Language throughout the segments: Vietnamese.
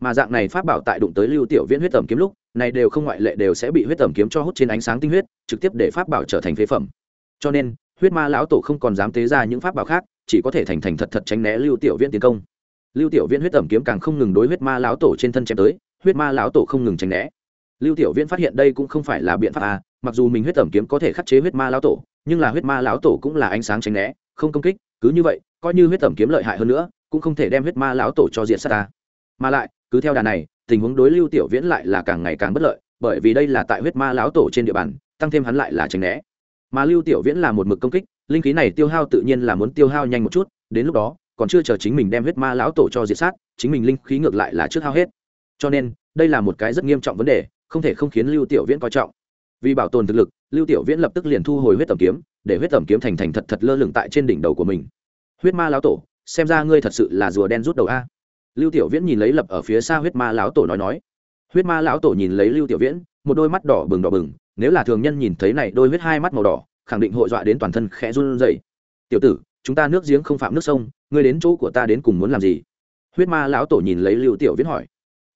mà dạng này pháp bảo tại đụng tới lưu tiểu viễn huyết tẩm kiếm lúc, này đều không ngoại lệ đều sẽ bị huyết tẩm kiếm cho hút trên ánh sáng tinh huyết, trực tiếp để pháp bảo trở thành phế phẩm. Cho nên, huyết ma lão tổ không còn dám tế ra những pháp bảo khác, chỉ có thể thành thành thật thật tránh né lưu tiểu viễn tiến công. Lưu tiểu viễn huyết tẩm kiếm càng không ngừng đối huyết ma lão tổ trên thân chém tới, huyết ma lão tổ không ngừng tránh né. Lưu tiểu viễn phát hiện đây cũng không phải là biện pháp à mặc dù mình huyết tẩm kiếm có thể khắc chế huyết ma lão tổ, nhưng là huyết ma lão tổ cũng là ánh sáng tránh né, không công kích, cứ như vậy, coi như huyết tẩm kiếm lợi hại hơn nữa, cũng không thể đem huyết ma lão tổ cho diện sát ta. Mà lại cứ theo đà này, tình huống đối lưu tiểu viễn lại là càng ngày càng bất lợi, bởi vì đây là tại huyết ma lão tổ trên địa bàn, tăng thêm hắn lại là tránh né. Mà lưu tiểu viễn là một mực công kích, linh khí này tiêu hao tự nhiên là muốn tiêu hao nhanh một chút, đến lúc đó, còn chưa chờ chính mình đem huyết ma lão tổ cho diệt sát, chính mình linh khí ngược lại là trước hao hết. Cho nên, đây là một cái rất nghiêm trọng vấn đề, không thể không khiến lưu tiểu viễn coi trọng. Vì bảo tồn thực lực, lưu tiểu viễn lập tức liền thu hồi huyết tẩm kiếm, để huyết tẩm kiếm thành thành thật thật lơ lửng tại trên đỉnh đầu của mình. Huyết ma lão tổ, xem ra ngươi thật sự là rùa đen rút đầu a lưu tiểu viễn nhìn lấy lập ở phía xa huyết ma lão tổ nói nói. Huyết ma lão tổ nhìn lấy lưu tiểu viễn, một đôi mắt đỏ bừng đỏ bừng, nếu là thường nhân nhìn thấy này đôi huyết hai mắt màu đỏ, khẳng định hội dọa đến toàn thân khẽ run rẩy. Tiểu tử, chúng ta nước giếng không phạm nước sông, ngươi đến chỗ của ta đến cùng muốn làm gì? Huyết ma lão tổ nhìn lấy lưu tiểu viễn hỏi.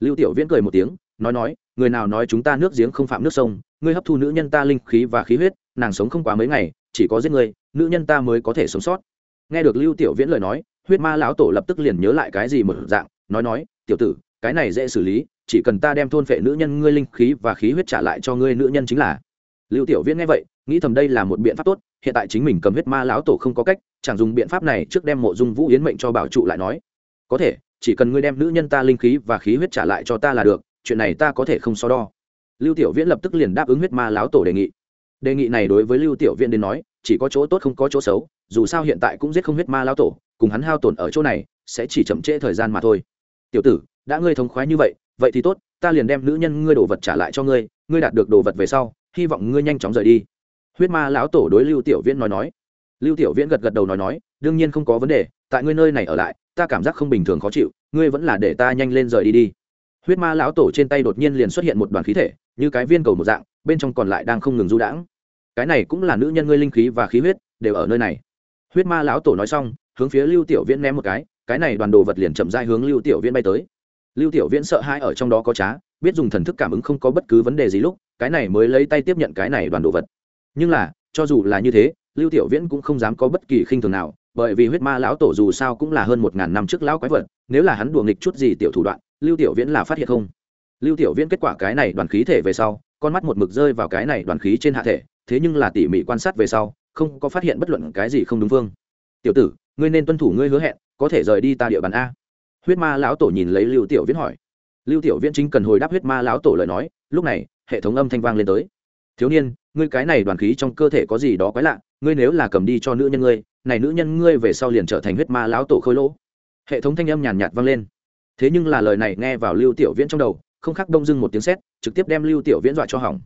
Lưu tiểu viễn cười một tiếng, nói nói, người nào nói chúng ta nước giếng không phạm nước sông, ngươi hấp thu nữ nhân ta linh khí và khí huyết, nàng sống không quá mấy ngày, chỉ có giết ngươi nữ nhân ta mới có thể sống sót. Nghe được lưu tiểu viễn lời nói, huyết ma lão tổ lập tức liền nhớ lại cái gì một dạng nói nói, tiểu tử, cái này dễ xử lý, chỉ cần ta đem thôn phệ nữ nhân ngươi linh khí và khí huyết trả lại cho ngươi nữ nhân chính là. Lưu tiểu viễn nghe vậy, nghĩ thầm đây là một biện pháp tốt, hiện tại chính mình cầm huyết ma lão tổ không có cách, chẳng dùng biện pháp này trước đem mộ dung vũ yến mệnh cho bảo trụ lại nói. Có thể, chỉ cần ngươi đem nữ nhân ta linh khí và khí huyết trả lại cho ta là được, chuyện này ta có thể không so đo. Lưu tiểu viễn lập tức liền đáp ứng huyết ma lão tổ đề nghị. Đề nghị này đối với lưu tiểu viễn đến nói, chỉ có chỗ tốt không có chỗ xấu, dù sao hiện tại cũng giết không huyết ma lão tổ, cùng hắn hao tổn ở chỗ này, sẽ chỉ chậm trễ thời gian mà thôi tiểu tử, đã ngươi thống khoái như vậy vậy thì tốt, ta liền đem nữ nhân ngươi đồ vật trả lại cho ngươi ngươi đạt được đồ vật về sau, hy vọng ngươi nhanh chóng rời đi. Huyết ma lão tổ đối lưu tiểu viễn nói nói. Lưu tiểu viễn gật gật đầu nói nói, đương nhiên không có vấn đề, tại ngươi nơi này ở lại, ta cảm giác không bình thường khó chịu, ngươi vẫn là để ta nhanh lên rời đi đi. Huyết ma lão tổ trên tay đột nhiên liền xuất hiện một đoàn khí thể, như cái viên cầu một dạng, bên trong còn lại đang không ngừng du đãng. Cái này cũng là nữ nhân ngươi linh khí và khí huyết đều ở nơi này. Huyết ma lão tổ nói xong, hướng phía lưu tiểu viễn ném một cái cái này đoàn đồ vật liền chậm rãi hướng lưu tiểu viễn bay tới. Lưu tiểu viễn sợ hãi ở trong đó có trá, biết dùng thần thức cảm ứng không có bất cứ vấn đề gì lúc, cái này mới lấy tay tiếp nhận cái này đoàn đồ vật. Nhưng là, cho dù là như thế, lưu tiểu viễn cũng không dám có bất kỳ khinh thường nào, bởi vì huyết ma lão tổ dù sao cũng là hơn một ngàn năm trước lão quái vật, nếu là hắn đùa nghịch chút gì tiểu thủ đoạn, lưu tiểu viễn là phát hiện không. Lưu tiểu viễn kết quả cái này đoàn khí thể về sau, con mắt một mực rơi vào cái này đoàn khí trên hạ thể, thế nhưng là tỉ mỉ quan sát về sau, không có phát hiện bất luận cái gì không đúng phương. Tiểu tử ngươi nên tuân thủ ngươi hứa hẹn, có thể rời đi ta địa bàn a. Huyết ma lão tổ nhìn lấy lưu tiểu viễn hỏi. Lưu tiểu viễn chính cần hồi đáp huyết ma lão tổ lời nói, lúc này, hệ thống âm thanh vang lên tới. Thiếu niên, ngươi cái này đoàn khí trong cơ thể có gì đó quái lạ, ngươi nếu là cầm đi cho nữ nhân ngươi, này nữ nhân ngươi về sau liền trở thành huyết ma lão tổ khôi lỗ. Hệ thống thanh âm nhàn nhạt vang lên. Thế nhưng là lời này nghe vào lưu tiểu viễn trong đầu, không khác đông dưng một tiếng sét, trực tiếp đem lưu tiểu viễn dọa cho hỏng.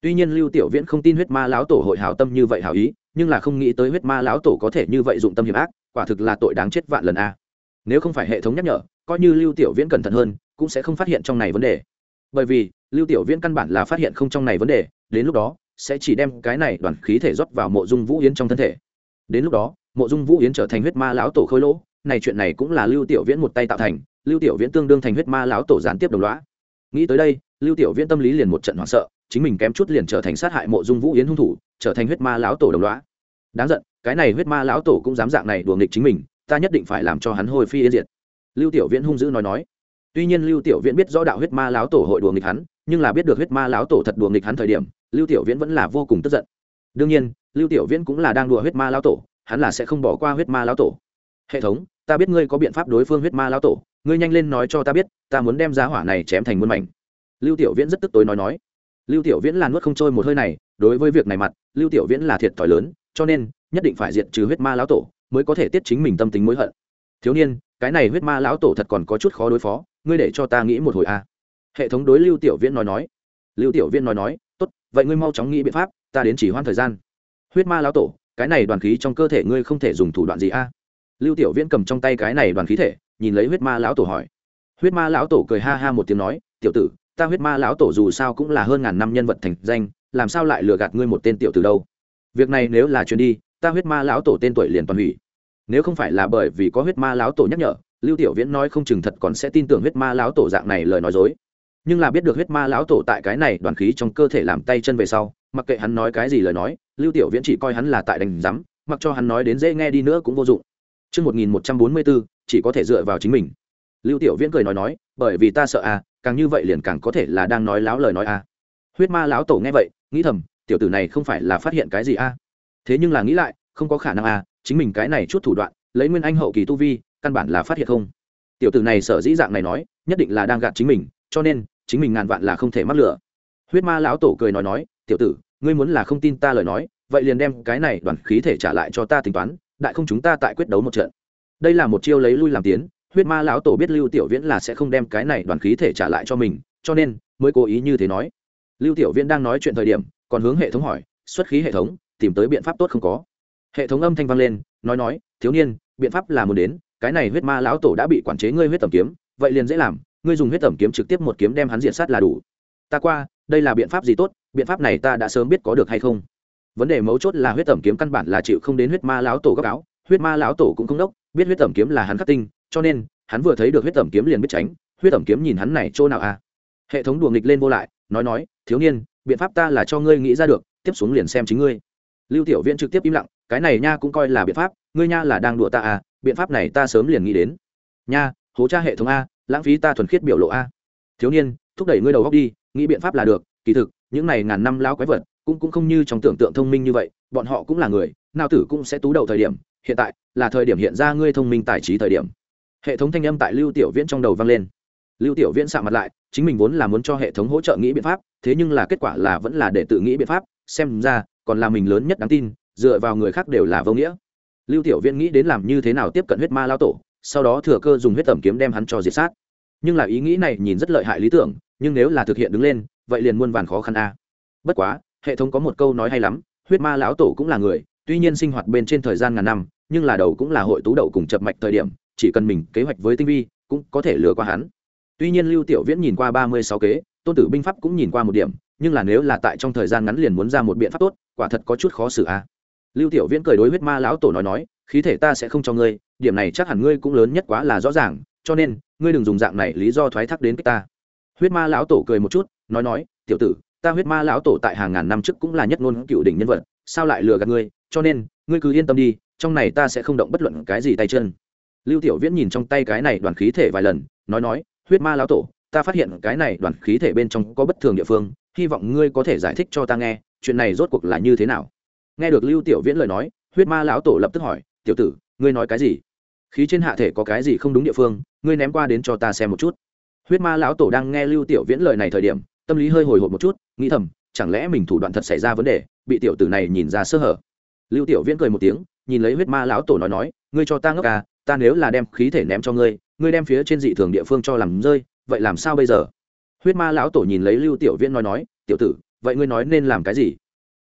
Tuy nhiên lưu tiểu viễn không tin huyết ma lão tổ hội hảo tâm như vậy hảo ý, nhưng là không nghĩ tới huyết ma lão tổ có thể như vậy dụng tâm hiểm ác quả thực là tội đáng chết vạn lần a. Nếu không phải hệ thống nhắc nhở, coi như lưu tiểu viễn cẩn thận hơn, cũng sẽ không phát hiện trong này vấn đề. Bởi vì, lưu tiểu viễn căn bản là phát hiện không trong này vấn đề, đến lúc đó, sẽ chỉ đem cái này đoàn khí thể rót vào mộ dung vũ yến trong thân thể. Đến lúc đó, mộ dung vũ yến trở thành huyết ma lão tổ khôi lỗ, này chuyện này cũng là lưu tiểu viễn một tay tạo thành, lưu tiểu viễn tương đương thành huyết ma lão tổ gián tiếp đồng loá nghĩ tới đây, lưu tiểu viễn tâm lý liền một trận hoảng sợ, chính mình kém chút liền trở thành sát hại mộ dung vũ yến hung thủ, trở thành huyết ma lão tổ đồng loá đáng giận, cái này huyết ma lão tổ cũng dám dạng này đùa nghịch chính mình, ta nhất định phải làm cho hắn hồi phi yên diệt. Lưu tiểu viễn hung dữ nói nói. Tuy nhiên lưu tiểu viễn biết rõ đạo huyết ma lão tổ hội đùa nghịch hắn, nhưng là biết được huyết ma lão tổ thật đùa nghịch hắn thời điểm, lưu tiểu viễn vẫn là vô cùng tức giận. Đương nhiên, lưu tiểu viễn cũng là đang đùa huyết ma lão tổ, hắn là sẽ không bỏ qua huyết ma lão tổ. Hệ thống, ta biết ngươi có biện pháp đối phương huyết ma lão tổ, ngươi nhanh lên nói cho ta biết, ta muốn đem giá hỏa này chém thành muôn mảnh. Lưu tiểu viễn rất tức tối nói nói. Lưu tiểu viễn là nuốt không trôi một hơi này, đối với việc này mặt, lưu tiểu viễn là thiệt thòi lớn cho nên, nhất định phải diệt trừ huyết ma lão tổ, mới có thể tiết chính mình tâm tính mối hận. Thiếu niên, cái này huyết ma lão tổ thật còn có chút khó đối phó, ngươi để cho ta nghĩ một hồi a à. hệ thống đối lưu tiểu viễn nói nói. Lưu tiểu viễn nói nói, tốt, vậy ngươi mau chóng nghĩ biện pháp, ta đến chỉ hoãn thời gian. Huyết ma lão tổ, cái này đoàn khí trong cơ thể ngươi không thể dùng thủ đoạn gì a à? lưu tiểu viễn cầm trong tay cái này đoàn khí thể, nhìn lấy huyết ma lão tổ hỏi. Huyết ma lão tổ cười ha ha một tiếng nói, tiểu tử, ta huyết ma lão tổ dù sao cũng là hơn ngàn năm nhân vật thành danh, làm sao lại lừa gạt ngươi một tên tiểu tử đâu? Việc này nếu là chuyến đi ta huyết ma lão tổ tên tuổi liền toàn hủy nếu không phải là bởi vì có huyết ma lão tổ nhắc nhở lưu tiểu viễn nói không chừng thật còn sẽ tin tưởng huyết ma lão tổ dạng này lời nói dối nhưng là biết được huyết ma lão tổ tại cái này đoàn khí trong cơ thể làm tay chân về sau mặc kệ hắn nói cái gì lời nói lưu tiểu viễn chỉ coi hắn là tại đành rắm mặc cho hắn nói đến dễ nghe đi nữa cũng vô dụng Trước 1144, chỉ có thể dựa vào chính mình. Lưu Tiểu Viễn cười nói nói, bởi vì ta sợ à, càng như vậy liền càng có thể là đang nói láo lời nói à. Huyết ma lão tổ nghe vậy, nghĩ thầm, tiểu tử này không phải là phát hiện cái gì à. Thế nhưng là nghĩ lại, không có khả năng à, chính mình cái này chút thủ đoạn, lấy nguyên anh hậu kỳ tu vi, căn bản là phát hiện không. Tiểu tử này sợ dĩ dạng này nói, nhất định là đang gạt chính mình, cho nên, chính mình ngàn vạn là không thể mắc lửa. Huyết ma lão tổ cười nói nói, tiểu tử, ngươi muốn là không tin ta lời nói, vậy liền đem cái này đoàn khí thể trả lại cho ta tính toán, đại không chúng ta tại quyết đấu một trận đây là một chiêu lấy lui làm tiến huyết ma lão tổ biết lưu tiểu viễn là sẽ không đem cái này đoàn khí thể trả lại cho mình cho nên mới cố ý như thế nói lưu tiểu viễn đang nói chuyện thời điểm còn hướng hệ thống hỏi, xuất khí hệ thống, tìm tới biện pháp tốt không có. Hệ thống âm thanh vang lên, nói nói, thiếu niên, biện pháp là muốn đến, cái này huyết ma lão tổ đã bị quản chế ngươi huyết tẩm kiếm, vậy liền dễ làm, ngươi dùng huyết tẩm kiếm trực tiếp một kiếm đem hắn diện sát là đủ. Ta qua, đây là biện pháp gì tốt, biện pháp này ta đã sớm biết có được hay không. Vấn đề mấu chốt là huyết tẩm kiếm căn bản là chịu không đến huyết ma lão tổ gấp áo huyết ma lão tổ cũng không đốc, biết huyết tẩm kiếm là hắn khắc tinh, cho nên, hắn vừa thấy được huyết tẩm kiếm liền biết tránh, huyết tẩm kiếm nhìn hắn này chỗ nào à. Hệ thống đùa nghịch lên vô lại, nói nói, thiếu niên biện pháp ta là cho ngươi nghĩ ra được, tiếp xuống liền xem chính ngươi. Lưu tiểu viễn trực tiếp im lặng, cái này nha cũng coi là biện pháp, ngươi nha là đang đùa ta à biện pháp này ta sớm liền nghĩ đến. Nha, hố tra hệ thống a, lãng phí ta thuần khiết biểu lộ a. Thiếu niên, thúc đẩy ngươi đầu góc đi, nghĩ biện pháp là được, kỳ thực, những này ngàn năm lao quái vật, cũng cũng không như trong tưởng tượng thông minh như vậy, bọn họ cũng là người, nào tử cũng sẽ tú đầu thời điểm, hiện tại, là thời điểm hiện ra ngươi thông minh tài trí thời điểm. Hệ thống thanh âm tại lưu tiểu viễn trong đầu vang lên lưu tiểu viễn sạ mặt lại, chính mình vốn là muốn cho hệ thống hỗ trợ nghĩ biện pháp, thế nhưng là kết quả là vẫn là để tự nghĩ biện pháp, xem ra, còn là mình lớn nhất đáng tin, dựa vào người khác đều là vô nghĩa. Lưu tiểu viễn nghĩ đến làm như thế nào tiếp cận huyết ma lao tổ, sau đó thừa cơ dùng huyết tẩm kiếm đem hắn cho diệt sát. Nhưng là ý nghĩ này nhìn rất lợi hại lý tưởng, nhưng nếu là thực hiện đứng lên, vậy liền muôn vàn khó khăn a. Bất quá, hệ thống có một câu nói hay lắm, huyết ma lão tổ cũng là người, tuy nhiên sinh hoạt bên trên thời gian ngàn năm, nhưng là đầu cũng là hội tú đậu cùng chập mạch thời điểm, chỉ cần mình kế hoạch với tinh vi, cũng có thể lừa qua hắn tuy nhiên lưu tiểu viễn nhìn qua ba mươi sáu kế, tôn tử binh pháp cũng nhìn qua một điểm, nhưng là nếu là tại trong thời gian ngắn liền muốn ra một biện pháp tốt, quả thật có chút khó xử a. Lưu tiểu viễn cười đối huyết ma lão tổ nói nói, khí thể ta sẽ không cho ngươi, điểm này chắc hẳn ngươi cũng lớn nhất quá là rõ ràng, cho nên, ngươi đừng dùng dạng này lý do thoái thác đến cái ta. Huyết ma lão tổ cười một chút, nói nói, tiểu tử, ta huyết ma lão tổ tại hàng ngàn năm trước cũng là nhất ngôn cựu đỉnh nhân vật, sao lại lừa gạt ngươi? Cho nên, ngươi cứ yên tâm đi, trong này ta sẽ không động bất luận cái gì tay chân. Lưu tiểu viễn nhìn trong tay cái này đoàn khí thể vài lần, nói nói huyết ma lão tổ, ta phát hiện cái này đoàn khí thể bên trong có bất thường địa phương, hy vọng ngươi có thể giải thích cho ta nghe, chuyện này rốt cuộc là như thế nào? Nghe được lưu tiểu viễn lời nói, huyết ma lão tổ lập tức hỏi, tiểu tử, ngươi nói cái gì? Khí trên hạ thể có cái gì không đúng địa phương, ngươi ném qua đến cho ta xem một chút. Huyết ma lão tổ đang nghe lưu tiểu viễn lời này thời điểm, tâm lý hơi hồi hộp một chút, nghĩ thầm, chẳng lẽ mình thủ đoạn thật xảy ra vấn đề, bị tiểu tử này nhìn ra sơ hở? Lưu tiểu viễn cười một tiếng, nhìn lấy huyết ma lão tổ nói nói, ngươi cho ta ngốc à ta nếu là đem khí thể ném cho ngươi ngươi đem phía trên dị thường địa phương cho làm rơi, vậy làm sao bây giờ? Huyết ma lão tổ nhìn lấy lưu tiểu viễn nói nói, tiểu tử, vậy ngươi nói nên làm cái gì?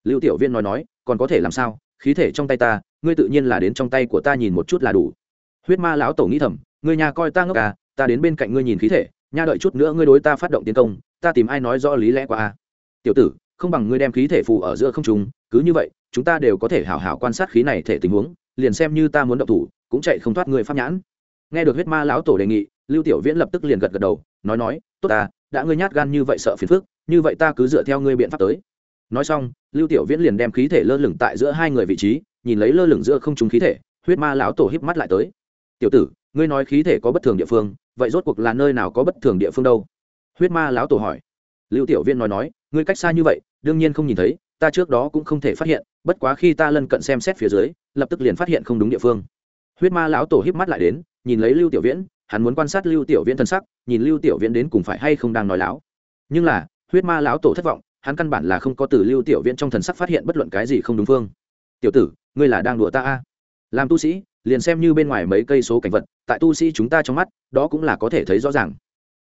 Lưu tiểu viễn nói nói, còn có thể làm sao? Khí thể trong tay ta, ngươi tự nhiên là đến trong tay của ta nhìn một chút là đủ. Huyết ma lão tổ nghĩ thầm, ngươi nhà coi ta ngốc à ta đến bên cạnh ngươi nhìn khí thể, nha đợi chút nữa ngươi đối ta phát động tiến công, ta tìm ai nói rõ lý lẽ qua a à? tiểu tử, không bằng ngươi đem khí thể phù ở giữa không chúng cứ như vậy, chúng ta đều có thể hảo hảo quan sát khí này thể tình huống, liền xem như ta muốn động thủ, cũng chạy không thoát ngươi pháp nhãn nghe được huyết ma lão tổ đề nghị, lưu tiểu viễn lập tức liền gật gật đầu, nói nói, tốt ta, đã ngươi nhát gan như vậy sợ phiền phức, như vậy ta cứ dựa theo ngươi biện pháp tới. Nói xong, lưu tiểu viễn liền đem khí thể lơ lửng tại giữa hai người vị trí, nhìn lấy lơ lửng giữa không trúng khí thể, huyết ma lão tổ híp mắt lại tới. Tiểu tử, ngươi nói khí thể có bất thường địa phương, vậy rốt cuộc là nơi nào có bất thường địa phương đâu? Huyết ma lão tổ hỏi. Lưu tiểu viễn nói nói, ngươi cách xa như vậy, đương nhiên không nhìn thấy, ta trước đó cũng không thể phát hiện, bất quá khi ta lân cận xem xét phía dưới, lập tức liền phát hiện không đúng địa phương. Huyết ma lão tổ híp mắt lại đến nhìn lấy lưu tiểu viễn, hắn muốn quan sát lưu tiểu viễn thân sắc, nhìn lưu tiểu viễn đến cùng phải hay không đang nói láo. Nhưng là, huyết ma lão tổ thất vọng, hắn căn bản là không có từ lưu tiểu viễn trong thần sắc phát hiện bất luận cái gì không đúng phương. Tiểu tử, ngươi là đang đùa ta a? Làm tu sĩ, liền xem như bên ngoài mấy cây số cảnh vật, tại tu sĩ chúng ta trong mắt, đó cũng là có thể thấy rõ ràng.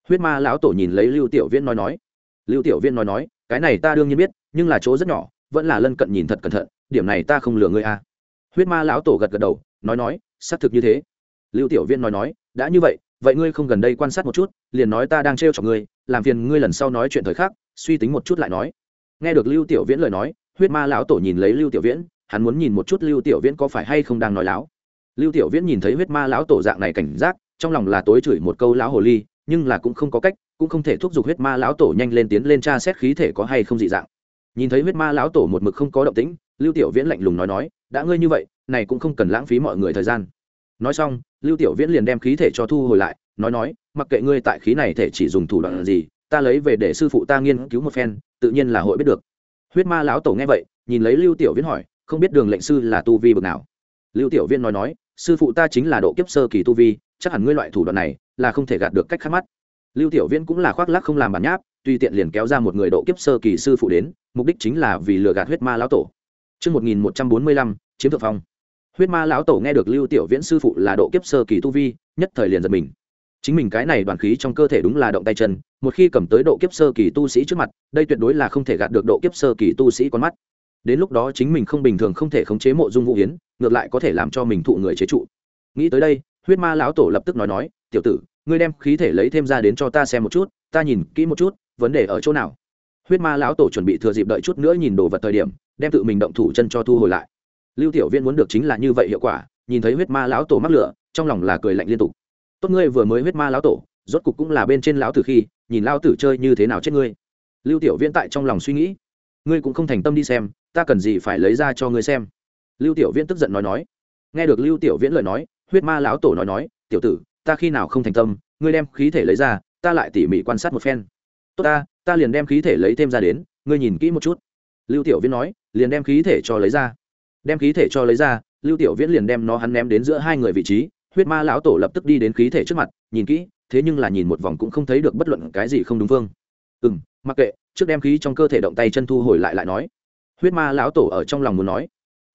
Huyết ma lão tổ nhìn lấy lưu tiểu viễn nói nói. Lưu tiểu viễn nói nói, cái này ta đương nhiên biết, nhưng là chỗ rất nhỏ, vẫn là lân cận nhìn thật cẩn thận, điểm này ta không lừa ngươi a. Huyết ma lão tổ gật gật đầu, nói nói, xác thực như thế lưu tiểu viễn nói nói, đã như vậy vậy ngươi không gần đây quan sát một chút, liền nói ta đang trêu chọc ngươi, làm phiền ngươi lần sau nói chuyện thời khắc, suy tính một chút lại nói. Nghe được lưu tiểu viễn lời nói, huyết ma lão tổ nhìn lấy lưu tiểu viễn, hắn muốn nhìn một chút lưu tiểu viễn có phải hay không đang nói láo. Lưu tiểu viễn nhìn thấy huyết ma lão tổ dạng này cảnh giác, trong lòng là tối chửi một câu lão hồ ly, nhưng là cũng không có cách, cũng không thể thúc giục huyết ma lão tổ nhanh lên tiến lên tra xét khí thể có hay không dị dạng. Nhìn thấy huyết ma lão tổ một mực không có động tĩnh, lưu tiểu viễn lạnh lùng nói nói, đã ngươi như vậy, này cũng không cần lãng phí mọi người thời gian nói xong lưu tiểu viễn liền đem khí thể cho thu hồi lại nói nói mặc kệ ngươi tại khí này thể chỉ dùng thủ đoạn gì ta lấy về để sư phụ ta nghiên cứu một phen tự nhiên là hội biết được. Huyết ma lão tổ nghe vậy nhìn lấy lưu tiểu viễn hỏi không biết đường lệnh sư là tu vi bậc nào? Lưu tiểu viễn nói nói sư phụ ta chính là độ kiếp sơ kỳ tu vi chắc hẳn ngươi loại thủ đoạn này là không thể gạt được cách khác mắt. Lưu tiểu viễn cũng là khoác lác không làm bản nháp tuy tiện liền kéo ra một người độ kiếp sơ kỳ sư phụ đến mục đích chính là vì lừa gạt huyết ma lão tổ. Trước 1145, chiếm thượng phong. Huyết ma lão tổ nghe được Lưu Tiểu Viễn sư phụ là độ kiếp sơ kỳ tu vi, nhất thời liền giật mình. Chính mình cái này đoàn khí trong cơ thể đúng là động tay chân, một khi cầm tới độ kiếp sơ kỳ tu sĩ trước mặt, đây tuyệt đối là không thể gạt được độ kiếp sơ kỳ tu sĩ con mắt. Đến lúc đó chính mình không bình thường không thể khống chế mộ dung vũ hiến, ngược lại có thể làm cho mình thụ người chế trụ. Nghĩ tới đây, Huyết ma lão tổ lập tức nói nói, "Tiểu tử, ngươi đem khí thể lấy thêm ra đến cho ta xem một chút, ta nhìn kỹ một chút, vấn đề ở chỗ nào?" huyết ma lão tổ chuẩn bị thừa dịp đợi chút nữa nhìn đồ vật thời điểm đem tự mình động thủ chân cho thu hồi lại lưu tiểu viên muốn được chính là như vậy hiệu quả, nhìn thấy huyết ma lão tổ mắc lửa, trong lòng là cười lạnh liên tục. Tốt ngươi vừa mới huyết ma lão tổ, rốt cục cũng là bên trên lão tử khi, nhìn lão tử chơi như thế nào chết ngươi. Lưu tiểu viên tại trong lòng suy nghĩ. Ngươi cũng không thành tâm đi xem, ta cần gì phải lấy ra cho ngươi xem. Lưu tiểu viên tức giận nói nói. Nghe được lưu tiểu viễn lời nói, huyết ma lão tổ nói nói, tiểu tử, ta khi nào không thành tâm, ngươi đem khí thể lấy ra, ta lại tỉ mỉ quan sát một phen. Tốt ta ta liền đem khí thể lấy thêm ra đến, ngươi nhìn kỹ một chút. Lưu tiểu viễn nói, liền đem khí thể cho lấy ra đem khí thể cho lấy ra, lưu tiểu viễn liền đem nó hắn ném đến giữa hai người vị trí, huyết ma lão tổ lập tức đi đến khí thể trước mặt, nhìn kỹ, thế nhưng là nhìn một vòng cũng không thấy được bất luận cái gì không đúng phương. Ừ m mặc kệ, trước đem khí trong cơ thể động tay chân thu hồi lại lại nói. Huyết ma lão tổ ở trong lòng muốn nói.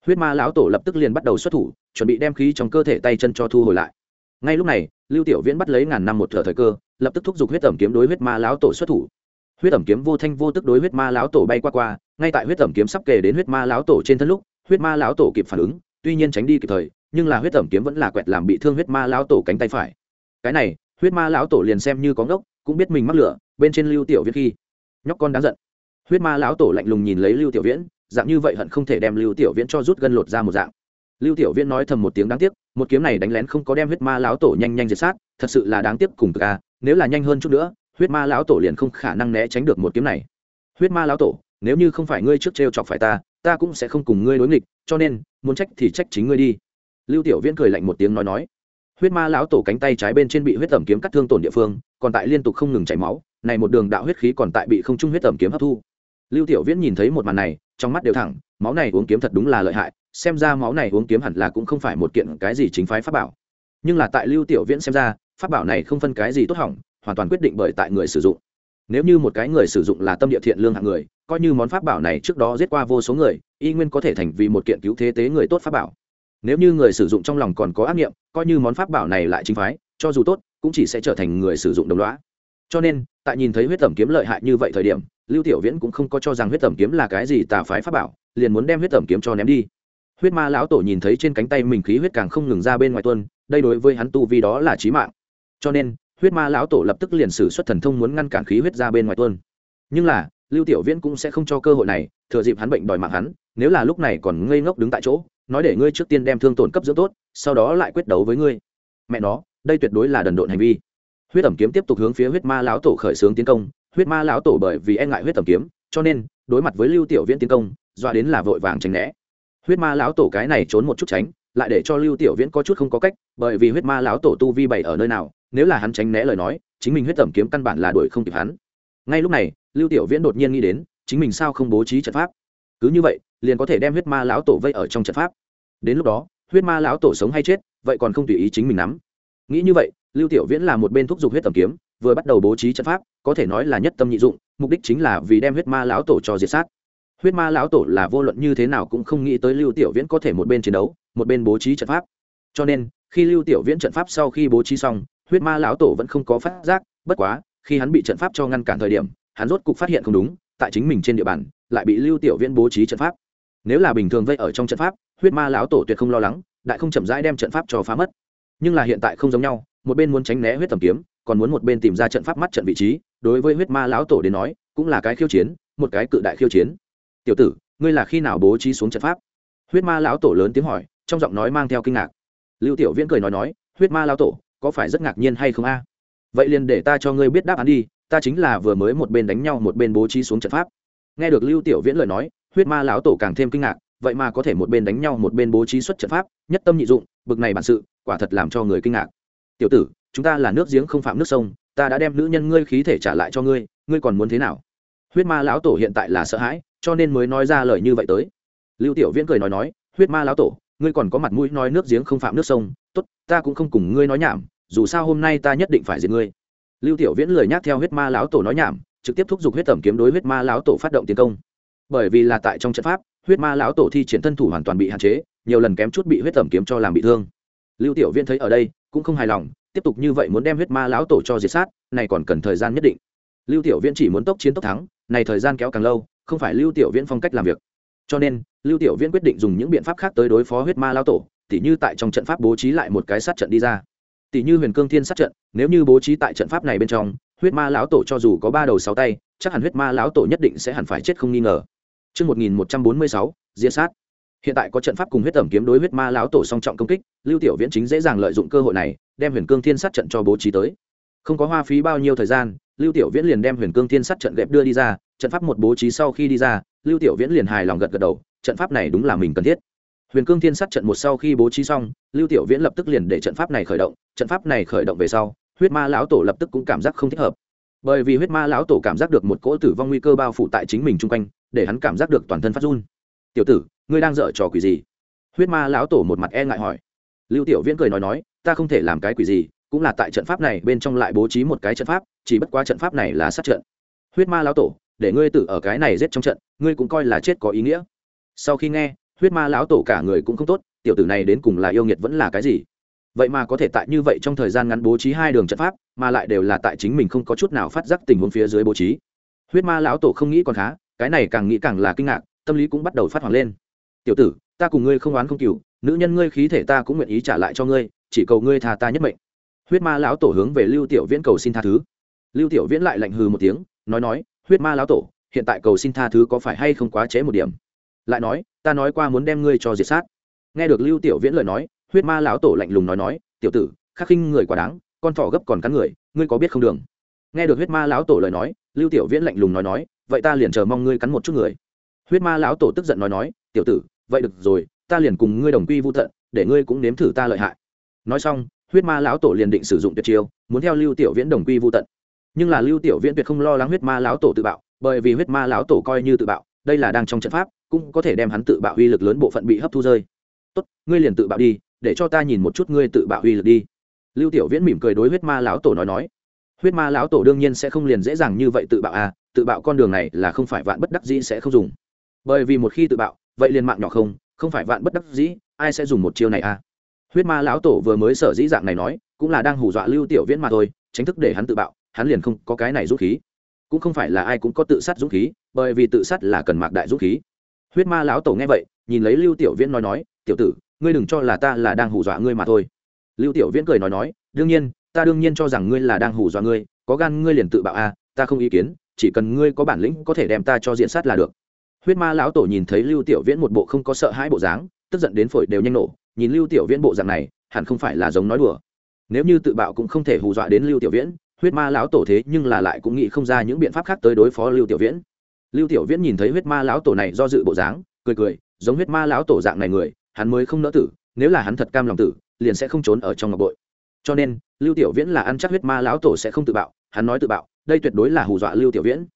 Huyết ma lão tổ lập tức liền bắt đầu xuất thủ, chuẩn bị đem khí trong cơ thể tay chân cho thu hồi lại. Ngay lúc này, lưu tiểu viễn bắt lấy ngàn năm một thở thời cơ, lập tức thúc giục huyết tẩm kiếm đối huyết ma lão tổ xuất thủ. Huyết ẩm kiếm vô thanh vô tức đối huyết ma lão tổ bay qua qua, ngay tại huyết ẩm kiếm sắp kề đến huyết ma lão tổ trên thân lúc huyết ma lão tổ kịp phản ứng, tuy nhiên tránh đi kịp thời, nhưng là huyết tẩm kiếm vẫn là quẹt làm bị thương huyết ma lão tổ cánh tay phải. Cái này, huyết ma lão tổ liền xem như có ngốc, cũng biết mình mắc lửa, bên trên lưu tiểu viễn khi nhóc con đáng giận. Huyết ma lão tổ lạnh lùng nhìn lấy lưu tiểu viễn, dạng như vậy hận không thể đem lưu tiểu viễn cho rút gân lột ra một dạng. Lưu tiểu viễn nói thầm một tiếng đáng tiếc, một kiếm này đánh lén không có đem huyết ma lão tổ nhanh nhanh diệt sát, thật sự là đáng tiếc cùng ca nếu là nhanh hơn chút nữa, huyết ma lão tổ liền không khả năng né tránh được một kiếm này. Huyết ma lão tổ, nếu như không phải ngươi trước t chọc phải ta ta cũng sẽ không cùng ngươi đối nghịch, cho nên, muốn trách thì trách chính ngươi đi. Lưu tiểu viễn cười lạnh một tiếng nói nói. Huyết ma lão tổ cánh tay trái bên trên bị huyết tẩm kiếm cắt thương tổn địa phương, còn tại liên tục không ngừng chảy máu, này một đường đạo huyết khí còn tại bị không trung huyết tẩm kiếm hấp thu. Lưu tiểu viễn nhìn thấy một màn này, trong mắt đều thẳng, máu này uống kiếm thật đúng là lợi hại, xem ra máu này uống kiếm hẳn là cũng không phải một kiện cái gì chính phái pháp bảo. Nhưng là tại lưu tiểu viễn xem ra, pháp bảo này không phân cái gì tốt hỏng, hoàn toàn quyết định bởi tại người sử dụng. Nếu như một cái người sử dụng là tâm địa thiện lương hạng người coi như món pháp bảo này trước đó giết qua vô số người, y nguyên có thể thành vì một kiện cứu thế tế người tốt pháp bảo. Nếu như người sử dụng trong lòng còn có ác nghiệm, coi như món pháp bảo này lại chính phái, cho dù tốt, cũng chỉ sẽ trở thành người sử dụng đồng loá cho nên, tại nhìn thấy huyết tẩm kiếm lợi hại như vậy thời điểm, lưu tiểu viễn cũng không có cho rằng huyết tẩm kiếm là cái gì tà phái pháp bảo, liền muốn đem huyết tẩm kiếm cho ném đi. Huyết ma lão tổ nhìn thấy trên cánh tay mình khí huyết càng không ngừng ra bên ngoài tuân đây đối với hắn tu vi đó là chí mạng. Cho nên, huyết ma lão tổ lập tức liền sử xuất thần thông muốn ngăn cản khí huyết ra bên ngoài tuôn. Nhưng là lưu tiểu viễn cũng sẽ không cho cơ hội này, thừa dịp hắn bệnh đòi mạng hắn, nếu là lúc này còn ngây ngốc đứng tại chỗ, nói để ngươi trước tiên đem thương tổn cấp dưỡng tốt, sau đó lại quyết đấu với ngươi. Mẹ nó, đây tuyệt đối là đần độn hành vi. Huyết ẩm kiếm tiếp tục hướng phía huyết ma lão tổ khởi xướng tiến công, huyết ma lão tổ bởi vì e ngại huyết ẩm kiếm, cho nên, đối mặt với lưu tiểu viễn tiến công, dọa đến là vội vàng tránh né. Huyết ma lão tổ cái này trốn một chút tránh, lại để cho lưu tiểu viễn có chút không có cách, bởi vì huyết ma lão tổ tu vi bảy ở nơi nào, nếu là hắn tránh né lời nói, chính mình huyết tẩm kiếm căn bản là đuổi không kịp hắn. Ngay lúc này lưu tiểu viễn đột nhiên nghĩ đến, chính mình sao không bố trí trận pháp? Cứ như vậy, liền có thể đem huyết ma lão tổ vây ở trong trận pháp. Đến lúc đó, huyết ma lão tổ sống hay chết, vậy còn không tùy ý chính mình nắm. Nghĩ như vậy, lưu tiểu viễn là một bên thúc giục huyết tầm kiếm, vừa bắt đầu bố trí trận pháp, có thể nói là nhất tâm nhị dụng, mục đích chính là vì đem huyết ma lão tổ cho diệt sát. Huyết ma lão tổ là vô luận như thế nào cũng không nghĩ tới lưu tiểu viễn có thể một bên chiến đấu, một bên bố trí trận pháp. Cho nên, khi lưu tiểu viễn trận pháp sau khi bố trí xong, huyết ma lão tổ vẫn không có phát giác, bất quá, khi hắn bị trận pháp cho ngăn cản thời điểm hắn rốt cục phát hiện không đúng, tại chính mình trên địa bàn, lại bị lưu tiểu viễn bố trí trận pháp. Nếu là bình thường vây ở trong trận pháp, huyết ma lão tổ tuyệt không lo lắng, đại không chậm rãi đem trận pháp cho phá mất. Nhưng là hiện tại không giống nhau, một bên muốn tránh né huyết tầm kiếm, còn muốn một bên tìm ra trận pháp mắt trận vị trí, đối với huyết ma lão tổ đến nói, cũng là cái khiêu chiến, một cái cự đại khiêu chiến. Tiểu tử, ngươi là khi nào bố trí xuống trận pháp? Huyết ma lão tổ lớn tiếng hỏi, trong giọng nói mang theo kinh ngạc. Lưu tiểu viễn cười nói nói, huyết ma lão tổ, có phải rất ngạc nhiên hay không a? Vậy liền để ta cho ngươi biết đáp án đi ta chính là vừa mới một bên đánh nhau một bên bố trí xuống trận pháp. Nghe được lưu tiểu viễn lời nói, huyết ma lão tổ càng thêm kinh ngạc, vậy mà có thể một bên đánh nhau một bên bố trí xuất trận pháp, nhất tâm nhị dụng, bực này bản sự, quả thật làm cho người kinh ngạc. Tiểu tử, chúng ta là nước giếng không phạm nước sông, ta đã đem nữ nhân ngươi khí thể trả lại cho ngươi ngươi còn muốn thế nào? Huyết ma lão tổ hiện tại là sợ hãi, cho nên mới nói ra lời như vậy tới. Lưu tiểu viễn cười nói nói, huyết ma lão tổ, ngươi còn có mặt mũi nói nước giếng không phạm nước sông, tốt, ta cũng không cùng ngươi nói nhảm, dù sao hôm nay ta nhất định phải diệt ngươi lưu tiểu viễn lười nhắc theo huyết ma lão tổ nói nhảm, trực tiếp thúc giục huyết tẩm kiếm đối huyết ma lão tổ phát động tiến công. Bởi vì là tại trong trận pháp, huyết ma lão tổ thi triển thân thủ hoàn toàn bị hạn chế, nhiều lần kém chút bị huyết tẩm kiếm cho làm bị thương. Lưu tiểu viễn thấy ở đây, cũng không hài lòng, tiếp tục như vậy muốn đem huyết ma lão tổ cho diệt sát, này còn cần thời gian nhất định. Lưu tiểu viễn chỉ muốn tốc chiến tốc thắng, này thời gian kéo càng lâu, không phải lưu tiểu viễn phong cách làm việc. Cho nên, lưu tiểu viễn quyết định dùng những biện pháp khác tới đối phó huyết ma lão tổ, tỉ như tại trong trận pháp bố trí lại một cái sát trận đi ra tỷ như huyền cương thiên sát trận nếu như bố trí tại trận pháp này bên trong huyết ma lão tổ cho dù có ba đầu sáu tay chắc hẳn huyết ma lão tổ nhất định sẽ hẳn phải chết không nghi ngờ Trước 1146, Diệt sát. Hiện tại có trận pháp cùng huyết tẩm kiếm đối huyết ma lão tổ song trọng công kích, Lưu Tiểu Viễn chính dễ dàng lợi dụng cơ hội này, đem Huyền Cương Thiên Sát trận cho bố trí tới. Không có hoa phí bao nhiêu thời gian, Lưu Tiểu Viễn liền đem Huyền Cương Thiên Sát trận gẹp đưa đi ra, trận pháp một bố trí sau khi đi ra, Lưu Tiểu Viễn liền hài lòng gật gật đầu, trận pháp này đúng là mình cần thiết huyền cương thiên sát trận một sau khi bố trí xong, lưu tiểu viễn lập tức liền để trận pháp này khởi động, trận pháp này khởi động về sau, huyết ma lão tổ lập tức cũng cảm giác không thích hợp. Bởi vì huyết ma lão tổ cảm giác được một cỗ tử vong nguy cơ bao phủ tại chính mình chung quanh, để hắn cảm giác được toàn thân phát run. Tiểu tử, ngươi đang dở trò quỷ gì? Huyết ma lão tổ một mặt e ngại hỏi. Lưu tiểu viễn cười nói nói, ta không thể làm cái quỷ gì, cũng là tại trận pháp này bên trong lại bố trí một cái trận pháp, chỉ bất quá trận pháp này là sát trận. Huyết ma lão tổ, để ngươi tử ở cái này giết trong trận, ngươi cũng coi là chết có ý nghĩa. Sau khi nghe huyết ma lão tổ cả người cũng không tốt, tiểu tử này đến cùng là yêu nghiệt vẫn là cái gì? Vậy mà có thể tại như vậy trong thời gian ngắn bố trí hai đường trận pháp, mà lại đều là tại chính mình không có chút nào phát giác tình huống phía dưới bố trí. Huyết ma lão tổ không nghĩ còn khá, cái này càng nghĩ càng là kinh ngạc, tâm lý cũng bắt đầu phát hoảng lên. Tiểu tử, ta cùng ngươi không oán không cừu, nữ nhân ngươi khí thể ta cũng nguyện ý trả lại cho ngươi, chỉ cầu ngươi tha ta nhất mệnh. Huyết ma lão tổ hướng về lưu tiểu viễn cầu xin tha thứ. Lưu tiểu viễn lại lạnh hừ một tiếng, nói nói, huyết ma lão tổ, hiện tại cầu xin tha thứ có phải hay không quá chế một điểm? Lại nói, ta nói qua muốn đem ngươi cho diệt sát. Nghe được lưu tiểu viễn lời nói, huyết ma lão tổ lạnh lùng nói nói, tiểu tử, khắc khinh người quá đáng, con thỏ gấp còn cắn người, ngươi có biết không đường? Nghe được huyết ma lão tổ lời nói, lưu tiểu viễn lạnh lùng nói nói, vậy ta liền chờ mong ngươi cắn một chút người. Huyết ma lão tổ tức giận nói nói, tiểu tử, vậy được rồi, ta liền cùng ngươi đồng quy vô tận, để ngươi cũng nếm thử ta lợi hại. Nói xong, huyết ma lão tổ liền định sử dụng tuyệt chiêu, muốn theo lưu tiểu viễn đồng quy vô tận. Nhưng là lưu tiểu viễn tuyệt không lo lắng huyết ma lão tổ tự bạo, bởi vì huyết ma lão tổ coi như tự bạo, đây là đang trong trận pháp cũng có thể đem hắn tự bạo uy lực lớn bộ phận bị hấp thu rơi. Tốt, ngươi liền tự bạo đi, để cho ta nhìn một chút ngươi tự bạo uy lực đi. Lưu tiểu viễn mỉm cười đối huyết ma lão tổ nói nói. Huyết ma lão tổ đương nhiên sẽ không liền dễ dàng như vậy tự bạo à tự bạo con đường này là không phải vạn bất đắc dĩ sẽ không dùng. Bởi vì một khi tự bạo, vậy liền mạng nhỏ không không phải vạn bất đắc dĩ, ai sẽ dùng một chiêu này à? Huyết ma lão tổ vừa mới sở dĩ dạng này nói, cũng là đang hù dọa lưu tiểu viễn mà thôi tránh thức để hắn tự bạo, hắn liền không có cái này dũng khí. Cũng không phải là ai cũng có tự sát dũng khí, bởi vì tự sát là cần mạc đại dũng khí huyết ma lão tổ nghe vậy nhìn lấy lưu tiểu viễn nói nói tiểu tử ngươi đừng cho là ta là đang hù dọa ngươi mà thôi. Lưu tiểu viễn cười nói nói đương nhiên ta đương nhiên cho rằng ngươi là đang hù dọa ngươi có gan ngươi liền tự bạo a à, ta không ý kiến chỉ cần ngươi có bản lĩnh có thể đem ta cho diện sát là được. Huyết ma lão tổ nhìn thấy lưu tiểu viễn một bộ không có sợ hãi bộ dáng tức giận đến phổi đều nhanh nổ nhìn lưu tiểu viễn bộ dạng này hẳn không phải là giống nói đùa. Nếu như tự bạo cũng không thể hù dọa đến lưu tiểu viễn huyết ma lão tổ thế nhưng là lại cũng nghĩ không ra những biện pháp khác tới đối phó lưu tiểu viễn lưu tiểu viễn nhìn thấy huyết ma lão tổ này do dự bộ dáng, cười cười, giống huyết ma lão tổ dạng này người, hắn mới không nỡ tử, nếu là hắn thật cam lòng tử, liền sẽ không trốn ở trong ngọc bội. Cho nên, lưu tiểu viễn là ăn chắc huyết ma lão tổ sẽ không tự bạo, hắn nói tự bạo, đây tuyệt đối là hù dọa lưu tiểu viễn.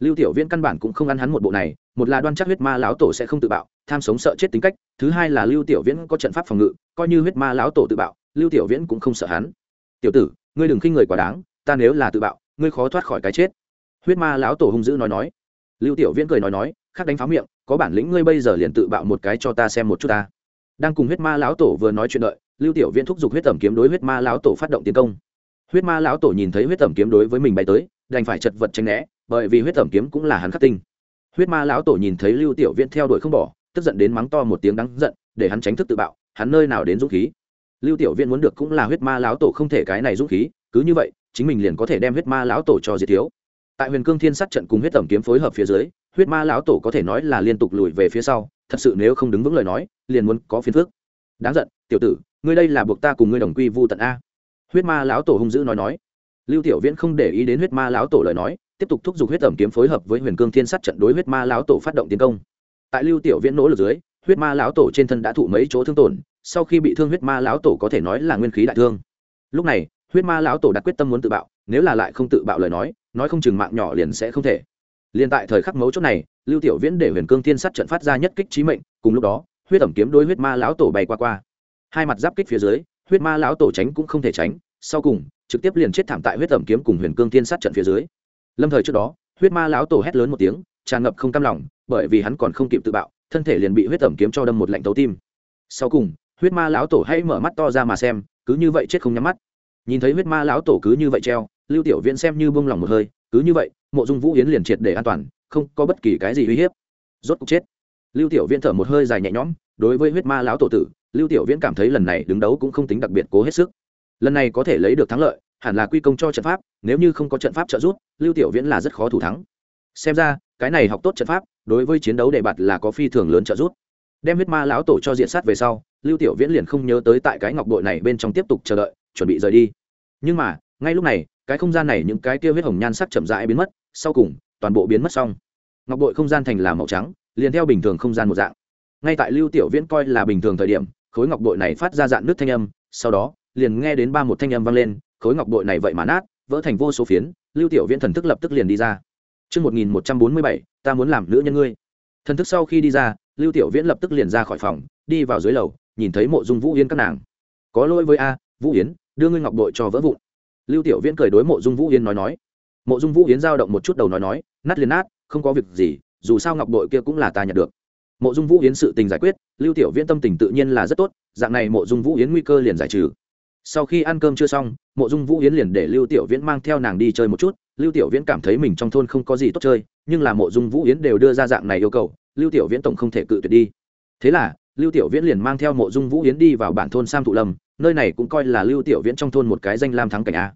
Lưu tiểu viễn căn bản cũng không ăn hắn một bộ này, một là đoan chắc huyết ma lão tổ sẽ không tự bạo, tham sống sợ chết tính cách, thứ hai là lưu tiểu viễn có trận pháp phòng ngự, coi như huyết ma lão tổ tự bạo, lưu tiểu viễn cũng không sợ hắn. Tiểu tử, ngươi đừng khinh người quá đáng, ta nếu là tự bạo, ngươi khó thoát khỏi cái chết. Huyết ma lão tổ hung dữ nói nói lưu tiểu viễn cười nói nói, khác đánh phá miệng, có bản lĩnh ngươi bây giờ liền tự bạo một cái cho ta xem một chút ta. Đang cùng huyết ma lão tổ vừa nói chuyện đợi, lưu tiểu viễn thúc giục huyết tẩm kiếm đối huyết ma lão tổ phát động tiến công. Huyết ma lão tổ nhìn thấy huyết tẩm kiếm đối với mình bay tới, đành phải chật vật tranh né, bởi vì huyết tẩm kiếm cũng là hắn khắc tinh. Huyết ma lão tổ nhìn thấy lưu tiểu viễn theo đuổi không bỏ, tức giận đến mắng to một tiếng đắng giận, để hắn tránh thức tự bạo, hắn nơi nào đến dũng khí. Lưu tiểu viễn muốn được cũng là huyết ma lão tổ không thể cái này dũng khí, cứ như vậy, chính mình liền có thể đem huyết ma lão tổ cho diệt thiếu tại huyền cương thiên sát trận cùng huyết tẩm kiếm phối hợp phía dưới, huyết ma lão tổ có thể nói là liên tục lùi về phía sau, thật sự nếu không đứng vững lời nói, liền muốn có phiền phước đáng giận, tiểu tử, ngươi đây là buộc ta cùng ngươi đồng quy vu tận a. Huyết ma lão tổ hung dữ nói nói. Lưu tiểu viễn không để ý đến huyết ma lão tổ lời nói, tiếp tục thúc giục huyết tẩm kiếm phối hợp với huyền cương thiên sát trận đối huyết ma lão tổ phát động tiến công. Tại lưu tiểu viễn nỗ lực dưới, huyết ma lão tổ trên thân đã thụ mấy chỗ thương tổn, sau khi bị thương huyết ma lão tổ có thể nói là nguyên khí đại thương. Lúc này huyết ma lão tổ đặt quyết tâm muốn tự bạo, nếu là lại không tự bạo lời nói nói không chừng mạng nhỏ liền sẽ không thể. Liền tại thời khắc mấu chốt này, lưu tiểu viễn để huyền cương thiên sát trận phát ra nhất kích trí mệnh, cùng lúc đó, huyết ẩm kiếm đối huyết ma lão tổ bay qua qua. Hai mặt giáp kích phía dưới, huyết ma lão tổ tránh cũng không thể tránh, sau cùng, trực tiếp liền chết thảm tại huyết ẩm kiếm cùng huyền cương thiên sát trận phía dưới. Lâm thời trước đó, huyết ma lão tổ hét lớn một tiếng, tràn ngập không cam lòng, bởi vì hắn còn không kịp tự bạo, thân thể liền bị huyết ẩm kiếm cho đâm một lạnh tấu tim. Sau cùng, huyết ma lão tổ hãy mở mắt to ra mà xem, cứ như vậy chết không nhắm mắt nhìn thấy huyết ma lão tổ cứ như vậy treo, lưu tiểu viễn xem như bông lòng một hơi, cứ như vậy, mộ dung vũ yến liền triệt để an toàn, không có bất kỳ cái gì uy hiếp. Rốt cục chết. Lưu tiểu viễn thở một hơi dài nhẹ nhõm, đối với huyết ma lão tổ tử, lưu tiểu viễn cảm thấy lần này đứng đấu cũng không tính đặc biệt cố hết sức. Lần này có thể lấy được thắng lợi, hẳn là quy công cho trận pháp, nếu như không có trận pháp trợ giúp, lưu tiểu viễn là rất khó thủ thắng. Xem ra, cái này học tốt trận pháp, đối với chiến đấu đề bạt là có phi thường lớn trợ giúp. Đem huyết ma lão tổ cho diện sát về sau, lưu tiểu viễn liền không nhớ tới tại cái ngọc bội này bên trong tiếp tục chờ đợi chuẩn bị rời đi nhưng mà ngay lúc này cái không gian này những cái kia huyết hồng nhan sắc chậm rãi biến mất sau cùng toàn bộ biến mất xong ngọc bội không gian thành là màu trắng liền theo bình thường không gian một dạng ngay tại lưu tiểu viễn coi là bình thường thời điểm khối ngọc bội này phát ra dạng nước thanh âm sau đó liền nghe đến ba một thanh âm vang lên khối ngọc bội này vậy mà nát vỡ thành vô số phiến lưu tiểu viễn thần thức lập tức liền đi ra Trước 1147, ta muốn làm nữ nhân ngươi. Thần thức sau khi đi ra, Lưu Tiểu Viễn lập tức liền ra khỏi phòng, đi vào dưới lầu, nhìn thấy mộ dung Vũ Yến các nàng. Có lỗi với a, Vũ Yến, đưa ngươi ngọc bội cho vỡ vụn. Lưu Tiểu Viễn cười đối mộ dung Vũ Yến nói nói. Mộ dung Vũ Yến giao động một chút đầu nói nói, nát liền nát, không có việc gì, dù sao ngọc bội kia cũng là ta nhận được. Mộ dung Vũ Yến sự tình giải quyết, Lưu Tiểu Viễn tâm tình tự nhiên là rất tốt, dạng này mộ dung Vũ Yến nguy cơ liền giải trừ sau khi ăn cơm chưa xong mộ dung vũ yến liền để lưu tiểu viễn mang theo nàng đi chơi một chút lưu tiểu viễn cảm thấy mình trong thôn không có gì tốt chơi nhưng là mộ dung vũ yến đều đưa ra dạng này yêu cầu lưu tiểu viễn tổng không thể cự tuyệt đi thế là lưu tiểu viễn liền mang theo mộ dung vũ yến đi vào bản thôn sam thụ lâm nơi này cũng coi là lưu tiểu viễn trong thôn một cái danh lam thắng cảnh a.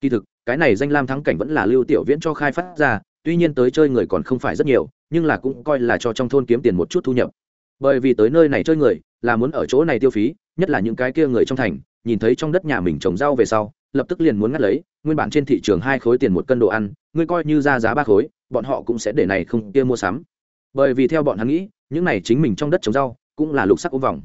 Kỳ thực, cái này danh lam thắng cảnh vẫn là lưu tiểu viễn cho khai phát ra, tuy nhiên tới chơi người còn không phải rất nhiều, nhưng là cũng coi là cho trong thôn kiếm tiền một chút thu nhập. Bởi vì tới nơi này chơi người, là muốn ở chỗ này tiêu phí, nhất là những cái kia người trong thành, nhìn thấy trong đất nhà mình trồng rau về sau, lập tức liền muốn ngắt lấy, nguyên bản trên thị trường hai khối tiền một cân đồ ăn, ngươi coi như ra giá ba khối, bọn họ cũng sẽ để này không kia mua sắm. Bởi vì theo bọn hắn nghĩ, những này chính mình trong đất trồng rau, cũng là lục sắc ống vòng.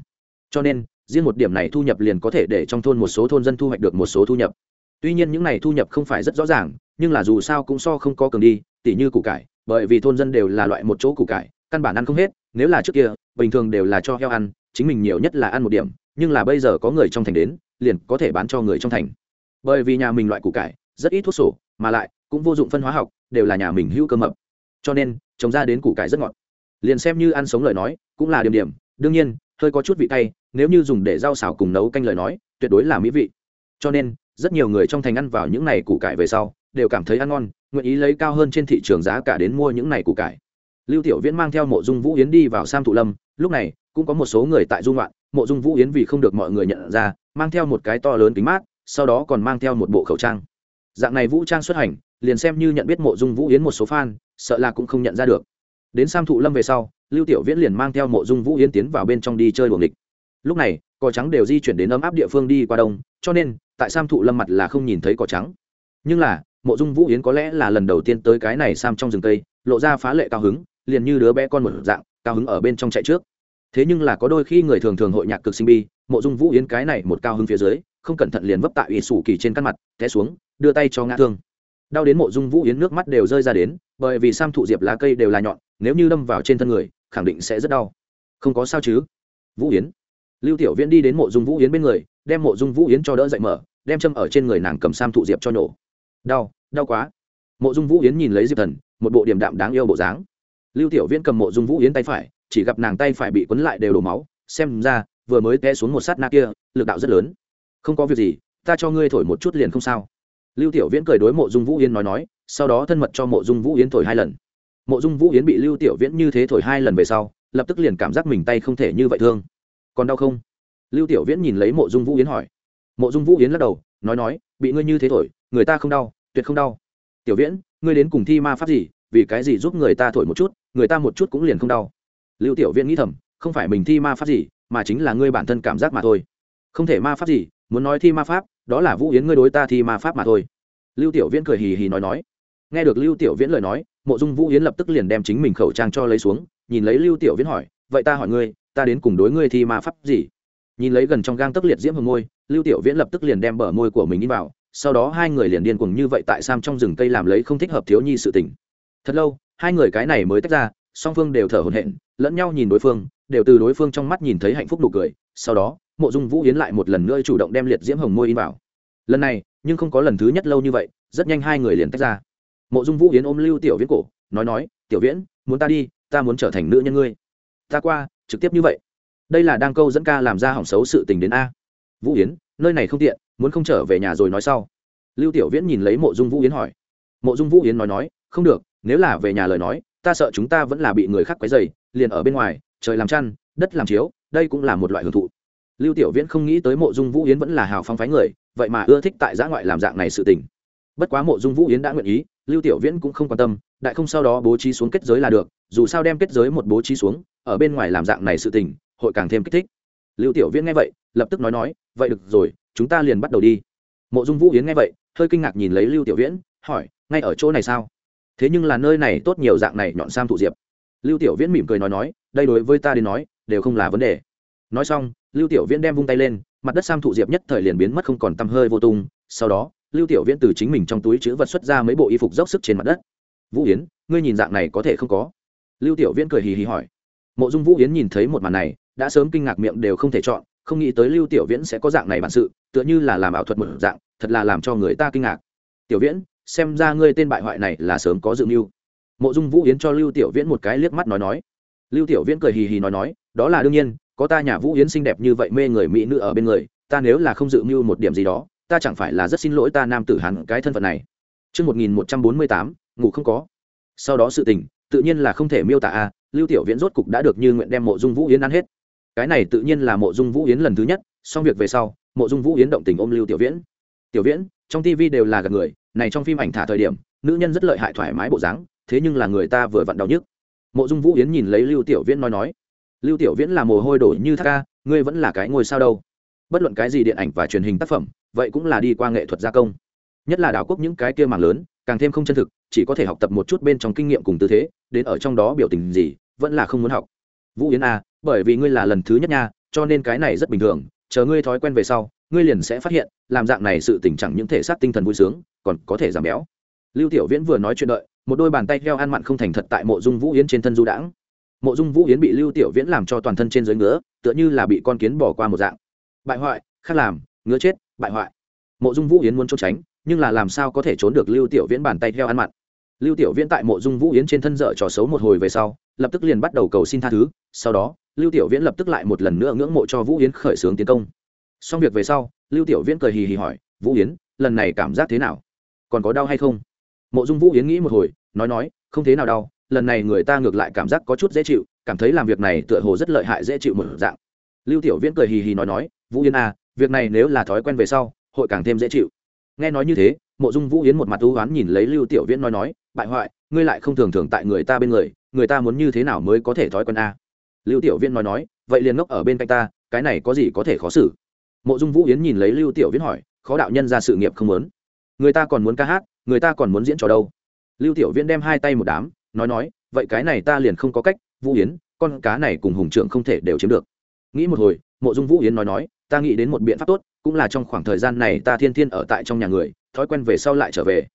Cho nên riêng một điểm này thu nhập liền có thể để trong thôn một số thôn dân thu hoạch được một số thu nhập. Tuy nhiên những này thu nhập không phải rất rõ ràng, nhưng là dù sao cũng so không có cường đi, tỉ như củ cải, bởi vì thôn dân đều là loại một chỗ củ cải, căn bản ăn không hết, nếu là trước kia, bình thường đều là cho heo ăn, chính mình nhiều nhất là ăn một điểm, nhưng là bây giờ có người trong thành đến, liền có thể bán cho người trong thành. Bởi vì nhà mình loại củ cải, rất ít thuốc sổ, mà lại cũng vô dụng phân hóa học, đều là nhà mình hữu cơ mập. Cho nên, trồng ra đến củ cải rất ngọt. Liền xem như ăn sống lời nói, cũng là điểm điểm, đương nhiên, hơi có chút vị cay nếu như dùng để rau xào cùng nấu canh lời nói, tuyệt đối là mỹ vị. Cho nên, rất nhiều người trong thành ăn vào những này củ cải về sau, đều cảm thấy ăn ngon, nguyện ý lấy cao hơn trên thị trường giá cả đến mua những này củ cải. Lưu tiểu viễn mang theo mộ dung vũ yến đi vào sam thụ lâm, lúc này, cũng có một số người tại dung loạn mộ dung vũ yến vì không được mọi người nhận ra, mang theo một cái to lớn kính mát, sau đó còn mang theo một bộ khẩu trang. Dạng này vũ trang xuất hành, liền xem như nhận biết mộ dung vũ yến một số fan, sợ là cũng không nhận ra được. Đến sam thụ lâm về sau, lưu tiểu viễn liền mang theo mộ dung vũ yến tiến vào bên trong đi chơi buồng địch lúc này, cỏ trắng đều di chuyển đến ấm áp địa phương đi qua đông, cho nên, tại sam thụ lâm mặt là không nhìn thấy cỏ trắng. Nhưng là, mộ dung vũ yến có lẽ là lần đầu tiên tới cái này sam trong rừng tây lộ ra phá lệ cao hứng, liền như đứa bé con một dạng, cao hứng ở bên trong chạy trước. Thế nhưng là có đôi khi người thường thường hội nhạc cực sinh bi, mộ dung vũ yến cái này một cao hứng phía dưới, không cẩn thận liền vấp tại ủy sủ kỳ trên căn mặt, té xuống, đưa tay cho ngã thương. Đau đến mộ dung vũ yến nước mắt đều rơi ra đến, bởi vì sam thụ diệp lá cây đều là nhọn, nếu như đâm vào trên thân người, khẳng định sẽ rất đau. Không có sao chứ? Vũ yến lưu tiểu viễn đi đến mộ dung vũ yến bên người, đem mộ dung vũ yến cho đỡ dậy mở, đem châm ở trên người nàng cầm sam thụ diệp cho nổ. Đau đau quá. Mộ dung vũ yến nhìn lấy diệp thần, một bộ điểm đạm đáng yêu bộ dáng. Lưu tiểu viễn cầm mộ dung vũ yến tay phải, chỉ gặp nàng tay phải bị quấn lại đều đổ máu, xem ra, vừa mới té xuống một sát na kia, lực đạo rất lớn. Không có việc gì, ta cho ngươi thổi một chút liền không sao. Lưu tiểu viễn cười đối mộ dung vũ Yến nói nói, sau đó thân mật cho mộ dung vũ yến thổi hai lần. Mộ dung vũ yến bị lưu tiểu viễn như thế thổi hai lần về sau, lập tức liền cảm giác mình tay không thể như vậy thương còn đau không? Lưu tiểu viễn nhìn lấy mộ dung vũ yến hỏi. Mộ dung vũ yến lắc đầu, nói nói, bị ngươi như thế thổi, người ta không đau, tuyệt không đau. Tiểu viễn, ngươi đến cùng thi ma pháp gì, vì cái gì giúp người ta thổi một chút, người ta một chút cũng liền không đau. Lưu tiểu viễn nghĩ thầm, không phải mình thi ma pháp gì, mà chính là ngươi bản thân cảm giác mà thôi. Không thể ma pháp gì, muốn nói thi ma pháp, đó là vũ yến ngươi đối ta thi ma pháp mà thôi. Lưu tiểu viễn cười hì hì nói nói. Nghe được lưu tiểu viễn lời nói, mộ dung vũ yến lập tức liền đem chính mình khẩu trang cho lấy xuống, nhìn lấy lưu tiểu viễn hỏi, vậy ta hỏi ngươi ta đến cùng đối ngươi thi ma pháp gì? Nhìn lấy gần trong gang tấc liệt diễm hồng môi, lưu tiểu viễn lập tức liền đem bờ môi của mình đi vào, sau đó hai người liền điên cuồng như vậy tại sam trong rừng cây làm lấy không thích hợp thiếu nhi sự tình. Thật lâu, hai người cái này mới tách ra, song phương đều thở hổn hển, lẫn nhau nhìn đối phương, đều từ đối phương trong mắt nhìn thấy hạnh phúc nụ cười, sau đó, mộ dung vũ yến lại một lần nữa chủ động đem liệt diễm hồng môi in vào. Lần này, nhưng không có lần thứ nhất lâu như vậy, rất nhanh hai người liền tách ra. Mộ dung vũ yến ôm lưu tiểu viễn cổ, nói nói, tiểu viễn, muốn ta đi, ta muốn trở thành nữ nhân ngươi. Ta qua trực tiếp như vậy. Đây là đang câu dẫn ca làm ra hỏng xấu sự tình đến a. Vũ yến, nơi này không tiện, muốn không trở về nhà rồi nói sau. Lưu tiểu viễn nhìn lấy mộ dung vũ yến hỏi. Mộ dung vũ yến nói nói, không được, nếu là về nhà lời nói, ta sợ chúng ta vẫn là bị người khác quấy dày liền ở bên ngoài, trời làm chăn, đất làm chiếu, đây cũng là một loại hưởng thụ. Lưu tiểu viễn không nghĩ tới mộ dung vũ yến vẫn là hào phóng phái người, vậy mà ưa thích tại giã ngoại làm dạng này sự tình. Bất quá mộ dung vũ yến đã nguyện ý lưu tiểu viễn cũng không quan tâm, đại không sau đó bố trí xuống kết giới là được, dù sao đem kết giới một bố trí xuống, ở bên ngoài làm dạng này sự tình, hội càng thêm kích thích. Lưu tiểu viễn nghe vậy, lập tức nói nói, vậy được rồi, chúng ta liền bắt đầu đi. Mộ dung vũ yến nghe vậy, hơi kinh ngạc nhìn lấy lưu tiểu viễn, hỏi, ngay ở chỗ này sao? Thế nhưng là nơi này tốt nhiều dạng này nhọn sam thụ diệp. Lưu tiểu viễn mỉm cười nói nói, đây đối với ta đến nói, đều không là vấn đề. Nói xong, lưu tiểu viễn đem vung tay lên, mặt đất sam thụ diệp nhất thời liền biến mất không còn tăm hơi vô tung, sau đó lưu tiểu viễn từ chính mình trong túi chữ vật xuất ra mấy bộ y phục dốc sức trên mặt đất. Vũ yến, ngươi nhìn dạng này có thể không có? Lưu tiểu viễn cười hì hì hỏi. Mộ dung vũ yến nhìn thấy một màn này, đã sớm kinh ngạc miệng đều không thể chọn, không nghĩ tới lưu tiểu viễn sẽ có dạng này bản sự, tựa như là làm ảo thuật một dạng, thật là làm cho người ta kinh ngạc. Tiểu viễn, xem ra ngươi tên bại hoại này là sớm có dự mưu. Mộ dung vũ yến cho lưu tiểu viễn một cái liếc mắt nói nói. Lưu tiểu viễn cười hì hì nói nói, đó là đương nhiên, có ta nhà vũ yến xinh đẹp như vậy mê người mỹ nữ ở bên người, ta nếu là không dự mưu một điểm gì đó ta chẳng phải là rất xin lỗi ta nam tử hắn cái thân phận này Trước 1148, ngủ không có. Sau đó sự tình, tự nhiên là không thể miêu tả a, Lưu Tiểu Viễn rốt cục đã được như nguyện đem Mộ Dung Vũ Yến ăn hết. Cái này tự nhiên là Mộ Dung Vũ Yến lần thứ nhất, xong việc về sau, Mộ Dung Vũ Yến động tình ôm Lưu Tiểu Viễn. Tiểu Viễn, trong TV đều là gạt người, này trong phim ảnh thả thời điểm, nữ nhân rất lợi hại thoải mái bộ dáng, thế nhưng là người ta vừa vặn đau nhức. Mộ Dung Vũ Yến nhìn lấy Lưu Tiểu Viễn nói nói, Lưu Tiểu Viễn là mồ hôi đổ như thác ca, ngươi vẫn là cái ngôi sao đâu? Bất luận cái gì điện ảnh và truyền hình tác phẩm, vậy cũng là đi qua nghệ thuật gia công. Nhất là đảo quốc những cái kia mảng lớn càng thêm không chân thực chỉ có thể học tập một chút bên trong kinh nghiệm cùng tư thế đến ở trong đó biểu tình gì vẫn là không muốn học. Vũ yến a à, bởi vì ngươi là lần thứ nhất nha cho nên cái này rất bình thường chờ ngươi thói quen về sau ngươi liền sẽ phát hiện làm dạng này sự tình chẳng những thể xác tinh thần vui sướng còn có thể giảm béo. Lưu tiểu viễn vừa nói chuyện đợi một đôi bàn tay heo ăn mặn không thành thật tại mộ dung vũ yến trên thân du đãng. Mộ dung vũ yến bị lưu tiểu viễn làm cho toàn thân trên dưới ngứa tựa như là bị con kiến bỏ qua một dạng. Bại hoại khác làm ngứa chết bại hoại. Mộ dung vũ yến muốn trốn tránh, nhưng là làm sao có thể trốn được lưu tiểu viễn bàn tay theo ăn mặn? Lưu tiểu viễn tại mộ dung vũ yến trên thân dở trò xấu một hồi về sau, lập tức liền bắt đầu cầu xin tha thứ, sau đó, lưu tiểu viễn lập tức lại một lần nữa ngưỡng mộ cho vũ yến khởi xướng tiến công. Xong việc về sau, lưu tiểu viễn cười hì hì hỏi, vũ yến, lần này cảm giác thế nào? Còn có đau hay không? Mộ dung vũ yến nghĩ một hồi, nói nói, không thế nào đau, lần này người ta ngược lại cảm giác có chút dễ chịu, cảm thấy làm việc này tựa hồ rất lợi hại dễ chịu một dạng. Lưu tiểu viễn cười hì hì nói nói, vũ yến à việc này nếu là thói quen về sau, hội càng thêm dễ chịu. Nghe nói như thế, mộ dung vũ yến một mặt ưu oán nhìn lấy lưu tiểu viễn nói nói, bại hoại, ngươi lại không thường thường tại người ta bên người người ta muốn như thế nào mới có thể thói quen a? Lưu tiểu viễn nói nói, vậy liền ngốc ở bên cạnh ta, cái này có gì có thể khó xử? Mộ dung vũ yến nhìn lấy lưu tiểu viễn hỏi, khó đạo nhân ra sự nghiệp không muốn? Người ta còn muốn ca hát, người ta còn muốn diễn trò đâu? Lưu tiểu viễn đem hai tay một đám, nói nói, vậy cái này ta liền không có cách, vũ yến, con cá này cùng hùng trưởng không thể đều chiếm được. Nghĩ một hồi, mộ dung vũ yến nói nói ta nghĩ đến một biện pháp tốt, cũng là trong khoảng thời gian này ta thiên thiên ở tại trong nhà người, thói quen về sau lại trở về.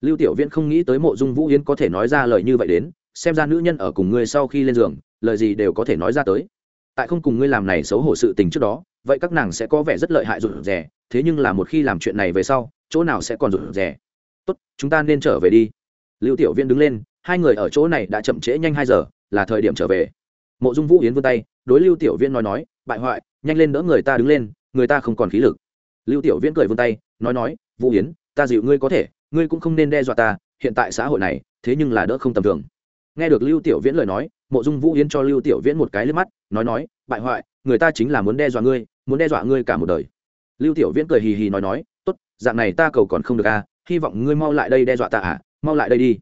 Lưu tiểu viễn không nghĩ tới mộ dung vũ yến có thể nói ra lời như vậy đến, xem ra nữ nhân ở cùng ngươi sau khi lên giường, lời gì đều có thể nói ra tới. Tại không cùng ngươi làm này xấu hổ sự tình trước đó, vậy các nàng sẽ có vẻ rất lợi hại rụt rè, thế nhưng là một khi làm chuyện này về sau, chỗ nào sẽ còn rụt rè? Tốt, chúng ta nên trở về đi. Lưu tiểu viễn đứng lên, hai người ở chỗ này đã chậm trễ nhanh hai giờ, là thời điểm trở về. Mộ dung vũ yến vươn tay, đối lưu tiểu viễn nói nói bại hoại, nhanh lên đỡ người ta đứng lên, người ta không còn khí lực. Lưu tiểu viễn cười vươn tay, nói nói, vũ yến, ta dịu ngươi có thể, ngươi cũng không nên đe dọa ta, hiện tại xã hội này, thế nhưng là đỡ không tầm thường. Nghe được lưu tiểu viễn lời nói, mộ dung vũ yến cho lưu tiểu viễn một cái lên mắt, nói nói, bại hoại, người ta chính là muốn đe dọa ngươi, muốn đe dọa ngươi cả một đời. Lưu tiểu viễn cười hì hì nói nói, tốt, dạng này ta cầu còn không được à hy vọng ngươi mau lại đây đe dọa ta à mau lại đây đi.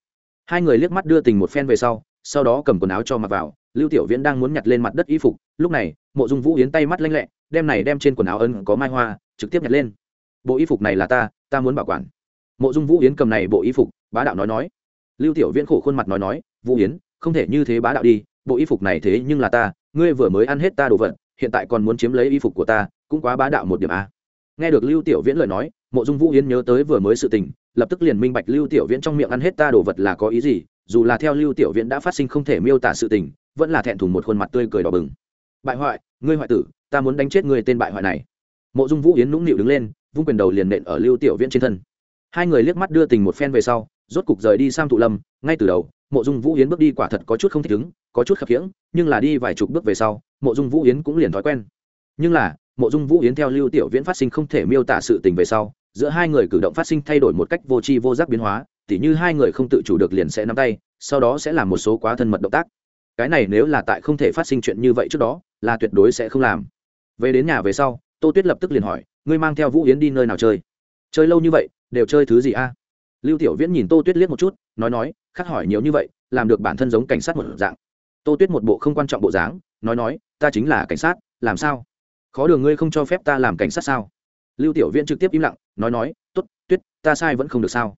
Hai người liếc mắt đưa tình một phen về sau sau đó cầm quần áo cho mặc vào, lưu tiểu viễn đang muốn nhặt lên mặt đất y phục, lúc này mộ dung vũ yến tay mắt lanh lẹ, đem này đem trên quần áo ân có mai hoa, trực tiếp nhặt lên. Bộ y phục này là ta ta muốn bảo quản. Mộ dung vũ yến cầm này bộ y phục, bá đạo nói nói. Lưu tiểu viễn khổ khuôn mặt nói nói, vũ yến, không thể như thế bá đạo đi, bộ y phục này thế nhưng là ta, ngươi vừa mới ăn hết ta đồ vật, hiện tại còn muốn chiếm lấy y phục của ta, cũng quá bá đạo một điểm a nghe được lưu tiểu viễn lời nói, mộ dung vũ yến nhớ tới vừa mới sự tình, lập tức liền minh bạch lưu tiểu viễn trong miệng ăn hết ta đồ vật là có ý gì, dù là theo lưu tiểu viễn đã phát sinh không thể miêu tả sự tình, vẫn là thẹn thùng một khuôn mặt tươi cười đỏ bừng bại hoại, ngươi hoại tử, ta muốn đánh chết ngươi tên bại hoại này. Mộ dung vũ yến nũng nịu đứng lên, vung quyền đầu liền nện ở lưu tiểu viễn trên thân. Hai người liếc mắt đưa tình một phen về sau, rốt cục rời đi sang thụ lâm, ngay từ đầu, mộ dung vũ yến bước đi quả thật có chút không thích ứng, có chút khập khiễng, nhưng là đi vài chục bước về sau, mộ dung vũ yến cũng liền thói quen. Nhưng là, mộ dung vũ yến theo lưu tiểu viễn phát sinh không thể miêu tả sự tình về sau, giữa hai người cử động phát sinh thay đổi một cách vô tri vô giác biến hóa, tỉ như hai người không tự chủ được liền sẽ nắm tay, sau đó sẽ làm một số quá thân mật động tác. Cái này nếu là tại không thể phát sinh chuyện như vậy trước đó là tuyệt đối sẽ không làm. Về đến nhà về sau, tô tuyết lập tức liền hỏi, ngươi mang theo vũ yến đi nơi nào chơi? Chơi lâu như vậy, đều chơi thứ gì a? Lưu tiểu viễn nhìn tô tuyết liếc một chút, nói nói, khắc hỏi nhiều như vậy, làm được bản thân giống cảnh sát một dạng. Tô tuyết một bộ không quan trọng bộ dáng, nói nói, ta chính là cảnh sát, làm sao? Khó đường ngươi không cho phép ta làm cảnh sát sao? Lưu tiểu viễn trực tiếp im lặng, nói nói t ố t tuyết, ta sai vẫn không được sao?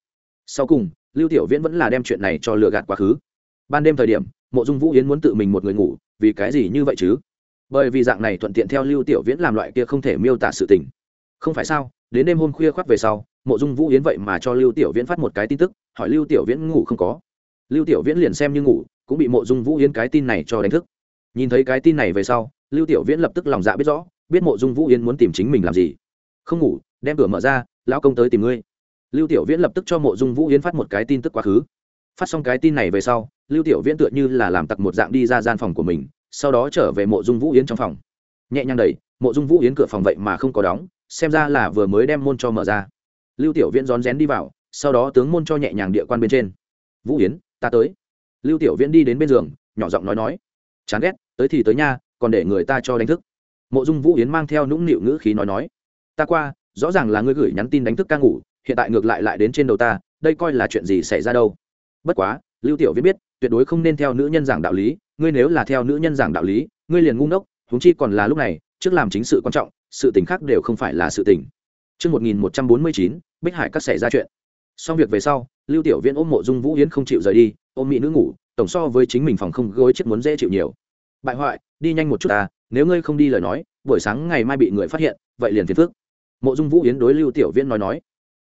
Sau cùng, lưu tiểu viễn vẫn là đem chuyện này cho lừa gạt quá khứ. Ban đêm thời điểm, mộ dung vũ yến muốn tự mình một người ngủ, vì cái gì như vậy chứ? Bởi vì dạng này thuận tiện theo lưu tiểu viễn làm loại kia không thể miêu tả sự tình. Không phải sao? Đến đêm hôm khuya khoác về sau, mộ dung vũ yến vậy mà cho lưu tiểu viễn phát một cái tin tức, hỏi lưu tiểu viễn ngủ không có. Lưu tiểu viễn liền xem như ngủ, cũng bị mộ dung vũ yến cái tin này cho đánh thức. Nhìn thấy cái tin này về sau, lưu tiểu viễn lập tức lòng dạ biết rõ, biết mộ dung vũ yến muốn tìm chính mình làm gì. Không ngủ, đem cửa mở ra, lão công tới tìm ngươi. Lưu tiểu viễn lập tức cho mộ dung vũ yến phát một cái tin tức quá khứ. Phát xong cái tin này về sau, lưu tiểu viễn tựa như là làm tặc một dạng đi ra gian phòng của mình sau đó trở về mộ dung vũ yến trong phòng. Nhẹ nhàng đẩy, mộ dung vũ yến cửa phòng vậy mà không có đóng, xem ra là vừa mới đem môn cho mở ra. Lưu tiểu viễn rón rén đi vào, sau đó tướng môn cho nhẹ nhàng địa quan bên trên. Vũ yến, ta tới. Lưu tiểu viễn đi đến bên giường, nhỏ giọng nói nói. Chán ghét, tới thì tới nha, còn để người ta cho đánh thức. Mộ dung vũ yến mang theo nũng nịu ngữ khí nói nói. Ta qua, rõ ràng là ngươi gửi nhắn tin đánh thức ca ngủ, hiện tại ngược lại lại đến trên đầu ta, đây coi là chuyện gì xảy ra đâu. Bất quá, lưu tiểu viễn biết, tuyệt đối không nên theo nữ nhân giảng đạo lý ngươi nếu là theo nữ nhân giảng đạo lý ngươi liền ngu ngốc huống chi còn là lúc này trước làm chính sự quan trọng sự tình khác đều không phải là sự tình Trước 1149, Bích Hải cắt xảy ra chuyện. Xong việc về sau, Lưu Tiểu Viễn ôm mộ Dung Vũ Yến không chịu rời đi, ôm mỹ nữ ngủ, tổng so với chính mình phòng không gối chết muốn dễ chịu nhiều. Bại hoại, đi nhanh một chút ta, nếu ngươi không đi lời nói, buổi sáng ngày mai bị người phát hiện, vậy liền phiền phức. Mộ Dung Vũ Yến đối Lưu Tiểu Viễn nói nói.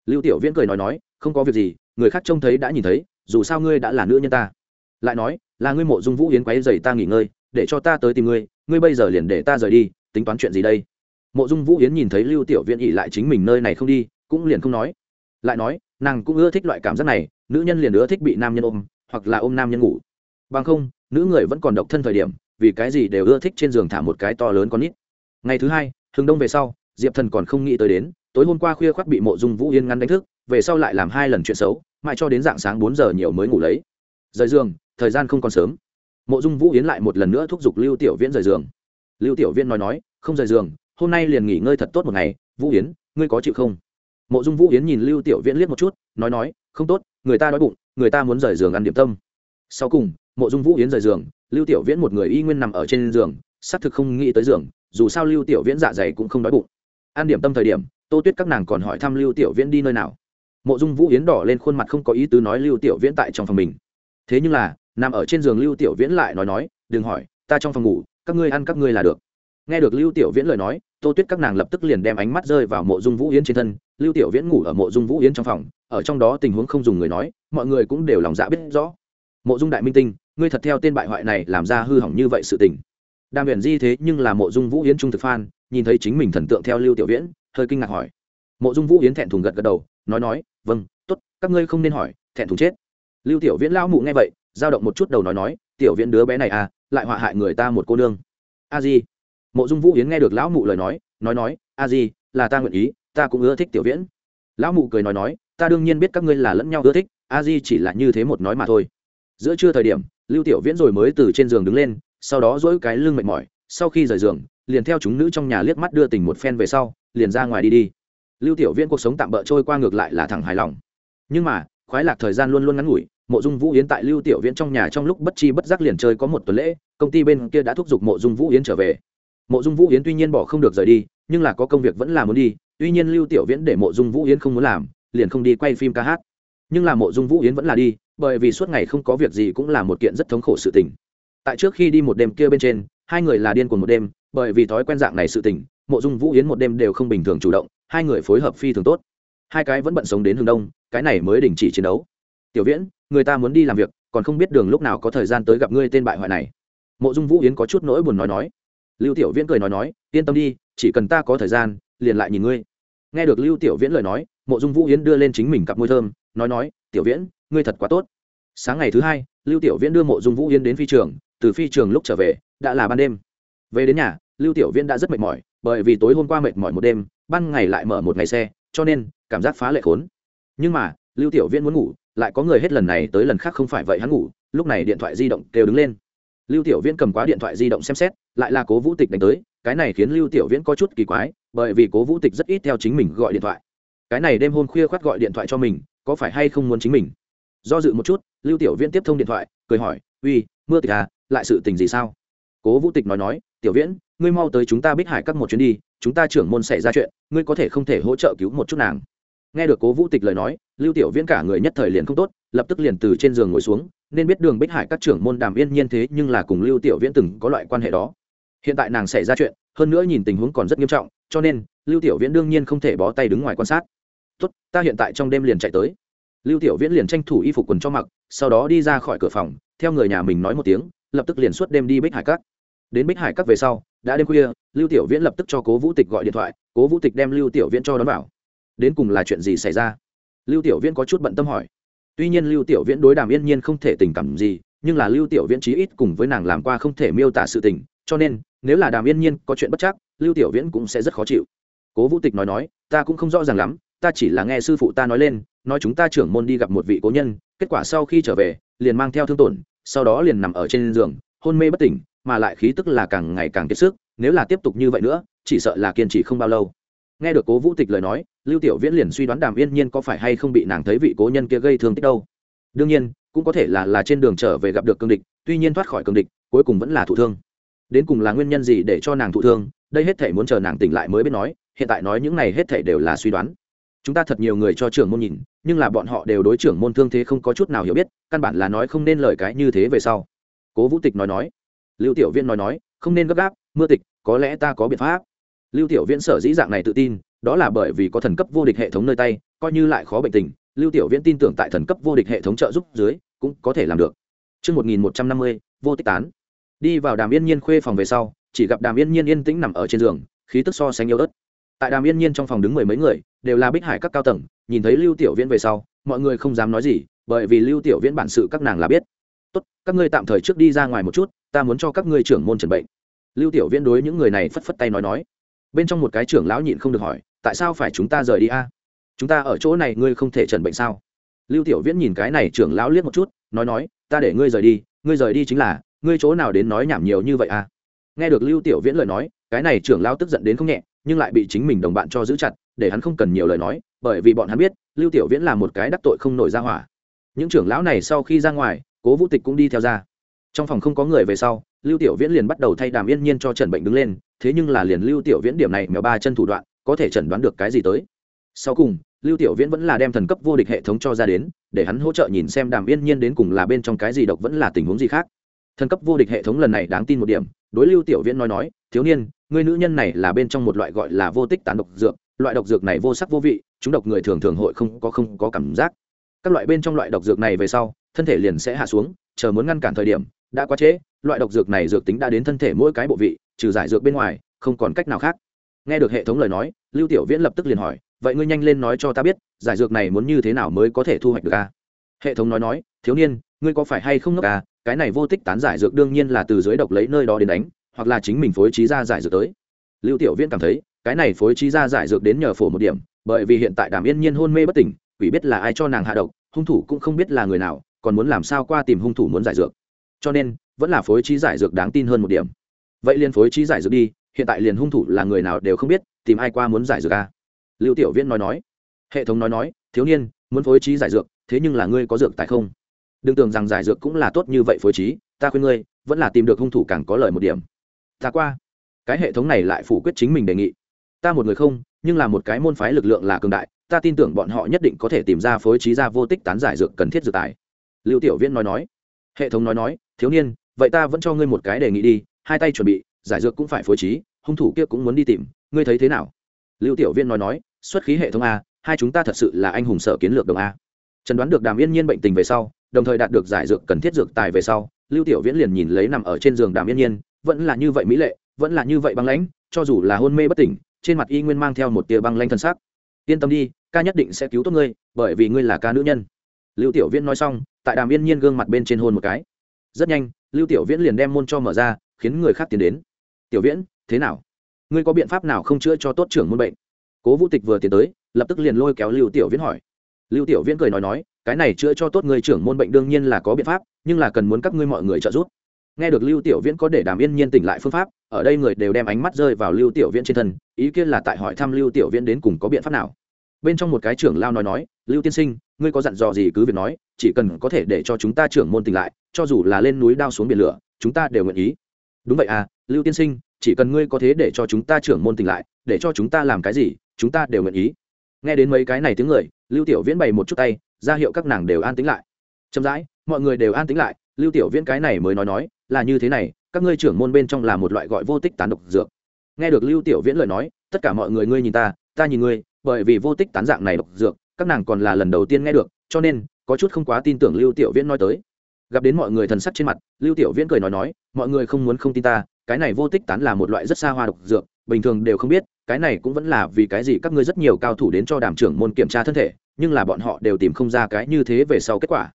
Lưu Tiểu Viễn cười nói nói, không có việc gì, người khác trông thấy đã nhìn thấy, dù sao ngươi đã là nữ nhân ta. Lại nói, là ngươi Mộ Dung Vũ Yến quấy rầy ta nghỉ ngơi, để cho ta tới tìm ngươi, ngươi bây giờ liền để ta rời đi, tính toán chuyện gì đây? mộ dung vũ yến nhìn thấy lưu tiểu viễn ỉ lại chính mình nơi này không đi cũng liền không nói. Lại nói nàng cũng ưa thích loại cảm giác này nữ nhân liền ưa thích bị nam nhân ôm hoặc là ôm nam nhân ngủ. Bằng không nữ người vẫn còn độc thân thời điểm vì cái gì đều ưa thích trên giường thả một cái to lớn con nít. Ngày thứ hai hừng đông về sau diệp thần còn không nghĩ tới đến tối hôm qua khuya khoác bị mộ dung vũ yên ngăn đánh thức về sau lại làm hai lần chuyện xấu mãi cho đến dạng sáng bốn giờ nhiều mới ngủ lấy. Rời giường thời gian không còn sớm. Mộ dung vũ yến lại một lần nữa thúc giục lưu tiểu viễn rời giường. Lưu tiểu viễn nói nói, không rời giường, hôm nay liền nghỉ ngơi thật tốt một ngày, vũ yến, ngươi có chịu không? Mộ dung vũ yến nhìn lưu tiểu viễn liếc một chút, nói nói, không tốt, người ta đói bụng, người ta muốn rời giường ăn điểm tâm. Sau cùng, mộ dung vũ yến rời giường, lưu tiểu viễn một người y nguyên nằm ở trên giường, xác thực không nghĩ tới giường, dù sao lưu tiểu viễn dạ dày cũng không đói bụng. Ăn điểm tâm thời điểm, tô tuyết các nàng còn hỏi thăm lưu tiểu viễn đi nơi nào. Mộ dung vũ yến đỏ lên khuôn mặt không có ý tứ nói lưu tiểu viễn tại trong phòng mình. Thế nhưng là nằm ở trên giường lưu tiểu viễn lại nói nói, đừng hỏi, ta trong phòng ngủ, các ngươi ăn các ngươi là được. Nghe được lưu tiểu viễn lời nói, tô tuyết các nàng lập tức liền đem ánh mắt rơi vào mộ dung vũ yến trên thân. Lưu tiểu viễn ngủ ở mộ dung vũ yến trong phòng, ở trong đó tình huống không dùng người nói, mọi người cũng đều lòng dạ biết rõ. Mộ dung đại minh tinh, ngươi thật theo tên bại hoại này làm ra hư hỏng như vậy sự tình. Đàm huyền di thế nhưng là mộ dung vũ yến trung thực phan nhìn thấy chính mình thần tượng theo lưu tiểu viễn, hơi kinh ngạc hỏi. Mộ dung vũ yến thẹn thùng gật gật đầu, nói nói vâng t ố t các ngươi không nên hỏi, thẹn thùng chết. Lưu tiểu viễn lão mụ nghe vậy giao động một chút đầu nói nói, tiểu viễn đứa bé này à lại họa hại người ta một cô nương. A di. Mộ dung vũ yến nghe được lão mụ lời nói nói nói, a di, là ta nguyện ý, ta cũng ưa thích tiểu viễn. Lão mụ cười nói nói, ta đương nhiên biết các ngươi là lẫn nhau ưa thích, a di chỉ là như thế một nói mà thôi. Giữa trưa thời điểm, lưu tiểu viễn rồi mới từ trên giường đứng lên, sau đó dỗi cái lưng mệt mỏi, sau khi rời giường, liền theo chúng nữ trong nhà liếc mắt đưa tình một phen về sau, liền ra ngoài đi đi. Lưu tiểu viễn cuộc sống tạm bỡ trôi qua ngược lại là thẳng hài lòng. Nhưng mà khoái lạc thời gian luôn luôn ngắn ngủi, mộ dung vũ yến tại lưu tiểu viễn trong nhà trong lúc bất chi bất giác liền chơi có một tuần lễ, công ty bên kia đã thúc giục mộ dung vũ yến trở về. Mộ dung vũ yến tuy nhiên bỏ không được rời đi, nhưng là có công việc vẫn là muốn đi, tuy nhiên lưu tiểu viễn để mộ dung vũ yến không muốn làm, liền không đi quay phim ca hát. Nhưng là mộ dung vũ yến vẫn là đi, bởi vì suốt ngày không có việc gì cũng là một kiện rất thống khổ sự tình. Tại trước khi đi một đêm kia bên trên, hai người là điên cuồng một đêm, bởi vì thói quen dạng này sự tình, mộ dung vũ yến một đêm đều không bình thường chủ động, hai người phối hợp phi thường tốt. Hai cái vẫn bận sống đến hướng đông cái này mới đình chỉ chiến đấu. Tiểu viễn, người ta muốn đi làm việc, còn không biết đường lúc nào có thời gian tới gặp ngươi tên bại hoại này. Mộ dung vũ yến có chút nỗi buồn nói nói. Lưu tiểu viễn cười nói nói, yên tâm đi, chỉ cần ta có thời gian, liền lại nhìn ngươi. Nghe được lưu tiểu viễn lời nói, mộ dung vũ yến đưa lên chính mình cặp môi thơm, nói nói, tiểu viễn, ngươi thật quá tốt. Sáng ngày thứ hai, lưu tiểu viễn đưa mộ dung vũ yến đến phi trường, từ phi trường lúc trở về, đã là ban đêm. Về đến nhà, lưu tiểu viễn đã rất mệt mỏi, bởi vì tối hôm qua mệt mỏi một đêm, ban ngày lại mở một ngày xe, cho nên cảm giác phá lệ khốn nhưng mà, lưu tiểu viễn muốn ngủ, lại có người hết lần này tới lần khác không phải vậy hắn ngủ, lúc này điện thoại di động kêu đứng lên. Lưu tiểu viễn cầm quá điện thoại di động xem xét, lại là cố vũ tịch đánh tới, cái này khiến lưu tiểu viễn có chút kỳ quái, bởi vì cố vũ tịch rất ít theo chính mình gọi điện thoại. Cái này đêm hôm khuya khoát gọi điện thoại cho mình, có phải hay không muốn chính mình? Do dự một chút, lưu tiểu viễn tiếp thông điện thoại, cười hỏi, uy, mưa tịch à lại sự tình gì sao? Cố vũ tịch nói nói, tiểu viễn, ngươi mau tới chúng ta bích hải các một chuyến đi, chúng ta trưởng môn xảy ra chuyện, ngươi có thể không thể hỗ trợ cứu một chút nàng nghe được cố vũ tịch lời nói, lưu tiểu viễn cả người nhất thời liền không tốt, lập tức liền từ trên giường ngồi xuống, nên biết đường bích hải các trưởng môn đàm yên nhiên thế nhưng là cùng lưu tiểu viễn từng có loại quan hệ đó. Hiện tại nàng xảy ra chuyện, hơn nữa nhìn tình huống còn rất nghiêm trọng, cho nên, lưu tiểu viễn đương nhiên không thể bó tay đứng ngoài quan sát. Tốt, ta hiện tại trong đêm liền chạy tới. Lưu tiểu viễn liền tranh thủ y phục quần cho mặc, sau đó đi ra khỏi cửa phòng, theo người nhà mình nói một tiếng, lập tức liền suốt đêm đi bích hải các. Đến bích hải các về sau, đã đêm khuya, lưu tiểu viễn lập tức cho cố vũ tịch gọi điện thoại, cố vũ tịch đem lưu tiểu viễn cho đón vào đến cùng là chuyện gì xảy ra? Lưu tiểu viễn có chút bận tâm hỏi. Tuy nhiên lưu tiểu viễn đối đàm yên nhiên không thể tình cảm gì, nhưng là lưu tiểu viễn chí ít cùng với nàng làm qua không thể miêu tả sự tình, cho nên, nếu là đàm yên nhiên có chuyện bất chắc, lưu tiểu viễn cũng sẽ rất khó chịu. Cố vũ tịch nói nói, ta cũng không rõ ràng lắm, ta chỉ là nghe sư phụ ta nói lên, nói chúng ta trưởng môn đi gặp một vị cố nhân, kết quả sau khi trở về, liền mang theo thương tổn, sau đó liền nằm ở trên giường, hôn mê bất tỉnh, mà lại khí tức là càng ngày càng kiệt sức, nếu là tiếp tục như vậy nữa, chỉ sợ là kiên trì không bao lâu nghe được cố vũ tịch lời nói, lưu tiểu viễn liền suy đoán đàm yên nhiên có phải hay không bị nàng thấy vị cố nhân kia gây thương tích đâu. Đương nhiên, cũng có thể là là trên đường trở về gặp được cương địch, tuy nhiên thoát khỏi cương địch, cuối cùng vẫn là thụ thương. Đến cùng là nguyên nhân gì để cho nàng thụ thương, đây hết thể muốn chờ nàng tỉnh lại mới biết nói, hiện tại nói những này hết thể đều là suy đoán. Chúng ta thật nhiều người cho trưởng môn nhìn, nhưng là bọn họ đều đối trưởng môn thương thế không có chút nào hiểu biết, căn bản là nói không nên lời cái như thế về sau. Cố vũ tịch nói nói. Lưu tiểu viên nói nói, không nên gấp gáp, mưa tịch, có lẽ ta có biện pháp lưu tiểu viễn sở dĩ dạng này tự tin đó là bởi vì có thần cấp vô địch hệ thống nơi tay coi như lại khó bệnh tình lưu tiểu viễn tin tưởng tại thần cấp vô địch hệ thống trợ giúp dưới cũng có thể làm được Trước 1150, vô tích tán. Đi vào đàm yên nhiên khuê phòng về sau, chỉ gặp đàm yên nhiên yên tĩnh nằm ở trên giường, khí tức so sánh yếu ớt. Tại đàm yên nhiên trong phòng đứng mười mấy người, đều là bích hải các cao tầng, nhìn thấy lưu tiểu viễn về sau, mọi người không dám nói gì, bởi vì lưu tiểu viễn bản sự các nàng là biết. Tốt, các ngươi tạm thời trước đi ra ngoài một chút, ta muốn cho các ngươi trưởng môn trần bệnh. Lưu tiểu viễn đối những người này phất phất tay nói nói bên trong một cái trưởng lão nhịn không được hỏi, tại sao phải chúng ta rời đi a? Chúng ta ở chỗ này, ngươi không thể trần bệnh sao? Lưu tiểu viễn nhìn cái này trưởng lão liếc một chút, nói nói, ta để ngươi rời đi, ngươi rời đi chính là, ngươi chỗ nào đến nói nhảm nhiều như vậy a? Nghe được lưu tiểu viễn lời nói, cái này trưởng lão tức giận đến không nhẹ, nhưng lại bị chính mình đồng bạn cho giữ chặt, để hắn không cần nhiều lời nói, bởi vì bọn hắn biết, lưu tiểu viễn là một cái đắc tội không nổi ra hỏa. Những trưởng lão này sau khi ra ngoài, cố vũ tịch cũng đi theo ra. Trong phòng không có người về sau, lưu tiểu viễn liền bắt đầu thay đàm yên nhiên cho trần bệnh đứng lên thế nhưng là liền lưu tiểu viễn điểm này mèo ba chân thủ đoạn, có thể chẩn đoán được cái gì tới. Sau cùng, lưu tiểu viễn vẫn là đem thần cấp vô địch hệ thống cho ra đến, để hắn hỗ trợ nhìn xem đàm yên nhiên đến cùng là bên trong cái gì độc vẫn là tình huống gì khác. Thần cấp vô địch hệ thống lần này đáng tin một điểm, đối lưu tiểu viễn nói nói, thiếu niên người nữ nhân này là bên trong một loại gọi là vô tích tán độc dược, loại độc dược này vô sắc vô vị, chúng độc người thường thường hội không có không có cảm giác. Các loại bên trong loại độc dược này về sau, thân thể liền sẽ hạ xuống, chờ muốn ngăn cản thời điểm, đã quá trễ, loại độc dược này dược tính đã đến thân thể mỗi cái bộ vị trừ giải dược bên ngoài, không còn cách nào khác. Nghe được hệ thống lời nói, lưu tiểu viễn lập tức liền hỏi, vậy ngươi nhanh lên nói cho ta biết, giải dược này muốn như thế nào mới có thể thu hoạch được a? Hệ thống nói nói, thiếu niên, ngươi có phải hay không ngốc à? Cái này vô tích tán giải dược đương nhiên là từ dưới độc lấy nơi đó đến đánh, hoặc là chính mình phối trí ra giải dược tới. Lưu tiểu viễn cảm thấy, cái này phối trí ra giải dược đến nhờ phổ một điểm, bởi vì hiện tại đàm yên nhiên hôn mê bất tỉnh, quỷ biết là ai cho nàng hạ độc, hung thủ cũng không biết là người nào, còn muốn làm sao qua tìm hung thủ muốn giải dược. Cho nên, vẫn là phối trí giải dược đáng tin hơn một điểm vậy liền phối trí giải dược đi, hiện tại liền hung thủ là người nào đều không biết, tìm ai qua muốn giải dược à? lưu tiểu viễn nói nói. Hệ thống nói nói, thiếu niên, muốn phối trí giải dược, thế nhưng là ngươi có dược tại không? Đừng tưởng rằng giải dược cũng là tốt như vậy phối trí, ta khuyên ngươi, vẫn là tìm được hung thủ càng có lợi một điểm. Ta qua. Cái hệ thống này lại phủ quyết chính mình đề nghị. Ta một người không, nhưng là một cái môn phái lực lượng là cường đại, ta tin tưởng bọn họ nhất định có thể tìm ra phối trí ra vô tích tán giải dược cần thiết dược tài. Lưu tiểu viễn nói nói. Hệ thống nói nói, thiếu niên, vậy ta vẫn cho ngươi một cái đề nghị đi hai tay chuẩn bị, giải dược cũng phải phối trí, hung thủ kia cũng muốn đi tìm, ngươi thấy thế nào? Lưu tiểu viễn nói nói, xuất khí hệ thống a, hai chúng ta thật sự là anh hùng sở kiến lược đồng a. Trần đoán được đàm yên nhiên bệnh tình về sau, đồng thời đạt được giải dược cần thiết dược tài về sau, lưu tiểu viễn liền nhìn lấy nằm ở trên giường đàm yên nhiên, vẫn là như vậy mỹ lệ, vẫn là như vậy băng lãnh, cho dù là hôn mê bất tỉnh, trên mặt y nguyên mang theo một tia băng lanh thân xác yên tâm đi, ca nhất định sẽ cứu tốt ngươi, bởi vì ngươi là ca nữ nhân. Lưu tiểu viễn nói xong, tại đàm yên nhiên gương mặt bên trên hôn một cái. Rất nhanh, lưu tiểu viễn liền đem môn cho mở ra khiến người khác tiến đến. Tiểu viễn, thế nào? Ngươi có biện pháp nào không chữa cho tốt trưởng môn bệnh? Cố vũ tịch vừa tiến tới, lập tức liền lôi kéo lưu tiểu viễn hỏi. Lưu tiểu viễn cười nói nói, cái này chữa cho tốt người trưởng môn bệnh đương nhiên là có biện pháp, nhưng là cần muốn các ngươi mọi người trợ giúp. Nghe được lưu tiểu viễn có để đàm yên nhiên tỉnh lại phương pháp, ở đây người đều đem ánh mắt rơi vào lưu tiểu viễn trên thân, ý kiến là tại hỏi thăm lưu tiểu viễn đến cùng có biện pháp nào. Bên trong một cái trưởng lao nói nói, lưu tiên sinh, ngươi có dặn dò gì cứ việc nói, chỉ cần có thể để cho chúng ta trưởng môn tỉnh lại, cho dù là lên núi đao xuống biển lửa, chúng ta đều nguyện ý đúng vậy à lưu tiên sinh, chỉ cần ngươi có thế để cho chúng ta trưởng môn tỉnh lại, để cho chúng ta làm cái gì, chúng ta đều nguyện ý. Nghe đến mấy cái này tiếng người, lưu tiểu viễn bày một chút tay, ra hiệu các nàng đều an tĩnh lại. Chậm rãi, mọi người đều an tĩnh lại, lưu tiểu viễn cái này mới nói nói, là như thế này, các ngươi trưởng môn bên trong là một loại gọi vô tích tán độc dược. Nghe được lưu tiểu viễn lời nói, tất cả mọi người ngươi nhìn ta ta nhìn ngươi, bởi vì vô tích tán dạng này độc dược, các nàng còn là lần đầu tiên nghe được, cho nên, có chút không quá tin tưởng lưu tiểu viễn nói tới gặp đến mọi người thần sắc trên mặt, lưu tiểu viễn cười nói nói, mọi người không muốn không tin ta, cái này vô tích tán là một loại rất xa hoa độc dược, bình thường đều không biết, cái này cũng vẫn là vì cái gì các ngươi rất nhiều cao thủ đến cho đàm trưởng môn kiểm tra thân thể, nhưng là bọn họ đều tìm không ra cái như thế về sau kết quả.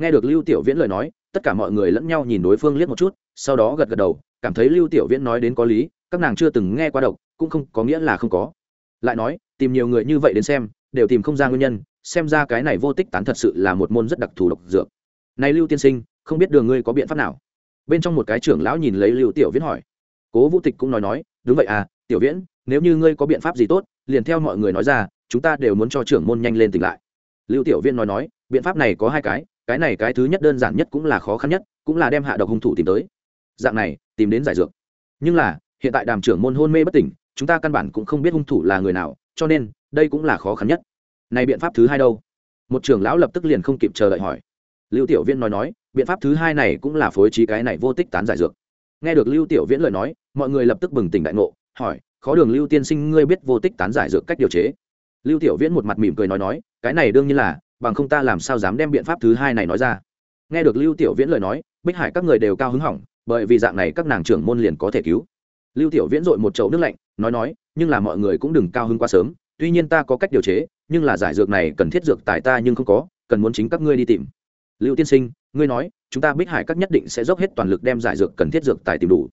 Nghe được lưu tiểu viễn lời nói, tất cả mọi người lẫn nhau nhìn đối phương liếc một chút, sau đó gật gật đầu, cảm thấy lưu tiểu viễn nói đến có lý, các nàng chưa từng nghe qua độc, cũng không có nghĩa là không có. Lại nói, tìm nhiều người như vậy đến xem, đều tìm không ra nguyên nhân, xem ra cái này vô tích tán thật sự là một môn rất đặc thù độc dược này lưu tiên sinh, không biết đường ngươi có biện pháp nào? Bên trong một cái trưởng lão nhìn lấy lưu tiểu viễn hỏi. Cố vũ tịch cũng nói nói, đúng vậy à tiểu viễn, nếu như ngươi có biện pháp gì tốt, liền theo mọi người nói ra, chúng ta đều muốn cho trưởng môn nhanh lên tỉnh lại. Lưu tiểu viễn nói nói, biện pháp này có hai cái cái này cái thứ nhất đơn giản nhất cũng là khó khăn nhất, cũng là đem hạ độc hung thủ tìm tới. Dạng này, tìm đến giải dược. Nhưng là, hiện tại đàm trưởng môn hôn mê bất tỉnh, chúng ta căn bản cũng không biết hung thủ là người nào, cho nên, đây cũng là khó khăn nhất. Này biện pháp thứ hai đâu? Một trưởng lão lập tức liền không kịp chờ đợi hỏi lưu tiểu viễn nói nói, biện pháp thứ hai này cũng là phối trí cái này vô tích tán giải dược. Nghe được lưu tiểu viễn lời nói, mọi người lập tức bừng tỉnh đại ngộ, hỏi, khó đường lưu tiên sinh ngươi biết vô tích tán giải dược cách điều chế? Lưu tiểu viễn một mặt mỉm cười nói nói, cái này đương nhiên là, bằng không ta làm sao dám đem biện pháp thứ hai này nói ra. Nghe được lưu tiểu viễn lời nói, bích hải các người đều cao hứng hỏng, bởi vì dạng này các nàng trưởng môn liền có thể cứu. Lưu tiểu viễn dội một chậu nước lạnh, nói nói, nhưng là mọi người cũng đừng cao hứng quá sớm, tuy nhiên ta có cách điều chế, nhưng là giải dược này cần thiết dược tại ta nhưng không có, cần muốn chính các ngươi đi tìm lưu tiên sinh ngươi nói chúng ta bích hải các nhất định sẽ dốc hết toàn lực đem giải dược cần thiết dược tài tìm đủ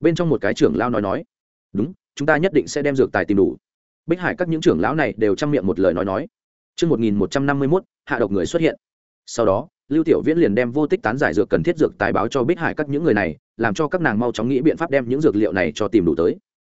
bên trong một cái trưởng lao nói nói đúng chúng ta nhất định sẽ đem dược tài tìm đủ bích hải các những trưởng lão này đều chăm miệng một lời nói nói Trước 1151, hạ độc người xuất hiện. Sau đó, Lưu Tiểu Viễn liền đem vô tích tán giải dược cần thiết dược tài báo cho Bích Hải các những người này, làm cho các nàng mau chóng nghĩ biện pháp đem những dược liệu này cho tìm đủ tới.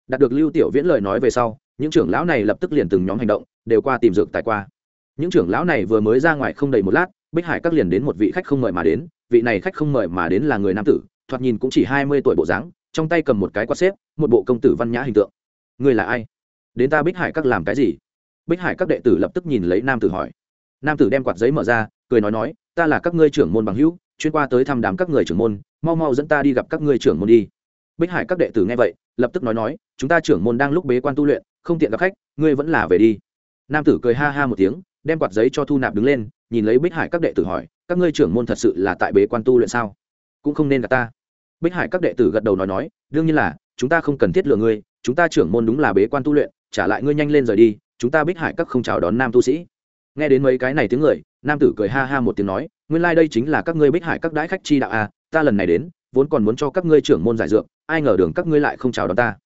Đạt được Lưu Tiểu Viễn lời nói về sau, những trưởng lão này lập tức liền từng nhóm hành động, đều qua tìm dược tài qua. Những trưởng lão này vừa mới ra ngoài không đầy một lát, Bích Hải các liền đến một vị khách không mời mà đến, vị này khách không mời mà đến là người nam tử, thoạt nhìn cũng chỉ hai mươi tuổi bộ dáng, trong tay cầm một cái quạt xếp, một bộ công tử văn nhã hình tượng. Người là ai? Đến ta Bích Hải các làm cái gì? bích hải các đệ tử lập tức nhìn lấy nam tử hỏi nam tử đem quạt giấy mở ra cười nói nói ta là các ngươi trưởng môn bằng hữu chuyên qua tới thăm đám các người trưởng môn mau mau dẫn ta đi gặp các ngươi trưởng môn đi bích hải các đệ tử nghe vậy lập tức nói nói chúng ta trưởng môn đang lúc bế quan tu luyện không tiện gặp khách ngươi vẫn là về đi nam tử cười ha ha một tiếng đem quạt giấy cho thu nạp đứng lên nhìn lấy bích hải các đệ tử hỏi các ngươi trưởng môn thật sự là tại bế quan tu luyện sao? Cũng không nên gặp ta. Bích hải các đệ tử gật đầu nói nói đương nhiên là chúng ta không cần thiết lừa ngươi chúng ta trưởng môn đúng là bế quan tu luyện trả lại ngươi nhanh lên rời đi chúng ta bích hải các không chào đón nam tu sĩ. Nghe đến mấy cái này tiếng người nam tử cười ha ha một tiếng nói nguyên lai、like、đây chính là các ngươi bích hải các đãi khách chi đạo a à, ta lần này đến vốn còn muốn cho các ngươi trưởng môn giải dược ai ngờ đường các ngươi lại không chào đón ta.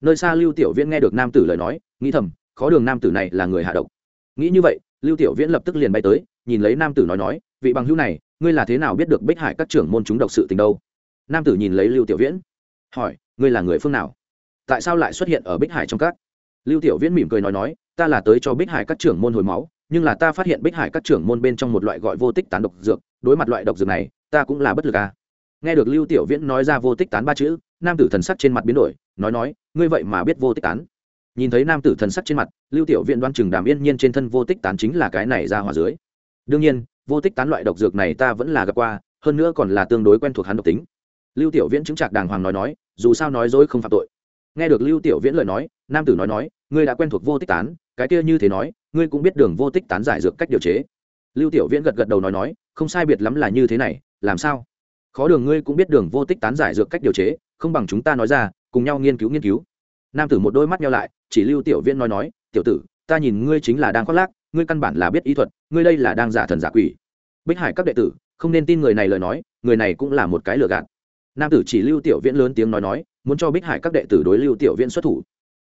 Nơi xa lưu tiểu viễn nghe được nam tử lời nói nghĩ thầm khó đường nam tử này là người hạ độc. Nghĩ như vậy lưu tiểu viễn lập tức liền bay tới, nhìn lấy nam tử nói nói, vị bằng hữu này, ngươi là thế nào biết được bích hải các trưởng môn chúng độc sự tình đâu? Nam tử nhìn lấy lưu tiểu viễn, hỏi, ngươi là người phương nào? Tại sao lại xuất hiện ở bích hải trong các? Lưu tiểu viễn mỉm cười nói nói, ta là tới cho bích hải các trưởng môn hồi máu, nhưng là ta phát hiện bích hải các trưởng môn bên trong một loại gọi vô tích tán độc dược, đối mặt loại độc dược này, ta cũng là bất lực à. nghe được lưu tiểu viễn nói ra vô tích tán ba chữ, nam tử thần sắc trên mặt biến đổi, nói nói, ngươi vậy mà biết vô tích tán? Nhìn thấy nam tử thần sắc trên mặt, lưu tiểu viện đoan chừng đàm yên nhiên trên thân vô tích tán chính là cái này ra hỏa dưới. Đương nhiên, vô tích tán loại độc dược này ta vẫn là gặp qua, hơn nữa còn là tương đối quen thuộc hắn độc tính. Lưu tiểu viễn chứng trạc đàng hoàng nói nói, dù sao nói dối không phạm tội. Nghe được lưu tiểu viễn lời nói, nam tử nói nói, ngươi đã quen thuộc vô tích tán, cái kia như thế nói, ngươi cũng biết đường vô tích tán giải dược cách điều chế. Lưu tiểu viễn gật gật đầu nói nói, không sai biệt lắm là như thế này, làm sao? Khó đường ngươi cũng biết đường vô tích tán giải dược cách điều chế, không bằng chúng ta nói ra, cùng nhau nghiên cứu nghiên cứu nam tử một đôi mắt nhau lại, chỉ lưu tiểu viễn nói nói, tiểu tử, ta nhìn ngươi chính là đang khoác lác, ngươi căn bản là biết ý thuật, ngươi đây là đang giả thần giả quỷ. Bích hải các đệ tử, không nên tin người này lời nói, người này cũng là một cái lừa gạt. Nam tử chỉ lưu tiểu viễn lớn tiếng nói nói, muốn cho bích hải các đệ tử đối lưu tiểu viễn xuất thủ.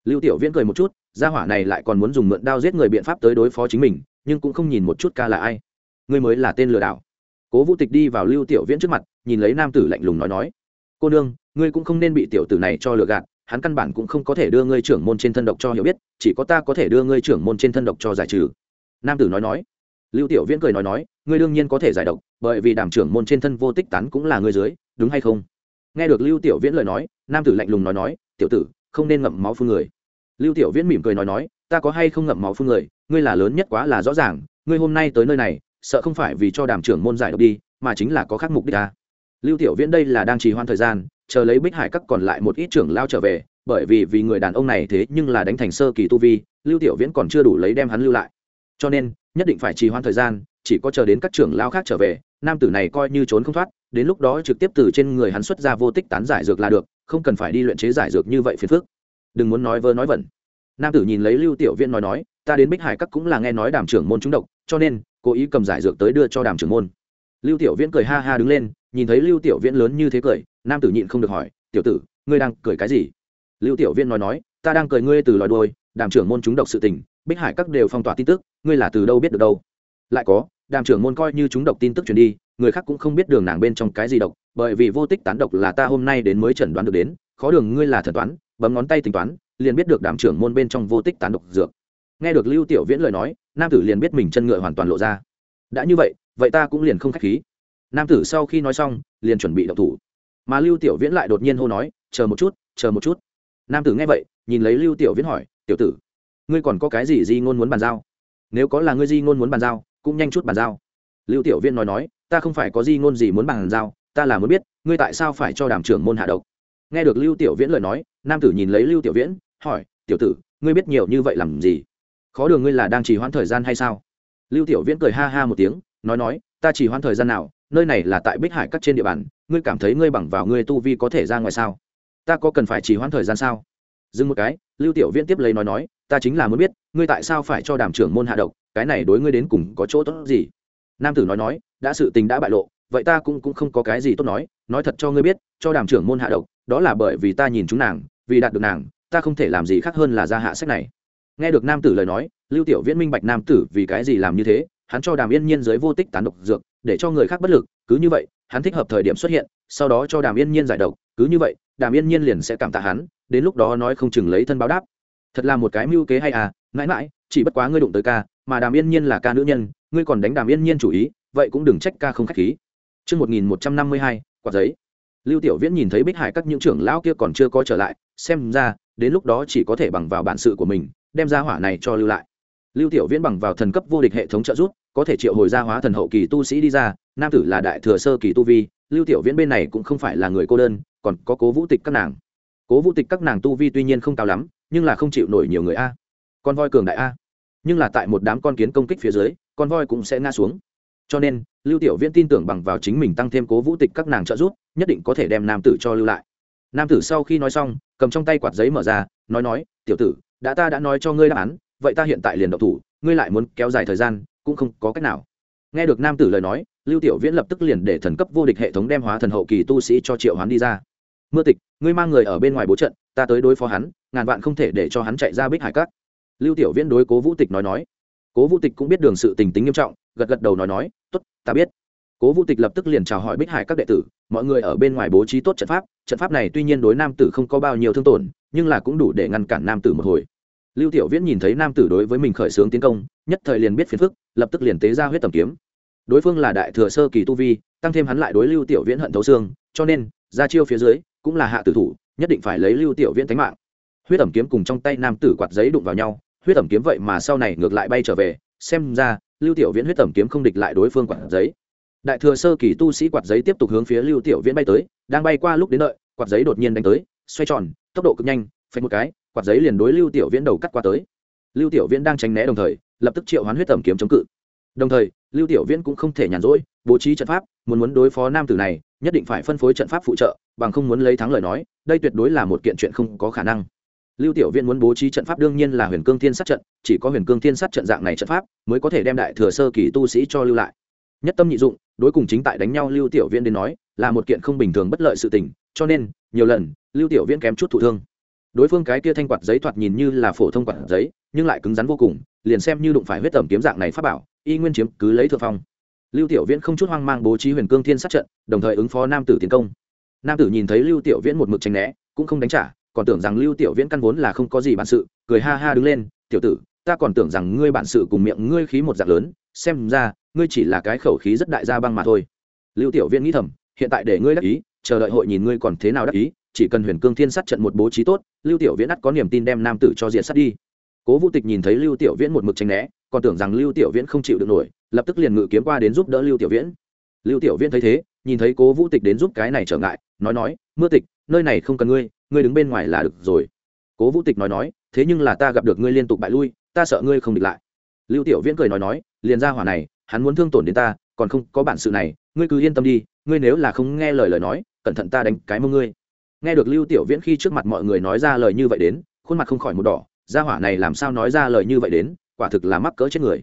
Lưu tiểu viễn cười một chút, gia hỏa này lại còn muốn dùng mượn đao giết người biện pháp tới đối phó chính mình, nhưng cũng không nhìn một chút ca là ai. Ngươi mới là tên lừa đảo. Cố vũ tịch đi vào lưu tiểu viễn trước mặt, nhìn lấy nam tử lạnh lùng nói nói, cô nương, ngươi cũng không nên bị tiểu tử này cho lừa gạt hắn căn bản cũng không có thể đưa ngươi trưởng môn trên thân độc cho hiểu biết, chỉ có ta có thể đưa ngươi trưởng môn trên thân độc cho giải trừ. Nam tử nói nói. Lưu tiểu viễn cười nói nói, ngươi đương nhiên có thể giải độc, bởi vì đảm trưởng môn trên thân vô tích tán cũng là ngươi dưới, đúng hay không? Nghe được lưu tiểu viễn lời nói, nam tử lạnh lùng nói nói, tiểu tử, không nên ngậm máu phương người. Lưu tiểu viễn mỉm cười nói nói, ta có hay không ngậm máu phương người, ngươi là lớn nhất quá là rõ ràng, ngươi hôm nay tới nơi này, sợ không phải vì cho đàm trưởng môn giải độc đi, mà chính là có khác mục đích ta. Lưu tiểu viễn đây là đang trì hoãn thời gian chờ lấy bích hải các còn lại một ít trưởng lao trở về, bởi vì vì người đàn ông này thế nhưng là đánh thành sơ kỳ tu vi, lưu tiểu viễn còn chưa đủ lấy đem hắn lưu lại. Cho nên, nhất định phải trì hoãn thời gian, chỉ có chờ đến các trưởng lao khác trở về, nam tử này coi như trốn không thoát, đến lúc đó trực tiếp từ trên người hắn xuất ra vô tích tán giải dược là được, không cần phải đi luyện chế giải dược như vậy phiền phức. Đừng muốn nói vơ nói vẩn. Nam tử nhìn lấy lưu tiểu viễn nói nói, ta đến bích hải các cũng là nghe nói đàm trưởng môn trúng độc, cho nên, cố ý cầm giải dược tới đưa cho đàm trưởng môn. Lưu tiểu viễn cười ha ha đứng lên nhìn thấy lưu tiểu viễn lớn như thế cười, nam tử nhịn không được hỏi, tiểu tử, ngươi đang cười cái gì? Lưu tiểu viễn nói nói, ta đang cười ngươi từ lòi đôi đàm trưởng môn chúng độc sự tình, bích hải các đều phong tỏa tin tức, ngươi là từ đâu biết được đâu? Lại có, đàm trưởng môn coi như chúng độc tin tức truyền đi, người khác cũng không biết đường nàng bên trong cái gì độc, bởi vì vô tích tán độc là ta hôm nay đến mới chẩn đoán được đến, khó đường ngươi là thần toán, bấm ngón tay tính toán, liền biết được đàm trưởng môn bên trong vô tích tán độc dược. Nghe được lưu tiểu viễn lời nói, nam tử liền biết mình chân ngựa hoàn toàn lộ ra. Đã như vậy vậy ta cũng liền không khách khí nam tử sau khi nói xong, liền chuẩn bị đậu thủ. Mà lưu tiểu viễn lại đột nhiên hô nói, chờ một chút, chờ một chút. Nam tử nghe vậy, nhìn lấy lưu tiểu viễn hỏi, tiểu tử, ngươi còn có cái gì di ngôn muốn bàn giao? Nếu có là ngươi di ngôn muốn bàn giao, cũng nhanh chút bàn giao. Lưu tiểu viễn nói nói, ta không phải có di ngôn gì muốn bàn giao, ta là muốn biết, ngươi tại sao phải cho đàm trưởng môn hạ độc? Nghe được lưu tiểu viễn lời nói, nam tử nhìn lấy lưu tiểu viễn, hỏi, tiểu tử, ngươi biết nhiều như vậy làm gì? Khó đường ngươi là đang trì hoãn thời gian hay sao? Lưu tiểu viễn cười ha ha một tiếng, nói nói, ta chỉ hoãn thời gian nào nơi này là tại bích hải các trên địa bàn, ngươi cảm thấy ngươi bằng vào ngươi tu vi có thể ra ngoài sao? Ta có cần phải chỉ hoãn thời gian sao? Dừng một cái, lưu tiểu viễn tiếp lấy nói nói, ta chính là muốn biết, ngươi tại sao phải cho đàm trưởng môn hạ độc, cái này đối ngươi đến cùng có chỗ tốt gì? Nam tử nói nói, đã sự tình đã bại lộ, vậy ta cũng cũng không có cái gì tốt nói nói thật cho ngươi biết, cho đàm trưởng môn hạ độc, đó là bởi vì ta nhìn chúng nàng, vì đạt được nàng, ta không thể làm gì khác hơn là ra hạ sách này. Nghe được nam tử lời nói, lưu tiểu viễn minh bạch nam tử vì cái gì làm như thế, hắn cho đàm yên nhiên dưới vô tích tán độc dược để cho người khác bất lực cứ như vậy hắn thích hợp thời điểm xuất hiện sau đó cho đàm yên nhiên giải độc cứ như vậy đàm yên nhiên liền sẽ cảm tạ hắn đến lúc đó nói không chừng lấy thân báo đáp. Thật là một cái mưu kế hay à mãi mãi chỉ bất quá ngươi đụng tới ca mà đàm yên nhiên là ca nữ nhân ngươi còn đánh đàm yên nhiên chủ ý vậy cũng đừng trách ca không khách khí. Trước 1152, quạt giấy. Lưu Tiểu Viễn nhìn thấy Bích Hải các những trưởng lão kia còn chưa có trở lại, xem ra, đến lúc đó chỉ có thể bằng vào bản sự của mình, đem ra hỏa này cho lưu lại. Lưu tiểu viễn bằng vào thần cấp vô địch hệ thống trợ giúp có thể triệu hồi ra hóa thần hậu kỳ tu sĩ đi ra, nam tử là đại thừa sơ kỳ tu vi, lưu tiểu viễn bên này cũng không phải là người cô đơn, còn có cố vũ tịch các nàng. Cố vũ tịch các nàng tu vi tuy nhiên không cao lắm, nhưng là không chịu nổi nhiều người a. Con voi cường đại a. Nhưng là tại một đám con kiến công kích phía dưới, con voi cũng sẽ ngã xuống. Cho nên, lưu tiểu viễn tin tưởng bằng vào chính mình tăng thêm cố vũ tịch các nàng trợ giúp, nhất định có thể đem nam tử cho lưu lại. Nam tử sau khi nói xong, cầm trong tay quạt giấy mở ra, nói nói, tiểu tử, đã ta đã nói cho ngươi đáp án, vậy ta hiện tại liền độc thủ, ngươi lại muốn kéo dài thời gian cũng không có cách nào. Nghe được nam tử lời nói, lưu tiểu viễn lập tức liền để thần cấp vô địch hệ thống đem hóa thần hậu kỳ tu sĩ cho triệu hoán đi ra. Mưa tịch, ngươi mang người ở bên ngoài bố trận, ta tới đối phó hắn, ngàn vạn không thể để cho hắn chạy ra bích hải cát lưu tiểu viễn đối cố vũ tịch nói nói. Cố vũ tịch cũng biết đường sự tình tính nghiêm trọng, gật gật đầu nói nói, tốt, ta biết. Cố vũ tịch lập tức liền chào hỏi bích hải các đệ tử, mọi người ở bên ngoài bố trí tốt trận pháp trận pháp này tuy nhiên đối nam tử không có bao nhiêu thương tổn, nhưng là cũng đủ để ngăn cản nam tử một hồi lưu tiểu viễn nhìn thấy nam tử đối với mình khởi xướng tiến công, nhất thời liền biết phiền phức, lập tức liền tế ra huyết tầm kiếm. Đối phương là đại thừa sơ kỳ tu vi, tăng thêm hắn lại đối lưu tiểu viễn hận thấu xương, cho nên, ra chiêu phía dưới, cũng là hạ tử thủ, nhất định phải lấy lưu tiểu viễn tánh mạng. Huyết tầm kiếm cùng trong tay nam tử quạt giấy đụng vào nhau, huyết tầm kiếm vậy mà sau này ngược lại bay trở về, xem ra, lưu tiểu viễn huyết tầm kiếm không địch lại đối phương quạt giấy. Đại thừa sơ kỳ tu sĩ quạt giấy tiếp tục hướng phía lưu tiểu viễn bay tới, đang bay qua lúc đến đợi, quạt giấy đột nhiên đánh tới, xoay tròn, tốc độ cực nhanh, phanh một cái quạt giấy liền đối lưu tiểu viễn đầu cắt qua tới. Lưu tiểu viễn đang tránh né đồng thời, lập tức triệu hoán huyết tẩm kiếm chống cự. Đồng thời, lưu tiểu viễn cũng không thể nhàn rỗi, bố trí trận pháp, muốn muốn đối phó nam tử này, nhất định phải phân phối trận pháp phụ trợ, bằng không muốn lấy thắng lời nói, đây tuyệt đối là một kiện chuyện không có khả năng. Lưu tiểu viễn muốn bố trí trận pháp đương nhiên là huyền cương thiên sát trận, chỉ có huyền cương thiên sát trận dạng này trận pháp mới có thể đem đại thừa sơ kỳ tu sĩ cho lưu lại. Nhất tâm nhị dụng, đối cùng chính tại đánh nhau lưu tiểu viễn đến nói, là một kiện không bình thường bất lợi sự tình, cho nên, nhiều lần, lưu tiểu viễn kém chút thụ thương đối phương cái kia thanh quạt giấy thoạt nhìn như là phổ thông quạt giấy, nhưng lại cứng rắn vô cùng, liền xem như đụng phải huyết tẩm kiếm dạng này phát bảo, y nguyên chiếm cứ lấy thượng phong. Lưu tiểu viễn không chút hoang mang bố trí huyền cương thiên sát trận, đồng thời ứng phó nam tử tiến công. Nam tử nhìn thấy lưu tiểu viễn một mực tranh né, cũng không đánh trả, còn tưởng rằng lưu tiểu viễn căn vốn là không có gì bản sự, cười ha ha đứng lên, tiểu tử, ta còn tưởng rằng ngươi bản sự cùng miệng ngươi khí một dạng lớn, xem ra, ngươi chỉ là cái khẩu khí rất đại gia băng mà thôi. Lưu tiểu viễn nghĩ thầm, hiện tại để ngươi đắc ý, chờ đợi hội nhìn ngươi còn thế nào đắc ý chỉ cần huyền cương thiên sát trận một bố trí tốt, lưu tiểu viễn ắt có niềm tin đem nam tử cho diện sát đi. Cố vũ tịch nhìn thấy lưu tiểu viễn một mực tranh né, còn tưởng rằng lưu tiểu viễn không chịu được nổi, lập tức liền ngự kiếm qua đến giúp đỡ lưu tiểu viễn. Lưu tiểu viễn thấy thế, nhìn thấy cố vũ tịch đến giúp cái này trở ngại, nói nói, mưa tịch, nơi này không cần ngươi ngươi đứng bên ngoài là được rồi. Cố vũ tịch nói nói, thế nhưng là ta gặp được ngươi liên tục bại lui, ta sợ ngươi không địch lại. Lưu tiểu viễn cười nói nói, liền ra hỏa này, hắn muốn thương tổn đến ta, còn không có bản sự này, ngươi cứ yên tâm đi, ngươi nếu là không nghe lời lời nói, cẩn thận ta đánh cái mông ngươi nghe được lưu tiểu viễn khi trước mặt mọi người nói ra lời như vậy đến, khuôn mặt không khỏi một đỏ, gia hỏa này làm sao nói ra lời như vậy đến, quả thực là mắc cỡ chết người.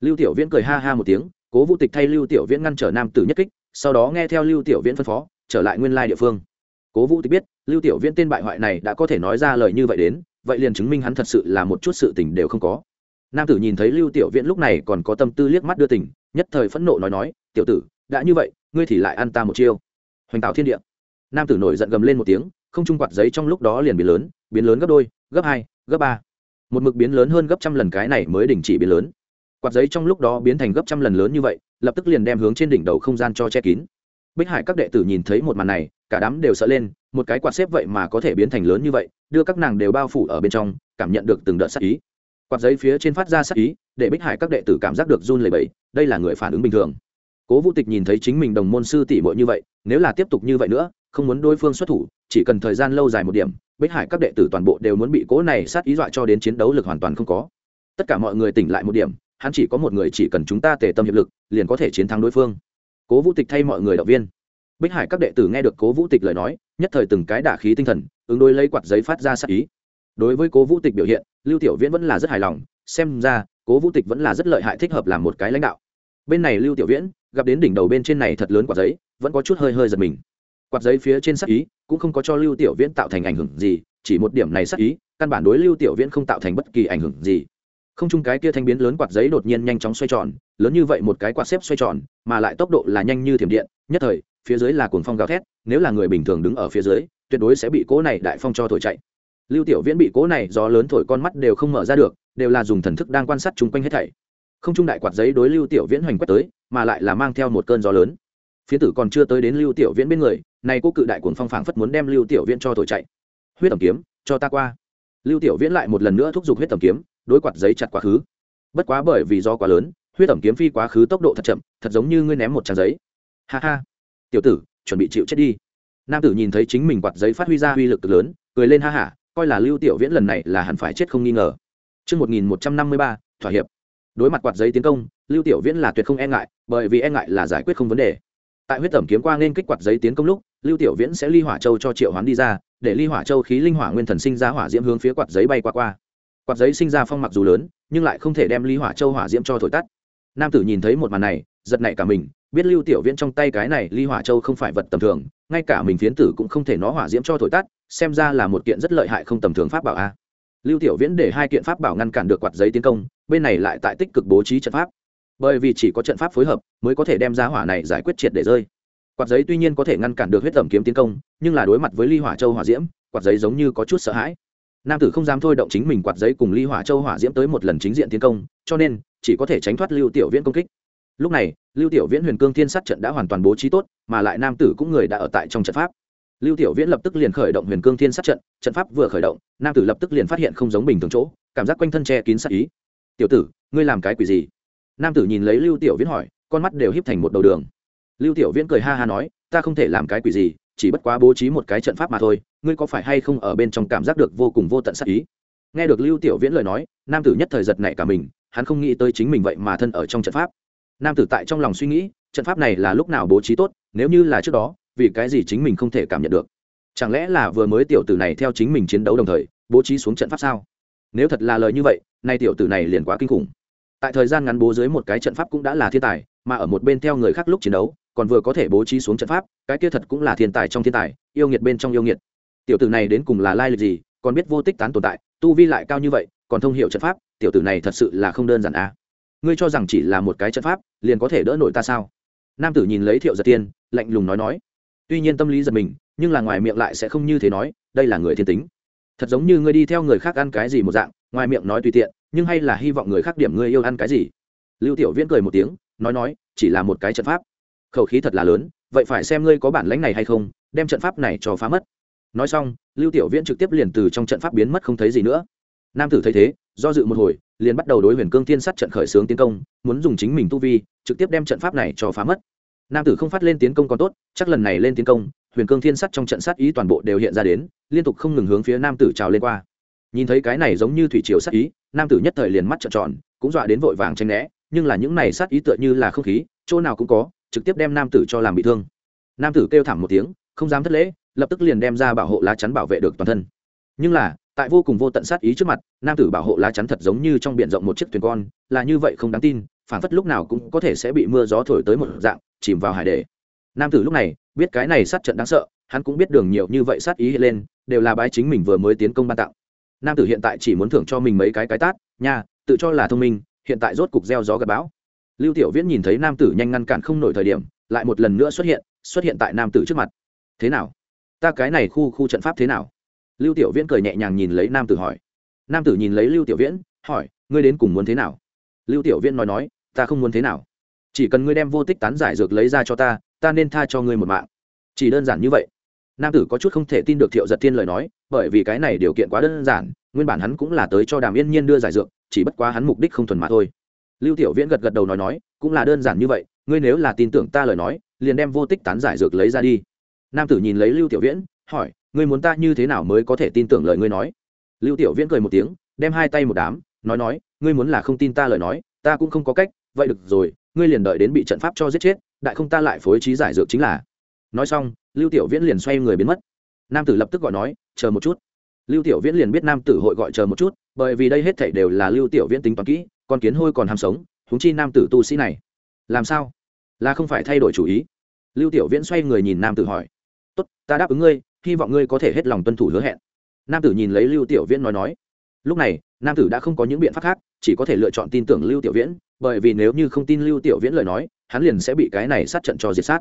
Lưu tiểu viễn cười ha ha một tiếng, cố vũ tịch thay lưu tiểu viễn ngăn trở nam tử nhất kích, sau đó nghe theo lưu tiểu viễn phân phó, trở lại nguyên lai địa phương. Cố vũ tịch biết, lưu tiểu viễn tên bại hoại này đã có thể nói ra lời như vậy đến, vậy liền chứng minh hắn thật sự là một chút sự tình đều không có. Nam tử nhìn thấy lưu tiểu viễn lúc này còn có tâm tư liếc mắt đưa tình, nhất thời phẫn nộ nói nói, tiểu tử, đã như vậy, ngươi thì lại ăn ta một chiêu. Hoành tạo thiên địa nam tử nổi giận gầm lên một tiếng, không trung quạt giấy trong lúc đó liền biến lớn biến lớn gấp đôi, gấp hai, gấp ba. Một mực biến lớn hơn gấp trăm lần cái này mới đình chỉ biến lớn. Quạt giấy trong lúc đó biến thành gấp trăm lần lớn như vậy, lập tức liền đem hướng trên đỉnh đầu không gian cho che kín. Bích hải các đệ tử nhìn thấy một màn này, cả đám đều sợ lên, một cái quạt xếp vậy mà có thể biến thành lớn như vậy, đưa các nàng đều bao phủ ở bên trong, cảm nhận được từng đợt sắc ý. Quạt giấy phía trên phát ra sắc ý, để bích hải các đệ tử cảm giác được run lẩy bẩy, đây là người phản ứng bình thường. Cố vũ tịch nhìn thấy chính mình đồng môn sư tỷ muội như vậy, nếu là tiếp tục như vậy nữa không muốn đối phương xuất thủ, chỉ cần thời gian lâu dài một điểm, bích hải các đệ tử toàn bộ đều muốn bị cố này sát ý dọa cho đến chiến đấu lực hoàn toàn không có. Tất cả mọi người tỉnh lại một điểm, hắn chỉ có một người chỉ cần chúng ta tề tâm hiệp lực, liền có thể chiến thắng đối phương. Cố vũ tịch thay mọi người động viên. Bích hải các đệ tử nghe được cố vũ tịch lời nói, nhất thời từng cái đả khí tinh thần, ứng đối lấy quạt giấy phát ra sát ý. Đối với cố vũ tịch biểu hiện, lưu tiểu viễn vẫn là rất hài lòng, xem ra, cố vũ tịch vẫn là rất lợi hại thích hợp làm một cái lãnh đạo. Bên này lưu tiểu viễn, gặp đến đỉnh đầu bên trên này thật lớn quạt giấy, vẫn có chút hơi hơi giật mình quạt giấy phía trên sắc ý, cũng không có cho lưu tiểu viễn tạo thành ảnh hưởng gì, chỉ một điểm này sắc ý, căn bản đối lưu tiểu viễn không tạo thành bất kỳ ảnh hưởng gì. Không chung cái kia thanh biến lớn quạt giấy đột nhiên nhanh chóng xoay tròn, lớn như vậy một cái quạt xếp xoay tròn, mà lại tốc độ là nhanh như thiểm điện, nhất thời, phía dưới là cuồng phong gào thét, nếu là người bình thường đứng ở phía dưới, tuyệt đối sẽ bị cố này đại phong cho thổi chạy. Lưu tiểu viễn bị cố này gió lớn thổi con mắt đều không mở ra được, đều là dùng thần thức đang quan sát chung quanh hết thảy. Không trung đại quạt giấy đối lưu tiểu viễn hoành quét tới, mà lại là mang theo một cơn gió lớn phía tử còn chưa tới đến lưu tiểu viễn bên người nay cô cự đại cuồng phong phảng phất muốn đem lưu tiểu viễn cho thổi chạy. Huyết tầm kiếm cho ta qua. Lưu tiểu viễn lại một lần nữa thúc giục huyết tầm kiếm đối quạt giấy chặt quá khứ. Bất quá bởi vì do quá lớn huyết tầm kiếm phi quá khứ tốc độ thật chậm thật giống như ngươi ném một trang giấy. Ha ha. Tiểu tử chuẩn bị chịu chết đi. Nam tử nhìn thấy chính mình quạt giấy phát huy ra uy lực cực lớn cười lên ha hả coi là lưu tiểu viễn lần này là hẳn phải chết không nghi ngờ. Trước 1153, thỏa hiệp. Đối mặt quạt giấy tiến công, Lưu Tiểu Viễn là tuyệt không e ngại, bởi vì e ngại là giải quyết không vấn đề. Tại huyết tẩm kiếm qua nên kích quạt giấy tiến công lúc, Lưu Tiểu Viễn sẽ ly hỏa châu cho Triệu Hoán đi ra, để ly hỏa châu khí linh hỏa nguyên thần sinh ra hỏa diễm hướng phía quạt giấy bay qua qua. Quạt giấy sinh ra phong mặc dù lớn nhưng lại không thể đem ly hỏa châu hỏa diễm cho thổi tắt. Nam tử nhìn thấy một màn này giật nảy cả mình biết lưu tiểu viễn trong tay cái này ly hỏa châu không phải vật tầm thường ngay cả mình phiến tử cũng không thể nó hỏa diễm cho thổi tắt xem ra là một kiện rất lợi hại không tầm thường pháp bảo a. Lưu tiểu viễn để hai kiện pháp bảo ngăn cản được quạt giấy tiến công bên này lại tại tích cực bố trí trận pháp bởi vì chỉ có trận pháp phối hợp mới có thể đem ra hỏa này giải quyết triệt để rơi. Quạt giấy tuy nhiên có thể ngăn cản được huyết tẩm kiếm tiến công, nhưng là đối mặt với ly hỏa châu hỏa diễm, quạt giấy giống như có chút sợ hãi. Nam tử không dám thôi động chính mình quạt giấy cùng ly hỏa châu hỏa diễm tới một lần chính diện tiến công, cho nên chỉ có thể tránh thoát lưu tiểu viễn công kích. Lúc này, lưu tiểu viễn huyền cương thiên sát trận đã hoàn toàn bố trí tốt, mà lại nam tử cũng người đã ở tại trong trận pháp. Lưu tiểu viễn lập tức liền khởi động huyền cương thiên sát trận trận pháp vừa khởi động, nam tử lập tức liền phát hiện không giống bình thường chỗ, cảm giác quanh thân che kín sát ý. Tiểu tử, ngươi làm cái quỷ gì? Nam tử nhìn lấy lưu tiểu viễn hỏi, con mắt đều híp thành một đầu đường. Lưu tiểu viễn cười ha ha nói, ta không thể làm cái quỷ gì, chỉ bất quá bố trí một cái trận pháp mà thôi, ngươi có phải hay không ở bên trong cảm giác được vô cùng vô tận sát ý? Nghe được lưu tiểu viễn lời nói, nam tử nhất thời giật nảy cả mình, hắn không nghĩ tới chính mình vậy mà thân ở trong trận pháp. Nam tử tại trong lòng suy nghĩ, trận pháp này là lúc nào bố trí tốt, nếu như là trước đó, vì cái gì chính mình không thể cảm nhận được? Chẳng lẽ là vừa mới tiểu tử này theo chính mình chiến đấu đồng thời, bố trí xuống trận pháp sao? Nếu thật là lời như vậy, nay tiểu tử này liền quá kinh khủng tại thời gian ngắn bố dưới một cái trận pháp cũng đã là thiên tài, mà ở một bên theo người khác lúc chiến đấu, còn vừa có thể bố trí xuống trận pháp, cái kia thật cũng là thiên tài trong thiên tài, yêu nghiệt bên trong yêu nghiệt. Tiểu tử này đến cùng là lai lịch gì, còn biết vô tích tán tồn tại, tu vi lại cao như vậy, còn thông hiệu trận pháp, tiểu tử này thật sự là không đơn giản à. Ngươi cho rằng chỉ là một cái trận pháp, liền có thể đỡ nổi ta sao? Nam tử nhìn lấy thiệu giật tiên, lạnh lùng nói nói. Tuy nhiên tâm lý giật mình, nhưng là ngoài miệng lại sẽ không như thế nói, đây là người thiên tính. Thật giống như ngươi đi theo người khác ăn cái gì một dạng, ngoài miệng nói tùy tiện nhưng hay là hy vọng người khác điểm ngươi yêu ăn cái gì? Lưu tiểu viễn cười một tiếng, nói nói, chỉ là một cái trận pháp. Khẩu khí thật là lớn, vậy phải xem ngươi có bản lãnh này hay không, đem trận pháp này cho phá mất. Nói xong, lưu tiểu viễn trực tiếp liền từ trong trận pháp biến mất không thấy gì nữa. Nam tử thấy thế, do dự một hồi, liền bắt đầu đối huyền cương thiên sát trận khởi xướng tiến công, muốn dùng chính mình tu vi, trực tiếp đem trận pháp này cho phá mất. Nam tử không phát lên tiến công còn tốt, chắc lần này lên tiến công, huyền cương thiên sắt trong trận sát ý toàn bộ đều hiện ra đến, liên tục không ngừng hướng phía nam tử trào lên qua nhìn thấy cái này giống như thủy triều sát ý, nam tử nhất thời liền mắt trợn tròn, cũng dọa đến vội vàng tranh né, nhưng là những này sát ý tựa như là không khí, chỗ nào cũng có, trực tiếp đem nam tử cho làm bị thương. Nam tử kêu thảm một tiếng, không dám thất lễ, lập tức liền đem ra bảo hộ lá chắn bảo vệ được toàn thân. Nhưng là, tại vô cùng vô tận sát ý trước mặt, nam tử bảo hộ lá chắn thật giống như trong b i ể n rộng một chiếc thuyền con, là như vậy không đáng tin phản phất lúc nào cũng có thể sẽ bị mưa gió thổi tới một dạng, chìm vào hải đề. Nam tử lúc này, biết cái này sát trận đáng sợ, hắn cũng biết đường nhiều như vậy sát ý lên, đều là bái chính mình vừa mới tiến công ban tặng nam tử hiện tại chỉ muốn thưởng cho mình mấy cái cái tát, nha, tự cho là thông minh, hiện tại rốt cục gieo gió gặp bão. Lưu tiểu viễn nhìn thấy nam tử nhanh ngăn cản không nổi thời điểm, lại một lần nữa xuất hiện xuất hiện tại nam tử trước mặt. Thế nào? Ta cái này khu khu trận pháp thế nào? Lưu tiểu viễn cười nhẹ nhàng nhìn lấy nam tử hỏi. Nam tử nhìn lấy lưu tiểu viễn, hỏi, ngươi đến cùng muốn thế nào? Lưu tiểu viễn nói nói, ta không muốn thế nào. Chỉ cần ngươi đem vô tích tán giải dược lấy ra cho ta ta nên tha cho ngươi một mạng. Chỉ đơn giản như vậy nam tử có chút không thể tin được thiệu giật thiên lời nói, bởi vì cái này điều kiện quá đơn giản, nguyên bản hắn cũng là tới cho đàm yên nhiên đưa giải dược, chỉ bất quá hắn mục đích không thuần mà thôi. Lưu tiểu viễn gật gật đầu nói nói, cũng là đơn giản như vậy, ngươi nếu là tin tưởng ta lời nói, liền đem vô tích tán giải dược lấy ra đi. Nam tử nhìn lấy lưu tiểu viễn, hỏi, ngươi muốn ta như thế nào mới có thể tin tưởng lời ngươi nói? Lưu tiểu viễn cười một tiếng, đem hai tay một đám, nói nói, ngươi muốn là không tin ta lời nói, ta cũng không có cách, vậy được rồi, ngươi liền đợi đến bị trận pháp cho giết chết, đại không ta lại phối trí giải dược chính là. Nói xong lưu tiểu viễn liền xoay người biến mất. Nam tử lập tức gọi nói, chờ một chút. Lưu tiểu viễn liền biết nam tử hội gọi chờ một chút bởi vì đây hết thảy đều là lưu tiểu viễn tính toán kỹ, con kiến hôi còn ham sống húng chi nam tử tu sĩ này. Làm sao? Là không phải thay đổi chủ ý. Lưu tiểu viễn xoay người nhìn nam tử hỏi, tốt, ta đáp ứng ngươi, hy vọng ngươi có thể hết lòng tuân thủ hứa hẹn. Nam tử nhìn lấy lưu tiểu viễn nói nói, lúc này, nam tử đã không có những biện pháp khác, chỉ có thể lựa chọn tin tưởng lưu tiểu viễn, bởi vì nếu như không tin lưu tiểu viễn lời nói, hắn liền sẽ bị cái này sát trận cho diệt sát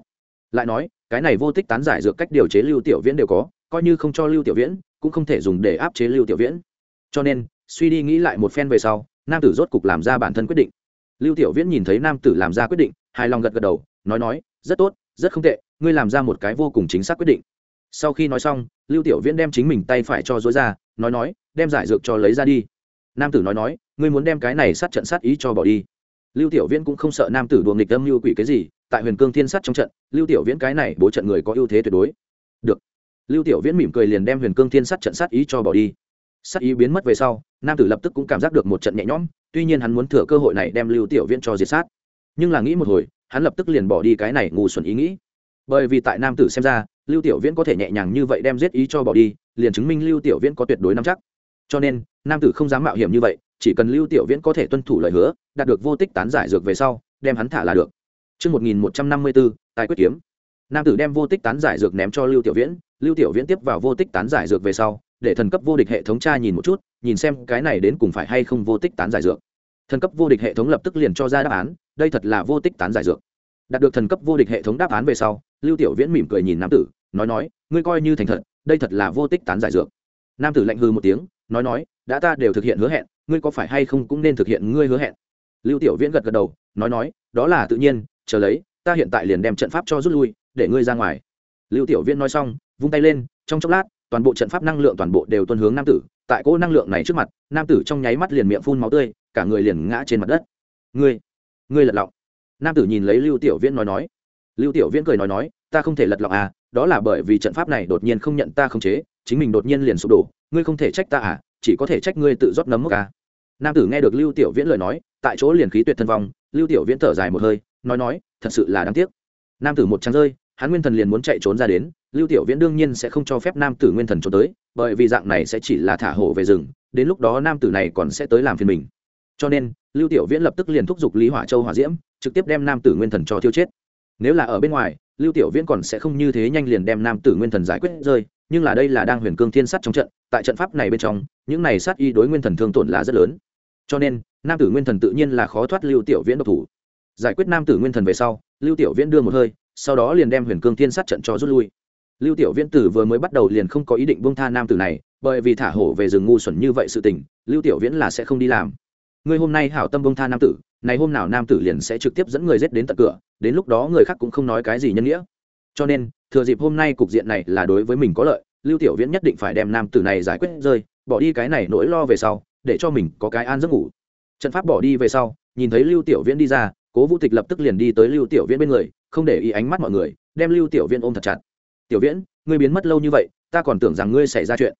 lại nói, cái này vô tích tán giải dược cách điều chế lưu tiểu viễn đều có, coi như không cho lưu tiểu viễn, cũng không thể dùng để áp chế lưu tiểu viễn. Cho nên, suy đi nghĩ lại một phen về sau, nam tử rốt cục làm ra bản thân quyết định. Lưu tiểu viễn nhìn thấy nam tử làm ra quyết định, hài lòng gật gật đầu, nói nói, rất tốt, rất không tệ, ngươi làm ra một cái vô cùng chính xác quyết định. Sau khi nói xong, lưu tiểu viễn đem chính mình tay phải cho dối ra, nói nói, đem giải dược cho lấy ra đi. Nam tử nói nói, ngươi muốn đem cái này sát trận sát ý cho bỏ đi. Lưu tiểu viễn cũng không sợ nam tử đùa nghịch âm mưu quỷ cái gì tại huyền cương thiên sát trong trận, lưu tiểu viễn cái này bố trận người có ưu thế tuyệt đối. Được. Lưu tiểu viễn mỉm cười liền đem huyền cương thiên sát trận sát ý cho bỏ đi. Sát ý biến mất về sau, nam tử lập tức cũng cảm giác được một trận nhẹ nhõm, tuy nhiên hắn muốn thừa cơ hội này đem lưu tiểu viễn cho diệt sát. Nhưng là nghĩ một hồi, hắn lập tức liền bỏ đi cái này ngu xuẩn ý nghĩ. Bởi vì tại nam tử xem ra, lưu tiểu viễn có thể nhẹ nhàng như vậy đem giết ý cho bỏ đi, liền chứng minh lưu tiểu viễn có tuyệt đối nắm chắc. Cho nên, nam tử không dám mạo hiểm như vậy, chỉ cần lưu tiểu viễn có thể tuân thủ lời hứa, đạt được vô tích tán giải dược về sau, đem hắn thả là được. Trước 1154, tài quyết kiếm. Nam tử đem vô tích tán giải dược ném cho Lưu Tiểu Viễn, Lưu Tiểu Viễn tiếp vào vô tích tán giải dược về sau, để thần cấp vô địch hệ thống tra nhìn một chút, nhìn xem cái này đến cùng phải hay không vô tích tán giải dược. Thần cấp vô địch hệ thống lập tức liền cho ra đáp án, đây thật là vô tích tán giải dược. Đạt được thần cấp vô địch hệ thống đáp án về sau, Lưu Tiểu Viễn mỉm cười nhìn nam tử, nói nói, ngươi coi như thành thật, đây thật là vô tích tán giải dược. Nam tử lạnh hừ một tiếng, nói nói, đã ta đều thực hiện hứa hẹn, ngươi có phải hay không cũng nên thực hiện ngươi hứa hẹn. Lưu Tiểu Viễn gật gật đầu, nói nói, đó là tự nhiên, chờ lấy, ta hiện tại liền đem trận pháp cho rút lui, để ngươi ra ngoài. Lưu tiểu viễn nói xong, vung tay lên, trong chốc lát, toàn bộ trận pháp năng lượng toàn bộ đều tuân hướng nam tử, tại cỗ năng lượng này trước mặt, nam tử trong nháy mắt liền miệng phun máu tươi, cả người liền ngã trên mặt đất. Ngươi ngươi lật lọng. Nam tử nhìn lấy lưu tiểu viễn nói nói. Lưu tiểu viễn cười nói nói, ta không thể lật lọng à đó là bởi vì trận pháp này đột nhiên không nhận ta không chế, chính mình đột nhiên liền sụp đổ, ngươi không thể trách ta à chỉ có thể trách ngươi tự rót nấm mốc à. Nam tử nghe được lưu tiểu viễn lời nói, tại chỗ liền khí tuyệt thân vong, lưu tiểu viễn thở dài một hơi nói nói, thật sự là đáng tiếc. Nam tử một trắng rơi, hắn nguyên thần liền muốn chạy trốn ra đến, lưu tiểu viễn đương nhiên sẽ không cho phép nam tử nguyên thần trốn tới, bởi vì dạng này sẽ chỉ là thả hổ về rừng, đến lúc đó nam tử này còn sẽ tới làm phiền mình. Cho nên, lưu tiểu viễn lập tức liền thúc giục lý hỏa châu hỏa diễm, trực tiếp đem nam tử nguyên thần cho thiêu chết. Nếu là ở bên ngoài, lưu tiểu viễn còn sẽ không như thế nhanh liền đem nam tử nguyên thần giải quyết rơi, nhưng là đây là đang huyền cương thiên sắt trong trận, tại trận pháp này bên trong, những này sát y đối nguyên thần thương tổn là rất lớn. Cho nên, nam tử nguyên thần tự nhiên là khó thoát lưu tiểu viễn độc thủ giải quyết nam tử nguyên thần về sau, lưu tiểu viễn đưa một hơi, sau đó liền đem huyền cương thiên sát trận cho rút lui. Lưu tiểu viễn tử vừa mới bắt đầu liền không có ý định buông tha nam tử này, bởi vì thả hổ về rừng ngu xuẩn như vậy sự tình, lưu tiểu viễn là sẽ không đi làm. Ngươi hôm nay hảo tâm buông tha nam tử, này hôm nào nam tử liền sẽ trực tiếp dẫn người giết đến tận cửa, đến lúc đó người khác cũng không nói cái gì nhân nghĩa. Cho nên, thừa dịp hôm nay cục diện này là đối với mình có lợi, lưu tiểu viễn nhất định phải đem nam tử này giải quyết rơi, bỏ đi cái này nỗi lo về sau, để cho mình có cái an giấc ngủ. Trận pháp bỏ đi về sau, nhìn thấy lưu tiểu viễn đi ra cố vũ tịch lập tức liền đi tới lưu tiểu viễn bên người, không để ý ánh mắt mọi người, đem lưu tiểu viễn ôm thật chặt. Tiểu viễn, ngươi biến mất lâu như vậy, ta còn tưởng rằng ngươi xảy ra chuyện.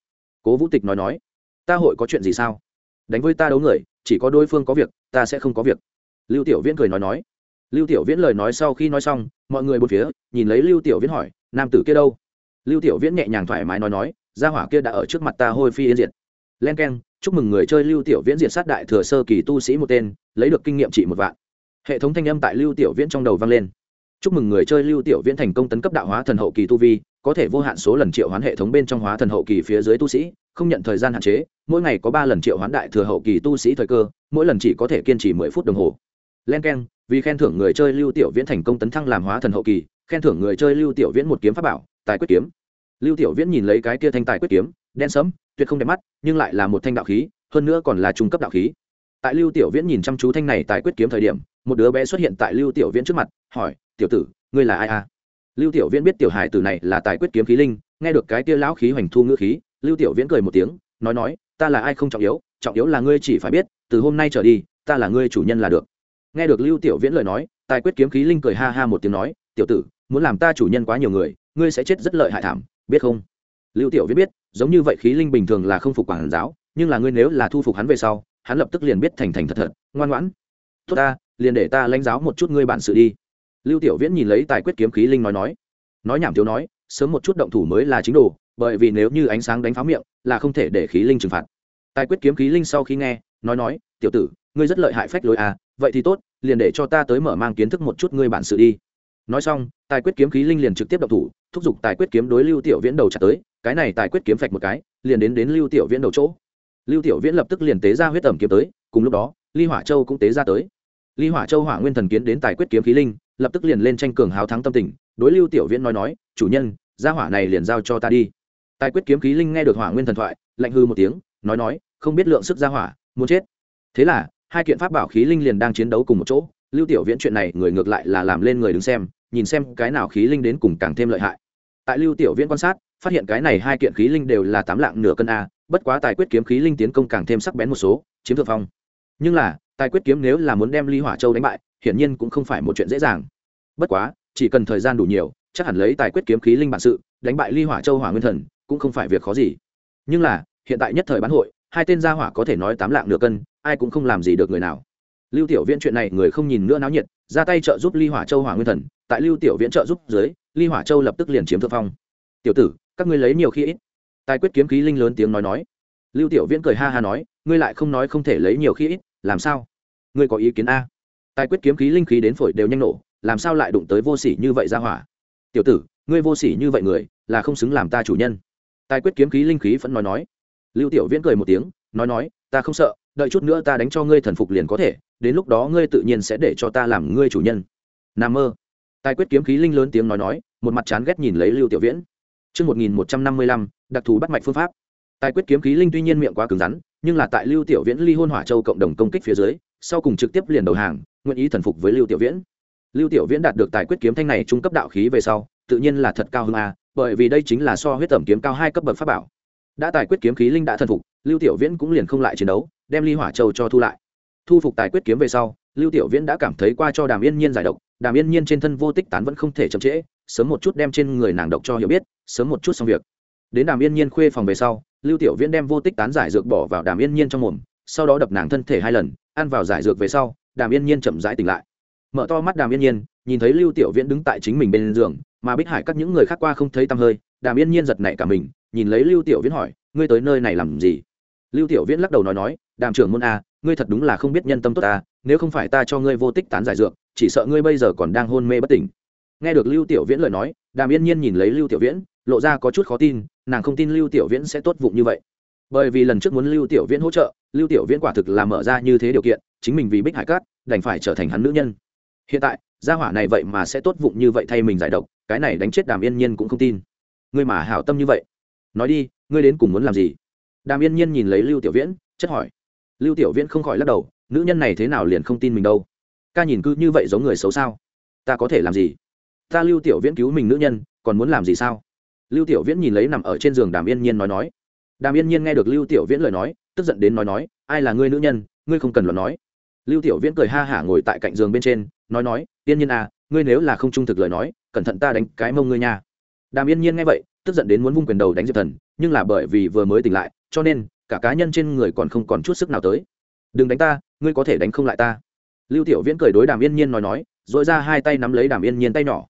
Cố vũ tịch nói nói. Ta hội có chuyện gì sao? Đánh với ta đấu người, chỉ có đối phương có việc, ta sẽ không có việc. Lưu tiểu viễn cười nói nói. Lưu tiểu viễn lời nói sau khi nói xong, mọi người bốn phía, nhìn lấy lưu tiểu viễn hỏi, nam tử kia đâu? Lưu tiểu viễn nhẹ nhàng thoải mái nói nói, gia hỏa kia đã ở trước mặt ta hôi phi yên diệt. Len k e n chúc mừng người chơi lưu tiểu viễn diệt sát đại thừa sơ kỳ tu sĩ một tên, lấy được kinh nghiệm trị một vạn hệ thống thanh âm tại lưu tiểu viễn trong đầu vang lên. Chúc mừng người chơi lưu tiểu viễn thành công tấn cấp đạo hóa thần hậu kỳ tu vi, có thể vô hạn số lần triệu hoán hệ thống bên trong hóa thần hậu kỳ phía dưới tu sĩ, không nhận thời gian hạn chế, mỗi ngày có ba lần triệu hoán đại thừa hậu kỳ tu sĩ thời cơ, mỗi lần chỉ có thể kiên trì mười phút đồng hồ. Len k e n vì khen thưởng người chơi lưu tiểu viễn thành công tấn thăng làm hóa thần hậu kỳ, khen thưởng người chơi lưu tiểu viễn một kiếm pháp bảo, tài quyết kiếm. Lưu tiểu viễn nhìn lấy cái kia thanh tài quyết kiếm, đen sẫm, tuyệt không đẹp mắt, nhưng lại là một thanh đạo khí, hơn nữa còn là trung cấp đạo khí. Tại lưu tiểu viễn nhìn chăm chú thanh này tài quyết kiếm thời điểm một đứa bé xuất hiện tại lưu tiểu viễn trước mặt, hỏi, tiểu tử, ngươi là ai a lưu tiểu viễn biết tiểu hài tử này là tài quyết kiếm khí linh, nghe được cái kia lão khí hoành thu ngữ khí, lưu tiểu viễn cười một tiếng, nói nói, ta là ai không trọng yếu trọng yếu là ngươi chỉ phải biết, từ hôm nay trở đi, ta là ngươi chủ nhân là được. Nghe được lưu tiểu viễn lời nói, tài quyết kiếm khí linh cười ha ha một tiếng nói, tiểu tử, muốn làm ta chủ nhân quá nhiều người, ngươi sẽ chết rất lợi hại thảm, biết không? Lưu tiểu viễn biết, giống như vậy khí linh bình thường là không phục quản giáo, nhưng là ngươi nếu là thu phục hắn về sau, hắn lập tức liền biết thành thành thật thật, ngoan ngoãn. Tốt ta liền để ta lãnh giáo một chút ngươi bản sự đi. Lưu tiểu viễn nhìn lấy tài quyết kiếm khí linh nói nói. Nói nhảm thiếu nói, sớm một chút động thủ mới là chính đồ, bởi vì nếu như ánh sáng đánh pháo miệng, là không thể để khí linh trừng phạt. Tài quyết kiếm khí linh sau khi nghe, nói nói, tiểu tử, ngươi rất lợi hại phách lối à vậy thì tốt, liền để cho ta tới mở mang kiến thức một chút ngươi bản sự đi. Nói xong, tài quyết kiếm khí linh liền trực tiếp động thủ, thúc giục tài quyết kiếm đối lưu tiểu viễn đầu chặt tới, cái này tài quyết kiếm phạch một cái, liền đến đến lưu tiểu viễn đầu chỗ. Lưu tiểu viễn lập tức liền tế ra huyết tẩm kiếm tới, cùng lúc đó, ly hỏa châu cũng tế ra tới ly hỏa châu hỏa nguyên thần kiến đến tài quyết kiếm khí linh, lập tức liền lên tranh cường hào thắng tâm tình, đối lưu tiểu viễn nói nói, chủ nhân, gia hỏa này liền giao cho ta đi. Tài quyết kiếm khí linh nghe được hỏa nguyên thần thoại, lạnh hư một tiếng, nói nói, không biết lượng sức gia hỏa, muốn chết. Thế là, hai kiện pháp bảo khí linh liền đang chiến đấu cùng một chỗ, lưu tiểu viễn chuyện này người ngược lại là làm lên người đứng xem, nhìn xem cái nào khí linh đến cùng càng thêm lợi hại. Tại lưu tiểu viễn quan sát, phát hiện cái này hai kiện khí linh đều là tám lạng nửa cân a, bất quá tài quyết kiếm khí linh tiến công càng thêm sắc bén một số, chiếm thượng phong. Nhưng là tài quyết kiếm nếu là muốn đem ly hỏa châu đánh bại, hiển nhiên cũng không phải một chuyện dễ dàng. Bất quá, chỉ cần thời gian đủ nhiều, chắc hẳn lấy tài quyết kiếm khí linh bản sự, đánh bại ly hỏa châu hỏa nguyên thần, cũng không phải việc khó gì. Nhưng là, hiện tại nhất thời bán hội, hai tên gia hỏa có thể nói tám lạng nửa cân, ai cũng không làm gì được người nào. Lưu tiểu viễn chuyện này người không nhìn nữa náo nhiệt, ra tay trợ giúp ly hỏa châu hỏa nguyên thần, tại lưu tiểu viễn trợ giúp dưới, ly hỏa châu lập tức liền chiếm thượng phong. Tiểu tử, các ngươi lấy nhiều khi ít. Tài quyết kiếm khí linh lớn tiếng nói nói. Lưu tiểu viễn cười ha ha nói, ngươi lại không nói không thể lấy nhiều khi ít làm sao? Ngươi có ý kiến a? Tài quyết kiếm khí linh khí đến phổi đều nhanh nổ làm sao lại đụng tới vô sỉ như vậy ra hỏa? Tiểu tử ngươi vô sỉ như vậy người là không xứng làm ta chủ nhân. Tài quyết kiếm khí linh khí vẫn nói nói. Lưu tiểu viễn cười một tiếng nói nói ta không sợ đợi chút nữa ta đánh cho ngươi thần phục liền có thể đến lúc đó ngươi tự nhiên sẽ để cho ta làm ngươi chủ nhân. N mơ. Tài quyết kiếm khí linh lớn tiếng nói nói một mặt chán ghét nhìn lấy lưu tiểu viễn. Trước 1155, đặc thù bắt mạch phương pháp. Tài quyết kiếm khí linh tuy nhiên miệng quá cứng rắn, nhưng là tại Lưu Tiểu Viễn ly hôn hỏa châu cộng đồng công kích phía dưới, sau cùng trực tiếp liền đầu hàng, nguyện ý thần phục với Lưu Tiểu Viễn. Lưu Tiểu Viễn đạt được tài quyết kiếm thanh này trung cấp đạo khí về sau, tự nhiên là thật cao hơn a, à, bởi vì đây chính là so huyết tẩm kiếm cao hai cấp bậc pháp bảo. Đã tài quyết kiếm khí linh đã thần phục lưu tiểu viễn cũng liền không lại chiến đấu đem ly hỏa châu cho thu lại. Thu phục tài quyết kiếm về sau lưu tiểu viễn đã cảm thấy qua cho đàm yên nhiên giải độc đàm yên nhiên trên thân vô tích tán vẫn không thể chậm trễ sớm một chút đem trên người nàng độc cho hiểu biết sớm một chút xong việc. Đến đàm yên nhiên khuê phòng về sau lưu tiểu viễn đem vô tích tán giải dược bỏ vào đàm yên nhiên trong mồm, sau đó đập nàng thân thể hai lần, ăn vào giải dược về sau, đàm yên nhiên chậm rãi tỉnh lại. Mở to mắt đàm yên nhiên, nhìn thấy lưu tiểu viễn đứng tại chính mình bên giường, mà bích hải các những người khác qua không thấy tăm hơi, đàm yên nhiên giật nảy cả mình, nhìn lấy lưu tiểu viễn hỏi, ngươi tới nơi này làm gì? Lưu tiểu viễn lắc đầu nói nói, đàm trưởng môn a, ngươi thật đúng là không biết nhân tâm tốt ta, nếu không phải ta cho ngươi vô tích tán giải dược, chỉ sợ ngươi bây giờ còn đang hôn mê bất tỉnh. Nghe được lưu tiểu viễn lời nói, đàm yên nhiên nhìn lấy lưu tiểu viễn, lộ ra có chút khó tin nàng không tin lưu tiểu viễn sẽ tốt vụng như vậy. Bởi vì lần trước muốn lưu tiểu viễn hỗ trợ, lưu tiểu viễn quả thực là mở ra như thế điều kiện, chính mình vì bích hải cát, đành phải trở thành hắn nữ nhân. Hiện tại, gia hỏa này vậy mà sẽ tốt vụng như vậy thay mình giải độc, cái này đánh chết đàm yên nhiên cũng không tin. Ngươi mà hảo tâm như vậy. Nói đi, ngươi đến cùng muốn làm gì? Đàm yên nhiên nhìn lấy lưu tiểu viễn, chất hỏi. Lưu tiểu viễn không khỏi lắc đầu, nữ nhân này thế nào liền không tin mình đâu? Ca nhìn cứ như vậy giống người xấu sao? Ta có thể làm gì? Ta lưu tiểu viễn cứu mình nữ nhân, còn muốn làm gì sao? Lưu tiểu viễn nhìn lấy nằm ở trên giường đàm yên nhiên nói nói. Đàm yên nhiên nghe được lưu tiểu viễn lời nói, tức giận đến nói nói, ai là ngươi nữ nhân, ngươi không cần luận nói. Lưu tiểu viễn cười ha hả ngồi tại cạnh giường bên trên, nói nói, yên nhiên à ngươi nếu là không trung thực lời nói, cẩn thận ta đánh cái mông ngươi nha. Đàm yên nhiên nghe vậy, tức giận đến muốn vung quyền đầu đánh diệp thần, nhưng là bởi vì vừa mới tỉnh lại, cho nên cả cá nhân trên người còn không còn chút sức nào tới. Đừng đánh ta, ngươi có thể đánh không lại ta. Lưu tiểu viễn cười đối đàm yên nhiên nói nói dội ra hai tay nắm lấy đàm yên nhiên tay nhỏ.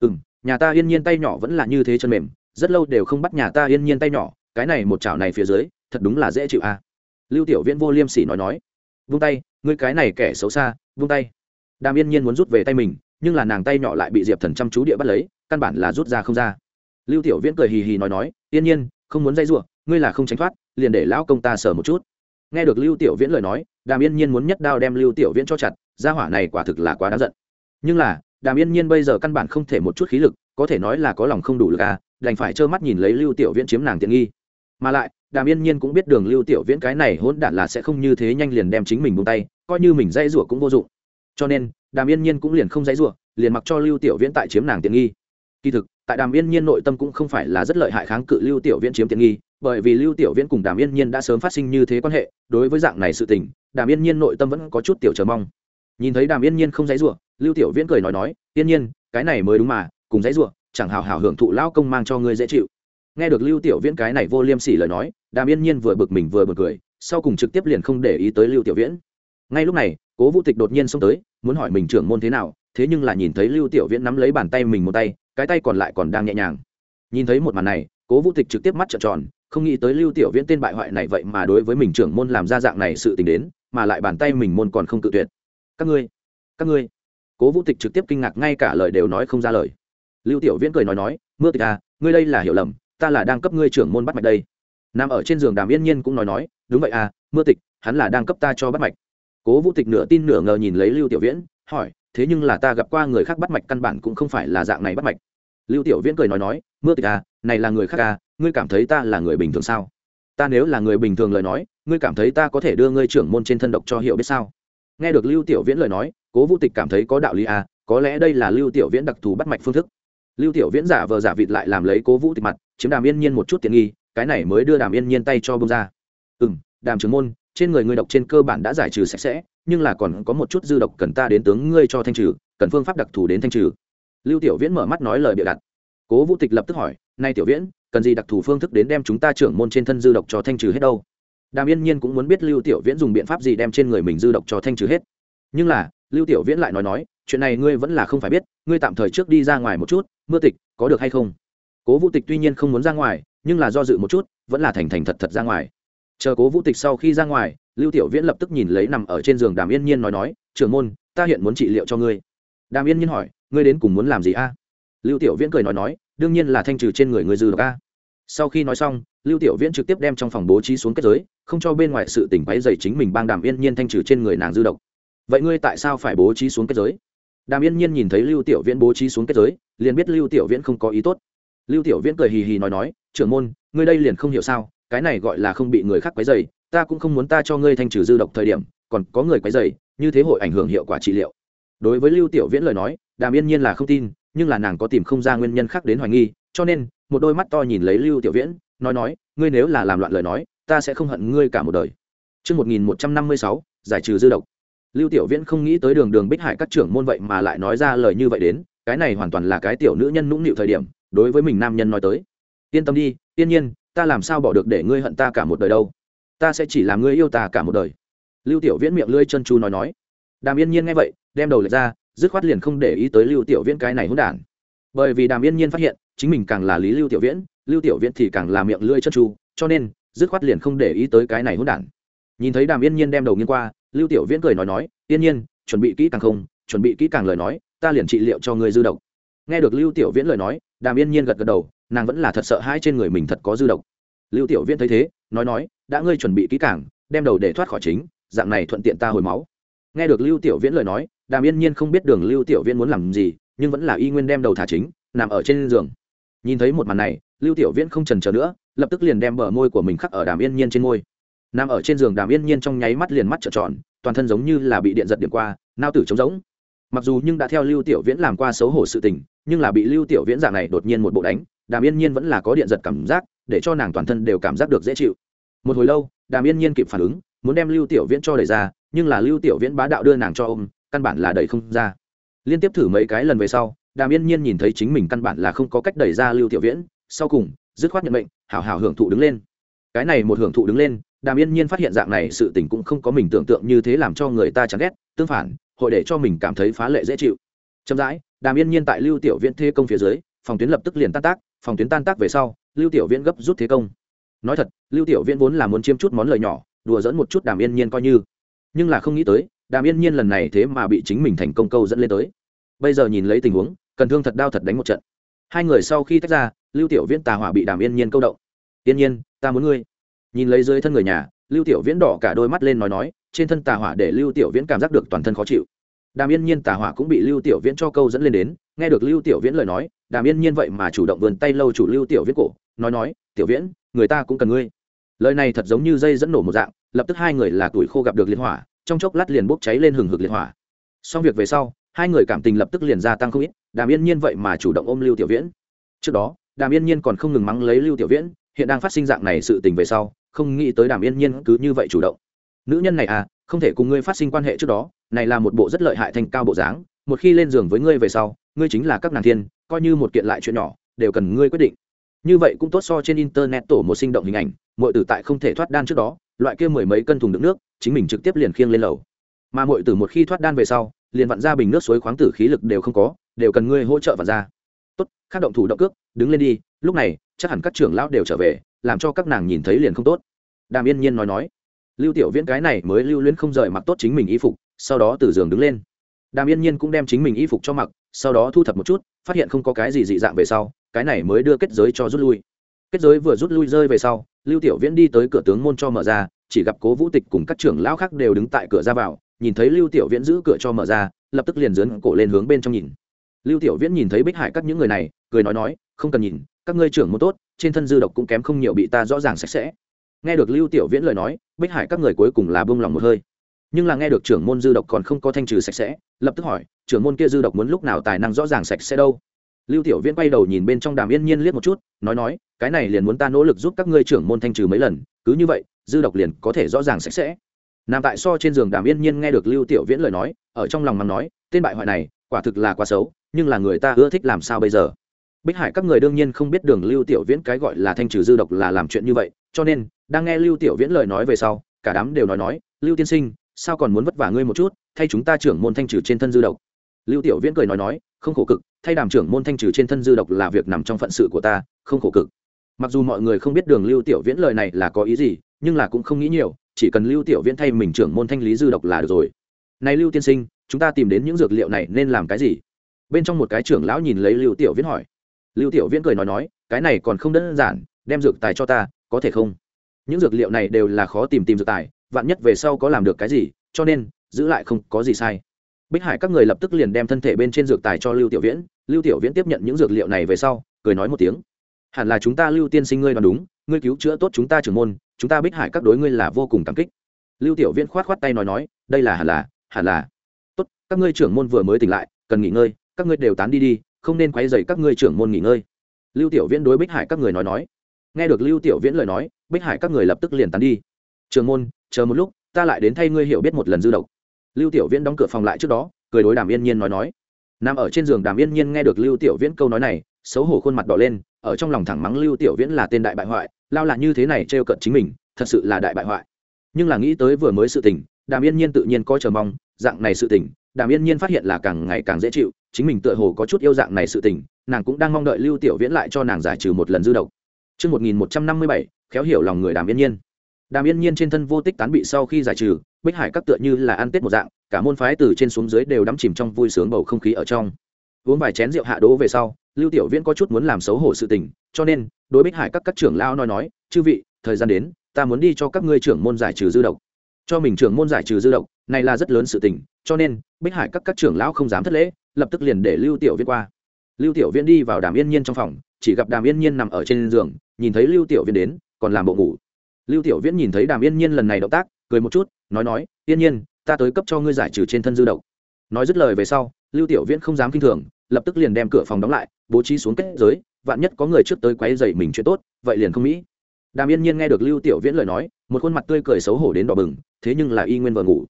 Ừ m nhà ta yên nhiên tay nhỏ vẫn là như thế chân mềm rất lâu đều không bắt nhà ta yên nhiên tay nhỏ, cái này một chảo này phía dưới, thật đúng là dễ chịu à. lưu tiểu viễn vô liêm sỉ nói nói, vung tay, ngươi cái này kẻ xấu xa, vung tay. Đàm yên nhiên muốn rút về tay mình, nhưng là nàng tay nhỏ lại bị diệp thần chăm chú địa bắt lấy, căn bản là rút ra không ra. Lưu tiểu viễn cười hì hì nói nói, yên nhiên, không muốn dây r ngươi là không tránh thoát, liền để lão công ta sờ một chút. Nghe được lưu tiểu viễn lời nói, đàm yên nhiên muốn nhất đao đem lưu tiểu viễn cho chặt, gia hỏa này quả thực là quá đáng giận. Nhưng là, đàm yên nhiên bây giờ căn bản không thể một chút khí lực, có thể nói là có lòng không đủ lực à đành phải trơ mắt nhìn lấy lưu tiểu viễn chiếm nàng tiện nghi. Mà lại, đàm yên nhiên cũng biết đường lưu tiểu viễn cái này hỗn đản là sẽ không như thế nhanh liền đem chính mình buông tay, coi như mình dây rủa cũng vô dụng. Cho nên, đàm yên nhiên cũng liền không dãy rủa, liền mặc cho lưu tiểu viễn tại chiếm nàng tiện nghi. Kỳ thực, tại đàm yên nhiên nội tâm cũng không phải là rất lợi hại kháng cự lưu tiểu viễn chiếm tiện nghi, bởi vì lưu tiểu viễn cùng đàm yên nhiên đã sớm phát sinh như thế quan hệ, đối với dạng này sự tình, đàm yên nhiên nội tâm vẫn có chút tiểu chờ mong. Nhìn thấy đàm yên nhiên không dãy rủa, lưu tiểu viễn cười nói nói, yên nhiên, cái này mới đúng mà, cùng dãy rủa chẳng hào hào hưởng thụ lao công mang cho ngươi dễ chịu. Nghe được lưu tiểu viễn cái này vô liêm sỉ lời nói, đàm yên nhiên vừa bực mình vừa bực cười, sau cùng trực tiếp liền không để ý tới lưu tiểu viễn. Ngay lúc này, cố vũ tịch đột nhiên xông tới, muốn hỏi mình trưởng môn thế nào, thế nhưng là nhìn thấy lưu tiểu viễn nắm lấy bàn tay mình một tay, cái tay còn lại còn đang nhẹ nhàng. Nhìn thấy một màn này, cố vũ tịch trực tiếp mắt trợn tròn, không nghĩ tới lưu tiểu viễn tên bại hoại này vậy mà đối với mình trưởng môn làm ra dạng này sự tình đến, mà lại bàn tay mình môn còn không cự tuyệt. Các ngươi các ngươi. Cố vũ tịch trực tiếp kinh ngạc, ngay cả lời đều nói không ra lời lưu tiểu viễn cười nói nói, mưa tịch à ngươi đây là hiểu lầm, ta là đang cấp ngươi trưởng môn bắt mạch đây. Nằm ở trên giường đàm yên nhiên cũng nói nói, đúng vậy à mưa tịch, hắn là đang cấp ta cho bắt mạch. Cố vũ tịch nửa tin nửa ngờ nhìn lấy lưu tiểu viễn, hỏi, thế nhưng là ta gặp qua người khác bắt mạch căn bản cũng không phải là dạng này bắt mạch. Lưu tiểu viễn cười nói nói, mưa tịch à này là người khác à ngươi cảm thấy ta là người bình thường sao? Ta nếu là người bình thường lời nói, ngươi cảm thấy ta có thể đưa ngươi trưởng môn trên thân độc cho hiểu biết sao? Nghe được lưu tiểu viễn lời nói, cố vũ tịch cảm thấy có đạo lý à có lẽ đây là lưu tiểu viễn đặc thù bắt mạch phương thức lưu tiểu viễn giả vờ giả vịt lại làm lấy cố vũ tịch mặt, chiếm đàm yên nhiên một chút tiện nghi, cái này mới đưa đàm yên nhiên tay cho bông ra. Ừ m đàm trưởng môn, trên người ngươi độc trên cơ bản đã giải trừ sạch sẽ, nhưng là còn có một chút dư độc cần ta đến tướng ngươi cho thanh trừ, cần phương pháp đặc thù đến thanh trừ. Lưu tiểu viễn mở mắt nói lời bịa đặt. Cố vũ tịch lập tức hỏi nay tiểu viễn, cần gì đặc thù phương thức đến đem chúng ta trưởng môn trên thân dư độc cho thanh trừ hết đâu? Đàm yên nhiên cũng muốn biết lưu tiểu viễn dùng biện pháp gì đem trên người mình dư độc cho thanh trừ hết. Nhưng là, lưu tiểu viễn lại nói nói chuyện này ngươi vẫn là không phải biết, ngươi tạm thời trước đi ra ngoài một chút, mưa tịch, có được hay không? Cố vũ tịch tuy nhiên không muốn ra ngoài, nhưng là do dự một chút, vẫn là thành thành thật thật ra ngoài. Chờ cố vũ tịch sau khi ra ngoài, lưu tiểu viễn lập tức nhìn lấy nằm ở trên giường đàm yên nhiên nói nói, trưởng môn, ta hiện muốn trị liệu cho ngươi. Đàm yên nhiên hỏi, ngươi đến cùng muốn làm gì a? Lưu tiểu viễn cười nói nói, đương nhiên là thanh trừ trên người ngươi dư độc a. Sau khi nói xong, lưu tiểu viễn trực tiếp đem trong phòng bố trí xuống kết giới, không cho bên ngoài sự tỉnh quáy dày chính mình bang đàm yên nhiên thanh trừ trên người nàng dư độc. Vậy ngươi tại sao phải bố trí xuống kết giới? Đàm yên nhiên nhìn thấy lưu tiểu viễn bố trí xuống kết giới liền biết lưu tiểu viễn không có ý tốt. Lưu tiểu viễn cười hì hì nói nói trưởng môn ngươi đây liền không hiểu sao cái này gọi là không bị người khác quấy dày ta cũng không muốn ta cho ngươi thanh trừ dư độc thời điểm còn có người quấy dày như thế hội ảnh hưởng hiệu quả trị liệu. Đối với lưu tiểu viễn lời nói đàm yên nhiên là không tin nhưng là nàng có tìm không ra nguyên nhân khác đến hoài nghi cho nên một đôi mắt to nhìn lấy lưu tiểu viễn nói nói ngươi nếu là làm loạn lời nói ta sẽ không hận ngươi cả một đời. Trước 1156, giải trừ dư độc. Lưu Tiểu Viễn không nghĩ tới đường đường Bích Hải các trưởng môn vậy mà lại nói ra lời như vậy đến, cái này hoàn toàn là cái tiểu nữ nhân nũng nịu thời điểm, đối với mình nam nhân nói tới. Yên tâm đi, tiên nhiên, ta làm sao bỏ được để ngươi hận ta cả một đời đâu? Ta sẽ chỉ làm ngươi yêu ta cả một đời. Lưu Tiểu Viễn miệng lưỡi chân chu nói nói. Đàm Yên Nhiên nghe vậy, đem đầu lệch ra, dứt khoát liền không để ý tới Lưu Tiểu Viễn cái này hỗn đản. Bởi vì Đàm Yên Nhiên phát hiện, chính mình càng là Lý Lưu Tiểu Viễn, Lưu Tiểu Viễn thì càng là miệng lưỡi chân chu, cho nên, dứt khoát liền không để ý tới cái này hỗn đản nhìn thấy đàm yên nhiên đem đầu nghiêng qua lưu tiểu viễn cười nói nói, yên nhiên, chuẩn bị kỹ càng không, chuẩn bị kỹ càng lời nói, ta liền trị liệu cho người dư độc. Nghe được lưu tiểu viễn lời nói, đàm yên nhiên gật gật đầu, nàng vẫn là thật sợ hai trên người mình thật có dư độc. Lưu tiểu viễn thấy thế, nói nói, đã ngươi chuẩn bị kỹ càng, đem đầu để thoát khỏi chính, dạng này thuận tiện ta hồi máu. Nghe được lưu tiểu viễn lời nói, đàm yên nhiên không biết đường lưu tiểu viễn muốn làm gì, nhưng vẫn là y nguyên đem đầu thả chính, nằm ở trên giường. Nhìn thấy một màn này, lưu tiểu viễn không trần chờ nữa, lập tức liền đem bờ môi của mình khắc ở đàm yên nhiên trên môi nằm ở trên giường đàm yên nhiên trong nháy mắt liền mắt trợn tròn, toàn thân giống như là bị điện giật điểm qua, nao tử trống rỗng. Mặc dù nhưng đã theo lưu tiểu viễn làm qua xấu hổ sự tình, nhưng là bị lưu tiểu viễn dạng này đột nhiên một bộ đánh, đàm yên nhiên vẫn là có điện giật cảm giác, để cho nàng toàn thân đều cảm giác được dễ chịu. Một hồi lâu, đàm yên nhiên kịp phản ứng, muốn đem lưu tiểu viễn cho đẩy ra, nhưng là lưu tiểu viễn bá đạo đưa nàng cho ôm, căn bản là đẩy không ra. Liên tiếp thử mấy cái lần về sau, đàm yên nhiên nhìn thấy chính mình căn bản là không có cách đẩy ra lưu tiểu viễn, sau cùng, dứt khoát nhận mệnh, hảo hảo hưởng thụ đứng lên cái này một hưởng thụ đứng lên, đàm yên nhiên phát hiện dạng này sự tình cũng không có mình tưởng tượng như thế làm cho người ta chán ghét, tương phản, hội để cho mình cảm thấy phá lệ dễ chịu. Chậm rãi, đàm yên nhiên tại lưu tiểu viễn thế công phía dưới, phòng tuyến lập tức liền tan tác, phòng tuyến tan tác về sau, lưu tiểu viễn gấp rút thế công. Nói thật, lưu tiểu viễn vốn là muốn chiếm chút món lời nhỏ, đùa dẫn một chút đàm yên nhiên coi như. Nhưng là không nghĩ tới, đàm yên nhiên lần này thế mà bị chính mình thành công câu dẫn lên tới. Bây giờ nhìn lấy tình huống, cần thương thật đau thật đánh một trận. Hai người sau khi tách ra, lưu tiểu viễn tà hỏa bị đàm yên nhiên câu động. Yên nhiên ta muốn ngươi. Nhìn lấy dưới thân người nhà, lưu tiểu viễn đỏ cả đôi mắt lên nói nói, trên thân tà hỏa để lưu tiểu viễn cảm giác được toàn thân khó chịu. Đàm yên nhiên tà hỏa cũng bị lưu tiểu viễn cho câu dẫn lên đến, nghe được lưu tiểu viễn lời nói, đàm yên nhiên vậy mà chủ động vườn tay lâu chủ lưu tiểu viễn cổ, nói nói, tiểu viễn, người ta cũng cần ngươi. Lời này thật giống như dây dẫn nổ một dạng, lập tức hai người là tuổi khô gặp được liên hỏa, trong chốc lát liền bốc cháy lên hừng hực liệt hỏa. Xong việc về sau, hai người cảm tình lập tức liền gia tăng không ít, đàm yên nhiên vậy mà chủ động ôm lưu tiểu viễn. Trước đó, đàm yên nhiên còn không ngừng mắng lấy lưu tiểu viễn hiện đang phát sinh dạng này sự tình về sau, không nghĩ tới đàm yên nhiên cứ như vậy chủ động. Nữ nhân này à không thể cùng ngươi phát sinh quan hệ trước đó, này là một bộ rất lợi hại thành cao bộ dáng, một khi lên giường với ngươi về sau, ngươi chính là các nàng thiên, coi như một kiện lại chuyện nhỏ, đều cần ngươi quyết định. Như vậy cũng tốt so trên internet tổ một sinh động hình ảnh mọi tử tại không thể thoát đan trước đó, loại kia mười mấy cân thùng đựng nước, chính mình trực tiếp liền khiêng lên lầu. Mà mọi tử một khi thoát đan về sau, liền vặn ra bình nước suối khoáng tử khí lực đều không có, đều cần ngươi hỗ trợ vặn ra. Tốt, khác động thủ động cước, đứng lên đi, lúc này chắc hẳn các trưởng lão đều trở về, làm cho các nàng nhìn thấy liền không tốt. Đàm yên nhiên nói nói, lưu tiểu viễn cái này mới lưu luyến không rời mặc tốt chính mình y phục, sau đó từ giường đứng lên. Đàm yên nhiên cũng đem chính mình y phục cho mặc, sau đó thu thập một chút, phát hiện không có cái gì dị dạng về sau, cái này mới đưa kết giới cho rút lui. Kết giới vừa rút lui rơi về sau, lưu tiểu viễn đi tới cửa tướng môn cho mở ra, chỉ gặp cố vũ tịch cùng các trưởng lão khác đều đứng tại cửa ra vào, nhìn thấy lưu tiểu viễn giữ cửa cho mở ra, lập tức liền dướn cổ lên hướng bên trong nhìn. Lưu tiểu viễn nhìn thấy bích hải các những người này, cười nói nói, không cần nhìn các ngươi trưởng môn tốt, trên thân dư độc cũng kém không nhiều bị ta rõ ràng sạch sẽ. Nghe được lưu tiểu viễn lời nói, bích hải các người cuối cùng là bông lòng một hơi. Nhưng là nghe được trưởng môn dư độc còn không có thanh trừ sạch sẽ, lập tức hỏi, trưởng môn kia dư độc muốn lúc nào tài năng rõ ràng sạch sẽ đâu? Lưu tiểu viễn quay đầu nhìn bên trong đàm yên nhiên liếc một chút, nói nói, cái này liền muốn ta nỗ lực giúp các ngươi trưởng môn thanh trừ mấy lần, cứ như vậy, dư độc liền có thể rõ ràng sạch sẽ. Nằm tại so trên giường đàm yên nhiên nghe được lưu tiểu viễn lời nói, ở trong lòng mắng nói, tên bại hoại này, quả thực là quá xấu, nhưng là người ta ưa thích làm sao bây giờ? Bích hải các người đương nhiên không biết đường lưu tiểu viễn cái gọi là thanh trừ dư độc là làm chuyện như vậy, cho nên, đang nghe lưu tiểu viễn lời nói về sau, cả đám đều nói nói, lưu tiên sinh, sao còn muốn vất vả ngươi một chút, thay chúng ta trưởng môn thanh trừ trên thân dư độc? Lưu tiểu viễn cười nói nói, không khổ cực, thay đàm trưởng môn thanh trừ trên thân dư độc là việc nằm trong phận sự của ta, không khổ cực. Mặc dù mọi người không biết đường lưu tiểu viễn lời này là có ý gì, nhưng là cũng không nghĩ nhiều, chỉ cần lưu tiểu viễn thay mình trưởng môn thanh lý dư độc là được rồi. Này lưu tiên sinh, chúng ta tìm đến những dược liệu này nên làm cái gì? Bên trong một cái trưởng lão nhìn lấy lưu tiểu viễn hỏi lưu tiểu viễn cười nói nói, cái này còn không đơn giản, đem dược tài cho ta, có thể không? Những dược liệu này đều là khó tìm tìm dược tài, vạn nhất về sau có làm được cái gì, cho nên, giữ lại không có gì sai. Bích hải các người lập tức liền đem thân thể bên trên dược tài cho lưu tiểu viễn. Lưu tiểu viễn tiếp nhận những dược liệu này về sau, cười nói một tiếng, hẳn là chúng ta lưu tiên sinh ngươi đoán đúng, ngươi cứu chữa tốt chúng ta trưởng môn, chúng ta bích hải các đối ngươi là vô cùng cảm kích. Lưu tiểu viễn khoát khoát tay nói nói, đây là hẳn là hẳn là. Tốt, các ngươi trưởng môn vừa mới tỉnh lại, cần nghỉ ngơi, các ngươi đều tán đi đi không nên quấy dày các ngươi trưởng môn nghỉ ngơi. Lưu tiểu viễn đối bích hải các người nói nói. Nghe được lưu tiểu viễn lời nói, bích hải các người lập tức liền tán đi. Trường môn, chờ một lúc, ta lại đến thay ngươi hiểu biết một lần dư độc. Lưu tiểu viễn đóng cửa phòng lại trước đó, cười đối đàm yên nhiên nói nói. Nằm ở trên giường đàm yên nhiên nghe được lưu tiểu viễn câu nói này, xấu hổ khuôn mặt đỏ lên, ở trong lòng thẳng mắng lưu tiểu viễn là tên đại bại hoại, lao là như thế này trêu cận chính mình, thật sự là đại bại hoại. Nhưng là nghĩ tới vừa mới sự tình, đàm yên nhiên tự nhiên có chờ mong, dạng này sự tình, đàm yên nhiên phát hiện là càng ngày càng dễ chịu chính mình tựa hồ có chút yêu dạng này sự tình nàng cũng đang mong đợi lưu tiểu viễn lại cho nàng giải trừ một lần dư độc Trước 1157, khéo hiểu lòng người đàm yên nhiên. Đàm yên nhiên trên thân vô tích tán bị sau khi giải trừ, bích hải các tựa như là ăn tết một dạng, cả môn phái từ trên xuống dưới đều đắm chìm trong vui sướng bầu không khí ở trong. Uống vài chén rượu hạ đố về sau, Lưu Tiểu Viễn có chút muốn làm xấu hổ sự tình, cho nên, đối bích hải các các trưởng lão nói nói, "Chư vị, thời gian đến, ta muốn đi cho các ngươi trưởng môn giải trừ dư độc." Cho mình trưởng môn giải trừ dư độc, này là rất lớn sự tình, cho nên, bích hải các các trưởng lão không dám thất lễ, lập tức liền để Lưu Tiểu Viễn qua. Lưu tiểu viễn đi vào đàm yên nhiên trong phòng, chỉ gặp đàm yên nhiên nằm ở trên giường, nhìn thấy lưu tiểu viễn đến, còn làm bộ ngủ. Lưu tiểu viễn nhìn thấy đàm yên nhiên lần này động tác, cười một chút, nói nói, yên nhiên, ta tới cấp cho ngươi giải trừ trên thân dư độc. Nói dứt lời về sau, lưu tiểu viễn không dám kinh thường, lập tức liền đem cửa phòng đóng lại, bố trí xuống kết giới, vạn nhất có người trước tới quấy dậy mình chuyện tốt, vậy liền không mỹ đàm yên nhiên nghe được lưu tiểu viễn lời nói, một khuôn mặt tươi cười xấu hổ đến đỏ bừng, thế nhưng là y nguyên vợ ngủ.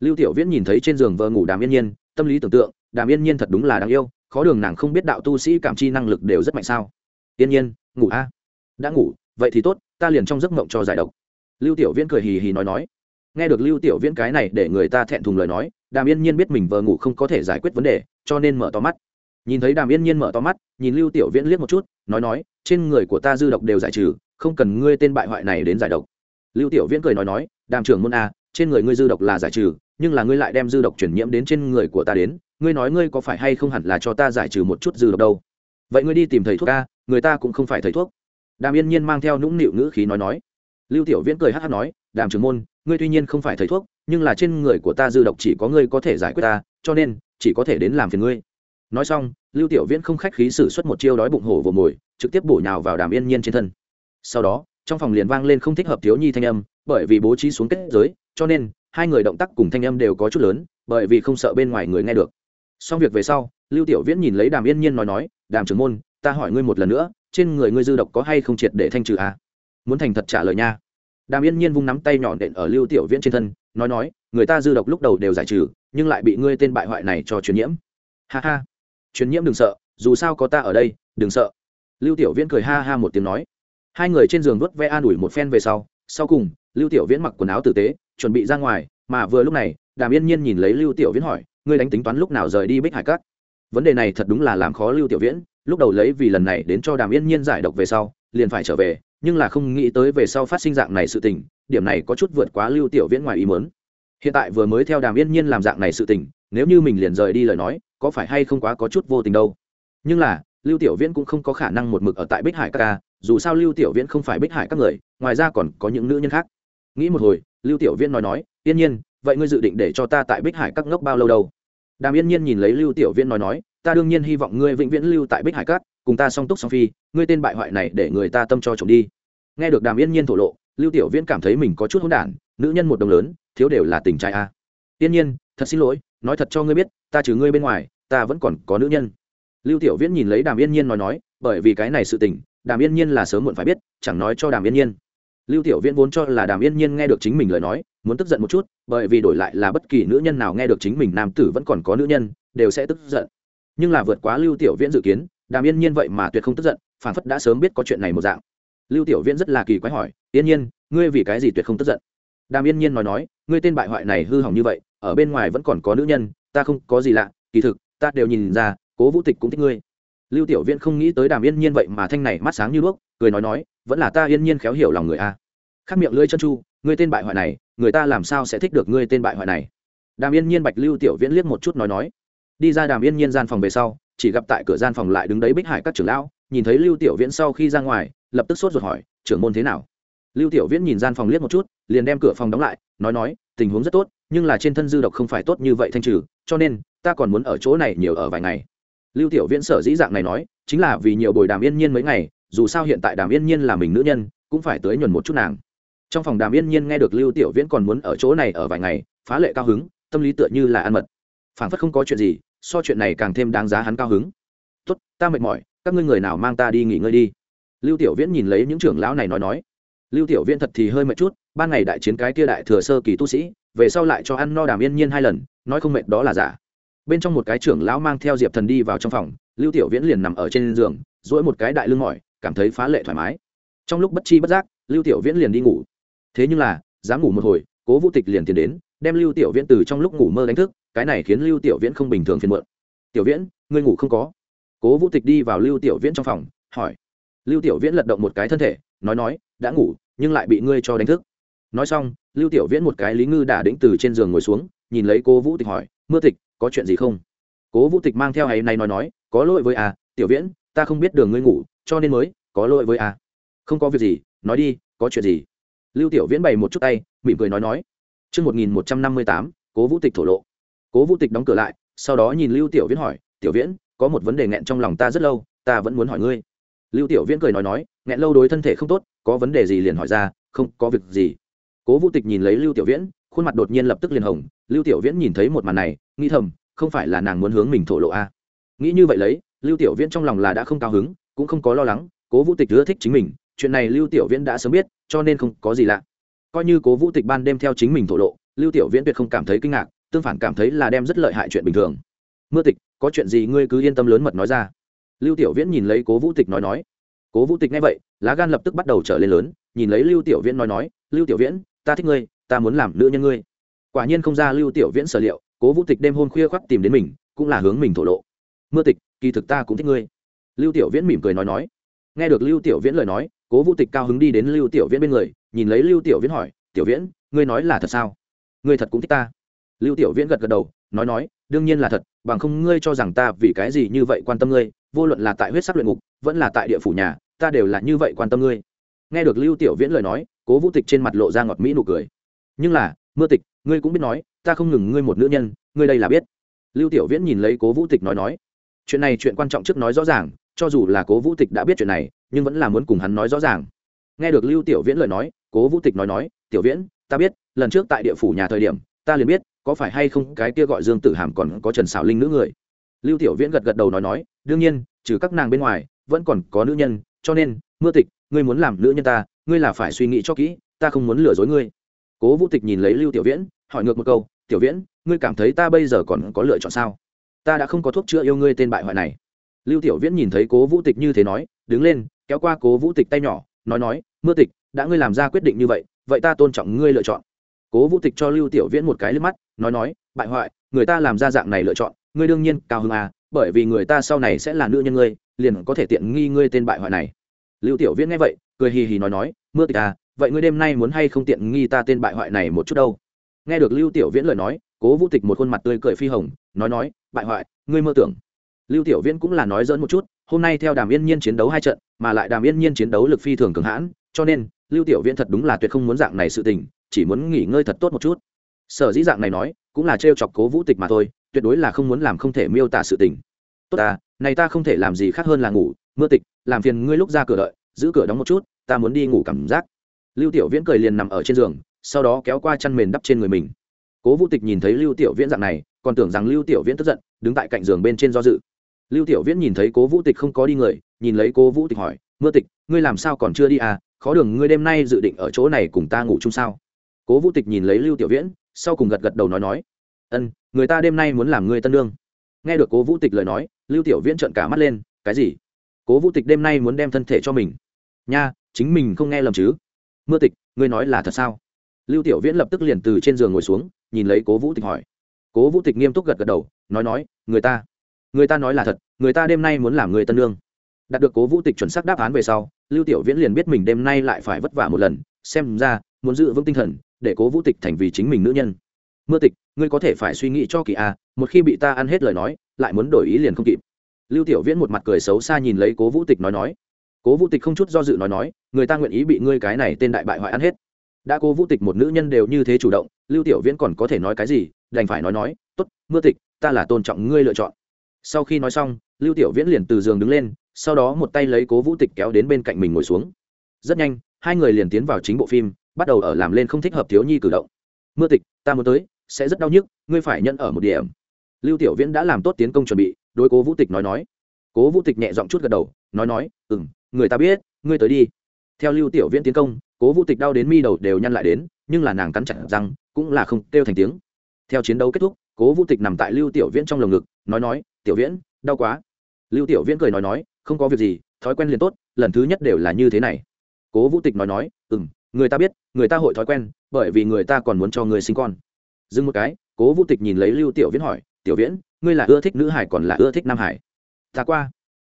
Lưu tiểu viễn nhìn thấy trên giường vợ ngủ đàm yên nhiên, tâm lý tưởng tượng đàm yên nhiên thật đúng là đáng yêu, khó đường nàng không biết đạo tu sĩ cảm chi năng lực đều rất mạnh sao. Yên nhiên, ngủ a. Đã ngủ, vậy thì tốt, ta liền trong giấc mộng cho giải độc. Lưu tiểu viễn cười hì hì nói nói. Nghe được lưu tiểu viễn cái này để người ta thẹn thùng lời nói, đàm yên nhiên biết mình vờ ngủ không có thể giải quyết vấn đề, cho nên mở to mắt. Nhìn thấy đàm yên nhiên mở to mắt, nhìn lưu tiểu viễn liếc một chút, nói nói, trên người của ta dư độc đều giải trừ, không cần ngươi tên bại hoại này đến giải độc. Lưu tiểu viễn cười nói nói, đàm trưởng môn a, trên người ngươi dư độc là giải trừ, nhưng là ngươi lại đem dư độc chuyển nhiễm đến trên người của ta đến ngươi nói ngươi có phải hay không hẳn là cho ta giải trừ một chút dư độc đâu? Vậy ngươi đi tìm thầy thuốc ca, người ta cũng không phải thầy thuốc. Đàm yên nhiên mang theo nũng nịu ngữ khí nói nói. Lưu tiểu viễn cười hát hát nói, đàm trưởng môn, ngươi tuy nhiên không phải thầy thuốc, nhưng là trên người của ta dư độc chỉ có ngươi có thể giải quyết ta, cho nên, chỉ có thể đến làm phiền ngươi. Nói xong, lưu tiểu viễn không khách khí xử suất một chiêu đói bụng hổ vồ mồi, trực tiếp bổ nhào vào đàm yên nhiên trên thân. Sau đó, trong phòng liền vang lên không thích hợp thiếu nhi thanh âm, bởi vì bố trí xuống kết giới, cho nên, hai người động tác cùng thanh âm đều có chút lớn, bởi vì không sợ bên ngoài người nghe được xong việc về sau, lưu tiểu viễn nhìn lấy đàm yên nhiên nói nói, đàm trưởng môn, ta hỏi ngươi một lần nữa, trên người ngươi dư độc có hay không triệt để thanh trừ à? muốn thành thật trả lời nha. Đàm yên nhiên vung nắm tay nhỏ đện ở lưu tiểu viễn trên thân, nói nói, người ta dư độc lúc đầu đều giải trừ, nhưng lại bị ngươi tên bại hoại này cho truyền nhiễm. Ha ha, truyền nhiễm đừng sợ, dù sao có ta ở đây, đừng sợ. Lưu tiểu viễn cười ha ha một tiếng nói. Hai người trên giường vớt ve an ủi một phen về sau sau cùng, lưu tiểu viễn mặc quần áo tử tế, chuẩn bị ra ngoài, mà vừa lúc này, đàm yên nhiên nhìn lấy lưu tiểu viễn hỏi ngươi đánh tính toán lúc nào rời đi bích hải cát? Vấn đề này thật đúng là làm khó lưu tiểu viễn, lúc đầu lấy vì lần này đến cho đàm yên nhiên giải độc về sau, liền phải trở về, nhưng là không nghĩ tới về sau phát sinh dạng này sự tình, điểm này có chút vượt quá lưu tiểu viễn ngoài ý mớn hiện tại vừa mới theo đàm yên nhiên làm dạng này sự tình, nếu như mình liền rời đi lời nói, có phải hay không quá có chút vô tình đâu? Nhưng là, lưu tiểu viễn cũng không có khả năng một mực ở tại bích hải các ca à, dù sao lưu tiểu viễn không phải bích hải các người, ngoài ra còn có những nữ nhân khác. Nghĩ một hồi, lưu tiểu viễn nói nói, yên nhiên vậy ngươi dự định để cho ta tại bích hải các ngốc bao lâu đâu? Đàm yên nhiên nhìn lấy lưu tiểu viễn nói nói, ta đương nhiên hy vọng ngươi vĩnh viễn lưu tại bích hải cát cùng ta song túc song phi, ngươi tên bại hoại này để người ta tâm cho trộm đi. Nghe được đàm yên nhiên thổ lộ, lưu tiểu viễn cảm thấy mình có chút hỗn đản, nữ nhân một đồng lớn, thiếu đều là tình trai a. Yên nhiên, thật xin lỗi, nói thật cho ngươi biết, ta trừ ngươi bên ngoài, ta vẫn còn có nữ nhân. Lưu tiểu viễn nhìn lấy đàm yên nhiên nói nói, bởi vì cái này sự tình, đàm yên nhiên là sớm muộn phải biết, chẳng nói cho đàm yên nhiên lưu tiểu viễn vốn cho là đàm yên nhiên nghe được chính mình lời nói, muốn tức giận một chút, bởi vì đổi lại là bất kỳ nữ nhân nào nghe được chính mình nam tử vẫn còn có nữ nhân, đều sẽ tức giận. Nhưng là vượt quá lưu tiểu viễn dự kiến, đàm yên nhiên vậy mà tuyệt không tức giận, phản phất đã sớm biết có chuyện này một dạng. Lưu tiểu viễn rất là kỳ quái hỏi, yên nhiên, ngươi vì cái gì tuyệt không tức giận? Đàm yên nhiên nói nói, ngươi tên bại hoại này hư hỏng như vậy, ở bên ngoài vẫn còn có nữ nhân, ta không có gì lạ, kỳ thực, ta đều nhìn ra, cố vũ tịch cũng thích ngươi lưu tiểu viễn không nghĩ tới đàm yên nhiên vậy mà thanh này mắt sáng như đuốc, cười nói nói, vẫn là ta yên nhiên khéo hiểu lòng người a. Khắc miệng lưỡi chân chu người tên bại hoại này, người ta làm sao sẽ thích được ngươi tên bại hoại này? Đàm yên nhiên bạch lưu tiểu viễn liếc một chút nói nói. Đi ra đàm yên nhiên gian phòng về sau, chỉ gặp tại cửa gian phòng lại đứng đấy bích hải các trưởng lão, nhìn thấy lưu tiểu viễn sau khi ra ngoài, lập tức sốt ruột hỏi, trưởng môn thế nào? Lưu tiểu viễn nhìn gian phòng liếc một chút, liền đem cửa phòng đóng lại, nói nói, tình huống rất tốt, nhưng là trên thân dư độc không phải tốt như vậy thanh trừ, cho nên, ta còn muốn ở chỗ này nhiều ở vài ngày lưu tiểu viễn sở dĩ dạng này nói, chính là vì nhiều bồi đàm yên nhiên mấy ngày, dù sao hiện tại đàm yên nhiên là mình nữ nhân, cũng phải tới nhuần một chút nàng. Trong phòng đàm yên nhiên nghe được lưu tiểu viễn còn muốn ở chỗ này ở vài ngày, phá lệ cao hứng, tâm lý tựa như là ăn mật. Phản phất không có chuyện gì, so chuyện này càng thêm đáng giá hắn cao hứng. Tốt, ta mệt mỏi các các ngươi người nào mang ta đi nghỉ ngơi đi. Lưu tiểu viễn nhìn lấy những trưởng lão này nói nói. Lưu tiểu viễn thật thì hơi mệt chút, ban ngày đại chiến cái kia đại thừa sơ kỳ tu sĩ, về sau lại cho ăn no đàm yên nhiên hai lần, nói không mệt đó là giả bên trong một cái trưởng lão mang theo diệp thần đi vào trong phòng, lưu tiểu viễn liền nằm ở trên giường, duỗi một cái đại lưng mỏi, cảm thấy phá lệ thoải mái. Trong lúc bất chi bất giác, lưu tiểu viễn liền đi ngủ. Thế nhưng là, dám ngủ một hồi, cố vũ tịch liền tiến đến, đem lưu tiểu viễn từ trong lúc ngủ mơ đánh thức, cái này khiến lưu tiểu viễn không bình thường phiền muộn. Tiểu viễn, ngươi ngủ không có? Cố vũ tịch đi vào lưu tiểu viễn trong phòng, hỏi. Lưu tiểu viễn lật động một cái thân thể, nói nói, đã ngủ, nhưng lại bị ngươi cho đánh thức. Nói xong, lưu tiểu viễn một cái lý ngư đả đĩnh từ trên giường ngồi xuống, nhìn lấy cố vũ tịch hỏi, mưa tịch có chuyện gì không cố vũ tịch mang theo ấy này nói nói có lỗi với à tiểu viễn ta không biết đường ngươi ngủ cho nên mới có lỗi với à không có việc gì nói đi có chuyện gì lưu tiểu viễn bày một chút tay mỉm cười nói nói Trước 1158, cố vũ tịch thổ lộ. Cố vũ tịch đóng cửa lại, sau đó nhìn lưu tiểu viễn hỏi, tiểu viễn, có một vấn đề nghẹn trong lòng ta rất lâu, ta vẫn muốn hỏi ngươi. Lưu tiểu viễn cười nói nói, nghẹn lâu đối thân thể không tốt, có vấn đề gì liền hỏi ra, không có việc gì. Cố vũ tịch nhìn lấy lưu tiểu viễn, khuôn mặt đột nhiên lập tức liền hồng, lưu tiểu viễn nhìn thấy một màn này, nghĩ thầm, không phải là nàng muốn hướng mình thổ lộ a? À? Nghĩ như vậy lấy, lưu tiểu viễn trong lòng là đã không cao hứng, cũng không có lo lắng, cố vũ tịch ưa thích chính mình, chuyện này lưu tiểu viễn đã sớm biết cho nên không có gì lạ coi như cố vũ tịch ban đêm theo chính mình thổ lộ lưu tiểu viễn tuyệt không cảm thấy kinh ngạc tương phản cảm thấy là đem rất lợi hại chuyện bình thường mưa tịch có chuyện gì ngươi cứ yên tâm lớn mật nói ra lưu tiểu viễn nhìn lấy cố vũ tịch nói nói cố vũ tịch nghe vậy lá gan lập tức bắt đầu trở lên lớn nhìn lấy lưu tiểu viễn nói nói lưu tiểu viễn ta thích ngươi ta muốn làm nữ nhân ngươi quả nhiên không ra lưu tiểu viễn sở liệu, cố vũ tịch đêm hôn khuya khoắt tìm đến mình, cũng là hướng mình thổ lộ. Mưa tịch, kỳ thực ta cũng thích ngươi. Lưu tiểu viễn mỉm cười nói nói. Nghe được lưu tiểu viễn lời nói, cố vũ tịch cao hứng đi đến lưu tiểu viễn bên người, nhìn lấy lưu tiểu viễn hỏi, tiểu viễn, ngươi nói là thật sao? Ngươi thật cũng thích ta? Lưu tiểu viễn gật gật đầu, nói nói, đương nhiên là thật, bằng không ngươi cho rằng ta vì cái gì như vậy quan tâm ngươi, vô luận là tại huyết sắc luyện ngục, vẫn là tại địa phủ nhà, ta đều là như vậy quan tâm ngươi. Nghe được lưu tiểu viễn lời nói, cố vũ tịch trên mặt lộ ra ngọt mỹ nụ cười. Nhưng là, mưa tịch ngươi cũng biết nói, ta không ngừng ngươi một nữ nhân, ngươi đây là biết. Lưu tiểu viễn nhìn lấy cố vũ tịch nói nói, chuyện này chuyện quan trọng trước nói rõ ràng, cho dù là cố vũ tịch đã biết chuyện này, nhưng vẫn là muốn cùng hắn nói rõ ràng. Nghe được lưu tiểu viễn lời nói, cố vũ tịch nói nói, tiểu viễn, ta biết, lần trước tại địa phủ nhà thời điểm, ta liền biết, có phải hay không cái kia gọi dương tử hàm còn có trần xảo linh nữ người? Lưu tiểu viễn gật gật đầu nói nói, đương nhiên, trừ các nàng bên ngoài, vẫn còn có nữ nhân, cho nên, mưa tịch, ngươi muốn làm nữ nhân ta, ngươi là phải suy nghĩ cho kỹ, ta không muốn lừa dối ngươi cố vũ tịch nhìn lấy lưu tiểu viễn, hỏi ngược một câu, tiểu viễn, ngươi cảm thấy ta bây giờ còn có lựa chọn sao? Ta đã không có thuốc chữa yêu ngươi tên bại hoại này. Lưu tiểu viễn nhìn thấy cố vũ tịch như thế nói, đứng lên, kéo qua cố vũ tịch tay nhỏ, nói nói, mưa tịch, đã ngươi làm ra quyết định như vậy vậy ta tôn trọng ngươi lựa chọn. Cố vũ tịch cho lưu tiểu viễn một cái liếc mắt, nói nói, bại hoại, người ta làm ra dạng này lựa chọn, ngươi đương nhiên cao hơn à bởi vì người ta sau này sẽ là nữ nhân ngươi, liền có thể tiện nghi ngươi tên bại hoại này. Lưu tiểu viễn nghe vậy, cười hì hì nói nói, mưa tịch à vậy ngươi đêm nay muốn hay không tiện nghi ta tên bại hoại này một chút đâu? Nghe được lưu tiểu viễn lời nói, cố vũ tịch một khuôn mặt tươi cười phi hồng, nói nói, bại hoại, ngươi mơ tưởng. Lưu tiểu viễn cũng là nói dỡn một chút, hôm nay theo đàm yên nhiên chiến đấu hai trận, mà lại đàm yên nhiên chiến đấu lực phi thường cường hãn, cho nên, lưu tiểu viễn thật đúng là tuyệt không muốn dạng này sự tình, chỉ muốn nghỉ ngơi thật tốt một chút. Sở dĩ dạng này nói, cũng là trêu chọc cố vũ tịch mà thôi, tuyệt đối là không muốn làm không thể miêu tả sự tình. Tốt ta, này ta không thể làm gì khác hơn là ngủ, mưa tịch, làm phiền ngươi lúc ra cửa đợi, giữ cửa đóng một chút, ta muốn đi ngủ cảm giác lưu tiểu viễn cười liền nằm ở trên giường, sau đó kéo qua chăn mền đắp trên người mình. Cố vũ tịch nhìn thấy lưu tiểu viễn dạng này, còn tưởng rằng lưu tiểu viễn tức giận, đứng tại cạnh giường bên trên do dự. Lưu tiểu viễn nhìn thấy cố vũ tịch không có đi người, nhìn lấy cố vũ tịch hỏi, mưa tịch, ngươi làm sao còn chưa đi à? Khó đường ngươi đêm nay dự định ở chỗ này cùng ta ngủ chung sao? Cố vũ tịch nhìn lấy lưu tiểu viễn, sau cùng gật gật đầu nói nói, ân, người ta đêm nay muốn làm ngươi tân lương. Nghe được cố vũ tịch lời nói, lưu tiểu viễn trợn cả mắt lên, cái gì? Cố vũ tịch đêm nay muốn đem thân thể cho mình? Nha, chính mình không nghe lầm chứ mưa tịch ngươi nói là thật sao? Lưu tiểu viễn lập tức liền từ trên giường ngồi xuống nhìn lấy cố vũ tịch hỏi. Cố vũ tịch nghiêm túc gật gật đầu nói nói người ta người ta nói là thật người ta đêm nay muốn làm người tân lương. Đạt được cố vũ tịch chuẩn xác đáp án về sau lưu tiểu viễn liền biết mình đêm nay lại phải vất vả một lần xem ra muốn giữ vững tinh thần để cố vũ tịch thành vì chính mình nữ nhân. Mưa tịch ngươi có thể phải suy nghĩ cho kỳ a à, một khi bị ta ăn hết lời nói lại muốn đổi ý liền không kịp. Lưu tiểu viễn một mặt cười xấu xa nhìn lấy cố vũ tịch nói nói cố vũ tịch không chút do dự nói nói, người ta nguyện ý bị ngươi cái này tên đại bại hoại ăn hết. Đã cố vũ tịch một nữ nhân đều như thế chủ động, lưu tiểu viễn còn có thể nói cái gì, đành phải nói nói, tốt, mưa tịch, ta là tôn trọng ngươi lựa chọn. Sau khi nói xong, lưu tiểu viễn liền từ giường đứng lên, sau đó một tay lấy cố vũ tịch kéo đến bên cạnh mình ngồi xuống. Rất nhanh, hai người liền tiến vào chính bộ phim, bắt đầu ở làm lên không thích hợp thiếu nhi cử động. Mưa tịch, ta muốn tới, sẽ rất đau nhức, ngươi phải nhận ở một điểm. Lưu tiểu viễn đã làm tốt tiến công chuẩn bị, đối cố vũ tịch nói nói. Cố vũ tịch nhẹ giọng chút gật đầu, nói nói ừ m người ta biết, ngươi tới đi. Theo lưu tiểu viễn tiến công, cố vũ tịch đau đến mi đầu đều nhăn lại đến, nhưng là nàng cắn chặt răng, cũng là không kêu thành tiếng. Theo chiến đấu kết thúc, cố vũ tịch nằm tại lưu tiểu viễn trong lồng ngực, nói nói, tiểu viễn, đau quá. Lưu tiểu viễn cười nói nói, không có việc gì, thói quen liền tốt, lần thứ nhất đều là như thế này. Cố vũ tịch nói nói ừ m người ta biết, người ta hội thói quen, bởi vì người ta còn muốn cho người sinh con. Dừng một cái, cố vũ tịch nhìn lấy lưu tiểu viễn hỏi, tiểu viễn, ngươi là ưa thích nữ hải còn là ưa thích nam hải? Ta qua.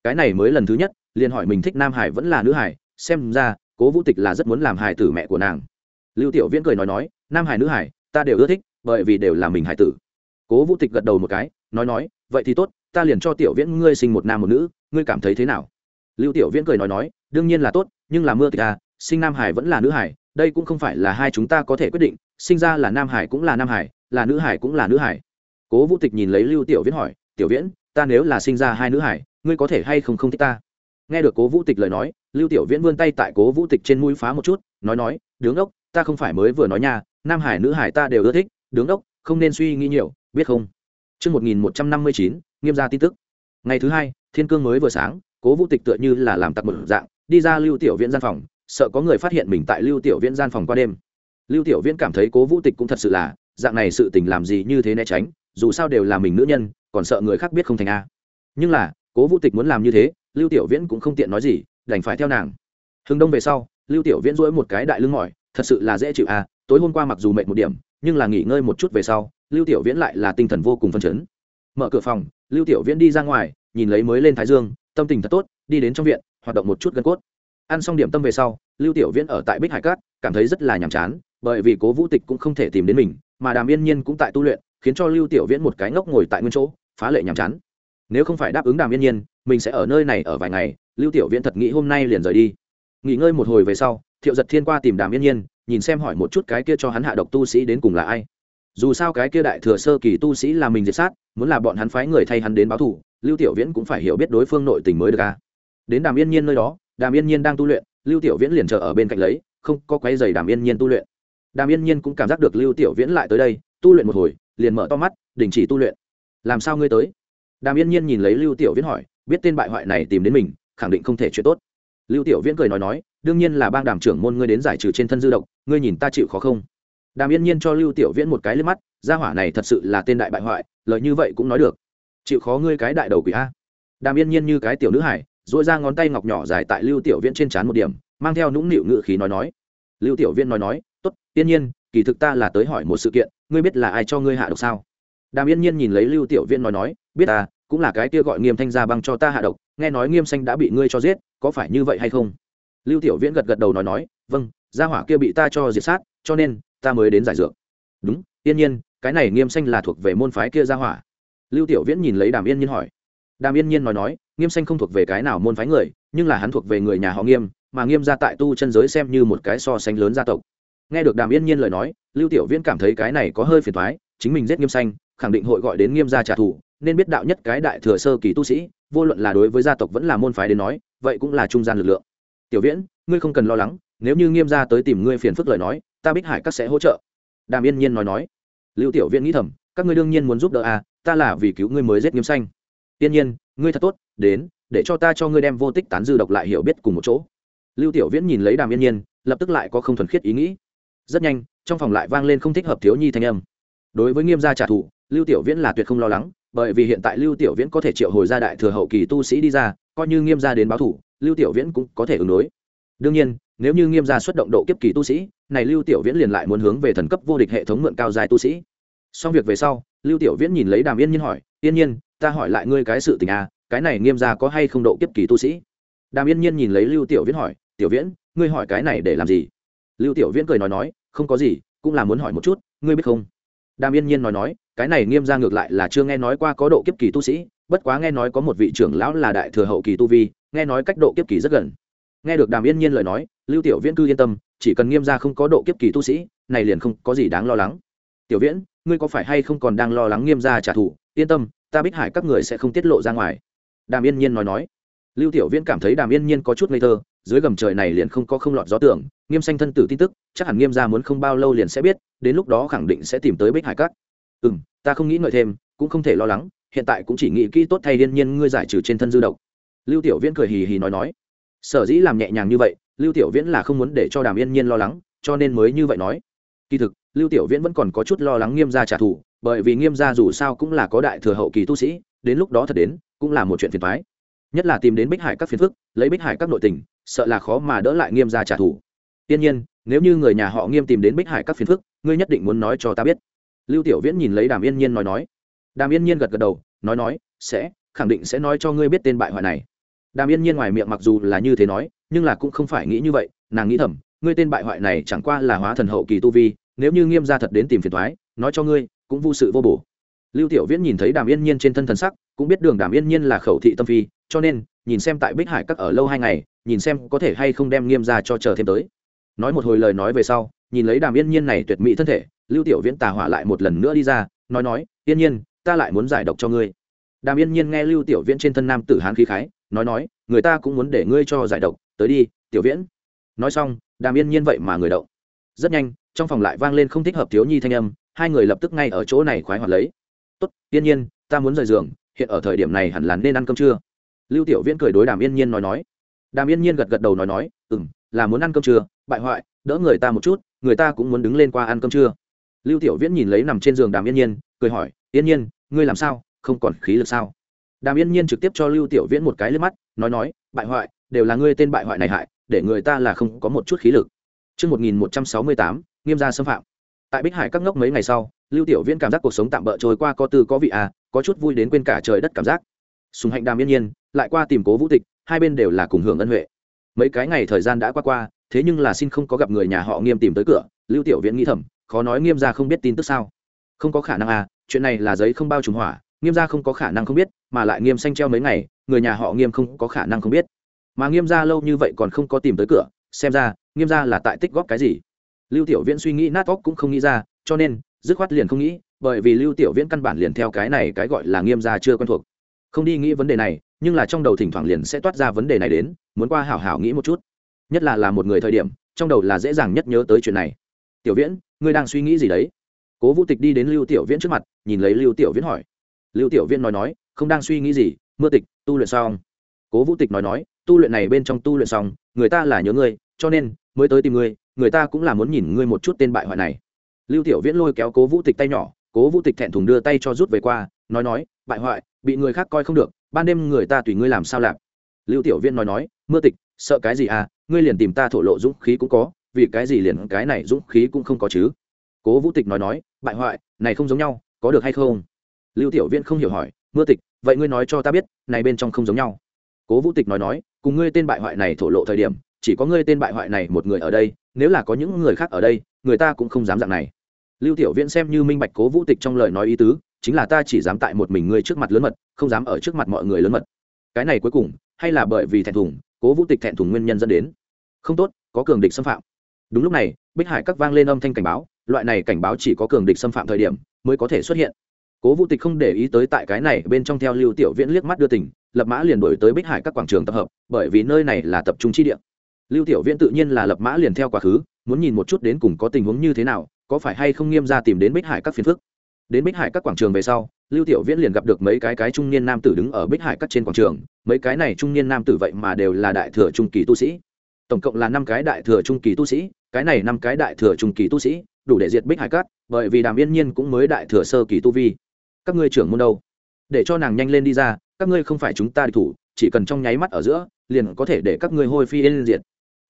Cái này mới lần thứ nhất liền hỏi mình thích nam hải vẫn là nữ hải, xem ra, cố vũ tịch là rất muốn làm hải tử mẹ của nàng. Lưu tiểu viễn cười nói nói, nam hải nữ hải, ta đều ưa thích, bởi vì đều là mình hải tử. Cố vũ tịch gật đầu một cái, nói nói, vậy thì tốt, ta liền cho tiểu viễn ngươi sinh một nam một nữ, ngươi cảm thấy thế nào? Lưu tiểu viễn cười nói nói, đương nhiên là tốt, nhưng là mưa tịch à sinh nam hải vẫn là nữ hải, đây cũng không phải là hai chúng ta có thể quyết định, sinh ra là nam hải cũng là nam hải, là nữ hải cũng là nữ hải. Cố vũ tịch nhìn lấy lưu tiểu viễn hỏi, tiểu viễn, ta nếu là sinh ra hai nữ hải, ngươi có thể hay không không thích ta? Nghe được cố vũ tịch lời nói lưu tiểu viễn vươn tay tại cố vũ tịch trên mũi phá một chút nói nói đứng ốc ta không phải mới vừa nói nha nam hải nữ hải ta đều ưa thích đứng ốc không nên suy nghĩ nhiều biết không Trước 1159, nghiêm ra tin tức. Ngày thứ hai, thiên cương mới vừa sáng, cố vũ tịch tựa như là làm tặc một dạng, đi ra lưu tiểu viễn gian phòng, sợ có người phát hiện mình tại lưu tiểu viễn gian phòng qua đêm. Lưu tiểu viễn cảm thấy cố vũ tịch cũng thật sự là, dạng này sự tình làm gì như thế né tránh, dù sao đều là mình nữ nhân, còn sợ người khác biết không thành a. Nhưng là, cố vũ tịch muốn làm như thế, lưu tiểu viễn cũng không tiện nói gì, đành phải theo nàng. hừng đông về sau, lưu tiểu viễn duỗi một cái đại lưng mỏi, thật sự là dễ chịu à. tối hôm qua mặc dù mệt một điểm, nhưng là nghỉ ngơi một chút về sau, lưu tiểu viễn lại là tinh thần vô cùng phân chấn mở cửa phòng lưu tiểu viễn đi ra ngoài nhìn lấy mới lên thái dương tâm tình thật tốt đi đến trong viện hoạt động một chút gân cốt ăn xong điểm tâm về sau lưu tiểu viễn ở tại bích hải cát cảm thấy rất là nhàm chán bởi vì cố vũ tịch cũng không thể tìm đến mình mà đàm yên nhiên cũng tại tu luyện khiến cho lưu tiểu viễn một cái ngốc ngồi tại nguyên chỗ phá lệ nhàm chán nếu không phải đáp ứng đàm yên nhiên mình sẽ ở nơi này ở vài ngày, lưu tiểu viễn thật nghĩ hôm nay liền rời đi. Nghỉ ngơi một hồi về sau, thiệu giật thiên qua tìm đàm yên nhiên, nhìn xem hỏi một chút cái kia cho hắn hạ độc tu sĩ đến cùng là ai. Dù sao cái kia đại thừa sơ kỳ tu sĩ là mình diệt sát, muốn là bọn hắn phái người thay hắn đến báo thủ lưu tiểu viễn cũng phải hiểu biết đối phương nội tình mới được ca đến đàm yên nhiên nơi đó, đàm yên nhiên đang tu luyện, lưu tiểu viễn liền chờ ở bên cạnh lấy, không có quấy giày đàm yên nhiên tu luyện. Đàm yên nhiên cũng cảm giác được lưu tiểu viễn lại tới đây, tu luyện một hồi, liền mở to mắt, đình chỉ tu luyện. Làm sao ngươi tới? Đàm yên nhiên nhìn lấy lưu tiểu viễn hỏi biết tên bại hoại này tìm đến mình, khẳng định không thể chuyện tốt. Lưu tiểu viễn cười nói nói, đương nhiên là bang đàm trưởng môn ngươi đến giải trừ trên thân dư độc, ngươi nhìn ta chịu khó không? Đàm yên nhiên cho lưu tiểu viễn một cái lên mắt, gia hỏa này thật sự là tên đại bại hoại, lời như vậy cũng nói được. Chịu khó ngươi cái đại đầu quỷ a. Đàm yên nhiên như cái tiểu nữ hải dội ra ngón tay ngọc nhỏ dài tại lưu tiểu viễn trên trán một điểm, mang theo nũng nịu ngự khí nói nói. Lưu tiểu viễn nói nói t ố t yên nhiên, kỳ thực ta là tới hỏi một sự kiện, ngươi biết là ai cho ngươi hạ độc sao? Đàm yên nhiên nhìn lấy lưu tiểu viễn nói nói, biết ta cũng là cái kia gọi nghiêm thanh gia băng cho ta hạ độc, nghe nói nghiêm xanh đã bị ngươi cho giết, có phải như vậy hay không? Lưu tiểu viễn gật gật đầu nói nói vâng gia hỏa kia bị ta cho diệt sát, cho nên, ta mới đến giải dược. Đúng, yên nhiên, cái này nghiêm xanh là thuộc về môn phái kia gia hỏa. Lưu tiểu viễn nhìn lấy đàm yên nhiên hỏi. Đàm yên nhiên nói nói, nghiêm xanh không thuộc về cái nào môn phái người, nhưng là hắn thuộc về người nhà họ nghiêm, mà nghiêm gia tại tu chân giới xem như một cái so sánh lớn gia tộc. Nghe được đàm yên nhiên lời nói, lưu tiểu viễn cảm thấy cái này có hơi phiền thoái chính mình giết nghiêm xanh, khẳng định hội gọi đến nghiêm gia trả thù nên biết đạo nhất cái đại thừa sơ kỳ tu sĩ, vô luận là đối với gia tộc vẫn là môn phái đến nói, vậy cũng là trung gian lực lượng. Tiểu viễn, ngươi không cần lo lắng, nếu như nghiêm gia tới tìm ngươi phiền phức lời nói, ta bích hải các sẽ hỗ trợ. Đàm yên nhiên nói nói. Lưu tiểu viễn nghĩ thầm, các ngươi đương nhiên muốn giúp đỡ à ta là vì cứu ngươi mới giết nghiêm xanh. Tiên nhiên, ngươi thật tốt, đến, để cho ta cho ngươi đem vô tích tán dư độc lại hiểu biết cùng một chỗ. Lưu tiểu viễn nhìn lấy đàm yên nhiên, lập tức lại có không thuần khiết ý nghĩ. Rất nhanh, trong phòng lại vang lên không thích hợp thiếu nhi thanh âm đối với nghiêm gia trả thù, lưu tiểu viễn là tuyệt không lo lắng, bởi vì hiện tại lưu tiểu viễn có thể triệu hồi ra đại thừa hậu kỳ tu sĩ đi ra, coi như nghiêm gia đến báo thủ lưu tiểu viễn cũng có thể ứng đối. Đương nhiên, nếu như nghiêm gia xuất động độ kiếp kỳ tu sĩ, này lưu tiểu viễn liền lại muốn hướng về thần cấp vô địch hệ thống mượn cao dài tu sĩ. Xong việc về sau, lưu tiểu viễn nhìn lấy đàm yên nhiên hỏi, yên nhiên, ta hỏi lại ngươi cái sự tình à cái này nghiêm gia có hay không độ kiếp kỳ tu sĩ? Đàm yên nhiên nhìn lấy lưu tiểu viễn hỏi, tiểu viễn, ngươi hỏi cái này để làm gì? Lưu tiểu viễn cười nói nói, không có gì, cũng là muốn hỏi một chút, ngươi biết không? Đàm yên nhiên nói nói, cái này nghiêm gia ngược lại là chưa nghe nói qua có độ kiếp kỳ tu sĩ, bất quá nghe nói có một vị trưởng lão là đại thừa hậu kỳ tu vi, nghe nói cách độ kiếp kỳ rất gần. Nghe được đàm yên nhiên lời nói, lưu tiểu viễn cư yên tâm, chỉ cần nghiêm ra không có độ kiếp kỳ tu sĩ, này liền không có gì đáng lo lắng. Tiểu viễn, ngươi có phải hay không còn đang lo lắng nghiêm ra trả thù? Yên tâm, ta bích hải các người sẽ không tiết lộ ra ngoài. Đàm yên nhiên nói nói. Lưu tiểu viễn cảm thấy đàm yên nhiên có chút ngây thơ, dưới gầm trời này liền không có không lọt gió tưởng nghiêm xanh thân tử tin tức, chắc hẳn nghiêm ra muốn không bao lâu liền sẽ biết, đến lúc đó khẳng định sẽ tìm tới bích hải Cát. ừ m ta không nghĩ ngợi thêm, cũng không thể lo lắng, hiện tại cũng chỉ nghĩ kỹ tốt thay liên nhiên ngươi giải trừ trên thân dư độc. Lưu tiểu viễn cười hì hì nói nói. Sở dĩ làm nhẹ nhàng như vậy, lưu tiểu viễn là không muốn để cho đàm yên nhiên lo lắng, cho nên mới như vậy nói. Kỳ thực, lưu tiểu viễn vẫn còn có chút lo lắng nghiêm gia trả thù, bởi vì nghiêm gia dù sao cũng là có đại thừa hậu kỳ tu sĩ, đến lúc đó thật đến, cũng là một chuyện phiền toái. Nhất là tìm đến bích hải các phiền phức, lấy bích hải các nội tình, sợ là khó mà đỡ lại nghiêm gia trả thù tiên nhiên, nếu như người nhà họ nghiêm tìm đến bích hải các phiền phức, ngươi nhất định muốn nói cho ta biết. Lưu tiểu viễn nhìn lấy đàm yên nhiên nói nói. Đàm yên nhiên gật gật đầu, nói nói, sẽ, khẳng định sẽ nói cho ngươi biết tên bại hoại này. Đàm yên nhiên ngoài miệng mặc dù là như thế nói, nhưng là cũng không phải nghĩ như vậy, nàng nghĩ thầm, ngươi tên bại hoại này chẳng qua là hóa thần hậu kỳ tu vi, nếu như nghiêm gia thật đến tìm phiền thoái nói cho ngươi, cũng vô sự vô bổ. Lưu tiểu viễn nhìn thấy đàm yên nhiên trên thân thần sắc, cũng biết đường đàm yên nhiên là khẩu thị tâm phi, cho nên, nhìn xem tại bích hải các ở lâu hai ngày, nhìn xem có thể hay không đem nghiêm ra cho chờ thêm tới nói một hồi lời nói về sau, nhìn lấy đàm yên nhiên này tuyệt mỹ thân thể, lưu tiểu viễn tà hỏa lại một lần nữa đi ra, nói nói, yên nhiên, ta lại muốn giải độc cho ngươi. Đàm yên nhiên nghe lưu tiểu viễn trên thân nam tử hán khí khái, nói nói, người ta cũng muốn để ngươi cho giải độc, tới đi, tiểu viễn. Nói xong, đàm yên nhiên vậy mà người đậu rất nhanh, trong phòng lại vang lên không thích hợp thiếu nhi thanh âm, hai người lập tức ngay ở chỗ này khoái hoạt lấy. Tốt, yên nhiên, ta muốn rời giường, hiện ở thời điểm này hẳn là nên ăn cơm trưa. Lưu tiểu viễn cười đối đàm yên nhiên nói nói. Đàm yên nhiên gật gật đầu nói nói ừ m là muốn ăn cơm trưa bại hoại đỡ người ta một chút người ta cũng muốn đứng lên qua ăn cơm trưa lưu tiểu viễn nhìn lấy nằm trên giường đàm yên nhiên cười hỏi yên nhiên ngươi làm sao không còn khí lực sao đàm yên nhiên trực tiếp cho lưu tiểu viễn một cái lên mắt nói nói bại hoại đều là ngươi tên bại hoại này hại để người ta là không có một chút khí lực Trước 1168, nghiêm gia xâm phạm. Tại Bích Hải các ngốc mấy ngày sau, Lưu Tiểu Viễn cảm giác cuộc sống tạm bỡ trôi qua có tư có vị à, có chút vui đến quên cả trời đất cảm giác. Sùng Hạnh Đàm yên nhiên, lại qua tìm Cố Vũ Tịch, hai bên đều là cùng hưởng ân huệ. Mấy cái ngày thời gian đã qua qua, thế nhưng là xin không có gặp người nhà họ Nghiêm tìm tới cửa, Lưu Tiểu Viễn nghĩ thầm, khó nói Nghiêm gia không biết tin tức sao? Không có khả năng à, chuyện này là giấy không bao trùng hỏa, Nghiêm gia không có khả năng không biết, mà lại Nghiêm xanh treo mấy ngày, người nhà họ Nghiêm không có khả năng không biết. Mà Nghiêm gia lâu như vậy còn không có tìm tới cửa, xem ra, Nghiêm gia là tại tích góp cái gì? lưu tiểu viễn suy nghĩ nát óc cũng không nghĩ ra cho nên dứt khoát liền không nghĩ bởi vì lưu tiểu viễn căn bản liền theo cái này cái gọi là nghiêm gia chưa quen thuộc không đi nghĩ vấn đề này nhưng là trong đầu thỉnh thoảng liền sẽ toát ra vấn đề này đến, muốn qua hảo hảo nghĩ một chút. Nhất là là một người thời điểm, trong đầu là dễ dàng nhất nhớ tới chuyện này. Tiểu viễn, ngươi đang suy nghĩ gì đấy? Cố vũ tịch đi đến lưu tiểu viễn trước mặt, nhìn lấy lưu tiểu viễn hỏi. Lưu tiểu viễn nói nói, không đang suy nghĩ gì, mưa tịch, tu luyện xong. Cố vũ tịch nói nói, tu luyện này bên trong tu luyện xong, người ta là nhớ ngươi, cho nên, mới tới tìm ngươi, người ta cũng là muốn nhìn ngươi một chút tên bại hoại này. Lưu tiểu viễn lôi kéo cố vũ tịch tay nhỏ, cố vũ tịch thẹn thùng đưa tay cho rút về qua, nói nói, bại hoại, bị người khác coi không được ban đêm người ta tùy ngươi làm sao làm. Lưu tiểu Viên nói nói, mưa tịch, sợ cái gì à? Ngươi liền tìm ta thổ lộ dũng khí cũng có, vì cái gì liền cái này dũng khí cũng không có chứ? Cố vũ tịch nói nói, bại hoại, này không giống nhau, có được hay không? Lưu tiểu Viên không hiểu hỏi, mưa tịch, vậy ngươi nói cho ta biết, này bên trong không giống nhau. Cố vũ tịch nói nói, cùng ngươi tên bại hoại này thổ lộ thời điểm, chỉ có ngươi tên bại hoại này một người ở đây, nếu là có những người khác ở đây, người ta cũng không dám dạng này. Lưu tiểu viễn xem như minh bạch cố vũ tịch trong lời nói ý tứ chính là ta chỉ dám tại một mình ngươi trước mặt lớn mật, không dám ở trước mặt mọi người lớn mật. Cái này cuối cùng, hay là bởi vì thẹn thùng, cố vũ tịch thẹn thùng nguyên nhân dẫn đến. Không tốt, có cường địch xâm phạm. Đúng lúc này, bích hải các vang lên âm thanh cảnh báo, loại này cảnh báo chỉ có cường địch xâm phạm thời điểm mới có thể xuất hiện. Cố vũ tịch không để ý tới tại cái này bên trong theo lưu tiểu viễn liếc mắt đưa tỉnh lập mã liền đổi tới bích hải các quảng trường tập hợp, bởi vì nơi này là tập trung chi địa. Lưu tiểu viễn tự nhiên là lập mã liền theo quá khứ, muốn nhìn một chút đến cùng có tình huống như thế nào, có phải hay không nghiêm ra tìm đến bích hải các phiền phức đến bích hải các quảng trường về sau, lưu tiểu viễn liền gặp được mấy cái cái trung niên nam tử đứng ở bích hải các trên quảng trường. Mấy cái này trung niên nam tử vậy mà đều là đại thừa trung kỳ tu sĩ. Tổng cộng là năm cái đại thừa trung kỳ tu sĩ, cái này năm cái đại thừa trung kỳ tu sĩ, đủ để diệt bích hải các, bởi vì đàm yên nhiên cũng mới đại thừa sơ kỳ tu vi. Các ngươi trưởng môn đâu? Để cho nàng nhanh lên đi ra, các ngươi không phải chúng ta địch thủ, chỉ cần trong nháy mắt ở giữa, liền có thể để các ngươi hôi phi yên diệt.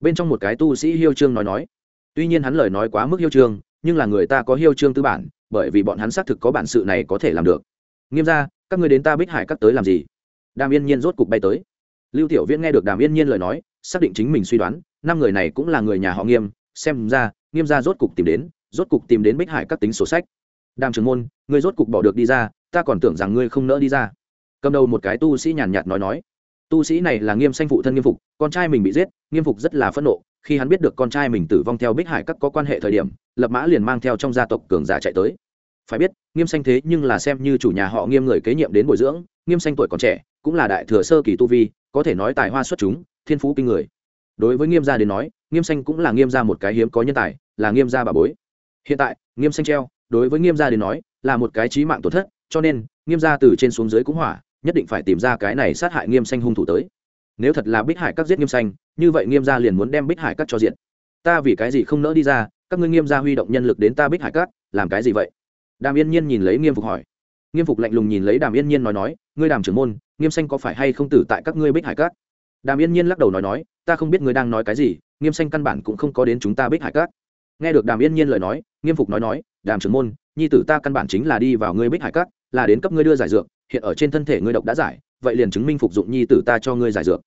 Bên trong một cái tu sĩ hiêu trương nói nói. Tuy nhiên hắn lời nói quá mức hiêu trương, nhưng là người ta có hiêu trương tư bản bởi vì bọn hắn xác thực có bản sự này có thể làm được. Nghiêm ra các người đến ta bích hải cắt tới làm gì? Đàm yên nhiên rốt cục bay tới. Lưu tiểu viễn nghe được đàm yên nhiên lời nói, xác định chính mình suy đoán, năm người này cũng là người nhà họ nghiêm, xem ra, nghiêm ra rốt cục tìm đến, rốt cục tìm đến bích hải các tính sổ sách. Đàm trường môn, ngươi rốt cục bỏ được đi ra, ta còn tưởng rằng ngươi không nỡ đi ra. Cầm đầu một cái tu sĩ nhàn nhạt nói nói. Tu sĩ này là nghiêm sanh phụ thân nghiêm phục, con trai mình bị giết, nghiêm phục rất là phẫn nộ khi hắn biết được con trai mình tử vong theo bích hải các có quan hệ thời điểm, lập mã liền mang theo trong gia tộc cường giả chạy tới. Phải biết, nghiêm Xanh thế nhưng là xem như chủ nhà họ nghiêm người kế nhiệm đến bồi dưỡng, nghiêm Xanh tuổi còn trẻ, cũng là đại thừa sơ kỳ tu vi, có thể nói tài hoa xuất chúng, thiên phú kinh người. Đối với nghiêm gia đến nói, nghiêm Xanh cũng là nghiêm gia một cái hiếm có nhân tài, là nghiêm gia bà bối. Hiện tại, nghiêm Xanh treo, đối với nghiêm gia đến nói, là một cái trí mạng tổn thất, cho nên, nghiêm gia từ trên xuống dưới cũng hỏa, nhất định phải tìm ra cái này sát hại nghiêm Xanh hung thủ tới. Nếu thật là bích hải các giết nghiêm xanh như vậy nghiêm gia liền muốn đem bích hải cắt cho diện ta vì cái gì không nỡ đi ra các ngươi nghiêm gia huy động nhân lực đến ta bích hải cắt làm cái gì vậy đàm yên nhiên nhìn lấy nghiêm phục hỏi nghiêm phục lạnh lùng nhìn lấy đàm yên nhiên nói nói ngươi đàm trưởng môn nghiêm xanh có phải hay không tử tại các ngươi bích hải cát? đàm yên nhiên lắc đầu nói nói ta không biết ngươi đang nói cái gì nghiêm xanh căn bản cũng không có đến chúng ta bích hải cát. nghe được đàm yên nhiên lời nói nghiêm phục nói nói đàm trưởng môn nhi tử ta căn bản chính là đi vào ngươi bích hải cát, là đến cấp ngươi đưa giải dược hiện ở trên thân thể ngươi độc đã giải vậy liền chứng minh phục dụng nhi tử ta cho ngươi giải dược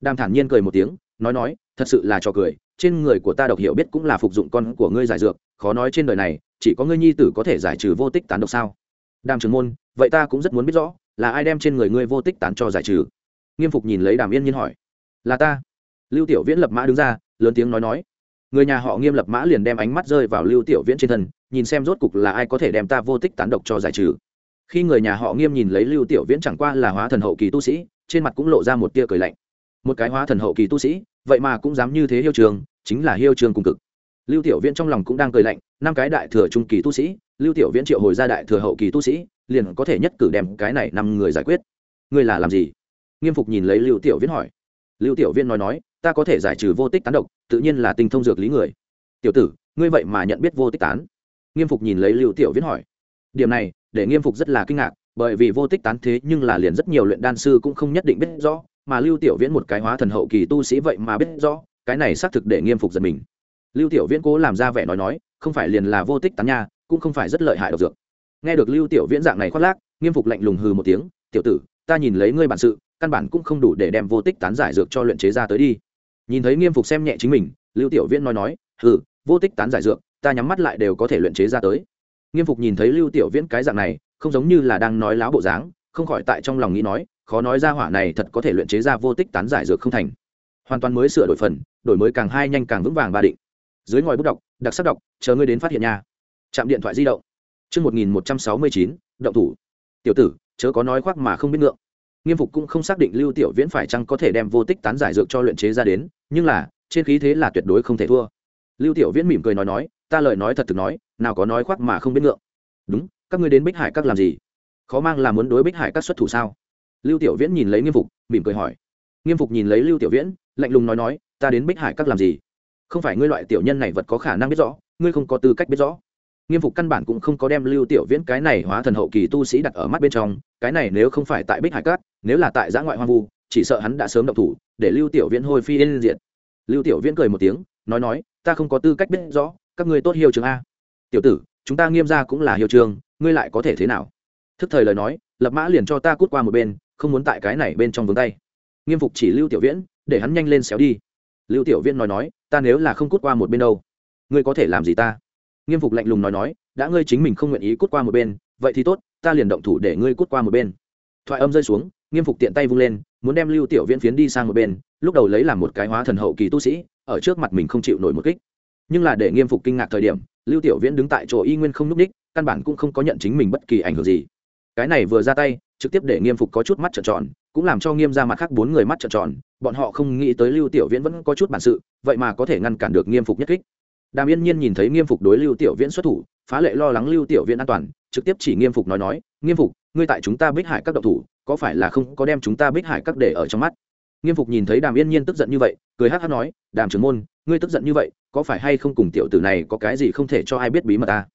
đàm thản nhiên cười một tiếng nói nói, thật sự là trò cười, trên người của ta độc hiểu biết cũng là phục dụng con của ngươi giải dược, khó nói trên đời này, chỉ có ngươi nhi tử có thể giải trừ vô tích tán độc sao? Đàm trưởng môn, vậy ta cũng rất muốn biết rõ, là ai đem trên người ngươi vô tích tán cho giải trừ? Nghiêm phục nhìn lấy đàm yên nhiên hỏi. Là ta. Lưu tiểu viễn lập mã đứng ra, lớn tiếng nói nói. Người nhà họ nghiêm lập mã liền đem ánh mắt rơi vào lưu tiểu viễn trên thân, nhìn xem rốt cục là ai có thể đem ta vô tích tán độc cho giải trừ. Khi người nhà họ nghiêm nhìn lấy lưu tiểu viễn chẳng qua là hóa thần hậu kỳ tu sĩ, trên mặt cũng lộ ra một tia cười lạnh một cái hóa thần hậu kỳ tu sĩ, vậy mà cũng dám như thế hiêu trường, chính là hiêu trường cùng cực. Lưu tiểu viễn trong lòng cũng đang cười lạnh, năm cái đại thừa trung kỳ tu sĩ, lưu tiểu viễn triệu hồi ra đại thừa hậu kỳ tu sĩ, liền có thể nhất cử đem cái này năm người giải quyết. Ngươi là làm gì? Nghiêm phục nhìn lấy lưu tiểu viễn hỏi. Lưu tiểu viễn nói nói, ta có thể giải trừ vô tích tán độc, tự nhiên là tinh thông dược lý người. Tiểu tử, ngươi vậy mà nhận biết vô tích tán. Nghiêm phục nhìn lấy lưu tiểu viễn hỏi. Điểm này, để nghiêm phục rất là kinh ngạc, bởi vì vô tích tán thế nhưng là liền rất nhiều luyện đan sư cũng không nhất định biết rõ mà lưu tiểu viễn một cái hóa thần hậu kỳ tu sĩ vậy mà biết rõ, cái này xác thực để nghiêm phục giật mình. Lưu tiểu viễn cố làm ra vẻ nói nói, không phải liền là vô tích tán nha, cũng không phải rất lợi hại độc dược. Nghe được lưu tiểu viễn dạng này khoác lác, nghiêm phục lạnh lùng hừ một tiếng, tiểu tử, ta nhìn lấy ngươi bản sự, căn bản cũng không đủ để đem vô tích tán giải dược cho luyện chế ra tới đi. Nhìn thấy nghiêm phục xem nhẹ chính mình, lưu tiểu viễn nói nói, hừ, vô tích tán giải dược, ta nhắm mắt lại đều có thể luyện chế ra tới. Nghiêm phục nhìn thấy lưu tiểu viễn cái dạng này, không giống như là đang nói láo bộ dáng, không khỏi tại trong lòng nghĩ nói khó nói ra hỏa này thật có thể luyện chế ra vô tích tán giải dược không thành. Hoàn toàn mới sửa đổi phần, đổi mới càng hai nhanh càng vững vàng ba định. Dưới ngòi bút đọc, đặc sắc đọc, chờ ngươi đến phát hiện nha. Chạm điện thoại di động. Chương một nghìn một trăm sáu mươi chín, động thủ. Tiểu tử, chớ có nói khoác mà không biết ngượng. Nghiêm phục cũng không xác định lưu tiểu viễn phải chăng có thể đem vô tích tán giải dược cho luyện chế ra đến, nhưng là, trên khí thế là tuyệt đối không thể thua. Lưu tiểu viễn mỉm cười nói nói, ta lời nói thật thực nói, nào có nói khoác mà không biết ngượng. Đúng, các ngươi đến bích hải các làm gì? Khó mang là muốn đối bích hải các xuất thủ sao? Lưu tiểu viễn nhìn lấy nghiêm phục, mỉm cười hỏi. Nghiêm phục nhìn lấy lưu tiểu viễn, lạnh lùng nói nói, ta đến bích hải các làm gì? Không phải ngươi loại tiểu nhân này vật có khả năng biết rõ, ngươi không có tư cách biết rõ. Nghiêm phục căn bản cũng không có đem lưu tiểu viễn cái này hóa thần hậu kỳ tu sĩ đặt ở mắt bên trong, cái này nếu không phải tại bích hải cát nếu là tại giã ngoại hoang vu, chỉ sợ hắn đã sớm động thủ, để lưu tiểu viễn hôi phi lên diện lưu tiểu viễn cười một tiếng, nói nói, ta không có tư cách biết rõ, các ngươi tốt hiêu trường a. Tiểu tử, chúng ta nghiêm ra cũng là hiêu trường, ngươi lại có thể thế nào? Thức thời lời nói, lập mã liền cho ta cút qua một bên không muốn tại cái này bên trong vướng tay. Nghiêm phục chỉ lưu tiểu viễn, để hắn nhanh lên xéo đi. Lưu tiểu viễn nói nói, ta nếu là không cút qua một bên đâu, ngươi có thể làm gì ta? Nghiêm phục lạnh lùng nói nói, đã ngươi chính mình không nguyện ý cút qua một bên, vậy thì tốt, ta liền động thủ để ngươi cút qua một bên. Thoại âm rơi xuống, nghiêm phục tiện tay vung lên, muốn đem lưu tiểu viễn phiến đi sang một bên, lúc đầu lấy làm một cái hóa thần hậu kỳ tu sĩ, ở trước mặt mình không chịu nổi một kích. Nhưng là để nghiêm phục kinh ngạc thời điểm, lưu tiểu viễn đứng tại chỗ y nguyên không n ú c ních căn bản cũng không có nhận chính mình bất kỳ ảnh hưởng gì cái này vừa ra tay, trực tiếp để nghiêm phục có chút mắt trợn tròn, cũng làm cho nghiêm ra mặt khác bốn người mắt trợn tròn, bọn họ không nghĩ tới lưu tiểu viễn vẫn có chút bản sự, vậy mà có thể ngăn cản được nghiêm phục nhất kích. Đàm yên nhiên nhìn thấy nghiêm phục đối lưu tiểu viễn xuất thủ, phá lệ lo lắng lưu tiểu viễn an toàn, trực tiếp chỉ nghiêm phục nói nói, nghiêm phục, ngươi tại chúng ta bích hải các độc thủ, có phải là không có đem chúng ta bích hải các để ở trong mắt? Nghiêm phục nhìn thấy đàm yên nhiên tức giận như vậy, cười hát hát nói, đàm trưởng môn, ngươi tức giận như vậy, có phải hay không cùng tiểu tử này có cái gì không thể cho ai biết bí mật ta?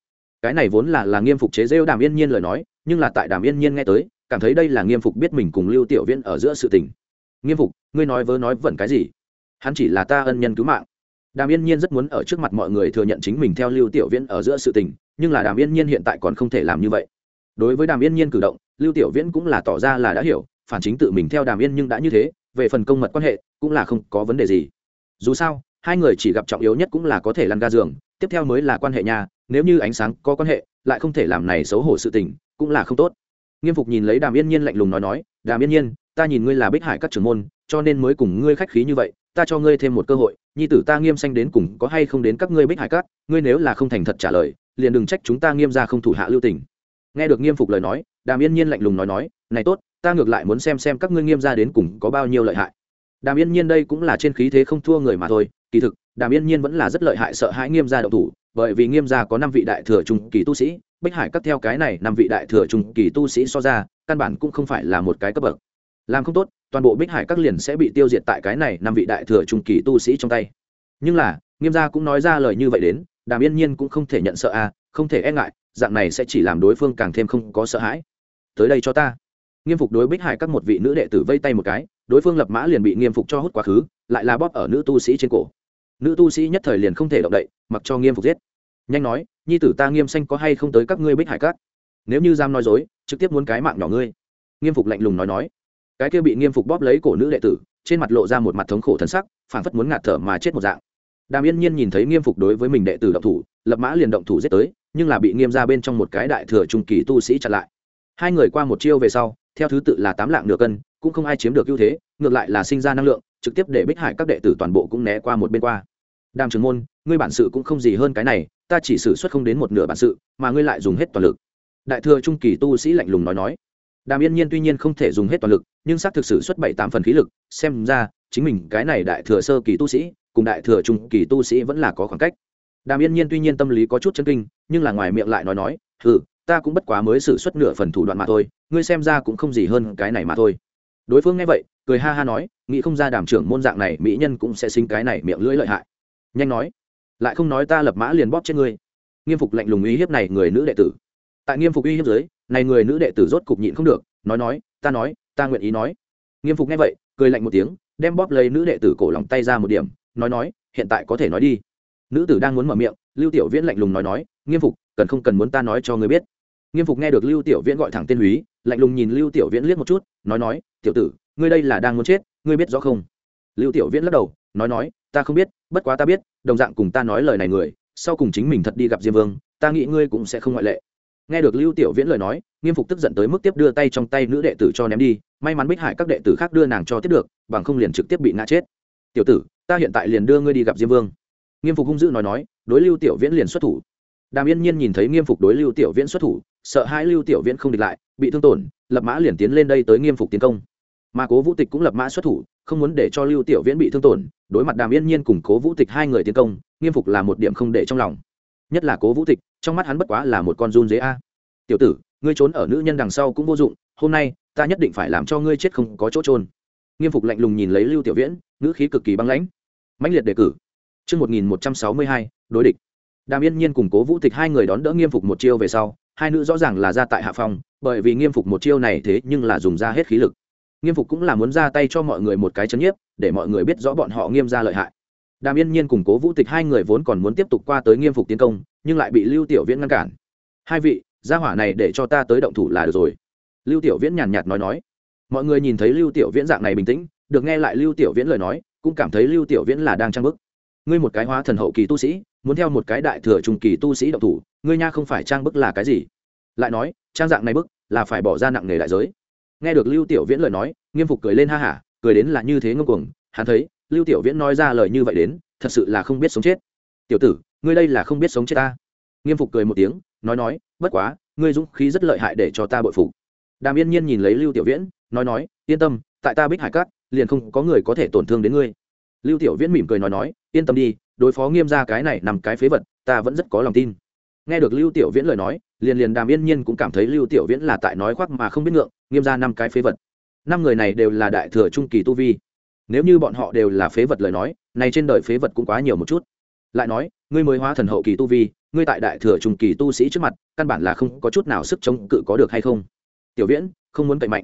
Cái này vốn là là nghiêm phục chế rêu đàm yên nhiên lời nói nhưng là tại đàm yên nhiên nghe tới, cảm thấy đây là nghiêm phục biết mình cùng lưu tiểu viễn ở giữa sự tình. Nghiêm phục, ngươi nói vớ nói vẩn cái gì? Hắn chỉ là ta ân nhân cứu mạng. Đàm yên nhiên rất muốn ở trước mặt mọi người thừa nhận chính mình theo lưu tiểu viễn ở giữa sự tình, nhưng là đàm yên nhiên hiện tại còn không thể làm như vậy. Đối với đàm yên nhiên cử động, lưu tiểu viễn cũng là tỏ ra là đã hiểu, phản chính tự mình theo đàm yên nhưng đã như thế, về phần công mật quan hệ, cũng là không có vấn đề gì. Dù sao, hai người chỉ gặp trọng yếu nhất cũng là có thể lăn ga giường, tiếp theo mới là quan hệ nhà, nếu như ánh sáng có quan hệ, lại không thể làm này xấu hổ sự tình cũng là không tốt. Nghiêm phục nhìn lấy đàm yên nhiên lạnh lùng nói nói đàm yên nhiên ta nhìn ngươi là bích hải các trưởng môn cho nên mới cùng ngươi khách khí như vậy ta cho ngươi thêm một cơ hội nhi tử ta nghiêm xanh đến cùng có hay không đến các ngươi bích hải các, ngươi nếu là không thành thật trả lời liền đừng trách chúng ta nghiêm ra không thủ hạ lưu tình. Nghe được nghiêm phục lời nói đàm yên nhiên lạnh lùng nói nói này tốt ta ngược lại muốn xem xem các ngươi nghiêm ra đến cùng có bao nhiêu lợi hại. Đàm yên nhiên đây cũng là trên khí thế không thua người mà thôi kỳ thực đàm yên nhiên vẫn là rất lợi hại sợ hãi nghiêm gia đậu thủ bởi vì nghiêm gia có năm vị đại thừa trung kỳ tu sĩ, bích hải cắt theo cái này năm vị đại thừa trung kỳ tu sĩ so ra, căn bản cũng không phải là một cái cấp bậc. Làm không tốt, toàn bộ bích hải các liền sẽ bị tiêu diệt tại cái này năm vị đại thừa trung kỳ tu sĩ trong tay. Nhưng là, nghiêm gia cũng nói ra lời như vậy đến, đàm yên nhiên cũng không thể nhận sợ a, không thể e ngại, dạng này sẽ chỉ làm đối phương càng thêm không có sợ hãi. Tới đây cho ta. Nghiêm phục đối bích hải các một vị nữ đệ tử vây tay một cái, đối phương lập mã liền bị nghiêm phục cho hút quá khứ, lại là bóp ở nữ tu sĩ trên cổ. Nữ tu sĩ nhất thời liền không thể động đậy, mặc cho nghiêm phục giết nhanh nói, nhi tử ta nghiêm xanh có hay không tới các ngươi bích hải các nếu như giam nói dối, trực tiếp muốn cái mạng nhỏ ngươi. Nghiêm phục lạnh lùng nói nói. Cái kia bị nghiêm phục bóp lấy cổ nữ đệ tử, trên mặt lộ ra một mặt thống khổ thân sắc, phảng phất muốn ngạt thở mà chết một dạng. Đàm yên nhiên nhìn thấy nghiêm phục đối với mình đệ tử động thủ, lập mã liền động thủ giết tới, nhưng là bị nghiêm ra bên trong một cái đại thừa trung kỳ tu sĩ chặn lại. Hai người qua một chiêu về sau, theo thứ tự là tám lạng nửa cân, cũng không ai chiếm được ưu thế, ngược lại là sinh ra năng lượng, trực tiếp để bích hải các đệ tử toàn bộ cũng né qua một bên qua. Đàm trường môn, ngươi bản sự cũng không gì hơn cái này ta chỉ xử suất không đến một nửa bản sự, mà ngươi lại dùng hết toàn lực. Đại thừa trung kỳ tu sĩ lạnh lùng nói nói. Đàm yên nhiên tuy nhiên không thể dùng hết toàn lực, nhưng xác thực sự xuất bảy tám phần khí lực, xem ra, chính mình cái này đại thừa sơ kỳ tu sĩ, cùng đại thừa trung kỳ tu sĩ vẫn là có khoảng cách. Đàm yên nhiên tuy nhiên tâm lý có chút chân kinh, nhưng là ngoài miệng lại nói nói ừ ta cũng bất quá mới xử suất nửa phần thủ đoạn mà thôi, ngươi xem ra cũng không gì hơn cái này mà thôi. Đối phương nghe vậy, cười ha ha nói, nghĩ không ra đàm trưởng môn dạng này, mỹ nhân cũng sẽ sinh cái này miệng lưỡi lợi hại. Nhanh nói lại không nói ta lập mã liền bóp chết ngươi. Nghiêm phục lạnh lùng uy hiếp này người nữ đệ tử. Tại nghiêm phục uy hiếp dưới, này người nữ đệ tử rốt cục nhịn không được, nói nói, ta nói, ta nguyện ý nói. Nghiêm phục nghe vậy, cười lạnh một tiếng, đem bóp lấy nữ đệ tử cổ lòng tay ra một điểm, nói nói, hiện tại có thể nói đi. Nữ tử đang muốn mở miệng, lưu tiểu viễn lạnh lùng nói nói, nghiêm phục, cần không cần muốn ta nói cho ngươi biết? Nghiêm phục nghe được lưu tiểu viễn gọi thẳng tên húy, lạnh lùng nhìn lưu tiểu viễn liếc một chút, nói nói, tiểu tử, ngươi đây là đang muốn chết, ngươi biết rõ không? Lưu tiểu viễn lắc đầu, nói nói, ta không biết bất quá ta biết, đồng dạng cùng ta nói lời này người, sau cùng chính mình thật đi gặp diêm vương, ta nghĩ ngươi cũng sẽ không ngoại lệ. Nghe được lưu tiểu viễn lời nói, nghiêm phục tức giận tới mức tiếp đưa tay trong tay nữ đệ tử cho ném đi, may mắn bích hải các đệ tử khác đưa nàng cho tiếp được, bằng không liền trực tiếp bị ngã chết. Tiểu tử, ta hiện tại liền đưa ngươi đi gặp diêm vương. Nghiêm phục hung dữ nói nói, đối lưu tiểu viễn liền xuất thủ. Đàm yên nhiên nhìn thấy nghiêm phục đối lưu tiểu viễn xuất thủ, sợ hai lưu tiểu viễn không địch lại, bị thương tổn, lập mã liền tiến lên đây tới nghiêm phục tiến công. Mà cố vũ tịch cũng lập mã xuất thủ không muốn để cho lưu tiểu viễn bị thương tổn đối mặt đàm yên nhiên cùng cố vũ tịch hai người tiến công nghiêm phục là một điểm không để trong lòng. Nhất là cố vũ tịch trong mắt hắn bất quá là một con run dế a. Tiểu tử ngươi trốn ở nữ nhân đằng sau cũng vô dụng hôm nay ta nhất định phải làm cho ngươi chết không có chỗ trôn nghiêm phục lạnh lùng nhìn lấy lưu tiểu viễn ngữ khí cực kỳ băng lãnh. Mãnh liệt đề cử. Trước 1162, đối địch. Đàm Yên Nhiên cùng Cố Vũ Tịch hai người đón đỡ Nghiêm Phục một chiêu về sau, hai nữ rõ ràng là ra tại hạ phòng, bởi vì Nghiêm Phục một chiêu này thế nhưng là dùng ra hết khí lực. Nghiêm Phục cũng là muốn ra tay cho mọi người một cái chấn nhiếp, để mọi người biết rõ bọn họ Nghiêm gia lợi hại. Đàm Yên Nhiên cùng Cố Vũ Tịch hai người vốn còn muốn tiếp tục qua tới Nghiêm Phục tiến công, nhưng lại bị Lưu Tiểu Viễn ngăn cản. Hai vị, gia hỏa này để cho ta tới động thủ là được rồi. Lưu Tiểu Viễn nhàn nhạt nói nói. Mọi người nhìn thấy Lưu Tiểu Viễn dạng này bình tĩnh, được nghe lại Lưu Tiểu Viễn lời nói, cũng cảm thấy Lưu Tiểu Viễn là đang trang bức ngươi một cái hóa thần hậu kỳ tu sĩ muốn theo một cái đại thừa trung kỳ tu sĩ động thủ ngươi nha không phải trang bức là cái gì lại nói trang dạng này bức là phải bỏ ra nặng nề đại giới nghe được lưu tiểu viễn lời nói, nghiêm phục cười lên ha hả, cười đến là như thế ngông cuồng. Hắn thấy, lưu tiểu viễn nói ra lời như vậy đến, thật sự là không biết sống chết. Tiểu tử, ngươi đây là không biết sống chết ta. Nghiêm phục cười một tiếng, nói nói, bất quá, ngươi dũng khí rất lợi hại để cho ta bội phục. Đàm yên nhiên nhìn lấy lưu tiểu viễn, nói nói, yên tâm, tại ta bích hải cát, liền không có người có thể tổn thương đến ngươi. Lưu tiểu viễn mỉm cười nói nói, yên tâm đi, đối phó nghiêm ra cái này nằm cái phế vật, ta vẫn rất có lòng tin nghe được lưu tiểu viễn lời nói, liền liền đàm yên nhiên cũng cảm thấy lưu tiểu viễn là tại nói khoác mà không biết ngượng, nghiêm ra năm cái phế vật. Năm người này đều là đại thừa trung kỳ tu vi. Nếu như bọn họ đều là phế vật lời nói, này trên đời phế vật cũng quá nhiều một chút. Lại nói, ngươi mới hóa thần hậu kỳ tu vi, ngươi tại đại thừa trung kỳ tu sĩ trước mặt, căn bản là không có chút nào sức chống cự có được hay không? Tiểu viễn, không muốn cậy mạnh.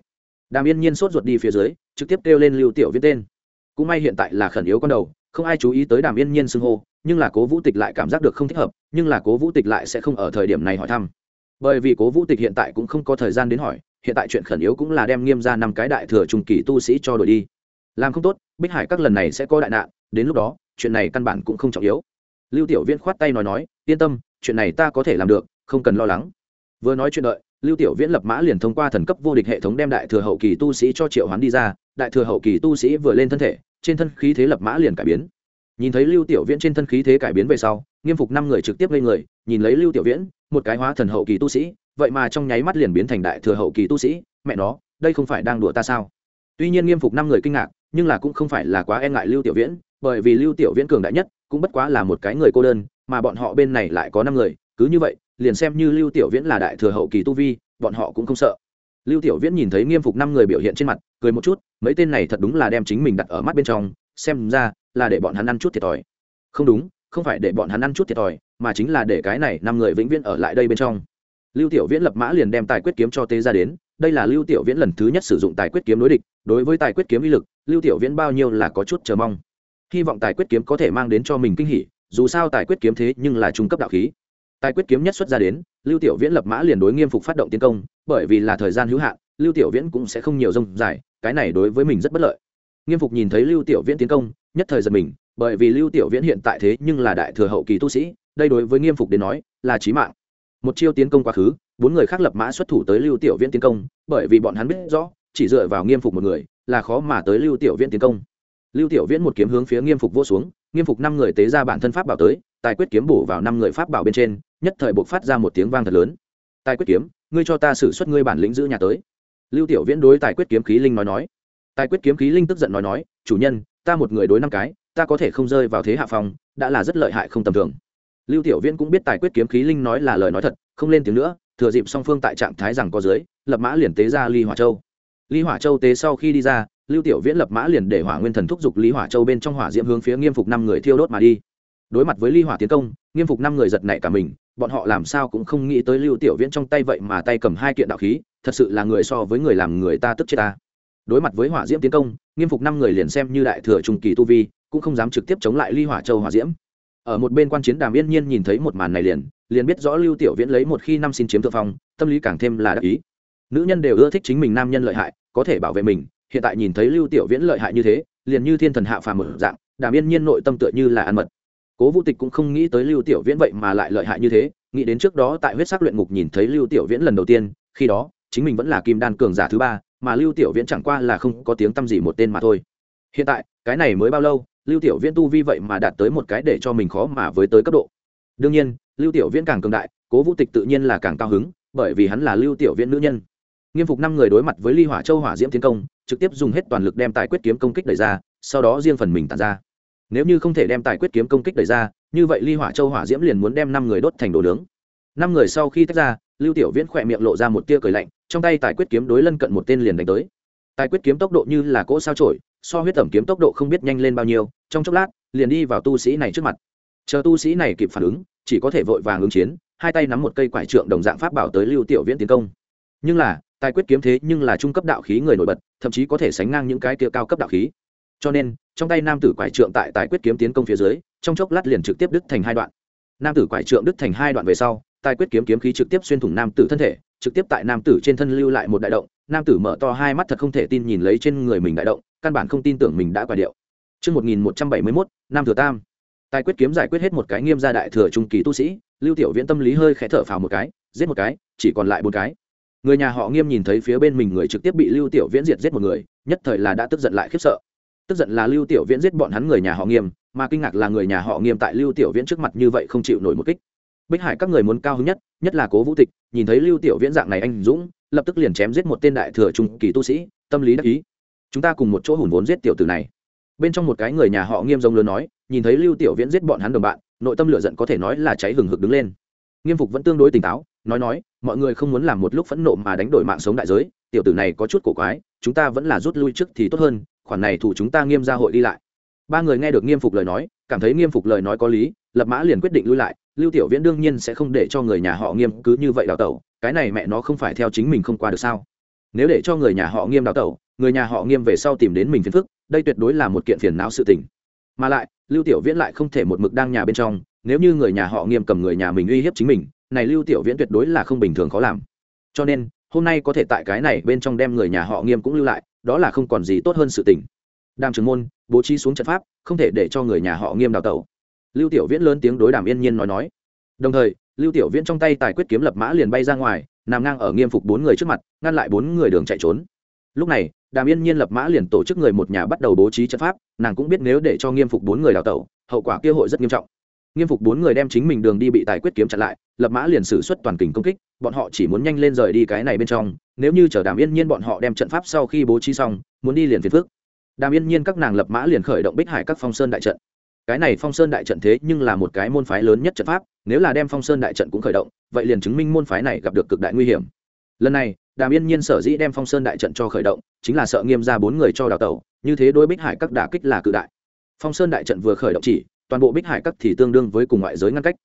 Đàm yên nhiên sốt ruột đi phía dưới, trực tiếp kêu lên lưu tiểu viễn tên. Cũng may hiện tại là khẩn yếu con đầu không ai chú ý tới đàm yên nhiên xưng hô, nhưng là cố vũ tịch lại cảm giác được không thích hợp, nhưng là cố vũ tịch lại sẽ không ở thời điểm này hỏi thăm. Bởi vì cố vũ tịch hiện tại cũng không có thời gian đến hỏi, hiện tại chuyện khẩn yếu cũng là đem nghiêm ra năm cái đại thừa trung kỳ tu sĩ cho đổi đi. Làm không tốt, bích hải các lần này sẽ có đại nạn, đến lúc đó, chuyện này căn bản cũng không trọng yếu. Lưu tiểu viễn khoát tay nói nói, yên tâm, chuyện này ta có thể làm được, không cần lo lắng. Vừa nói chuyện đợi, lưu tiểu viễn lập mã liền thông qua thần cấp vô địch hệ thống đem đại thừa hậu kỳ tu sĩ cho triệu hoán đi ra, đại thừa hậu kỳ tu sĩ vừa lên thân thể trên thân khí thế lập mã liền cải biến. Nhìn thấy lưu tiểu viễn trên thân khí thế cải biến về sau, nghiêm phục năm người trực tiếp lên người, nhìn lấy lưu tiểu viễn, một cái hóa thần hậu kỳ tu sĩ, vậy mà trong nháy mắt liền biến thành đại thừa hậu kỳ tu sĩ, mẹ nó, đây không phải đang đùa ta sao? Tuy nhiên nghiêm phục năm người kinh ngạc, nhưng là cũng không phải là quá e ngại lưu tiểu viễn, bởi vì lưu tiểu viễn cường đại nhất, cũng bất quá là một cái người cô đơn, mà bọn họ bên này lại có năm người, cứ như vậy, liền xem như lưu tiểu viễn là đại thừa hậu kỳ tu vi, bọn họ cũng không sợ lưu tiểu viễn nhìn thấy nghiêm phục năm người biểu hiện trên mặt, cười một chút, mấy tên này thật đúng là đem chính mình đặt ở mắt bên trong, xem ra là để bọn hắn ăn chút thiệt thòi. Không đúng, không phải để bọn hắn ăn chút thiệt thòi, mà chính là để cái này năm người vĩnh viễn ở lại đây bên trong. Lưu tiểu viễn lập mã liền đem tài quyết kiếm cho tế ra đến, đây là lưu tiểu viễn lần thứ nhất sử dụng tài quyết kiếm đối địch, đối với tài quyết kiếm uy lực, lưu tiểu viễn bao nhiêu là có chút chờ mong. Hy vọng tài quyết kiếm có thể mang đến cho mình kinh hỉ, dù sao tài quyết kiếm thế nhưng là trung cấp đạo khí. Tài quyết kiếm nhất xuất ra đến, lưu tiểu viễn lập mã liền đối nghiêm phục phát động tiến công bởi vì là thời gian hữu hạn, lưu tiểu viễn cũng sẽ không nhiều rông dài, cái này đối với mình rất bất lợi. Nghiêm phục nhìn thấy lưu tiểu viễn tiến công, nhất thời giật mình, bởi vì lưu tiểu viễn hiện tại thế nhưng là đại thừa hậu kỳ tu sĩ, đây đối với nghiêm phục đến nói, là chí mạng. Một chiêu tiến công quá khứ, bốn người khác lập mã xuất thủ tới lưu tiểu viễn tiến công, bởi vì bọn hắn biết rõ, chỉ dựa vào nghiêm phục một người, là khó mà tới lưu tiểu viễn tiến công. Lưu tiểu viễn một kiếm hướng phía nghiêm phục vô xuống, nghiêm phục năm người tế ra bản thân pháp bảo tới, tài quyết kiếm bổ vào năm người pháp bảo bên trên, nhất thời buộc phát ra một tiếng vang thật lớn. Tài quyết kiếm ngươi cho ta xử suất ngươi bản lĩnh giữ nhà tới. Lưu tiểu viễn đối tài quyết kiếm khí linh nói nói. Tài quyết kiếm khí linh tức giận nói nói, chủ nhân, ta một người đối năm cái, ta có thể không rơi vào thế hạ phòng đã là rất lợi hại không tầm thường. Lưu tiểu viễn cũng biết tài quyết kiếm khí linh nói là lời nói thật, không lên tiếng nữa, thừa dịp song phương tại trạng thái rằng có dưới, lập mã liền tế ra ly hỏa châu. Ly hỏa châu tế sau khi đi ra, lưu tiểu viễn lập mã liền để hỏa nguyên thần thúc giục lý hỏa châu bên trong hỏa diễm hướng phía nghiêm phục năm người thiêu đốt mà đi. Đối mặt với ly hỏa tiến công nghiêm phục năm người giật nảy cả mình, bọn họ làm sao cũng không nghĩ tới lưu tiểu viễn trong tay vậy mà tay cầm hai kiện đạo khí, thật sự là người so với người làm người ta tức chết ta. Đối mặt với hỏa diễm tiến công, nghiêm phục năm người liền xem như đại thừa trung kỳ tu vi, cũng không dám trực tiếp chống lại ly hỏa châu hỏa diễm. Ở một bên quan chiến đàm yên nhiên nhìn thấy một màn này liền liền biết rõ lưu tiểu viễn lấy một khi năm xin chiếm thượng phong, tâm lý càng thêm là đắc ý. Nữ nhân đều ưa thích chính mình nam nhân lợi hại, có thể bảo vệ mình, hiện tại nhìn thấy lưu tiểu viễn lợi hại như thế, liền như thiên thần hạ phàm một dạng, đàm yên nhiên nội tâm tựa như là ăn mật cố vũ tịch cũng không nghĩ tới lưu tiểu viễn vậy mà lại lợi hại như thế, nghĩ đến trước đó tại huyết sắc luyện ngục nhìn thấy lưu tiểu viễn lần đầu tiên, khi đó, chính mình vẫn là kim đan cường giả thứ ba, mà lưu tiểu viễn chẳng qua là không có tiếng tăm gì một tên mà thôi. Hiện tại, cái này mới bao lâu, lưu tiểu viễn tu vi vậy mà đạt tới một cái để cho mình khó mà với tới cấp độ. Đương nhiên, lưu tiểu viễn càng cường đại, cố vũ tịch tự nhiên là càng cao hứng, bởi vì hắn là lưu tiểu viễn nữ nhân. Nghiêm phục năm người đối mặt với ly hỏa châu hỏa diễm tiến công, trực tiếp dùng hết toàn lực đem tài quyết kiếm công kích đẩy ra, sau đó riêng phần mình tàn ra nếu như không thể đem tài quyết kiếm công kích đẩy ra, như vậy ly hỏa châu hỏa diễm liền muốn đem năm người đốt thành đồ nướng. Năm người sau khi tách ra, lưu tiểu viễn khỏe miệng lộ ra một tia cười lạnh, trong tay tài quyết kiếm đối lân cận một tên liền đánh tới. Tài quyết kiếm tốc độ như là cỗ sao trổi so huyết tẩm kiếm tốc độ không biết nhanh lên bao nhiêu, trong chốc lát, liền đi vào tu sĩ này trước mặt. Chờ tu sĩ này kịp phản ứng, chỉ có thể vội vàng ứng chiến, hai tay nắm một cây quải trượng đồng dạng pháp bảo tới lưu tiểu viễn tiến công. Nhưng là, tài quyết kiếm thế nhưng là trung cấp đạo khí người nổi bật, thậm chí có thể sánh ngang những cái kia cao cấp đạo khí cho nên trong tay nam tử quải trượng tại tài quyết kiếm tiến công phía dưới trong chốc lát liền trực tiếp đứt thành hai đoạn nam tử quải trượng đứt thành hai đoạn về sau tài quyết kiếm kiếm khí trực tiếp xuyên thủng nam tử thân thể trực tiếp tại nam tử trên thân lưu lại một đại động nam tử mở to hai mắt thật không thể tin nhìn lấy trên người mình đại động căn bản không tin tưởng mình đã quả điệu Trước 1171, Nam Thừa Tam. Tài quyết kiếm giải quyết hết một cái nghiêm gia đại thừa trung kỳ tu sĩ, Lưu Tiểu Viễn tâm lý hơi khẽ thở phào một cái, giết một cái, chỉ còn lại bốn cái. Người nhà họ Nghiêm nhìn thấy phía bên mình người trực tiếp bị Lưu Tiểu Viễn diệt giết một người, nhất thời là đã tức giận lại khiếp sợ. Tức giận là Lưu Tiểu Viễn giết bọn hắn người nhà họ Nghiêm, mà kinh ngạc là người nhà họ Nghiêm tại Lưu Tiểu Viễn trước mặt như vậy không chịu nổi một kích. Bích Hải các người muốn cao hứng nhất, nhất là Cố Vũ Tịch, nhìn thấy Lưu Tiểu Viễn dạng này anh dũng, lập tức liền chém giết một tên đại thừa trung kỳ tu sĩ, tâm lý đắc ý. Chúng ta cùng một chỗ hùn vốn giết tiểu tử này bên trong một cái người nhà họ nghiêm giống lớn nói nhìn thấy lưu tiểu viễn giết bọn hắn đồng bạn nội tâm lửa giận có thể nói là cháy hừng hực đứng lên nghiêm phục vẫn tương đối tỉnh táo nói nói mọi người không muốn làm một lúc phẫn nộ mà đánh đổi mạng sống đại giới tiểu tử này có chút cổ quái chúng ta vẫn là rút lui trước thì tốt hơn khoản này thủ chúng ta nghiêm ra hội đi lại. Ba người nghe được nghiêm phục lời nói, cảm thấy nghiêm phục lời nói có lý, lập mã liền quyết định lui lại, lưu tiểu viễn đương nhiên sẽ không để cho người nhà họ nghiêm cứ như vậy đào tẩu, cái này mẹ nó không phải theo chính mình không qua được sao? Nếu để cho người nhà họ nghiêm đào tẩu, người nhà họ nghiêm về sau tìm đến mình phiền phức, đây tuyệt đối là một kiện phiền não sự tình. Mà lại, lưu tiểu viễn lại không thể một mực đang nhà bên trong, nếu như người nhà họ nghiêm cầm người nhà mình uy hiếp chính mình, này lưu tiểu viễn tuyệt đối là không bình thường khó làm. Cho nên, hôm nay có thể tại cái này bên trong đem người nhà họ nghiêm cũng lưu lại đó là không còn gì tốt hơn sự tình. Đàm trường môn, bố trí xuống trận pháp, không thể để cho người nhà họ nghiêm đào tẩu. Lưu tiểu viễn lớn tiếng đối đàm yên nhiên nói nói. Đồng thời, lưu tiểu viễn trong tay tài quyết kiếm lập mã liền bay ra ngoài, nằm ngang ở nghiêm phục bốn người trước mặt, ngăn lại bốn người đường chạy trốn. Lúc này, đàm yên nhiên lập mã liền tổ chức người một nhà bắt đầu bố trí trận pháp, nàng cũng biết nếu để cho nghiêm phục bốn người đào tẩu, hậu quả kia hội rất nghiêm trọng nghiêm phục bốn người đem chính mình đường đi bị tài quyết kiếm chặn lại, lập mã liền xử suất toàn kình công kích, bọn họ chỉ muốn nhanh lên rời đi cái này bên trong, nếu như chờ đàm yên nhiên bọn họ đem trận pháp sau khi bố trí xong, muốn đi liền phiền phước đàm yên nhiên các nàng lập mã liền khởi động bích hải các phong sơn đại trận. Cái này phong sơn đại trận thế nhưng là một cái môn phái lớn nhất trận pháp, nếu là đem phong sơn đại trận cũng khởi động, vậy liền chứng minh môn phái này gặp được cực đại nguy hiểm. Lần này, đàm yên nhiên sở dĩ đem phong sơn đại trận cho khởi động, chính là sợ nghiêm ra bốn người cho đào tẩu, như thế đối bích hải các đả kích là cự đại. Phong sơn đại trận vừa khởi động chỉ toàn bộ bích hải các thì tương đương với cùng ngoại giới ngăn cách.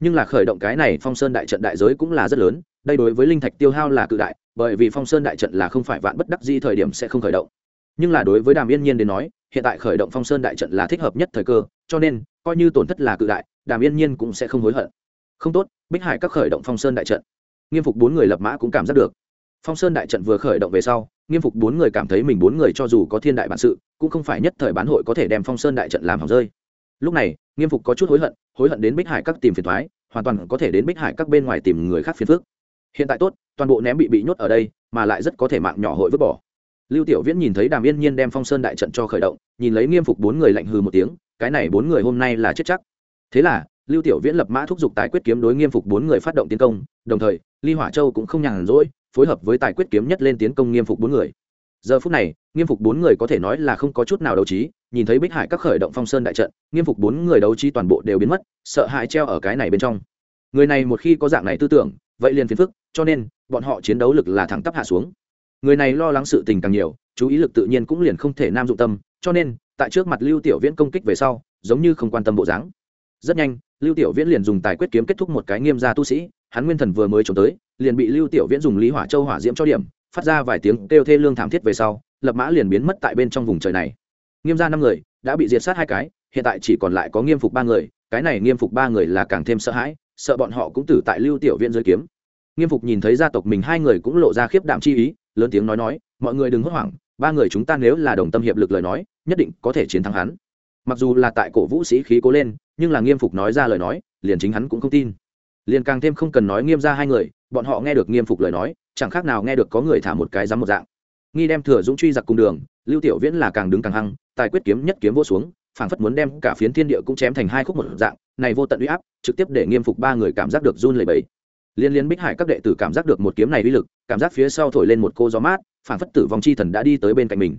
Nhưng là khởi động cái này phong sơn đại trận đại giới cũng là rất lớn, đây đối với linh thạch tiêu hao là cự đại, bởi vì phong sơn đại trận là không phải vạn bất đắc di thời điểm sẽ không khởi động. Nhưng là đối với đàm yên nhiên đến nói, hiện tại khởi động phong sơn đại trận là thích hợp nhất thời cơ, cho nên, coi như tổn thất là cự đại, đàm yên nhiên cũng sẽ không hối hận. Không tốt, bích hải các khởi động phong sơn đại trận. Nghiêm phục bốn người lập mã cũng cảm giác được. Phong sơn đại trận vừa khởi động về sau, nghiêm phục bốn người cảm thấy mình bốn người cho dù có thiên đại bản sự, cũng không phải nhất thời bán hội có thể đem phong sơn đại trận làm hỏng rơi lúc này, nghiêm phục có chút hối hận hối hận đến bích hải các tìm phiền thoái hoàn toàn có thể đến bích hải các bên ngoài tìm người khác phiền phước hiện tại tốt, toàn bộ ném bị bị nhốt ở đây, mà lại rất có thể mạng nhỏ hội vứt bỏ. Lưu tiểu viễn nhìn thấy đàm yên nhiên đem phong sơn đại trận cho khởi động, nhìn lấy nghiêm phục bốn người lạnh hừ một tiếng, cái này bốn người hôm nay là chết chắc. Thế là, lưu tiểu viễn lập mã thúc giục tái quyết kiếm đối nghiêm phục bốn người phát động tiến công, đồng thời, ly hỏa châu cũng không nhàn rỗi, phối hợp với tài quyết kiếm nhất lên tiến công nghiêm phục bốn người giờ phút này, nghiêm phục bốn người có thể nói là không có chút nào đấu trí, nhìn thấy bích hải các khởi động phong sơn đại trận, nghiêm phục bốn người đấu trí toàn bộ đều biến mất, sợ hãi treo ở cái này bên trong. Người này một khi có dạng này tư tưởng, vậy liền phiền phức, cho nên, bọn họ chiến đấu lực là thẳng tắp hạ xuống. Người này lo lắng sự tình càng nhiều, chú ý lực tự nhiên cũng liền không thể nam dụng tâm, cho nên, tại trước mặt lưu tiểu viễn công kích về sau, giống như không quan tâm bộ dáng. Rất nhanh, lưu tiểu viễn liền dùng tài quyết kiếm kết thúc một cái nghiêm gia tu sĩ, hắn nguyên thần vừa mới trốn tới, liền bị lưu tiểu viễn dùng lý hỏa châu hỏa diễm cho điểm phát ra vài tiếng kêu thê lương thảm thiết về sau, lập mã liền biến mất tại bên trong vùng trời này. Nghiêm gia năm người đã bị diệt sát hai cái, hiện tại chỉ còn lại có nghiêm phục ba người, cái này nghiêm phục ba người là càng thêm sợ hãi, sợ bọn họ cũng tử tại lưu tiểu viện dưới kiếm. Nghiêm phục nhìn thấy gia tộc mình hai người cũng lộ ra khiếp đạm chi ý, lớn tiếng nói nói, mọi người đừng hốt hoảng, ba người chúng ta nếu là đồng tâm hiệp lực lời nói, nhất định có thể chiến thắng hắn. Mặc dù là tại cổ vũ sĩ khí cố lên, nhưng là nghiêm phục nói ra lời nói, liền chính hắn cũng không tin. Liền càng thêm không cần nói nghiêm ra hai người, bọn họ nghe được nghiêm phục lời nói chẳng khác nào nghe được có người thả một cái dám một dạng. Nghi đem thừa dũng truy giặc cùng đường, lưu tiểu viễn là càng đứng càng hăng, tài quyết kiếm nhất kiếm vô xuống, phảng phất muốn đem cả phiến thiên địa cũng chém thành hai khúc một dạng, này vô tận uy áp, trực tiếp để nghiêm phục ba người cảm giác được run lẩy bẩy. Liên liên bích hải các đệ tử cảm giác được một kiếm này uy lực, cảm giác phía sau thổi lên một cô gió mát, phảng phất tử vong chi thần đã đi tới bên cạnh mình.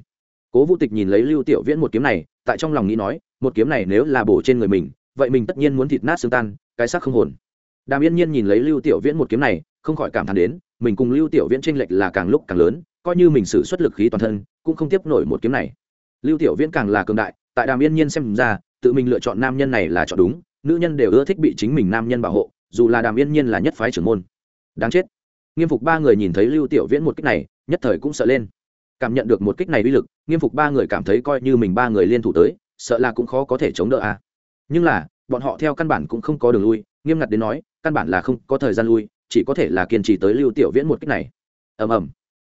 Cố vũ tịch nhìn lấy lưu tiểu viễn một kiếm này, tại trong lòng nghĩ nói, một kiếm này nếu là bổ trên người mình, vậy mình tất nhiên muốn thịt nát xương tan, cái xác không hồn. Đàm yên nhiên nhìn lấy lưu tiểu viễn một kiếm này, không khỏi cảm thán đến mình cùng lưu tiểu viễn tranh lệch là càng lúc càng lớn, coi như mình sử xuất lực khí toàn thân, cũng không tiếp nổi một kiếm này. Lưu tiểu viễn càng là cường đại, tại đàm yên nhiên xem ra, tự mình lựa chọn nam nhân này là chọn đúng, nữ nhân đều ưa thích bị chính mình nam nhân bảo hộ, dù là đàm yên nhiên là nhất phái trưởng môn. Đáng chết. Nghiêm phục ba người nhìn thấy lưu tiểu viễn một kích này, nhất thời cũng sợ lên. Cảm nhận được một kích này uy lực, nghiêm phục ba người cảm thấy coi như mình ba người liên thủ tới, sợ là cũng khó có thể chống đỡ a à. nhưng là, bọn họ theo căn bản cũng không có đường lui, nghiêm ngặt đến nói, căn bản là không có thời gian lui chỉ có thể là kiên trì tới lưu tiểu viễn một kích này. Ầm ầm.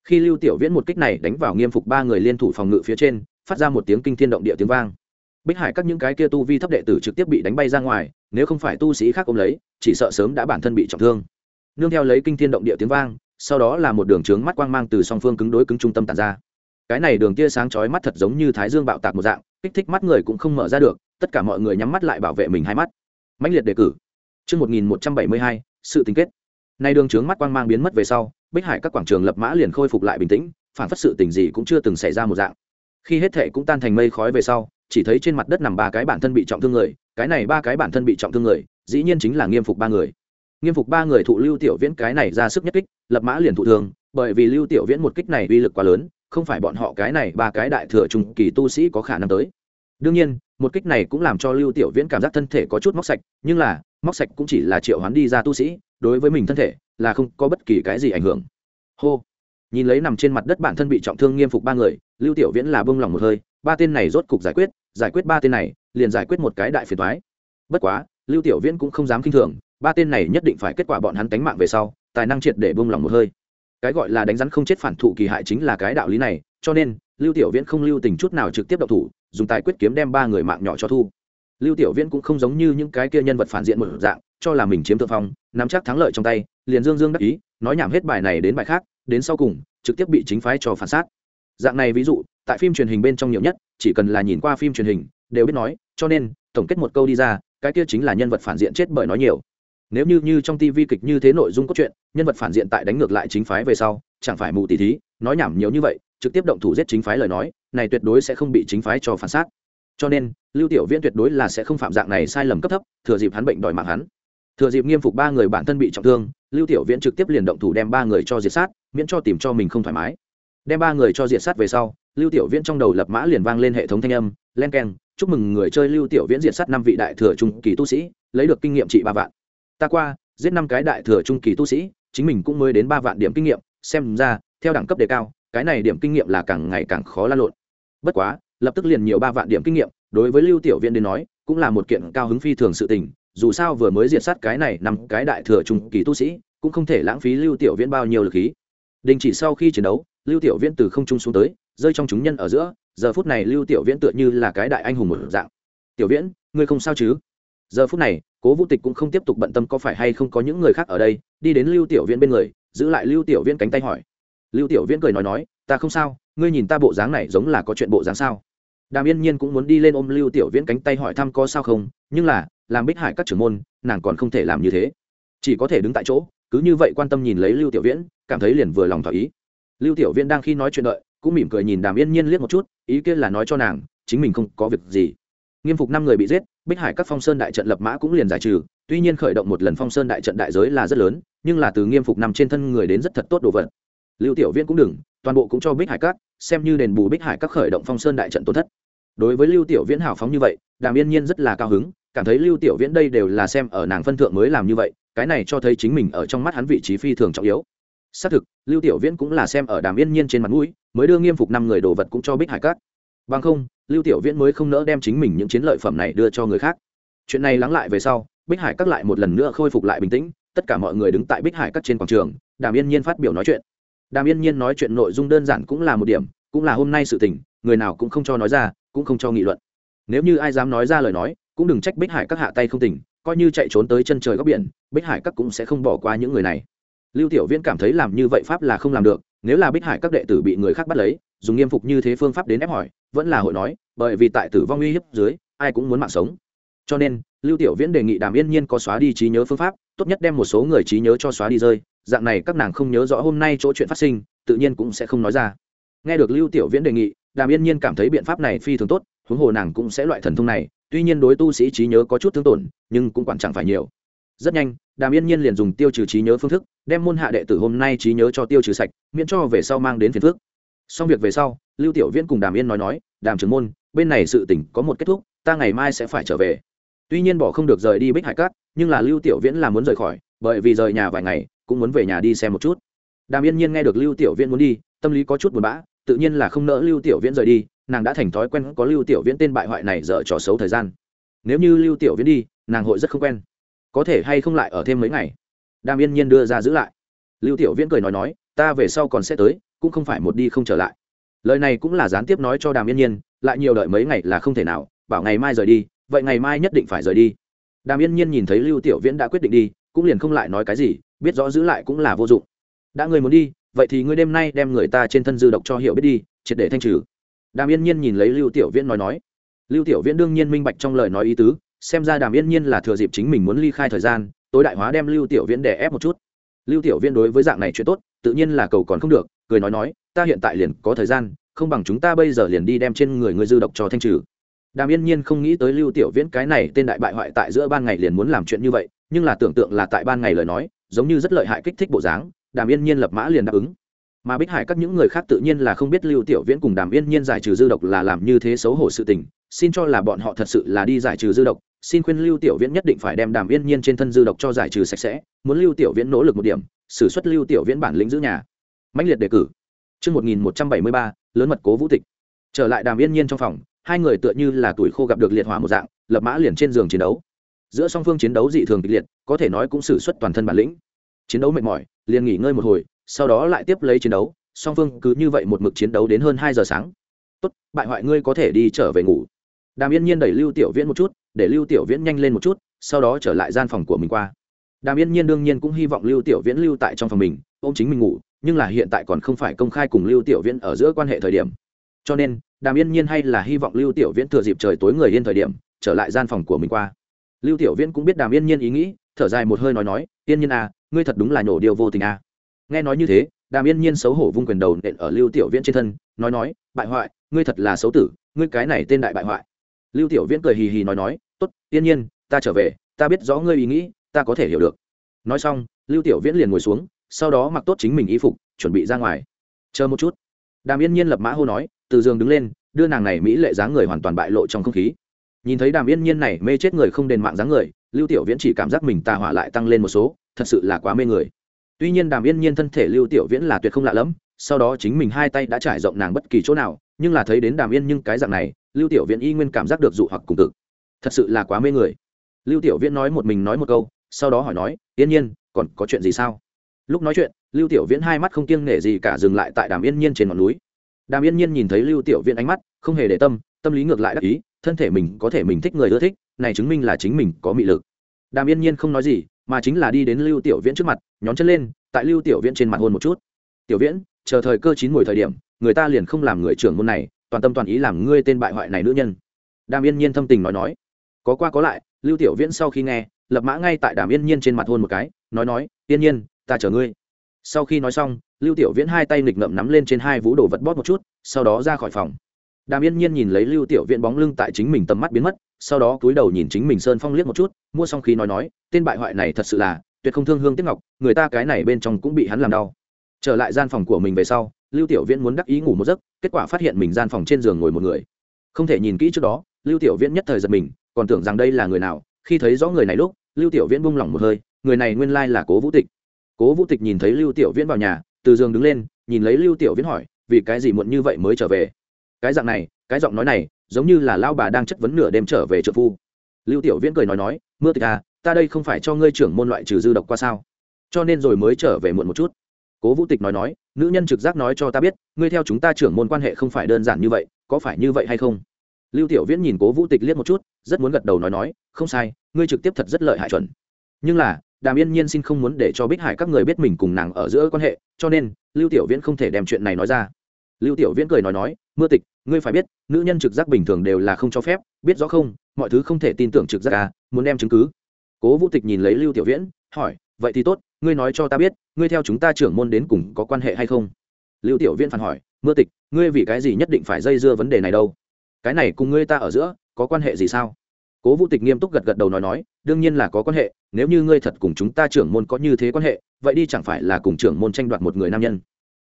Khi lưu tiểu viễn một kích này đánh vào nghiêm phục ba người liên thủ phòng ngự phía trên phát ra một tiếng kinh thiên động địa tiếng vang. Bích hải các những cái kia tu vi thấp đệ tử trực tiếp bị đánh bay ra ngoài nếu không phải tu sĩ khác ôm lấy chỉ sợ sớm đã bản thân bị trọng thương. Nương theo lấy kinh thiên động địa tiếng vang sau đó là một đường trướng mắt quang mang từ song phương cứng đối cứng trung tâm tàn ra. Cái này đường tia sáng chói mắt thật giống như thái dương bạo tạc một dạng kích thích mắt người cũng không mở ra được tất cả mọi người nhắm mắt lại bảo vệ mình hai mắt. Mãnh liệt đề cử. Trước 1172, sự tình kết. Nay đường trướng mắt quang mang biến mất về sau, Bích Hải các quảng trường lập mã liền khôi phục lại bình tĩnh, phản phất sự tình gì cũng chưa từng xảy ra một dạng. Khi hết thệ cũng tan thành mây khói về sau, chỉ thấy trên mặt đất nằm ba cái bản thân bị trọng thương người, cái này ba cái bản thân bị trọng thương người, dĩ nhiên chính là nghiêm phục ba người. Nghiêm phục ba người thụ Lưu Tiểu Viễn cái này ra sức nhất kích, lập mã liền thụ thương, bởi vì Lưu Tiểu Viễn một kích này uy lực quá lớn, không phải bọn họ cái này ba cái đại thừa trung kỳ tu sĩ có khả năng tới đương nhiên, một kích này cũng làm cho lưu tiểu viễn cảm giác thân thể có chút móc sạch, nhưng là, móc sạch cũng chỉ là triệu hoán đi ra tu sĩ, đối với mình thân thể là không có bất kỳ cái gì ảnh hưởng. Hô! Nhìn lấy nằm trên mặt đất bản thân bị trọng thương nghiêm phục ba người, lưu tiểu viễn là bông lòng một hơi, ba tên này rốt cục giải quyết giải quyết ba tên này, liền giải quyết một cái đại phiền thoái bất quá, lưu tiểu viễn cũng không dám kinh thường, ba tên này nhất định phải kết quả bọn hắn tánh mạng về sau, tài năng triệt để bông lòng một hơi. Cái gọi là đánh rắn không chết phản thụ kỳ hại chính là cái đạo lý này, cho nên, lưu tiểu viễn không lưu tình chút nào trực tiếp đậu thủ dùng tài quyết kiếm đem ba người mạng nhỏ cho thu. Lưu tiểu viễn cũng không giống như những cái kia nhân vật phản diện một dạng, cho là mình chiếm thượng phong, nắm chắc thắng lợi trong tay, liền dương dương đắc ý, nói nhảm hết bài này đến bài khác, đến sau cùng, trực tiếp bị chính phái cho phản sát. Dạng này ví dụ, tại phim truyền hình bên trong nhiều nhất, chỉ cần là nhìn qua phim truyền hình, đều biết nói, cho nên, tổng kết một câu đi ra, cái kia chính là nhân vật phản diện chết bởi nói nhiều. Nếu như như trong tivi kịch như thế nội dung cốt truyện, nhân vật phản diện tại đánh ngược lại chính phái về sau, chẳng phải mù tỉ thí, nói nhảm nhiều như vậy trực tiếp động thủ giết chính phái lời nói, này tuyệt đối sẽ không bị chính phái cho phản xác. Cho nên, lưu tiểu viễn tuyệt đối là sẽ không phạm dạng này sai lầm cấp thấp, thừa dịp hắn bệnh đòi mạng hắn. Thừa dịp nghiêm phục ba người bản thân bị trọng thương, lưu tiểu viễn trực tiếp liền động thủ đem ba người cho diệt sát, miễn cho tìm cho mình không thoải mái. Đem ba người cho diệt sát về sau, lưu tiểu viễn trong đầu lập mã liền vang lên hệ thống thanh âm, len keng, chúc mừng người chơi lưu tiểu viễn diệt sát năm vị đại thừa trung kỳ tu sĩ, lấy được kinh nghiệm trị ba vạn. Ta qua, giết năm cái đại thừa trung kỳ tu sĩ, chính mình cũng mới đến ba vạn điểm kinh nghiệm, xem ra, theo đẳng cấp đề cao cái này điểm kinh nghiệm là càng ngày càng khó lan lộn. Bất quá, lập tức liền nhiều ba vạn điểm kinh nghiệm, đối với lưu tiểu viễn đến nói, cũng là một kiện cao hứng phi thường sự tình, dù sao vừa mới diệt sát cái này nằm cái đại thừa trung kỳ tu sĩ, cũng không thể lãng phí lưu tiểu viễn bao nhiêu lực khí. Đình chỉ sau khi chiến đấu, lưu tiểu viễn từ không trung xuống tới, rơi trong chúng nhân ở giữa, giờ phút này lưu tiểu viễn tựa như là cái đại anh hùng một dạng. Tiểu viễn, ngươi không sao chứ? Giờ phút này, cố vũ tịch cũng không tiếp tục bận tâm có phải hay không có những người khác ở đây, đi đến lưu tiểu viễn bên người, giữ lại lưu tiểu viễn cánh tay hỏi lưu tiểu viễn cười nói nói, ta không sao, ngươi nhìn ta bộ dáng này giống là có chuyện bộ dáng sao? Đàm yên nhiên cũng muốn đi lên ôm lưu tiểu viễn cánh tay hỏi thăm có sao không, nhưng là, làm bích hải các trưởng môn, nàng còn không thể làm như thế. Chỉ có thể đứng tại chỗ, cứ như vậy quan tâm nhìn lấy lưu tiểu viễn, cảm thấy liền vừa lòng thỏa ý. Lưu tiểu viễn đang khi nói chuyện đợi, cũng mỉm cười nhìn đàm yên nhiên liếc một chút, ý kiến là nói cho nàng, chính mình không có việc gì. Nghiêm phục năm người bị giết, bích hải các phong sơn đại trận lập mã cũng liền giải trừ, tuy nhiên khởi động một lần phong sơn đại trận đại giới là rất lớn, nhưng là từ nghiêm phục nằm trên thân người đến rất thật tốt đồ vật lưu tiểu viễn cũng đừng, toàn bộ cũng cho bích hải các, xem như đền bù bích hải các khởi động phong sơn đại trận tổn thất. Đối với lưu tiểu viễn hào phóng như vậy, đàm yên nhiên rất là cao hứng, cảm thấy lưu tiểu viễn đây đều là xem ở nàng phân thượng mới làm như vậy, cái này cho thấy chính mình ở trong mắt hắn vị trí phi thường trọng yếu. Xác thực, lưu tiểu viễn cũng là xem ở đàm yên nhiên trên mặt mũi, mới đưa nghiêm phục năm người đồ vật cũng cho bích hải cát bằng không, lưu tiểu viễn mới không nỡ đem chính mình những chiến lợi phẩm này đưa cho người khác. Chuyện này lắng lại về sau, bích hải cát lại một lần nữa khôi phục lại bình tĩnh, tất cả mọi người đứng tại bích hải cát trên quảng trường, đàm yên nhiên phát biểu nói chuyện đàm yên nhiên nói chuyện nội dung đơn giản cũng là một điểm, cũng là hôm nay sự tình, người nào cũng không cho nói ra, cũng không cho nghị luận. Nếu như ai dám nói ra lời nói, cũng đừng trách bích hải các hạ tay không tỉnh coi như chạy trốn tới chân trời góc biển, bích hải các cũng sẽ không bỏ qua những người này. Lưu tiểu viễn cảm thấy làm như vậy pháp là không làm được, nếu là bích hải các đệ tử bị người khác bắt lấy, dùng nghiêm phục như thế phương pháp đến ép hỏi, vẫn là hội nói, bởi vì tại tử vong uy hiếp dưới, ai cũng muốn mạng sống. Cho nên lưu tiểu viễn đề nghị đàm yên nhiên có xóa đi trí nhớ phương pháp, tốt nhất đem một số người trí nhớ cho xóa đi rơi, dạng này các nàng không nhớ rõ hôm nay chỗ chuyện phát sinh, tự nhiên cũng sẽ không nói ra. Nghe được lưu tiểu viễn đề nghị, đàm yên nhiên cảm thấy biện pháp này phi thường tốt, huống hồ nàng cũng sẽ loại thần thông này, tuy nhiên đối tu sĩ trí nhớ có chút thương tổn, nhưng cũng quản chẳng phải nhiều. Rất nhanh, đàm yên nhiên liền dùng tiêu trừ trí nhớ phương thức, đem môn hạ đệ tử hôm nay trí nhớ cho tiêu trừ sạch, miễn cho về sau mang đến phiền phước xong việc về sau, lưu tiểu viễn cùng đàm yên nói nói, đàm trưởng môn, bên này sự tỉnh có một kết thúc, ta ngày mai sẽ phải trở về tuy nhiên bỏ không được rời đi bích hải cát, nhưng là lưu tiểu viễn là muốn rời khỏi, bởi vì rời nhà vài ngày, cũng muốn về nhà đi xem một chút. Đàm yên nhiên nghe được lưu tiểu viễn muốn đi, tâm lý có chút buồn bã, tự nhiên là không nỡ lưu tiểu viễn rời đi, nàng đã thành thói quen có lưu tiểu viễn tên bại hoại này dở trò xấu thời gian. Nếu như lưu tiểu viễn đi, nàng hội rất không quen. Có thể hay không lại ở thêm mấy ngày? Đàm yên nhiên đưa ra giữ lại. Lưu tiểu viễn cười nói nói, ta về sau còn sẽ tới, cũng không phải một đi không trở lại. Lời này cũng là gián tiếp nói cho đàm yên nhiên, lại nhiều đợi mấy ngày là không thể nào, bảo ngày mai rời đi vậy ngày mai nhất định phải rời đi. Đàm yên nhiên nhìn thấy lưu tiểu viễn đã quyết định đi, cũng liền không lại nói cái gì, biết rõ giữ lại cũng là vô dụng. Đã người muốn đi, vậy thì ngươi đêm nay đem người ta trên thân dư độc cho hiểu biết đi, triệt để thanh trừ. Đàm yên nhiên nhìn lấy lưu tiểu viễn nói nói. Lưu tiểu viễn đương nhiên minh bạch trong lời nói ý tứ, xem ra đàm yên nhiên là thừa dịp chính mình muốn ly khai thời gian, tối đại hóa đem lưu tiểu viễn đè ép một chút. Lưu tiểu viễn đối với dạng này chuyện tốt, tự nhiên là cầu còn không được, cười nói nói, ta hiện tại liền có thời gian, không bằng chúng ta bây giờ liền đi đem trên người ngươi dư độc cho thanh trừ đàm yên nhiên không nghĩ tới lưu tiểu viễn cái này tên đại bại hoại tại giữa ban ngày liền muốn làm chuyện như vậy nhưng là tưởng tượng là tại ban ngày lời nói giống như rất lợi hại kích thích bộ dáng đàm yên nhiên lập mã liền đáp ứng. Mà bích hải các những người khác tự nhiên là không biết lưu tiểu viễn cùng đàm yên nhiên giải trừ dư độc là làm như thế xấu hổ sự tình xin cho là bọn họ thật sự là đi giải trừ dư độc xin khuyên lưu tiểu viễn nhất định phải đem đàm yên nhiên trên thân dư độc cho giải trừ sạch sẽ muốn lưu tiểu viễn nỗ lực một điểm xử suất lưu tiểu viễn bản lĩnh giữ nhà. Mãnh liệt đề cử. Trước 1173, lớn mật cố vũ tịch. Trở lại đàm yên nhiên trong phòng, hai người tựa như là tuổi khô gặp được liệt hỏa một dạng, lập mã liền trên giường chiến đấu. Giữa song phương chiến đấu dị thường kịch liệt, có thể nói cũng sử xuất toàn thân bản lĩnh. Chiến đấu mệt mỏi, liền nghỉ ngơi một hồi, sau đó lại tiếp lấy chiến đấu, song phương cứ như vậy một mực chiến đấu đến hơn hai giờ sáng. Tốt, bại hoại ngươi có thể đi trở về ngủ. Đàm Yên Nhiên đẩy Lưu Tiểu Viễn một chút, để Lưu Tiểu Viễn nhanh lên một chút, sau đó trở lại gian phòng của mình qua. Đàm Yên Nhiên đương nhiên cũng hy vọng Lưu Tiểu Viễn lưu tại trong phòng mình, ôm chính mình ngủ, nhưng là hiện tại còn không phải công khai cùng Lưu Tiểu Viễn ở giữa quan hệ thời điểm. Cho nên, Đàm Yên Nhiên hay là hy vọng Lưu Tiểu Viễn thừa dịp trời tối người yên thời điểm, trở lại gian phòng của mình qua. Lưu Tiểu Viễn cũng biết Đàm Yên Nhiên ý nghĩ, thở dài một hơi nói nói, "Yên Nhiên à, ngươi thật đúng là nhổ điều vô tình à." Nghe nói như thế, Đàm Yên Nhiên xấu hổ vung quyền đầu nện ở Lưu Tiểu Viễn trên thân, nói nói, "Bại hoại, ngươi thật là xấu tử, ngươi cái này tên đại bại hoại." Lưu Tiểu Viễn cười hì hì nói nói, "Tốt, Yên Nhiên, ta trở về, ta biết rõ ngươi ý nghĩ, ta có thể hiểu được." Nói xong, Lưu Tiểu Viễn liền ngồi xuống, sau đó mặc tốt chính mình y phục chuẩn bị ra ngoài chờ một chút đàm yên nhiên lập mã hô nói, từ giường đứng lên, đưa nàng này mỹ lệ dáng người hoàn toàn bại lộ trong không khí. Nhìn thấy đàm yên nhiên này mê chết người không đền mạng dáng người, lưu tiểu viễn chỉ cảm giác mình tà hỏa lại tăng lên một số, thật sự là quá mê người. Tuy nhiên đàm yên nhiên thân thể lưu tiểu viễn là tuyệt không lạ lẫm, sau đó chính mình hai tay đã trải rộng nàng bất kỳ chỗ nào, nhưng là thấy đến đàm yên nhưng cái dạng này, lưu tiểu viễn y nguyên cảm giác được dụ hoặc cùng cực. Thật sự là quá mê người. Lưu tiểu viễn nói một mình nói một câu, sau đó hỏi nói, yên nhiên, còn có chuyện gì sao? Lúc nói chuyện, lưu tiểu viễn hai mắt không kiêng nể gì cả dừng lại tại đàm yên nhiên trên ngọn núi. Đàm yên nhiên nhìn thấy lưu tiểu viễn ánh mắt, không hề để tâm tâm lý ngược lại đắc ý, thân thể mình có thể mình thích người ưa thích, này chứng minh là chính mình có mị lực. Đàm yên nhiên không nói gì, mà chính là đi đến lưu tiểu viễn trước mặt, nhón chân lên, tại lưu tiểu viễn trên mặt hôn một chút. Tiểu viễn, chờ thời cơ chín mùi thời điểm, người ta liền không làm người trưởng môn này, toàn tâm toàn ý làm ngươi tên bại hoại này nữ nhân. Đàm yên nhiên thâm tình nói nói. Có qua có lại, lưu tiểu viễn sau khi nghe, lập mã ngay tại đàm yên nhiên trên mặt hôn một cái, nói nói, yên nhiên ta chờ ngươi. Sau khi nói xong, lưu tiểu viễn hai tay nghịch ngậm nắm lên trên hai vũ đồ vật bóp một chút, sau đó ra khỏi phòng. Đàm yên nhiên nhìn lấy lưu tiểu viễn bóng lưng tại chính mình tầm mắt biến mất, sau đó cúi đầu nhìn chính mình sơn phong liếc một chút, mua xong khí nói nói, tên bại hoại này thật sự là tuyệt không thương hương tiếc ngọc, người ta cái này bên trong cũng bị hắn làm đau. Trở lại gian phòng của mình về sau, lưu tiểu viễn muốn đắc ý ngủ một giấc, kết quả phát hiện mình gian phòng trên giường ngồi một người. Không thể nhìn kỹ trước đó, lưu tiểu viễn nhất thời giật mình, còn tưởng rằng đây là người nào, khi thấy rõ người này lúc, lưu tiểu viễn buông lỏng một hơi, người này nguyên lai là cố vũ tịch cố vũ tịch nhìn thấy lưu tiểu viễn vào nhà, từ giường đứng lên, nhìn lấy lưu tiểu viễn hỏi, vì cái gì muộn như vậy mới trở về? Cái dạng này, cái giọng nói này, giống như là lao bà đang chất vấn nửa đêm trở về trợ phu. Lưu tiểu viễn cười nói nói, mưa tịch à ta đây không phải cho ngươi trưởng môn loại trừ dư độc qua sao? Cho nên rồi mới trở về muộn một chút. Cố vũ tịch nói nói, nữ nhân trực giác nói cho ta biết, ngươi theo chúng ta trưởng môn quan hệ không phải đơn giản như vậy, có phải như vậy hay không? Lưu tiểu viễn nhìn cố vũ tịch liếc một chút, rất muốn gật đầu nói nói, không sai, ngươi trực tiếp thật rất lợi hại chuẩn. Nhưng là đàm yên nhiên xin không muốn để cho bích hải các người biết mình cùng nàng ở giữa quan hệ, cho nên lưu tiểu viễn không thể đem chuyện này nói ra. Lưu tiểu viễn cười nói nói, mưa tịch, ngươi phải biết, nữ nhân trực giác bình thường đều là không cho phép, biết rõ không, mọi thứ không thể tin tưởng trực giác à muốn đem chứng cứ. Cố vũ tịch nhìn lấy lưu tiểu viễn, hỏi, vậy thì tốt, ngươi nói cho ta biết, ngươi theo chúng ta trưởng môn đến cùng có quan hệ hay không? Lưu tiểu viễn phản hỏi, mưa tịch, ngươi vì cái gì nhất định phải dây dưa vấn đề này đâu? Cái này cùng ngươi ta ở giữa có quan hệ gì sao? Cố vũ tịch nghiêm túc gật gật đầu nói nói, đương nhiên là có quan hệ, nếu như ngươi thật cùng chúng ta trưởng môn có như thế quan hệ, vậy đi chẳng phải là cùng trưởng môn tranh đoạt một người nam nhân?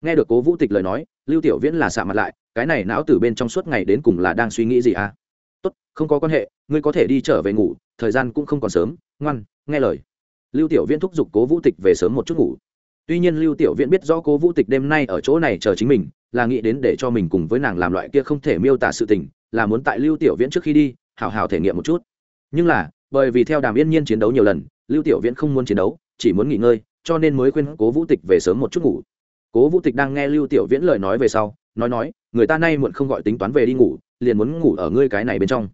Nghe được cố vũ tịch lời nói, lưu tiểu viễn là xạ mặt lại, cái này não từ bên trong suốt ngày đến cùng là đang suy nghĩ gì à? Tốt, không có quan hệ, ngươi có thể đi trở về ngủ, thời gian cũng không còn sớm, ngoan, nghe lời. Lưu tiểu viễn thúc giục cố vũ tịch về sớm một chút ngủ. Tuy nhiên lưu tiểu viễn biết rõ cố vũ tịch đêm nay ở chỗ này chờ chính mình, là nghĩ đến để cho mình cùng với nàng làm loại kia không thể miêu tả sự tình, là muốn tại lưu tiểu viễn trước khi đi hào hào thể nghiệm một chút. Nhưng là, bởi vì theo đàm yên nhiên chiến đấu nhiều lần, lưu tiểu viễn không muốn chiến đấu, chỉ muốn nghỉ ngơi, cho nên mới khuyên cố vũ tịch về sớm một chút ngủ. Cố vũ tịch đang nghe lưu tiểu viễn lời nói về sau, nói nói, người ta nay muộn không gọi tính toán về đi ngủ, liền muốn ngủ ở ngươi cái này bên trong.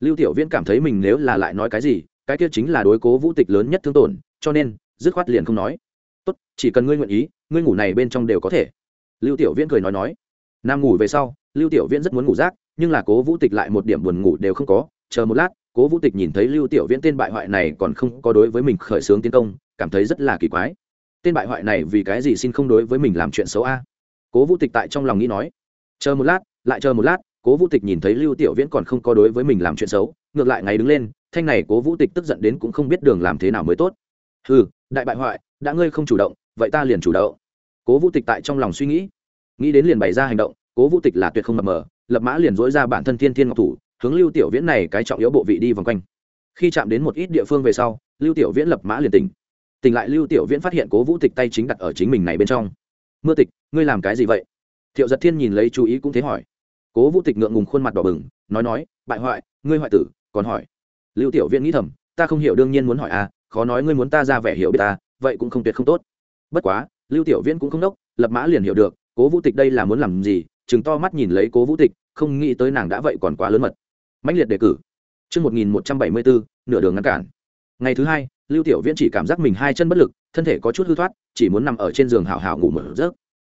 Lưu tiểu viễn cảm thấy mình nếu là lại nói cái gì, cái kia chính là đối cố vũ tịch lớn nhất thương tổn, cho nên, dứt khoát liền không nói. Tốt, chỉ cần ngươi nguyện ý, ngươi ngủ này bên trong đều có thể. Lưu tiểu viễn cười nói nói. Nam ngủ về sau, lưu tiểu viễn rất muốn ngủ rác nhưng là cố vũ tịch lại một điểm buồn ngủ đều không có, chờ một lát, cố vũ tịch nhìn thấy lưu tiểu viễn tên bại hoại này còn không có đối với mình khởi xướng tiến công, cảm thấy rất là kỳ quái. Tên bại hoại này vì cái gì xin không đối với mình làm chuyện xấu a? Cố vũ tịch tại trong lòng nghĩ nói. Chờ một lát, lại chờ một lát, cố vũ tịch nhìn thấy lưu tiểu viễn còn không có đối với mình làm chuyện xấu, ngược lại ngày đứng lên, thanh này cố vũ tịch tức giận đến cũng không biết đường làm thế nào mới tốt. Ừ đại bại hoại, đã ngươi không chủ động, vậy ta liền chủ động. Cố vũ tịch tại trong lòng suy nghĩ. Nghĩ đến liền bày ra hành động, cố vũ tịch là tuyệt không mập mờ lập mã liền dối ra bản thân thiên thiên ngọc thủ, hướng lưu tiểu viễn này cái trọng yếu bộ vị đi vòng quanh. Khi chạm đến một ít địa phương về sau, lưu tiểu viễn lập mã liền tỉnh. Tỉnh lại lưu tiểu viễn phát hiện cố vũ tịch tay chính đặt ở chính mình này bên trong. Mưa tịch, ngươi làm cái gì vậy? Thiệu giật thiên nhìn lấy chú ý cũng thế hỏi. Cố vũ tịch ngượng ngùng khuôn mặt đỏ bừng, nói nói, bại hoại, ngươi hoại tử, còn hỏi. Lưu tiểu viễn nghĩ thầm, ta không hiểu đương nhiên muốn hỏi à khó nói ngươi muốn ta ra vẻ hiểu biết ta, vậy cũng không tuyệt không tốt. Bất quá, lưu tiểu viễn cũng không đốc, lập mã liền hiểu được, cố vũ tịch đây là muốn làm gì, chừng to mắt nhìn lấy cố vũ tịch không nghĩ tới nàng đã vậy còn quá lớn mật mãnh liệt đề cử Trước 1174, nửa đường ngăn cản. Ngày thứ hai, Lưu Tiểu Viễn chỉ cảm giác mình hai chân bất lực, thân thể có chút hư thoát, chỉ muốn nằm ở trên giường hào hào ngủ một giấc.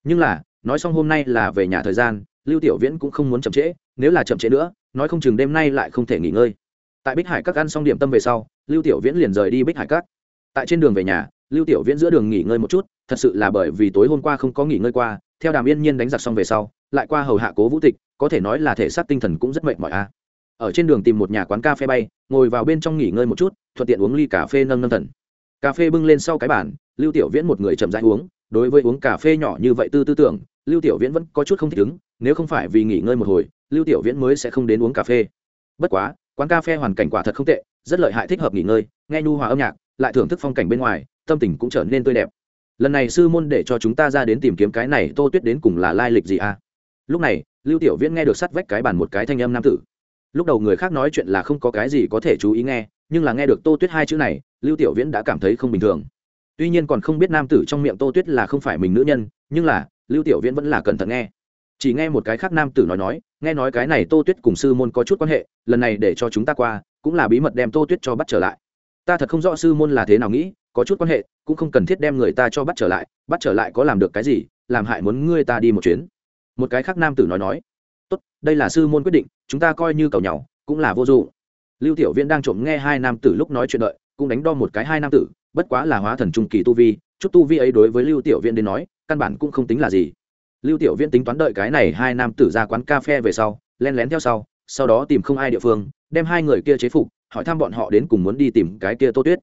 Nhưng là, nói xong hôm nay là về nhà thời gian, Lưu Tiểu Viễn cũng không muốn chậm trễ, nếu là chậm trễ nữa, nói không chừng đêm nay lại không thể nghỉ ngơi. Tại Bích Hải các ăn xong điểm tâm về sau, Lưu Tiểu Viễn liền rời đi Bích Hải các. Tại trên đường về nhà, Lưu Tiểu Viễn giữa đường nghỉ ngơi một chút, thật sự là bởi vì tối hôm qua không có nghỉ ngơi qua, theo Đàm Yên Nhiên đánh giặc xong về sau, lại qua hầu hạ Cố Vũ Tịch, có thể nói là thể xác tinh thần cũng rất mệt mỏi a ở trên đường tìm một nhà quán cà phê bay, ngồi vào bên trong nghỉ ngơi một chút, thuận tiện uống ly cà phê nâng nâng thần. Cà phê bưng lên sau cái bàn, lưu tiểu viễn một người chậm rãi uống, đối với uống cà phê nhỏ như vậy tư tư tưởng, lưu tiểu viễn vẫn có chút không thích ứng, nếu không phải vì nghỉ ngơi một hồi, lưu tiểu viễn mới sẽ không đến uống cà phê. Bất quá, quán cà phê hoàn cảnh quả thật không tệ, rất lợi hại thích hợp nghỉ ngơi, nghe nhu hòa âm nhạc, lại thưởng thức phong cảnh bên ngoài, tâm tình cũng trở nên tươi đẹp. Lần này sư môn để cho chúng ta ra đến tìm kiếm cái này tô tuyết đến cùng là lai lịch gì a lúc này lưu tiểu viễn nghe được sắt vách cái bàn một cái thanh âm nam tử. Lúc đầu người khác nói chuyện là không có cái gì có thể chú ý nghe, nhưng là nghe được tô tuyết hai chữ này, lưu tiểu viễn đã cảm thấy không bình thường. Tuy nhiên còn không biết nam tử trong miệng tô tuyết là không phải mình nữ nhân, nhưng là, lưu tiểu viễn vẫn là cẩn thận nghe. Chỉ nghe một cái khác nam tử nói nói, nghe nói cái này tô tuyết cùng sư môn có chút quan hệ, lần này để cho chúng ta qua, cũng là bí mật đem tô tuyết cho bắt trở lại. Ta thật không rõ sư môn là thế nào nghĩ, có chút quan hệ, cũng không cần thiết đem người ta cho bắt trở lại, bắt trở lại có làm được cái gì, làm hại muốn ngươi ta đi một chuyến một cái khác nam tử nói nói, tốt, đây là sư môn quyết định, chúng ta coi như cầu nhau, cũng là vô dụng. Lưu tiểu viễn đang trộm nghe hai nam tử lúc nói chuyện đợi, cũng đánh đo một cái hai nam tử, bất quá là hóa thần trung kỳ tu vi, chút tu vi ấy đối với lưu tiểu viễn đến nói, căn bản cũng không tính là gì. Lưu tiểu viễn tính toán đợi cái này hai nam tử ra quán cà phê về sau len lén theo sau sau đó tìm không ai địa phương, đem hai người kia chế phục, hỏi thăm bọn họ đến cùng muốn đi tìm cái kia tô tuyết.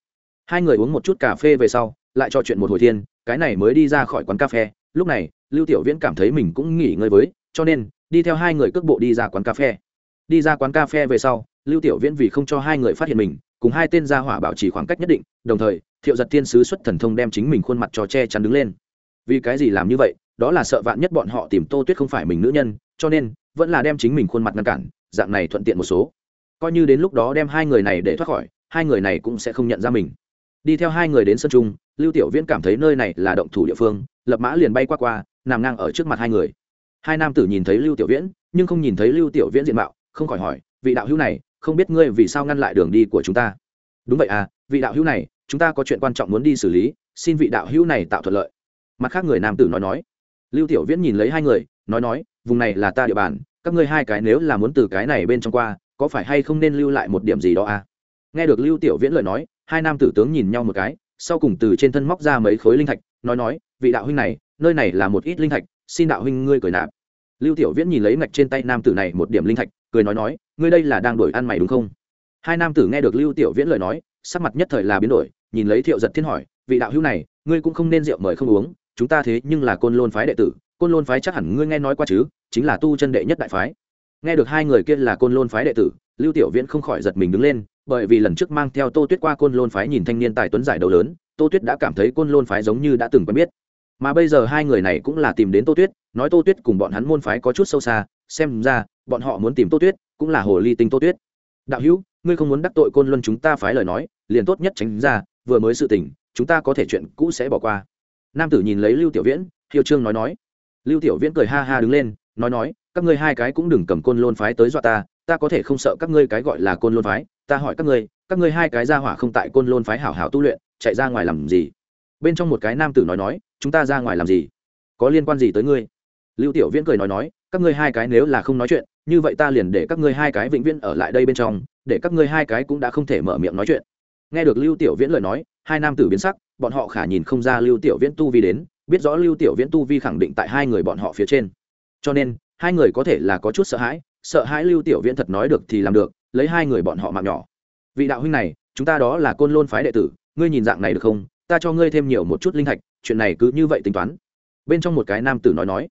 Hai người uống một chút cà phê về sau, lại trò chuyện một hồi thiên, cái này mới đi ra khỏi quán cà phê, lúc này lưu tiểu viễn cảm thấy mình cũng nghỉ ngơi với, cho nên, đi theo hai người cước bộ đi ra quán cà phê. Đi ra quán cà phê về sau, lưu tiểu viễn vì không cho hai người phát hiện mình, cùng hai tên gia hỏa bảo trì khoảng cách nhất định, đồng thời, thiệu giật thiên sứ xuất thần thông đem chính mình khuôn mặt cho che chắn đứng lên. Vì cái gì làm như vậy? Đó là sợ vạn nhất bọn họ tìm tô tuyết không phải mình nữ nhân, cho nên, vẫn là đem chính mình khuôn mặt ngăn cản, dạng này thuận tiện một số. Coi như đến lúc đó đem hai người này để thoát khỏi, hai người này cũng sẽ không nhận ra mình. Đi theo hai người đến sân trung, lưu tiểu viễn cảm thấy nơi này là động thủ địa phương, lập mã liền bay qua qua nằm ngang ở trước mặt hai người. Hai nam tử nhìn thấy lưu tiểu viễn, nhưng không nhìn thấy lưu tiểu viễn diện mạo, không khỏi hỏi, vị đạo hữu này, không biết ngươi vì sao ngăn lại đường đi của chúng ta? Đúng vậy à vị đạo hữu này, chúng ta có chuyện quan trọng muốn đi xử lý, xin vị đạo hữu này tạo thuận lợi. Mặt khác người nam tử nói nói. Lưu tiểu viễn nhìn lấy hai người, nói nói, vùng này là ta địa bàn, các ngươi hai cái nếu là muốn từ cái này bên trong qua, có phải hay không nên lưu lại một điểm gì đó à? Nghe được lưu tiểu viễn lời nói, hai nam tử tướng nhìn nhau một cái, sau cùng từ trên thân móc ra mấy khối linh thạch, nói nói, vị đạo huynh này nơi này là một ít linh thạch, xin đạo huynh ngươi cười nạp. Lưu tiểu viễn nhìn lấy ngạch trên tay nam tử này một điểm linh thạch, cười nói nói, ngươi đây là đang đổi ăn mày đúng không? Hai nam tử nghe được lưu tiểu viễn lời nói, sắc mặt nhất thời là biến đổi, nhìn lấy thiệu giật thiên hỏi, vị đạo hữu này, ngươi cũng không nên rượu mời không uống, chúng ta thế nhưng là côn lôn phái đệ tử, côn lôn phái chắc hẳn ngươi nghe nói qua chứ, chính là tu chân đệ nhất đại phái. Nghe được hai người kia là côn lôn phái đệ tử, lưu tiểu viễn không khỏi giật mình đứng lên, bởi vì lần trước mang theo tô tuyết qua côn lôn phái nhìn thanh niên tài tuấn giải đầu lớn, tô tuyết đã cảm thấy côn lôn phái giống như đã từng quen biết mà bây giờ hai người này cũng là tìm đến tô tuyết, nói tô tuyết cùng bọn hắn môn phái có chút sâu xa, xem ra, bọn họ muốn tìm tô tuyết cũng là hồ ly tinh tô tuyết. Đạo hữu, ngươi không muốn đắc tội côn luân chúng ta phái lời nói, liền tốt nhất tránh ra, vừa mới sự tình, chúng ta có thể chuyện cũ sẽ bỏ qua. Nam tử nhìn lấy lưu tiểu viễn hiệu trương nói nói. Lưu tiểu viễn cười ha ha đứng lên, nói nói, các ngươi hai cái cũng đừng cầm côn lôn phái tới dọa ta ta có thể không sợ các ngươi cái gọi là côn lôn phái, ta hỏi các ngươi các ngươi hai cái ra hỏa không tại côn lôn phái hảo hảo tu luyện, chạy ra ngoài làm gì? Bên trong một cái nam tử nói nói, chúng ta ra ngoài làm gì? Có liên quan gì tới ngươi? Lưu tiểu viễn cười nói nói, các ngươi hai cái nếu là không nói chuyện, như vậy ta liền để các ngươi hai cái vĩnh viễn ở lại đây bên trong, để các ngươi hai cái cũng đã không thể mở miệng nói chuyện. Nghe được lưu tiểu viễn lời nói, hai nam tử biến sắc, bọn họ khả nhìn không ra lưu tiểu viễn tu vi đến, biết rõ lưu tiểu viễn tu vi khẳng định tại hai người bọn họ phía trên. Cho nên, hai người có thể là có chút sợ hãi sợ hãi lưu tiểu viễn thật nói được thì làm được, lấy hai người bọn họ mạng nhỏ. Vị đạo huynh này, chúng ta đó là côn lôn phái đệ tử, ngươi nhìn dạng này được không? Ta cho ngươi thêm nhiều một chút linh thạch, chuyện này cứ như vậy tính toán. Bên trong một cái nam tử nói nói.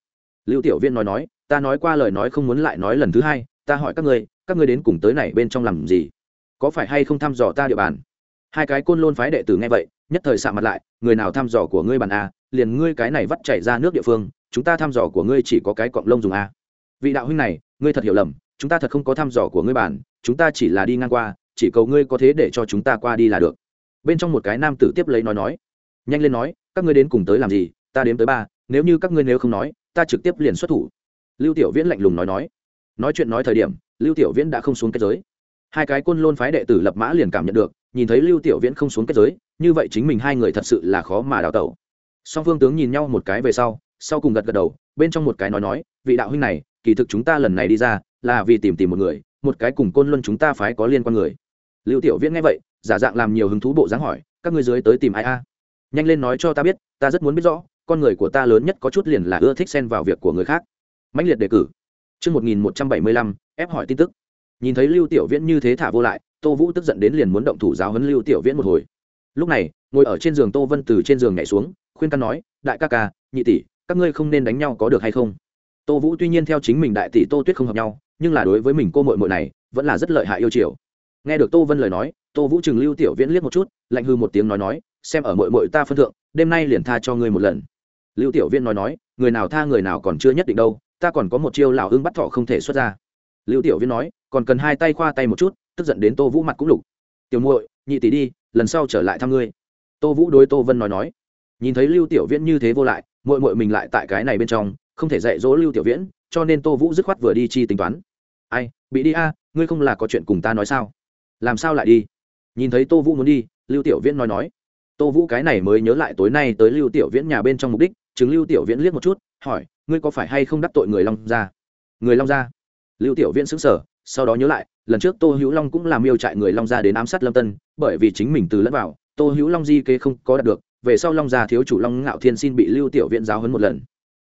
Lưu tiểu viên nói nói, ta nói qua lời nói không muốn lại nói lần thứ hai, ta hỏi các ngươi các ngươi đến cùng tới này bên trong làm gì? Có phải hay không thăm dò ta địa bàn? Hai cái côn lôn phái đệ tử nghe vậy, nhất thời sạ mặt lại, người nào thăm dò của ngươi bàn a liền ngươi cái này vắt chảy ra nước địa phương, chúng ta thăm dò của ngươi chỉ có cái cọng lông dùng a vị đạo huynh này, ngươi thật hiểu lầm, chúng ta thật không có thăm dò của ngươi bàn, chúng ta chỉ là đi ngang qua, chỉ cầu ngươi có thế để cho chúng ta qua đi là được bên trong một cái nam tử tiếp lấy nói nói, nhanh lên nói, các ngươi đến cùng tới làm gì? Ta đếm tới ba, nếu như các ngươi nếu không nói, ta trực tiếp liền xuất thủ. Lưu tiểu viễn lạnh lùng nói nói. Nói chuyện nói thời điểm, lưu tiểu viễn đã không xuống kết giới. Hai cái côn lôn phái đệ tử lập mã liền cảm nhận được, nhìn thấy lưu tiểu viễn không xuống kết giới, như vậy chính mình hai người thật sự là khó mà đào tẩu. Song phương tướng nhìn nhau một cái về sau sau cùng gật gật đầu, bên trong một cái nói nói, vị đạo huynh này, kỳ thực chúng ta lần này đi ra, là vì tìm tìm một người, một cái cùng côn luân chúng ta phái có liên quan người. Lưu tiểu viễn nghe vậy giả dạng làm nhiều hứng thú bộ dáng hỏi các ngươi dưới tới tìm ai a? Nhanh lên nói cho ta biết ta rất muốn biết rõ con người của ta lớn nhất có chút liền là ưa thích xen vào việc của người khác. Mãnh liệt đề cử. Trước 1175, ép hỏi tin tức. Nhìn thấy Lưu Tiểu Viễn như thế thả vô lại, Tô Vũ tức giận đến liền muốn động thủ giáo huấn Lưu Tiểu Viễn một hồi. Lúc này, ngồi ở trên giường Tô Vân từ trên giường nhảy xuống, khuyên căn nói đại ca ca nhị tỷ các ngươi không nên đánh nhau có được hay không? Tô vũ tuy nhiên theo chính mình đại tỷ tô tuyết không hợp nhau nhưng là đối với mình cô mội mội này vẫn là rất lợi hại yêu chiều. Nghe được tô vân lời nói tô vũ chừng lưu tiểu viễn liếc một chút, lạnh hư một tiếng nói nói, xem ở mội mội ta phân thượng, đêm nay liền tha cho ngươi một lần. Lưu tiểu viễn nói nói, người nào tha người nào còn chưa nhất định đâu, ta còn có một chiêu lão hưng bắt thọ không thể xuất ra. Lưu tiểu viễn nói, còn cần hai tay khoa tay một chút, tức giận đến tô vũ mặt cũng lục. Tiểu muội, nhị tỷ đi, lần sau trở lại thăm ngươi. Tô vũ đối tô vân nói nói. Nhìn thấy lưu tiểu viễn như thế vô lại, muội muội mình lại tại cái này bên trong, không thể dạy dỗ lưu tiểu viễn, cho nên tô vũ dứt khoát vừa đi chi tính toán. Ai, bị đi a, ngươi không là có chuyện cùng ta nói sao? Làm sao lại đi? Nhìn thấy tô vũ muốn đi, lưu tiểu viễn nói nói. Tô vũ cái này mới nhớ lại tối nay tới lưu tiểu viễn nhà bên trong mục đích chứng lưu tiểu viễn liếc một chút, hỏi, ngươi có phải hay không đắc tội người long gia? Người long gia? Lưu tiểu viễn xứng sở sau đó nhớ lại, lần trước tô hữu long cũng làm miêu trại người long gia đến ám sát lâm tân, bởi vì chính mình từ lẫn vào, tô hữu long di kế không có đạt được, về sau long gia thiếu chủ long ngạo thiên xin bị lưu tiểu viễn giáo hấn một lần.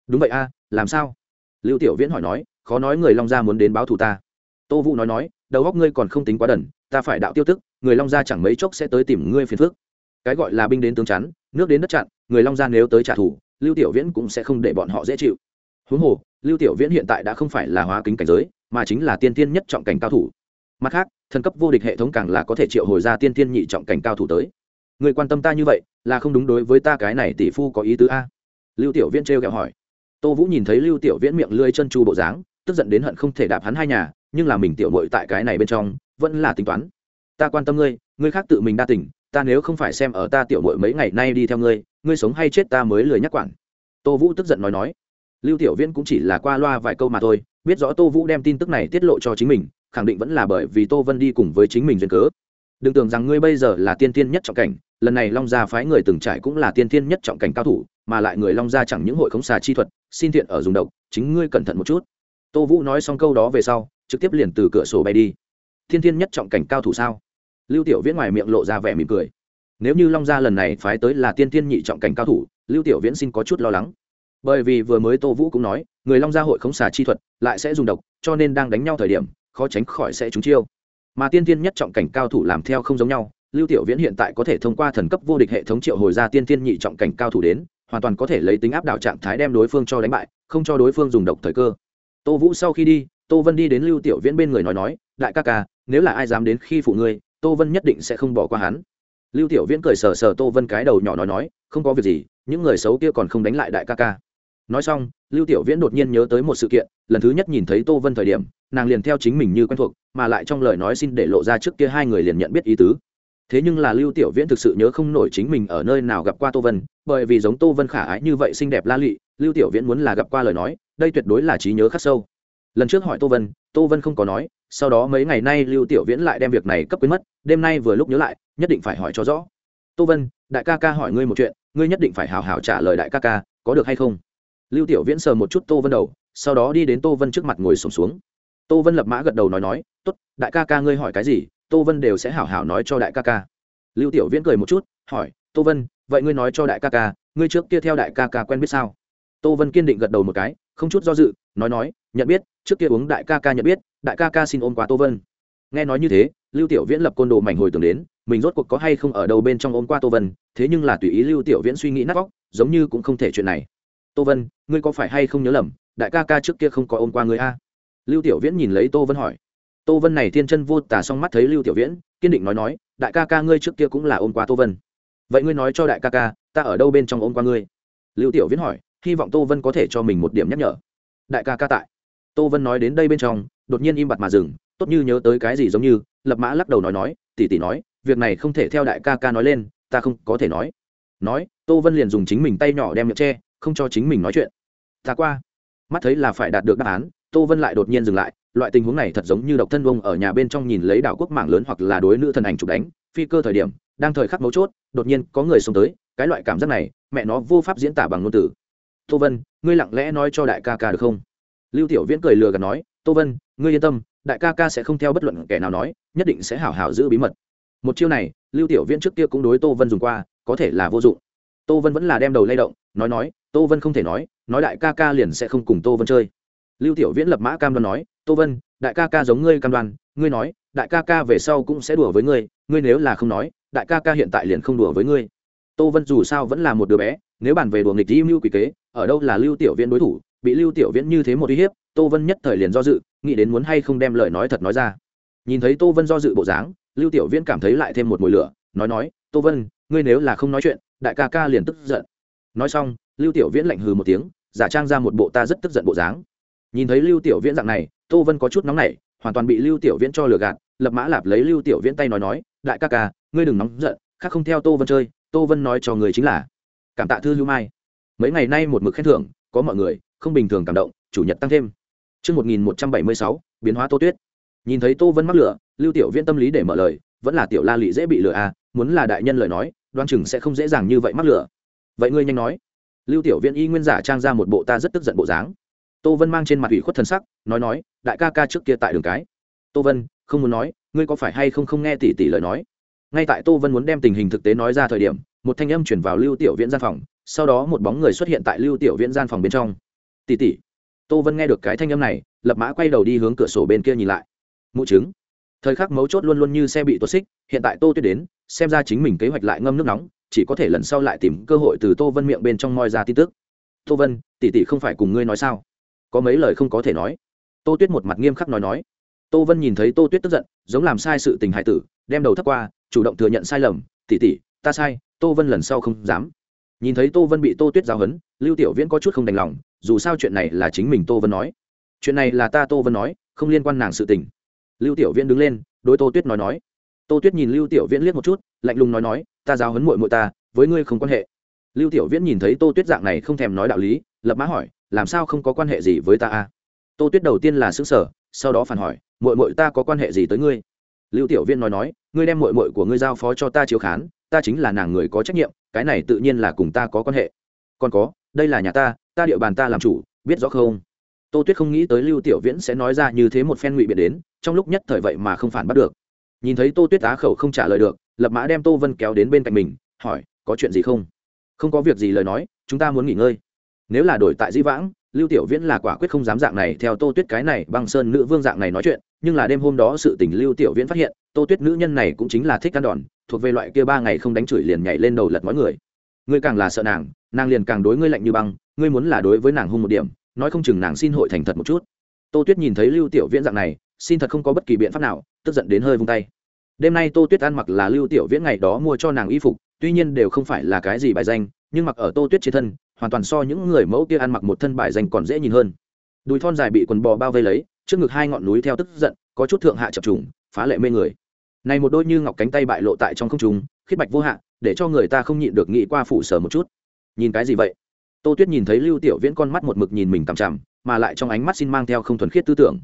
Đúng vậy a, làm sao? Lưu tiểu viễn hỏi nói, khó nói người long gia muốn đến báo thù ta. Tô vũ nói nói, đầu góc ngươi còn không tính quá đần, ta phải đạo tiêu tức người long gia chẳng mấy chốc sẽ tới tìm ngươi phiền phước cái gọi là binh đến tướng chắn, nước đến đất chặn, người long gia nếu tới trả thù, lưu tiểu viễn cũng sẽ không để bọn họ dễ chịu. Huống hồ, lưu tiểu viễn hiện tại đã không phải là hóa kính cảnh giới, mà chính là tiên tiên nhất trọng cảnh cao thủ. Mặt khác, thần cấp vô địch hệ thống càng là có thể triệu hồi ra tiên tiên nhị trọng cảnh cao thủ tới. Người quan tâm ta như vậy, là không đúng đối với ta cái này tỷ phu có ý tứ a? Lưu tiểu viễn trêu kẹo hỏi. Tô vũ nhìn thấy lưu tiểu viễn miệng lưỡi chân chu bộ dáng, tức giận đến hận không thể đạp hắn hai nhà, nhưng là mình tiểu mội tại cái này bên trong, vẫn là tính toán ta quan tâm ngươi ngươi khác tự mình đa tỉnh ta nếu không phải xem ở ta tiểu mội mấy ngày nay đi theo ngươi ngươi sống hay chết ta mới lười nhắc quản. Tô vũ tức giận nói nói. Lưu tiểu viễn cũng chỉ là qua loa vài câu mà thôi, biết rõ tô vũ đem tin tức này tiết lộ cho chính mình, khẳng định vẫn là bởi vì tô vân đi cùng với chính mình duyên cớ. Đừng tưởng rằng ngươi bây giờ là tiên tiên nhất trọng cảnh, lần này long gia phái người từng trải cũng là tiên tiên nhất trọng cảnh cao thủ, mà lại người long gia chẳng những hội khống xà chi thuật, xin thiện ở dùng độc, chính ngươi cẩn thận một chút. Tô vũ nói xong câu đó về sau, trực tiếp liền từ cửa sổ bay đi. Thiên thiên nhất trọng cảnh cao thủ sao? Lưu tiểu viễn ngoài miệng lộ ra vẻ mỉm cười. Nếu như long gia lần này phái tới là tiên tiên nhị trọng cảnh cao thủ, lưu tiểu viễn xin có chút lo lắng. Bởi vì vừa mới tô vũ cũng nói, người long gia hội khống xà chi thuật, lại sẽ dùng độc, cho nên đang đánh nhau thời điểm, khó tránh khỏi sẽ trúng chiêu. Mà tiên tiên nhất trọng cảnh cao thủ làm theo không giống nhau, lưu tiểu viễn hiện tại có thể thông qua thần cấp vô địch hệ thống triệu hồi ra tiên tiên nhị trọng cảnh cao thủ đến, hoàn toàn có thể lấy tính áp đảo trạng thái đem đối phương cho đánh bại, không cho đối phương dùng độc thời cơ. Tô vũ sau khi đi, tô vân đi đến lưu tiểu viễn bên người nói nói, đại ca ca, nếu là ai dám đến khi phụ ngươi tô vân nhất định sẽ không bỏ qua hắn. Lưu tiểu viễn cười sờ sờ tô vân cái đầu nhỏ nói nói, không có việc gì, những người xấu kia còn không đánh lại đại ca ca. Nói xong, lưu tiểu viễn đột nhiên nhớ tới một sự kiện, lần thứ nhất nhìn thấy tô vân thời điểm, nàng liền theo chính mình như quen thuộc, mà lại trong lời nói xin để lộ ra trước kia hai người liền nhận biết ý tứ. Thế nhưng là lưu tiểu viễn thực sự nhớ không nổi chính mình ở nơi nào gặp qua tô vân, bởi vì giống tô vân khả ái như vậy xinh đẹp la lụy, lưu tiểu viễn muốn là gặp qua lời nói, đây tuyệt đối là trí nhớ khắc sâu. Lần trước hỏi tô vân tô vân không có nói sau đó mấy ngày nay lưu tiểu viễn lại đem việc này cấp quên mất, đêm nay vừa lúc nhớ lại, nhất định phải hỏi cho rõ. Tô vân, đại ca ca hỏi ngươi một chuyện, ngươi nhất định phải hào hào trả lời đại ca ca, có được hay không? Lưu tiểu viễn sờ một chút tô vân đầu, sau đó đi đến tô vân trước mặt ngồi sổm xuống. Tô vân lập mã gật đầu nói nói t ố t đại ca ca ngươi hỏi cái gì, tô vân đều sẽ hảo hảo nói cho đại ca ca. Lưu tiểu viễn cười một chút, hỏi, tô vân, vậy ngươi nói cho đại ca ca, ngươi trước kia theo đại ca ca quen biết sao? Tô vân kiên định gật đầu một cái, không chút do dự, nói nói, nhận biết, trước kia uống đại ca ca nhận biết đại ca ca xin ôm qua tô vân. Nghe nói như thế, lưu tiểu viễn lập côn đồ mảnh hồi tưởng đến, mình rốt cuộc có hay không ở đâu bên trong ôm qua tô vân, thế nhưng là tùy ý lưu tiểu viễn suy nghĩ nát vóc giống như cũng không thể chuyện này. Tô vân, ngươi có phải hay không nhớ lầm, đại ca ca trước kia không có ôm qua ngươi a? Lưu tiểu viễn nhìn lấy tô vân hỏi. Tô vân này thiên chân vô tả xong mắt thấy lưu tiểu viễn, kiên định nói nói, đại ca ca ngươi trước kia cũng là ôm qua tô vân. Vậy ngươi nói cho đại ca ca, ta ở đâu bên trong ôm qua ngươi? Lưu tiểu viễn hỏi, hy vọng tô vân có thể cho mình một điểm nhắc nhở. Đại ca ca tại. Tô vân nói đến đây bên trong đột nhiên im bặt mà dừng, tốt như nhớ tới cái gì giống như, lập mã lắc đầu nói nói tỉ tỉ nói, việc này không thể theo đại ca ca nói lên, ta không có thể nói. Nói, tô vân liền dùng chính mình tay nhỏ đem miệng tre không cho chính mình nói chuyện. Ta qua. Mắt thấy là phải đạt được đáp án, tô vân lại đột nhiên dừng lại, loại tình huống này thật giống như độc thân vông ở nhà bên trong nhìn lấy đảo quốc mạng lớn hoặc là đối nữ thần ảnh chụp đánh, phi cơ thời điểm, đang thời khắc mấu chốt, đột nhiên có người xông tới, cái loại cảm giác này, mẹ nó vô pháp diễn tả bằng ngôn từ. Tô vân, ngươi lặng lẽ nói cho đại ca ca được không? Lưu tiểu viễn cười lừa gạt nói tô vân, ngươi yên tâm, đại ca ca sẽ không theo bất luận kẻ nào nói, nhất định sẽ hảo hảo giữ bí mật. Một chiêu này, lưu tiểu viễn trước kia cũng đối tô vân dùng qua, có thể là vô dụng. Tô vân vẫn là đem đầu lay động, nói nói, tô vân không thể nói nói đại ca ca liền sẽ không cùng tô vân chơi. Lưu tiểu viễn lập mã cam đoan nói, tô vân, đại ca ca giống ngươi cam đoan, ngươi nói, đại ca ca về sau cũng sẽ đùa với ngươi ngươi nếu là không nói, đại ca ca hiện tại liền không đùa với ngươi. Tô vân dù sao vẫn là một đứa bé, nếu bàn về đùa nghịch di mưu quỷ kế, ở đâu là lưu tiểu viễn đối thủ bị lưu tiểu viễn như thế một uy hiếp, tô vân nhất thời liền do dự, nghĩ đến muốn hay không đem lời nói thật nói ra. Nhìn thấy tô vân do dự bộ dáng, lưu tiểu viễn cảm thấy lại thêm một mùi lửa, nói nói, tô vân, ngươi nếu là không nói chuyện, đại ca ca liền tức giận. Nói xong, lưu tiểu viễn lạnh hừ một tiếng, giả trang ra một bộ ta rất tức giận bộ dáng. Nhìn thấy lưu tiểu viễn dạng này, tô vân có chút nóng nảy, hoàn toàn bị lưu tiểu viễn cho lừa gạt, lập mã lạp lấy lưu tiểu viễn tay nói nói, đại ca ca, ngươi đừng nóng giận, khác không theo tô vân chơi, tô vân nói cho người chính là. Cảm tạ thư lưu mai. Mấy ngày nay một mực khen thưởng, có mọi người không bình thường cảm động chủ nhật tăng thêm Trước 1176, biến hóa tô tuyết. Nhìn thấy Tô Vân mắc lửa, Lưu Tiểu Viễn tâm lý để mở lời, vẫn là Tiểu La Lệ dễ bị lừa à, muốn là đại nhân lời nói, đoan chừng sẽ không dễ dàng như vậy mắc lửa. Vậy ngươi nhanh nói. Lưu Tiểu Viễn y nguyên giả trang ra một bộ ta rất tức giận bộ dáng. Tô Vân mang trên mặt ủy khuất thần sắc, nói nói, đại ca ca trước kia tại đường cái. Tô Vân, không muốn nói, ngươi có phải hay không không nghe tỷ tỷ lời nói. Ngay tại Tô Vân muốn đem tình hình thực tế nói ra thời điểm, một thanh âm truyền vào Lưu Tiểu Viễn gian phòng, sau đó một bóng người xuất hiện tại Lưu Tiểu Viễn gian phòng bên trong. Tỷ tỷ. Tô Vân nghe được cái thanh âm này, lập mã quay đầu đi hướng cửa sổ bên kia nhìn lại. Mụ chứng thời khắc mấu chốt luôn luôn như xe bị tuột xích hiện tại tô tuyết đến xem ra chính mình kế hoạch lại ngâm nước nóng chỉ có thể lần sau lại tìm cơ hội từ tô vân miệng bên trong moi ra tin tức. Tô vân tỷ tỷ không phải cùng ngươi nói sao? Có mấy lời không có thể nói. Tô tuyết một mặt nghiêm khắc nói nói. Tô vân nhìn thấy tô tuyết tức giận giống làm sai sự tình hại tử đem đầu thấp qua chủ động thừa nhận sai lầm. Tỷ tỷ ta sai tô vân lần sau không dám nhìn thấy tô vân bị tô tuyết giáo hấn lưu tiểu viễn có chút không đành lòng, dù sao chuyện này là chính mình tô vân nói. Chuyện này là ta tô vân nói, không liên quan nàng sự tình. Lưu tiểu viễn đứng lên, đối tô tuyết nói nói. Tô tuyết nhìn lưu tiểu viễn liếc một chút, lạnh lùng nói nói, ta giáo hấn muội muội ta, với ngươi không quan hệ. Lưu tiểu viễn nhìn thấy tô tuyết dạng này không thèm nói đạo lý, lập mã hỏi, làm sao không có quan hệ gì với ta a? Tô tuyết đầu tiên là xứng sở sau đó phản hỏi, muội muội ta có quan hệ gì tới ngươi? Lưu tiểu viễn nói nói, ngươi đem muội muội của ngươi giao phó cho ta chiếu khán, ta chính là nàng người có trách nhiệm cái này tự nhiên là cùng ta có quan hệ. Còn có, đây là nhà ta ta địa bàn ta làm chủ, biết rõ không? Tô tuyết không nghĩ tới lưu tiểu viễn sẽ nói ra như thế một phen ngụy biện đến, trong lúc nhất thời vậy mà không phản bắt được. Nhìn thấy tô tuyết á khẩu không trả lời được, lập mã đem tô vân kéo đến bên cạnh mình, hỏi, có chuyện gì không? Không có việc gì lời nói, chúng ta muốn nghỉ ngơi. Nếu là đổi tại di vãng lưu tiểu viễn là quả quyết không dám dạng này theo tô tuyết cái này băng sơn nữ vương dạng này nói chuyện, nhưng là đêm hôm đó sự tình lưu tiểu viễn phát hiện, tô tuyết nữ nhân này cũng chính là thích ăn đòn, thuộc về loại kia ba ngày không đánh chửi liền nhảy lên đầu lật mọi người. Ngươi càng là sợ nàng nàng liền càng đối ngươi lạnh như băng, ngươi muốn là đối với nàng hung một điểm, nói không chừng nàng xin hội thành thật một chút. Tô tuyết nhìn thấy lưu tiểu viễn dạng này, xin thật không có bất kỳ biện pháp nào, tức giận đến hơi vung tay. Đêm nay tô tuyết ăn mặc là lưu tiểu viễn ngày đó mua cho nàng y phục, tuy nhiên đều không phải là cái gì bài danh, nhưng mặc ở tô tuyết trên thân hoàn toàn so những người mẫu kia ăn mặc một thân bài danh còn dễ nhìn hơn. Đùi thon dài bị quần bò bao vây lấy, trước ngực hai ngọn núi theo tức giận, có chút thượng hạ chập trùng, phá lệ mê người. Này một đôi như ngọc cánh tay bại lộ tại trong không trung khiết bạch vô hạn để cho người ta không nhịn được nghĩ qua phủ sở một chút. Nhìn cái gì vậy? Tô tuyết nhìn thấy lưu tiểu viễn con mắt một mực nhìn mình cằm chằm, mà lại trong ánh mắt xin mang theo không thuần khiết tư tưởng.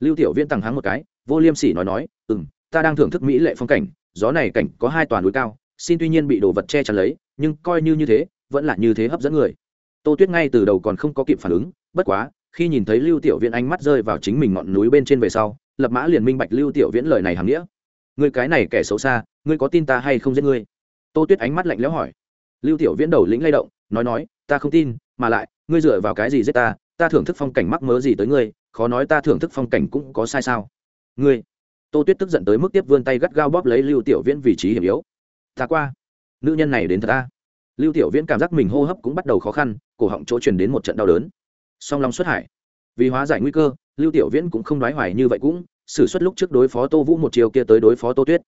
Lưu tiểu viễn tăng háng một cái, vô liêm sỉ nói nói ừ m ta đang thưởng thức mỹ lệ phong cảnh, gió này cảnh có hai toàn núi cao, xin tuy nhiên bị đồ vật che chắn lấy, nhưng coi như như thế vẫn là như thế hấp dẫn người. Tô tuyết ngay từ đầu còn không có kịp phản ứng, bất quá, khi nhìn thấy lưu tiểu viễn ánh mắt rơi vào chính mình ngọn núi bên trên về sau, lập mã liền minh bạch lưu tiểu viễn lời này hàm nghĩa. Người cái này kẻ xấu xa, ngươi có tin ta hay không giết ngươi? Tô tuyết ánh mắt lạnh lẽo hỏi. Lưu tiểu viễn đầu lĩnh lay động, nói nói, ta không tin, mà lại, ngươi dựa vào cái gì giết ta? Ta thưởng thức phong cảnh mắc mớ gì tới ngươi, khó nói ta thưởng thức phong cảnh cũng có sai sao? Ngươi. Tô tuyết tức giận tới mức tiếp vươn tay gắt gao bóp lấy lưu tiểu viễn vị trí hiểm yếu. Ta qua, nữ nhân này đến thật ta lưu tiểu viễn cảm giác mình hô hấp cũng bắt đầu khó khăn, cổ họng chỗ truyền đến một trận đau đớn. Song long xuất hải. Vì hóa giải nguy cơ, lưu tiểu viễn cũng không đoái hoài như vậy cũng, xử suất lúc trước đối phó tô vũ một chiều kia tới đối phó tô tuyết.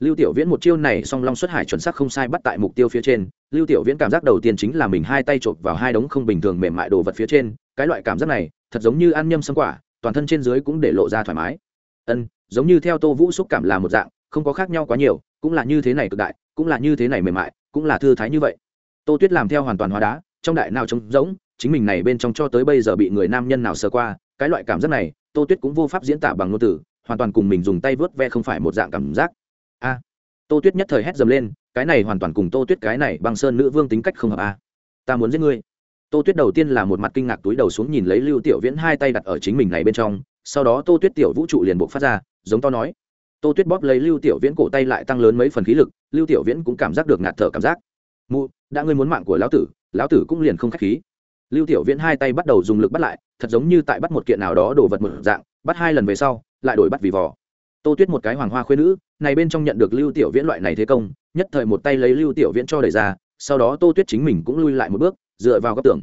Lưu tiểu viễn một chiêu này song long xuất hải chuẩn xác không sai bắt tại mục tiêu phía trên, lưu tiểu viễn cảm giác đầu tiên chính là mình hai tay chộp vào hai đống không bình thường mềm mại đồ vật phía trên, cái loại cảm giác này, thật giống như ăn nhâm sâm quả, toàn thân trên dưới cũng để lộ ra thoải mái. Ân, giống như theo tô vũ xúc cảm là một dạng, không có khác nhau quá nhiều, cũng là như thế này cực đại, cũng là như thế này mềm mại, cũng là thư thái như vậy tô tuyết làm theo hoàn toàn hóa đá, trong đại nào trống rỗng, chính mình này bên trong cho tới bây giờ bị người nam nhân nào sờ qua, cái loại cảm giác này, tô tuyết cũng vô pháp diễn tả bằng ngôn từ, hoàn toàn cùng mình dùng tay vớt ve không phải một dạng cảm giác. A. Tô tuyết nhất thời hét dầm lên, cái này hoàn toàn cùng tô tuyết cái này bằng sơn nữ vương tính cách không hợp a. Ta muốn giết ngươi. Tô tuyết đầu tiên là một mặt kinh ngạc túi đầu xuống nhìn lấy lưu tiểu viễn hai tay đặt ở chính mình này bên trong, sau đó tô tuyết tiểu vũ trụ liền buộc phát ra, giống to nói. Tô tuyết bóp lấy lưu tiểu viễn cổ tay lại tăng lớn mấy phần khí lực, lưu tiểu viễn cũng cảm giác được ngạt thở cảm giác mụ, đã ngươi muốn mạng của lão tử lão tử cũng liền không k h á c h khí. Lưu tiểu viễn hai tay bắt đầu dùng lực bắt lại, thật giống như tại bắt một kiện nào đó đồ vật một dạng, bắt hai lần về sau, lại đổi bắt vì vỏ tô tuyết một cái hoàng hoa khuyên nữ, này bên trong nhận được lưu tiểu viễn loại này thế công, nhất thời một tay lấy lưu tiểu viễn cho đẩy ra, sau đó tô tuyết chính mình cũng lui lại một bước, dựa vào góc tường.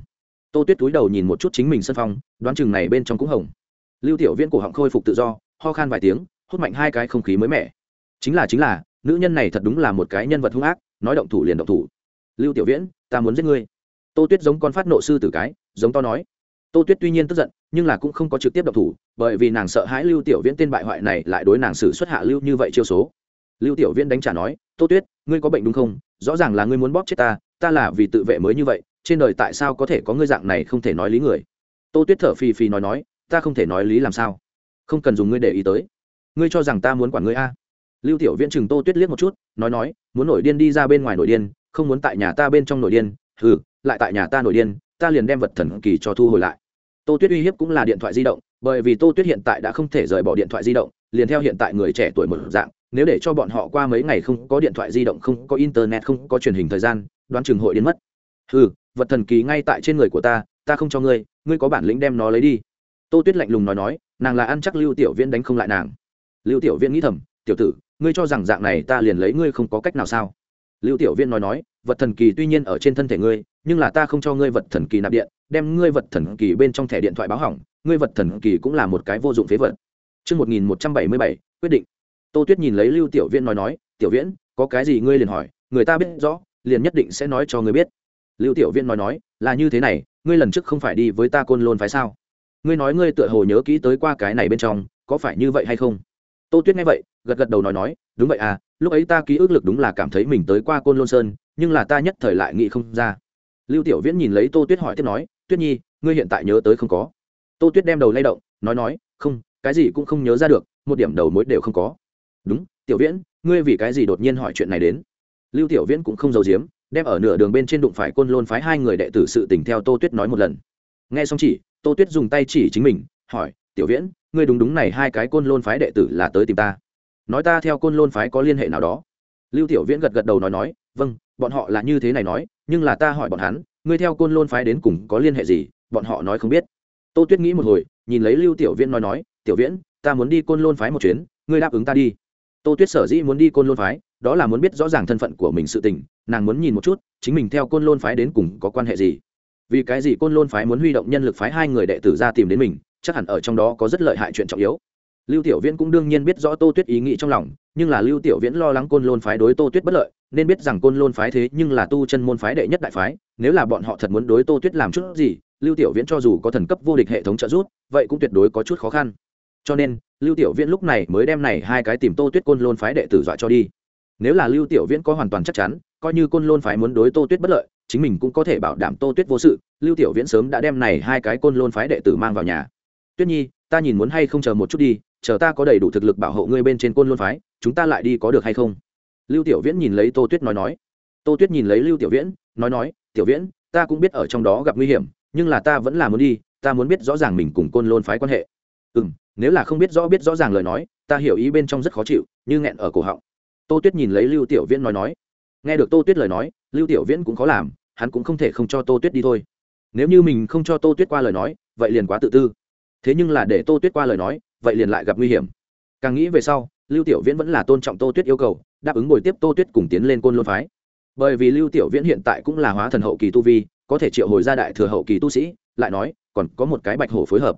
Tô tuyết túi đầu nhìn một chút chính mình sân phong đoán chừng này bên trong cũng hồng. Lưu tiểu viễn cổ họng khôi phục tự do, ho khan vài tiếng, hút mạnh hai cái không khí mới mẻ. Chính là chính là, nữ nhân này thật đúng là một cái nhân vật hung ác, nói động thủ liền động thủ lưu tiểu viễn, ta muốn giết ngươi. Tô tuyết giống con phát nộ sư tử cái, giống to nói. Tô tuyết tuy nhiên tức giận, nhưng là cũng không có trực tiếp độc thủ, bởi vì nàng sợ hãi lưu tiểu viễn tên bại hoại này lại đối nàng xử xuất hạ lưu như vậy chiêu số. Lưu tiểu viễn đánh trả nói, tô tuyết, ngươi có bệnh đúng không? Rõ ràng là ngươi muốn bóp chết ta ta là vì tự vệ mới như vậy, trên đời tại sao có thể có ngươi dạng này không thể nói lý người? Tô tuyết thở phì phì nói nói, ta không thể nói lý làm sao? Không cần dùng ngươi để ý tới. Ngươi cho rằng ta muốn quản ngươi a? Lưu tiểu viễn chừng tô tuyết liếc một chút, nói nói, muốn nổi điên đi ra bên ngoài nổi điên không muốn tại nhà ta bên trong nội điên hừ lại tại nhà ta nội điên ta liền đem vật thần kỳ cho thu hồi lại. Tô tuyết uy hiếp cũng là điện thoại di động bởi vì tô tuyết hiện tại đã không thể rời bỏ điện thoại di động liền theo hiện tại người trẻ tuổi một dạng nếu để cho bọn họ qua mấy ngày không có điện thoại di động không có internet không có truyền hình thời gian đoán chừng hội đến mất. Hừ, vật thần kỳ ngay tại trên người của ta ta không cho ngươi ngươi có bản lĩnh đem nó lấy đi. Tô tuyết lạnh lùng nói nói nàng là ăn chắc lưu tiểu viễn đánh không lại nàng. Lưu tiểu viễn nghĩ thầm tiểu tử ngươi cho rằng dạng này ta liền lấy ngươi không có cách nào sao? Lưu tiểu viễn nói nói vật thần kỳ tuy nhiên ở trên thân thể ngươi nhưng là ta không cho ngươi vật thần kỳ nạp điện đem ngươi vật thần kỳ bên trong thẻ điện thoại báo hỏng ngươi vật thần kỳ cũng là một cái vô dụng phế vật Trước 1177, quyết định. Tô Tuyết nhìn lấy Lưu Tiểu Viễn nói nói, "Tiểu Viễn, có cái gì ngươi liền hỏi, người ta biết rõ, liền nhất định sẽ nói cho ngươi biết." Lưu Tiểu Viễn nói nói, "Là như thế này, ngươi lần trước không phải đi với ta côn lôn phái sao? Ngươi nói ngươi tựa hồ nhớ kỹ tới qua cái này bên trong, có phải như vậy hay không?" Tô Tuyết nghe vậy, gật gật đầu nói nói, "Đúng vậy à, lúc ấy ta ký ức lực đúng là cảm thấy mình tới qua côn lôn sơn, nhưng là ta nhất thời lại nghĩ không ra." Lưu Tiểu Viễn nhìn lấy Tô Tuyết hỏi tiếp nói, "Tuyết Nhi, ngươi hiện tại nhớ tới không có?" Tô Tuyết đem đầu lay động, nói nói, "Không, cái gì cũng không nhớ ra được, một điểm đầu mối đều không có." đúng tiểu viễn ngươi vì cái gì đột nhiên hỏi chuyện này đến lưu tiểu viễn cũng không giấu giếm đem ở nửa đường bên trên đụng phải côn lôn phái hai người đệ tử sự tình theo tô tuyết nói một lần nghe xong chỉ tô tuyết dùng tay chỉ chính mình hỏi tiểu viễn ngươi đúng đúng này hai cái côn lôn phái đệ tử là tới tìm ta nói ta theo côn lôn phái có liên hệ nào đó. Lưu tiểu viễn gật gật đầu nói nói vâng bọn họ là như thế này nói, nhưng là ta hỏi bọn hắn, ngươi theo côn lôn phái đến cùng có liên hệ gì, bọn họ nói không biết. Tô tuyết nghĩ một hồi, nhìn lấy lưu tiểu viễn nói nói, tiểu viễn, ta muốn đi côn lôn phái một chuyến, ngươi đáp ứng ta đi. Tô tuyết sở dĩ muốn đi côn lôn phái, đó là muốn biết rõ ràng thân phận của mình sự tình, nàng muốn nhìn một chút, chính mình theo côn lôn phái đến cùng có quan hệ gì. Vì cái gì côn lôn phái muốn huy động nhân lực phái hai người đệ tử ra tìm đến mình, chắc hẳn ở trong đó có rất lợi hại chuyện trọng yếu lưu tiểu viễn cũng đương nhiên biết rõ tô tuyết ý nghĩ trong lòng, nhưng là lưu tiểu viễn lo lắng côn lôn phái đối tô tuyết bất lợi, nên biết rằng côn lôn phái thế nhưng là tu chân môn phái đệ nhất đại phái, nếu là bọn họ thật muốn đối tô tuyết làm chút gì, lưu tiểu viễn cho dù có thần cấp vô địch hệ thống trợ giúp, vậy cũng tuyệt đối có chút khó khăn. Cho nên, lưu tiểu viễn lúc này mới đem này hai cái tìm tô tuyết côn lôn phái đệ tử dọa cho đi. Nếu là lưu tiểu viễn có hoàn toàn chắc chắn, coi như côn lôn phái muốn đối tô tuyết bất lợi, chính mình cũng có thể bảo đảm tô tuyết vô sự, lưu tiểu viễn sớm đã đem này hai cái côn lôn phái đệ tử mang vào nhà. Tuyết nhi, ta nhìn muốn hay không chờ một chút đi chờ ta có đầy đủ thực lực bảo hộ ngươi bên trên côn luân phái, chúng ta lại đi có được hay không? Lưu tiểu viễn nhìn lấy tô tuyết nói nói. Tô tuyết nhìn lấy lưu tiểu viễn, nói nói, tiểu viễn, ta cũng biết ở trong đó gặp nguy hiểm, nhưng là ta vẫn là muốn đi, ta muốn biết rõ ràng mình cùng côn lôn phái quan hệ. Ừ nếu là không biết rõ biết rõ ràng lời nói, ta hiểu ý bên trong rất khó chịu, như nghẹn ở cổ họng. Tô tuyết nhìn lấy lưu tiểu viễn nói nói. Nghe được tô tuyết lời nói, lưu tiểu viễn cũng khó làm, hắn cũng không thể không cho tô tuyết đi thôi. Nếu như mình không cho tô tuyết qua lời nói, vậy liền quá tự tư. Thế nhưng là để tô tuyết qua lời nói vậy liền lại gặp nguy hiểm. Càng nghĩ về sau, lưu tiểu viễn vẫn là tôn trọng tô tuyết yêu cầu, đáp ứng ngồi tiếp tô tuyết cùng tiến lên côn lôn phái. Bởi vì lưu tiểu viễn hiện tại cũng là hóa thần hậu kỳ tu vi, có thể triệu hồi ra đại thừa hậu kỳ tu sĩ, lại nói, còn có một cái bạch hổ phối hợp.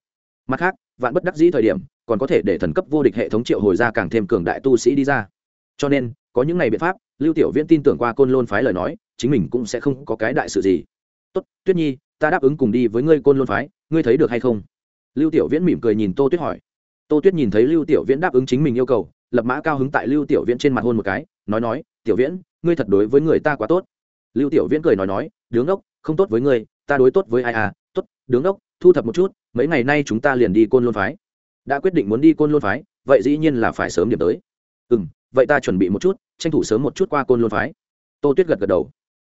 Mặt khác, vạn bất đắc dĩ thời điểm, còn có thể để thần cấp vô địch hệ thống triệu hồi ra càng thêm cường đại tu sĩ đi ra. Cho nên, có những ngày biện pháp, lưu tiểu viễn tin tưởng qua côn lôn phái lời nói, chính mình cũng sẽ không có cái đại sự gì. Tốt, tuyết nhi, ta đáp ứng cùng đi với ngươi côn lôn phái, ngươi thấy được hay không? Lưu tiểu viễn mỉm cười nhìn tô tuyết hỏi tô tuyết nhìn thấy lưu tiểu viễn đáp ứng chính mình yêu cầu, lập mã cao hứng tại lưu tiểu viễn trên mặt hôn một cái, nói nói, tiểu viễn, ngươi thật đối với người ta quá tốt. Lưu tiểu viễn cười nói nói, đứng ốc, không tốt với ngươi, ta đối tốt với ai à? Tốt, đứng ốc, thu thập một chút, mấy ngày nay chúng ta liền đi côn lôn phái. Đã quyết định muốn đi côn lôn phái, vậy dĩ nhiên là phải sớm điểm tới. Ừ m vậy ta chuẩn bị một chút, tranh thủ sớm một chút qua côn lôn phái. Tô tuyết gật gật đầu.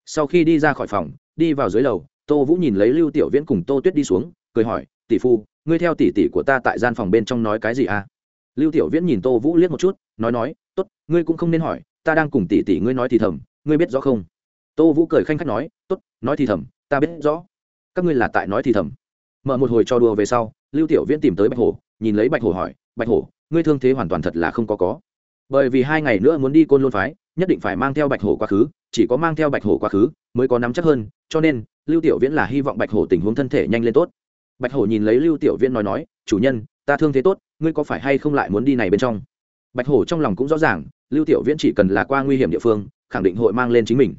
Sau khi đi ra khỏi phòng, đi vào dưới lầu, tô vũ nhìn lấy lưu tiểu viễn cùng tô tuyết đi xuống, cười hỏi, tỷ phu ngươi theo tỷ tỷ của ta tại gian phòng bên trong nói cái gì à? Lưu tiểu viễn nhìn tô vũ liếc một chút nói nói tốt, ngươi cũng không nên hỏi ta đang cùng tỷ tỷ ngươi nói thì thầm ngươi biết rõ không? Tô vũ cười khanh khách nói tốt, nói thì thầm ta biết rõ. Các ngươi là tại nói thì thầm. Mở một hồi cho đùa về sau lưu tiểu viễn tìm tới bạch hổ nhìn lấy bạch hổ hỏi bạch hổ ngươi thương thế hoàn toàn thật là không có có. Bởi vì hai ngày nữa muốn đi côn lôn phái nhất định phải mang theo bạch hổ quá khứ chỉ có mang theo bạch hổ quá khứ mới có nắm chắc hơn cho nên lưu tiểu viễn là hy vọng bạch hổ tình huống thân thể nhanh lên tốt bạch hổ nhìn lấy lưu tiểu viễn nói nói, chủ nhân, ta thương thế tốt, ngươi có phải hay không lại muốn đi này bên trong? Bạch hổ trong lòng cũng rõ ràng, lưu tiểu viễn chỉ cần là qua nguy hiểm địa phương, khẳng định hội mang lên chính mình.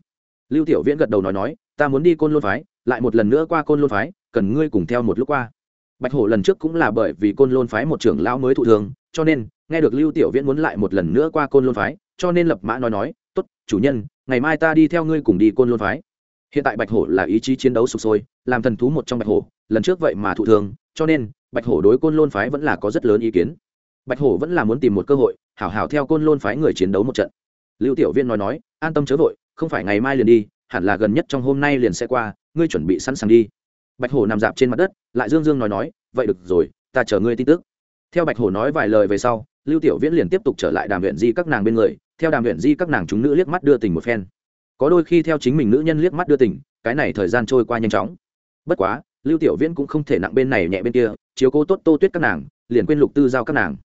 Lưu tiểu viễn gật đầu nói nói, ta muốn đi côn lôn phái, lại một lần nữa qua côn lôn phái, cần ngươi cùng theo một lúc qua. Bạch hổ lần trước cũng là bởi vì côn lôn phái một trưởng lão mới thụ thường cho nên, nghe được lưu tiểu viễn muốn lại một lần nữa qua côn lôn phái, cho nên lập mã nói nói, tốt, chủ nhân, ngày mai ta đi theo ngươi cùng đi côn lôn phái hiện tại bạch hổ là ý chí chiến đấu sụp sôi, làm thần thú một trong bạch hổ, lần trước vậy mà thụ thường cho nên, bạch hổ đối côn lôn phái vẫn là có rất lớn ý kiến. Bạch hổ vẫn là muốn tìm một cơ hội, hảo hảo theo côn lôn phái người chiến đấu một trận. Lưu tiểu viên nói nói, an tâm chớ vội, không phải ngày mai liền đi, hẳn là gần nhất trong hôm nay liền sẽ qua, ngươi chuẩn bị sẵn sàng đi. Bạch hổ nằm dạp trên mặt đất, lại dương dương nói nói, vậy được rồi, ta chờ ngươi tin tức. Theo bạch hổ nói vài lời về sau, lưu tiểu viễn liền tiếp tục trở lại đàm huyện di các nàng bên người, theo đàm huyện di các nàng chúng nữ liếc mắt đưa tình một phen có đôi khi theo chính mình nữ nhân liếc mắt đưa tình, cái này thời gian trôi qua nhanh chóng. Bất quá, lưu tiểu viễn cũng không thể nặng bên này nhẹ bên kia, chiếu cố tốt tô tuyết các nàng, liền quên lục tư giao các nàng.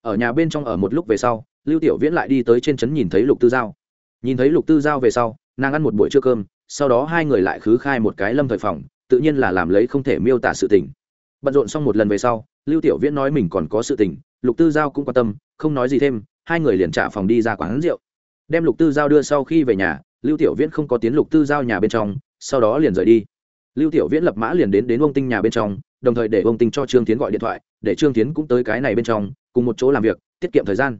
Ở nhà bên trong ở một lúc về sau, lưu tiểu viễn lại đi tới trên trấn nhìn thấy lục tư giao. Nhìn thấy lục tư giao về sau, nàng ăn một buổi trưa cơm, sau đó hai người lại khứ khai một cái lâm thời phòng, tự nhiên là làm lấy không thể miêu tả sự tình. Bận rộn xong một lần về sau, lưu tiểu viễn nói mình còn có sự tình, lục tư giao cũng quan tâm, không nói gì thêm, hai người liền trả phòng đi ra quán rượu. Đem lục tư giao đưa sau khi về nhà lưu tiểu viễn không có tiến lục tư giao nhà bên trong sau đó liền rời đi. Lưu tiểu viễn lập mã liền đến đến ông tinh nhà bên trong đồng thời để ông tinh cho trương tiến gọi điện thoại để trương tiến cũng tới cái này bên trong cùng một chỗ làm việc tiết kiệm thời gian.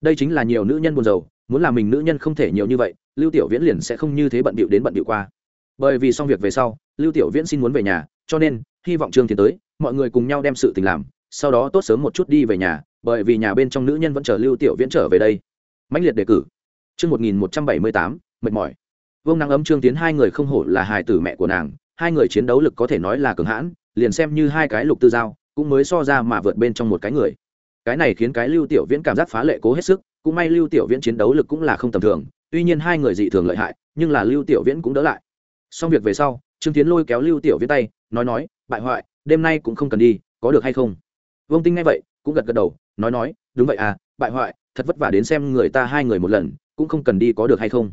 Đây chính là nhiều nữ nhân buồn rầu muốn làm mình nữ nhân không thể nhiều như vậy lưu tiểu viễn liền sẽ không như thế bận bịu đến bận bịu qua. Bởi vì xong việc về sau lưu tiểu viễn xin muốn về nhà cho nên hy vọng trương tiến tới mọi người cùng nhau đem sự tình làm sau đó tốt sớm một chút đi về nhà bởi vì nhà bên trong nữ nhân vẫn chờ lưu tiểu viễn trở về đây. Mãnh liệt đề cử. Chương 1178, mệt mỏi. Vương Năng ấm Trương Tiến hai người không hổ là hài tử mẹ của nàng, hai người chiến đấu lực có thể nói là cường hãn, liền xem như hai cái lục tư giao, cũng mới so ra mà vượt bên trong một cái người. Cái này khiến cái Lưu Tiểu Viễn cảm giác phá lệ cố hết sức, cũng may Lưu Tiểu Viễn chiến đấu lực cũng là không tầm thường, tuy nhiên hai người dị thường lợi hại, nhưng là Lưu Tiểu Viễn cũng đỡ lại. Xong việc về sau, Trương Tiến lôi kéo Lưu Tiểu Viễn tay, nói nói, bại hoại, đêm nay cũng không cần đi, có được hay không? Vương Tinh nghe vậy, cũng gật gật đầu, nói nói, đúng vậy à, bại hoại, thật vất vả đến xem người ta hai người một lần, cũng không cần đi có được hay không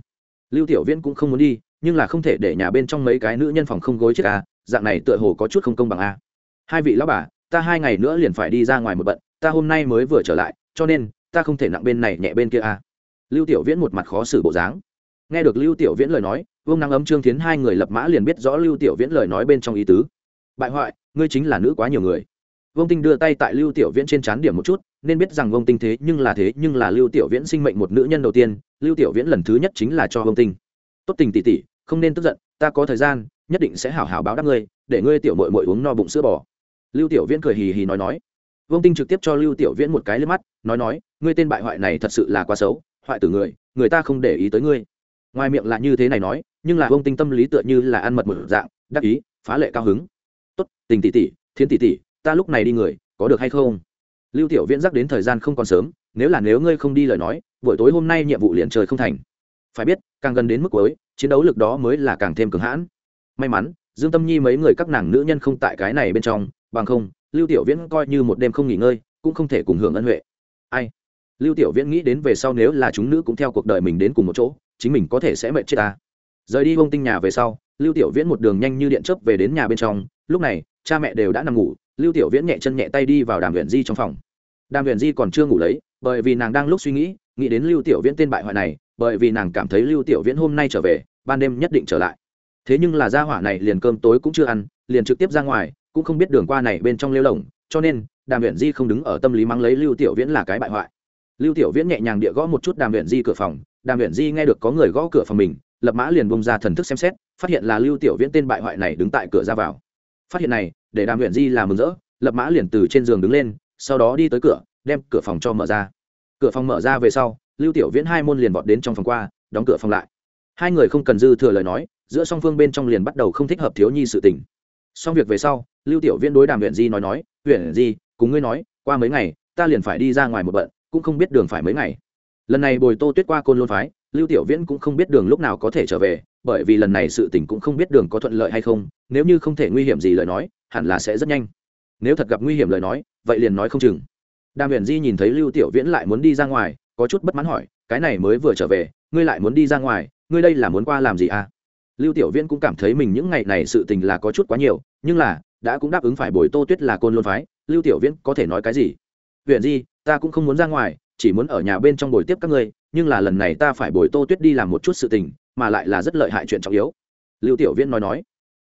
lưu tiểu viễn cũng không muốn đi, nhưng là không thể để nhà bên trong mấy cái nữ nhân phòng không gối chết à dạng này tựa hồ có chút không công bằng a à. hai vị lão bà, ta hai ngày nữa liền phải đi ra ngoài một bận, ta hôm nay mới vừa trở lại, cho nên, ta không thể nặng bên này nhẹ bên kia a à. lưu tiểu viễn một mặt khó xử bộ dáng nghe được lưu tiểu viễn lời nói, vương năng ấm trương tiến hai người lập mã liền biết rõ lưu tiểu viễn lời nói bên trong ý tứ bại hoại, ngươi chính là nữ quá nhiều người vương tinh đưa tay tại lưu tiểu viễn trên trán điểm một chút, nên biết rằng vương tinh thế nhưng là thế, nhưng là lưu tiểu viễn sinh mệnh một nữ nhân đầu tiên, lưu tiểu viễn lần thứ nhất chính là cho vương tinh. Tốt tình tỷ tỷ, không nên tức giận, ta có thời gian, nhất định sẽ hảo hảo báo đáp ngươi, để ngươi tiểu mội mội uống no bụng sữa bò. Lưu tiểu viễn cười hì hì nói nói. Vương tinh trực tiếp cho lưu tiểu viễn một cái lên mắt, nói nói, ngươi tên bại hoại này thật sự là quá xấu, hoại tử người người ta không để ý tới ngươi. Ngoài miệng là như thế này nói, nhưng là vương tinh tâm lý tựa như là ăn mật một dạng, đắc ý, phá lệ cao hứng. Tốt, tình tỷ tỷ thiên tỷ tỷ ta lúc này đi người, có được hay không? Lưu tiểu viễn dắt đến thời gian không còn sớm, nếu là nếu ngươi không đi lời nói, buổi tối hôm nay nhiệm vụ liền trời không thành. Phải biết, càng gần đến mức cuối, chiến đấu lực đó mới là càng thêm cứng hãn. May mắn, dương tâm nhi mấy người các nàng nữ nhân không tại cái này bên trong, bằng không, lưu tiểu viễn coi như một đêm không nghỉ ngơi, cũng không thể cùng hưởng ân huệ. Ai? Lưu tiểu viễn nghĩ đến về sau nếu là chúng nữ cũng theo cuộc đời mình đến cùng một chỗ, chính mình có thể sẽ mệt chết ta. Rời đi bông tinh nhà về sau, lưu tiểu viễn một đường nhanh như điện chớp về đến nhà bên trong, lúc này, cha mẹ đều đã nằm ngủ lưu tiểu viễn nhẹ chân nhẹ tay đi vào đàm huyện di trong phòng. Đàm huyện di còn chưa ngủ lấy, bởi vì nàng đang lúc suy nghĩ nghĩ đến lưu tiểu viễn tên bại hoại này, bởi vì nàng cảm thấy lưu tiểu viễn hôm nay trở về, ban đêm nhất định trở lại. Thế nhưng là gia hỏa này liền cơm tối cũng chưa ăn, liền trực tiếp ra ngoài, cũng không biết đường qua này bên trong lêu lồng cho nên đàm huyện di không đứng ở tâm lý mắng lấy lưu tiểu viễn là cái bại hoại. Lưu tiểu viễn nhẹ nhàng địa gõ một chút đàm huyện di cửa phòng, đàm huyện di nghe được có người gõ cửa phòng mình, lập mã liền bông ra thần thức xem xét, phát hiện là lưu tiểu viễn tên bại hoại này đứng tại cửa ra vào. Phát hiện này để đàm huyện di làm mừng rỡ, lập mã liền từ trên giường đứng lên, sau đó đi tới cửa, đem cửa phòng cho mở ra. Cửa phòng mở ra về sau, lưu tiểu viễn hai môn liền vọt đến trong phòng qua, đóng cửa phòng lại. Hai người không cần dư thừa lời nói, giữa song phương bên trong liền bắt đầu không thích hợp thiếu nhi sự tình. Xong việc về sau, lưu tiểu viễn đối đàm huyện di nói nói, huyện di, cùng ngươi nói, qua mấy ngày, ta liền phải đi ra ngoài một bận, cũng không biết đường phải mấy ngày. Lần này bồi tô tuyết qua côn lôn phái, lưu tiểu viễn cũng không biết đường lúc nào có thể trở về, bởi vì lần này sự tình cũng không biết đường có thuận lợi hay không, nếu như không thể nguy hiểm gì lời nói hẳn là sẽ rất nhanh. Nếu thật gặp nguy hiểm lời nói, vậy liền nói không chừng. Đàm huyền di nhìn thấy lưu tiểu viễn lại muốn đi ra ngoài, có chút bất mãn hỏi, cái này mới vừa trở về, ngươi lại muốn đi ra ngoài, ngươi đây là muốn qua làm gì à? Lưu tiểu viễn cũng cảm thấy mình những ngày này sự tình là có chút quá nhiều, nhưng là, đã cũng đáp ứng phải bồi tô tuyết là côn luôn phái, lưu tiểu viễn có thể nói cái gì? Huyền di, ta cũng không muốn ra ngoài, chỉ muốn ở nhà bên trong bồi tiếp các ngươi, nhưng là lần này ta phải bồi tô tuyết đi làm một chút sự tình, mà lại là rất lợi hại chuyện trọng yếu. Lưu tiểu viễn nói nói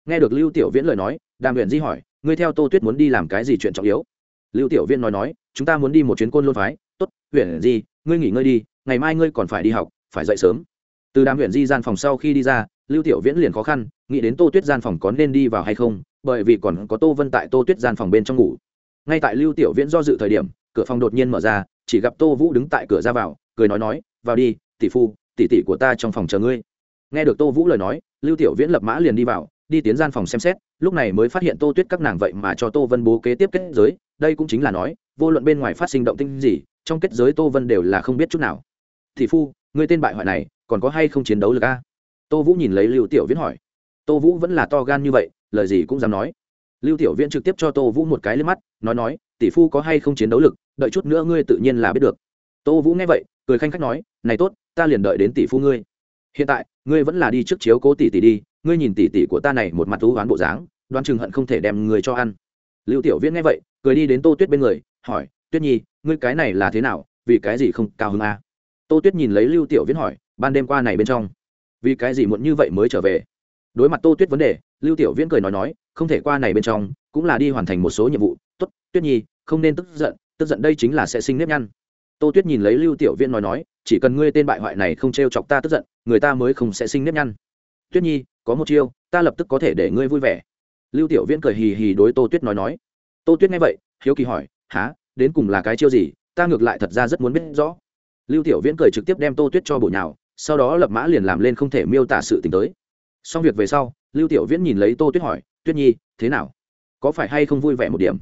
nghe được lưu tiểu viễn lời nói, đàm huyện di hỏi, ngươi theo tô tuyết muốn đi làm cái gì chuyện trọng yếu? Lưu tiểu viễn nói nói, chúng ta muốn đi một chuyến côn lôn phái. Tốt huyện di, ngươi nghỉ ngơi đi, ngày mai ngươi còn phải đi học, phải dậy sớm. Từ đàm huyện di gian phòng sau khi đi ra, lưu tiểu viễn liền khó khăn, nghĩ đến tô tuyết gian phòng có nên đi vào hay không, bởi vì còn có tô vân tại tô tuyết gian phòng bên trong ngủ. Ngay tại lưu tiểu viễn do dự thời điểm, cửa phòng đột nhiên mở ra, chỉ gặp tô vũ đứng tại cửa ra vào, cười nói nói, vào đi, tỷ phu, tỷ tỷ của ta trong phòng chờ ngươi. Nghe được tô vũ lời nói, lưu tiểu viễn lập mã liền đi vào đi tiến gian phòng xem xét, lúc này mới phát hiện tô tuyết các nàng vậy mà cho tô vân bố kế tiếp kết giới, đây cũng chính là nói, vô luận bên ngoài phát sinh động tinh gì, trong kết giới tô vân đều là không biết chút nào. Tỷ phu, người tên bại hoại này, còn có hay không chiến đấu lực a? Tô vũ nhìn lấy lưu tiểu viễn hỏi. Tô vũ vẫn là to gan như vậy, lời gì cũng dám nói. Lưu tiểu viễn trực tiếp cho tô vũ một cái lên mắt, nói nói, tỷ phu có hay không chiến đấu lực, đợi chút nữa ngươi tự nhiên là biết được. Tô vũ nghe vậy, cười khanh khách nói, này tốt, ta liền đợi đến tỷ phu ngươi. Hiện tại, ngươi vẫn là đi trước chiếu cố tỷ tỷ đi ngươi nhìn tỷ tỷ của ta này một mặt thú hoán bộ dáng đoan chừng hận không thể đem người cho ăn. Lưu tiểu viễn nghe vậy, cười đi đến tô tuyết bên người, hỏi, tuyết nhi, ngươi cái này là thế nào, vì cái gì không cao hơn a à? tô tuyết nhìn lấy lưu tiểu viễn hỏi, ban đêm qua này bên trong, vì cái gì muộn như vậy mới trở về? Đối mặt tô tuyết vấn đề, lưu tiểu viễn cười nói nói, không thể qua này bên trong, cũng là đi hoàn thành một số nhiệm vụ. Tốt, tuyết nhi, không nên tức giận tức giận đây chính là sẽ sinh nếp nhăn. Tô tuyết nhìn lấy lưu tiểu viễn nói nói, chỉ cần ngươi tên bại hoại này không t r e o chọc ta tức giận, người ta mới không sẽ sinh nếp nhăn. Tuyết nhi có một chiêu, ta lập tức có thể để ngươi vui vẻ. Lưu tiểu viễn cười hì hì đối tô tuyết nói nói. Tô tuyết nghe vậy, hiếu kỳ hỏi há đến cùng là cái chiêu gì? Ta ngược lại thật ra rất muốn biết rõ. Lưu tiểu viễn cười trực tiếp đem tô tuyết cho bộ nhào, sau đó lập mã liền làm lên không thể miêu tả sự t tới. Xong việc về sau, lưu tiểu viễn nhìn lấy tô tuyết hỏi, tuyết nhi, thế nào? Có phải hay không vui vẻ một điểm?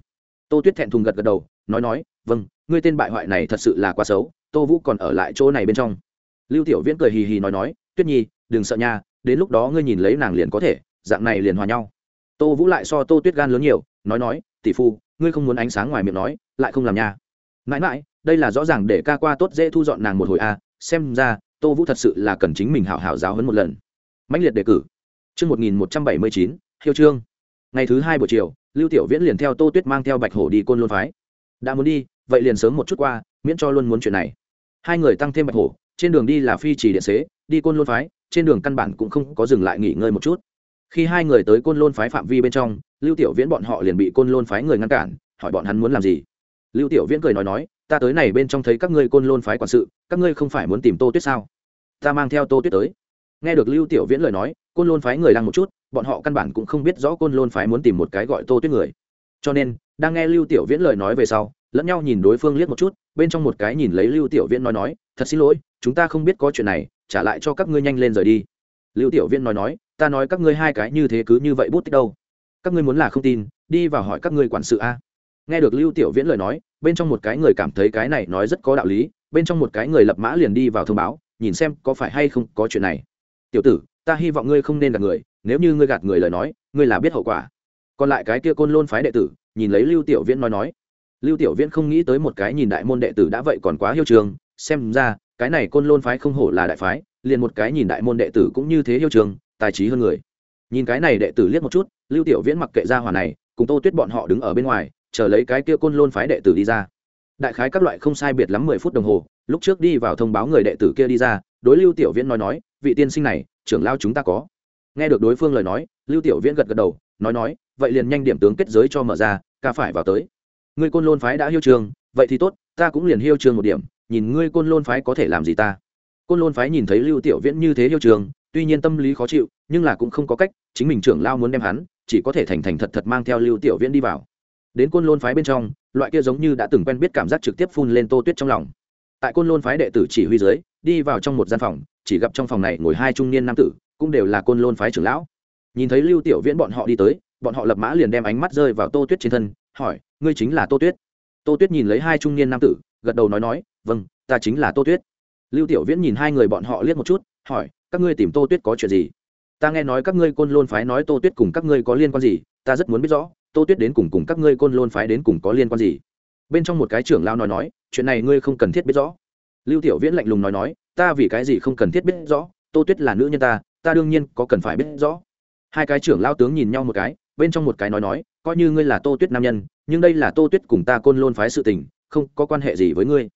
Tô tuyết thẹn thùng gật gật đầu, nói nói vâng ngươi tên bại hoại này thật sự là quá xấu, tô vũ còn ở lại chỗ này bên trong. Lưu tiểu viễn cười hì hì nói nói, tuyết nhi, đừng sợ nha đến lúc đó ngươi nhìn lấy nàng liền có thể dạng này liền hòa nhau. Tô vũ lại so tô tuyết gan lớn nhiều nói nói tỷ phu ngươi không muốn ánh sáng ngoài miệng nói lại không làm nha. Mãi mãi đây là rõ ràng để ca qua tốt dễ thu dọn nàng một hồi a xem ra tô vũ thật sự là cần chính mình hảo hảo giáo hấn một lần. Mãnh liệt đề cử. Trước 1179, Hiêu Trương. Ngày thứ hai buổi chiều, Lưu Tiểu Viễn liền theo Tô Tuyết mang theo Bạch Hổ đi Côn Lôn phái. Đã muốn đi, vậy liền sớm một chút qua miễn cho luôn muốn chuyện này. Hai người tăng thêm bạch hổ trên đường đi là phi chỉ điện xế đi côn lôn phái trên đường căn bản cũng không có dừng lại nghỉ ngơi một chút. Khi hai người tới côn lôn phái phạm vi bên trong, lưu tiểu viễn bọn họ liền bị côn lôn phái người ngăn cản, hỏi bọn hắn muốn làm gì. Lưu tiểu viễn cười nói nói, ta tới này bên trong thấy các ngươi côn lôn phái quản sự, các ngươi không phải muốn tìm tô tuyết sao? Ta mang theo tô tuyết tới. Nghe được lưu tiểu viễn lời nói, côn lôn phái người đang một chút, bọn họ căn bản cũng không biết rõ côn lôn phái muốn tìm một cái gọi tô tuyết người. Cho nên, đang nghe lưu tiểu viễn lời nói về sau, lẫn nhau nhìn đối phương liếc một chút, bên trong một cái nhìn lấy lưu tiểu viễn nói nói, thật xin lỗi, chúng ta không biết có chuyện này trả lại cho các ngươi nhanh lên rời đi. Lưu tiểu viễn nói nói, ta nói các ngươi hai cái như thế cứ như vậy bút tích đâu. Các ngươi muốn là không tin, đi vào hỏi các ngươi quản sự a. Nghe được lưu tiểu viễn lời nói, bên trong một cái người cảm thấy cái này nói rất có đạo lý, bên trong một cái người lập mã liền đi vào thông báo, nhìn xem có phải hay không có chuyện này. Tiểu tử, ta hy vọng ngươi không nên gạt người, nếu như ngươi gạt người lời nói, ngươi là biết hậu quả. Còn lại cái kia côn lôn phái đệ tử, nhìn lấy lưu tiểu viễn nói nói. Lưu tiểu viễn không nghĩ tới một cái nhìn đại môn đệ tử đã vậy còn quá hiêu trường, xem ra cái này côn lôn phái không hổ là đại phái, liền một cái nhìn đại môn đệ tử cũng như thế yêu trường, tài trí hơn người. Nhìn cái này đệ tử liếc một chút, lưu tiểu viễn mặc kệ ra hòa này, cùng tô tuyết bọn họ đứng ở bên ngoài, chờ lấy cái kia côn lôn phái đệ tử đi ra. Đại khái các loại không sai biệt lắm mười phút đồng hồ, lúc trước đi vào thông báo người đệ tử kia đi ra, đối lưu tiểu viễn nói nói, vị tiên sinh này, trưởng lao chúng ta có. Nghe được đối phương lời nói, lưu tiểu viễn gật gật đầu, nói nói, vậy liền nhanh điểm tướng kết giới cho mở ra, ca phải vào tới. Người côn lôn phái đã hiêu trường, vậy thì tốt, ta cũng liền hiêu trường một điểm nhìn ngươi côn lôn phái có thể làm gì ta? Côn lôn phái nhìn thấy lưu tiểu viễn như thế yêu trường, tuy nhiên tâm lý khó chịu, nhưng là cũng không có cách, chính mình trưởng lao muốn đem hắn, chỉ có thể thành thành thật thật mang theo lưu tiểu viễn đi vào. Đến côn lôn phái bên trong, loại kia giống như đã từng quen biết cảm giác trực tiếp phun lên tô tuyết trong lòng. Tại côn lôn phái đệ tử chỉ huy dưới, đi vào trong một gian phòng, chỉ gặp trong phòng này ngồi hai trung niên nam tử, cũng đều là côn lôn phái trưởng lão. Nhìn thấy lưu tiểu viễn bọn họ đi tới, bọn họ lập mã liền đem ánh mắt rơi vào tô tuyết trên thân, hỏi, ngươi chính là tô tuyết? Tô tuyết nhìn lấy hai trung niên nam tử gật đầu nói nói vâng ta chính là tô tuyết. Lưu tiểu viễn nhìn hai người bọn họ liếc một chút, hỏi, các ngươi tìm tô tuyết có chuyện gì? Ta nghe nói các ngươi côn lôn phái nói tô tuyết cùng các ngươi có liên quan gì, ta rất muốn biết rõ, tô tuyết đến cùng cùng các ngươi côn lôn phái đến cùng có liên quan gì? Bên trong một cái trưởng lao nói nói, chuyện này ngươi không cần thiết biết rõ. Lưu tiểu viễn lạnh lùng nói nói, ta vì cái gì không cần thiết biết rõ, tô tuyết là nữ nhân ta ta đương nhiên có cần phải biết rõ. Hai cái trưởng lao tướng nhìn nhau một cái, bên trong một cái nói nói, coi như ngươi là tô tuyết nam nhân, nhưng đây là tô tuyết cùng ta côn lôn phái sự tình không có quan hệ gì với ngươi.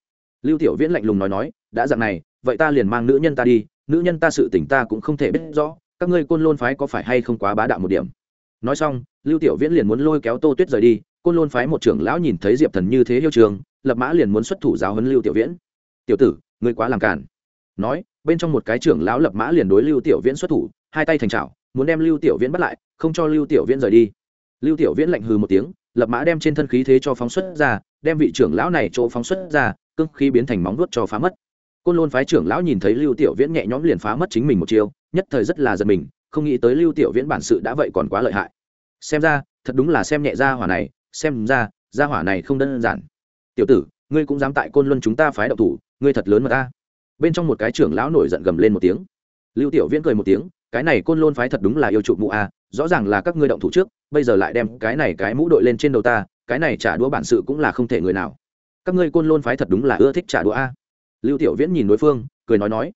Lưu tiểu viễn lạnh lùng nói nói, đã dặn này, vậy ta liền mang nữ nhân ta đi, nữ nhân ta sự tình ta cũng không thể biết rõ, các ngươi côn lôn phái có phải hay không quá bá đạo một điểm? Nói xong, lưu tiểu viễn liền muốn lôi kéo tô tuyết rời đi, côn lôn phái một trưởng lão nhìn thấy diệp thần như thế yêu trường, lập mã liền muốn xuất thủ giáo huấn lưu tiểu viễn. Tiểu tử, ngươi quá làm cản nói, bên trong một cái trưởng lão lập mã liền đối lưu tiểu viễn xuất thủ, hai tay thành trào muốn đem lưu tiểu viễn bắt lại, không cho lưu tiểu viễn rời đi. Lưu tiểu viễn lạnh hừ một tiếng lập mã đem trên thân khí thế cho phóng xuất ra, đem vị trưởng lão này chỗ phóng xuất ra cưng khí biến thành móng vuốt cho phá mất. Côn lôn phái trưởng lão nhìn thấy lưu tiểu viễn nhẹ nhõm liền phá mất chính mình một chiêu, nhất thời rất là giật mình, không nghĩ tới lưu tiểu viễn bản sự đã vậy còn quá lợi hại. Xem ra, thật đúng là xem nhẹ ra hỏa này, xem ra ra hỏa này không đơn giản. Tiểu tử, ngươi cũng dám tại côn luân chúng ta phái đậu thủ, ngươi thật lớn mà ta. Bên trong một cái trưởng lão nổi giận gầm lên một tiếng. Lưu tiểu viễn cười một tiếng, cái này côn lôn phái thật đúng là yêu trụ mụ a rõ ràng là các ngươi động thủ trước, bây giờ lại đem cái này cái mũ đội lên trên đầu ta, cái này trả đũa bản sự cũng là không thể người nào. Các ngươi côn lôn phái thật đúng là ưa thích trả đũa a. Lưu tiểu viễn nhìn đối phương, cười nói nói.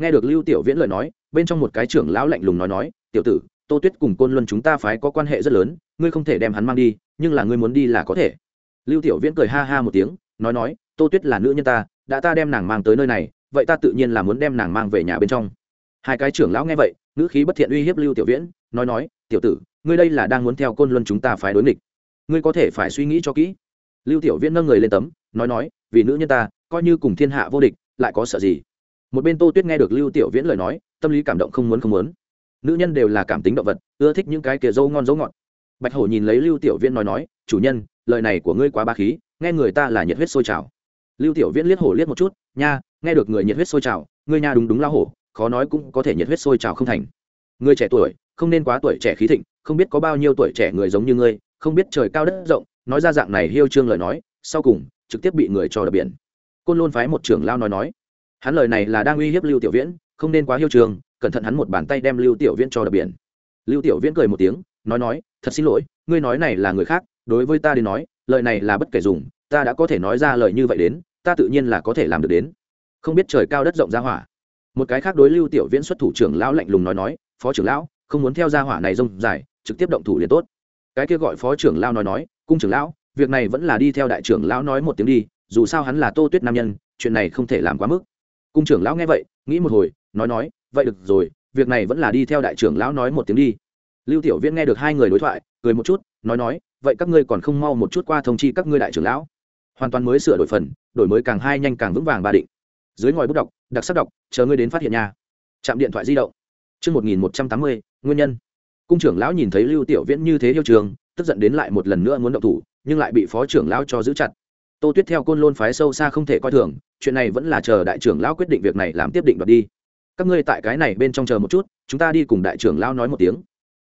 Nghe được lưu tiểu viễn lời nói, bên trong một cái trưởng lão lạnh lùng nói nói, tiểu tử, tô tuyết cùng côn luân chúng ta phái có quan hệ rất lớn, ngươi không thể đem hắn mang đi, nhưng là ngươi muốn đi là có thể. Lưu tiểu viễn cười ha ha một tiếng, nói nói, tô tuyết là nữ nhân ta, đã ta đem nàng mang tới nơi này, vậy ta tự nhiên là muốn đem nàng mang về nhà bên trong. Hai cái trưởng lão nghe vậy nữ khí bất thiện uy hiếp lưu tiểu viễn, nói nói, tiểu tử, ngươi đây là đang muốn theo côn luân chúng ta phái đối nghịch. Ngươi có thể phải suy nghĩ cho kỹ. Lưu tiểu viễn nâng người lên tấm, nói nói, vì nữ nhân ta, coi như cùng thiên hạ vô địch, lại có sợ gì? Một bên tô tuyết nghe được lưu tiểu viễn lời nói, tâm lý cảm động không muốn không muốn. Nữ nhân đều là cảm tính động vật, ưa thích những cái kia dâu ngon dấu ngọt. Bạch hổ nhìn lấy lưu tiểu viễn nói nói, chủ nhân, lời này của ngươi quá ba khí, nghe người ta là nhiệt huyết sôi trào. Lưu tiểu viễn liếc hổ liếc một chút, nha, nghe được người nhiệt huyết sôi trào, ngươi nha đúng đúng lao hổ khó nói cũng có thể nhiệt huyết sôi trào không thành. Người trẻ tuổi, không nên quá tuổi trẻ khí thịnh, không biết có bao nhiêu tuổi trẻ người giống như ngươi, không biết trời cao đất rộng, nói ra dạng này hiêu trương lời nói, sau cùng, trực tiếp bị người cho đập biển. Côn lôn phái một trưởng lao nói nói, hắn lời này là đang uy hiếp lưu tiểu viễn, không nên quá hiêu trường cẩn thận hắn một bàn tay đem lưu tiểu viễn cho đập biển. Lưu tiểu viễn cười một tiếng, nói nói, thật xin lỗi, ngươi nói này là người khác, đối với ta đến nói, lời này là bất kể dùng, ta đã có thể nói ra lời như vậy đến, ta tự nhiên là có thể làm được đến. Không biết trời cao đất rộng ra hỏa một cái khác đối lưu tiểu viễn xuất thủ trưởng lão lạnh lùng nói nói, phó trưởng lão, không muốn theo gia hỏa này rông dài, trực tiếp động thủ liền tốt. Cái kia gọi phó trưởng lão nói nói, cung trưởng lão, việc này vẫn là đi theo đại trưởng lão nói một tiếng đi, dù sao hắn là tô tuyết nam nhân, chuyện này không thể làm quá mức. Cung trưởng lão nghe vậy, nghĩ một hồi, nói nói, vậy được rồi, việc này vẫn là đi theo đại trưởng lão nói một tiếng đi. Lưu tiểu viễn nghe được hai người đối thoại, cười một chút, nói nói, vậy các ngươi còn không mau một chút qua thông chi các ngươi đại trưởng lão? Hoàn toàn mới sửa đổi phần, đổi mới càng hai nhanh càng vững vàng ba định dưới ngòi bút đọc, đặc sắc đọc, chờ ngươi đến phát hiện nhà. chạm điện thoại di động. Chương một nghìn một trăm tám mươi, nguyên nhân. Cung trưởng lão nhìn thấy lưu tiểu viễn như thế yêu trường, tức giận đến lại một lần nữa muốn động thủ, nhưng lại bị phó trưởng lão cho giữ chặt. Tô tuyết theo côn lôn phái sâu xa không thể coi thường, chuyện này vẫn là chờ đại trưởng lão quyết định việc này làm tiếp định đoạt đi. Các ngươi tại cái này bên trong chờ một chút, chúng ta đi cùng đại trưởng lão nói một tiếng.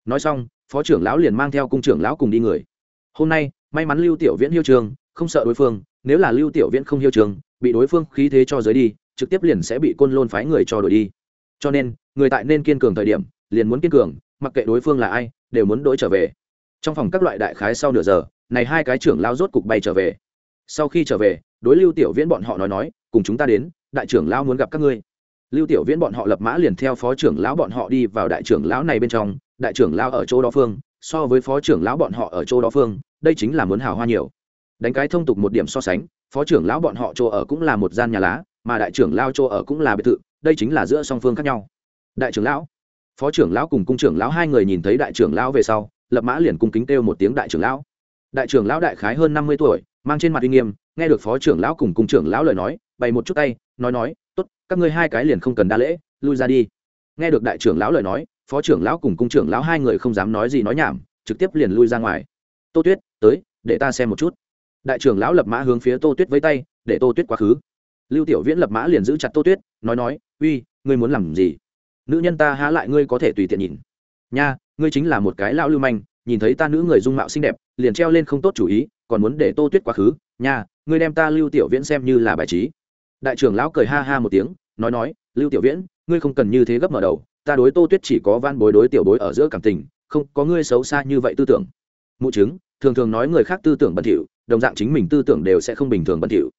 Nói xong, phó trưởng lão liền mang theo cung trưởng lão cùng đi người. Hôm nay, may mắn lưu tiểu viễn hiêu trường, không sợ đối phương, nếu là lưu tiểu viễn không hiêu trường bị đối phương khí thế cho giới đi, trực tiếp liền sẽ bị côn lôn phái người cho đổi đi. Cho nên, người tại nên kiên cường thời điểm, liền muốn kiên cường, mặc kệ đối phương là ai, đều muốn đổi trở về. Trong phòng các loại đại khái sau nửa giờ, này hai cái trưởng lao rốt cục bay trở về. Sau khi trở về, đối lưu tiểu viễn bọn họ nói nói, cùng chúng ta đến, đại trưởng lao muốn gặp các ngươi. Lưu tiểu viễn bọn họ lập mã liền theo phó trưởng lão bọn họ đi vào đại trưởng lão này bên trong, đại trưởng lão ở chỗ đó phương, so với phó trưởng lão bọn họ ở chỗ đó phương, đây chính là muốn hào hoa nhiều đánh cái thông tục một điểm so sánh phó trưởng lão bọn họ chỗ ở cũng là một gian nhà lá mà đại trưởng lao chỗ ở cũng là biệt thự đây chính là giữa song phương khác nhau đại trưởng lão phó trưởng lão cùng cung trưởng lão hai người nhìn thấy đại trưởng lão về sau lập mã liền cung kính kêu một tiếng đại trưởng lão đại trưởng lão đại khái hơn năm mươi tuổi mang trên mặt uy nghiêm nghe được phó trưởng lão cùng cung trưởng lão lời nói bày một chút tay nói nói tốt các ngươi hai cái liền không cần đa lễ lui ra đi nghe được đại trưởng lão lời nói phó trưởng lão cùng cung trưởng lão hai người không dám nói gì nói nhảm trực tiếp liền lui ra ngoài tô tuyết tới để ta xem một chút đại trưởng lão lập mã hướng phía tô tuyết với tay, để tô tuyết quá khứ. Lưu tiểu viễn lập mã liền giữ chặt tô tuyết, nói nói, uy, ngươi muốn làm gì? Nữ nhân ta há lại ngươi có thể tùy tiện nhìn. Nha, ngươi chính là một cái lão lưu manh, nhìn thấy ta nữ người dung mạo xinh đẹp, liền treo lên không tốt chủ ý, còn muốn để tô tuyết quá khứ. Nha, ngươi đem ta lưu tiểu viễn xem như là bài trí. Đại trưởng lão cười ha ha một tiếng, nói nói, lưu tiểu viễn, ngươi không cần như thế gấp mở đầu, ta đối tô tuyết chỉ có van bối đối tiểu bối ở giữa cảm tình, không có ngươi xấu xa như vậy tư tưởng. Mụ chứng, thường thường nói người khác tư tưởng bẩn thỉu đồng dạng chính mình tư tưởng đều sẽ không bình thường bẩn thỉu.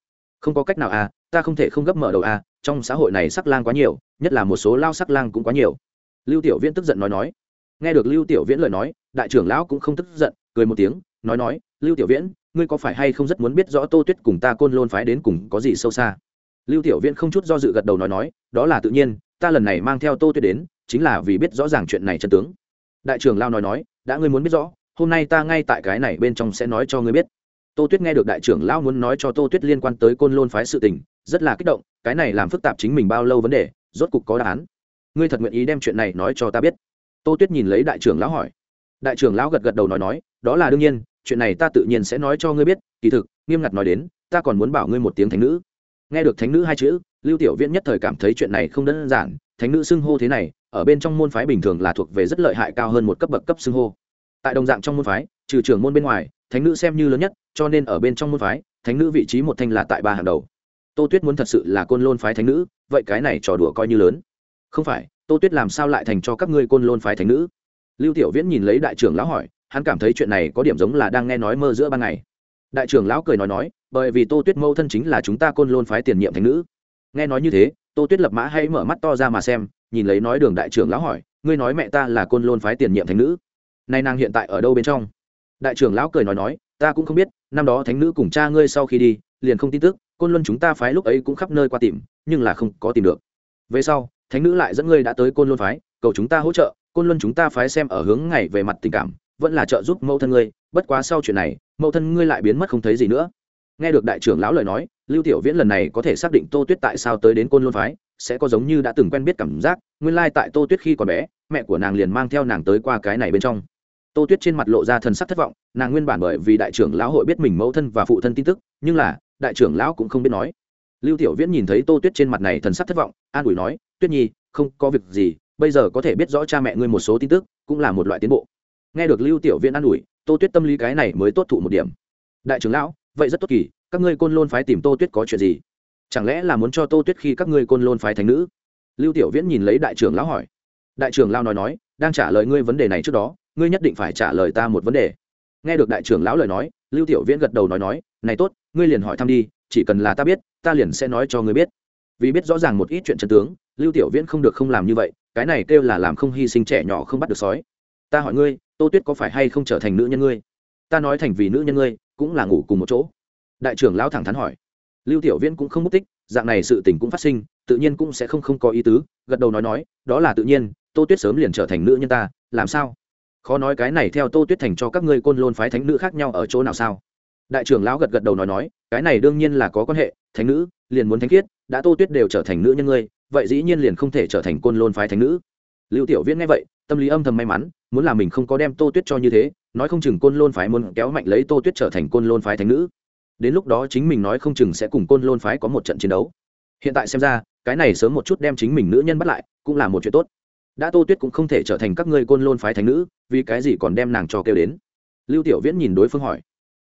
Không có cách nào à ta không thể không gấp mở đầu à trong xã hội này sắc lang quá nhiều, nhất là một số lao sắc lang cũng quá nhiều. Lưu tiểu viễn tức giận nói nói. Nghe được lưu tiểu viễn lời nói, đại trưởng lão cũng không tức giận, cười một tiếng, nói nói, lưu tiểu viễn, ngươi có phải hay không rất muốn biết rõ tô tuyết cùng ta côn lôn phái đến cùng có gì sâu xa? Lưu tiểu viễn không chút do dự gật đầu nói nói, đó là tự nhiên, ta lần này mang theo tô tuyết đến, chính là vì biết rõ ràng chuyện này chân tướng. Đại trưởng lao nói nói, đã ngươi muốn biết rõ, hôm nay ta ngay tại cái này bên trong sẽ nói cho ngươi biết tô tuyết nghe được đại trưởng lão muốn nói cho tô tuyết liên quan tới côn lôn phái sự tình, rất là kích động, cái này làm phức tạp chính mình bao lâu vấn đề, rốt cục có đáp án. Ngươi thật nguyện ý đem chuyện này nói cho ta biết? Tô tuyết nhìn lấy đại trưởng lão hỏi. Đại trưởng lão gật gật đầu nói nói, đó là đương nhiên, chuyện này ta tự nhiên sẽ nói cho ngươi biết, kỳ thực, nghiêm ngặt nói đến, ta còn muốn bảo ngươi một tiếng thánh nữ. Nghe được thánh nữ hai chữ, lưu tiểu viễn nhất thời cảm thấy chuyện này không đơn giản, thánh nữ xưng hô thế này, ở bên trong môn phái bình thường là thuộc về rất lợi hại cao hơn một cấp bậc cấp xưng hô. Tại đồng dạng trong môn phái, trừ trưởng môn bên ngoài thánh nữ xem như lớn nhất, cho nên ở bên trong môn phái, thánh nữ vị trí một thanh là tại ba hàng đầu. Tô tuyết muốn thật sự là côn lôn phái thánh nữ, vậy cái này trò đùa coi như lớn. Không phải, tô tuyết làm sao lại thành cho các ngươi côn lôn phái thánh nữ? Lưu tiểu viễn nhìn lấy đại trưởng lão hỏi, hắn cảm thấy chuyện này có điểm giống là đang nghe nói mơ giữa ban ngày. Đại trưởng lão cười nói nói, bởi vì tô tuyết mâu thân chính là chúng ta côn lôn phái tiền nhiệm thánh nữ. Nghe nói như thế, tô tuyết lập mã hay mở mắt to ra mà xem, nhìn lấy nói đường đại trưởng lão hỏi, ngươi nói mẹ ta là côn lôn phái tiền nhiệm thánh nữ. Nay nàng hiện tại ở đâu bên trong? Đại trưởng lão cười nói nói, ta cũng không biết, năm đó thánh nữ cùng cha ngươi sau khi đi, liền không tin tức, côn luân chúng ta phái lúc ấy cũng khắp nơi qua tìm, nhưng là không có tìm được. Về sau, thánh nữ lại dẫn ngươi đã tới côn luân phái, cầu chúng ta hỗ trợ, côn luân chúng ta phái xem ở hướng ngày về mặt tình cảm, vẫn là trợ giúp mẫu thân ngươi, bất quá sau chuyện này, mẫu thân ngươi lại biến mất không thấy gì nữa. Nghe được đại trưởng lão lời nói, lưu tiểu viễn lần này có thể xác định tô tuyết tại sao tới đến côn luân phái, sẽ có giống như đã từng quen biết cảm giác, nguyên lai tại tô tuyết khi còn bé, mẹ của nàng liền mang theo nàng tới qua cái này bên trong tô tuyết trên mặt lộ ra thần sắc thất vọng, nàng nguyên bản bởi vì đại trưởng lão hội biết mình mẫu thân và phụ thân tin tức, nhưng là, đại trưởng lão cũng không biết nói. Lưu tiểu viễn nhìn thấy tô tuyết trên mặt này thần sắc thất vọng, an ủi nói, tuyết nhi, không có việc gì, bây giờ có thể biết rõ cha mẹ ngươi một số tin tức, cũng là một loại tiến bộ. Nghe được lưu tiểu viễn an ủi, tô tuyết tâm lý cái này mới tốt thụ một điểm. Đại trưởng lão, vậy rất tốt kỳ, các ngươi côn lôn phái tìm tô tuyết có chuyện gì? Chẳng lẽ là muốn cho tô tuyết khi các ngươi côn lôn phái thành nữ? Lưu tiểu viễn nhìn lấy đại trưởng lão hỏi. Đại trưởng lão nói nói, đang trả lời ngươi vấn đề này trước đó ngươi nhất định phải trả lời ta một vấn đề. Nghe được đại trưởng lão lời nói, lưu tiểu viễn gật đầu nói nói, này tốt, ngươi liền hỏi thăm đi, chỉ cần là ta biết, ta liền sẽ nói cho ngươi biết. Vì biết rõ ràng một ít chuyện chân tướng, lưu tiểu viễn không được không làm như vậy, cái này kêu là làm không hy sinh trẻ nhỏ không bắt được sói. Ta hỏi ngươi, tô tuyết có phải hay không trở thành nữ nhân ngươi? Ta nói thành vì nữ nhân ngươi, cũng là ngủ cùng một chỗ. Đại trưởng lão thẳng thắn hỏi. Lưu tiểu viễn cũng không mất tích, dạng này sự tình cũng phát sinh, tự nhiên cũng sẽ không không có ý tứ, gật đầu nói nói, đó là tự nhiên, tô tuyết sớm liền trở thành nữ nhân ta, làm sao? Khó nói cái này theo tô tuyết thành cho các ngươi côn lôn phái thánh nữ khác nhau ở chỗ nào sao? Đại trưởng lão gật gật đầu nói nói, cái này đương nhiên là có quan hệ, thánh nữ, liền muốn thánh khiết, đã tô tuyết đều trở thành nữ nhân ngươi, vậy dĩ nhiên liền không thể trở thành côn lôn phái thánh nữ. Lưu tiểu viễn nghe vậy, tâm lý âm thầm may mắn, muốn là mình không có đem tô tuyết cho như thế, nói không chừng côn lôn phái muốn kéo mạnh lấy tô tuyết trở thành côn lôn phái thánh nữ. Đến lúc đó chính mình nói không chừng sẽ cùng côn lôn phái có một trận chiến đấu. Hiện tại xem ra, cái này sớm một chút đem chính mình nữ nhân bắt lại, cũng là một chuyện tốt đã tô tuyết cũng không thể trở thành các ngươi côn lôn phái thánh nữ vì cái gì còn đem nàng cho kêu đến? Lưu tiểu viễn nhìn đối phương hỏi.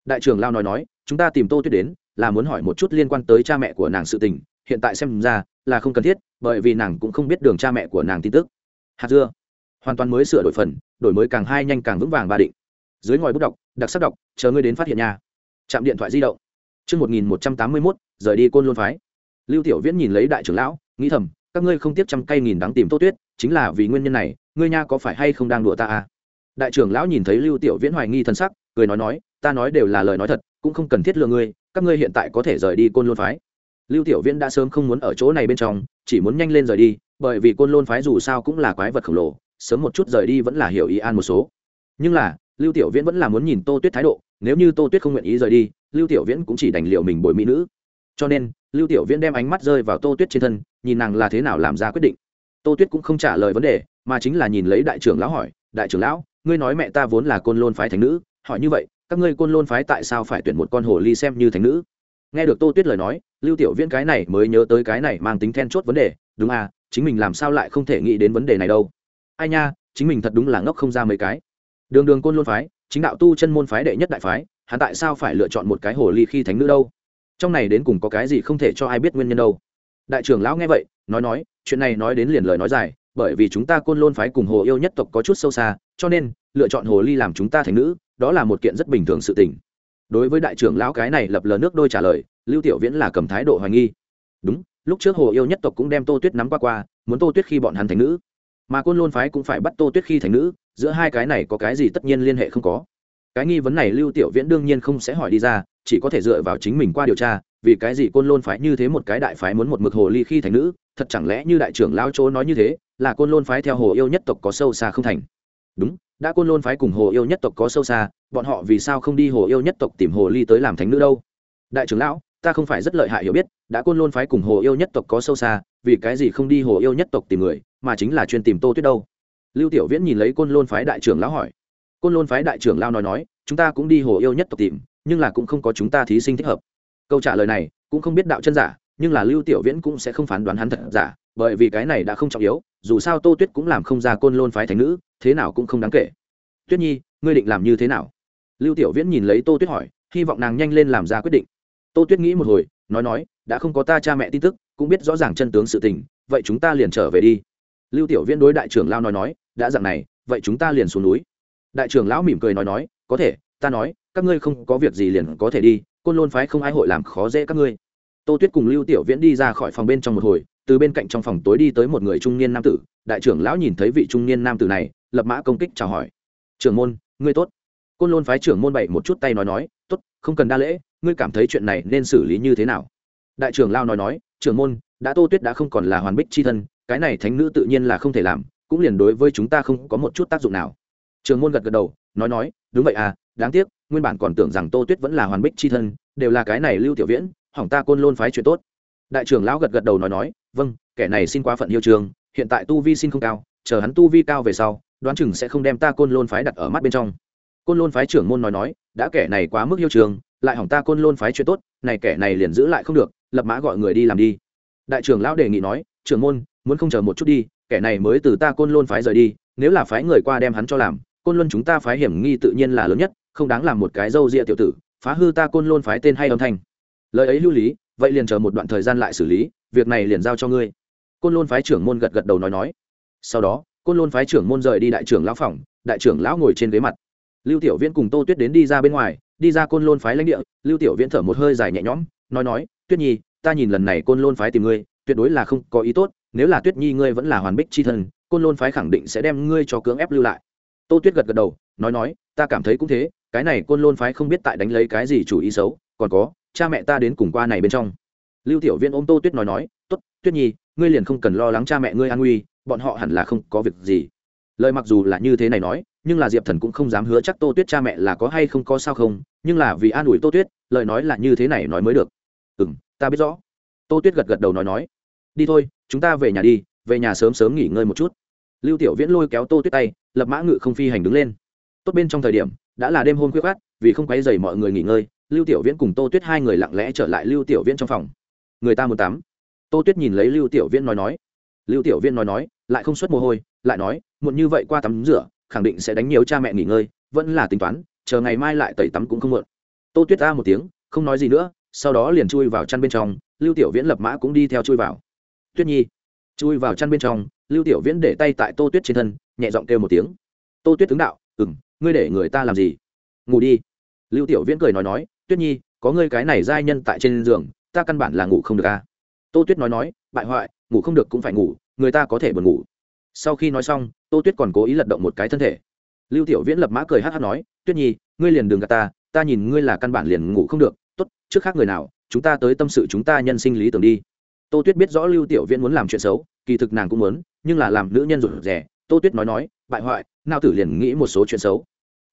Đại trưởng lao nói nói chúng ta tìm tô tuyết đến là muốn hỏi một chút liên quan tới cha mẹ của nàng sự tình hiện tại xem ra là không cần thiết bởi vì nàng cũng không biết đường cha mẹ của nàng tin tức. Hạt dưa. Hoàn toàn mới sửa đổi phần đổi mới càng hai nhanh càng vững vàng ba định. Dưới ngòi bút đọc đặc sắc đọc chờ ngươi đến phát hiện nha. Chạm điện thoại di động. Trước 1181, rời đi côn lôn phái. Lưu Tiểu Viễn nhìn lấy đại trưởng lão, nghĩ thầm, các ngươi không tiếp trăm cây nghìn đắng tìm Tô Tuyết, chính là vì nguyên nhân này, ngươi nha có phải hay không đang đùa ta à? Đại trưởng lão nhìn thấy Lưu Tiểu Viễn hoài nghi thân sắc, cười nói nói, ta nói đều là lời nói thật, cũng không cần thiết lừa ngươi, các ngươi hiện tại có thể rời đi côn lôn phái. Lưu Tiểu Viễn đã sớm không muốn ở chỗ này bên trong, chỉ muốn nhanh lên rời đi, bởi vì côn lôn phái dù sao cũng là quái vật khổng lồ, sớm một chút rời đi vẫn là hiểu ý an một số. Nhưng là, Lưu Tiểu Viễn vẫn là muốn nhìn Tô Tuyết thái độ, nếu như Tô Tuyết không nguyện ý rời đi, lưu tiểu viễn cũng chỉ đành liệu mình bồi mỹ nữ cho nên, lưu tiểu viễn đem ánh mắt rơi vào tô tuyết trên thân, nhìn nàng là thế nào làm ra quyết định. Tô tuyết cũng không trả lời vấn đề, mà chính là nhìn lấy đại trưởng lão hỏi, đại trưởng lão, ngươi nói mẹ ta vốn là côn lôn phái thánh nữ, hỏi như vậy, các ngươi côn lôn phái tại sao phải tuyển một con hồ ly xem như thánh nữ? Nghe được tô tuyết lời nói, lưu tiểu viễn cái này mới nhớ tới cái này mang tính then chốt vấn đề, đúng à chính mình làm sao lại không thể nghĩ đến vấn đề này đâu? Ai nha, chính mình thật đúng là ngốc không ra mấy cái. Đường đường côn lôn phái, chính đạo tu chân môn phái đệ nhất đại phái, hắn tại sao phải lựa chọn một cái hồ ly khi thánh nữ đâu? Trong này đến cùng có cái gì không thể cho ai biết nguyên nhân đâu. Đại trưởng lão nghe vậy, nói nói, chuyện này nói đến liền lời nói dài, bởi vì chúng ta côn lôn phái cùng hồ yêu nhất tộc có chút sâu xa, cho nên, lựa chọn hồ ly làm chúng ta thành nữ, đó là một kiện rất bình thường sự tình. Đối với đại trưởng lão cái này lập lờ nước đôi trả lời, lưu tiểu viễn là cầm thái độ hoài nghi. Đúng, lúc trước hồ yêu nhất tộc cũng đem tô tuyết nắm qua qua, muốn tô tuyết khi bọn hắn thành nữ. Mà côn lôn phái cũng phải bắt tô tuyết khi thành nữ, giữa hai cái này có cái gì tất nhiên liên hệ không có. Cái nghi vấn này lưu tiểu viễn đương nhiên không sẽ hỏi đi ra chỉ có thể dựa vào chính mình qua điều tra, vì cái gì côn lôn phái như thế một cái đại phái muốn một mực hồ ly khi thành nữ, thật chẳng lẽ như đại trưởng lao chỗ nói như thế, là côn lôn phái theo hồ yêu nhất tộc có sâu xa không thành? Đúng, đã côn lôn phái cùng hồ yêu nhất tộc có sâu xa, bọn họ vì sao không đi hồ yêu nhất tộc tìm hồ ly tới làm thánh nữ đâu? Đại trưởng lão, ta không phải rất lợi hại hiểu biết, đã côn lôn phái cùng hồ yêu nhất tộc có sâu xa, vì cái gì không đi hồ yêu nhất tộc tìm người, mà chính là chuyên tìm tô tuyết đâu? Lưu tiểu viễn nhìn lấy côn lôn phái đại trưởng lão hỏi. Côn lôn phái đại trưởng lao nói nói, chúng ta cũng đi hồ yêu nhất tộc tìm nhưng là cũng không có chúng ta thí sinh thích hợp. Câu trả lời này, cũng không biết đạo chân giả, nhưng là lưu tiểu viễn cũng sẽ không phán đoán hắn thật giả, bởi vì cái này đã không trọng yếu, dù sao tô tuyết cũng làm không ra côn lôn phái thành nữ, thế nào cũng không đáng kể. Tuyết nhi, ngươi định làm như thế nào? Lưu tiểu viễn nhìn lấy tô tuyết hỏi, hy vọng nàng nhanh lên làm ra quyết định. Tô tuyết nghĩ một hồi, nói nói, đã không có ta cha mẹ tin tức, cũng biết rõ ràng chân tướng sự tình, vậy chúng ta liền trở về đi. Lưu tiểu viễn đối đại trưởng lao nói nói, đã dặn này, vậy chúng ta liền xuống núi. Đại trưởng lão mỉm cười nói nói, có thể ta nói, các ngươi không có việc gì liền có thể đi, côn lôn phái không ai hội làm khó dễ các ngươi. Tô tuyết cùng lưu tiểu viễn đi ra khỏi phòng bên trong một hồi, từ bên cạnh trong phòng tối đi tới một người trung niên nam tử. Đại trưởng lão nhìn thấy vị trung niên nam tử này, lập mã công kích chào hỏi. Trưởng môn, ngươi tốt. Côn lôn phái trưởng môn bảy một chút tay nói nói, tốt, không cần đa lễ, ngươi cảm thấy chuyện này nên xử lý như thế nào? Đại trưởng lao nói nói, trưởng môn, đã tô tuyết đã không còn là hoàn bích c h i thân, cái này thánh nữ tự nhiên là không thể làm, cũng liền đối với chúng ta không có một chút tác dụng nào. Trường môn gật gật đầu, nói nói, đúng vậy à đáng tiếc, nguyên bản còn tưởng rằng tô tuyết vẫn là hoàn bích c h i thân, đều là cái này lưu tiểu viễn, hỏng ta côn lôn phái chuyện tốt. Đại trưởng lão gật gật đầu nói nói vâng kẻ này xin quá phận yêu trường, hiện tại tu vi xin không cao, chờ hắn tu vi cao về sau, đoán chừng sẽ không đem ta côn lôn phái đặt ở mắt bên trong. Côn lôn phái trưởng môn nói nói, đã kẻ này quá mức yêu trường, lại hỏng ta côn lôn phái chuyện tốt, này kẻ này liền giữ lại không được, lập mã gọi người đi làm đi. Đại trưởng lão đề nghị nói, trưởng môn, muốn không chờ một chút đi, kẻ này mới từ ta côn lôn phái rời đi, nếu là phái người qua đem hắn cho làm, côn luân chúng ta phái hiểm nghi tự nhiên là lớn nhất không đáng làm một cái dâu rịa tiểu tử, phá hư ta côn lôn phái tên hay âm thanh. Lời ấy lưu lý, vậy liền chờ một đoạn thời gian lại xử lý, việc này liền giao cho ngươi. Côn lôn phái trưởng môn gật gật đầu nói nói. Sau đó, côn lôn phái trưởng môn rời đi đại trưởng lão phòng, đại trưởng lão ngồi trên ghế mặt. Lưu tiểu viễn cùng tô tuyết đến đi ra bên ngoài, đi ra côn lôn phái lãnh địa, lưu tiểu viễn thở một hơi dài nhẹ nhõm, nói nói, tuyết nhi, ta nhìn lần này côn lôn phái tìm ngươi, tuyệt đối là không có ý tốt, nếu là tuyết nhi ngươi vẫn là hoàn bích c h i thân, côn lôn phái khẳng định sẽ đem ngươi cho cưỡng ép lưu lại. Tô tuyết gật gật đầu, nói nói, ta cảm thấy cũng thế cái này côn lôn phái không biết tại đánh lấy cái gì chủ ý xấu, còn có, cha mẹ ta đến cùng qua này bên trong. Lưu tiểu viên ôm tô tuyết nói nói t ố t tuyết nhi, ngươi liền không cần lo lắng cha mẹ ngươi an nguy, bọn họ hẳn là không có việc gì. Lời mặc dù là như thế này nói, nhưng là diệp thần cũng không dám hứa chắc tô tuyết cha mẹ là có hay không có sao không, nhưng là vì an ủi tô tuyết, lời nói là như thế này nói mới được. Ừ m ta biết rõ. Tô tuyết gật gật đầu nói nói, đi thôi, chúng ta về nhà đi, về nhà sớm sớm nghỉ ngơi một chút. Lưu tiểu viễn lôi kéo tô tuyết tay, lập mã ngự không phi hành đứng lên. Tốt bên trong thời điểm đã là đêm hôm khuya khoát, vì không quấy dày mọi người nghỉ ngơi, lưu tiểu viễn cùng tô tuyết hai người lặng lẽ trở lại lưu tiểu viễn trong phòng. Người ta muốn tắm. Tô tuyết nhìn lấy lưu tiểu viễn nói nói. Lưu tiểu viễn nói nói, lại không xuất mồ hôi, lại nói, muộn như vậy qua tắm rửa, khẳng định sẽ đánh nhiều cha mẹ nghỉ ngơi, vẫn là tính toán, chờ ngày mai lại tẩy tắm cũng không muộn. Tô tuyết ta một tiếng, không nói gì nữa, sau đó liền chui vào chăn bên trong, lưu tiểu viễn lập mã cũng đi theo chui vào. Tuyết nhi. Chui vào chăn bên trong, lưu tiểu viễn để tay tại tô tuyết trên thân, nhẹ giọng kêu một tiếng. Tô tuyết tướng đạo ừng ngươi để người ta làm gì? Ngủ đi. Lưu tiểu viễn cười nói nói, tuyết nhi, có ngươi cái này giai nhân tại trên giường, ta căn bản là ngủ không được à. tô tuyết nói nói, bại hoại, ngủ không được cũng phải ngủ, người ta có thể buồn ngủ. Sau khi nói xong, tô tuyết còn cố ý lật động một cái thân thể. Lưu tiểu viễn lập mã cười hát hát nói, tuyết nhi, ngươi liền đường gà ta ta nhìn ngươi là căn bản liền ngủ không được, tốt, trước khác người nào, chúng ta tới tâm sự chúng ta nhân sinh lý tưởng đi. Tô tuyết biết rõ lưu tiểu viễn muốn làm chuyện xấu, kỳ thực nàng cũng muốn, nhưng là làm nữ nhân rụt rẻ tô tuyết nói nói, bại hoại nao tử liền nghĩ một số chuyện xấu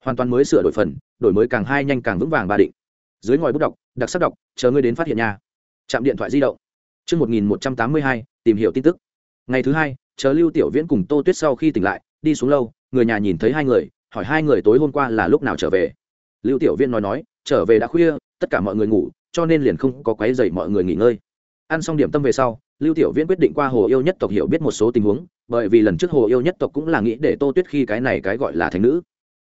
hoàn toàn mới sửa đổi phần đổi mới càng hai nhanh càng vững vàng ba định dưới ngòi bút đọc đặc sắc đọc chờ ngươi đến phát hiện nhà. chạm điện thoại di động Trước 1182, tìm hiểu tin tức. Ngày thứ hai, chờ Lưu Tiểu Viễn cùng Tô Tuyết sau khi tỉnh lại, đi xuống lâu, người nhà nhìn thấy hai người, hỏi hai người tối hôm qua là lúc nào trở về. Lưu Tiểu Viễn nói nói, trở về đã khuya, tất cả mọi người ngủ, cho nên liền không có quấy rầy mọi người nghỉ ngơi ăn xong điểm tâm về sau lưu tiểu viễn quyết định qua hồ yêu nhất tộc hiểu biết một số tình huống bởi vì lần trước hồ yêu nhất tộc cũng là nghĩ để tô tuyết khi cái này cái gọi là thành nữ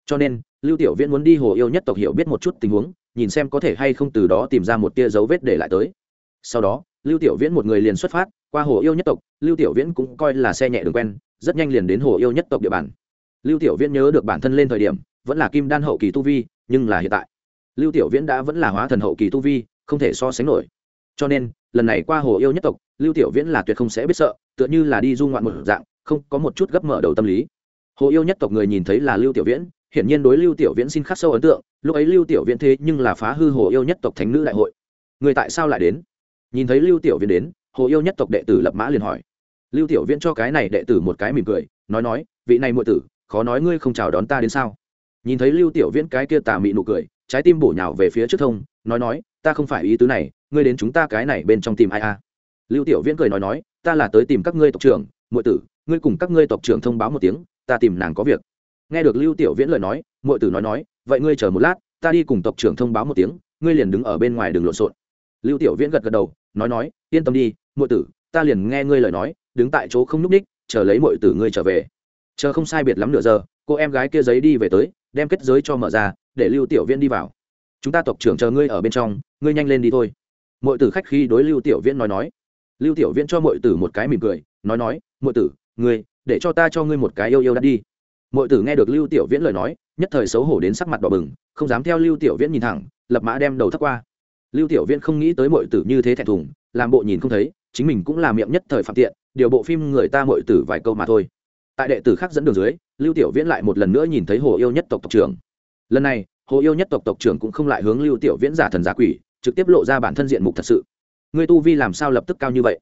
cho nên, lưu tiểu viễn muốn đi hồ yêu nhất tộc hiểu biết một chút tình huống, nhìn xem có thể hay không từ đó tìm ra một tia dấu vết để lại tới. Sau đó, lưu tiểu viễn một người liền xuất phát, qua hồ yêu nhất tộc, lưu tiểu viễn cũng coi là xe nhẹ đường quen, rất nhanh liền đến hồ yêu nhất tộc địa bàn. Lưu tiểu viễn nhớ được bản thân lên thời điểm, vẫn là kim đan hậu kỳ tu vi, nhưng là hiện tại. Lưu tiểu viễn đã vẫn là hóa thần hậu kỳ tu vi, không thể so sánh nổi. Cho nên, lần này qua hồ yêu nhất tộc, lưu tiểu viễn là tuyệt không sẽ biết sợ, tựa như là đi du ngoạn một dạng, không có một chút gấp mở đầu tâm lý. Hồ yêu nhất tộc người nhìn thấy là lưu tiểu viễn hiển nhiên đối lưu tiểu viễn xin khắc sâu ấn tượng, lúc ấy lưu tiểu viễn thế nhưng là phá hư hồ yêu nhất tộc thánh nữ đại hội. Người tại sao lại đến? Nhìn thấy lưu tiểu viễn đến, hồ yêu nhất tộc đệ tử lập mã liền hỏi. Lưu tiểu viễn cho cái này đệ tử một cái mỉm cười, nói nói, vị này muội tử, khó nói ngươi không chào đón ta đến sao? Nhìn thấy lưu tiểu viễn cái kia tà mị nụ cười, trái tim bổ nhào về phía trước thông, nói nói, ta không phải ý tứ này, ngươi đến chúng ta cái này bên trong tìm ai a lưu tiểu viễn cười nói nói, ta là tới tìm các ngươi tộc trưởng, muội tử, ngươi cùng các ngươi tộc trưởng thông báo một tiếng, ta tìm nàng có việc nghe được lưu tiểu viễn lời nói, muội tử nói nói, vậy ngươi chờ một lát, ta đi cùng tộc trưởng thông báo một tiếng, ngươi liền đứng ở bên ngoài đường lộn xộn. Lưu tiểu viễn gật gật đầu, nói nói, yên tâm đi, muội tử, ta liền nghe ngươi lời nói, đứng tại chỗ không núp ních, chờ lấy muội tử ngươi trở về. Chờ không sai biệt lắm nửa giờ, cô em gái kia giấy đi về tới, đem kết giới cho mở ra, để lưu tiểu viễn đi vào. Chúng ta tộc trưởng chờ ngươi ở bên trong, ngươi nhanh lên đi thôi. Mọi tử khách khi đối lưu tiểu viễn nói nói. Lưu tiểu viễn cho mọi tử một cái mỉm cười, nói nói mọi tử, ngươi, để cho ta cho ngươi một cái yêu yêu đã đi mọi tử nghe được lưu tiểu viễn lời nói, nhất thời xấu hổ đến sắc mặt đỏ bừng, không dám theo lưu tiểu viễn nhìn thẳng, lập mã đem đầu thắt qua. Lưu tiểu viễn không nghĩ tới mọi tử như thế thẹn thùng, làm bộ nhìn không thấy, chính mình cũng là miệng nhất thời phạm tiện, điều bộ phim người ta mọi tử vài câu mà thôi. Tại đệ tử khác dẫn đường dưới, lưu tiểu viễn lại một lần nữa nhìn thấy hồ yêu nhất tộc tộc trưởng. Lần này, hồ yêu nhất tộc tộc trưởng cũng không lại hướng lưu tiểu viễn giả thần giả quỷ, trực tiếp lộ ra bản thân diện mục thật sự. Người tu vi làm sao lập tức cao như vậy?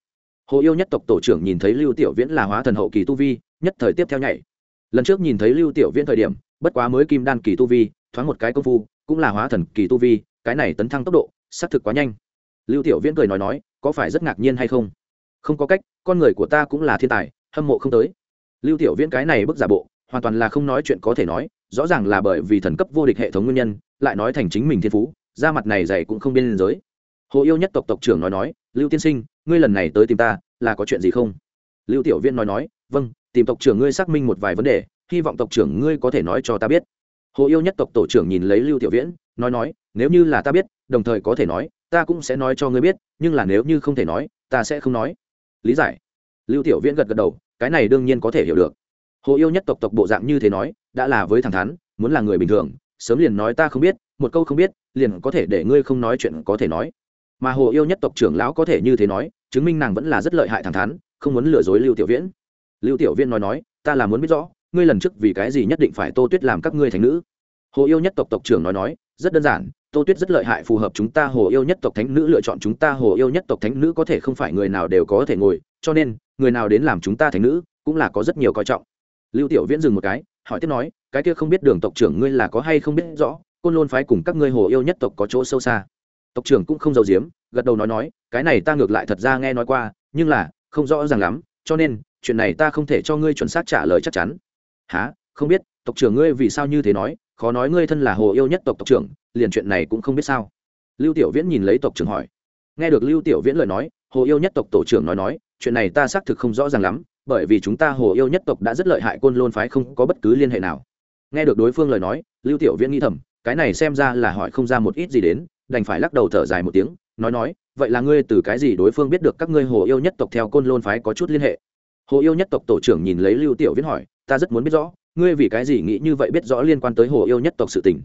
Hồ yêu nhất tộc tổ trưởng nhìn thấy lưu tiểu viễn là hóa thần hậu kỳ tu vi, nhất thời tiếp theo nhảy lần trước nhìn thấy lưu tiểu viễn thời điểm, bất quá mới kim đan kỳ tu vi, thoáng một cái công phu, cũng là hóa thần kỳ tu vi, cái này tấn thăng tốc độ, xác thực quá nhanh. Lưu tiểu viễn cười nói nói, có phải rất ngạc nhiên hay không? Không có cách, con người của ta cũng là thiên tài, hâm mộ không tới. Lưu tiểu viễn cái này bức giả bộ, hoàn toàn là không nói chuyện có thể nói, rõ ràng là bởi vì thần cấp vô địch hệ thống nguyên nhân, lại nói thành chính mình thiên phú da mặt này dày cũng không biên giới. Hồ yêu nhất tộc tộc trưởng nói nói, lưu tiên sinh, ngươi lần này tới tìm ta, là có chuyện gì không? Lưu tiểu viễn nói nói vâng tìm tộc trưởng ngươi xác minh một vài vấn đề, hy vọng tộc trưởng ngươi có thể nói cho ta biết. Hồ yêu nhất tộc tổ trưởng nhìn lấy lưu tiểu viễn, nói nói, nếu như là ta biết, đồng thời có thể nói, ta cũng sẽ nói cho ngươi biết, nhưng là nếu như không thể nói, ta sẽ không nói. Lý giải. Lưu tiểu viễn gật gật đầu, cái này đương nhiên có thể hiểu được. Hồ yêu nhất tộc tộc bộ dạng như thế nói, đã là với thẳng thắn, muốn là người bình thường, sớm liền nói ta không biết, một câu không biết, liền có thể để ngươi không nói chuyện có thể nói. Mà hồ yêu nhất tộc trưởng lão có thể như thế nói, chứng minh nàng vẫn là rất lợi hại thẳng thắn, không muốn lừa dối lưu tiểu viễn lưu tiểu viễn nói nói, ta là muốn biết rõ, ngươi lần trước vì cái gì nhất định phải tô tuyết làm các ngươi thành nữ? Hồ yêu nhất tộc tộc trưởng nói nói, rất đơn giản, tô tuyết rất lợi hại, phù hợp chúng ta hồ yêu nhất tộc thánh nữ lựa chọn chúng ta hồ yêu nhất tộc thánh nữ có thể không phải người nào đều có thể ngồi, cho nên, người nào đến làm chúng ta thánh nữ cũng là có rất nhiều coi trọng. Lưu tiểu viễn dừng một cái, hỏi tiếp nói, cái kia không biết đường tộc trưởng ngươi là có hay không biết rõ, côn lôn phái cùng các ngươi hồ yêu nhất tộc có chỗ sâu xa? Tộc trưởng cũng không giàu giếm, gật đầu nói nói, cái này ta ngược lại thật ra nghe nói qua, nhưng là, không rõ ràng lắm, cho nên chuyện này ta không thể cho ngươi chuẩn xác trả lời chắc chắn. Há không biết, tộc trưởng ngươi vì sao như thế nói? Khó nói ngươi thân là hồ yêu nhất tộc tộc trưởng, liền chuyện này cũng không biết sao. Lưu tiểu viễn nhìn lấy tộc trưởng hỏi. Nghe được lưu tiểu viễn lời nói, hồ yêu nhất tộc tổ trưởng nói nói, chuyện này ta xác thực không rõ ràng lắm, bởi vì chúng ta hồ yêu nhất tộc đã rất lợi hại côn lôn phái không có bất cứ liên hệ nào. Nghe được đối phương lời nói, lưu tiểu viễn nghĩ thầm, cái này xem ra là hỏi không ra một ít gì đến, đành phải lắc đầu thở dài một tiếng, nói nói, vậy là ngươi từ cái gì đối phương biết được các ngươi hồ yêu nhất tộc theo côn lôn phái có chút liên hệ? Hồ yêu nhất tộc tổ trưởng nhìn lấy lưu tiểu viễn hỏi, ta rất muốn biết rõ, ngươi vì cái gì nghĩ như vậy biết rõ liên quan tới hồ yêu nhất tộc sự tình?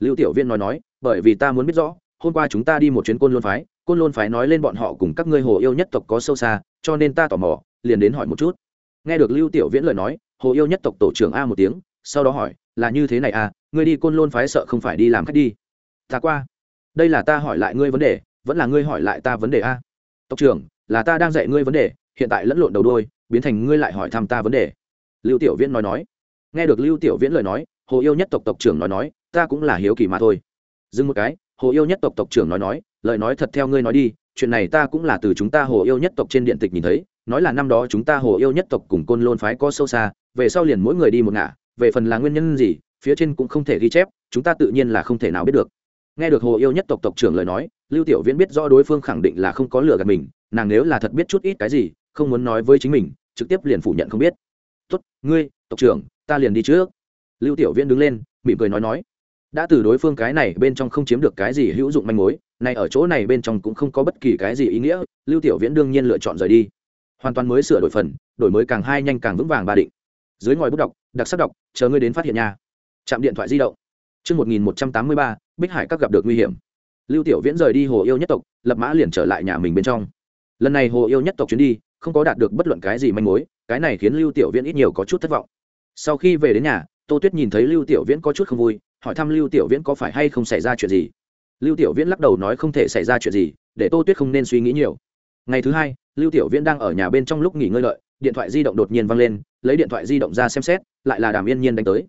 Lưu tiểu Viễn nói nói, bởi vì ta muốn biết rõ, hôm qua chúng ta đi một chuyến côn lôn phái, côn lôn phái nói lên bọn họ cùng các ngươi hồ yêu nhất tộc có sâu xa, cho nên ta tò mò, liền đến hỏi một chút. Nghe được lưu tiểu viễn lời nói, hồ yêu nhất tộc tổ trưởng a một tiếng, sau đó hỏi, là như thế này à ngươi đi côn lôn phái sợ không phải đi làm khách đi? Ta qua. Đây là ta hỏi lại ngươi vấn đề, vẫn là ngươi hỏi lại ta vấn đề a? Tộc trưởng, là ta đang dạy ngươi vấn đề, hiện tại lẫn lộn đầu đôi biến thành ngươi lại hỏi thăm ta vấn đề. Lưu tiểu viễn nói nói. Nghe được lưu tiểu viễn lời nói, hồ yêu nhất tộc tộc trưởng nói nói, ta cũng là hiếu kỳ mà thôi. Dừng một cái, hồ yêu nhất tộc tộc trưởng nói nói, lời nói thật theo ngươi nói đi, chuyện này ta cũng là từ chúng ta hồ yêu nhất tộc trên điện tịch nhìn thấy, nói là năm đó chúng ta hồ yêu nhất tộc cùng côn lôn phái có sâu xa, về sau liền mỗi người đi một ngả, về phần là nguyên nhân gì, phía trên cũng không thể ghi chép, chúng ta tự nhiên là không thể nào biết được. Nghe được hồ yêu nhất tộc tộc trưởng lời nói, lưu tiểu viễn biết rõ đối phương khẳng định là không có lừa gạt mình, nàng nếu là thật biết chút ít cái gì không muốn nói với chính mình trực tiếp liền phủ nhận không biết tốt ngươi tộc trưởng ta liền đi trước lưu tiểu viễn đứng lên mỉm cười nói nói đã từ đối phương cái này bên trong không chiếm được cái gì hữu dụng manh mối này ở chỗ này bên trong cũng không có bất kỳ cái gì ý nghĩa lưu tiểu viễn đương nhiên lựa chọn rời đi hoàn toàn mới sửa đổi phần đổi mới càng hai nhanh càng vững vàng ba định dưới ngòi bút đọc đặc sắc đọc chờ ngươi đến phát hiện nhà. chạm điện thoại di động Trước 1183, Bích Hải các gặp được nguy hiểm. Lưu Tiểu Viễn rời đi Hồ Yêu nhất tộc, lập mã liền trở lại nhà mình bên trong. Lần này Hồ Yêu nhất tộc chuyến đi, không có đạt được bất luận cái gì manh mối, cái này khiến lưu tiểu viễn ít nhiều có chút thất vọng. Sau khi về đến nhà, tô tuyết nhìn thấy lưu tiểu viễn có chút không vui, hỏi thăm lưu tiểu viễn có phải hay không xảy ra chuyện gì. Lưu tiểu viễn lắc đầu nói không thể xảy ra chuyện gì, để tô tuyết không nên suy nghĩ nhiều. Ngày thứ hai, lưu tiểu viễn đang ở nhà bên trong lúc nghỉ ngơi lợi điện thoại di động đột nhiên văng lên, lấy điện thoại di động ra xem xét, lại là đàm yên nhiên đánh tới.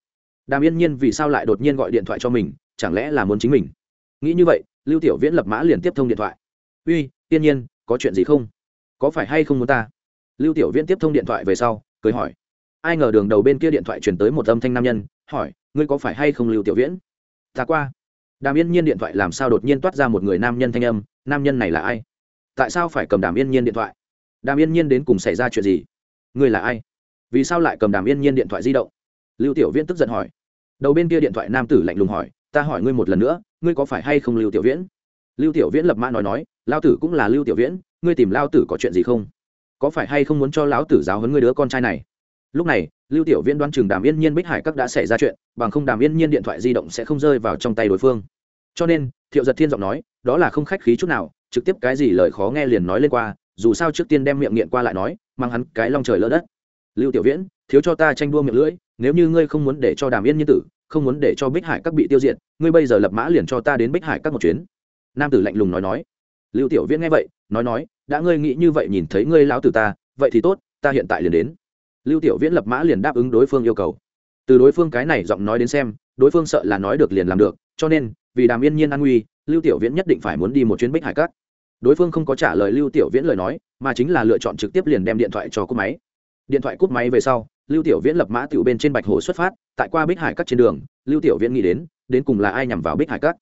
Đàm yên nhiên vì sao lại đột nhiên gọi điện thoại cho mình, chẳng lẽ là muốn chính mình? Nghĩ như vậy, lưu tiểu viễn lập mã liền tiếp thông điện thoại. Uy tiên nhiên, có chuyện gì không? Có phải hay không muốn ta? Lưu tiểu viễn tiếp thông điện thoại về sau, cười hỏi. Ai ngờ đường đầu bên kia điện thoại chuyển tới một âm thanh nam nhân, hỏi, ngươi có phải hay không lưu tiểu viễn? Ta qua. Đàm yên nhiên điện thoại làm sao đột nhiên toát ra một người nam nhân thanh âm, nam nhân này là ai? Tại sao phải cầm đàm yên nhiên điện thoại? Đàm yên nhiên đến cùng xảy ra chuyện gì? Ngươi là ai? Vì sao lại cầm đàm yên nhiên điện thoại di động? Lưu tiểu viễn tức giận hỏi. Đầu bên kia điện thoại nam tử lạnh lùng hỏi, ta hỏi ngươi một lần nữa, ngươi có phải hay không lưu tiểu viễn? Lưu tiểu viễn lập mã nói nói lao tử cũng là lưu tiểu viễn, ngươi tìm lao tử có chuyện gì không? Có phải hay không muốn cho lão tử giáo hấn ngươi đứa con trai này? Lúc này, lưu tiểu viễn đoán chừng đàm yên nhiên bích hải các đã xảy ra chuyện, bằng không đàm yên nhiên điện thoại di động sẽ không rơi vào trong tay đối phương. Cho nên, thiệu giật thiên giọng nói, đó là không khách khí chút nào, trực tiếp cái gì lời khó nghe liền nói lên qua, dù sao trước tiên đem miệng nghiện qua lại nói, mang hắn cái long trời lỡ đất. Lưu tiểu viễn, thiếu cho ta tranh đua miệng lưỡi, nếu như ngươi không muốn để cho đàm yên nhiên tử, không muốn để cho bích hải các bị tiêu diệt, ngươi bây giờ lập mã liền cho ta đến bích hải các một chuyến. Nam tử lạnh lùng nói nói lưu tiểu viễn nghe vậy, nói nói, đã ngươi nghĩ như vậy nhìn thấy ngươi lão tử ta, vậy thì tốt, ta hiện tại liền đến. Lưu tiểu viễn lập mã liền đáp ứng đối phương yêu cầu. Từ đối phương cái này giọng nói đến xem, đối phương sợ là nói được liền làm được, cho nên, vì đàm yên nhiên an nguy, lưu tiểu viễn nhất định phải muốn đi một chuyến bích hải cát. Đối phương không có trả lời lưu tiểu viễn lời nói, mà chính là lựa chọn trực tiếp liền đem điện thoại cho cúp máy. Điện thoại cúp máy về sau, lưu tiểu viễn lập mã tiểu bên trên bạch hồ xuất phát, tại qua bích hải cát trên đường, lưu tiểu viễn nghĩ đến đến cùng là ai nhằm vào bích hải cát.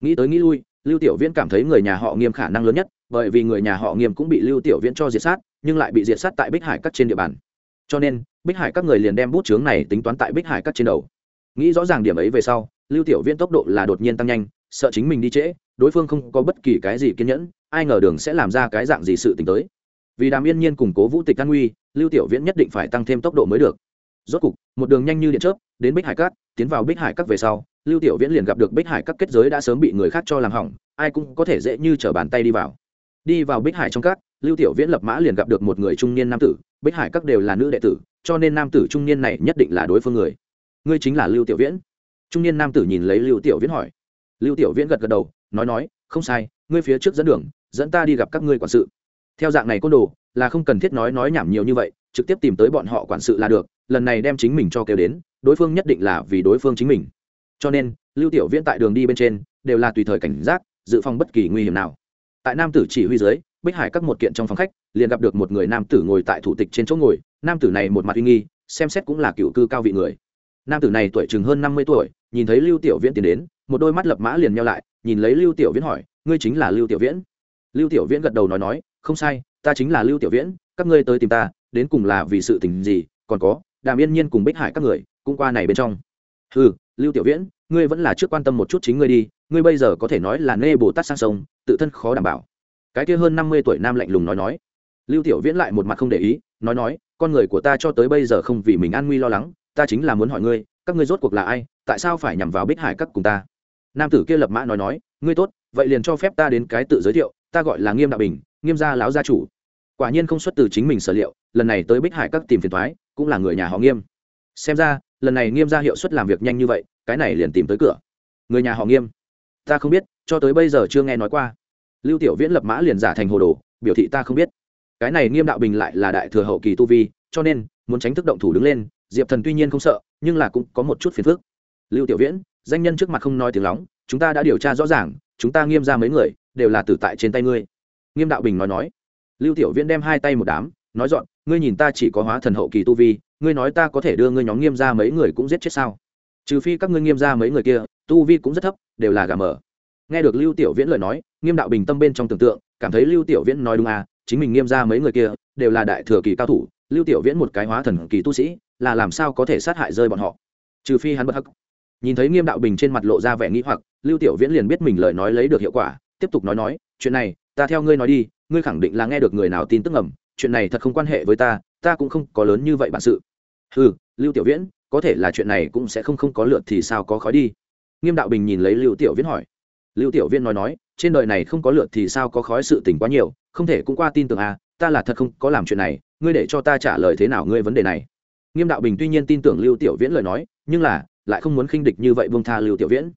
Nghĩ tới nghĩ lui lưu tiểu viễn cảm thấy người nhà họ nghiêm khả năng lớn nhất, bởi vì người nhà họ nghiêm cũng bị lưu tiểu viễn cho diệt sát, nhưng lại bị diệt sát tại bích hải cát trên địa bàn. Cho nên, bích hải các người liền đem bút chướng này tính toán tại bích hải cát trên đầu. Nghĩ rõ ràng điểm ấy về sau, lưu tiểu viễn tốc độ là đột nhiên tăng nhanh, sợ chính mình đi trễ, đối phương không có bất kỳ cái gì kiên nhẫn, ai ngờ đường sẽ làm ra cái dạng gì sự t ì n h tới. Vì đàm yên nhiên củng cố vũ tịch an nguy, lưu tiểu viễn nhất định phải tăng thêm tốc độ mới được rốt cục, một đường nhanh như điện chớp, đến bích hải cát, tiến vào bích hải Cát về sau, lưu tiểu viễn liền gặp được bích hải các kết giới đã sớm bị người khác cho làm hỏng, ai cũng có thể dễ như t r ở bàn tay đi vào. Đi vào bích hải trong các lưu tiểu viễn lập mã liền gặp được một người trung niên nam tử, bích hải các đều là nữ đệ tử, cho nên nam tử trung niên này nhất định là đối phương người. Ngươi chính là lưu tiểu viễn. Trung niên nam tử nhìn lấy lưu tiểu viễn hỏi. Lưu tiểu viễn gật gật đầu, nói nói, không sai, ngươi phía trước dẫn đường, dẫn ta đi gặp các ngươi quản sự. Theo dạng này côn đồ, là không cần thiết nói nói nhảm nhiều như vậy, trực tiếp tìm tới bọn họ quản sự là được lần này đem chính mình cho kêu đến, đối phương nhất định là vì đối phương chính mình. Cho nên, lưu tiểu viễn tại đường đi bên trên, đều là tùy thời cảnh giác, dự phòng bất kỳ nguy hiểm nào. Tại nam tử chỉ huy dưới, bích hải các một kiện trong phòng khách, liền gặp được một người nam tử ngồi tại thủ tịch trên chỗ ngồi, nam tử này một mặt uy nghi, xem xét cũng là cựu cư cao vị người. Nam tử này tuổi chừng hơn năm mươi tuổi, nhìn thấy lưu tiểu viễn tiến đến, một đôi mắt lập mã liền nhau lại, nhìn lấy lưu tiểu viễn hỏi, ngươi chính là lưu tiểu viễn? Lưu tiểu viễn gật đầu nói nói, không sai, ta chính là lưu tiểu viễn, các ngươi tới tìm ta, đến cùng là vì sự tình gì, còn có đàm yên nhiên cùng bích hải các người cũng qua này bên trong. Ừ lưu tiểu viễn, ngươi vẫn là trước quan tâm một chút chính ngươi đi, ngươi bây giờ có thể nói là nê bồ tát sang sông, tự thân khó đảm bảo. Cái kia hơn năm mươi tuổi nam lạnh lùng nói nói. Lưu tiểu viễn lại một mặt không để ý, nói nói, con người của ta cho tới bây giờ không vì mình an nguy lo lắng, ta chính là muốn hỏi ngươi, các ngươi rốt cuộc là ai, tại sao phải nhằm vào bích hải các cùng ta? Nam tử kia lập mã nói nói, ngươi tốt, vậy liền cho phép ta đến cái tự giới thiệu, ta gọi là nghiêm đạo bình, nghiêm gia lão gia chủ. Quả nhiên không xuất từ chính mình sở liệu, lần này tới bích hải các tìm phiền thoái cũng là người nhà họ nghiêm. Xem ra, lần này nghiêm gia hiệu suất làm việc nhanh như vậy, cái này liền tìm tới cửa. Người nhà họ nghiêm. Ta không biết, cho tới bây giờ chưa nghe nói qua. Lưu tiểu viễn lập mã liền giả thành hồ đồ, biểu thị ta không biết. Cái này nghiêm đạo bình lại là đại thừa hậu kỳ tu vi, cho nên, muốn tránh thức động thủ đứng lên, diệp thần tuy nhiên không sợ, nhưng là cũng có một chút phiền phức. Lưu tiểu viễn, danh nhân trước mặt không nói tiếng lóng, chúng ta đã điều tra rõ ràng, chúng ta nghiêm ra mấy người, đều là tử tại trên tay ngươi. Nghiêm đạo bình nói nói. Lưu tiểu viễn đem hai tay một đám, nói dọn ngươi nhìn ta chỉ có hóa thần hậu kỳ tu vi, ngươi nói ta có thể đưa ngươi nhóm nghiêm ra mấy người cũng giết chết sao? Trừ phi các ngươi nghiêm ra mấy người kia, tu vi cũng rất thấp, đều là gà mờ. Nghe được lưu tiểu viễn lời nói, nghiêm đạo bình tâm bên trong tưởng tượng, cảm thấy lưu tiểu viễn nói đúng à chính mình nghiêm ra mấy người kia, đều là đại thừa kỳ cao thủ, lưu tiểu viễn một cái hóa thần kỳ tu sĩ, là làm sao có thể sát hại rơi bọn họ? Trừ phi hắn bất hắc. Nhìn thấy nghiêm đạo bình trên mặt lộ ra vẻ nghĩ hoặc, lưu tiểu viễn liền biết mình lời nói lấy được hiệu quả, tiếp tục nói nói, chuyện này, ta theo ngươi nói đi, ngươi khẳng định là nghe được người nào tin tức ngầm chuyện này thật không quan hệ với ta ta cũng không có lớn như vậy bản sự. Ừ lưu tiểu viễn, có thể là chuyện này cũng sẽ không không có lượt thì sao có khói đi? Nghiêm đạo bình nhìn lấy lưu tiểu viễn hỏi. Lưu tiểu viễn nói nói, trên đời này không có lượt thì sao có khói sự tình quá nhiều, không thể cũng qua tin tưởng à ta là thật không có làm chuyện này, ngươi để cho ta trả lời thế nào ngươi vấn đề này? Nghiêm đạo bình tuy nhiên tin tưởng lưu tiểu viễn lời nói, nhưng là, lại không muốn khinh địch như vậy buông tha lưu tiểu viễn.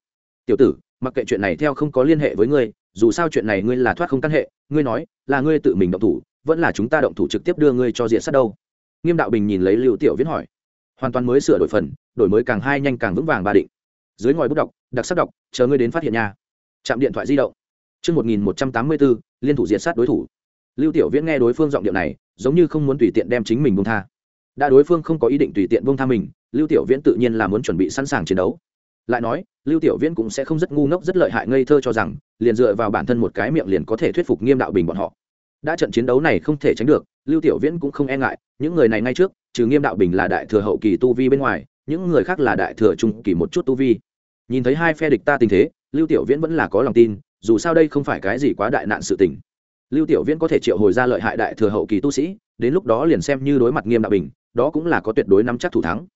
Tiểu tử, mặc kệ chuyện này theo không có liên hệ với ngươi, dù sao chuyện này ngươi là thoát không căn hệ, ngươi nói, là ngươi tự mình động thủ vẫn là chúng ta động thủ trực tiếp đưa ngươi cho diện sát đâu nghiêm đạo bình nhìn lấy lưu tiểu viễn hỏi hoàn toàn mới sửa đổi phần đổi mới càng hai nhanh càng vững vàng ba định dưới ngòi bút đọc đặc sắc đọc chờ ngươi đến phát hiện nhà chạm điện thoại di động chương một nghìn một trăm tám mươi bốn liên thủ diện sát đối thủ. Lưu Tiểu Viễn nghe đối phương giọng điệu này, giống như không muốn tùy tiện đem chính mình buông tha. Đã đối phương không có ý định tùy tiện buông tha mình, Lưu Tiểu Viễn tự nhiên là muốn chuẩn bị sẵn sàng chiến đấu. Lại nói, Lưu Tiểu Viễn cũng sẽ không rất ngu ngốc rất lợi hại ngây thơ cho rằng, liền dựa vào bản thân một cái miệng liền có thể thuyết phục Nghiêm Đạo Bình bọn họ. Đã trận chiến đấu này không thể tránh được, Lưu Tiểu Viễn cũng không e ngại, những người này ngay trước, trừ Nghiêm Đạo Bình là đại thừa hậu kỳ tu vi bên ngoài, những người khác là đại thừa trung kỳ một chút tu vi. Nhìn thấy hai phe địch ta tình thế, Lưu Tiểu Viễn vẫn là có lòng tin, dù sao đây không phải cái gì quá đại nạn sự tình. Lưu tiểu viễn có thể triệu hồi ra lợi hại đại thừa hậu kỳ tu sĩ đến lúc đó liền xem như đối mặt nghiêm đạo bình đó cũng là có tuyệt đối nắm chắc thủ thắng.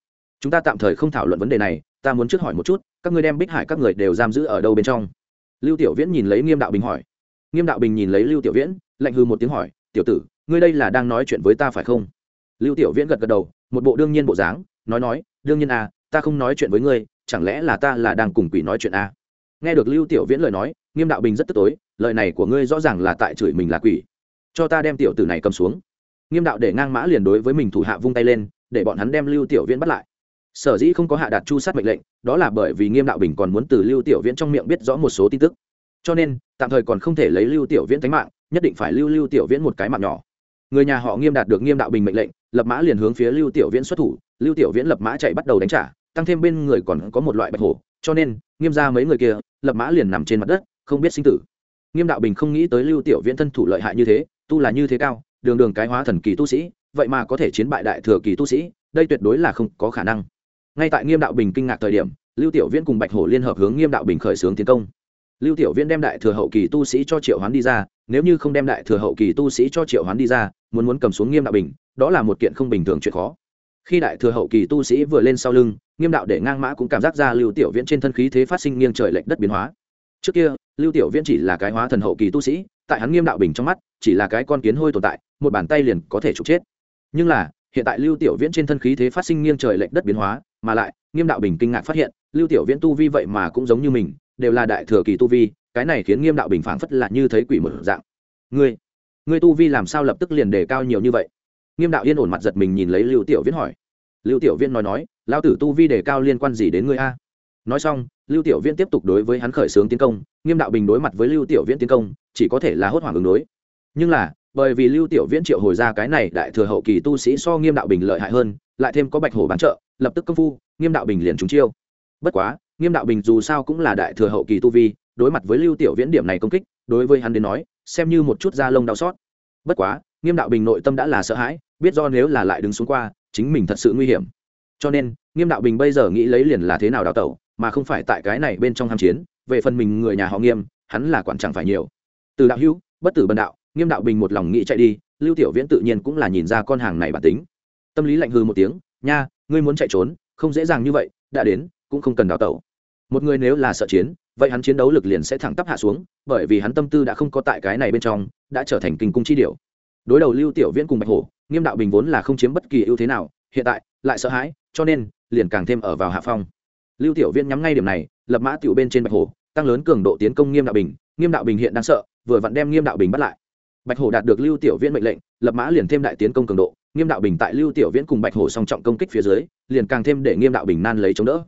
Chúng ta tạm thời không thảo luận vấn đề này ta muốn trước hỏi một chút các ngươi đem bích hải các người đều giam giữ ở đâu bên trong? Lưu tiểu viễn nhìn lấy nghiêm đạo bình hỏi nghiêm đạo bình nhìn lấy lưu tiểu viễn, lạnh hư một tiếng hỏi, tiểu tử, ngươi đây là đang nói chuyện với ta phải không? Lưu tiểu viễn gật gật đầu, một bộ đương nhiên bộ dáng, nói nói, đương nhiên à ta không nói chuyện với ngươi, chẳng lẽ là ta là đang cùng quỷ nói chuyện à? Nghe được lưu tiểu viễn lời nói, nghiêm đạo bình rất tức tối, lời này của ngươi rõ ràng là tại chửi mình là quỷ. Cho ta đem tiểu tử này cầm xuống. Nghiêm đạo để ngang mã liền đối với mình thủ hạ vung tay lên, để bọn hắn đem lưu tiểu viễn bắt lại. Sở dĩ không có hạ đạt chu sát mệnh lệnh, đó là bởi vì nghiêm đạo bình còn muốn từ lưu tiểu viễn trong miệng biết rõ một số tin tức. Cho nên tạm thời còn không thể lấy lưu tiểu viễn tánh mạng, nhất định phải lưu lưu tiểu viễn một cái mạng nhỏ. Người nhà họ nghiêm đạt được nghiêm đạo bình mệnh lệnh, lập mã liền hướng phía lưu tiểu viễn xuất thủ, lưu tiểu viễn lập mã chạy bắt đầu đánh trả, tăng thêm bên người còn có một loại bạch hổ, cho nên, nghiêm ra mấy người kia, lập mã liền nằm trên mặt đất, không biết sinh tử. Nghiêm đạo bình không nghĩ tới lưu tiểu viễn thân thủ lợi hại như thế, tu là như thế cao, đường đường cái hóa thần kỳ tu sĩ, vậy mà có thể chiến bại đại thừa kỳ tu sĩ, đây tuyệt đối là không có khả năng. Ngay tại nghiêm đạo bình kinh ngạc thời điểm, lưu tiểu viễn cùng bạch hổ liên hợp hướng nghiêm đạo bình khởi xướng tiến công lưu tiểu viễn đem đại thừa hậu kỳ tu sĩ cho triệu hoán đi ra, nếu như không đem đại thừa hậu kỳ tu sĩ cho triệu hoán đi ra, muốn muốn cầm xuống nghiêm đạo bình, đó là một kiện không bình thường chuyện khó. Khi đại thừa hậu kỳ tu sĩ vừa lên sau lưng, nghiêm đạo để ngang mã cũng cảm giác ra lưu tiểu viễn trên thân khí thế phát sinh nghiêng trời lệch đất biến hóa. Trước kia, lưu tiểu viễn chỉ là cái hóa thần hậu kỳ tu sĩ, tại hắn nghiêm đạo bình trong mắt, chỉ là cái con kiến hôi tồn tại, một bàn tay liền có thể trục chết. Nhưng là, hiện tại lưu tiểu viễn trên thân khí thế phát sinh nghiêng trời lệch đất biến hóa, mà lại, nghiêm đạo bình kinh ngạc phát hiện, lưu tiểu viễn tu vi vậy mà cũng giống như mình đều là đại thừa kỳ tu vi, cái này khiến nghiêm đạo bình phảng phất là như thấy quỷ một dạng. Ngươi ngươi tu vi làm sao lập tức liền đề cao nhiều như vậy? Nghiêm đạo yên ổn mặt giật mình nhìn lấy lưu tiểu viễn hỏi. Lưu tiểu viễn nói nói lao tử tu vi đề cao liên quan gì đến ngươi a? Nói xong, lưu tiểu viễn tiếp tục đối với hắn khởi xướng tiến công, nghiêm đạo bình đối mặt với lưu tiểu viễn tiến công, chỉ có thể là hốt hoảng ứng đối. Nhưng là, bởi vì lưu tiểu viễn triệu hồi ra cái này đại thừa hậu kỳ tu sĩ so nghiêm đạo bình lợi hại hơn, lại thêm có bạch hổ bán trợ, lập tức công phu, nghiêm đạo bình liền trúng chiêu. Bất quá nghiêm đạo bình dù sao cũng là đại thừa hậu kỳ tu vi, đối mặt với lưu tiểu viễn điểm này công kích, đối với hắn đến nói, xem như một chút da lông đau xót. Bất quá, nghiêm đạo bình nội tâm đã là sợ hãi, biết do nếu là lại đứng xuống qua, chính mình thật sự nguy hiểm. Cho nên, nghiêm đạo bình bây giờ nghĩ lấy liền là thế nào đào tẩu, mà không phải tại cái này bên trong ham chiến, về phần mình người nhà họ nghiêm, hắn là quản chẳng phải nhiều. Từ đạo hữu, bất tử bần đạo, nghiêm đạo bình một lòng nghĩ chạy đi, lưu tiểu viễn tự nhiên cũng là nhìn ra con hàng này bản tính. Tâm lý lạnh hư một tiếng, nha, ngươi muốn chạy trốn, không dễ dàng như vậy, đã đến, cũng không cần đào tẩu một người nếu là sợ chiến, vậy hắn chiến đấu lực liền sẽ thẳng tắp hạ xuống, bởi vì hắn tâm tư đã không có tại cái này bên trong, đã trở thành kinh cung chi điều đối đầu lưu tiểu viễn cùng bạch hổ, nghiêm đạo bình vốn là không chiếm bất kỳ ưu thế nào, hiện tại lại sợ hãi, cho nên liền càng thêm ở vào hạ phong. Lưu tiểu viễn nhắm ngay điểm này, lập mã tiểu bên trên bạch hổ, tăng lớn cường độ tiến công nghiêm đạo bình. Nghiêm đạo bình hiện đang sợ, vừa vặn đem nghiêm đạo bình bắt lại. Bạch hổ đạt được lưu tiểu viễn mệnh lệnh, lập mã liền thêm đại tiến công cường độ. Nghiêm đạo bình tại lưu tiểu viễn cùng bạch hổ song trọng công kích phía dưới, liền càng thêm để nghiêm đạo bình nan lấy chống đỡ.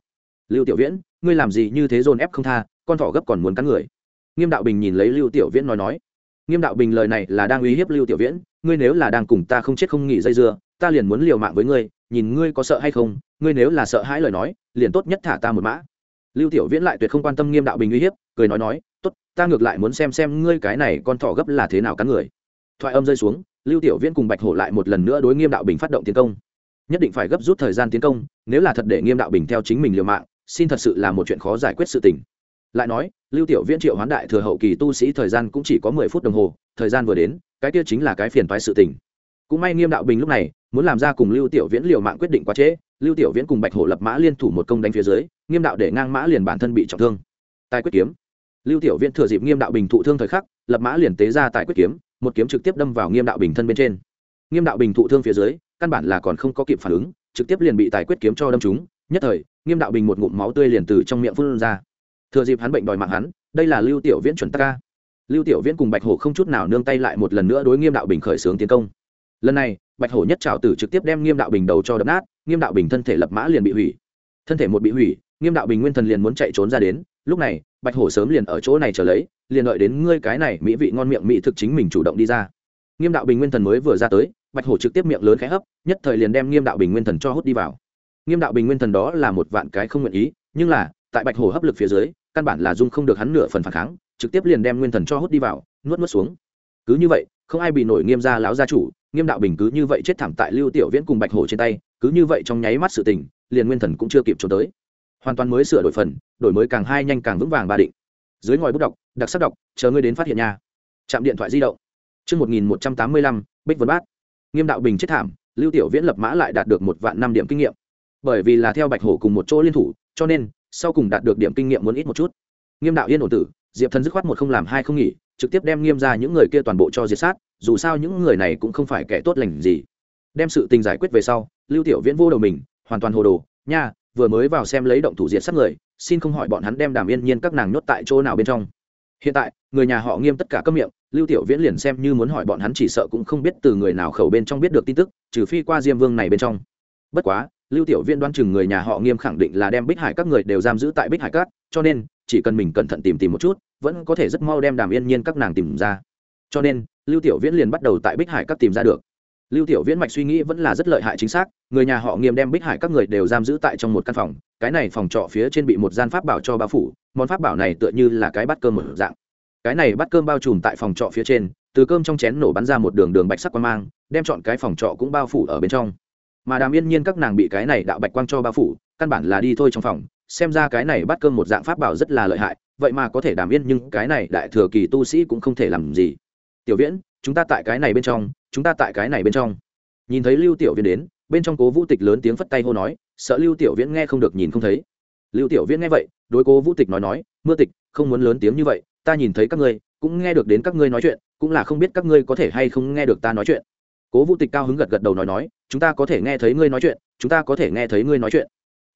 Lưu tiểu viễn ngươi làm gì như thế dồn ép không tha, con thỏ gấp còn muốn cắn người. Nghiêm đạo bình nhìn lấy lưu tiểu viễn nói nói, nghiêm đạo bình lời này là đang uy hiếp lưu tiểu viễn, ngươi nếu là đang cùng ta không chết không nghỉ dây dưa, ta liền muốn liều mạng với ngươi, nhìn ngươi có sợ hay không, ngươi nếu là sợ hãi lời nói, liền tốt nhất thả ta một mã. Lưu tiểu viễn lại tuyệt không quan tâm nghiêm đạo bình uy hiếp, cười nói nói, tốt, ta ngược lại muốn xem xem ngươi cái này con thỏ gấp là thế nào cắn người. Thoại âm rơi xuống, lưu tiểu viễn cùng bạch hổ lại một lần nữa đối nghiêm đạo bình phát động tiến công. Nhất định phải gấp rút thời gian tiến công, nếu là thật để nghiêm đạo bình theo chính mình liều mạng xin thật sự là một chuyện khó giải quyết sự tình. Lại nói, lưu tiểu viễn triệu hoán đại thừa hậu kỳ tu sĩ thời gian cũng chỉ có mười phút đồng hồ, thời gian vừa đến, cái kia chính là cái phiền toái sự tình. Cũng may nghiêm đạo bình lúc này muốn làm ra cùng lưu tiểu viễn liều mạng quyết định quá trễ, lưu tiểu viễn cùng bạch hổ lập mã liên thủ một công đánh phía dưới, nghiêm đạo để ngang mã liền bản thân bị trọng thương. Tài quyết kiếm. Lưu tiểu viễn thừa dịp nghiêm đạo bình thụ thương thời khắc, lập mã liền tế ra tài quyết kiếm, một kiếm trực tiếp đâm vào nghiêm đạo bình thân bên trên. Nghiêm đạo bình thụ thương phía dưới, căn bản là còn không có kịp phản ứng, trực tiếp liền bị tài quyết kiếm cho đâm trúng, nhất thời nghiêm đạo bình một ngụm máu tươi liền từ trong miệng phun ra. Thừa dịp hắn bệnh đòi mạng hắn, đây là lưu tiểu viễn chuẩn tắc ca. Lưu tiểu viễn cùng bạch hổ không chút nào nương tay lại một lần nữa đối nghiêm đạo bình khởi xướng tiến công. Lần này, bạch hổ nhất trào tử trực tiếp đem nghiêm đạo bình đầu cho đập nát, nghiêm đạo bình thân thể lập mã liền bị hủy. Thân thể một bị hủy, nghiêm đạo bình nguyên thần liền muốn chạy trốn ra đến. Lúc này, bạch hổ sớm liền ở chỗ này trở lấy, liền đợi đến ngươi cái này mỹ vị ngon miệng mỹ thực chính mình chủ động đi ra. Nghiêm đạo bình nguyên thần mới vừa ra tới, bạch hổ trực tiếp miệng lớn khẽ hấp, nhất thời liền đem nghiêm đạo bình nguyên thần cho hút đi vào nghiêm đạo bình nguyên thần đó là một vạn cái không nguyện ý nhưng là tại bạch hồ hấp lực phía dưới căn bản là dung không được hắn nửa phần phản kháng trực tiếp liền đem nguyên thần cho hút đi vào nuốt nuốt xuống. Cứ như vậy không ai bị nổi nghiêm gia lão gia chủ nghiêm đạo bình cứ như vậy chết thảm tại lưu tiểu viễn cùng bạch hổ trên tay cứ như vậy trong nháy mắt sự tình liền nguyên thần cũng chưa kịp trốn tới. Hoàn toàn mới sửa đổi phần đổi mới càng hai nhanh càng vững vàng ba định. Dưới ngòi bút đọc đặc sắc đọc chờ ngươi đến phát hiện nha. Chạm điện thoại di động. Trước 1185, Bích Vân Bát. Nghiêm đạo bình chết thảm, Lưu Tiểu Viễn lập mã lại đạt được một vạn năm điểm kinh nghiệm. Bởi vì là theo Bạch Hổ cùng một chỗ liên thủ, cho nên sau cùng đạt được điểm kinh nghiệm muốn ít một chút. Nghiêm đạo yên ổn tử, Diệp Thần dứt khoát một không làm hai không nghỉ, trực tiếp đem Nghiêm ra những người kia toàn bộ cho diệt sát, dù sao những người này cũng không phải kẻ tốt lành gì. Đem sự tình giải quyết về sau, Lưu Tiểu Viễn vô đầu mình, hoàn toàn hồ đồ, nha, vừa mới vào xem lấy động thủ diệt sát người, xin không hỏi bọn hắn đem Đàm Yên Nhiên các nàng nhốt tại chỗ nào bên trong. Hiện tại, người nhà họ Nghiêm tất cả các miệng, lưu tiểu viễn liền xem như muốn hỏi bọn hắn chỉ sợ cũng không biết từ người nào khẩu bên trong biết được tin tức trừ phi qua diêm vương này bên trong bất quá lưu tiểu viễn đoán chừng người nhà họ nghiêm khẳng định là đem bích hải các người đều giam giữ tại bích hải cát cho nên, chỉ cần mình cẩn thận tìm tìm một chút, vẫn có thể rất mau đem đàm yên nhiên các nàng tìm ra. Cho nên, lưu tiểu viễn liền bắt đầu tại bích hải các tìm ra được. Lưu tiểu viễn mạch suy nghĩ vẫn là rất lợi hại chính xác, người nhà họ nghiêm đem bích hải các người đều giam giữ tại trong một căn phòng, cái này phòng trọ phía trên bị một gian pháp bảo cho bao phủ, món pháp bảo này tựa như là cái bát cơm mở dạng. Cái này bát cơm bao trùm tại phòng trọ phía trên, từ cơm trong chén nổ bắn ra một đường đường bạch sắc quang mang, đem chọn cái phòng trọ cũng bao phủ ở bên trong mà đàm yên nhiên các nàng bị cái này đạo bạch quang cho bao phủ, căn bản là đi thôi trong phòng, xem ra cái này bắt cơm một dạng pháp bảo rất là lợi hại, vậy mà có thể đàm yên nhưng cái này đại thừa kỳ tu sĩ cũng không thể làm gì. Tiểu viễn, chúng ta tại cái này bên trong, chúng ta tại cái này bên trong. Nhìn thấy lưu tiểu viễn đến, bên trong cố vũ tịch lớn tiếng phất tay hô nói, sợ lưu tiểu viễn nghe không được nhìn không thấy. Lưu tiểu viễn nghe vậy, đối cố vũ tịch nói nói, mưa tịch, không muốn lớn tiếng như vậy, ta nhìn thấy các ngươi, cũng nghe được đến các ngươi nói chuyện, cũng là không biết các ngươi có thể hay không nghe được ta nói chuyện. Cố vũ tịch cao hứng gật gật đầu nói nói chúng ta có thể nghe thấy ngươi nói chuyện, chúng ta có thể nghe thấy ngươi nói chuyện.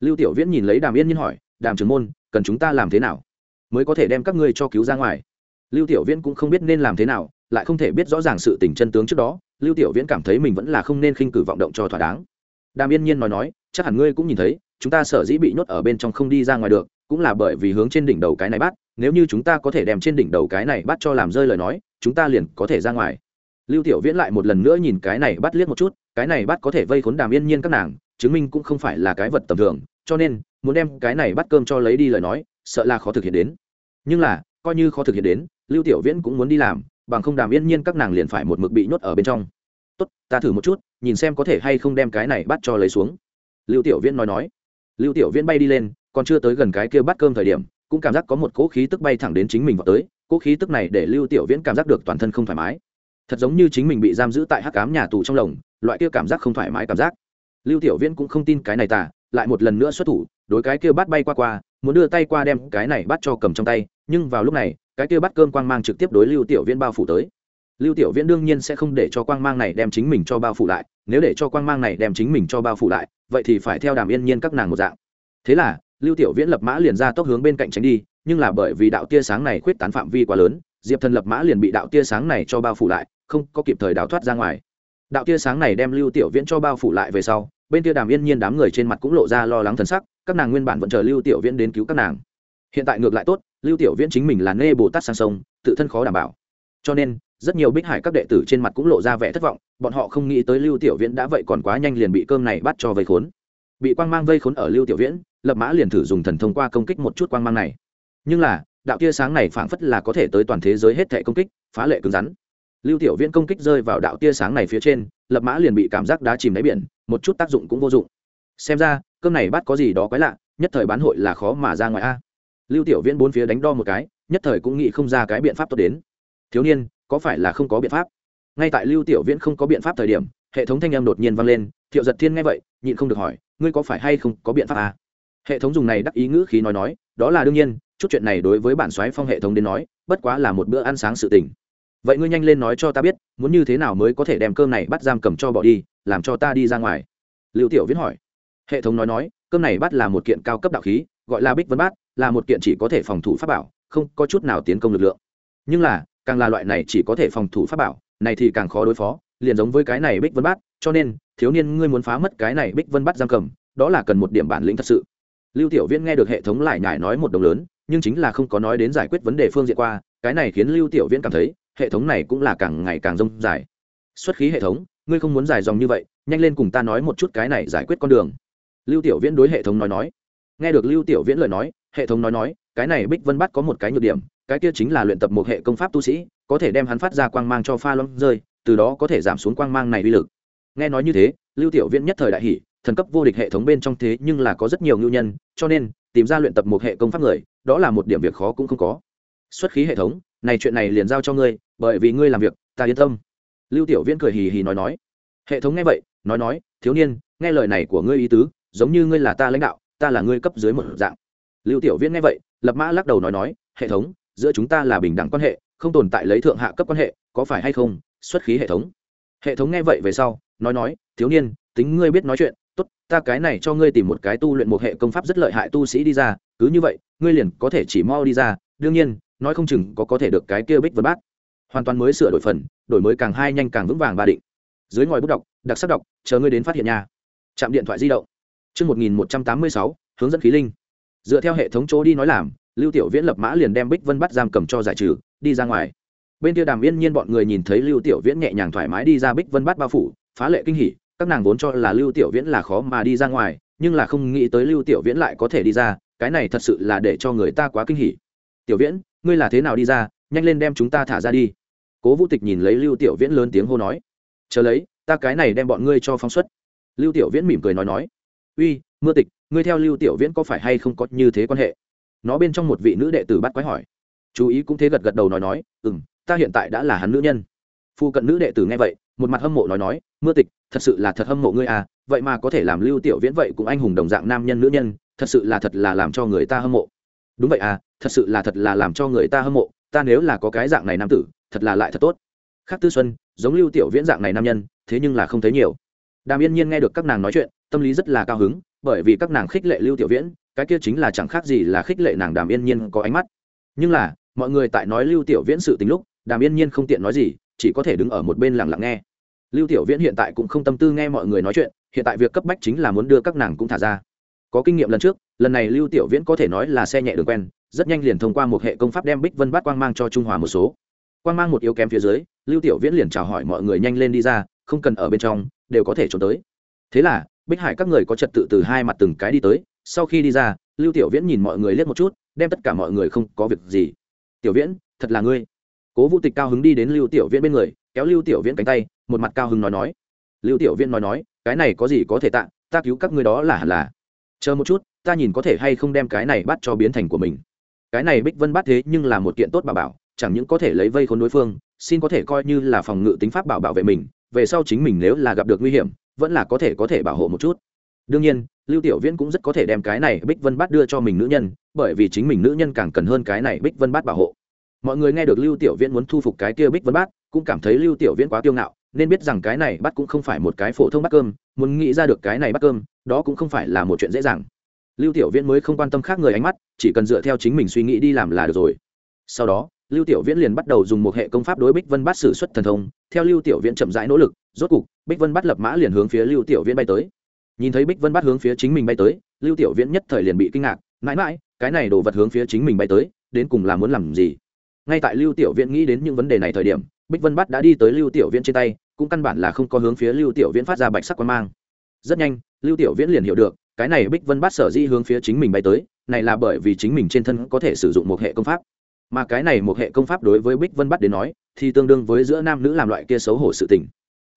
Lưu tiểu viễn nhìn lấy đàm yên nhiên hỏi, đàm trưởng môn, cần chúng ta làm thế nào mới có thể đem các ngươi cho cứu ra ngoài? Lưu tiểu viễn cũng không biết nên làm thế nào, lại không thể biết rõ ràng sự tình chân tướng trước đó, lưu tiểu viễn cảm thấy mình vẫn là không nên khinh cử vọng động cho thỏa đáng. Đàm yên nhiên nói nói, chắc hẳn ngươi cũng nhìn thấy, chúng ta sở dĩ bị nhốt ở bên trong không đi ra ngoài được, cũng là bởi vì hướng trên đỉnh đầu cái này bắt, nếu như chúng ta có thể đem trên đỉnh đầu cái này bắt cho làm rơi lời nói, chúng ta liền có thể ra ngoài. Lưu tiểu viễn lại một lần nữa nhìn cái này bắt liếc một chút cái này bắt có thể vây khốn đàm yên nhiên các nàng, chứng minh cũng không phải là cái vật tầm thường, cho nên, muốn đem cái này bắt cơm cho lấy đi lời nói, sợ là khó thực hiện đến. Nhưng là, coi như khó thực hiện đến, lưu tiểu viễn cũng muốn đi làm, bằng không đàm yên nhiên các nàng liền phải một mực bị nhốt ở bên trong. Tốt, ta thử một chút, nhìn xem có thể hay không đem cái này bắt cho lấy xuống. Lưu tiểu viễn nói nói. Lưu tiểu viễn bay đi lên, còn chưa tới gần cái kia bắt cơm thời điểm, cũng cảm giác có một cỗ khí tức bay thẳng đến chính mình vào tới, cỗ khí tức này để lưu tiểu viễn cảm giác được toàn thân không thoải mái. Thật giống như chính mình bị giam giữ tại hắc cám nhà tù trong lồng loại kia cảm giác không thoải mái cảm giác. Lưu tiểu viễn cũng không tin cái này tà, lại một lần nữa xuất thủ, đối cái kia bắt bay qua qua, muốn đưa tay qua đem cái này bắt cho cầm trong tay, nhưng vào lúc này, cái kia bắt cơm quang mang trực tiếp đối lưu tiểu viễn bao phủ tới. Lưu tiểu viễn đương nhiên sẽ không để cho quang mang này đem chính mình cho bao phủ lại, nếu để cho quang mang này đem chính mình cho bao phủ lại, vậy thì phải theo đàm yên nhiên các nàng một dạng. Thế là, lưu tiểu viễn lập mã liền ra tốc hướng bên cạnh tránh đi, nhưng là bởi vì đạo tia sáng này khuyết tán phạm vi quá lớn, diệp thần lập mã liền bị đạo tia sáng này cho bao phủ lại, không có kịp thời đào thoát ra ngoài đạo tia sáng này đem lưu tiểu viễn cho bao phủ lại về sau, bên tia đàm yên nhiên đám người trên mặt cũng lộ ra lo lắng thần sắc, các nàng nguyên bản vẫn chờ lưu tiểu viễn đến cứu các nàng. Hiện tại ngược lại tốt, lưu tiểu viễn chính mình là nê bồ tát sang sông, tự thân khó đảm bảo. Cho nên, rất nhiều bích hải các đệ tử trên mặt cũng lộ ra vẻ thất vọng, bọn họ không nghĩ tới lưu tiểu viễn đã vậy còn quá nhanh liền bị cơm này bắt cho vây khốn. Bị quang mang vây khốn ở lưu tiểu viễn, lập mã liền thử dùng thần thông qua công kích một chút quang mang này. Nhưng là, đạo tia sáng này phảng phất là có thể tới toàn thế giới hết thể công kích, phá lệ cứng rắn lưu tiểu viễn công kích rơi vào đạo tia sáng này phía trên, lập mã liền bị cảm giác đá chìm đáy biển, một chút tác dụng cũng vô dụng. Xem ra, cơm này bắt có gì đó quái lạ, nhất thời bán hội là khó mà ra ngoài a. Lưu tiểu viễn bốn phía đánh đo một cái, nhất thời cũng nghĩ không ra cái biện pháp tốt đến. Thiếu niên, có phải là không có biện pháp? Ngay tại lưu tiểu viễn không có biện pháp thời điểm, hệ thống thanh em đột nhiên vang lên, thiệu giật thiên nghe vậy, nhịn không được hỏi, ngươi có phải hay không có biện pháp à? hệ thống dùng này đắc ý ngữ khí nói nói, đó là đương nhiên, chút chuyện này đối với bản soái phong hệ thống đến nói, bất quá là một bữa ăn sáng sự tình vậy ngươi nhanh lên nói cho ta biết, muốn như thế nào mới có thể đem cơm này bắt giam cầm cho bỏ đi, làm cho ta đi ra ngoài? Lưu tiểu viễn hỏi. Hệ thống nói nói, cơm này bắt là một kiện cao cấp đạo khí, gọi là bích vân bát, là một kiện chỉ có thể phòng thủ pháp bảo, không có chút nào tiến công lực lượng. Nhưng là, càng là loại này chỉ có thể phòng thủ pháp bảo, này thì càng khó đối phó, liền giống với cái này bích vân bát, cho nên, thiếu niên ngươi muốn phá mất cái này bích vân bát giam cầm, đó là cần một điểm bản lĩnh thật sự. Lưu tiểu viễn nghe được hệ thống lại nhải nói một đồng lớn, nhưng chính là không có nói đến giải quyết vấn đề phương diện qua, cái này khiến lưu tiểu viễn cảm thấy hệ thống này cũng là càng ngày càng rông dài. Xuất khí hệ thống, ngươi không muốn dài dòng như vậy, nhanh lên cùng ta nói một chút cái này giải quyết con đường. Lưu tiểu viễn đối hệ thống nói nói. Nghe được lưu tiểu viễn lời nói, hệ thống nói nói, cái này bích vân bắt có một cái nhược điểm, cái kia chính là luyện tập một hệ công pháp tu sĩ, có thể đem hắn phát ra quang mang cho pha lâm rơi, từ đó có thể giảm xuống quang mang này uy lực. Nghe nói như thế, lưu tiểu viễn nhất thời đại hỷ thần cấp vô địch hệ thống bên trong thế nhưng là có rất nhiều ngưu nhân, cho nên, tìm ra luyện tập một hệ công pháp người, đó là một điểm việc khó cũng không có. Xuất khí hệ thống này chuyện này liền giao cho ngươi, bởi vì ngươi làm việc, ta yên tâm. Lưu tiểu viễn cười hì hì nói nói. Hệ thống nghe vậy, nói nói, thiếu niên, nghe lời này của ngươi ý tứ, giống như ngươi là ta lãnh đạo, ta là ngươi cấp dưới một dạng. Lưu tiểu viễn nghe vậy, lập mã lắc đầu nói nói, hệ thống, giữa chúng ta là bình đẳng quan hệ, không tồn tại lấy thượng hạ cấp quan hệ, có phải hay không, xuất khí hệ thống? Hệ thống nghe vậy về sau, nói nói, thiếu niên, tính ngươi biết nói chuyện, tốt, ta cái này cho ngươi tìm một cái tu luyện một hệ công pháp rất lợi hại tu sĩ đi ra, cứ như vậy, ngươi liền có thể chỉ mau đi ra, đương nhiên nói không chừng có có thể được cái kia bích vân bát hoàn toàn mới sửa đổi phần đổi mới càng hai nhanh càng vững vàng ba định dưới ngòi bút đọc đặc sắc đọc chờ ngươi đến phát hiện nha chạm điện thoại di động chương một nghìn một trăm tám mươi sáu hướng dẫn khí linh. Dựa theo hệ thống chỗ đi nói làm, Lưu Tiểu Viễn lập mã liền đem Bích Vân bắt giam cầm cho giải trừ, đi ra ngoài. Bên kia Đàm Yên Nhiên bọn người nhìn thấy Lưu Tiểu Viễn nhẹ nhàng thoải mái đi ra Bích Vân bắt bao phủ, phá lệ kinh hỉ, các nàng vốn cho là Lưu Tiểu Viễn là khó mà đi ra ngoài, nhưng là không nghĩ tới Lưu Tiểu Viễn lại có thể đi ra, cái này thật sự là để cho người ta quá kinh hỉ. Tiểu Viễn, ngươi là thế nào đi ra, nhanh lên đem chúng ta thả ra đi. Cố Vũ Tịch nhìn lấy Lưu Tiểu Viễn lớn tiếng hô nói, chờ lấy, ta cái này đem bọn ngươi cho phóng xuất. Lưu Tiểu Viễn mỉm cười nói nói, uy mưa tịch ngươi theo lưu tiểu viễn có phải hay không có như thế quan hệ nó bên trong một vị nữ đệ tử bắt quái hỏi chú ý cũng thế gật gật đầu nói nói ừ m ta hiện tại đã là hắn nữ nhân phu cận nữ đệ tử nghe vậy một mặt hâm mộ nói nói mưa tịch thật sự là thật hâm mộ ngươi à vậy mà có thể làm lưu tiểu viễn vậy cũng anh hùng đồng dạng nam nhân nữ nhân thật sự là thật là làm cho người ta hâm mộ đúng vậy à thật sự là thật là làm cho người ta hâm mộ, ta nếu là có cái dạng này nam tử, thật là lại thật tốt. Khác tư xuân, giống lưu tiểu viễn dạng này nam nhân, thế nhưng là không thấy nhiều. Đàm yên nhiên nghe được các nàng nói chuyện, tâm lý rất là cao hứng, bởi vì các nàng khích lệ lưu tiểu viễn, cái kia chính là chẳng khác gì là khích lệ nàng đàm yên nhiên có ánh mắt. Nhưng là, mọi người tại nói lưu tiểu viễn sự tình lúc, đàm yên nhiên không tiện nói gì, chỉ có thể đứng ở một bên lặng lặng nghe. Lưu tiểu viễn hiện tại cũng không tâm tư nghe mọi người nói chuyện, hiện tại việc cấp bách chính là muốn đưa các nàng cũng thả ra. Có kinh nghiệm lần trước, lần này lưu tiểu viễn có thể nói là xe nhẹ đường quen rất nhanh liền thông qua một hệ công pháp đem bích vân bát quang mang cho trung hòa một số. Quang mang một yếu kém phía dưới, lưu tiểu viễn liền chào hỏi mọi người nhanh lên đi ra, không cần ở bên trong, đều có thể trốn tới. Thế là, bích hải các người có trật tự từ hai mặt từng cái đi tới. Sau khi đi ra, lưu tiểu viễn nhìn mọi người liếc một chút, đem tất cả mọi người không có việc gì. Tiểu viễn, thật là ngươi. Cố vũ tịch cao hứng đi đến lưu tiểu viễn bên người, kéo lưu tiểu viễn cánh tay, một mặt cao hứng nói nói. Lưu tiểu viễn nói nói, cái này có gì có thể tặng ta cứu các ngươi đó là hẳn là. Chờ một chút, ta nhìn có thể hay không đem cái này bắt cho biến thành của mình cái này bích vân Bát thế nhưng là một kiện tốt bảo bảo, chẳng những có thể lấy vây khốn đối phương, xin có thể coi như là phòng ngự tính pháp bảo bảo vệ mình, về sau chính mình nếu là gặp được nguy hiểm, vẫn là có thể có thể bảo hộ một chút. Đương nhiên, lưu tiểu viễn cũng rất có thể đem cái này bích vân bát đưa cho mình nữ nhân, bởi vì chính mình nữ nhân càng cần hơn cái này bích vân bát bảo hộ. Mọi người nghe được lưu tiểu viễn muốn thu phục cái kia bích vân bát, cũng cảm thấy lưu tiểu viễn quá tiêu ngạo, nên biết rằng cái này bắt cũng không phải một cái phổ thông bát cơm, muốn nghĩ ra được cái này bát cơm, đó cũng không phải là một chuyện dễ dàng lưu tiểu viễn mới không quan tâm khác người ánh mắt, chỉ cần dựa theo chính mình suy nghĩ đi làm là được rồi. Sau đó, lưu tiểu viễn liền bắt đầu dùng một hệ công pháp đối bích vân bát sử xuất thần thông. Theo lưu tiểu viễn chậm rãi nỗ lực, rốt cục, bích vân bắt lập mã liền hướng phía lưu tiểu viễn bay tới. Nhìn thấy bích vân bắt hướng phía chính mình bay tới, lưu tiểu viễn nhất thời liền bị kinh ngạc, mãi mãi, cái này đồ vật hướng phía chính mình bay tới, đến cùng là muốn làm gì? Ngay tại lưu tiểu viễn nghĩ đến những vấn đề này thời điểm, bích vân bắt đã đi tới lưu tiểu viễn trên tay, cũng căn bản là không có hướng phía lưu tiểu viễn phát ra bạch sắc quan mang. Rất nhanh, lưu tiểu viễn liền hiểu được cái này bích vân Bát sở di hướng phía chính mình bay tới, này là bởi vì chính mình trên thân có thể sử dụng một hệ công pháp. Mà cái này một hệ công pháp đối với bích vân bắt đến nói, thì tương đương với giữa nam nữ làm loại kia xấu hổ sự tình.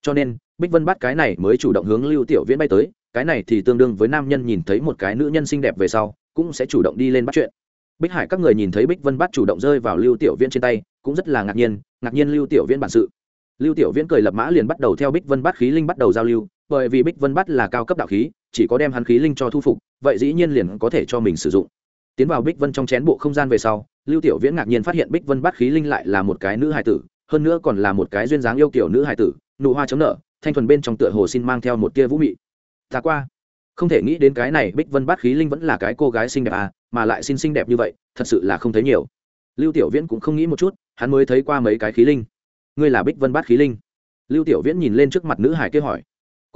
Cho nên, bích vân bắt cái này mới chủ động hướng lưu tiểu viễn bay tới, cái này thì tương đương với nam nhân nhìn thấy một cái nữ nhân xinh đẹp về sau, cũng sẽ chủ động đi lên bắt chuyện. Bích hải các người nhìn thấy bích vân bắt chủ động rơi vào lưu tiểu viễn trên tay, cũng rất là ngạc nhiên ngạc nhiên lưu tiểu viễn bản sự. Lưu tiểu viễn cười lập mã liền bắt đầu theo bích vân bắt khí linh bắt đầu giao lưu bởi vì bích vân bắt là cao cấp đạo khí, chỉ có đem hắn khí linh cho thu phục, vậy dĩ nhiên liền có thể cho mình sử dụng. Tiến vào bích vân trong chén bộ không gian về sau, lưu tiểu viễn ngạc nhiên phát hiện bích vân bắt khí linh lại là một cái nữ hài tử, hơn nữa còn là một cái duyên dáng yêu kiểu nữ hài tử, nụ hoa chống nở, thanh thuần bên trong tựa hồ xin mang theo một tia vũ mị. Ta qua. Không thể nghĩ đến cái này bích vân bát khí linh vẫn là cái cô gái xinh đẹp à mà lại xinh xinh đẹp như vậy, thật sự là không thấy nhiều. Lưu tiểu viễn cũng không nghĩ một chút, hắn mới thấy qua mấy cái khí linh. Ngươi là bích vân bát khí linh? Lưu tiểu viễn nhìn lên trước mặt nữ hải kia hỏi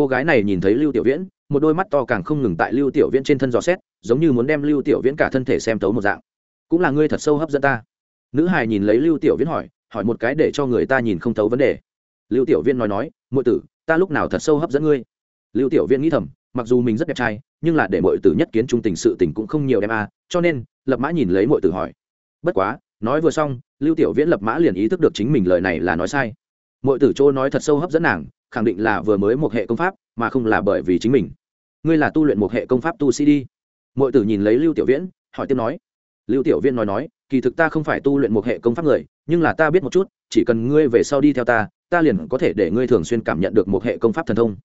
cô gái này nhìn thấy lưu tiểu viễn một đôi mắt to càng không ngừng tại lưu tiểu viễn trên thân dò xét giống như muốn đem lưu tiểu viễn cả thân thể xem tấu một dạng. Cũng là ngươi thật sâu hấp dẫn ta. Nữ hài nhìn lấy lưu tiểu viễn hỏi hỏi một cái để cho người ta nhìn không thấu vấn đề. Lưu tiểu viễn nói nói muội tử ta lúc nào thật sâu hấp dẫn ngươi? Lưu tiểu viễn nghĩ thầm mặc dù mình rất đẹp trai nhưng là để muội tử nhất kiến trung tình sự tình cũng không nhiều đem a à, cho nên lập mã nhìn lấy muội tử hỏi. Bất quá nói vừa xong lưu tiểu viễn lập mã liền ý thức được chính mình lời này là nói sai. Muội tử chỗ nói thật sâu hấp dẫn nàng khẳng định là vừa mới một hệ công pháp, mà không là bởi vì chính mình. Ngươi là tu luyện một hệ công pháp tu sĩ đi. Mọi tử nhìn lấy lưu tiểu viễn, hỏi tiếp nói. Lưu tiểu viễn nói nói, kỳ thực ta không phải tu luyện một hệ công pháp người, nhưng là ta biết một chút, chỉ cần ngươi về sau đi theo ta ta liền có thể để ngươi thường xuyên cảm nhận được một hệ công pháp thần thông.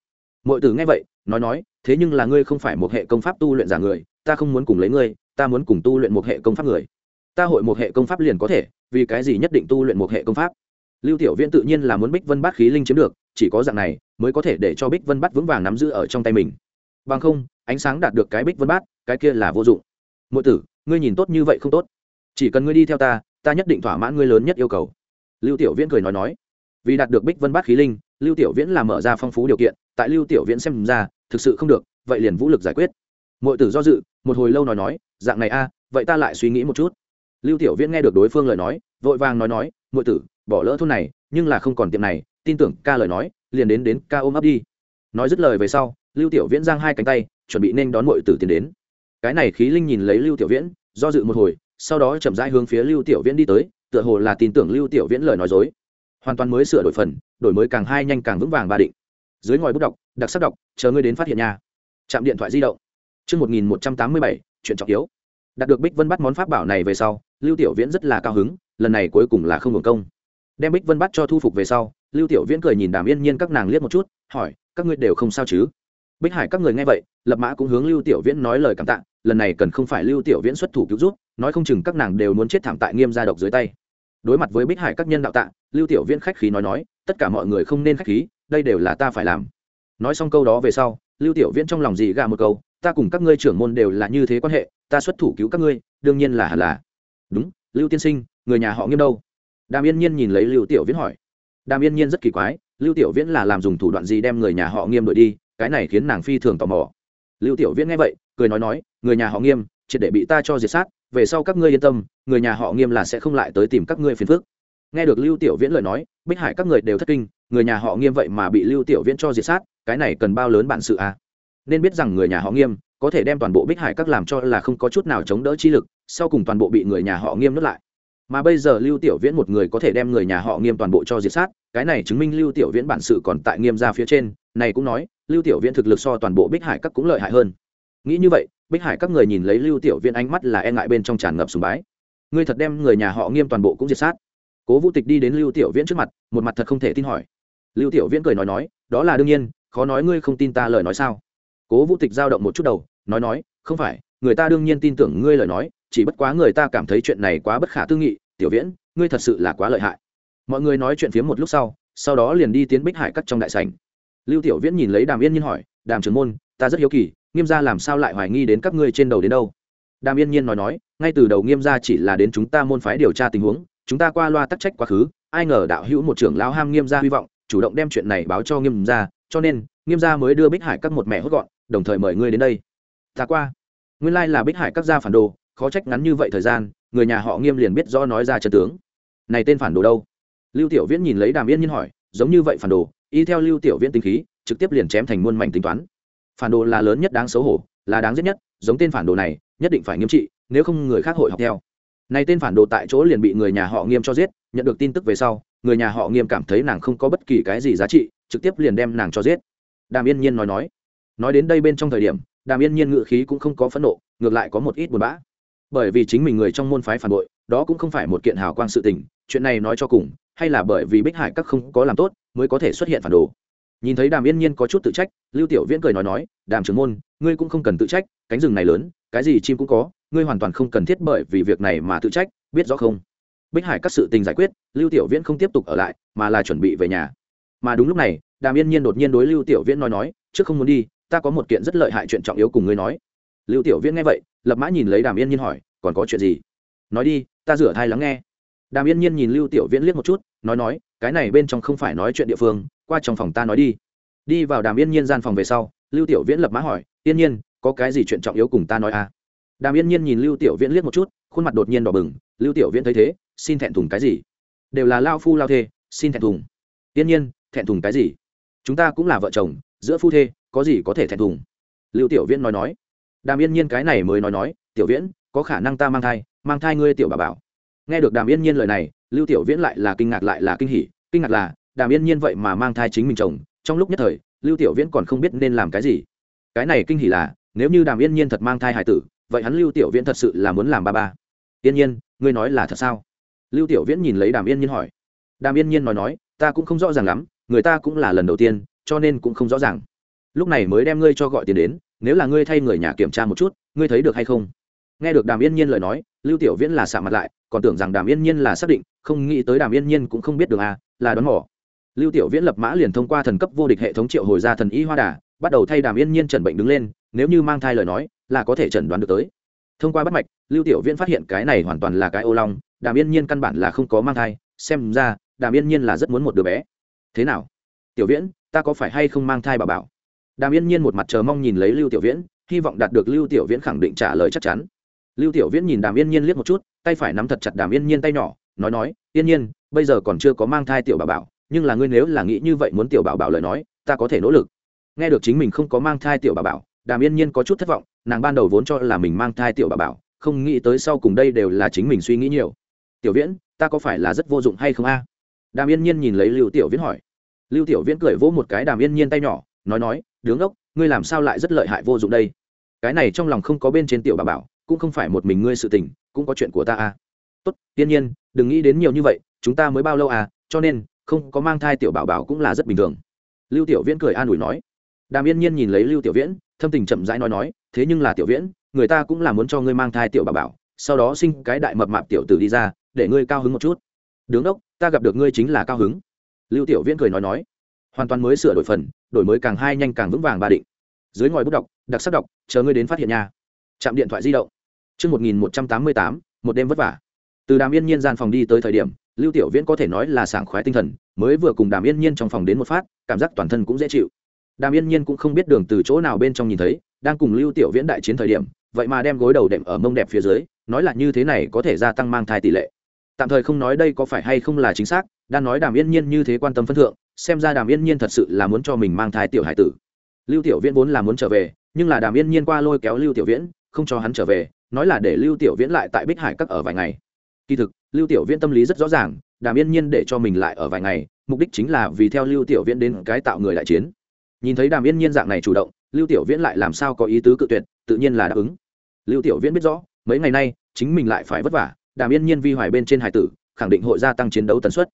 Mọi tử nghe vậy, nói nói, thế nhưng là ngươi không phải một hệ công pháp tu luyện giả người, ta không muốn cùng lấy ngươi, ta muốn cùng tu luyện một hệ công pháp người. Ta hội một hệ công pháp liền có thể, vì cái gì nhất định tu luyện một hệ công pháp? Lưu tiểu viễn tự nhiên là muốn bích vân bát khí linh chiếm được chỉ có dạng này mới có thể để cho bích vân bát vững vàng nắm giữ ở trong tay mình. Bằng không, ánh sáng đạt được cái bích vân bát, cái kia là vô dụng. Mỗi tử, ngươi nhìn tốt như vậy không tốt. Chỉ cần ngươi đi theo ta ta nhất định thỏa mãn ngươi lớn nhất yêu cầu. Lưu tiểu viễn cười nói nói. Vì đạt được bích vân bát khí linh, lưu tiểu viễn làm mở ra phong phú điều kiện, tại lưu tiểu viễn xem ra, thực sự không được, vậy liền vũ lực giải quyết. Mỗi tử do dự, một hồi lâu nói nói, dạng này a, vậy ta lại suy nghĩ một chút. Lưu tiểu viễn nghe được đối phương lời nói, vội vàng nói nói mỗi tử, bỏ lỡ thôn này nhưng là không còn tiệm này tin tưởng ca lời nói liền đến đến ca ôm ấp đi. Nói dứt lời về sau lưu tiểu viễn giang hai cánh tay chuẩn bị nên đón mọi tử tiến đến. Cái này khí linh nhìn lấy lưu tiểu viễn do dự một hồi sau đó chậm rãi hướng phía lưu tiểu viễn đi tới tựa hồ là tin tưởng lưu tiểu viễn lời nói dối. Hoàn toàn mới sửa đổi phần đổi mới càng hai nhanh càng vững vàng ba định. Dưới ngòi bút đọc đặc sắc đọc chờ ngươi đến phát hiện nhà chạm điện thoại di động. Trước 1187, chuyện trọng yếu. Đạt được Bích Vân bắt món pháp bảo này về sau, Lưu Tiểu Viễn rất là cao hứng, lần này cuối cùng là không hưởng công đem bích vân bắt cho thu phục về sau lưu tiểu viễn cười nhìn đàm yên nhiên các nàng liếc một chút hỏi các ngươi đều không sao chứ? Bích hải các người nghe vậy lập mã cũng hướng lưu tiểu viễn nói lời cảm tạ lần này cần không phải lưu tiểu viễn xuất thủ cứu giúp, nói không chừng các nàng đều muốn chết thảm tại nghiêm gia độc dưới tay. Đối mặt với bích hải các nhân đạo tạ lưu tiểu viễn khách khí nói nói tất cả mọi người không nên khách khí đây đều là ta phải làm. Nói xong câu đó về sau lưu tiểu viễn trong lòng gì gà một câu ta cùng các ngươi trưởng môn đều là như thế quan hệ ta xuất thủ cứu các ngươi đương nhiên là hẳn là. Đúng lưu tiên sinh người nhà họ nghiêm đâu? Đàm yên nhiên nhìn lấy lưu tiểu viễn hỏi. Đàm yên nhiên rất kỳ quái, lưu tiểu viễn là làm dùng thủ đoạn gì đem người nhà họ nghiêm đuổi đi, cái này khiến nàng phi thường tò mò. Lưu tiểu viễn nghe vậy, cười nói nói, người nhà họ nghiêm, triệt để bị ta cho diệt sát, về sau các ngươi yên tâm, người nhà họ nghiêm là sẽ không lại tới tìm các ngươi phiền phức. Nghe được lưu tiểu viễn lời nói, bích hải các người đều thất kinh, người nhà họ nghiêm vậy mà bị lưu tiểu viễn cho diệt sát, cái này cần bao lớn bản sự à? Nên biết rằng người nhà họ nghiêm có thể đem toàn bộ bích hải các làm cho là không có chút nào chống đỡ chi lực, sau cùng toàn bộ bị người nhà họ nghiêm nuốt lại mà bây giờ lưu tiểu viễn một người có thể đem người nhà họ nghiêm toàn bộ cho diệt sát, cái này chứng minh lưu tiểu viễn bản sự còn tại nghiêm ra phía trên, này cũng nói, lưu tiểu viễn thực lực so toàn bộ bích hải các cũng lợi hại hơn. Nghĩ như vậy, bích hải các người nhìn lấy lưu tiểu viễn ánh mắt là e ngại bên trong tràn ngập sùng bái. Ngươi thật đem người nhà họ nghiêm toàn bộ cũng diệt sát. Cố vũ tịch đi đến lưu tiểu viễn trước mặt, một mặt thật không thể tin hỏi. Lưu tiểu viễn cười nói nói, đó là đương nhiên, khó nói ngươi không tin ta lời nói sao? Cố vũ tịch giao động một chút đầu, nói nói, không phải, người ta đương nhiên tin tưởng ngươi lời nói chỉ bất quá người ta cảm thấy chuyện này quá bất khả tư nghị, tiểu viễn, ngươi thật sự là quá lợi hại. Mọi người nói chuyện phía một lúc sau sau đó liền đi tiến bích hải cắt trong đại sảnh. Lưu tiểu viễn nhìn lấy đàm yên nhiên hỏi, đàm trưởng môn, ta rất hiếu kỳ, nghiêm gia làm sao lại hoài nghi đến các ngươi trên đầu đến đâu? Đàm yên nhiên nói nói, ngay từ đầu nghiêm gia chỉ là đến chúng ta môn phái điều tra tình huống, chúng ta qua loa tắc trách quá khứ, ai ngờ đạo hữu một trưởng lão ham nghiêm gia hy vọng, chủ động đem chuyện này báo cho nghiêm gia, cho nên, nghiêm gia mới đưa bích hải các một mẹ hốt gọn, đồng thời mời ngươi đến đây. Ta qua. Nguyên lai là bích hải các gia phản đồ khó trách ngắn như vậy thời gian, người nhà họ nghiêm liền biết do nói ra chân tướng. Này tên phản đồ đâu? Lưu tiểu viễn nhìn lấy đàm yên nhiên hỏi, giống như vậy phản đồ, y theo lưu tiểu viễn tính khí, trực tiếp liền chém thành muôn mảnh tính toán. Phản đồ là lớn nhất đáng xấu hổ, là đáng giết nhất, giống tên phản đồ này, nhất định phải nghiêm trị, nếu không người khác hội học theo. Này tên phản đồ tại chỗ liền bị người nhà họ nghiêm cho giết, nhận được tin tức về sau, người nhà họ nghiêm cảm thấy nàng không có bất kỳ cái gì giá trị, trực tiếp liền đem nàng cho giết. Đàm yên nhiên nói nói. Nói đến đây bên trong thời điểm, đàm yên nhiên ngự khí cũng không có phẫn nộ, ngược lại có một ít buồn bã bởi vì chính mình người trong môn phái phản bội, đó cũng không phải một kiện hào quang sự tình, chuyện này nói cho cùng, hay là bởi vì bích hải các không có làm tốt, mới có thể xuất hiện phản đồ. Nhìn thấy đàm yên nhiên có chút tự trách, lưu tiểu viễn cười nói nói, đàm trưởng môn, ngươi cũng không cần tự trách, cánh rừng này lớn, cái gì chim cũng có, ngươi hoàn toàn không cần thiết bởi vì việc này mà tự trách, biết rõ không? Bích hải các sự tình giải quyết, lưu tiểu viễn không tiếp tục ở lại, mà là chuẩn bị về nhà. Mà đúng lúc này, đàm yên nhiên đột nhiên đối lưu tiểu viễn nói nói, trước không muốn đi, ta có một kiện rất lợi hại chuyện trọng yếu cùng ngươi nói. Lưu tiểu viễn nghe vậy lập mã nhìn lấy đàm yên nhiên hỏi, còn có chuyện gì? Nói đi, ta rửa thai lắng nghe. Đàm yên nhiên nhìn lưu tiểu viễn liếc một chút, nói nói, cái này bên trong không phải nói chuyện địa phương, qua trong phòng ta nói đi. Đi vào đàm yên nhiên gian phòng về sau, lưu tiểu viễn lập mã hỏi, yên nhiên, có cái gì chuyện trọng yếu cùng ta nói à? Đàm yên nhiên nhìn lưu tiểu viễn liếc một chút, khuôn mặt đột nhiên đỏ bừng, lưu tiểu viễn thấy thế, xin thẹn thùng cái gì? Đều là lao phu lao thê, xin thẹn thùng. Yên nhiên, thẹn thùng cái gì? Chúng ta cũng là vợ chồng, giữa phu thê, có gì có thể thẹn thùng? Lưu tiểu viễn nói nói đàm yên nhiên cái này mới nói nói, tiểu viễn, có khả năng ta mang thai mang thai ngươi tiểu bà bảo. Nghe được đàm yên nhiên lời này, lưu tiểu viễn lại là kinh ngạc lại là kinh hỉ, kinh ngạc là, đàm yên nhiên vậy mà mang thai chính mình chồng, trong lúc nhất thời, lưu tiểu viễn còn không biết nên làm cái gì. Cái này kinh hỉ là, nếu như đàm yên nhiên thật mang thai hải tử, vậy hắn lưu tiểu viễn thật sự là muốn làm ba ba. Yên nhiên, ngươi nói là thật sao? Lưu tiểu viễn nhìn lấy đàm yên nhiên hỏi. Đàm yên nhiên nói nói, ta cũng không rõ ràng lắm, người ta cũng là lần đầu tiên, cho nên cũng không rõ ràng. Lúc này mới đem ngươi cho gọi tiền đến nếu là ngươi thay người nhà kiểm tra một chút, ngươi thấy được hay không? Nghe được đàm yên nhiên lời nói, lưu tiểu viễn là xạ mặt lại, còn tưởng rằng đàm yên nhiên là xác định, không nghĩ tới đàm yên nhiên cũng không biết đường à là đón mỏ lưu tiểu viễn lập mã liền thông qua thần cấp vô địch hệ thống triệu hồi ra thần y hoa đà, bắt đầu thay đàm yên nhiên chẩn bệnh đứng lên, nếu như mang thai lời nói, là có thể chẩn đoán được tới. Thông qua bắt mạch, lưu tiểu viễn phát hiện cái này hoàn toàn là cái ô long, đàm yên nhiên căn bản là không có mang thai, xem ra, đàm yên nhiên là rất muốn một đứa bé. Thế nào? Tiểu viễn, ta có phải hay không mang thai bà bảo? Đàm yên nhiên một mặt chờ mong nhìn lấy lưu tiểu viễn, hy vọng đạt được lưu tiểu viễn khẳng định trả lời chắc chắn. Lưu tiểu viễn nhìn đàm yên nhiên liếc một chút, tay phải nắm thật chặt đàm yên nhiên tay nhỏ, nói nói, yên nhiên, bây giờ còn chưa có mang thai tiểu bà bảo, nhưng là ngươi nếu là nghĩ như vậy muốn tiểu bảo bảo lời nói, ta có thể nỗ lực. Nghe được chính mình không có mang thai tiểu bà bảo, đàm yên nhiên có chút thất vọng, nàng ban đầu vốn cho là mình mang thai tiểu bà bảo, không nghĩ tới sau cùng đây đều là chính mình suy nghĩ nhiều. Tiểu viễn, ta có phải là rất vô dụng hay không a? Đàm yên nhiên nhìn lấy lưu tiểu viễn hỏi. Lưu tiểu viễn cười vỗ một cái đàm yên nhiên tay nhỏ, nói nói đứng ốc, ngươi làm sao lại rất lợi hại vô dụng đây? Cái này trong lòng không có bên trên tiểu bà bảo, cũng không phải một mình ngươi sự tình, cũng có chuyện của ta à. Tốt, tiên nhiên, đừng nghĩ đến nhiều như vậy, chúng ta mới bao lâu à cho nên, không có mang thai tiểu bảo bảo cũng là rất bình thường. Lưu tiểu viễn cười an ủi nói. Đàm yên nhiên nhìn lấy lưu tiểu viễn, thâm tình chậm rãi nói nói, thế nhưng là tiểu viễn, người ta cũng là muốn cho ngươi mang thai tiểu bảo bảo, sau đó sinh cái đại mập mạp tiểu tử đi ra, để ngươi cao hứng một chút. Đứng đốc ta gặp được ngươi chính là cao hứng. Lưu tiểu viễn cười nói nói. Hoàn toàn mới sửa đổi phần đổi mới càng hai nhanh càng vững vàng ba định dưới ngòi bút đọc đặc sắc đọc chờ ngươi đến phát hiện nha chạm điện thoại di động Trước 1188, một đêm vất vả. Từ đàm yên nhiên gian phòng đi tới thời điểm, Lưu Tiểu Viễn có thể nói là sảng khoái tinh thần, mới vừa cùng đàm yên nhiên trong phòng đến một phát, cảm giác toàn thân cũng dễ chịu. Đàm yên nhiên cũng không biết đường từ chỗ nào bên trong nhìn thấy, đang cùng Lưu Tiểu Viễn đại chiến thời điểm, vậy mà đem gối đầu đệm ở mông đẹp phía dưới, nói là như thế này có thể gia tăng mang thai tỷ lệ. Tạm thời không nói đây có phải hay không là chính xác, đang nói đàm yên nhiên như thế quan tâm phân thượng, xem ra đàm yên nhiên thật sự là muốn cho mình mang thai tiểu hải tử. Lưu Tiểu Viễn vốn là muốn trở về, nhưng là đàm yên nhiên qua lôi kéo Lưu Tiểu Viễn, không cho hắn trở về, nói là để lưu tiểu viễn lại tại bích hải các ở vài ngày. Kỳ thực lưu tiểu viễn tâm lý rất rõ ràng đàm yên nhiên để cho mình lại ở vài ngày mục đích chính là vì theo lưu tiểu viễn đến cái tạo người đại chiến. Nhìn thấy đàm yên nhiên dạng này chủ động lưu tiểu viễn lại làm sao có ý tứ cự tuyệt tự nhiên là đáp ứng. Lưu tiểu viễn biết rõ mấy ngày nay chính mình lại phải vất vả đàm yên nhiên vi hoài bên trên hải tử khẳng định hội gia tăng chiến đấu tần suất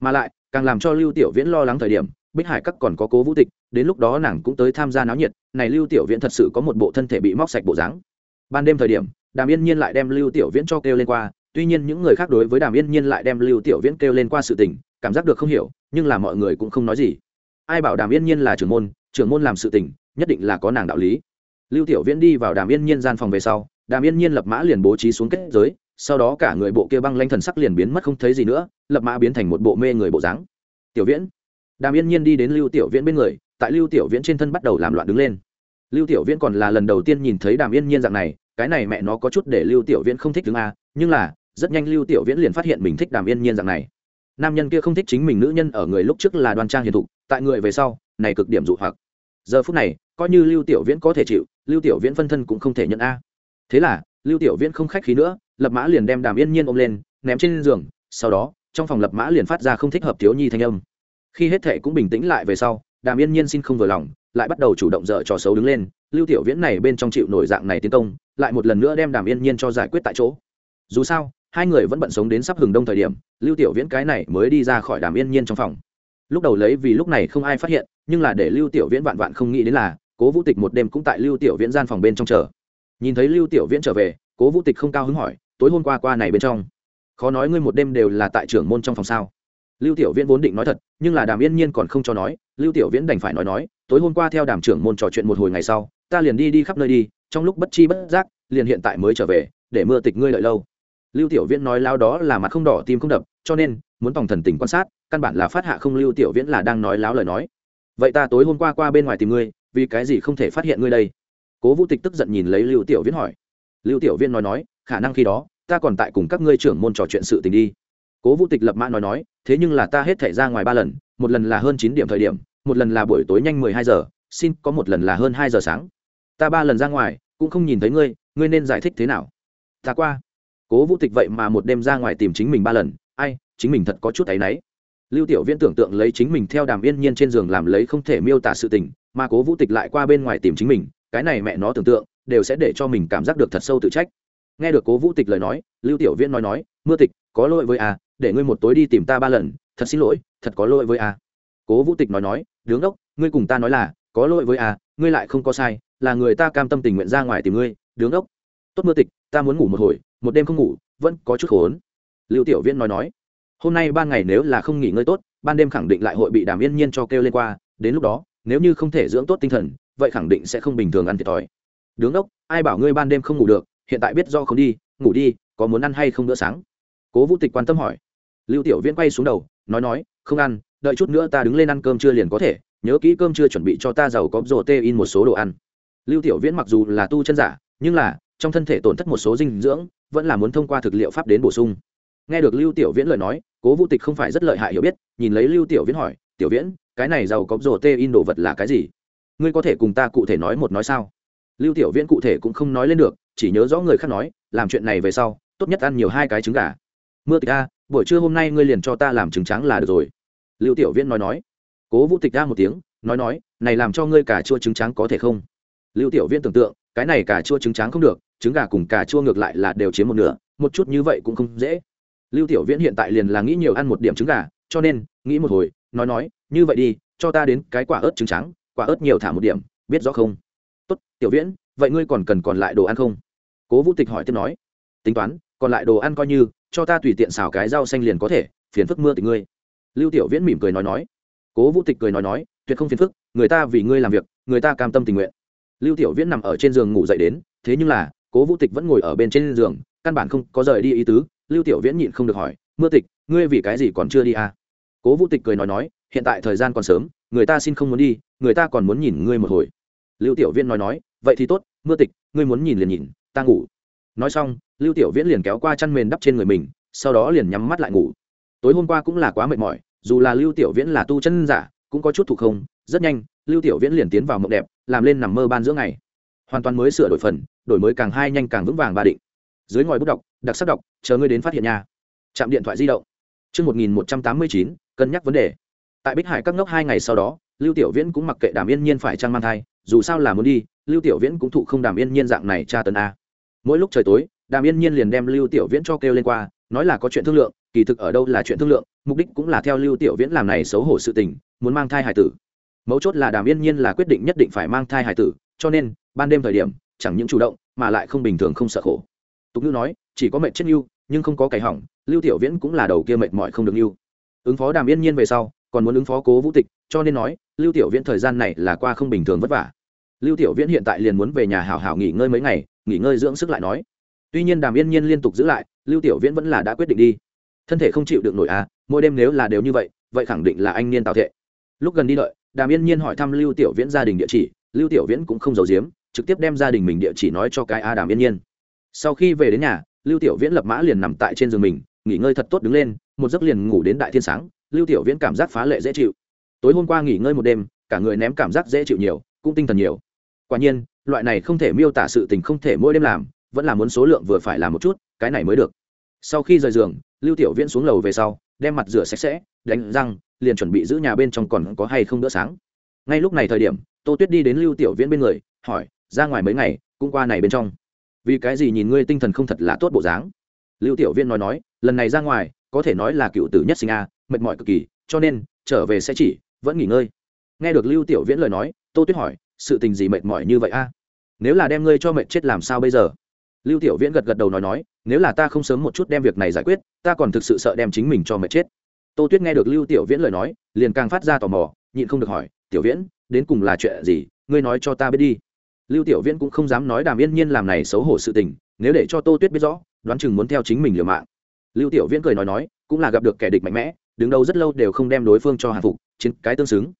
mà lại, càng làm cho lưu tiểu viễn lo lắng thời điểm, bích hải các còn có cố vũ tịch, đến lúc đó nàng cũng tới tham gia náo nhiệt. Này lưu tiểu viễn thật sự có một bộ thân thể bị móc sạch bộ dáng. Ban đêm thời điểm, đàm yên nhiên lại đem lưu tiểu viễn cho kêu lên qua. Tuy nhiên những người khác đối với đàm yên nhiên lại đem lưu tiểu viễn kêu lên qua sự tình, cảm giác được không hiểu, nhưng là mọi người cũng không nói gì. Ai bảo đàm yên nhiên là trưởng môn trưởng môn làm sự tình, nhất định là có nàng đạo lý. Lưu tiểu viễn đi vào đàm yên nhiên gian phòng về sau, đàm yên nhiên lập mã liền bố trí xuống kết giới sau đó cả người bộ kia băng lanh thần sắc liền biến mất không thấy gì nữa, lập mã biến thành một bộ mê người bộ dáng. Tiểu viễn. Đàm yên nhiên đi đến lưu tiểu viễn bên người, tại lưu tiểu viễn trên thân bắt đầu làm loạn đứng lên. Lưu tiểu viễn còn là lần đầu tiên nhìn thấy đàm yên nhiên dạng này, cái này mẹ nó có chút để lưu tiểu viễn không thích đứng a nhưng là, rất nhanh lưu tiểu viễn liền phát hiện mình thích đàm yên nhiên dạng này. Nam nhân kia không thích chính mình nữ nhân ở người lúc trước là đoan trang hiền thục, tại người về sau, này cực điểm dụ hoặc. Giờ phút này, coi như lưu tiểu viễn có thể chịu, lưu tiểu viễn phân thân cũng không thể nhận a. Thế là, lưu tiểu viễn không khách khí nữa lập mã liền đem đàm yên nhiên ôm lên, ném trên giường, sau đó, trong phòng lập mã liền phát ra không thích hợp thiếu nhi thanh âm. Khi hết thệ cũng bình tĩnh lại về sau, đàm yên nhiên xin không vừa lòng, lại bắt đầu chủ động dở trò xấu đứng lên, lưu tiểu viễn này bên trong chịu nổi dạng này tiến công, lại một lần nữa đem đàm yên nhiên cho giải quyết tại chỗ. Dù sao, hai người vẫn bận sống đến sắp hừng đông thời điểm, lưu tiểu viễn cái này mới đi ra khỏi đàm yên nhiên trong phòng. Lúc đầu lấy vì lúc này không ai phát hiện, nhưng là để lưu tiểu viễn vạn vạn không nghĩ đến là, cố vũ tịch một đêm cũng tại lưu tiểu viễn gian phòng bên trong chờ. Nhìn thấy lưu tiểu viễn trở về, cố vũ tịch không cao hứng hỏi tối hôm qua qua này bên trong. Khó nói ngươi một đêm đều là tại trưởng môn trong phòng sao. Lưu tiểu viễn vốn định nói thật, nhưng là đàm yên nhiên còn không cho nói, lưu tiểu viễn đành phải nói nói, tối hôm qua theo đàm trưởng môn trò chuyện một hồi ngày sau, ta liền đi đi khắp nơi đi, trong lúc bất chi bất giác, liền hiện tại mới trở về, để mưa tịch ngươi lợi lâu. Lưu tiểu viễn nói lao đó là mặt không đỏ tim không đập, cho nên, muốn tòng thần tình quan sát, căn bản là phát hạ không lưu tiểu viễn là đang nói láo lời nói. Vậy ta tối hôm qua qua bên ngoài tìm ngươi, vì cái gì không thể phát hiện ngươi đây? Cố vũ tịch tức giận nhìn lấy lưu tiểu viễn hỏi. Lưu tiểu viễn nói nói khả năng khi đó, ta còn tại cùng các ngươi trưởng môn trò chuyện sự tình đi. Cố vũ tịch lập mã nói nói, thế nhưng là ta hết thể ra ngoài ba lần, một lần là hơn chín điểm thời điểm, một lần là buổi tối nhanh mười hai giờ, xin có một lần là hơn hai giờ sáng. Ta ba lần ra ngoài, cũng không nhìn thấy ngươi ngươi nên giải thích thế nào? Ta qua. Cố vũ tịch vậy mà một đêm ra ngoài tìm chính mình ba lần, ai, chính mình thật có chút áy náy. Lưu tiểu viễn tưởng tượng lấy chính mình theo đàm yên nhiên trên giường làm lấy không thể miêu tả sự tình, mà cố vũ tịch lại qua bên ngoài tìm chính mình, cái này mẹ nó tưởng tượng, đều sẽ để cho mình cảm giác được thật sâu tự trách nghe được cố vũ tịch lời nói, lưu tiểu viễn nói nói, mưa tịch, có lỗi với a để ngươi một tối đi tìm ta ba lần, thật xin lỗi, thật có lỗi với a cố vũ tịch nói nói, đứng đốc, ngươi cùng ta nói là, có lỗi với a ngươi lại không có sai, là người ta cam tâm tình nguyện ra ngoài tìm ngươi, đứng đốc. Tốt mưa tịch, ta muốn ngủ một hồi, một đêm không ngủ, vẫn có chút khốn. Lưu tiểu viễn nói nói, hôm nay ban ngày nếu là không nghỉ ngơi tốt, ban đêm khẳng định lại hội bị đàm yên nhiên cho kêu lên qua, đến lúc đó, nếu như không thể dưỡng tốt tinh thần, vậy khẳng định sẽ không bình thường ăn thiệt thòi. Đứng đốc, ai bảo ngươi ban đêm không ngủ được hiện tại biết do không đi, ngủ đi, có muốn ăn hay không bữa sáng? Cố vũ tịch quan tâm hỏi. Lưu tiểu viễn quay xuống đầu, nói nói, không ăn, đợi chút nữa ta đứng lên ăn cơm trưa liền có thể, nhớ kỹ cơm trưa chuẩn bị cho ta giàu có rổ tê in một số đồ ăn. Lưu tiểu viễn mặc dù là tu chân giả, nhưng là, trong thân thể tổn thất một số dinh dưỡng, vẫn là muốn thông qua thực liệu pháp đến bổ sung. Nghe được lưu tiểu viễn lời nói, cố vũ tịch không phải rất lợi hại hiểu biết, nhìn lấy lưu tiểu viễn hỏi, tiểu viễn, cái này giàu có rổ tê in đồ vật là cái gì? Ngươi có thể cùng ta cụ thể nói một nói sao? Lưu tiểu viễn cụ thể cũng không nói lên được chỉ nhớ rõ người khác nói, làm chuyện này về sau, tốt nhất ăn nhiều hai cái trứng gà. Mưa tịch a, buổi trưa hôm nay ngươi liền cho ta làm trứng trắng là được rồi. Lưu tiểu viễn nói nói. Cố vũ tịch a một tiếng, nói nói, này làm cho ngươi cà chua trứng trắng có thể không? Lưu tiểu viễn tưởng tượng, cái này cà chua trứng trắng không được, trứng gà cùng cà chua ngược lại là đều chiếm một nửa, một chút như vậy cũng không dễ. Lưu tiểu viễn hiện tại liền là nghĩ nhiều ăn một điểm trứng gà, cho nên, nghĩ một hồi, nói nói, như vậy đi, cho ta đến cái quả ớt trứng trắng quả ớt nhiều thả một điểm, biết rõ không? Tốt, tiểu viễn, vậy ngươi còn cần còn lại đồ ăn không? Cố vũ tịch hỏi tiếp nói, tính toán, còn lại đồ ăn coi như, cho ta tùy tiện xào cái rau xanh liền có thể, phiền phức mưa tịch ngươi. Lưu tiểu viễn mỉm cười nói nói. Cố vũ tịch cười nói nói, tuyệt không phiền phức, người ta vì ngươi làm việc, người ta cam tâm tình nguyện. Lưu tiểu viễn nằm ở trên giường ngủ dậy đến, thế nhưng là, cố vũ tịch vẫn ngồi ở bên trên giường, căn bản không có rời đi ý tứ. Lưu tiểu viễn nhịn không được hỏi, mưa tịch, ngươi vì cái gì còn chưa đi à? Cố vũ tịch cười nói nói, hiện tại thời gian còn sớm, người ta xin không muốn đi, người ta còn muốn nhìn ngươi một hồi. Lưu tiểu viễn nói nói, vậy thì tốt, mưa tịch, ngươi muốn nhìn liền nhìn ta ngủ nói xong lưu tiểu viễn liền kéo qua chăn mền đắp trên người mình sau đó liền nhắm mắt lại ngủ tối hôm qua cũng là quá mệt mỏi dù là lưu tiểu viễn là tu chân giả cũng có chút thuộc không rất nhanh lưu tiểu viễn liền tiến vào mộng đẹp làm lên nằm mơ ban giữa ngày hoàn toàn mới sửa đổi phần đổi mới càng hai nhanh càng vững vàng ba định dưới ngòi bút đọc đặc sắc đọc chờ ngươi đến phát hiện nhà. chạm điện thoại di động Trước 1189, cân nhắc vấn đề. Tại Bích Hải các ngốc hai ngày sau đó, Lưu Tiểu Viễn cũng mặc kệ Đàm Yên Nhiên phải trang mang thai, dù sao là muốn đi, Lưu Tiểu Viễn cũng thụ không Đàm Yên Nhiên dạng này tra tấn a. Mỗi lúc trời tối, Đàm Yên Nhiên liền đem Lưu Tiểu Viễn cho kêu lên qua, nói là có chuyện thương lượng, kỳ thực ở đâu là chuyện thương lượng, mục đích cũng là theo Lưu Tiểu Viễn làm này xấu hổ sự tình, muốn mang thai hải tử. Mấu chốt là Đàm Yên Nhiên là quyết định nhất định phải mang thai hải tử, cho nên, ban đêm thời điểm, chẳng những chủ động, mà lại không bình thường không sợ khổ. Tục ngữ nói, chỉ có mệnh chết nưu, nhưng không có cày hỏng, Lưu Tiểu Viễn cũng là đầu kia mệt mỏi không được nưu. Ứng phó Đàm Yên Nhiên về sau, còn muốn ứng phó Cố Vũ Tịch, cho nên nói, Lưu Tiểu Viễn thời gian này là qua không bình thường vất vả. Lưu Tiểu Viễn hiện tại liền muốn về nhà hảo hảo nghỉ ngơi mấy ngày, nghỉ ngơi dưỡng sức lại nói. Tuy nhiên Đàm Yên Nhiên liên tục giữ lại, Lưu Tiểu Viễn vẫn là đã quyết định đi. Thân thể không chịu được nổi à, mỗi đêm nếu là đều như vậy, vậy khẳng định là anh niên tạo thệ. Lúc gần đi đợi, Đàm Yên Nhiên hỏi thăm Lưu Tiểu Viễn gia đình địa chỉ, Lưu Tiểu Viễn cũng không giấu giếm, trực tiếp đem gia đình mình địa chỉ nói cho cái A Đàm Yên Nhiên. Sau khi về đến nhà, Lưu Tiểu Viễn lập mã liền nằm tại trên giường mình, nghỉ ngơi thật tốt đứng lên, một giấc liền ngủ đến đại thiên sáng, Lưu Tiểu Viễn cảm giác phá lệ dễ chịu. Tối hôm qua nghỉ ngơi một đêm, cả người ném cảm giác dễ chịu nhiều, cũng tinh thần nhiều. Quả nhiên, loại này không thể miêu tả sự tình không thể mỗi đêm làm, vẫn là muốn số lượng vừa phải làm một chút, cái này mới được. Sau khi rời giường, Lưu Tiểu Viễn xuống lầu về sau, đem mặt rửa sạch sẽ, đánh răng, liền chuẩn bị giữ nhà bên trong còn có hay không bữa sáng. Ngay lúc này thời điểm, Tô Tuyết đi đến Lưu Tiểu Viễn bên người, hỏi, ra ngoài mấy ngày, cũng qua này bên trong. Vì cái gì nhìn ngươi tinh thần không thật là tốt bộ dáng? Lưu Tiểu Viễn nói nói, lần này ra ngoài, có thể nói là cựu tử nhất sinh a, mệt mỏi cực kỳ, cho nên trở về sẽ chỉ vẫn nghỉ ngơi. Nghe được Lưu Tiểu Viễn lời nói, Tô Tuyết hỏi, sự tình gì mệt mỏi như vậy a? nếu là đem ngươi cho mệt chết làm sao bây giờ? Lưu tiểu viễn gật gật đầu nói nói, nếu là ta không sớm một chút đem việc này giải quyết, ta còn thực sự sợ đem chính mình cho mệt chết. Tô tuyết nghe được lưu tiểu viễn lời nói, liền càng phát ra tò mò, nhịn không được hỏi, tiểu viễn, đến cùng là chuyện gì? Ngươi nói cho ta biết đi. Lưu tiểu viễn cũng không dám nói đàm yên nhiên làm này xấu hổ sự tình, nếu để cho tô tuyết biết rõ, đoán chừng muốn theo chính mình liều mạng. Lưu tiểu viễn cười nói nói, cũng là gặp được kẻ địch mạnh mẽ, đứng đâu rất lâu đều không đem đối phương cho hàng phục, chiến cái tương xứng.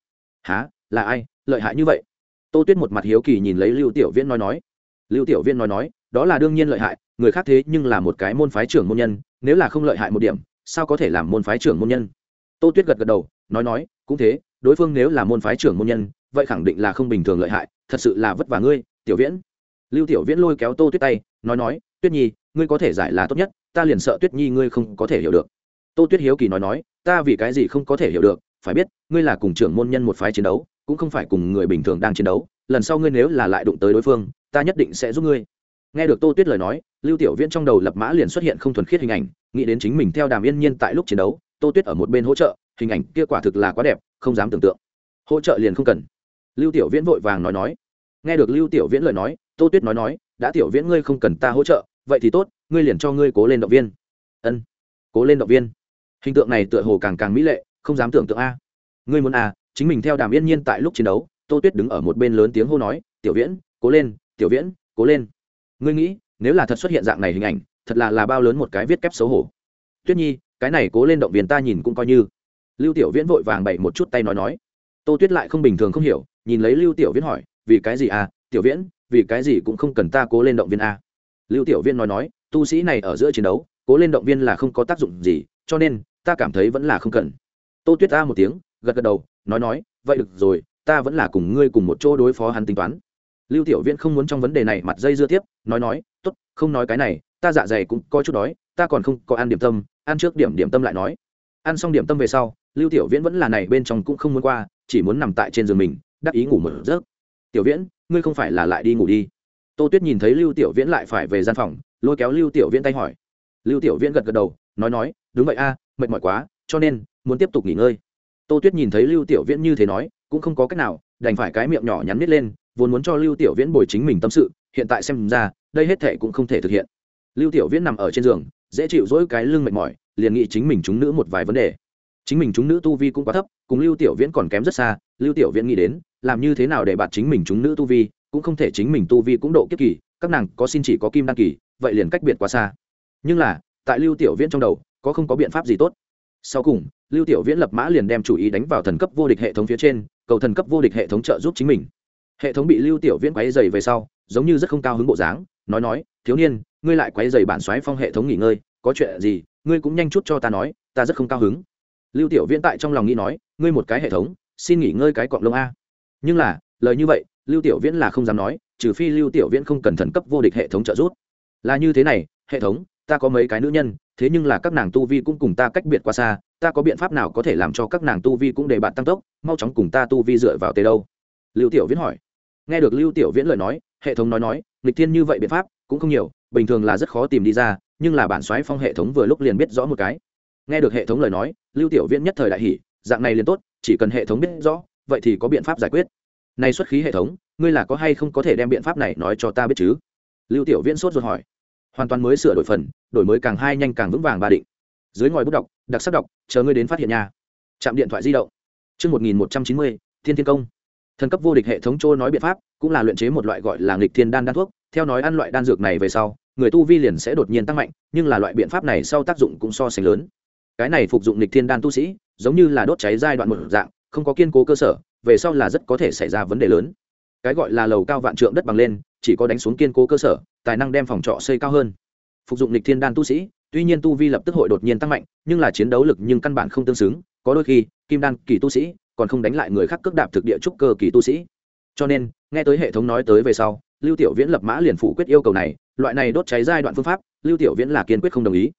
Há là ai? Lợi hại như vậy? Tô tuyết một mặt hiếu kỳ nhìn lấy lưu tiểu viễn nói nói. Lưu tiểu viễn nói nói, đó là đương nhiên lợi hại, người khác thế nhưng là một cái môn phái trưởng môn nhân, nếu là không lợi hại một điểm, sao có thể làm môn phái trưởng môn nhân? Tô tuyết gật gật đầu, nói nói, cũng thế, đối phương nếu là môn phái trưởng môn nhân, vậy khẳng định là không bình thường lợi hại, thật sự là vất vả ngươi, tiểu viễn. Lưu tiểu viễn lôi kéo tô tuyết tay, nói nói, tuyết nhi, ngươi có thể giải là tốt nhất, ta liền sợ tuyết nhi ngươi không có thể hiểu được. Tô tuyết hiếu kỳ nói nói, ta vì cái gì không có thể hiểu được, phải biết, ngươi là cùng trưởng môn nhân một phái chiến đấu cũng không phải cùng người bình thường đang chiến đấu, lần sau ngươi nếu là lại đụng tới đối phương, ta nhất định sẽ giúp ngươi. Nghe được tô tuyết lời nói, lưu tiểu viễn trong đầu lập mã liền xuất hiện không thuần khiết hình ảnh, nghĩ đến chính mình theo đàm yên nhiên tại lúc chiến đấu, tô tuyết ở một bên hỗ trợ, hình ảnh kia quả thực là quá đẹp, không dám tưởng tượng. Hỗ trợ liền không cần. Lưu tiểu viễn vội vàng nói nói. Nghe được lưu tiểu viễn lời nói, tô tuyết nói nói, đã tiểu viễn ngươi không cần ta hỗ trợ, vậy thì tốt, ngươi liền cho ngươi cố lên động viên. Ân, cố lên động viên. Hình tượng này tựa hồ càng càng mỹ lệ, không dám tưởng tượng a. Ngươi muốn a chính mình theo đàm yên nhiên tại lúc chiến đấu, tô tuyết đứng ở một bên lớn tiếng hô nói, tiểu viễn, cố lên, tiểu viễn, cố lên. Ngươi nghĩ, nếu là thật xuất hiện dạng này hình ảnh, thật là là bao lớn một cái viết kép xấu hổ. Tuyết nhi, cái này cố lên động viên ta nhìn cũng coi như. Lưu tiểu viễn vội vàng bậy một chút tay nói nói. Tô tuyết lại không bình thường không hiểu, nhìn lấy lưu tiểu viễn hỏi, vì cái gì à tiểu viễn, vì cái gì cũng không cần ta cố lên động viên a lưu tiểu viễn nói nói, tu sĩ này ở giữa chiến đấu, cố lên động viên là không có tác dụng gì, cho nên ta cảm thấy vẫn là không cần. Tô tuyết ta một tiếng, gật gật đầu nói nói, vậy được rồi, ta vẫn là cùng ngươi cùng một chỗ đối phó hắn tính toán. Lưu tiểu viễn không muốn trong vấn đề này mặt dây dưa tiếp, nói nói, tốt, không nói cái này, ta dạ dày cũng có chút đói, ta còn không có ăn điểm tâm, ăn trước điểm điểm tâm lại nói. Ăn xong điểm tâm về sau, lưu tiểu viễn vẫn là này bên trong cũng không muốn qua, chỉ muốn nằm tại trên giường mình, đắc ý ngủ một giấc. Tiểu viễn, ngươi không phải là lại đi ngủ đi. Tô tuyết nhìn thấy lưu tiểu viễn lại phải về gian phòng, lôi kéo lưu tiểu viễn tay hỏi. Lưu tiểu viễn gật gật đầu, nói nói, đúng vậy a, mệt mỏi quá, cho nên muốn tiếp tục nghỉ ngơi tô tuyết nhìn thấy lưu tiểu viễn như thế nói, cũng không có cách nào, đành phải cái miệng nhỏ nhắn nít lên, vốn muốn cho lưu tiểu viễn bồi chính mình tâm sự, hiện tại xem ra, đây hết thệ cũng không thể thực hiện. Lưu tiểu viễn nằm ở trên giường, dễ chịu dỗi cái lưng mệt mỏi, liền nghĩ chính mình chúng nữ một vài vấn đề. Chính mình chúng nữ tu vi cũng quá thấp, cùng lưu tiểu viễn còn kém rất xa, lưu tiểu viễn nghĩ đến, làm như thế nào để bạt chính mình chúng nữ tu vi, cũng không thể chính mình tu vi cũng độ kiếp kỳ, các nàng có xin chỉ có kim đăng kỳ, vậy liền cách biệt quá xa. Nhưng là, tại lưu tiểu viễn trong đầu, có không có biện pháp gì tốt? Sau cùng lưu tiểu viễn lập mã liền đem chủ ý đánh vào thần cấp vô địch hệ thống phía trên, cầu thần cấp vô địch hệ thống trợ giúp chính mình. Hệ thống bị lưu tiểu viễn quấy dày về sau, giống như rất không cao hứng bộ dáng, nói nói, thiếu niên, ngươi lại quấy dày bản xoáy phong hệ thống nghỉ ngơi, có chuyện gì, ngươi cũng nhanh chút cho ta nói, ta rất không cao hứng. Lưu tiểu viễn tại trong lòng nghĩ nói, ngươi một cái hệ thống, xin nghỉ ngơi cái cọng lông a. Nhưng là, lời như vậy, lưu tiểu viễn là không dám nói, trừ phi lưu tiểu viễn không cần thần cấp vô địch hệ thống trợ giúp. Là như thế này, hệ thống, ta có mấy cái nữ nhân, thế nhưng là các nàng tu vi cũng cùng ta cách biệt quá xa ta có biện pháp nào có thể làm cho các nàng tu vi cũng để bạn tăng tốc, mau chóng cùng ta tu vi dựa vào tề đâu? Lưu tiểu viễn hỏi. Nghe được lưu tiểu viễn lời nói, hệ thống nói nói, nghịch thiên như vậy biện pháp cũng không nhiều, bình thường là rất khó tìm đi ra, nhưng là bản xoáy phong hệ thống vừa lúc liền biết rõ một cái. Nghe được hệ thống lời nói, lưu tiểu viễn nhất thời đại hỷ dạng này liền tốt, chỉ cần hệ thống biết rõ, vậy thì có biện pháp giải quyết. Nay xuất khí hệ thống, ngươi là có hay không có thể đem biện pháp này nói cho ta biết chứ? Lưu tiểu viễn sốt ruột hỏi. Hoàn toàn mới sửa đổi phần, đổi mới càng hai nhanh càng vững vàng ba định dưới ngòi bút đọc đặc sắc đọc chờ ngươi đến phát hiện nhà. chạm điện thoại di động Trước 1190, Thiên Thiên Công. Thần cấp vô địch hệ thống trôi nói biện pháp, cũng là luyện chế một loại gọi là nghịch thiên đan đan thuốc, theo nói ăn loại đan dược này về sau, người tu vi liền sẽ đột nhiên tăng mạnh, nhưng là loại biện pháp này sau tác dụng cũng so sánh lớn. Cái này phục dụng nghịch thiên đan tu sĩ, giống như là đốt cháy giai đoạn một dạng, không có kiên cố cơ sở, về sau là rất có thể xảy ra vấn đề lớn. Cái gọi là lầu cao vạn trượng đất bằng lên, chỉ có đánh xuống kiên cố cơ sở, tài năng đem phòng trọ xây cao hơn. Phục dụng nghịch thiên đan tu sĩ, tuy nhiên tu vi lập tức hội đột nhiên tăng mạnh, nhưng là chiến đấu lực nhưng căn bản không tương xứng, có đôi khi, kim đan kỳ tu sĩ còn không đánh lại người khác cước đạp thực địa trúc cơ kỳ tu sĩ. Cho nên, nghe tới hệ thống nói tới về sau, lưu tiểu viễn lập mã liền phủ quyết yêu cầu này, loại này đốt cháy giai đoạn phương pháp, lưu tiểu viễn là kiên quyết không đồng ý.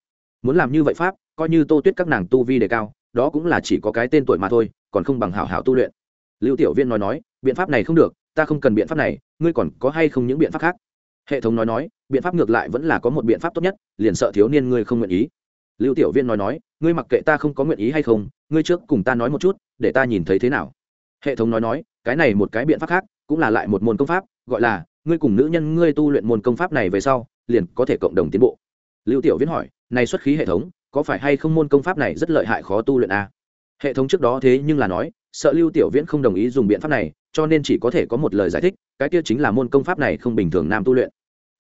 Muốn làm như vậy pháp, coi như tô tuyết các nàng tu vi đề cao, đó cũng là chỉ có cái tên tuổi mà thôi, còn không bằng hảo hảo tu luyện. Lưu tiểu viễn nói nói, biện pháp này không được, ta không cần biện pháp này, ngươi còn có hay không những biện pháp khác? Hệ thống nói nói, biện pháp ngược lại vẫn là có một biện pháp tốt nhất, liền sợ thiếu niên ngươi không nguyện ý. Lưu tiểu viên nói nói, ngươi mặc kệ ta không có nguyện ý hay không, ngươi trước cùng ta nói một chút, để ta nhìn thấy thế nào. Hệ thống nói nói, cái này một cái biện pháp khác, cũng là lại một môn công pháp, gọi là, ngươi cùng nữ nhân ngươi tu luyện môn công pháp này về sau, liền có thể cộng đồng tiến bộ. Lưu tiểu viễn hỏi, này xuất khí hệ thống, có phải hay không môn công pháp này rất lợi hại khó tu luyện a hệ thống trước đó thế nhưng là nói, sợ lưu tiểu viễn không đồng ý dùng biện pháp này, cho nên chỉ có thể có một lời giải thích, cái kia chính là môn công pháp này không bình thường nam tu luyện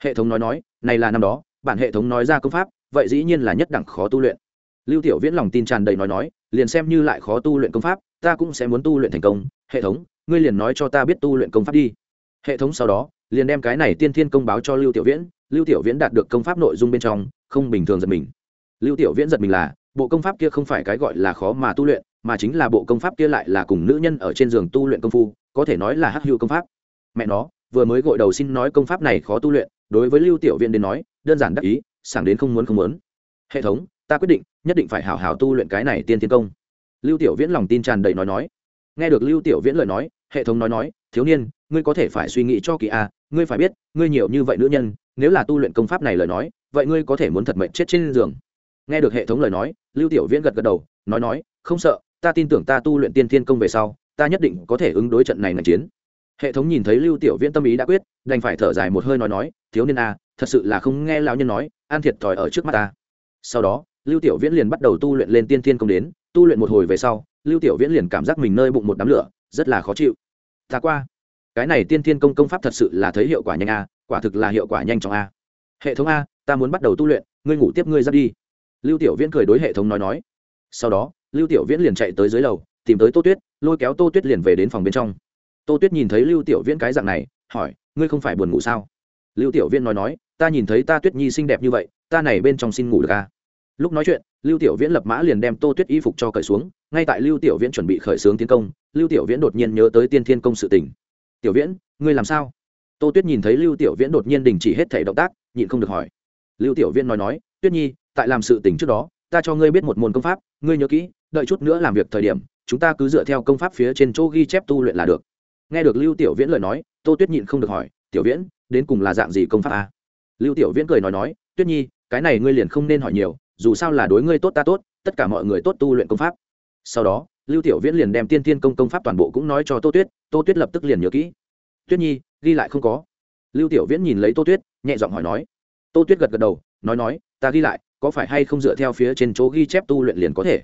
hệ thống nói nói, này là năm đó, bản hệ thống nói ra công pháp, vậy dĩ nhiên là nhất đẳng khó tu luyện. Lưu tiểu viễn lòng tin tràn đầy nói nói, liền xem như lại khó tu luyện công pháp, ta cũng sẽ muốn tu luyện thành công. Hệ thống, ngươi liền nói cho ta biết tu luyện công pháp đi. Hệ thống sau đó, liền đem cái này tiên thiên công báo cho lưu tiểu viễn. Lưu tiểu viễn đạt được công pháp nội dung bên trong, không bình thường giật mình. Lưu tiểu viễn giật mình là, bộ công pháp kia không phải cái gọi là khó mà tu luyện, mà chính là bộ công pháp kia lại là cùng nữ nhân ở trên giường tu luyện công phu, có thể nói là hắc hữu công pháp. Mẹ nó, vừa mới gội đầu xin nói công pháp này khó tu luyện đối với lưu tiểu viễn đến nói, đơn giản đắc ý, sảng đến không muốn không muốn. Hệ thống, ta quyết định, nhất định phải hảo hảo tu luyện cái này tiên tiến công. Lưu tiểu viễn lòng tin tràn đầy nói nói. Nghe được lưu tiểu viễn lời nói, hệ thống nói nói, thiếu niên, ngươi có thể phải suy nghĩ cho kỳ a, ngươi phải biết, ngươi nhiều như vậy nữ nhân, nếu là tu luyện công pháp này lời nói, vậy ngươi có thể muốn thật mệnh chết trên giường. Nghe được hệ thống lời nói, lưu tiểu viễn gật gật đầu, nói nói, không sợ, ta tin tưởng ta tu luyện tiên thiên công về sau, ta nhất định có thể ứng đối trận này ngành chiến. Hệ thống nhìn thấy lưu tiểu viễn tâm ý đã quyết đành phải thở dài một hơi nói nói, thiếu niên a, thật sự là không nghe lão nhân nói an thiệt thòi ở trước mắt ta. Sau đó, lưu tiểu viễn liền bắt đầu tu luyện lên tiên thiên công đến, tu luyện một hồi về sau, lưu tiểu viễn liền cảm giác mình nơi bụng một đám lửa, rất là khó chịu. Ta qua, cái này tiên thiên công công pháp thật sự là thấy hiệu quả nhanh a, quả thực là hiệu quả nhanh trong a. Hệ thống a, ta muốn bắt đầu tu luyện, ngươi ngủ tiếp ngươi ra đi. Lưu tiểu viễn cười đối hệ thống nói nói. Sau đó, lưu tiểu viễn liền chạy tới dưới lầu, tìm tới tô tuyết, lôi kéo tô tuyết liền về đến phòng bên trong. Tô tuyết nhìn thấy lưu tiểu viễn cái dạng này, hỏi ngươi không phải buồn ngủ sao? Lưu tiểu viễn nói nói, ta nhìn thấy ta tuyết nhi xinh đẹp như vậy, ta này bên trong xin ngủ được à? lúc nói chuyện, lưu tiểu viễn lập mã liền đem tô tuyết y phục cho cởi xuống, ngay tại lưu tiểu viễn chuẩn bị khởi xướng tiến công, lưu tiểu viễn đột nhiên nhớ tới tiên thiên công sự tình. Tiểu viễn, ngươi làm sao? Tô tuyết nhìn thấy lưu tiểu viễn đột nhiên đình chỉ hết thể động tác, nhịn không được hỏi. Lưu tiểu viễn nói nói, tuyết nhi, tại làm sự tình trước đó, ta cho ngươi biết một môn công pháp, ngươi nhớ kỹ, đợi chút nữa làm việc thời điểm, chúng ta cứ dựa theo công pháp phía trên chỗ ghi chép tu luyện là được. Nghe được lưu tiểu viễn lời nói tô tuyết nhịn không được hỏi, tiểu viễn, đến cùng là dạng gì công pháp a? Lưu tiểu viễn cười nói nói, tuyết nhi, cái này ngươi liền không nên hỏi nhiều, dù sao là đối ngươi tốt ta tốt, tất cả mọi người tốt tu luyện công pháp. Sau đó, lưu tiểu viễn liền đem tiên tiên công công pháp toàn bộ cũng nói cho tô tuyết tô tuyết lập tức liền nhớ kỹ. Tuyết nhi, ghi lại không có. Lưu tiểu viễn nhìn lấy tô tuyết, nhẹ giọng hỏi nói. Tô tuyết gật gật đầu, nói nói, ta ghi lại, có phải hay không dựa theo phía trên chỗ ghi chép tu luyện liền có thể?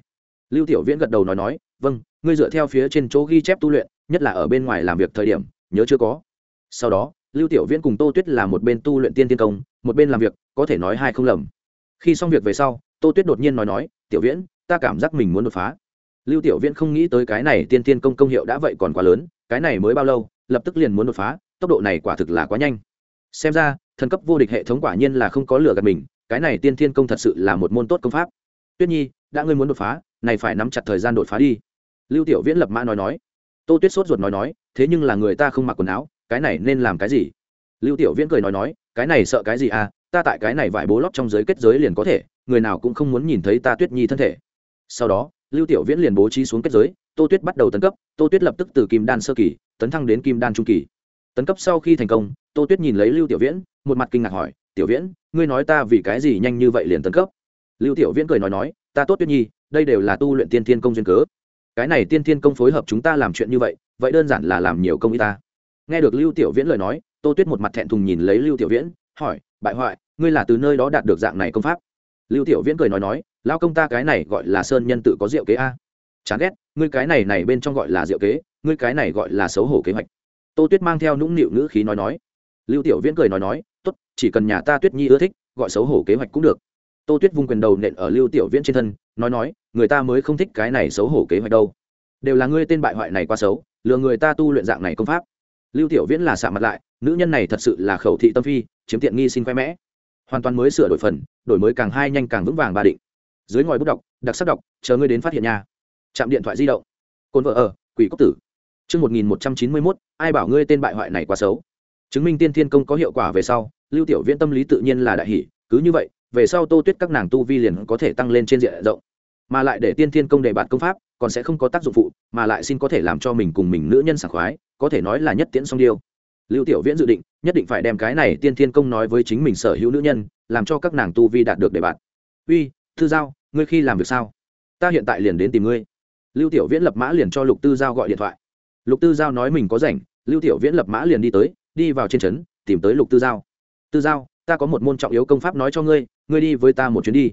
Lưu tiểu viễn gật đầu nói nói vâng ngươi dựa theo phía trên chỗ ghi chép tu luyện, nhất là ở bên ngoài làm việc thời điểm nhớ chưa có. Sau đó, lưu tiểu viễn cùng tô tuyết là một bên tu luyện tiên tiên công, một bên làm việc, có thể nói hai không lầm. Khi xong việc về sau, tô tuyết đột nhiên nói nói, tiểu viễn, ta cảm giác mình muốn đột phá. Lưu tiểu viễn không nghĩ tới cái này tiên tiên công công hiệu đã vậy còn quá lớn, cái này mới bao lâu, lập tức liền muốn đột phá, tốc độ này quả thực là quá nhanh. Xem ra, thần cấp vô địch hệ thống quả nhiên là không có lửa gạt mình, cái này tiên thiên công thật sự là một môn tốt công pháp. Tuyết nhi, đã ngươi muốn đột phá, này phải nắm chặt thời gian đột phá đi. Lưu tiểu viễn lập mã nói nói tô tuyết sốt ruột nói nói, thế nhưng là người ta không mặc quần áo, cái này nên làm cái gì? Lưu tiểu viễn cười nói nói, cái này sợ cái gì à ta tại cái này vải bố lót trong giới kết giới liền có thể, người nào cũng không muốn nhìn thấy ta tuyết nhi thân thể. Sau đó, lưu tiểu viễn liền bố trí xuống kết giới, tô tuyết bắt đầu tấn cấp, tô tuyết lập tức từ kim đan sơ kỳ, tấn thăng đến kim đan trung kỳ. Tấn cấp sau khi thành công, tô tuyết nhìn lấy lưu tiểu viễn, một mặt kinh ngạc hỏi, tiểu viễn, ngươi nói ta vì cái gì nhanh như vậy liền tấn cấp? Lưu tiểu viễn cười nói nói, ta tốt tuyết nhi, đây đều là tu luyện tiên thiên công duyên cớ cái này tiên thiên công phối hợp chúng ta làm chuyện như vậy vậy đơn giản là làm nhiều công y ta. Nghe được lưu tiểu viễn lời nói, tô tuyết một mặt thẹn thùng nhìn lấy lưu tiểu viễn, hỏi, bại hoại, ngươi là từ nơi đó đạt được dạng này công pháp? Lưu tiểu viễn cười nói nói lao công ta cái này gọi là sơn nhân tự có diệu kế a. Chán ghét, ngươi cái này này bên trong gọi là diệu kế, ngươi cái này gọi là xấu hổ kế hoạch. Tô tuyết mang theo nũng nịu ngữ khí nói nói. Lưu tiểu viễn cười nói nói, tốt, chỉ cần nhà ta tuyết nhi ưa thích, gọi xấu hổ kế hoạch cũng được. Tô tuyết vung quyền đầu nện ở lưu tiểu viễn trên thân, nói nói người ta mới không thích cái này xấu hổ kế hoạch đâu. Đều là ngươi tên bại hoại này quá xấu lừa người ta tu luyện dạng này công pháp. Lưu tiểu viễn là xạ mặt lại nữ nhân này thật sự là khẩu thị tâm phi chiếm tiện nghi xin khoe mẽ. Hoàn toàn mới sửa đổi phần đổi mới càng hai nhanh càng vững vàng ba định. Dưới ngòi bút đọc đặc sắc đọc chờ ngươi đến phát hiện nha. Chạm điện thoại di động. Cồn vợ ở quỷ cốc tử. Trước 1191, ai bảo ngươi tên bại hoại này quá xấu. Chứng minh tiên thiên công có hiệu quả về sau, Lưu Tiểu Viễn tâm lý tự nhiên là đại hỷ, cứ như vậy, về sau Tô Tuyết các nàng tu vi liền có thể tăng lên trên diện rộng. Mà lại để tiên thiên công đề bạt công pháp, còn sẽ không có tác dụng phụ, mà lại xin có thể làm cho mình cùng mình nữ nhân sảng khoái, có thể nói là nhất tiễn song điêu. Lưu Tiểu Viễn dự định, nhất định phải đem cái này tiên thiên công nói với chính mình sở hữu nữ nhân, làm cho các nàng tu vi đạt được đề bạt. "Uy, Thư Giao, ngươi khi làm việc sao? Ta hiện tại liền đến tìm ngươi." Lưu Tiểu Viễn lập mã liền cho Lục Tư Giao gọi điện thoại lục tư giao nói mình có rảnh lưu tiểu viễn lập mã liền đi tới đi vào trên trấn tìm tới lục tư giao tư giao ta có một môn trọng yếu công pháp nói cho ngươi ngươi đi với ta một chuyến đi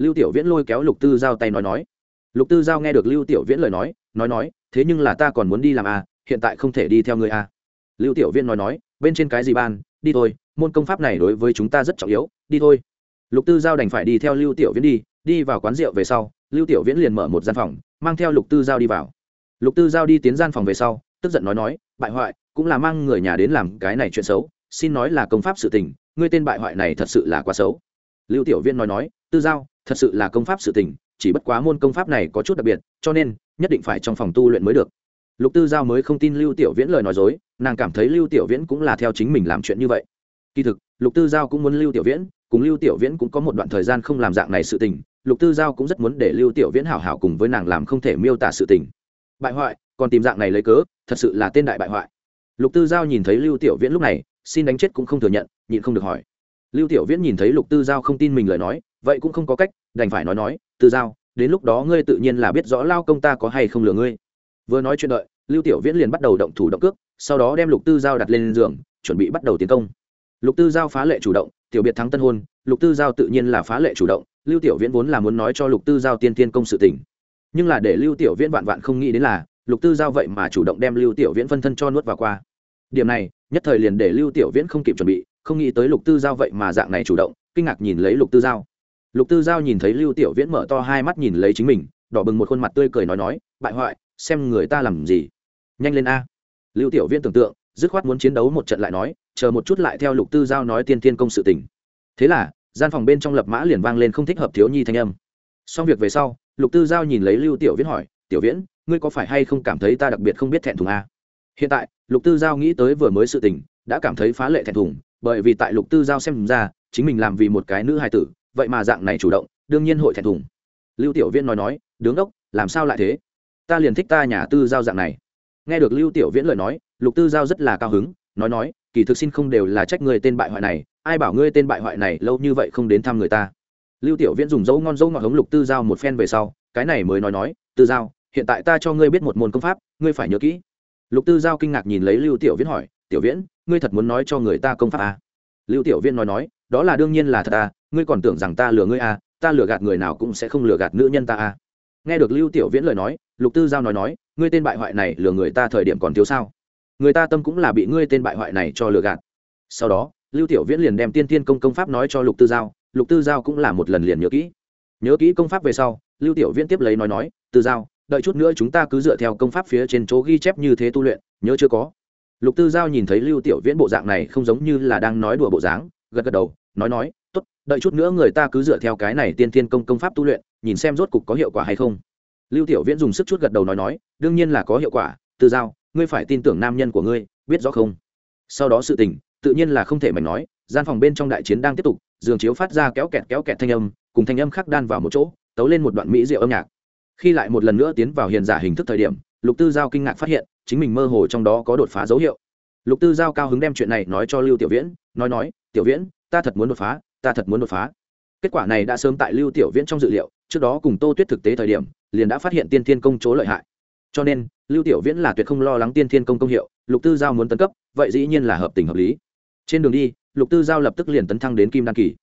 lưu tiểu viễn lôi kéo lục tư giao tay nói nói. Lục tư giao nghe được lưu tiểu viễn lời nói nói nói, thế nhưng là ta còn muốn đi làm à hiện tại không thể đi theo ngươi à. Lưu tiểu viễn nói nói, bên trên cái gì ban, đi thôi, môn công pháp này đối với chúng ta rất trọng yếu, đi thôi. Lục tư giao đành phải đi theo lưu tiểu viễn đi đi vào quán rượu về sau, lưu tiểu viễn liền mở một gian phòng, mang theo lục tư giao đi vào. Lục tư giao đi tiến gian phòng về sau, tức giận nói nói, bại hoại, cũng là mang người nhà đến làm cái này chuyện xấu, xin nói là công pháp sự tình, ngươi tên bại hoại này thật sự là quá xấu. Lưu tiểu viễn nói nói, tư giao thật sự là công pháp sự tình, chỉ bất quá môn công pháp này có chút đặc biệt, cho nên, nhất định phải trong phòng tu luyện mới được. Lục tư giao mới không tin lưu tiểu viễn lời nói dối, nàng cảm thấy lưu tiểu viễn cũng là theo chính mình làm chuyện như vậy. Kỳ thực, lục tư giao cũng muốn lưu tiểu viễn, cùng lưu tiểu viễn cũng có một đoạn thời gian không làm dạng này sự tình, lục tư giao cũng rất muốn để lưu tiểu viễn hảo hảo cùng với nàng làm không thể miêu tả sự tình. Bại hoại, còn tìm dạng này lấy cớ, thật sự là tên đại bại hoại. Lục tư giao nhìn thấy lưu tiểu viễn lúc này, xin đánh chết cũng không thừa nhận, nhịn không được hỏi. Lưu tiểu viễn nhìn thấy lục tư giao không tin mình lời nói vậy cũng không có cách, đành phải nói nói, Từ giao, đến lúc đó ngươi tự nhiên là biết rõ lao công ta có hay không lừa ngươi. Vừa nói chuyện đợi, lưu tiểu viễn liền bắt đầu động thủ động cước, sau đó đem lục tư giao đặt lên giường, chuẩn bị bắt đầu tiến công. Lục tư giao phá lệ chủ động, tiểu biệt thắng tân hôn, lục tư giao tự nhiên là phá lệ chủ động, lưu tiểu viễn vốn là muốn nói cho lục tư giao tiên tiên công sự tình. Nhưng là để lưu tiểu viễn vạn vạn không nghĩ đến là, lục tư giao vậy mà chủ động đem lưu tiểu viễn phân thân cho nuốt vào qua. Điểm này, nhất thời liền để lưu tiểu viễn không kịp chuẩn bị, không nghĩ tới lục tư giao vậy mà dạng này chủ động, kinh ngạc nhìn lấy lục tư giao lục tư giao nhìn thấy lưu tiểu viễn mở to hai mắt nhìn lấy chính mình, đỏ bừng một khuôn mặt tươi cười nói nói, bại hoại, xem người ta làm gì. Nhanh lên a. Lưu tiểu viễn tưởng tượng, dứt khoát muốn chiến đấu một trận lại nói, chờ một chút lại theo lục tư giao nói tiên tiên công sự tình. Thế là, gian phòng bên trong lập mã liền vang lên không thích hợp thiếu nhi thanh âm. Xong việc về sau, lục tư giao nhìn lấy lưu tiểu viễn hỏi, tiểu viễn, ngươi có phải hay không cảm thấy ta đặc biệt không biết thẹn thùng a? Hiện tại, lục tư giao nghĩ tới vừa mới sự tình, đã cảm thấy phá lệ thẹn thùng, bởi vì tại lục tư giao xem ra, chính mình làm vì một cái nữ hài tử vậy mà dạng này chủ động, đương nhiên hội thẹn thùng. Lưu tiểu viễn nói nói, đứng đốc, làm sao lại thế? Ta liền thích ta nhà tư giao dạng này. Nghe được lưu tiểu viễn lời nói, lục tư giao rất là cao hứng, nói nói, kỳ thực xin không đều là trách ngươi tên bại hoại này, ai bảo ngươi tên bại hoại này lâu như vậy không đến thăm người ta? Lưu tiểu viễn dùng dấu ngon dấu ngọt hống lục tư giao một phen về sau, cái này mới nói nói, tư giao, hiện tại ta cho ngươi biết một môn công pháp, ngươi phải nhớ kỹ. Lục tư giao kinh ngạc nhìn lấy lưu tiểu viễn hỏi, tiểu viễn, ngươi thật muốn nói cho người ta công pháp à? lưu tiểu viễn nói nói đó là đương nhiên là thật à ngươi còn tưởng rằng ta lừa ngươi à ta lừa gạt người nào cũng sẽ không lừa gạt nữ nhân ta à. Nghe được lưu tiểu viễn lời nói, lục tư giao nói nói, ngươi tên bại hoại này lừa người ta thời điểm còn thiếu sao? Người ta tâm cũng là bị ngươi tên bại hoại này cho lừa gạt. Sau đó, lưu tiểu viễn liền đem tiên tiên công công pháp nói cho lục tư giao, lục tư giao cũng là một lần liền nhớ kỹ. Nhớ kỹ công pháp về sau, lưu tiểu viễn tiếp lấy nói nói, tư giao, đợi chút nữa chúng ta cứ dựa theo công pháp phía trên chỗ ghi chép như thế tu luyện, nhớ chưa có? Lục tư giao nhìn thấy lưu tiểu viễn bộ dạng này không giống như là đang nói đùa bộ dáng gật gật đầu, nói nói, tốt, đợi chút nữa người ta cứ dựa theo cái này tiên thiên công công pháp tu luyện, nhìn xem rốt cục có hiệu quả hay không. Lưu tiểu viễn dùng sức chút gật đầu nói nói, đương nhiên là có hiệu quả tư giao, ngươi phải tin tưởng nam nhân của ngươi, biết rõ không? Sau đó sự tình, tự nhiên là không thể mảnh nói, gian phòng bên trong đại chiến đang tiếp tục, giường chiếu phát ra kéo kẹt kéo kẹt thanh âm, cùng thanh âm khác đan vào một chỗ, tấu lên một đoạn mỹ diệu âm nhạc. Khi lại một lần nữa tiến vào hiền giả hình thức thời điểm, lục tư giao kinh ngạc phát hiện, chính mình mơ hồ trong đó có đột phá dấu hiệu. Lục tư giao cao hứng đem chuyện này nói cho lưu tiểu viễn, nói nói tiểu viễn, ta thật muốn đột phá, ta thật muốn đột phá. Kết quả này đã sớm tại lưu tiểu viễn trong dự liệu, trước đó cùng tô tuyết thực tế thời điểm, liền đã phát hiện tiên thiên công chỗ lợi hại. Cho nên, lưu tiểu viễn là tuyệt không lo lắng tiên thiên công công hiệu, lục tư giao muốn tấn cấp, vậy dĩ nhiên là hợp tình hợp lý. Trên đường đi, lục tư giao lập tức liền tấn thăng đến kim đan kỳ.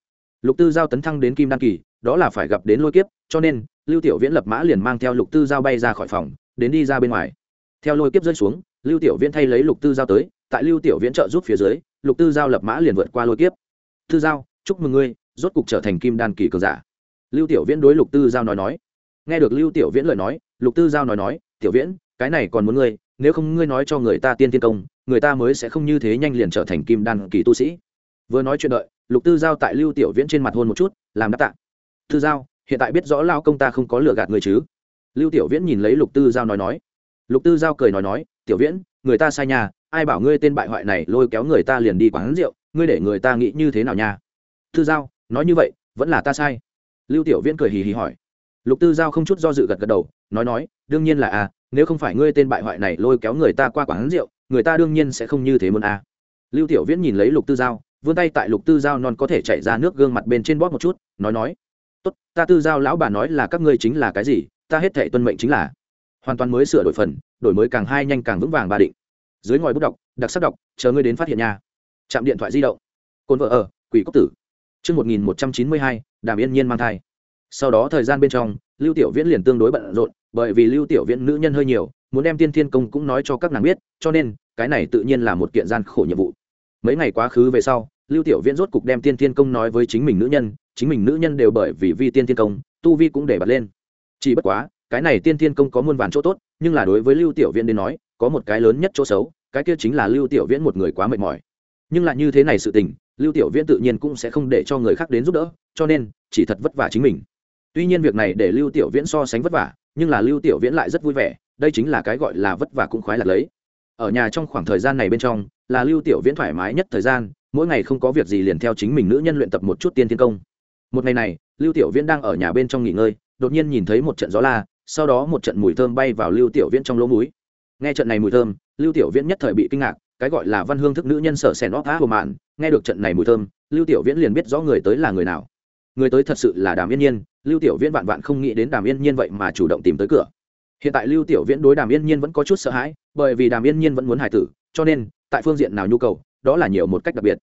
Lục tư giao tấn thăng đến kim đan kỳ, đó là phải gặp đến lôi kiếp, cho nên, lưu tiểu viễn lập mã liền mang theo lục tư giao bay ra khỏi phòng, đến đi ra bên ngoài. Theo lôi kiếp rơi xuống, lưu tiểu viễn thay lấy lục tư giao tới tại lưu tiểu viễn trợ giúp phía dưới, lục tư giao lập mã liền vượt qua lôi kiếp. Tư giao, chúc mừng ngươi, rốt cục trở thành kim đan kỳ cường giả. Lưu tiểu viễn đối lục tư giao nói nói. Nghe được lưu tiểu viễn lời nói, lục tư giao nói nói, tiểu viễn, cái này còn muốn ngươi, nếu không ngươi nói cho người ta tiên tiên công, người ta mới sẽ không như thế nhanh liền trở thành kim đan kỳ tu sĩ. Vừa nói chuyện đợi, lục tư giao tại lưu tiểu viễn trên mặt hôn một chút, làm đáp tạ. Tư giao, hiện tại biết rõ lao công ta không có lừa gạt người chứ? Lưu tiểu viễn nhìn lấy lục tư giao nói nói. Lục tư giao cười nói nói, tiểu viễn, người ta sai nhà ai bảo ngươi tên bại hoại này lôi kéo người ta liền đi quán rượu, ngươi để người ta nghĩ như thế nào nha? Tư giao, nói như vậy, vẫn là ta sai. Lưu tiểu viễn cười hì hì hỏi. Lục tư giao không chút do dự gật gật đầu, nói nói, đương nhiên là à nếu không phải ngươi tên bại hoại này lôi kéo người ta qua quán rượu, người ta đương nhiên sẽ không như thế muốn à lưu tiểu viễn nhìn lấy lục tư giao, vươn tay tại lục tư giao non có thể chảy ra nước gương mặt bên trên bóp một chút, nói nói, tốt, ta tư giao lão bà nói là các ngươi chính là cái gì, ta hết thể tuân mệnh chính là. Hoàn toàn mới sửa đổi phần, đổi mới càng hai nhanh càng vững vàng ba định dưới ngòi bút đọc đặc sắc đọc chờ ngươi đến phát hiện nhà, chạm điện thoại di động cồn vợ ở quỷ cốc tử Trước 1192, đàm yên nhiên mang thai. Sau đó thời gian bên trong, Lưu Tiểu Viễn liền tương đối bận rộn, bởi vì Lưu Tiểu Viễn nữ nhân hơi nhiều, muốn đem Tiên Thiên Công cũng nói cho các nàng biết, cho nên, cái này tự nhiên là một kiện gian khổ nhiệm vụ. Mấy ngày quá khứ về sau, Lưu Tiểu Viễn rốt cục đem Tiên Thiên Công nói với chính mình nữ nhân, chính mình nữ nhân đều bởi vì vi Tiên Thiên Công, tu vi cũng để bật lên. Chỉ bất quá, cái này Tiên Thiên Công có muôn vàn chỗ tốt, nhưng là đối với Lưu Tiểu Viễn đến nói, có một cái lớn nhất chỗ xấu, cái kia chính là Lưu Tiểu Viễn một người quá mệt mỏi. Nhưng là như thế này sự tình, lưu tiểu viễn tự nhiên cũng sẽ không để cho người khác đến giúp đỡ cho nên chỉ thật vất vả chính mình. Tuy nhiên việc này để lưu tiểu viễn so sánh vất vả nhưng là lưu tiểu viễn lại rất vui vẻ đây chính là cái gọi là vất vả cũng khoái là lấy. Ở nhà trong khoảng thời gian này bên trong là lưu tiểu viễn thoải mái nhất thời gian mỗi ngày không có việc gì liền theo chính mình nữ nhân luyện tập một chút tiên thiên công. Một ngày này lưu tiểu viễn đang ở nhà bên trong nghỉ ngơi đột nhiên nhìn thấy một trận gió la sau đó một trận mùi thơm bay vào lưu tiểu viễn trong lỗ mũi nghe trận này mùi thơm, lưu tiểu viễn nhất thời bị kinh ngạc, cái gọi là văn hương thức nữ nhân sở sèn óp á hồ mạn, nghe được trận này mùi thơm, lưu tiểu viễn liền biết rõ người tới là người nào. Người tới thật sự là đàm yên nhiên, lưu tiểu viễn vạn vạn không nghĩ đến đàm yên nhiên vậy mà chủ động tìm tới cửa. Hiện tại lưu tiểu viễn đối đàm yên nhiên vẫn có chút sợ hãi, bởi vì đàm yên nhiên vẫn muốn hài tử, cho nên, tại phương diện nào nhu cầu, đó là nhiều một cách đặc biệt.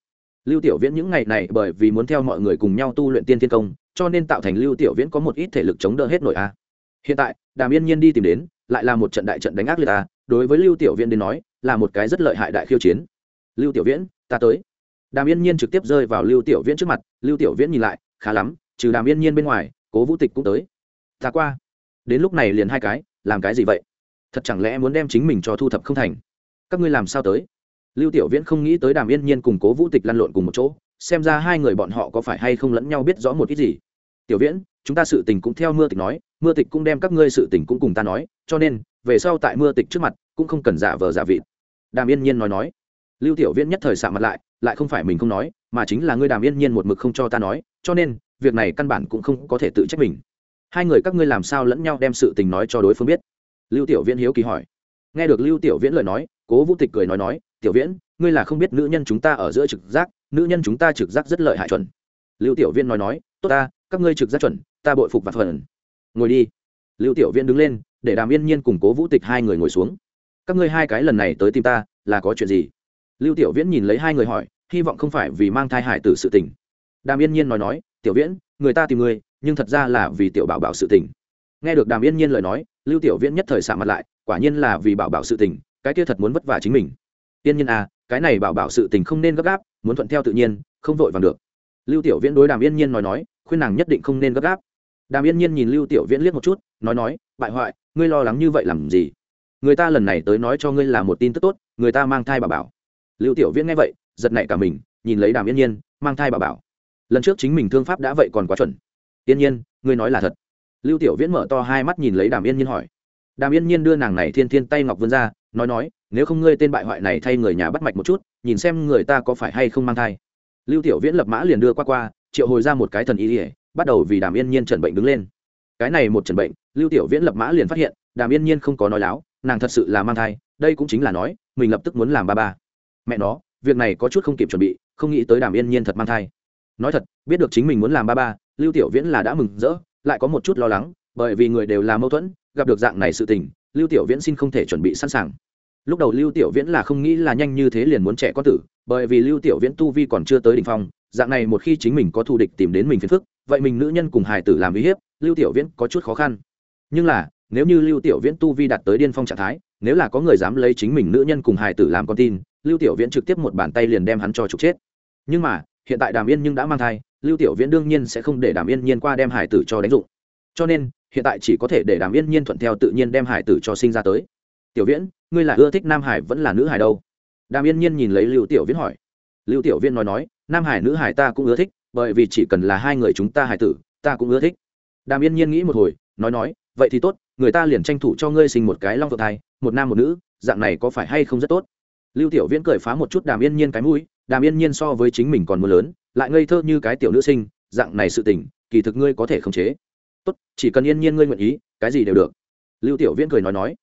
Lưu tiểu viễn những ngày này bởi vì muốn theo mọi người cùng nhau tu luyện tiên thiên công, cho nên tạo thành lưu tiểu viễn có một ít thể lực chống đỡ hết nội a. Hiện tại, đàm yên nhiên đi tìm đến, lại là một trận đại trận đánh ác liệt a đối với lưu tiểu viễn đến nói, là một cái rất lợi hại đại khiêu chiến. Lưu tiểu viễn, ta tới. Đàm yên nhiên trực tiếp rơi vào lưu tiểu viễn trước mặt, lưu tiểu viễn nhìn lại, khá lắm, trừ đàm yên nhiên bên ngoài, cố vũ tịch cũng tới. Ta qua. Đến lúc này liền hai cái, làm cái gì vậy? Thật chẳng lẽ muốn đem chính mình cho thu thập không thành? Các ngươi làm sao tới? Lưu tiểu viễn không nghĩ tới đàm yên nhiên cùng cố vũ tịch lăn lộn cùng một chỗ, xem ra hai người bọn họ có phải hay không lẫn nhau biết rõ một ít gì. Tiểu viễn, chúng ta sự tình cũng theo mưa tịch nói, mưa tịch cũng đem các ngươi sự tình cũng cùng ta nói, cho nên về sau tại mưa tịch trước mặt, cũng không cần giả vờ giả vịt. Đàm yên nhiên nói nói. Lưu tiểu viễn nhất thời xạ mặt lại lại không phải mình không nói, mà chính là ngươi đàm yên nhiên một mực không cho ta nói, cho nên, việc này căn bản cũng không có thể tự trách mình. Hai người các ngươi làm sao lẫn nhau đem sự tình nói cho đối phương biết? Lưu tiểu viễn hiếu kỳ hỏi. Nghe được lưu tiểu viễn lời nói, cố vũ tịch cười nói nói, tiểu viễn, ngươi là không biết nữ nhân chúng ta ở giữa trực giác, nữ nhân chúng ta trực giác rất lợi hại chuẩn. Lưu tiểu viễn nói nói, tốt ta, các ngươi trực giác chuẩn, ta bội phục và phần. Ngồi đi lưu tiểu viễn đứng lên, để đàm yên nhiên cùng cố vũ tịch hai người ngồi xuống. Các ngươi hai cái lần này tới tìm ta, là có chuyện gì? Lưu tiểu viễn nhìn lấy hai người hỏi, hy vọng không phải vì mang thai hải tử sự tình. Đàm yên nhiên nói nói, tiểu viễn, người ta tìm ngươi, nhưng thật ra là vì tiểu bảo bảo sự tình. Nghe được đàm yên nhiên lời nói, lưu tiểu viễn nhất thời sạm mặt lại, quả nhiên là vì bảo bảo sự tình, cái kia thật muốn vất vả chính mình. Tiên nhiên à cái này bảo bảo sự tình không nên gấp gáp, muốn thuận theo tự nhiên, không vội vàng được. Lưu tiểu viễn đối đàm yên nhiên nói nói, khuyên nàng nhất định không nên gấp gáp đàm yên nhiên nhìn lưu tiểu viễn liếc một chút, nói nói, bại hoại, ngươi lo lắng như vậy làm gì? Người ta lần này tới nói cho ngươi là một tin tức tốt, người ta mang thai bà bảo. Lưu tiểu viễn nghe vậy, giật nảy cả mình, nhìn lấy đàm yên nhiên, mang thai bà bảo? Lần trước chính mình thương pháp đã vậy còn quá chuẩn. Yên nhiên, ngươi nói là thật. Lưu tiểu viễn mở to hai mắt nhìn lấy đàm yên nhiên hỏi. Đàm yên nhiên đưa nàng này thiên thiên tay ngọc vươn ra, nói nói, nếu không ngươi tên bại hoại này thay người nhà bắt mạch một chút, nhìn xem người ta có phải hay không mang thai. Lưu tiểu viễn lập mã liền đưa qua qua, triệu hồi ra một cái thần y ỉa bắt đầu vì đàm yên nhiên trần bệnh đứng lên cái này một trần bệnh lưu tiểu viễn lập mã liền phát hiện đàm yên nhiên không có nói láo nàng thật sự là mang thai đây cũng chính là nói mình lập tức muốn làm ba ba mẹ nó việc này có chút không kịp chuẩn bị không nghĩ tới đàm yên nhiên thật mang thai nói thật biết được chính mình muốn làm ba ba lưu tiểu viễn là đã mừng rỡ lại có một chút lo lắng bởi vì người đều là mâu thuẫn gặp được dạng này sự tình lưu tiểu viễn xin không thể chuẩn bị sẵn sàng lúc đầu lưu tiểu viễn là không nghĩ là nhanh như thế liền muốn trẻ con tử bởi vì lưu tiểu viễn tu vi còn chưa tới đ ỉ n h phong dạng này một khi chính mình có thù địch tìm đến mình phiền phức vậy mình nữ nhân cùng hài tử làm uy hiếp, lưu tiểu viễn có chút khó khăn. Nhưng là, nếu như lưu tiểu viễn tu vi đạt tới điên phong trạng thái, nếu là có người dám lấy chính mình nữ nhân cùng hài tử làm con tin, lưu tiểu viễn trực tiếp một bàn tay liền đem hắn cho trục chết. Nhưng mà, hiện tại đàm yên nhưng đã mang thai, lưu tiểu viễn đương nhiên sẽ không để đàm yên nhiên qua đem hải tử cho đánh dụng. Cho nên, hiện tại chỉ có thể để đàm yên nhiên thuận theo tự nhiên đem hải tử cho sinh ra tới. Tiểu viễn, ngươi là ưa thích nam hải vẫn là nữ hải đâu? Đàm yên nhiên nhìn lấy lưu tiểu viễn hỏi. Lưu tiểu viễn nói nói, nam hải nữ hải ta cũng ưa thích bởi vì chỉ cần là hai người chúng ta hải tử, ta cũng ưa thích. Đàm yên nhiên nghĩ một hồi, nói nói, vậy thì tốt, người ta liền tranh thủ cho ngươi sinh một cái long phượng thai, một nam một nữ, dạng này có phải hay không rất tốt? Lưu tiểu viễn cười phá một chút đàm yên nhiên cái mũi, đàm yên nhiên so với chính mình còn mưa lớn, lại ngây thơ như cái tiểu nữ sinh, dạng này sự tình, kỳ thực ngươi có thể khống chế. Tốt, chỉ cần yên nhiên ngươi nguyện ý, cái gì đều được. Lưu tiểu viễn cười nói nói.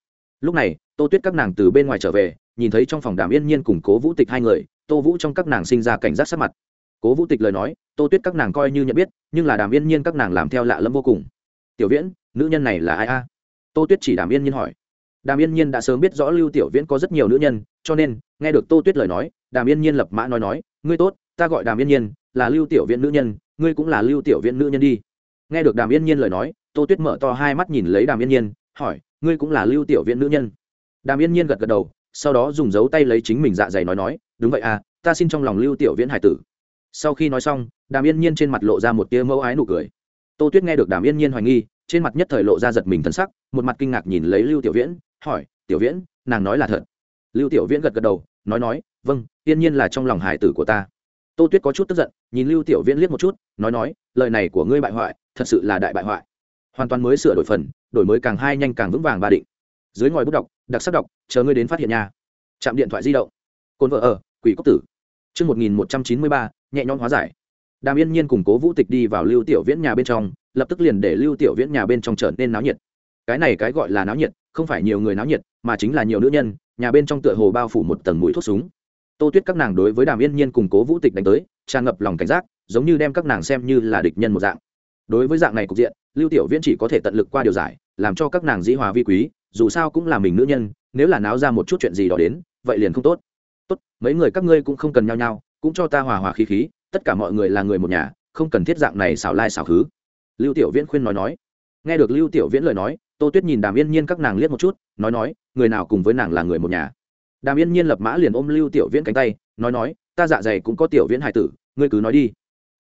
Lúc này, tô tuyết các nàng từ bên ngoài trở về, nhìn thấy trong phòng đàm yên nhiên cùng cố vũ tịch hai người, tô vũ trong các nàng sinh ra cảnh giác sát mặt cố vũ tịch lời nói, tô tuyết các nàng coi như nhận biết, nhưng là đàm yên nhiên các nàng làm theo lạ lẫm vô cùng. Tiểu viễn, nữ nhân này là ai a? Tô tuyết chỉ đàm yên nhiên hỏi. Đàm yên nhiên đã sớm biết rõ lưu tiểu viễn có rất nhiều nữ nhân, cho nên, nghe được tô tuyết lời nói, đàm yên nhiên lập mã nói nói, ngươi tốt, ta gọi đàm yên nhiên, là lưu tiểu viễn nữ nhân, ngươi cũng là lưu tiểu viễn nữ nhân đi. Nghe được đàm yên nhiên lời nói, tô tuyết mở to hai mắt nhìn lấy đàm yên nhiên, hỏi, ngươi cũng là lưu tiểu viễn nữ nhân? Đàm yên nhiên gật gật đầu, sau đó dùng dấu tay lấy chính mình dạ dày nói nói, đúng vậy à ta xin trong lòng lưu tiểu viễn hải tử sau khi nói xong, đàm yên nhiên trên mặt lộ ra một tia mẫu ái nụ cười. Tô tuyết nghe được đàm yên nhiên hoài nghi, trên mặt nhất thời lộ ra giật mình thân sắc, một mặt kinh ngạc nhìn lấy lưu tiểu viễn, hỏi, tiểu viễn, nàng nói là thật? Lưu tiểu viễn gật gật đầu, nói nói vâng yên nhiên là trong lòng hải tử của ta. Tô tuyết có chút tức giận, nhìn lưu tiểu viễn liếc một chút, nói nói, lời này của ngươi bại hoại, thật sự là đại bại hoại. Hoàn toàn mới sửa đổi phần, đổi mới càng hai nhanh càng vững vàng và định. Dưới ngòi bút đọc, đặc sắc đọc, chờ ngươi đến phát hiện nhà. chạm điện thoại di động. Cồn vợ ở, quỷ cốc tử. Trước 1193, nhẹ nhõm hóa giải. Đàm Yên Nhiên cùng Cố Vũ Tịch đi vào Lưu Tiểu Viễn nhà bên trong, lập tức liền để Lưu Tiểu Viễn nhà bên trong trở nên náo nhiệt. Cái này cái gọi là náo nhiệt, không phải nhiều người náo nhiệt, mà chính là nhiều nữ nhân, nhà bên trong tựa hồ bao phủ một tầng mùi thuốc súng. Tô Tuyết các nàng đối với Đàm Yên Nhiên cùng Cố Vũ Tịch đánh tới, tràn ngập lòng cảnh giác, giống như đem các nàng xem như là địch nhân một dạng. Đối với dạng này cục diện, Lưu Tiểu Viễn chỉ có thể tận lực qua điều giải, làm cho các nàng dĩ hòa vi quý, dù sao cũng là mình nữ nhân, nếu là náo ra một chút chuyện gì đó đến, vậy liền không tốt. Tốt, mấy người các ngươi cũng không cần nhau nhau, cũng cho ta hòa hòa khí khí, tất cả mọi người là người một nhà, không cần thiết dạng này xảo lai xảo khứ. Lưu Tiểu Viễn khuyên nói nói. Nghe được Lưu Tiểu Viễn lời nói, Tô Tuyết nhìn Đàm Yên Nhiên các nàng liếc một chút, nói nói, người nào cùng với nàng là người một nhà. Đàm Yên Nhiên lập mã liền ôm Lưu Tiểu Viễn cánh tay, nói nói, ta dạ dày cũng có Tiểu Viễn hải tử, ngươi cứ nói đi.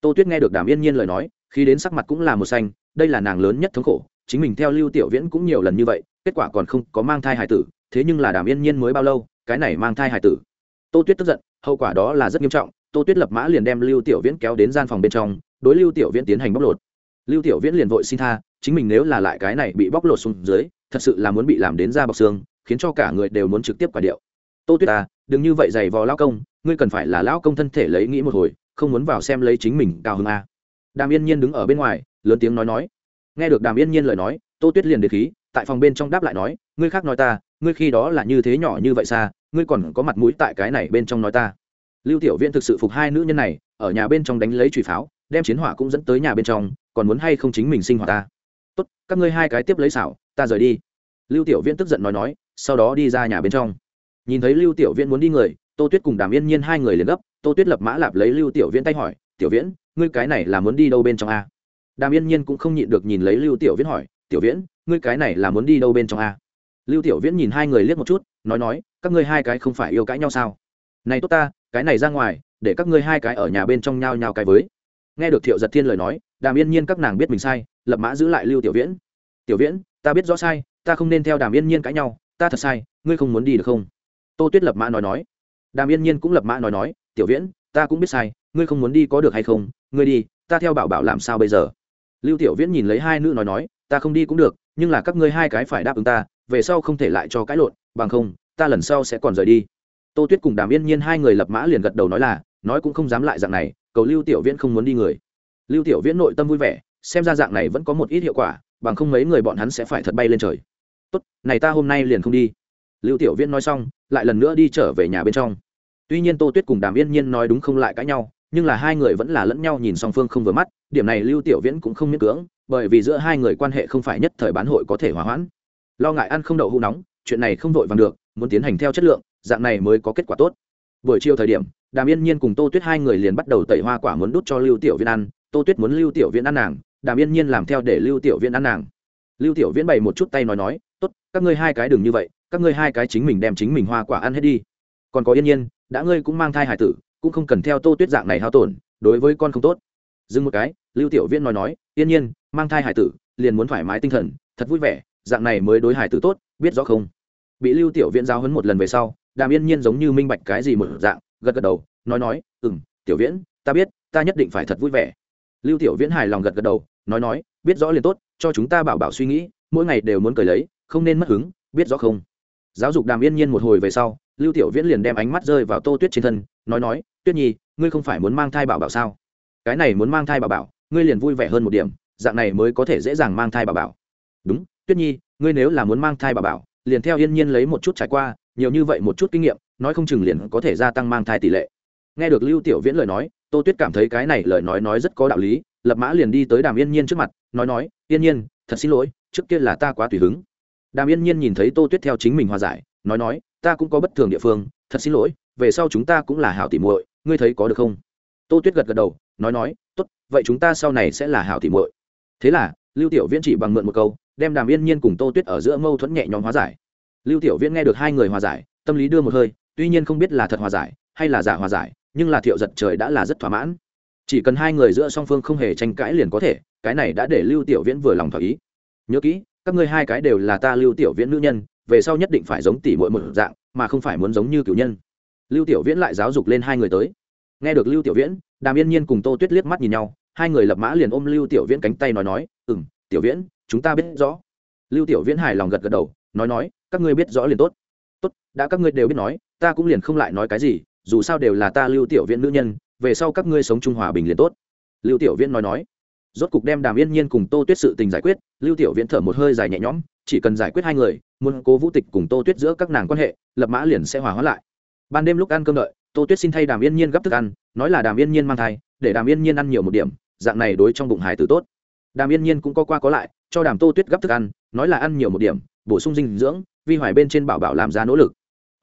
Tô Tuyết nghe được Đàm Yên Nhiên lời nói, khi đến sắc mặt cũng là một xanh, đây là nàng lớn nhất thống khổ, chính mình theo Lưu Tiểu Viễn cũng nhiều lần như vậy, kết quả còn không có mang thai hải tử, thế nhưng là Đàm Yên Nhiên mới bao lâu, cái này mang thai hải tử. Tô Tuyết tức giận, hậu quả đó là rất nghiêm trọng, Tô Tuyết lập mã liền đem Lưu Tiểu Viễn kéo đến gian phòng bên trong, đối Lưu Tiểu Viễn tiến hành bóc lột. Lưu Tiểu Viễn liền vội xin tha, chính mình nếu là lại cái này bị bóc lột xuống dưới, thật sự là muốn bị làm đến da bọc xương, khiến cho cả người đều muốn trực tiếp quả điệu. Tô Tuyết à, đừng như vậy giày vò lão công, ngươi cần phải là lão công thân thể lấy nghĩ một hồi, không muốn vào xem lấy chính mình cao hứng a. À. Đàm Yên Nhiên đứng ở bên ngoài, lớn tiếng nói nói. Nghe được Đàm Yên Nhiên lời nói, Tô Tuyết liền đề khí, tại phòng bên trong đáp lại nói, ngươi khác nói ta, ngươi khi đó là như thế nhỏ như vậy xa, ngươi còn có mặt mũi tại cái này bên trong nói ta. Lưu tiểu viễn thực sự phục hai nữ nhân này, ở nhà bên trong đánh lấy trùy pháo, đem chiến hỏa cũng dẫn tới nhà bên trong, còn muốn hay không chính mình sinh hoạt ta? Tốt, các ngươi hai cái tiếp lấy xảo, ta rời đi. Lưu tiểu viễn tức giận nói nói, sau đó đi ra nhà bên trong. Nhìn thấy lưu tiểu viễn muốn đi người, tô tuyết cùng đàm yên nhiên hai người liền gấp, tô tuyết lập mã lạp lấy lưu tiểu viễn tay hỏi, tiểu viễn, ngươi cái này là muốn đi đâu bên trong a? Đàm yên nhiên cũng không nhịn được nhìn lấy lưu tiểu viễn hỏi, tiểu viễn, ngươi cái này là muốn đi đâu bên trong a? Lưu tiểu viễn nhìn hai người liếc một chút, nói nói, các ngươi hai cái không phải yêu cãi nhau sao? Này tốt ta, cái này ra ngoài, để các ngươi hai cái ở nhà bên trong nhau nhau cái với. Nghe được thiệu giật thiên lời nói, đàm yên nhiên các nàng biết mình sai, lập mã giữ lại lưu tiểu viễn. Tiểu viễn, ta biết rõ sai, ta không nên theo đàm yên nhiên cãi nhau, ta thật sai, ngươi không muốn đi được không? Tô tuyết lập mã nói nói. Đàm yên nhiên cũng lập mã nói nói, tiểu viễn, ta cũng biết sai, ngươi không muốn đi có được hay không? Ngươi đi, ta theo bảo bảo làm sao bây giờ? Lưu tiểu viễn nhìn lấy hai nữ nói nói, ta không đi cũng được, nhưng là các ngươi hai cái phải đáp ứng ta về sau không thể lại cho cãi lộn, bằng không, ta lần sau sẽ còn rời đi. Tô tuyết cùng đàm yên nhiên hai người lập mã liền gật đầu nói là, nói cũng không dám lại dạng này, cầu lưu tiểu viễn không muốn đi người. Lưu tiểu viễn nội tâm vui vẻ, xem ra dạng này vẫn có một ít hiệu quả, bằng không mấy người bọn hắn sẽ phải thật bay lên trời. Tốt, này ta hôm nay liền không đi. Lưu tiểu viễn nói xong, lại lần nữa đi trở về nhà bên trong. Tuy nhiên tô tuyết cùng đàm yên nhiên nói đúng không lại cãi nhau, nhưng là hai người vẫn là lẫn nhau nhìn song phương không vừa mắt, điểm này lưu tiểu viễn cũng không miễn cưỡng, bởi vì giữa hai người quan hệ không phải nhất thời bán hội có thể hòa hoãn lo ngại ăn không đậu hũ nóng, chuyện này không vội vàng được, muốn tiến hành theo chất lượng, dạng này mới có kết quả tốt. Buổi chiều thời điểm, đàm yên nhiên cùng tô tuyết hai người liền bắt đầu tẩy hoa quả muốn đút cho lưu tiểu Viên ăn. Tô tuyết muốn lưu tiểu Viên ăn nàng, đàm yên nhiên làm theo để lưu tiểu Viên ăn nàng. Lưu tiểu viễn bày một chút tay nói nói, tốt, các ngươi hai cái đừng như vậy, các ngươi hai cái chính mình đem chính mình hoa quả ăn hết đi. Còn có yên nhiên, đã ngươi cũng mang thai hải tử, cũng không cần theo tô tuyết dạng này hao tổn, đối với con không tốt. Dừng một cái, lưu tiểu viễn nói nói, yên nhiên, mang thai hải tử, liền muốn thoải mái tinh thần, thật vui vẻ dạng này mới đối hải tử tốt, biết rõ không? Bị lưu tiểu viễn giáo huấn một lần về sau, đàm yên nhiên giống như minh bạch cái gì một dạng, gật gật đầu, nói nói ừ m tiểu viễn, ta biết, ta nhất định phải thật vui vẻ. Lưu tiểu viễn hài lòng gật gật đầu, nói nói, biết rõ liền tốt, cho chúng ta bảo bảo suy nghĩ, mỗi ngày đều muốn cười lấy, không nên mất hứng, biết rõ không? Giáo dục đàm yên nhiên một hồi về sau, lưu tiểu viễn liền đem ánh mắt rơi vào tô tuyết trên thân, nói nói, tuyết nhi, ngươi không phải muốn mang thai bảo bảo sao? Cái này muốn mang thai bảo bảo, ngươi liền vui vẻ hơn một điểm, dạng này mới có thể dễ dàng mang thai bảo bảo. Đúng tuyết nhi, ngươi nếu là muốn mang thai bà bảo, liền theo yên nhiên lấy một chút trải qua, nhiều như vậy một chút kinh nghiệm, nói không chừng liền có thể gia tăng mang thai tỷ lệ. Nghe được lưu tiểu viễn lời nói, tô tuyết cảm thấy cái này lời nói nói rất có đạo lý, lập mã liền đi tới đàm yên nhiên trước mặt, nói nói, yên nhiên, thật xin lỗi, trước kia là ta quá tùy hứng. Đàm yên nhiên nhìn thấy tô tuyết theo chính mình hòa giải, nói nói, ta cũng có bất thường địa phương, thật xin lỗi, về sau chúng ta cũng là hảo tỉ muội, ngươi thấy có được không? Tô tuyết gật gật đầu, nói nói, tốt, vậy chúng ta sau này sẽ là hảo tỉ muội. Thế là, lưu tiểu viễn chỉ bằng mượn một câu đem đàm yên nhiên cùng tô tuyết ở giữa mâu thuẫn nhẹ nhõm hóa giải. Lưu tiểu viễn nghe được hai người hòa giải, tâm lý đưa một hơi, tuy nhiên không biết là thật hòa giải, hay là giả hòa giải, nhưng là thiệu giật trời đã là rất thỏa mãn. Chỉ cần hai người giữa song phương không hề tranh cãi liền có thể, cái này đã để lưu tiểu viễn vừa lòng thỏa ý. Nhớ kỹ, các ngươi hai cái đều là ta lưu tiểu viễn nữ nhân, về sau nhất định phải giống tỷ muội một dạng, mà không phải muốn giống như cửu nhân. Lưu tiểu viễn lại giáo dục lên hai người tới. Nghe được lưu tiểu viễn, đàm yên nhiên cùng tô tuyết liếc mắt nhìn nhau, hai người lập mã liền ôm lưu tiểu viễn cánh tay nói nói ừ m tiểu viễn chúng ta biết rõ. Lưu tiểu viễn hài lòng gật gật đầu, nói nói, các ngươi biết rõ liền tốt. Tốt, đã các ngươi đều biết nói, ta cũng liền không lại nói cái gì, dù sao đều là ta lưu tiểu viễn nữ nhân, về sau các ngươi sống trung hòa bình liền tốt. Lưu tiểu viễn nói nói. Rốt cục đem đàm yên nhiên cùng tô tuyết sự tình giải quyết, lưu tiểu viễn thở một hơi dài nhẹ nhõm, chỉ cần giải quyết hai người, muốn cố vũ tịch cùng tô tuyết giữa các nàng quan hệ, lập mã liền sẽ hòa hóa lại. Ban đêm lúc ăn cơm đợi, tô tuyết xin thay đàm yên nhiên gấp thức ăn, nói là đàm yên nhiên mang thai, để đàm yên nhiên ăn nhiều một điểm, dạng này đối trong bụng hải tử tốt đàm yên nhiên cũng có qua có lại, cho đàm tô tuyết gấp thức ăn, nói là ăn nhiều một điểm, bổ sung dinh dưỡng, vi hoài bên trên bảo bảo làm ra nỗ lực.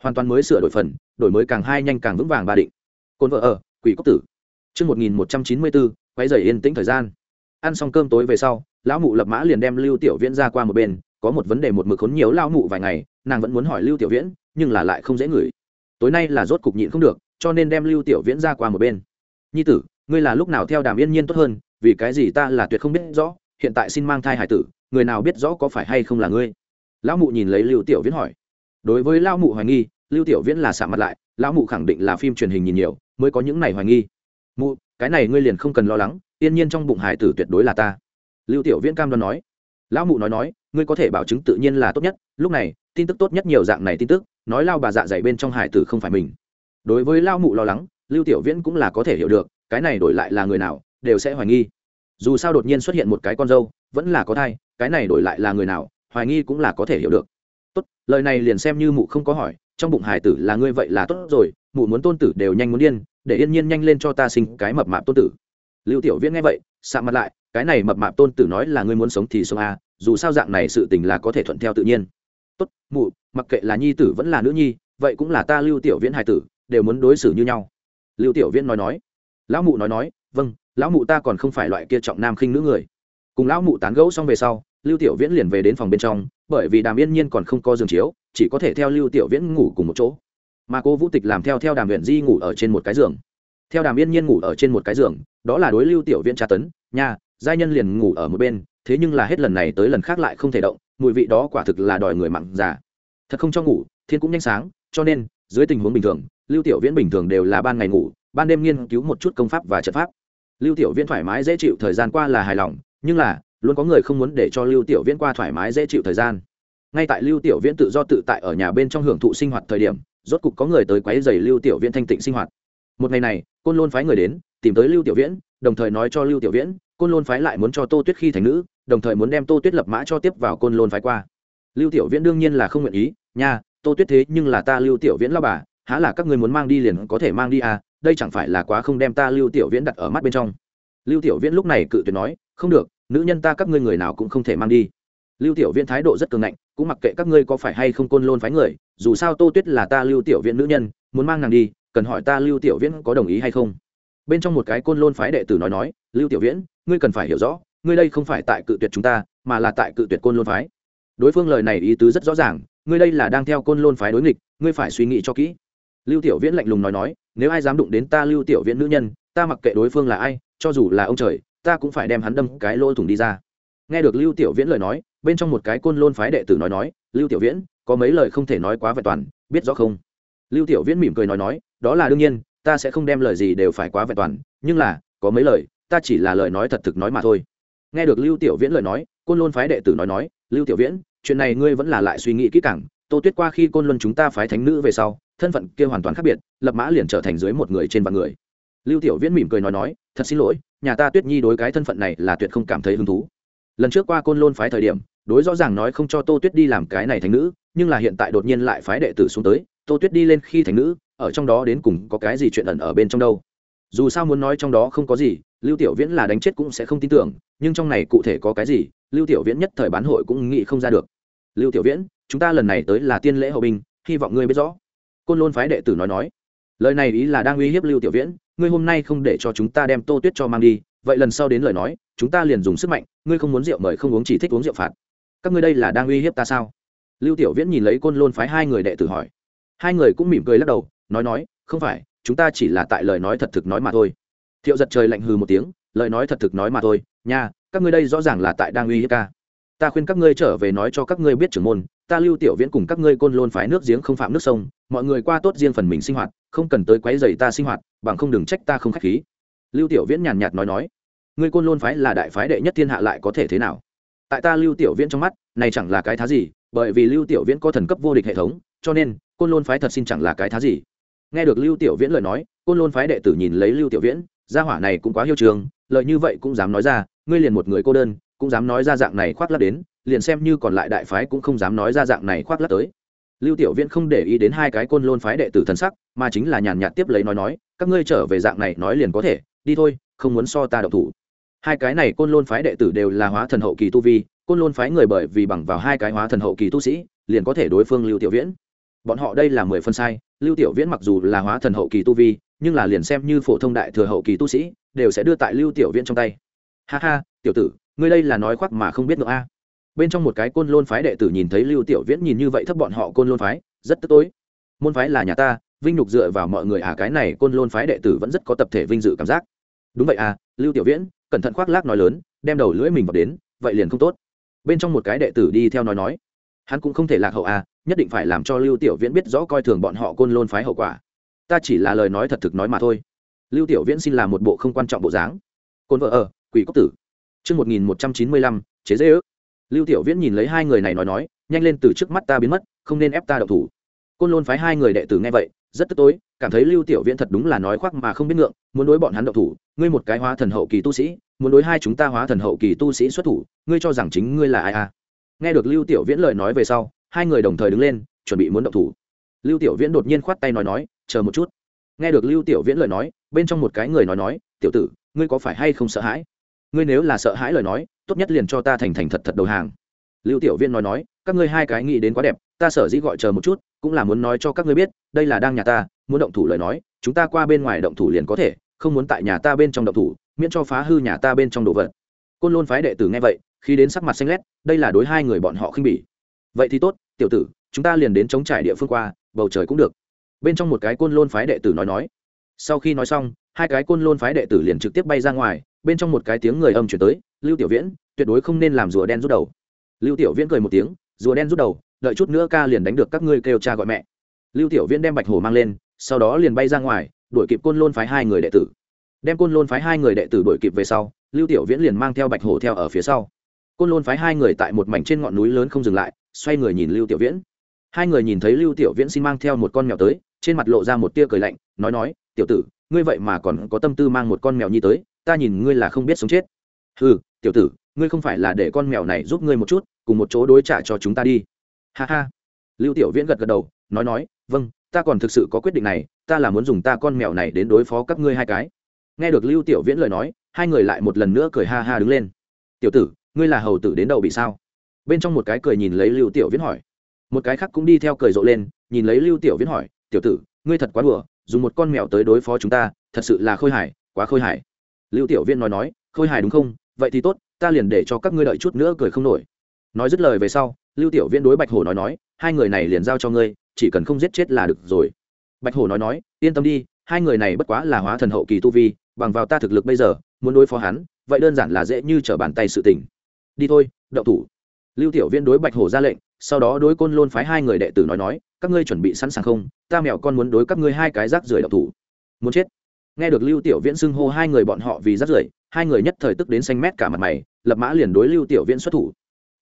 Hoàn toàn mới sửa đổi phần, đổi mới càng hai nhanh càng vững vàng ba định. Cồn vợ ở, quỷ cốc tử. Chương một nghìn một trăm chín mươi bốn quay dày yên tĩnh thời gian. Ăn xong cơm tối về sau, lão mụ lập mã liền đem lưu tiểu viễn ra qua một bên, có một vấn đề một mực khốn nhiều lao mụ vài ngày, nàng vẫn muốn hỏi lưu tiểu viễn, nhưng là lại không dễ ngửi. Tối nay là rốt cục nhịn không được, cho nên đem lưu tiểu viễn ra qua một bên. Nhi tử, ngươi là lúc nào theo đàm yên nhiên tốt hơn vì cái gì ta là tuyệt không biết rõ, hiện tại xin mang thai hải tử, người nào biết rõ có phải hay không là ngươi? Lão mụ nhìn lấy lưu tiểu viễn hỏi. Đối với lão mụ hoài nghi, lưu tiểu viễn là xả mặt lại, lão mụ khẳng định là phim truyền hình nhìn nhiều, mới có những này hoài nghi. Mụ, cái này ngươi liền không cần lo lắng, yên nhiên trong bụng hải tử tuyệt đối là ta. Lưu tiểu viễn cam đoan nói. Lão mụ nói nói, ngươi có thể bảo chứng tự nhiên là tốt nhất, lúc này, tin tức tốt nhất nhiều dạng này tin tức, nói lao bà dạ dày bên trong hải tử không phải mình. Đối với lao mụ lo lắng, lưu tiểu viễn cũng là có thể hiểu được, cái này đổi lại là người nào đều sẽ hoài nghi. Dù sao đột nhiên xuất hiện một cái con dâu, vẫn là có thai, cái này đổi lại là người nào, hoài nghi cũng là có thể hiểu được. Tốt, lời này liền xem như mụ không có hỏi, trong bụng hải tử là ngươi vậy là tốt rồi, mụ muốn tôn tử đều nhanh muốn điên, để yên nhiên nhanh lên cho ta sinh cái mập mạp tôn tử. Lưu tiểu viễn nghe vậy sạ mặt lại, cái này mập mạp tôn tử nói là ngươi muốn sống thì sống a, dù sao dạng này sự tình là có thể thuận theo tự nhiên. Tốt, mụ, mặc kệ là nhi tử vẫn là nữ nhi, vậy cũng là ta lưu tiểu viễn hải tử, đều muốn đối xử như nhau. Lưu tiểu viễn nói nói. Lão mụ nói nói vâng lão mụ ta còn không phải loại kia trọng nam khinh nữ người. Cùng lão mụ tán gẫu xong về sau, lưu tiểu viễn liền về đến phòng bên trong, bởi vì đàm yên nhiên còn không có giường chiếu, chỉ có thể theo lưu tiểu viễn ngủ cùng một chỗ. Mà cô vũ tịch làm theo theo đàm huyện di ngủ ở trên một cái giường. Theo đàm yên nhiên ngủ ở trên một cái giường, đó là đối lưu tiểu viễn tra tấn, nha, giai nhân liền ngủ ở một bên, thế nhưng là hết lần này tới lần khác lại không thể động, mùi vị đó quả thực là đòi người mặn già. Thật không cho ngủ, thiên cũng nhanh sáng, cho nên, dưới tình huống bình thường, lưu tiểu viễn bình thường đều là ban ngày ngủ, ban đêm nghiên cứu một chút công pháp và trận pháp lưu tiểu viễn thoải mái dễ chịu thời gian qua là hài lòng, nhưng là, luôn có người không muốn để cho lưu tiểu viễn qua thoải mái dễ chịu thời gian. Ngay tại lưu tiểu viễn tự do tự tại ở nhà bên trong hưởng thụ sinh hoạt thời điểm, rốt cục có người tới quấy rầy lưu tiểu viễn thanh tịnh sinh hoạt. Một ngày này, côn lôn phái người đến, tìm tới lưu tiểu viễn, đồng thời nói cho lưu tiểu viễn, côn lôn phái lại muốn cho tô tuyết khi thành nữ, đồng thời muốn đem tô tuyết lập mã cho tiếp vào côn lôn phái qua. Lưu tiểu viễn đương nhiên là không nguyện ý, nha, tô tuyết thế nhưng là ta lưu tiểu viễn lao bà, há là các người muốn mang đi liền có thể mang đi à đây chẳng phải là quá không đem ta lưu tiểu viễn đặt ở mắt bên trong. Lưu tiểu viễn lúc này cự tuyệt nói, không được, nữ nhân ta các ngươi người nào cũng không thể mang đi. Lưu tiểu viễn thái độ rất cường ngạnh, cũng mặc kệ các ngươi có phải hay không côn lôn phái người, dù sao tô tuyết là ta lưu tiểu viễn nữ nhân, muốn mang nàng đi, cần hỏi ta lưu tiểu viễn có đồng ý hay không. Bên trong một cái côn lôn phái đệ tử nói nói, lưu tiểu viễn, ngươi cần phải hiểu rõ, ngươi đây không phải tại cự tuyệt chúng ta, mà là tại cự tuyệt côn lôn phái. Đối phương lời này ý tứ rất rõ ràng, ngươi đây là đang theo côn lôn phái đối nghịch, ngươi phải suy nghĩ cho kỹ. Lưu tiểu viễn lạnh lùng nói nói nếu ai dám đụng đến ta lưu tiểu viễn nữ nhân, ta mặc kệ đối phương là ai, cho dù là ông trời, ta cũng phải đem hắn đâm cái lỗ thủng đi ra. Nghe được lưu tiểu viễn lời nói, bên trong một cái côn lôn phái đệ tử nói nói, lưu tiểu viễn, có mấy lời không thể nói quá vẹn toàn, biết rõ không? Lưu tiểu viễn mỉm cười nói nói, đó là đương nhiên, ta sẽ không đem lời gì đều phải quá vẹn toàn, nhưng là, có mấy lời, ta chỉ là lời nói thật thực nói mà thôi. Nghe được lưu tiểu viễn lời nói, côn lôn phái đệ tử nói nói, lưu tiểu viễn, chuyện này ngươi vẫn là lại suy nghĩ kỹ càng, tô tuyết qua khi côn luân chúng ta phái thánh nữ về sau, thân phận kia hoàn toàn khác biệt lập mã liền trở thành dưới một người trên vạn người. Lưu tiểu viễn mỉm cười nói nói, thật xin lỗi, nhà ta tuyết nhi đối cái thân phận này là tuyệt không cảm thấy hứng thú. Lần trước qua côn lôn phái thời điểm, đối rõ ràng nói không cho tô tuyết đi làm cái này thành nữ, nhưng là hiện tại đột nhiên lại phái đệ tử xuống tới, tô tuyết đi lên khi thành nữ, ở trong đó đến cùng có cái gì chuyện ẩn ở bên trong đâu. Dù sao muốn nói trong đó không có gì, lưu tiểu viễn là đánh chết cũng sẽ không tin tưởng, nhưng trong này cụ thể có cái gì, lưu tiểu viễn nhất thời bán hội cũng nghĩ không ra được. Lưu tiểu viễn, chúng ta lần này tới là tiên lễ hậu binh, hy vọng ngươi biết rõ. Côn lôn phái đệ tử nói nói lời này ý là đang uy hiếp lưu tiểu viễn, ngươi hôm nay không để cho chúng ta đem tô tuyết cho mang đi, vậy lần sau đến lời nói, chúng ta liền dùng sức mạnh, ngươi không muốn rượu mời không uống chỉ thích uống rượu phạt. Các ngươi đây là đang uy hiếp ta sao? Lưu tiểu viễn nhìn lấy côn lôn phái hai người đệ tử hỏi. Hai người cũng mỉm cười lắc đầu, nói nói, không phải, chúng ta chỉ là tại lời nói thật thực nói mà thôi. Thiệu giật trời lạnh hừ một tiếng, lời nói thật thực nói mà thôi, nha, các ngươi đây rõ ràng là tại đang uy hiếp ca ta khuyên các ngươi trở về nói cho các ngươi biết trưởng môn, ta lưu tiểu viễn cùng các ngươi côn lôn phái nước giếng không phạm nước sông, mọi người qua tốt riêng phần mình sinh hoạt, không cần tới quấy rầy ta sinh hoạt, bằng không đừng trách ta không khách khí. Lưu tiểu viễn nhàn nhạt nói nói, ngươi côn lôn phái là đại phái đệ nhất thiên hạ lại có thể thế nào? Tại ta lưu tiểu viễn trong mắt, này chẳng là cái thá gì, bởi vì lưu tiểu viễn có thần cấp vô địch hệ thống, cho nên, côn lôn phái thật xin chẳng là cái thá gì. Nghe được lưu tiểu viễn lời nói, côn lôn phái đệ tử nhìn lấy lưu tiểu viễn, gia hỏa này cũng quá hiêu trường lợi như vậy cũng dám nói ra, ngươi liền một người cô đơn cũng dám nói ra dạng này khoác lắc đến, liền xem như còn lại đại phái cũng không dám nói ra dạng này khoác lắc tới. Lưu tiểu viễn không để ý đến hai cái côn lôn phái đệ tử thần sắc, mà chính là nhàn nhạt tiếp lấy nói nói, các ngươi trở về dạng này nói liền có thể, đi thôi, không muốn so ta độc thủ. Hai cái này côn lôn phái đệ tử đều là hóa thần hậu kỳ tu vi, côn lôn phái người bởi vì bằng vào hai cái hóa thần hậu kỳ tu sĩ, liền có thể đối phương lưu tiểu viễn. Bọn họ đây là mười phân sai, lưu tiểu viễn mặc dù là hóa thần hậu kỳ tu vi, nhưng là liền xem như phổ thông đại thừa hậu kỳ tu sĩ, đều sẽ đưa tại lưu tiểu viễn trong tay. Ha ha, tiểu tử ngươi đây là nói khoác mà không biết nữa a. Bên trong một cái côn lôn phái đệ tử nhìn thấy lưu tiểu viễn nhìn như vậy thấp bọn họ côn lôn phái, rất tức tối. Môn phái là nhà ta, vinh nhục dựa vào mọi người à cái này côn lôn phái đệ tử vẫn rất có tập thể vinh dự cảm giác. Đúng vậy à lưu tiểu viễn, cẩn thận khoác lác nói lớn, đem đầu lưỡi mình vào đến, vậy liền không tốt. Bên trong một cái đệ tử đi theo nói nói, hắn cũng không thể lạc hậu à nhất định phải làm cho lưu tiểu viễn biết rõ coi thường bọn họ côn lôn phái hậu quả. Ta chỉ là lời nói thật thực nói mà thôi. Lưu tiểu viễn xin làm một bộ không quan trọng bộ dáng. Côn vợ ở, quỷ cốc tử chương một nghìn một trăm chín mươi lăm, chế dễ ước. Lưu tiểu viễn nhìn lấy hai người này nói nói, nhanh lên từ trước mắt ta biến mất, không nên ép ta động thủ. Côn lôn phái hai người đệ tử nghe vậy, rất tức tối, cảm thấy lưu tiểu viễn thật đúng là nói khoác mà không biết ngượng, muốn đối bọn hắn động thủ, ngươi một cái hóa thần hậu kỳ tu sĩ, muốn đối hai chúng ta hóa thần hậu kỳ tu sĩ xuất thủ, ngươi cho rằng chính ngươi là ai à? Nghe được lưu tiểu viễn lời nói về sau, hai người đồng thời đứng lên, chuẩn bị muốn động thủ. Lưu tiểu viễn đột nhiên khoát tay nói nói, chờ một chút. Nghe được lưu tiểu viễn lời nói, bên trong một cái người nói nói, tiểu tử, ngươi có phải hay không sợ hãi? Ngươi nếu là sợ hãi lời nói, tốt nhất liền cho ta thành thành thật thật đầu hàng. Lưu tiểu viên nói nói, các ngươi hai cái nghĩ đến quá đẹp, ta sở dĩ gọi chờ một chút, cũng là muốn nói cho các ngươi biết, đây là đang nhà ta, muốn động thủ lời nói, chúng ta qua bên ngoài động thủ liền có thể, không muốn tại nhà ta bên trong động thủ, miễn cho phá hư nhà ta bên trong đồ vật. Côn lôn phái đệ tử nghe vậy, khi đến sắc mặt xanh lét, đây là đối hai người bọn họ khinh bỉ. Vậy thì tốt, tiểu tử, chúng ta liền đến chống trải địa phương qua, bầu trời cũng được. Bên trong một cái côn lôn phái đệ tử nói nói. Sau khi nói xong, hai cái côn lôn phái đệ tử liền trực tiếp bay ra ngoài bên trong một cái tiếng người âm chuyển tới, lưu tiểu viễn, tuyệt đối không nên làm rùa đen rút đầu. Lưu tiểu viễn cười một tiếng, rùa đen rút đầu, đợi chút nữa ca liền đánh được các ngươi kêu cha gọi mẹ. Lưu tiểu viễn đem bạch hổ mang lên, sau đó liền bay ra ngoài, đuổi kịp côn lôn phái hai người đệ tử. Đem côn lôn phái hai người đệ tử đuổi kịp về sau, lưu tiểu viễn liền mang theo bạch hổ theo ở phía sau. Côn lôn phái hai người tại một mảnh trên ngọn núi lớn không dừng lại, xoay người nhìn lưu tiểu viễn. Hai người nhìn thấy lưu tiểu viễn xin mang theo một con mèo tới, trên mặt lộ ra một tia cười lạnh, nói nói, tiểu tử, ngươi vậy mà còn có tâm tư mang một con mèo nhi tới ta nhìn ngươi là không biết sống chết. Ừ tiểu tử, ngươi không phải là để con mèo này giúp ngươi một chút, cùng một chỗ đối trả cho chúng ta đi. Ha ha. Lưu tiểu viễn gật gật đầu, nói nói vâng ta còn thực sự có quyết định này, ta là muốn dùng ta con mèo này đến đối phó các ngươi hai cái. Nghe được lưu tiểu viễn lời nói, hai người lại một lần nữa cười ha ha đứng lên. Tiểu tử, ngươi là hầu tử đến đầu bị sao? Bên trong một cái cười nhìn lấy lưu tiểu viễn hỏi. Một cái khác cũng đi theo cười rộ lên, nhìn lấy lưu tiểu viễn hỏi, tiểu tử, ngươi thật quá đùa, dùng một con mèo tới đối phó chúng ta, thật sự là khôi hài, quá khôi hài lưu tiểu Viên nói nói, khôi hài đúng không? Vậy thì tốt, ta liền để cho các ngươi đợi chút nữa cười không nổi. Nói dứt lời về sau, lưu tiểu Viên đối bạch hổ nói nói, hai người này liền giao cho ngươi, chỉ cần không giết chết là được rồi. Bạch hổ nói nói, yên tâm đi, hai người này bất quá là hóa thần hậu kỳ tu vi, bằng vào ta thực lực bây giờ, muốn đối phó hắn, vậy đơn giản là dễ như trở bàn tay sự tình. Đi thôi đậu thủ. Lưu tiểu Viên đối bạch hổ ra lệnh, sau đó đối côn lôn phái hai người đệ tử nói nói, các ngươi chuẩn bị sẵn sàng không? Ta mèo con muốn đối các ngươi hai cái rác rưởi đậu thủ. Muốn chết nghe được lưu tiểu viễn xưng hô hai người bọn họ vì rất rưởi, hai người nhất thời tức đến xanh mét cả mặt mày, lập mã liền đối lưu tiểu viễn xuất thủ.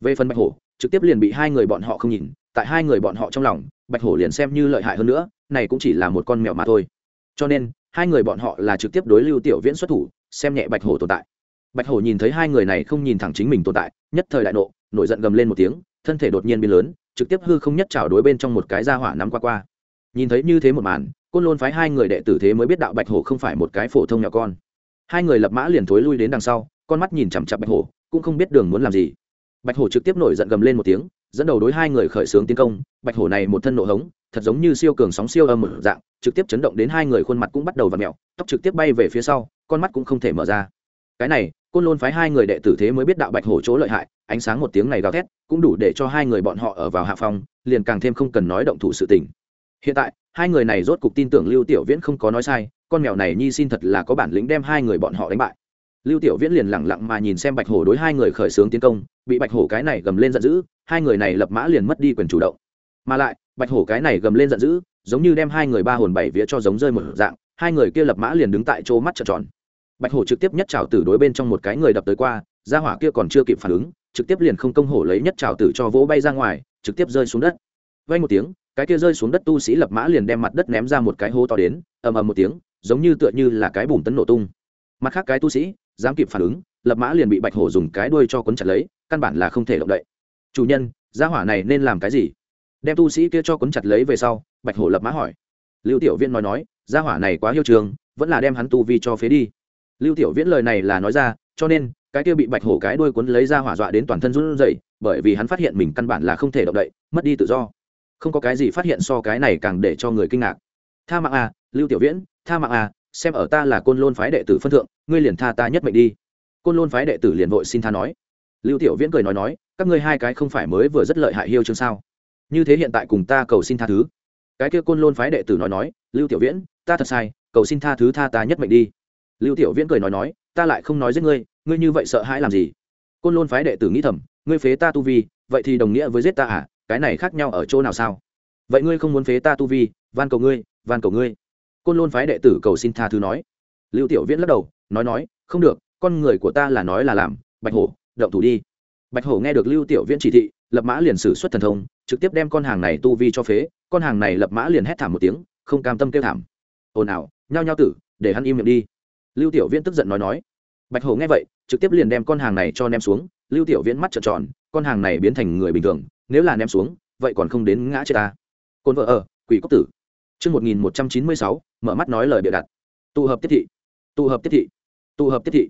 Về phần bạch hổ, trực tiếp liền bị hai người bọn họ không nhìn, tại hai người bọn họ trong lòng, bạch hổ liền xem như lợi hại hơn nữa, này cũng chỉ là một con mèo mà thôi. Cho nên, hai người bọn họ là trực tiếp đối lưu tiểu viễn xuất thủ, xem nhẹ bạch hổ tồn tại. Bạch hổ nhìn thấy hai người này không nhìn thẳng chính mình tồn tại, nhất thời đại nộ, nổi giận gầm lên một tiếng, thân thể đột nhiên biến lớn, trực tiếp hư không nhất trào đối bên trong một cái ra hỏa nắm qua qua. Nhìn thấy như thế một màn côn lôn phái hai người đệ tử thế mới biết đạo bạch hổ không phải một cái phổ thông nhỏ con. Hai người lập mã liền thối lui đến đằng sau, con mắt nhìn chằm chặp bạch hổ, cũng không biết đường muốn làm gì. Bạch hổ trực tiếp nổi giận gầm lên một tiếng, dẫn đầu đối hai người khởi xướng tiến công. Bạch hổ này một thân nộ hống, thật giống như siêu cường sóng siêu âm một dạng, trực tiếp chấn động đến hai người khuôn mặt cũng bắt đầu v ặ mẹo tóc trực tiếp bay về phía sau, con mắt cũng không thể mở ra. Cái này, côn lôn phái hai người đệ tử thế mới biết đạo bạch hổ chỗ lợi hại, ánh sáng một tiếng này gào thét, cũng đủ để cho hai người bọn họ ở vào hạ phòng liền càng thêm không cần nói động thủ sự tình. Hiện tại hai người này rốt cục tin tưởng lưu tiểu viễn không có nói sai, con mèo này nhi xin thật là có bản lĩnh đem hai người bọn họ đánh bại. Lưu tiểu viễn liền lẳng lặng mà nhìn xem bạch hổ đối hai người khởi xướng tiến công, bị bạch hổ cái này gầm lên giận dữ, hai người này lập mã liền mất đi quyền chủ động. Mà lại, bạch hổ cái này gầm lên giận dữ, giống như đem hai người ba hồn bảy vía cho giống rơi một dạng, hai người kia lập mã liền đứng tại chỗ mắt trợn tròn. Bạch hổ trực tiếp nhất trào tử đối bên trong một cái người đập tới qua, gia hỏa kia còn chưa kịp phản ứng, trực tiếp liền không công hổ lấy nhất trào tử cho vỗ bay ra ngoài, trực tiếp rơi xuống đất. Vay một tiếng cái kia rơi xuống đất tu sĩ lập mã liền đem mặt đất ném ra một cái hố to đến, ầm ầm một tiếng, giống như tựa như là cái bùm tấn nổ tung. Mặt khác cái tu sĩ, dám kịp phản ứng, lập mã liền bị bạch hổ dùng cái đuôi cho quấn chặt lấy, căn bản là không thể động đậy. Chủ nhân, gia hỏa này nên làm cái gì? Đem tu sĩ kia cho quấn chặt lấy về sau, bạch hổ lập mã hỏi. Lưu tiểu viễn nói nói, gia hỏa này quá yêu trường, vẫn là đem hắn tu vi cho phế đi. Lưu tiểu viễn lời này là nói ra, cho nên, cái kia bị bạch hổ cái đuôi quấn lấy ra hỏa dọa đến toàn thân run rẩy, bởi vì hắn phát hiện mình căn bản là không thể động đậy, mất đi tự do không có cái gì phát hiện so cái này càng để cho người kinh ngạc. Tha mạng à lưu tiểu viễn, tha mạng à xem ở ta là côn lôn phái đệ tử phân thượng, ngươi liền tha ta nhất mệnh đi. Côn lôn phái đệ tử liền vội xin tha nói. Lưu tiểu viễn cười nói nói, các ngươi hai cái không phải mới vừa rất lợi hại hiêu chương sao? Như thế hiện tại cùng ta cầu xin tha thứ. Cái kia côn lôn phái đệ tử nói nói, lưu tiểu viễn, ta thật sai, cầu xin tha thứ tha ta nhất mệnh đi. Lưu tiểu viễn cười nói nói, ta lại không nói giết ngươi ngươi như vậy sợ hãi làm gì? Côn lôn phái đệ tử nghĩ thầm, ngươi phế ta tu vi, vậy thì đồng nghĩa với giết ta à? Cái này khác nhau ở chỗ nào sao? Vậy ngươi không muốn phế ta tu vi, van cầu ngươi, van cầu ngươi. Côn lôn phái đệ tử cầu xin tha thứ nói. Lưu tiểu viễn lắc đầu, nói nói, không được, con người của ta là nói là làm, bạch hổ, động thủ đi. Bạch hổ nghe được lưu tiểu viễn chỉ thị, lập mã liền sử xuất thần thông, trực tiếp đem con hàng này tu vi cho phế, con hàng này lập mã liền hét thảm một tiếng, không cam tâm kêu thảm. Ồn ào, nhao nhao tử, để hắn im miệng đi. Lưu tiểu viễn tức giận nói nói. Bạch hổ nghe vậy, trực tiếp liền đem con hàng này cho ném xuống, lưu tiểu viễn mắt trợn tròn, con hàng này biến thành người bình thường nếu là ném xuống vậy còn không đến ngã chết ta côn vợ ở quỷ cốc tử Trước 1196, mở mắt nói lời bịa đặt. Tụ hợp tiếp thị. Tụ hợp tiếp thị. Tụ hợp tiếp thị.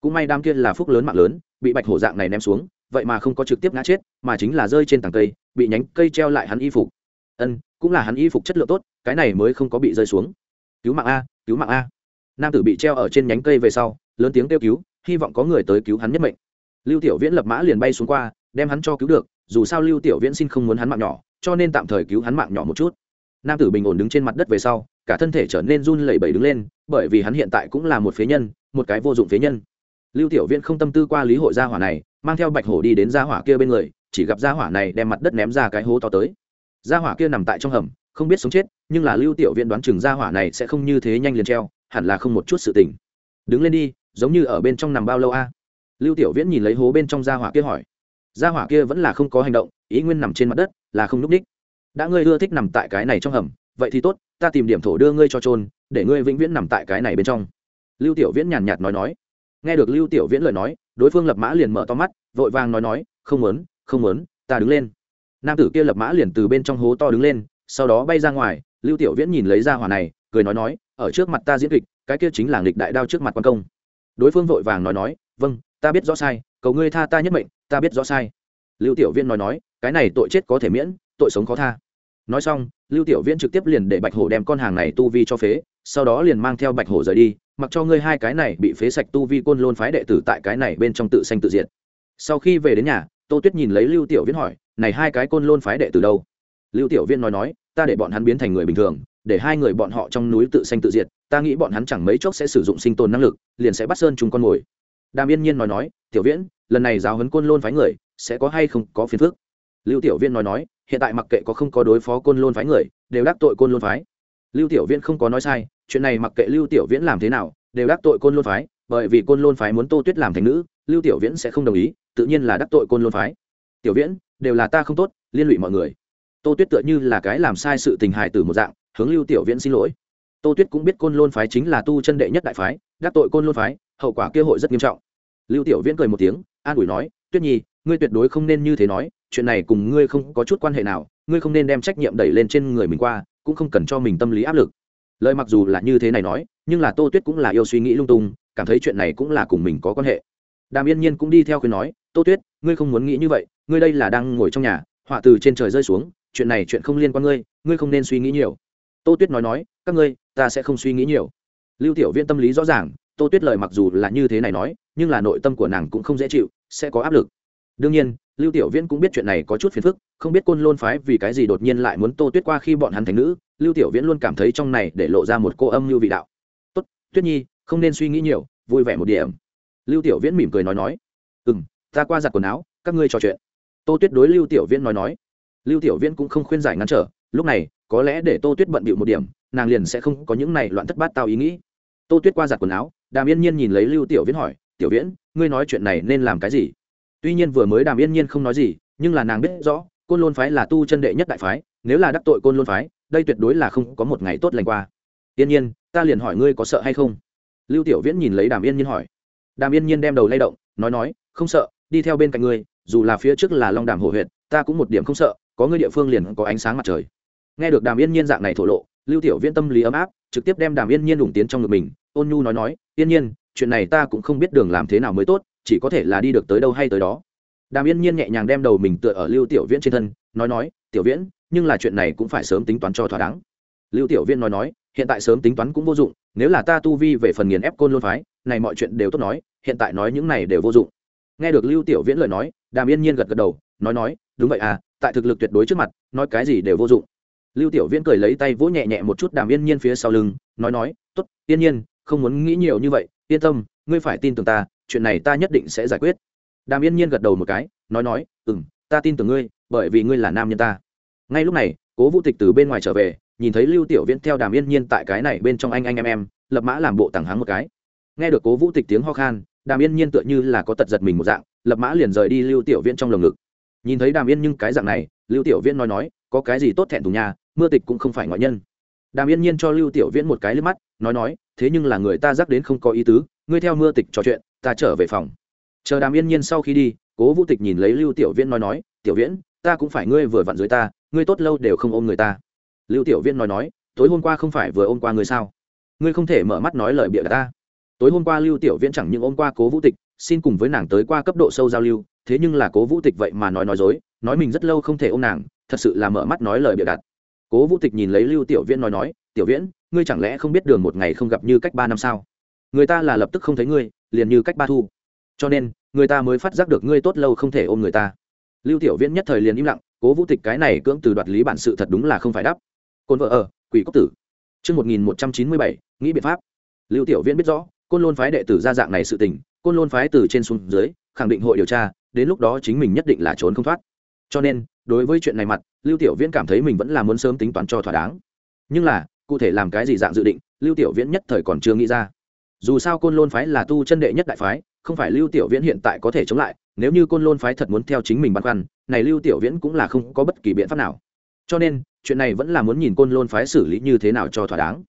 Cũng may đám kia là phúc lớn mạng lớn, bị bạch hổ dạng này ném xuống, vậy mà không có trực tiếp ngã chết, mà chính là rơi trên tầng cây, bị nhánh cây treo lại hắn y phục. Ân, cũng là hắn y phục chất lượng tốt, cái này mới không có bị rơi xuống. Cứu mạng a, cứu mạng a nam tử bị treo ở trên nhánh cây về sau lớn tiếng kêu cứu hy vọng có người tới cứu hắn nhất mệnh lưu tiểu viễn lập mã liền bay xuống qua đem hắn cho cứu được dù sao lưu tiểu viễn xin không muốn hắn mạng nhỏ, cho nên tạm thời cứu hắn mạng nhỏ một chút. Nam tử bình ổn đứng trên mặt đất về sau, cả thân thể trở nên run lẩy bẩy đứng lên, bởi vì hắn hiện tại cũng là một phế nhân, một cái vô dụng phế nhân. Lưu tiểu viễn không tâm tư qua lý hội gia hỏa này, mang theo bạch hổ đi đến gia hỏa kia bên người, chỉ gặp gia hỏa này đem mặt đất ném ra cái hố to tới. Gia hỏa kia nằm tại trong hầm, không biết sống chết, nhưng là lưu tiểu viễn đoán chừng gia hỏa này sẽ không như thế nhanh liền treo, hẳn là không một chút sự tình. Đứng lên đi, giống như ở bên trong nằm bao lâu a? Lưu tiểu viễn nhìn lấy hố bên trong gia hỏa kia hỏi gia hỏa kia vẫn là không có hành động, ý nguyên nằm trên mặt đất, là không núp đích. Đã ngươi ưa thích nằm tại cái này trong hầm, vậy thì tốt, ta tìm điểm thổ đưa ngươi cho trôn để ngươi vĩnh viễn nằm tại cái này bên trong. Lưu tiểu viễn nhàn nhạt nói nói. Nghe được lưu tiểu viễn lời nói, đối phương lập mã liền mở to mắt, vội vàng nói nói, không muốn không muốn, ta đứng lên. Nam tử kia lập mã liền từ bên trong hố to đứng lên, sau đó bay ra ngoài, lưu tiểu viễn nhìn lấy ra hỏa này, cười nói nói, ở trước mặt ta diễn kịch, cái kia chính là nghịch đại đao trước mặt quan công. Đối phương vội vàng nói nói vâng ta biết rõ sai, cầu ngươi tha ta nhất mệnh ta biết rõ sai. Lưu tiểu viên nói nói, cái này tội chết có thể miễn, tội sống khó tha. Nói xong, lưu tiểu viên trực tiếp liền để bạch hổ đem con hàng này tu vi cho phế, sau đó liền mang theo bạch hổ rời đi, mặc cho ngươi hai cái này bị phế sạch tu vi côn lôn phái đệ tử tại cái này bên trong tự sanh tự diện sau khi về đến nhà, tô tuyết nhìn lấy lưu tiểu viên hỏi, này hai cái côn lôn phái đệ tử đâu? Lưu tiểu viên nói nói, ta để bọn hắn biến thành người bình thường, để hai người bọn họ trong núi tự sanh tự diệt, ta nghĩ bọn hắn chẳng mấy chốc sẽ sử dụng sinh tồn năng lực, liền sẽ bắt sơn chúng con mồi. Đàm yên nhiên nói nói, tiểu viễn lần này giáo huấn côn lôn phái người, sẽ có hay không có phiền phức? Lưu tiểu viên nói nói, hiện tại mặc kệ có không có đối phó côn lôn phái người, đều đắc tội côn lôn phái. Lưu tiểu viễn không có nói sai, chuyện này mặc kệ lưu tiểu viễn làm thế nào, đều đắc tội côn lôn phái, bởi vì côn lôn phái muốn tô tuyết làm thành nữ, lưu tiểu viễn sẽ không đồng ý, tự nhiên là đắc tội côn lôn phái. Tiểu viễn, đều là ta không tốt, liên lụy mọi người. Tô tuyết tựa như là cái làm sai sự tình hài từ một dạng, hướng lưu tiểu viễn xin lỗi. Tô tuyết cũng biết côn lôn phái chính là tu chân đệ nhất đại phái, đắc tội côn lôn phái, hậu quả kia hội rất nghiêm trọng. Lưu tiểu viễn cười một tiếng an ủi nói, tuyết nhi, ngươi tuyệt đối không nên như thế nói, chuyện này cùng ngươi không có chút quan hệ nào, ngươi không nên đem trách nhiệm đẩy lên trên người mình qua, cũng không cần cho mình tâm lý áp lực. Lời mặc dù là như thế này nói, nhưng là tô tuyết cũng là yêu suy nghĩ lung tung, cảm thấy chuyện này cũng là cùng mình có quan hệ. Đàm yên nhiên cũng đi theo khuyên nói, tô tuyết, ngươi không muốn nghĩ như vậy, ngươi đây là đang ngồi trong nhà, họa từ trên trời rơi xuống, chuyện này chuyện không liên quan ngươi ngươi không nên suy nghĩ nhiều. Tô tuyết nói nói, các ngươi, ta sẽ không suy nghĩ nhiều. Lưu tiểu viễn tâm lý rõ ràng tô tuyết lời mặc dù là như thế này nói, nhưng là nội tâm của nàng cũng không dễ chịu, sẽ có áp lực. Đương nhiên, lưu tiểu viễn cũng biết chuyện này có chút phiền phức, không biết côn lôn phái vì cái gì đột nhiên lại muốn tô tuyết qua khi bọn hắn thành nữ, lưu tiểu viễn luôn cảm thấy trong này để lộ ra một cô âm lưu vị đạo. Tốt, tuyết nhi, không nên suy nghĩ nhiều, vui vẻ một điểm. Lưu tiểu viễn mỉm cười nói nói. Ừ m ta qua giặt quần áo, các ngươi trò chuyện. Tô tuyết đối lưu tiểu viễn nói nói. Lưu tiểu viễn cũng không khuyên giải ngăn trở, lúc này, có lẽ để tô tuyết bận bịu một điểm, nàng liền sẽ không có những này loạn thất bát tao ý nghĩ. Tô tuyết qua giặt quần áo đàm yên nhiên nhìn lấy lưu tiểu viễn hỏi, tiểu viễn, ngươi nói chuyện này nên làm cái gì? Tuy nhiên vừa mới đàm yên nhiên không nói gì, nhưng là nàng biết rõ, côn lôn phái là tu chân đệ nhất đại phái, nếu là đắc tội côn lôn phái, đây tuyệt đối là không có một ngày tốt lành qua. Yên nhiên, ta liền hỏi ngươi có sợ hay không? Lưu tiểu viễn nhìn lấy đàm yên nhiên hỏi. Đàm yên nhiên đem đầu lay động, nói nói, không sợ, đi theo bên cạnh ngươi, dù là phía trước là long đàm hổ huyện ta cũng một điểm không sợ, có ngươi địa phương liền có ánh sáng mặt trời. Nghe được đàm yên nhiên dạng này thổ lộ, lưu tiểu viễn tâm lý ấm áp, trực tiếp đem đàm yên nhiên đủng tiến trong ngực mình, ôn nhu nói nói yên nhiên, chuyện này ta cũng không biết đường làm thế nào mới tốt, chỉ có thể là đi được tới đâu hay tới đó. Đàm yên nhiên nhẹ nhàng đem đầu mình tựa ở lưu tiểu viễn trên thân, nói nói, tiểu viễn, nhưng là chuyện này cũng phải sớm tính toán cho thỏa đáng. Lưu tiểu viễn nói nói, hiện tại sớm tính toán cũng vô dụng, nếu là ta tu vi về phần nghiền ép côn lôn phái, này mọi chuyện đều tốt nói, hiện tại nói những này đều vô dụng. Nghe được lưu tiểu viễn lời nói, đàm yên nhiên gật gật đầu, nói nói, đúng vậy à tại thực lực tuyệt đối trước mặt, nói cái gì đều vô dụng. Lưu tiểu viễn cười lấy tay vỗ nhẹ nhẹ một chút đàm yên nhiên phía sau lưng, nói nói t ố t yên nhiên không muốn nghĩ nhiều như vậy, yên tâm, ngươi phải tin tưởng ta, chuyện này ta nhất định sẽ giải quyết. Đàm yên nhiên gật đầu một cái, nói nói ừ m ta tin tưởng ngươi, bởi vì ngươi là nam nhân ta. Ngay lúc này, cố vũ tịch từ bên ngoài trở về, nhìn thấy lưu tiểu viễn theo đàm yên nhiên tại cái này bên trong anh anh em em, lập mã làm bộ tẳng hắng một cái. Nghe được cố vũ tịch tiếng ho khan, đàm yên nhiên tựa như là có tật giật mình một dạng, lập mã liền rời đi lưu tiểu viễn trong lồng ngực. Nhìn thấy đàm yên nhưng cái dạng này, lưu tiểu viễn nói nói, có cái gì tốt thẹn thùng nhà mưa tịch cũng không phải ngoại nhân đàm yên nhiên cho lưu tiểu viễn một cái liếc mắt, nói nói, thế nhưng là người ta dắt đến không có ý tứ, ngươi theo mưa tịch trò chuyện, ta trở về phòng. Chờ đàm yên nhiên sau khi đi, cố vũ tịch nhìn lấy lưu tiểu viễn nói nói, tiểu viễn, ta cũng phải ngươi vừa vặn dưới ta, ngươi tốt lâu đều không ôm người ta. Lưu tiểu viễn nói nói, tối hôm qua không phải vừa ôm qua ngươi sao? Ngươi không thể mở mắt nói lời bịa ta. Tối hôm qua lưu tiểu viễn chẳng những ôm qua cố vũ tịch, xin cùng với nàng tới qua cấp độ sâu giao lưu, thế nhưng là cố vũ tịch vậy mà nói nói dối, nói mình rất lâu không thể ôm nàng, thật sự là mở mắt nói lời bịa đặt cố vũ tịch nhìn lấy lưu tiểu viễn nói nói tiểu viễn ngươi chẳng lẽ không biết đường một ngày không gặp như cách ba năm sao? Người ta là lập tức không thấy ngươi liền như cách ba thu. Cho nên người ta mới phát giác được ngươi tốt lâu không thể ôm người ta. Lưu tiểu viễn nhất thời liền im lặng cố vũ tịch cái này cưỡng từ đoạt lý bản sự thật đúng là không phải đắp côn vợ ở quỷ cốc tử. Trước 1197, nghĩ biện pháp. Lưu Tiểu Viễn biết rõ, côn lôn phái đệ tử ra dạng này sự tình, côn lôn phái từ trên xuống dưới, khẳng định hội điều tra, đến lúc đó chính mình nhất định là trốn không thoát. Cho nên, đối với chuyện này mặt, Lưu Tiểu Viễn cảm thấy mình vẫn là muốn sớm tính toán cho thỏa đáng. Nhưng là, cụ thể làm cái gì dạng dự định, Lưu Tiểu Viễn nhất thời còn chưa nghĩ ra. Dù sao côn lôn phái là tu chân đệ nhất đại phái, không phải Lưu Tiểu Viễn hiện tại có thể chống lại, nếu như côn lôn phái thật muốn theo chính mình băn khoăn, này Lưu Tiểu Viễn cũng là không có bất kỳ biện pháp nào. Cho nên, chuyện này vẫn là muốn nhìn côn lôn phái xử lý như thế nào cho thỏa đáng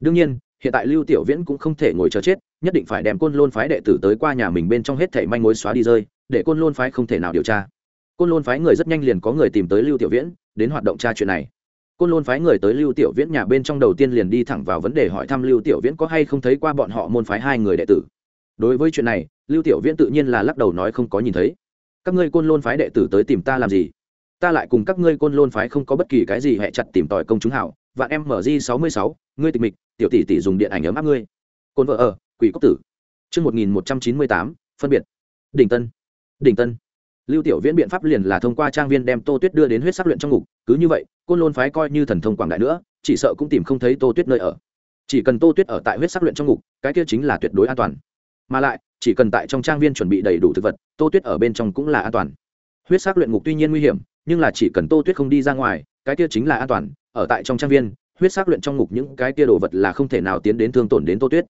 đương nhiên hiện tại lưu tiểu viễn cũng không thể ngồi chờ chết nhất định phải đem côn lôn phái đệ tử tới qua nhà mình bên trong hết thảy manh mối xóa đi rơi để côn lôn phái không thể nào điều tra côn lôn phái người rất nhanh liền có người tìm tới lưu tiểu viễn, đến hoạt động tra chuyện này. Côn lôn phái người tới lưu tiểu viễn nhà bên trong đầu tiên liền đi thẳng vào vấn đề hỏi thăm lưu tiểu viễn có hay không thấy qua bọn họ môn phái hai người đệ tử. Đối với chuyện này, lưu tiểu viễn tự nhiên là lắc đầu nói không có nhìn thấy. Các ngươi côn lôn phái đệ tử tới tìm ta làm gì? Ta lại cùng các ngươi côn lôn phái không có bất kỳ cái gì hẹ chặt tìm tòi công chúng hảo. Vạn em mở di sáu mươi sáu, ngươi tịch mịch, tiểu tỷ tỷ dùng điện ảnh ấm áp ngươi. Côn vợ ở, quỷ cốc tử. Chương một nghìn một trăm chín mươi tám, phân biệt. Đỉnh tân. Đỉnh tân lưu tiểu viễn biện pháp liền là thông qua trang viên đem tô tuyết đưa đến huyết sắc luyện trong ngục, cứ như vậy, côn lôn phái coi như thần thông quảng đại nữa, chỉ sợ cũng tìm không thấy tô tuyết nơi ở. Chỉ cần tô tuyết ở tại huyết sắc luyện trong ngục, cái kia chính là tuyệt đối an toàn. Mà lại, chỉ cần tại trong trang viên chuẩn bị đầy đủ thực vật, tô tuyết ở bên trong cũng là an toàn. Huyết sắc luyện ngục tuy nhiên nguy hiểm, nhưng là chỉ cần tô tuyết không đi ra ngoài, cái kia chính là an toàn. Ở tại trong trang viên, huyết sắc luyện trong ngục những cái kia đồ vật là không thể nào tiến đến thương tổn đến tô tuyết.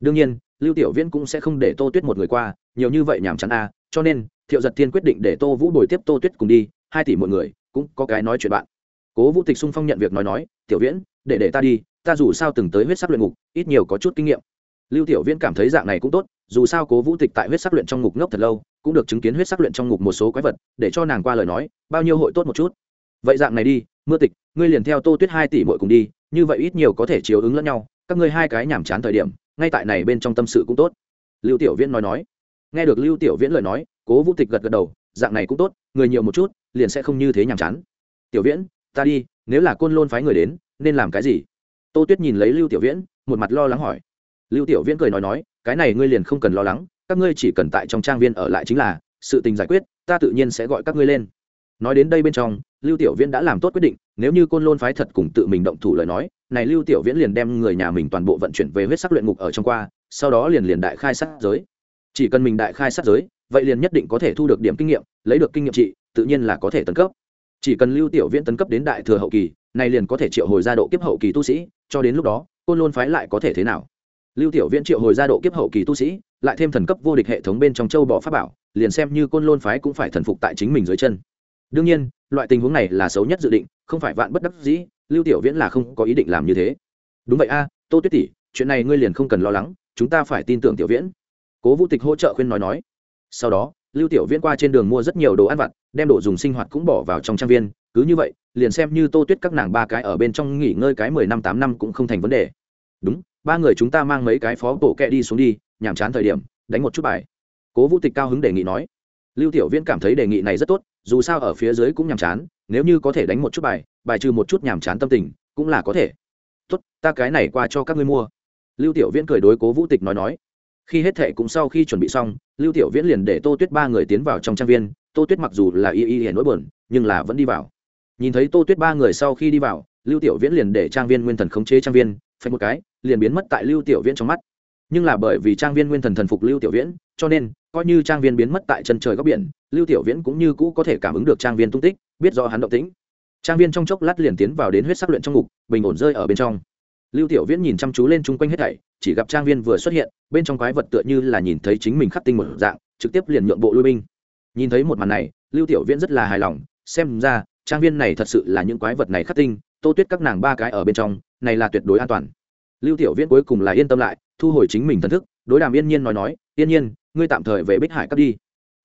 Đương nhiên, lưu tiểu viễn cũng sẽ không để tô tuyết một người qua, nhiều như vậy nhảm chán a cho nên thiệu giật thiên quyết định để tô vũ bồi tiếp tô tuyết cùng đi, hai tỷ mọi người, cũng có cái nói chuyện bạn. Cố vũ tịch sung phong nhận việc nói nói, tiểu viễn, để để ta đi, ta dù sao từng tới huyết sắc luyện ngục, ít nhiều có chút kinh nghiệm. Lưu tiểu viễn cảm thấy dạng này cũng tốt, dù sao cố vũ tịch tại huyết sắc luyện trong ngục ngốc thật lâu, cũng được chứng kiến huyết sắc luyện trong ngục một số quái vật, để cho nàng qua lời nói, bao nhiêu hội tốt một chút. Vậy dạng này đi, mưa tịch, ngươi liền theo tô tuyết hai tỷ mỗi cùng đi, như vậy ít nhiều có thể chiếu ứng lẫn nhau, các ngươi hai cái nhảm chán thời điểm, ngay tại này bên trong tâm sự cũng tốt. Lưu tiểu viễn nói nói. Nghe được lưu tiểu viễn lời nói cố vũ tịch gật gật đầu, dạng này cũng tốt, người nhiều một chút, liền sẽ không như thế nhàm chán. Tiểu viễn, ta đi, nếu là côn lôn phái người đến, nên làm cái gì? Tô tuyết nhìn lấy lưu tiểu viễn, một mặt lo lắng hỏi. Lưu tiểu viễn cười nói nói, cái này ngươi liền không cần lo lắng, các ngươi chỉ cần tại trong trang viên ở lại chính là, sự tình giải quyết, ta tự nhiên sẽ gọi các ngươi lên. Nói đến đây bên trong, lưu tiểu viễn đã làm tốt quyết định, nếu như côn lôn phái thật cùng tự mình động thủ lời nói, này lưu tiểu viễn liền đem người nhà mình toàn bộ vận chuyển về huyết sắc luyện ngục ở trong qua, sau đó liền liền đại khai sát giới. Chỉ cần mình đại khai sát giới vậy liền nhất định có thể thu được điểm kinh nghiệm, lấy được kinh nghiệm trị, tự nhiên là có thể tấn cấp. Chỉ cần lưu tiểu viễn tấn cấp đến đại thừa hậu kỳ này liền có thể triệu hồi ra độ kiếp hậu kỳ tu sĩ, cho đến lúc đó, côn lôn phái lại có thể thế nào? Lưu tiểu viễn triệu hồi ra độ kiếp hậu kỳ tu sĩ, lại thêm thần cấp vô địch hệ thống bên trong châu bò pháp bảo, liền xem như côn lôn phái cũng phải thần phục tại chính mình dưới chân. Đương nhiên, loại tình huống này là xấu nhất dự định, không phải vạn bất đắc dĩ, lưu tiểu viễn là không có ý định làm như thế. Đúng vậy a, tô tuyết tỷ, chuyện này ngươi liền không cần lo lắng, chúng ta phải tin tưởng tiểu viễn. Cố vũ tịch hỗ trợ khuyên nói nói sau đó, lưu tiểu viễn qua trên đường mua rất nhiều đồ ăn vặt, đem đồ dùng sinh hoạt cũng bỏ vào trong trang viên. Cứ như vậy, liền xem như tô tuyết các nàng ba cái ở bên trong nghỉ ngơi cái mười năm tám năm cũng không thành vấn đề. Đúng, ba người chúng ta mang mấy cái phó bộ kẹ đi xuống đi, nhàm chán thời điểm, đánh một chút bài. Cố vũ tịch cao hứng đề nghị nói. Lưu tiểu viễn cảm thấy đề nghị này rất tốt, dù sao ở phía dưới cũng nhàm chán, nếu như có thể đánh một chút bài bài trừ một chút nhàm chán tâm tình, cũng là có thể. Tốt, ta cái này qua cho các ngươi mua. Lưu tiểu viễn cười đối cố vũ tịch nói nói khi hết thệ cũng sau khi chuẩn bị xong, lưu tiểu viễn liền để tô tuyết ba người tiến vào trong trang viên. Tô tuyết mặc dù là y y hiển nỗi buồn, nhưng là vẫn đi vào. Nhìn thấy tô tuyết ba người sau khi đi vào, lưu tiểu viễn liền để trang viên nguyên thần khống chế trang viên, phanh một cái, liền biến mất tại lưu tiểu viễn trong mắt. Nhưng là bởi vì trang viên nguyên thần thần phục lưu tiểu viễn, cho nên, coi như trang viên biến mất tại chân trời góc biển, lưu tiểu viễn cũng như cũ có thể cảm ứng được trang viên tung tích, biết do hắn động tĩnh. Trang viên trong chốc lát liền tiến vào đến huyết sắc luyện trong ngục, bình ổn rơi ở bên trong lưu tiểu viễn nhìn chăm chú lên chung quanh hết thảy, chỉ gặp trang viên vừa xuất hiện, bên trong quái vật tựa như là nhìn thấy chính mình khắc tinh một dạng, trực tiếp liền nhượng bộ lui binh. Nhìn thấy một màn này, lưu tiểu viễn rất là hài lòng, xem ra, trang viên này thật sự là những quái vật này khắc tinh, tô tuyết các nàng ba cái ở bên trong, này là tuyệt đối an toàn. Lưu tiểu viễn cuối cùng là yên tâm lại, thu hồi chính mình thần thức, đối đàm yên nhiên nói nói, yên nhiên, ngươi tạm thời về bích hải cắt đi.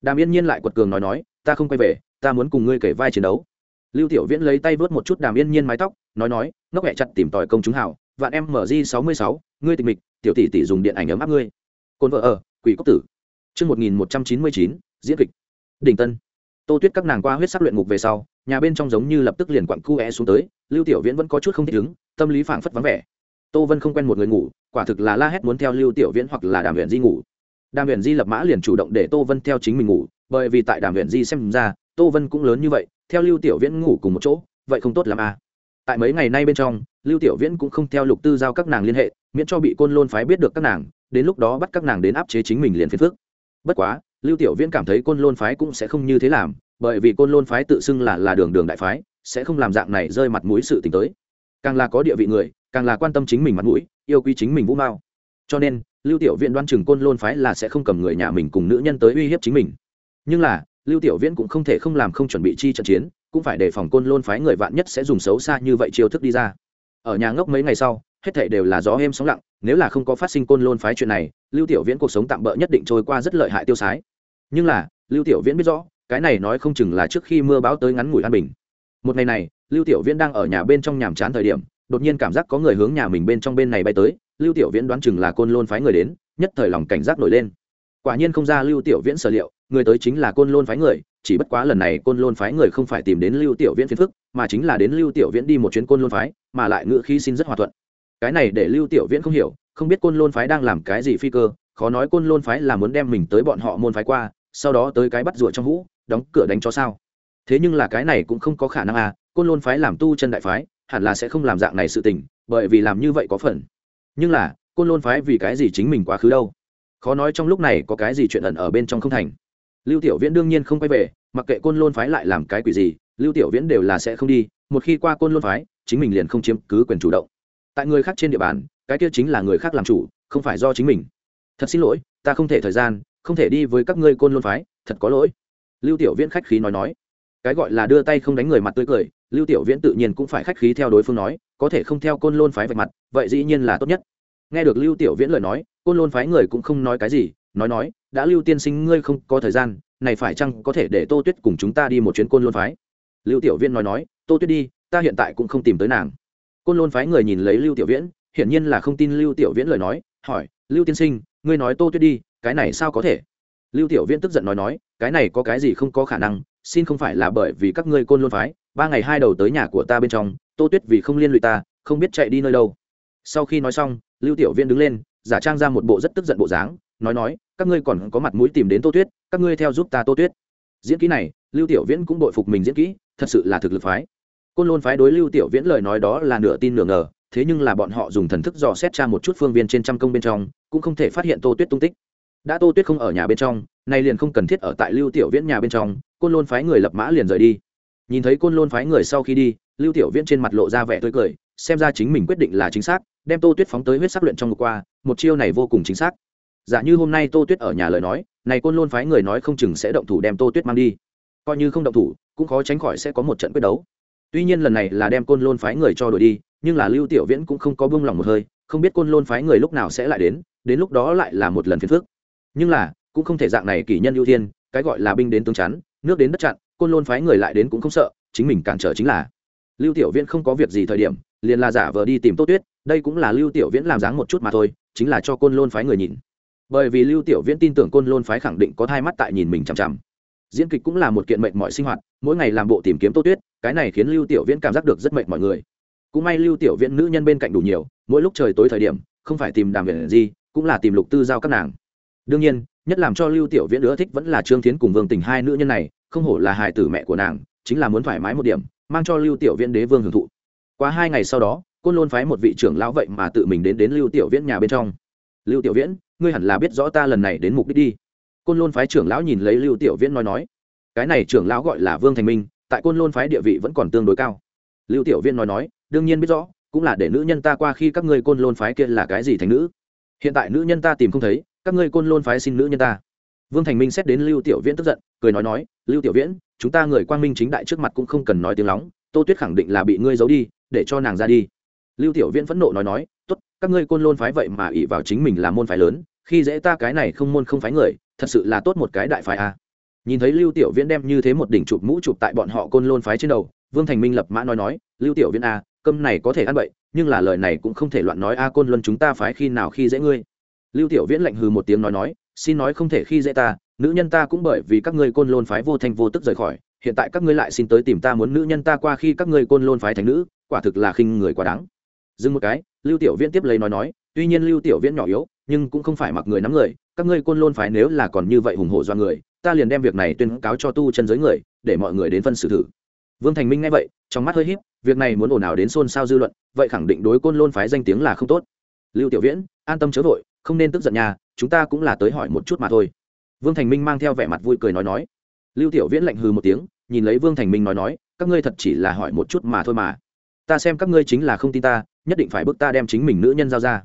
Đàm yên nhiên lại quật cường nói nói, ta không quay về, ta muốn cùng ngươi kể vai chiến đấu. Lưu tiểu viễn lấy tay vớt một chút đàm yên nhiên mái tóc, nói nói, ngốc hẹ chặt tìm tòi công chúng hảo vạn em mở di sáu mươi sáu, ngươi tịch mịch, tiểu tỷ tỷ dùng điện ảnh ấm áp ngươi. Cồn vợ ở, quỷ cốc tử. Chương một nghìn một trăm chín mươi chín, diễn kịch. Đỉnh tân. Tô tuyết các nàng qua huyết sắc luyện ngục về sau, nhà bên trong giống như lập tức liền quặn cu é xuống tới, lưu tiểu viễn vẫn có chút không thích ứng, tâm lý phảng phất vắng vẻ. Tô vân không quen một người ngủ, quả thực là la hét muốn theo lưu tiểu viễn hoặc là đàm huyện di ngủ. Đàm huyện di lập mã liền chủ động để tô vân theo chính mình ngủ, bởi vì tại đàm huyện di xem ra, tô vân cũng lớn như vậy, theo lưu tiểu viễn ngủ cùng một chỗ, vậy không tốt l à. Tại mấy ngày nay bên trong lưu tiểu viễn cũng không theo lục tư giao các nàng liên hệ, miễn cho bị côn lôn phái biết được các nàng, đến lúc đó bắt các nàng đến áp chế chính mình liền phiền phước bất quá, lưu tiểu viễn cảm thấy côn lôn phái cũng sẽ không như thế làm, bởi vì côn lôn phái tự xưng là là đường đường đại phái, sẽ không làm dạng này rơi mặt mũi sự t tới. Càng là có địa vị người, càng là quan tâm chính mình mặt mũi, yêu quý chính mình vũ mao. Cho nên, lưu tiểu viễn đoan chừng côn lôn phái là sẽ không cầm người nhà mình cùng nữ nhân tới uy hiếp chính mình. Nhưng là, lưu tiểu viễn cũng không thể không làm không chuẩn bị chi trận chiến, cũng phải đề phòng côn lôn phái người vạn nhất sẽ dùng xấu xa như vậy chiêu thức đi ra ở nhà ngốc mấy ngày sau, hết thảy đều là gió êm sóng lặng, nếu là không có phát sinh côn lôn phái chuyện này, lưu tiểu viễn cuộc sống tạm bỡ nhất định trôi qua rất lợi hại tiêu sái. Nhưng là, lưu tiểu viễn biết rõ, cái này nói không chừng là trước khi mưa bão tới ngắn ngủi an bình. Một ngày này, lưu tiểu viễn đang ở nhà bên trong nhàm chán thời điểm, đột nhiên cảm giác có người hướng nhà mình bên trong bên này bay tới, lưu tiểu viễn đoán chừng là côn lôn phái người đến, nhất thời lòng cảnh giác nổi lên quả nhiên không ra lưu tiểu viễn sở liệu, người tới chính là côn lôn phái người, chỉ bất quá lần này côn lôn phái người không phải tìm đến lưu tiểu viễn phiền phức, mà chính là đến lưu tiểu viễn đi một chuyến côn lôn phái, mà lại ngựa khí xin rất hòa thuận. Cái này để lưu tiểu viễn không hiểu, không biết côn lôn phái đang làm cái gì phi cơ, khó nói côn lôn phái là muốn đem mình tới bọn họ môn phái qua, sau đó tới cái bắt rùa trong hũ, đóng cửa đánh cho sao. Thế nhưng là cái này cũng không có khả năng à côn lôn phái làm tu chân đại phái, hẳn là sẽ không làm dạng này sự tình, bởi vì làm như vậy có phần. Nhưng là, côn lôn phái vì cái gì chính mình quá khứ đâu? Khó nói trong lúc này có cái gì chuyện ẩn ở bên trong không thành. Lưu tiểu viễn đương nhiên không quay về, mặc kệ côn lôn phái lại làm cái quỷ gì, lưu tiểu viễn đều là sẽ không đi, một khi qua côn lôn phái, chính mình liền không chiếm cứ quyền chủ động. Tại người khác trên địa bàn, cái kia chính là người khác làm chủ, không phải do chính mình. Thật xin lỗi, ta không thể thời gian, không thể đi với các ngươi côn lôn phái, thật có lỗi. Lưu tiểu viễn khách khí nói nói. Cái gọi là đưa tay không đánh người mặt tươi cười, lưu tiểu viễn tự nhiên cũng phải khách khí theo đối phương nói, có thể không theo côn lôn phái vạch mặt, vậy dĩ nhiên là tốt nhất. Nghe được lưu tiểu viễn lời nói côn lôn phái người cũng không nói cái gì, nói nói, đã lưu tiên sinh, ngươi không có thời gian, này phải chăng có thể để tô tuyết cùng chúng ta đi một chuyến côn lôn phái? Lưu tiểu viễn nói nói, tô tuyết đi, ta hiện tại cũng không tìm tới nàng. Côn lôn phái người nhìn lấy lưu tiểu viễn, hiển nhiên là không tin lưu tiểu viễn lời nói, hỏi, lưu tiên sinh, ngươi nói tô tuyết đi, cái này sao có thể? Lưu tiểu viễn tức giận nói nói, cái này có cái gì không có khả năng, xin không phải là bởi vì các ngươi côn lôn phái, ba ngày hai đầu tới nhà của ta bên trong, tô tuyết vì không liên lụy ta, không biết chạy đi nơi đâu. Sau khi nói xong, lưu tiểu viễn đứng lên giả trang ra một bộ rất tức giận bộ dáng, nói nói, các ngươi còn có mặt mũi tìm đến tô tuyết, các ngươi theo giúp ta tô tuyết. Diễn kỹ này, lưu tiểu viễn cũng bội phục mình diễn kỹ, thật sự là thực lực phái. Côn lôn phái đối lưu tiểu viễn lời nói đó là nửa tin nửa ngờ, thế nhưng là bọn họ dùng thần thức dò xét tra một chút phương viên trên trăm công bên trong, cũng không thể phát hiện tô tuyết tung tích. Đã tô tuyết không ở nhà bên trong, nay liền không cần thiết ở tại lưu tiểu viễn nhà bên trong, côn lôn phái người lập mã liền rời đi. Nhìn thấy côn lôn phái người sau khi đi, lưu tiểu viễn trên mặt lộ ra vẻ tươi cười, xem ra chính mình quyết định là chính xác đem tô tuyết phóng tới huyết sắc luyện trong một qua, một chiêu này vô cùng chính xác. Giả như hôm nay tô tuyết ở nhà lời nói, này côn lôn phái người nói không chừng sẽ động thủ đem tô tuyết mang đi. Coi như không động thủ, cũng khó tránh khỏi sẽ có một trận quyết đấu. Tuy nhiên lần này là đem côn lôn phái người cho đổi đi, nhưng là lưu tiểu viễn cũng không có buông lòng một hơi, không biết côn lôn phái người lúc nào sẽ lại đến đến lúc đó lại là một lần phiền phức. Nhưng là, cũng không thể dạng này kỷ nhân ưu tiên cái gọi là binh đến tướng chắn, nước đến đất chặn, côn lôn phái người lại đến cũng không sợ, chính mình cản trở chính là. Lưu tiểu viễn không có việc gì thời điểm, liền là giả vờ đi tìm tô tuyết đây cũng là lưu tiểu viễn làm dáng một chút mà thôi, chính là cho côn lôn phái người nhìn. Bởi vì lưu tiểu viễn tin tưởng côn lôn phái khẳng định có thai mắt tại nhìn mình chằm chằm. Diễn kịch cũng là một kiện mệnh mọi sinh hoạt, mỗi ngày làm bộ tìm kiếm tô tuyết, cái này khiến lưu tiểu viễn cảm giác được rất mệnh mọi người. Cũng may lưu tiểu viễn nữ nhân bên cạnh đủ nhiều, mỗi lúc trời tối thời điểm, không phải tìm đàm viện gì, cũng là tìm lục tư giao các nàng. Đương nhiên, nhất làm cho lưu tiểu viễn ưa thích vẫn là trương thiến cùng vương tình hai nữ nhân này, không hổ là hài tử mẹ của nàng, chính là muốn thoải mái một điểm, mang cho lưu tiểu viễn đế vương hưởng thụ. Qua hai ngày sau đó côn lôn phái một vị trưởng lão vậy mà tự mình đến đến lưu tiểu viễn nhà bên trong. Lưu tiểu viễn, ngươi hẳn là biết rõ ta lần này đến mục đích đi. Côn lôn phái trưởng lão nhìn lấy lưu tiểu viễn nói nói, cái này trưởng lão gọi là vương thành minh, tại côn lôn phái địa vị vẫn còn tương đối cao. Lưu tiểu viễn nói nói, đương nhiên biết rõ, cũng là để nữ nhân ta qua khi các ngươi côn lôn phái kia là cái gì thành nữ. Hiện tại nữ nhân ta tìm không thấy, các ngươi côn lôn phái xin nữ nhân ta. Vương thành minh xét đến lưu tiểu viễn tức giận, cười nói nói, lưu tiểu viễn, chúng ta người quang minh chính đại trước mặt cũng không cần nói tiếng lóng, tô tuyết khẳng định là bị ngươi giấu đi, để cho nàng ra đi lưu tiểu viễn phẫn nộ nói nói tốt các ngươi côn lôn phái vậy mà ỷ vào chính mình là môn phái lớn khi dễ ta cái này không môn không phái người thật sự là tốt một cái đại phái a à. nhìn thấy lưu tiểu viễn đem như thế một đỉnh chụp mũ chụp tại bọn họ côn lôn phái trên đầu vương thành minh lập mã nói nói lưu tiểu viễn a à, cơm này có thể ăn bậy nhưng là lời này cũng không thể loạn nói a côn luân chúng ta phái khi nào khi dễ ngươi lưu tiểu viễn lạnh hừ một tiếng nói nói xin nói không thể khi dễ ta nữ nhân ta cũng bởi vì các ngươi côn lôn phái vô thanh vô tức rời khỏi hiện tại các ngươi lại xin tới tìm ta muốn nữ nhân ta qua khi các ngươi côn lôn phái thành nữ quả thực là khinh người quá đáng dừng một cái, lưu tiểu viễn tiếp lấy nói nói, tuy nhiên lưu tiểu viễn nhỏ yếu, nhưng cũng không phải mặc người nắm người, các ngươi côn lôn phái nếu là còn như vậy hùng hổ do người, ta liền đem việc này tuyên cáo cho tu chân giới người, để mọi người đến phân xử thử. Vương thành minh nghe vậy, trong mắt hơi híp, việc này muốn ồn ào đến xôn xao dư luận, vậy khẳng định đối côn lôn phái danh tiếng là không tốt. Lưu tiểu viễn, an tâm chớ vội, không nên tức giận nhà chúng ta cũng là tới hỏi một chút mà thôi. Vương thành minh mang theo vẻ mặt vui cười nói nói. Lưu tiểu viễn lạnh hừ một tiếng, nhìn lấy vương thành minh nói nói, các ngươi thật chỉ là hỏi một chút mà thôi mà. Ta xem các ngươi chính là không tin ta nhất định phải bức ta đem chính mình nữ nhân giao ra.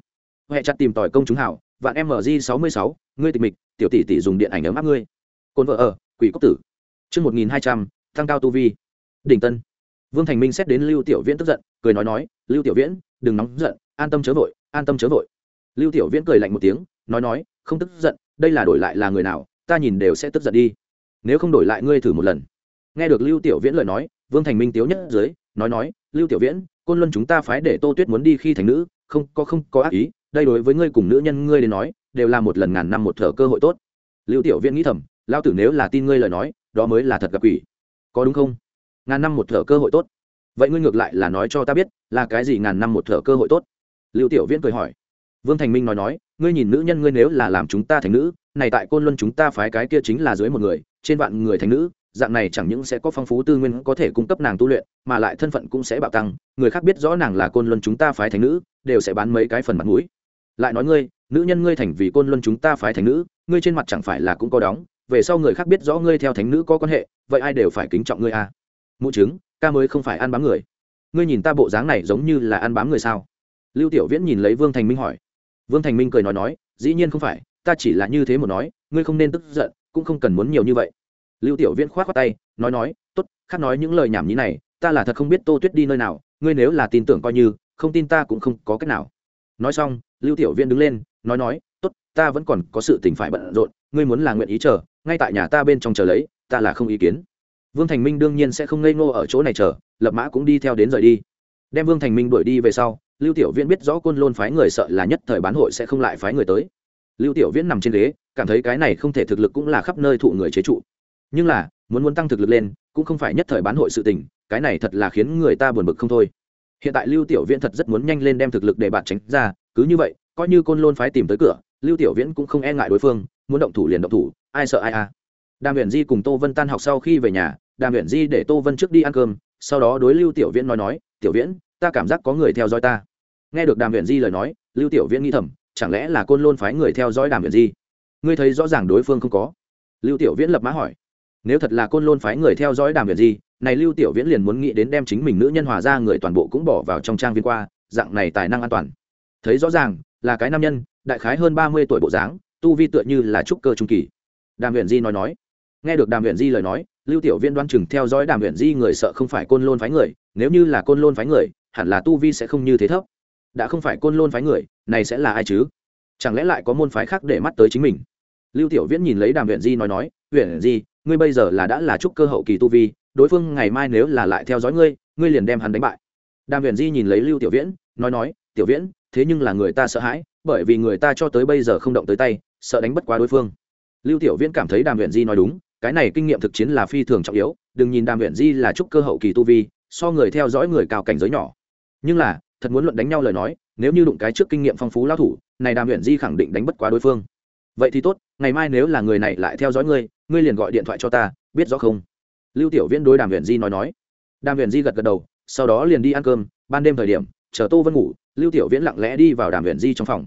Huệ chặt tìm tòi công chúng hảo, vạn mg sáu mươi sáu, ngươi tịch mịch, tiểu tỷ tỷ dùng điện ảnh ấm áp ngươi. Cồn vợ ở, quỷ cốc tử. Chương một nghìn hai trăm tăng cao tu vi. Đỉnh tân. Vương thành minh xét đến lưu tiểu viễn tức giận, cười nói nói, lưu tiểu viễn, đừng nóng giận, an tâm chớ vội, an tâm chớ vội. Lưu tiểu viễn cười lạnh một tiếng, nói nói, không tức giận, đây là đổi lại là người nào, ta nhìn đều sẽ tức giận đi. Nếu không đổi lại ngươi thử một lần. Nghe được lưu tiểu viễn lời nói, vương thành minh tiếu nhất dưới, nói nói, lưu tiểu viễn côn luân chúng ta phái để tô tuyết muốn đi khi thành nữ, không, có không, có ác ý, đây đối với ngươi cùng nữ nhân ngươi đến nói, đều là một lần ngàn năm một thở cơ hội tốt. Lưu tiểu viễn nghĩ thầm lao tử nếu là tin ngươi lời nói, đó mới là thật gặp quỷ. Có đúng không? Ngàn năm một thở cơ hội tốt. Vậy ngươi ngược lại là nói cho ta biết, là cái gì ngàn năm một thở cơ hội tốt? Lưu tiểu viễn cười hỏi. Vương thành minh nói nói, ngươi nhìn nữ nhân ngươi nếu là làm chúng ta thành nữ, này tại côn luân chúng ta phái cái kia chính là dưới một người, trên vạn người thành nữ dạng này chẳng những sẽ có phong phú tư nguyên có thể cung cấp nàng tu luyện, mà lại thân phận cũng sẽ bạo tăng, người khác biết rõ nàng là côn luân chúng ta phái thành nữ, đều sẽ bán mấy cái phần mặt mũi. Lại nói ngươi, nữ nhân ngươi thành vì côn luân chúng ta phái thành nữ, ngươi trên mặt chẳng phải là cũng có đóng, về sau người khác biết rõ ngươi theo thánh nữ có quan hệ, vậy ai đều phải kính trọng ngươi à? Mụ chứng, ca mới không phải ăn bám người. Ngươi nhìn ta bộ dáng này giống như là ăn bám người sao? Lưu tiểu viễn nhìn lấy vương thành minh hỏi. Vương thành minh cười nói nói, dĩ nhiên không phải, ta chỉ là như thế một nói, ngươi không nên tức giận, cũng không cần muốn nhiều như vậy lưu tiểu viễn khoát khoát tay nói nói tốt, khác nói những lời nhảm nhí này ta là thật không biết tô tuyết đi nơi nào ngươi nếu là tin tưởng coi như không tin ta cũng không có cách nào. Nói xong lưu tiểu viễn đứng lên nói nói tốt, ta vẫn còn có sự tình phải bận rộn ngươi muốn là nguyện ý chờ ngay tại nhà ta bên trong chờ lấy ta là không ý kiến. Vương thành minh đương nhiên sẽ không ngây ngô ở chỗ này chờ lập mã cũng đi theo đến rời đi. Đem vương thành minh đuổi đi về sau lưu tiểu viễn biết rõ côn lôn phái người sợ là nhất thời bán hội sẽ không lại phái người tới. Lưu tiểu viễn nằm trên ghế cảm thấy cái này không thể thực lực cũng là khắp nơi thụ người chế trụ nhưng là, muốn muốn tăng thực lực lên, cũng không phải nhất thời bán hội sự tình, cái này thật là khiến người ta buồn bực không thôi. Hiện tại lưu tiểu viễn thật rất muốn nhanh lên đem thực lực để bạn tránh ra, cứ như vậy, coi như côn lôn phái tìm tới cửa, lưu tiểu viễn cũng không e ngại đối phương, muốn động thủ liền động thủ, ai sợ ai à. Đàm huyền di cùng tô vân tan học sau khi về nhà, đàm huyền di để tô vân trước đi ăn cơm, sau đó đối lưu tiểu viễn nói nói, tiểu viễn, ta cảm giác có người theo dõi ta. Nghe được đàm huyền di lời nói, lưu tiểu viễn nghĩ thầm, chẳng lẽ là côn lôn phái người theo dõi đàm huyền di? Ngươi thấy rõ ràng đối phương không có. Lưu tiểu viễn lập mã hỏi nếu thật là côn lôn phái người theo dõi đàm huyền di này lưu tiểu viễn liền muốn nghĩ đến đem chính mình nữ nhân hòa ra người toàn bộ cũng bỏ vào trong trang viên qua, dạng này tài năng an toàn. Thấy rõ ràng, là cái nam nhân, đại khái hơn ba mươi tuổi bộ dáng, tu vi tựa như là trúc cơ trung kỳ. Đàm huyền di nói nói. Nghe được đàm huyền di lời nói, lưu tiểu viễn đoán chừng theo dõi đàm huyền di người sợ không phải côn lôn phái người, nếu như là côn lôn phái người, hẳn là tu vi sẽ không như thế thấp. Đã không phải côn lôn phái người, này sẽ là ai chứ? Chẳng lẽ lại có môn phái khác để mắt tới chính mình? Lưu tiểu viễn nhìn lấy đàm huyền di nói nói huyền di ngươi bây giờ là đã là trúc cơ hậu kỳ tu vi, đối phương ngày mai nếu là lại theo dõi ngươi ngươi liền đem hắn đánh bại. Đàm huyền di nhìn lấy lưu tiểu viễn, nói nói, tiểu viễn, thế nhưng là người ta sợ hãi, bởi vì người ta cho tới bây giờ không động tới tay, sợ đánh bất quá đối phương. Lưu tiểu viễn cảm thấy đàm huyền di nói đúng, cái này kinh nghiệm thực chiến là phi thường trọng yếu, đừng nhìn đàm huyền di là trúc cơ hậu kỳ tu vi, so người theo dõi người cao cảnh giới nhỏ. Nhưng là, thật muốn luận đánh nhau lời nói, nếu như đụng cái trước kinh nghiệm phong phú lao thủ, này đàm huyền di khẳng định đánh bất quá đối phương. Vậy thì tốt, ngày mai nếu là người này lại theo dõi ngươi ngươi liền gọi điện thoại cho ta, biết rõ không? Lưu tiểu viễn đối đàm huyền di nói nói. Đàm huyền di gật gật đầu, sau đó liền đi ăn cơm, ban đêm thời điểm, chờ tô vân ngủ, lưu tiểu viễn lặng lẽ đi vào đàm huyền di trong phòng.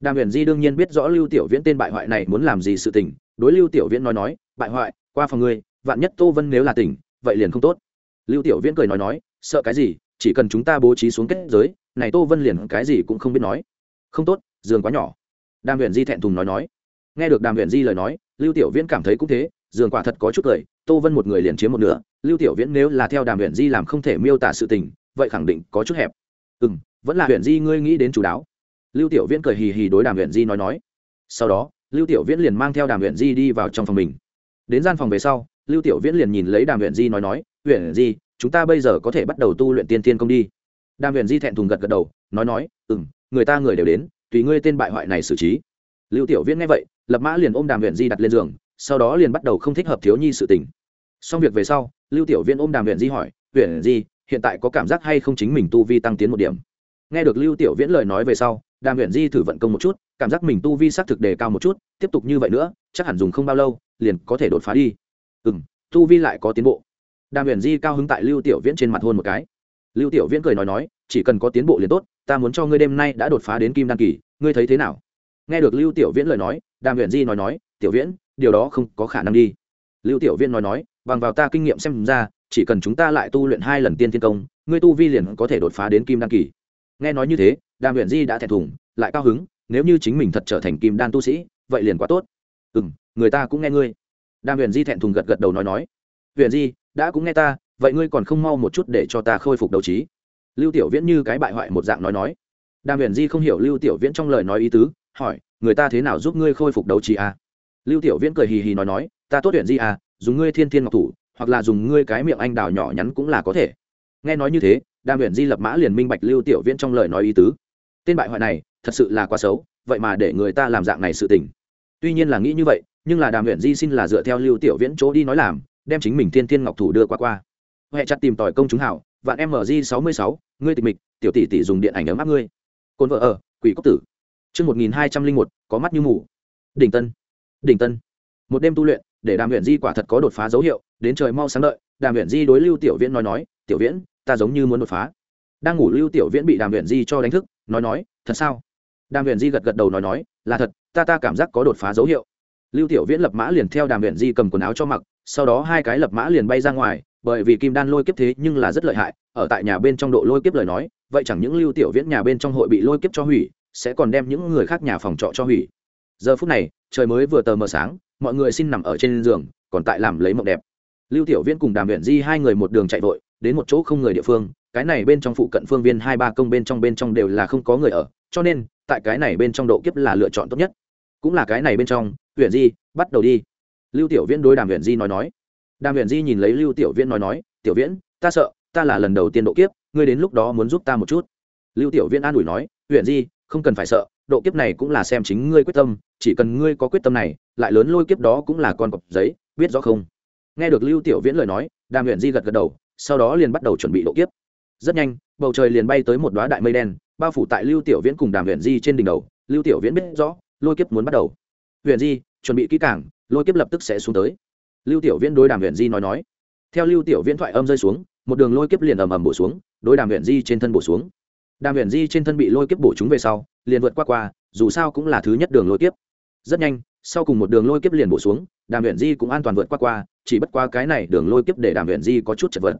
Đàm huyền di đương nhiên biết rõ lưu tiểu viễn tên bại hoại này muốn làm gì sự tình, đối lưu tiểu viễn nói nói, bại hoại, qua phòng ngươi, vạn nhất tô vân nếu là tỉnh, vậy liền không tốt. Lưu tiểu viễn cười nói nói, sợ cái gì, chỉ cần chúng ta bố trí xuống kết giới, này tô vân liền cái gì cũng không biết nói. Không tốt, giường quá nhỏ. Đàm huyền di thẹn thùng nói nói. Nghe được đàm huyền di lời nói lưu tiểu viễn cảm thấy cũng thế giường quả thật có chút cười, tô vân một người liền chiếm một nửa, lưu tiểu viễn nếu là theo đàm huyện di làm không thể miêu tả sự tình, vậy khẳng định có chút hẹp. Ừ m vẫn là huyện di ngươi nghĩ đến chú đáo. Lưu tiểu viễn cười hì hì đối đàm huyện di nói nói. Sau đó, lưu tiểu viễn liền mang theo đàm huyện di đi vào trong phòng mình. Đến gian phòng về sau, lưu tiểu viễn liền nhìn lấy đàm huyện di nói nói huyện di, chúng ta bây giờ có thể bắt đầu tu luyện tiên tiên công đi. Đàm huyện di thẹn thùng gật gật đầu, nói nói ừ m người ta người đều đến, tùy ngươi tên bại hoại này xử trí. Lưu tiểu viễn nghe vậy lập mã liền ôm đàm huyền di đặt lên giường, sau đó liền bắt đầu không thích hợp thiếu nhi sự tình. Xong việc về sau, lưu tiểu viễn ôm đàm huyền di hỏi huyền di, hiện tại có cảm giác hay không chính mình tu vi tăng tiến một điểm? Nghe được lưu tiểu viễn lời nói về sau, đàm huyền di thử vận công một chút, cảm giác mình tu vi xác thực đề cao một chút, tiếp tục như vậy nữa, chắc hẳn dùng không bao lâu, liền có thể đột phá đi. Ừ m tu vi lại có tiến bộ. Đàm huyền di cao hứng tại lưu tiểu viễn trên mặt hôn một cái. Lưu tiểu viễn cười nói nói, chỉ cần có tiến bộ liền tốt, ta muốn cho ngươi đêm nay đã đột phá đến kim đan kỳ, ngươi thấy thế nào? Nghe được lưu tiểu viễn lời nói đàm huyền di nói nói, tiểu viễn, điều đó không có khả năng đi. Lưu tiểu viễn nói nói, bằng vào ta kinh nghiệm xem ra, chỉ cần chúng ta lại tu luyện hai lần tiên thiên công, ngươi tu vi liền có thể đột phá đến kim đan kỳ. Nghe nói như thế, đàm huyền di đã thẹn thùng, lại cao hứng, nếu như chính mình thật trở thành kim đan tu sĩ, vậy liền quá tốt. Ừ m người ta cũng nghe ngươi. Đàm huyền di thẹn thùng gật gật đầu nói nói huyền di, đã cũng nghe ta, vậy ngươi còn không mau một chút để cho ta khôi phục đầu trí? Lưu tiểu viễn như cái bại hoại một dạng nói nói. Đàm huyền di không hiểu lưu tiểu viễn trong lời nói ý tứ, hỏi người ta thế nào giúp ngươi khôi phục đấu trí à? lưu tiểu viễn cười hì hì nói nói, ta tốt huyện di à dùng ngươi thiên thiên ngọc thủ, hoặc là dùng ngươi cái miệng anh đào nhỏ nhắn cũng là có thể. Nghe nói như thế đàm huyện di lập mã liền minh bạch lưu tiểu viễn trong lời nói ý tứ. Tên bại hoại này, thật sự là quá xấu, vậy mà để người ta làm dạng này sự tình. Tuy nhiên là nghĩ như vậy, nhưng là đàm huyện di xin là dựa theo lưu tiểu viễn chỗ đi nói làm, đem chính mình thiên thiên ngọc thủ đưa qua qua. Huệ chặt tìm tòi công chúng hảo, vạn mg sáu mươi sáu, ngươi tịch mịch, tiểu tỷ tỷ dùng điện ảnh ấm áp ngươi. Cồn vợ ở, quỷ cốc tử. Trước 1201, có mắt như mù. Đỉnh Tân. Đỉnh Tân. Một đêm tu luyện, để Đàm Uyển Di quả thật có đột phá dấu hiệu, đến trời mau sáng đợi, Đàm Uyển Di đối Lưu Tiểu Viễn nói nói, "Tiểu Viễn, ta giống như muốn đột phá." Đang ngủ Lưu Tiểu Viễn bị Đàm Uyển Di cho đánh thức, nói nói, "Thật sao?" Đàm Uyển Di gật gật đầu nói nói, "Là thật, ta ta cảm giác có đột phá dấu hiệu." Lưu Tiểu Viễn lập mã liền theo Đàm Uyển Di cầm quần áo cho mặc, sau đó hai cái lập mã liền bay ra ngoài, bởi vì kim đan lôi kiếp thế nhưng là rất lợi hại, ở tại nhà bên trong độ lôi kiếp lời nói, vậy chẳng những Lưu Tiểu Viễn nhà bên trong hội bị lôi kiếp cho hủy, sẽ còn đem những người khác nhà phòng trọ cho hủy. Giờ phút này, trời mới vừa tờ mờ sáng, mọi người xin nằm ở trên giường, còn tại làm lấy mộng đẹp. Lưu tiểu viễn cùng đàm huyện di hai người một đường chạy vội, đến một chỗ không người địa phương, cái này bên trong phụ cận phương viên hai ba công bên trong bên trong đều là không có người ở, cho nên, tại cái này bên trong độ kiếp là lựa chọn tốt nhất. Cũng là cái này bên trong huyện di, bắt đầu đi. Lưu tiểu viễn đối đàm huyện di nói nói. Đàm huyện di nhìn lấy lưu tiểu viễn nói nói, tiểu viễn, ta sợ, ta là lần đầu tiên độ kiếp, ngươi đến lúc đó muốn giúp ta một chút. Lưu tiểu viễn an ủi nói huyện di không cần phải sợ, độ kiếp này cũng là xem chính ngươi quyết tâm, chỉ cần ngươi có quyết tâm này, lại lớn lôi kiếp đó cũng là con cọp giấy, biết rõ không? Nghe được lưu tiểu viễn lời nói, đàm huyện di gật gật đầu, sau đó liền bắt đầu chuẩn bị độ kiếp. Rất nhanh, bầu trời liền bay tới một đoá đại mây đen, bao phủ tại lưu tiểu viễn cùng đàm huyện di trên đỉnh đầu. Lưu tiểu viễn biết rõ, lôi kiếp muốn bắt đầu. Huyện di, chuẩn bị kỹ cảng lôi kiếp lập tức sẽ xuống tới. Lưu tiểu viễn đối đàm huyện di nói nói. Theo lưu tiểu viễn thoại âm rơi xuống, một đường lôi kiếp liền ầm ầm bổ xuống, đối đàm huyện di trên thân bổ xuống đàm huyền di trên thân bị lôi kiếp bổ chúng về sau, liền vượt qua qua, dù sao cũng là thứ nhất đường lôi kiếp. Rất nhanh, sau cùng một đường lôi kiếp liền bổ xuống, đàm huyền di cũng an toàn vượt qua qua, chỉ bất qua cái này đường lôi kiếp để đàm huyền di có chút chật vật.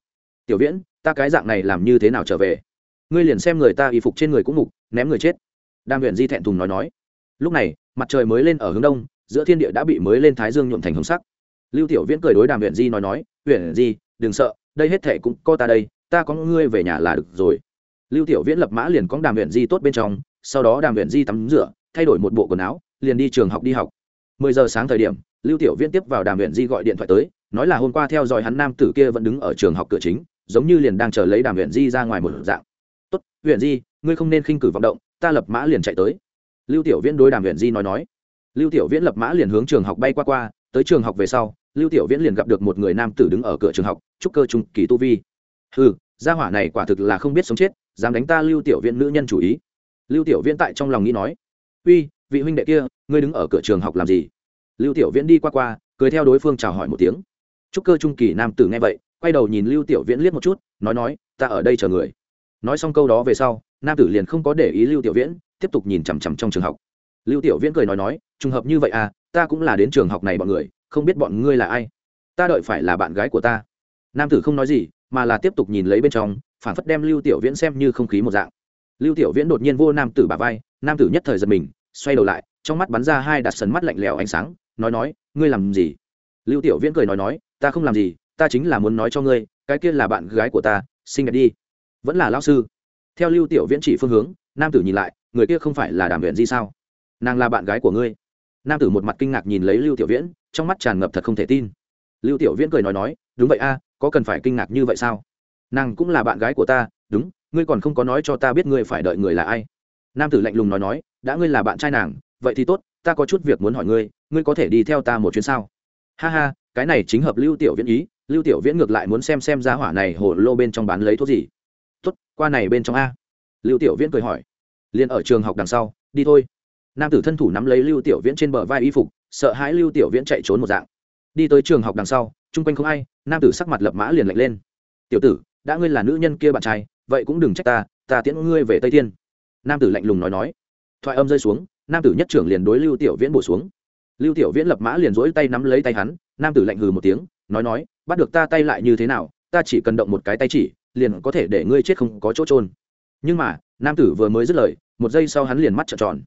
Tiểu viễn, ta cái dạng này làm như thế nào trở về? Ngươi liền xem người ta y phục trên người cũng mục, ném người chết. Đàm huyền di thẹn thùng nói nói. Lúc này, mặt trời mới lên ở hướng đông, giữa thiên địa đã bị mới lên thái dương nhuộm thành hồng sắc. Lưu tiểu viễn cười đối đàm huyền di nói nói huyền di, đừng sợ, đây hết thệ cũng có ta đây, ta có ngươi về nhà là được rồi lưu tiểu viễn lập mã liền cóng đàm huyện di tốt bên trong, sau đó đàm huyện di tắm rửa, thay đổi một bộ quần áo, liền đi trường học đi học. Mười giờ sáng thời điểm, lưu tiểu viễn tiếp vào đàm huyện di gọi điện thoại tới, nói là hôm qua theo dõi hắn nam tử kia vẫn đứng ở trường học cửa chính, giống như liền đang chờ lấy đàm huyện di ra ngoài một dạng. Tốt huyện di, ngươi không nên khinh cử vọng động, ta lập mã liền chạy tới. Lưu tiểu viễn đối đàm huyện di nói nói. Lưu tiểu viễn lập mã liền hướng trường học bay qua qua, tới trường học về sau, lưu tiểu viễn liền gặp được một người nam tử đứng ở cửa trường học trúc cơ trung kỳ tu vi. Ừ gia hỏa này quả thực là không biết sống chết, dám đánh ta lưu tiểu viễn nữ nhân chủ ý. Lưu tiểu viễn tại trong lòng nghĩ nói, uy, vị huynh đệ kia, ngươi đứng ở cửa trường học làm gì? Lưu tiểu viễn đi qua qua, cười theo đối phương chào hỏi một tiếng. Trúc cơ trung kỳ nam tử nghe vậy, quay đầu nhìn lưu tiểu viễn liếc một chút, nói nói, ta ở đây chờ người. Nói xong câu đó về sau, nam tử liền không có để ý lưu tiểu viễn, tiếp tục nhìn chằm chằm trong trường học. Lưu tiểu viễn cười nói nói, trùng hợp như vậy à ta cũng là đến trường học này bọn người, không biết bọn ngươi là ai. Ta đợi phải là bạn gái của ta. Nam tử không nói gì mà là tiếp tục nhìn lấy bên trong phản phất đem lưu tiểu viễn xem như không khí một dạng. Lưu tiểu viễn đột nhiên vô nam tử bà vai, nam tử nhất thời giật mình, xoay đầu lại, trong mắt bắn ra hai đặt sần mắt lạnh lẽo ánh sáng, nói nói, ngươi làm gì? Lưu tiểu viễn cười nói nói, ta không làm gì, ta chính là muốn nói cho ngươi, cái kia là bạn gái của ta, xinh đẹp đi. Vẫn là lão sư. Theo lưu tiểu viễn chỉ phương hướng, nam tử nhìn lại, người kia không phải là đàm viện di sao? Nàng là bạn gái của ngươi. Nam tử một mặt kinh ngạc nhìn lấy lưu tiểu viễn, trong mắt tràn ngập thật không thể tin. Lưu tiểu viễn cười nói nói, đúng vậy a có cần phải kinh ngạc như vậy sao? Nàng cũng là bạn gái của ta, đúng, ngươi còn không có nói cho ta biết ngươi phải đợi người là ai. Nam tử lạnh lùng nói nói, đã ngươi là bạn trai nàng, vậy thì tốt, ta có chút việc muốn hỏi ngươi ngươi có thể đi theo ta một chuyến sao? Ha ha, cái này chính hợp lưu tiểu viễn ý, lưu tiểu viễn ngược lại muốn xem xem giá hỏa này hồ lô bên trong bán lấy thuốc gì. Tốt, qua này bên trong a. Lưu tiểu viễn cười hỏi, liền ở trường học đằng sau, đi thôi. Nam tử thân thủ nắm lấy lưu tiểu viễn trên bờ vai y phục, sợ hãi lưu tiểu viễn chạy trốn một dạng. Đi tới trường học đằng sau, chung quanh không ai nam tử sắc mặt lập mã liền lạnh lên. Tiểu tử, đã ngươi là nữ nhân kia bạn trai, vậy cũng đừng trách ta ta tiễn ngươi về tây thiên. Nam tử lạnh lùng nói nói. Thoại âm rơi xuống, nam tử nhất trưởng liền đối lưu tiểu viễn bổ xuống. Lưu tiểu viễn lập mã liền dỗi tay nắm lấy tay hắn, nam tử lạnh hừ một tiếng, nói nói, bắt được ta tay lại như thế nào, ta chỉ cần động một cái tay chỉ, liền có thể để ngươi chết không có chỗ trôn nhưng mà, nam tử vừa mới dứt lời, một giây sau hắn liền mắt trợn tròn.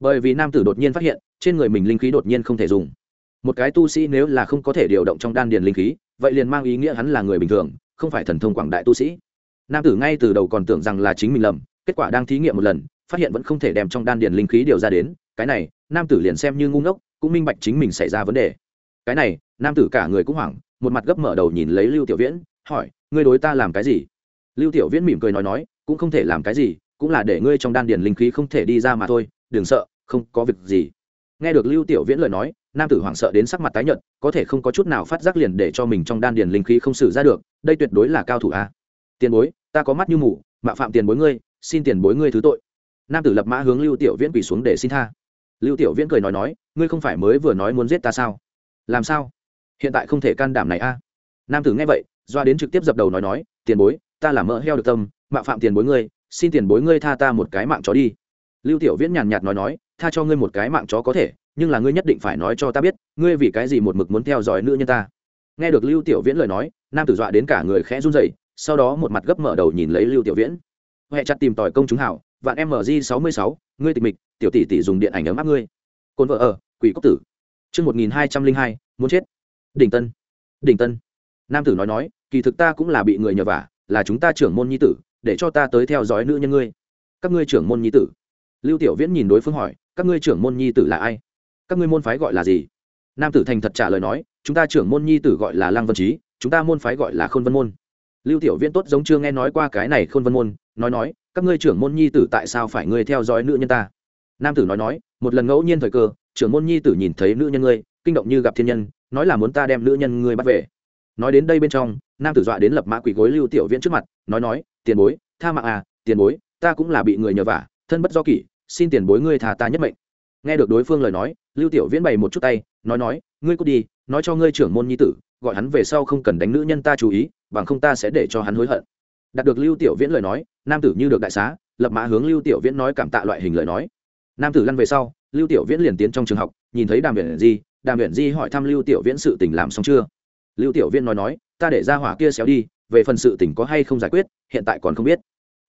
Bởi vì nam tử đột nhiên phát hiện, trên người mình linh khí đột nhiên không thể dùng. Một cái tu sĩ nếu là không có thể điều động trong đan điền linh khí vậy liền mang ý nghĩa hắn là người bình thường, không phải thần thông quảng đại tu sĩ. Nam tử ngay từ đầu còn tưởng rằng là chính mình lầm, kết quả đang thí nghiệm một lần, phát hiện vẫn không thể đem trong đan điền linh khí điều ra đến, cái này, nam tử liền xem như ngu ngốc, cũng minh bạch chính mình xảy ra vấn đề. Cái này, nam tử cả người cũng hoảng, một mặt gấp mở đầu nhìn lấy lưu tiểu viễn, hỏi, ngươi đối ta làm cái gì? Lưu tiểu viễn mỉm cười nói nói, cũng không thể làm cái gì, cũng là để ngươi trong đan điền linh khí không thể đi ra mà thôi, đừng sợ, không có việc gì. Nghe được lưu tiểu viễn lời nói nam tử hoảng sợ đến sắc mặt tái nhợt, có thể không có chút nào phát giác liền để cho mình trong đan điền linh khí không xử ra được, đây tuyệt đối là cao thủ a. Tiền bối, ta có mắt như mù, mạ phạm tiền bối ngươi, xin tiền bối ngươi thứ tội. Nam tử lập mã hướng lưu tiểu viễn quỳ xuống để xin tha. Lưu tiểu viễn cười nói nói, ngươi không phải mới vừa nói muốn giết ta sao? Làm sao? Hiện tại không thể can đảm này a. Nam tử nghe vậy, doa đến trực tiếp dập đầu nói nói, tiền bối, ta là mỡ heo được tâm, mạ phạm tiền bối ngươi, xin tiền bối ngươi tha ta một cái mạng chó đi. Lưu tiểu viễn nhàn nhạt nói nói, tha cho ngươi một cái mạng chó có thể nhưng là ngươi nhất định phải nói cho ta biết, ngươi vì cái gì một mực muốn theo dõi nữ nhân ta. Nghe được lưu tiểu viễn lời nói, nam tử dọa đến cả người khẽ run rẩy, sau đó một mặt gấp mở đầu nhìn lấy lưu tiểu viễn. Huệ chặt tìm tòi công chúng hảo, vạn mg sáu mươi sáu, ngươi tịch mịch, tiểu tỷ tỷ dùng điện ảnh ấm áp ngươi. Cồn vợ ở, quỷ cốc tử. Chương một nghìn hai trăm linh hai, muốn chết. Đỉnh tân. Đỉnh tân. Nam tử nói nói, kỳ thực ta cũng là bị người nhờ vả, là chúng ta trưởng môn nhi tử, để cho ta tới theo dõi nữ nhân ngươi. Các ngươi trưởng môn nhi tử. Lưu tiểu viễn nhìn đối phương hỏi, các ngươi trưởng môn nhi tử là ai? Các ngươi môn phái gọi là gì? Nam tử thành thật trả lời nói, chúng ta trưởng môn nhi tử gọi là lăng vân trí chúng ta môn phái gọi là khôn vân môn. Lưu tiểu viễn tốt giống chưa nghe nói qua cái này khôn vân môn, nói nói, các ngươi trưởng môn nhi tử tại sao phải ngươi theo dõi nữ nhân ta? Nam tử nói nói, một lần ngẫu nhiên thời cơ, trưởng môn nhi tử nhìn thấy nữ nhân ngươi, kinh động như gặp thiên nhân, nói là muốn ta đem nữ nhân ngươi bắt về. Nói đến đây bên trong, nam tử dọa đến lập mã quỷ gối lưu tiểu viễn trước mặt, nói nói, tiền bối, tha mạng à tiền bối, ta cũng là bị người nhờ vả, thân bất do kỷ, xin tiền bối ngươi thà ta nhất mệnh nghe được đối phương lời nói, lưu tiểu viễn bày một chút tay, nói nói, ngươi cút đi, nói cho ngươi trưởng môn nhi tử, gọi hắn về sau không cần đánh nữ nhân ta chú ý, bằng không ta sẽ để cho hắn hối hận. Đạt được lưu tiểu viễn lời nói, nam tử như được đại xá, lập mã hướng lưu tiểu viễn nói cảm tạ loại hình lời nói. Nam tử lăn về sau, lưu tiểu viễn liền tiến trong trường học, nhìn thấy đàm viện di, đàm viện di hỏi thăm lưu tiểu viễn sự tình làm xong chưa? Lưu tiểu viễn nói nói, ta để ra hỏa kia xéo đi, về phần sự tình có hay không giải quyết, hiện tại còn không biết.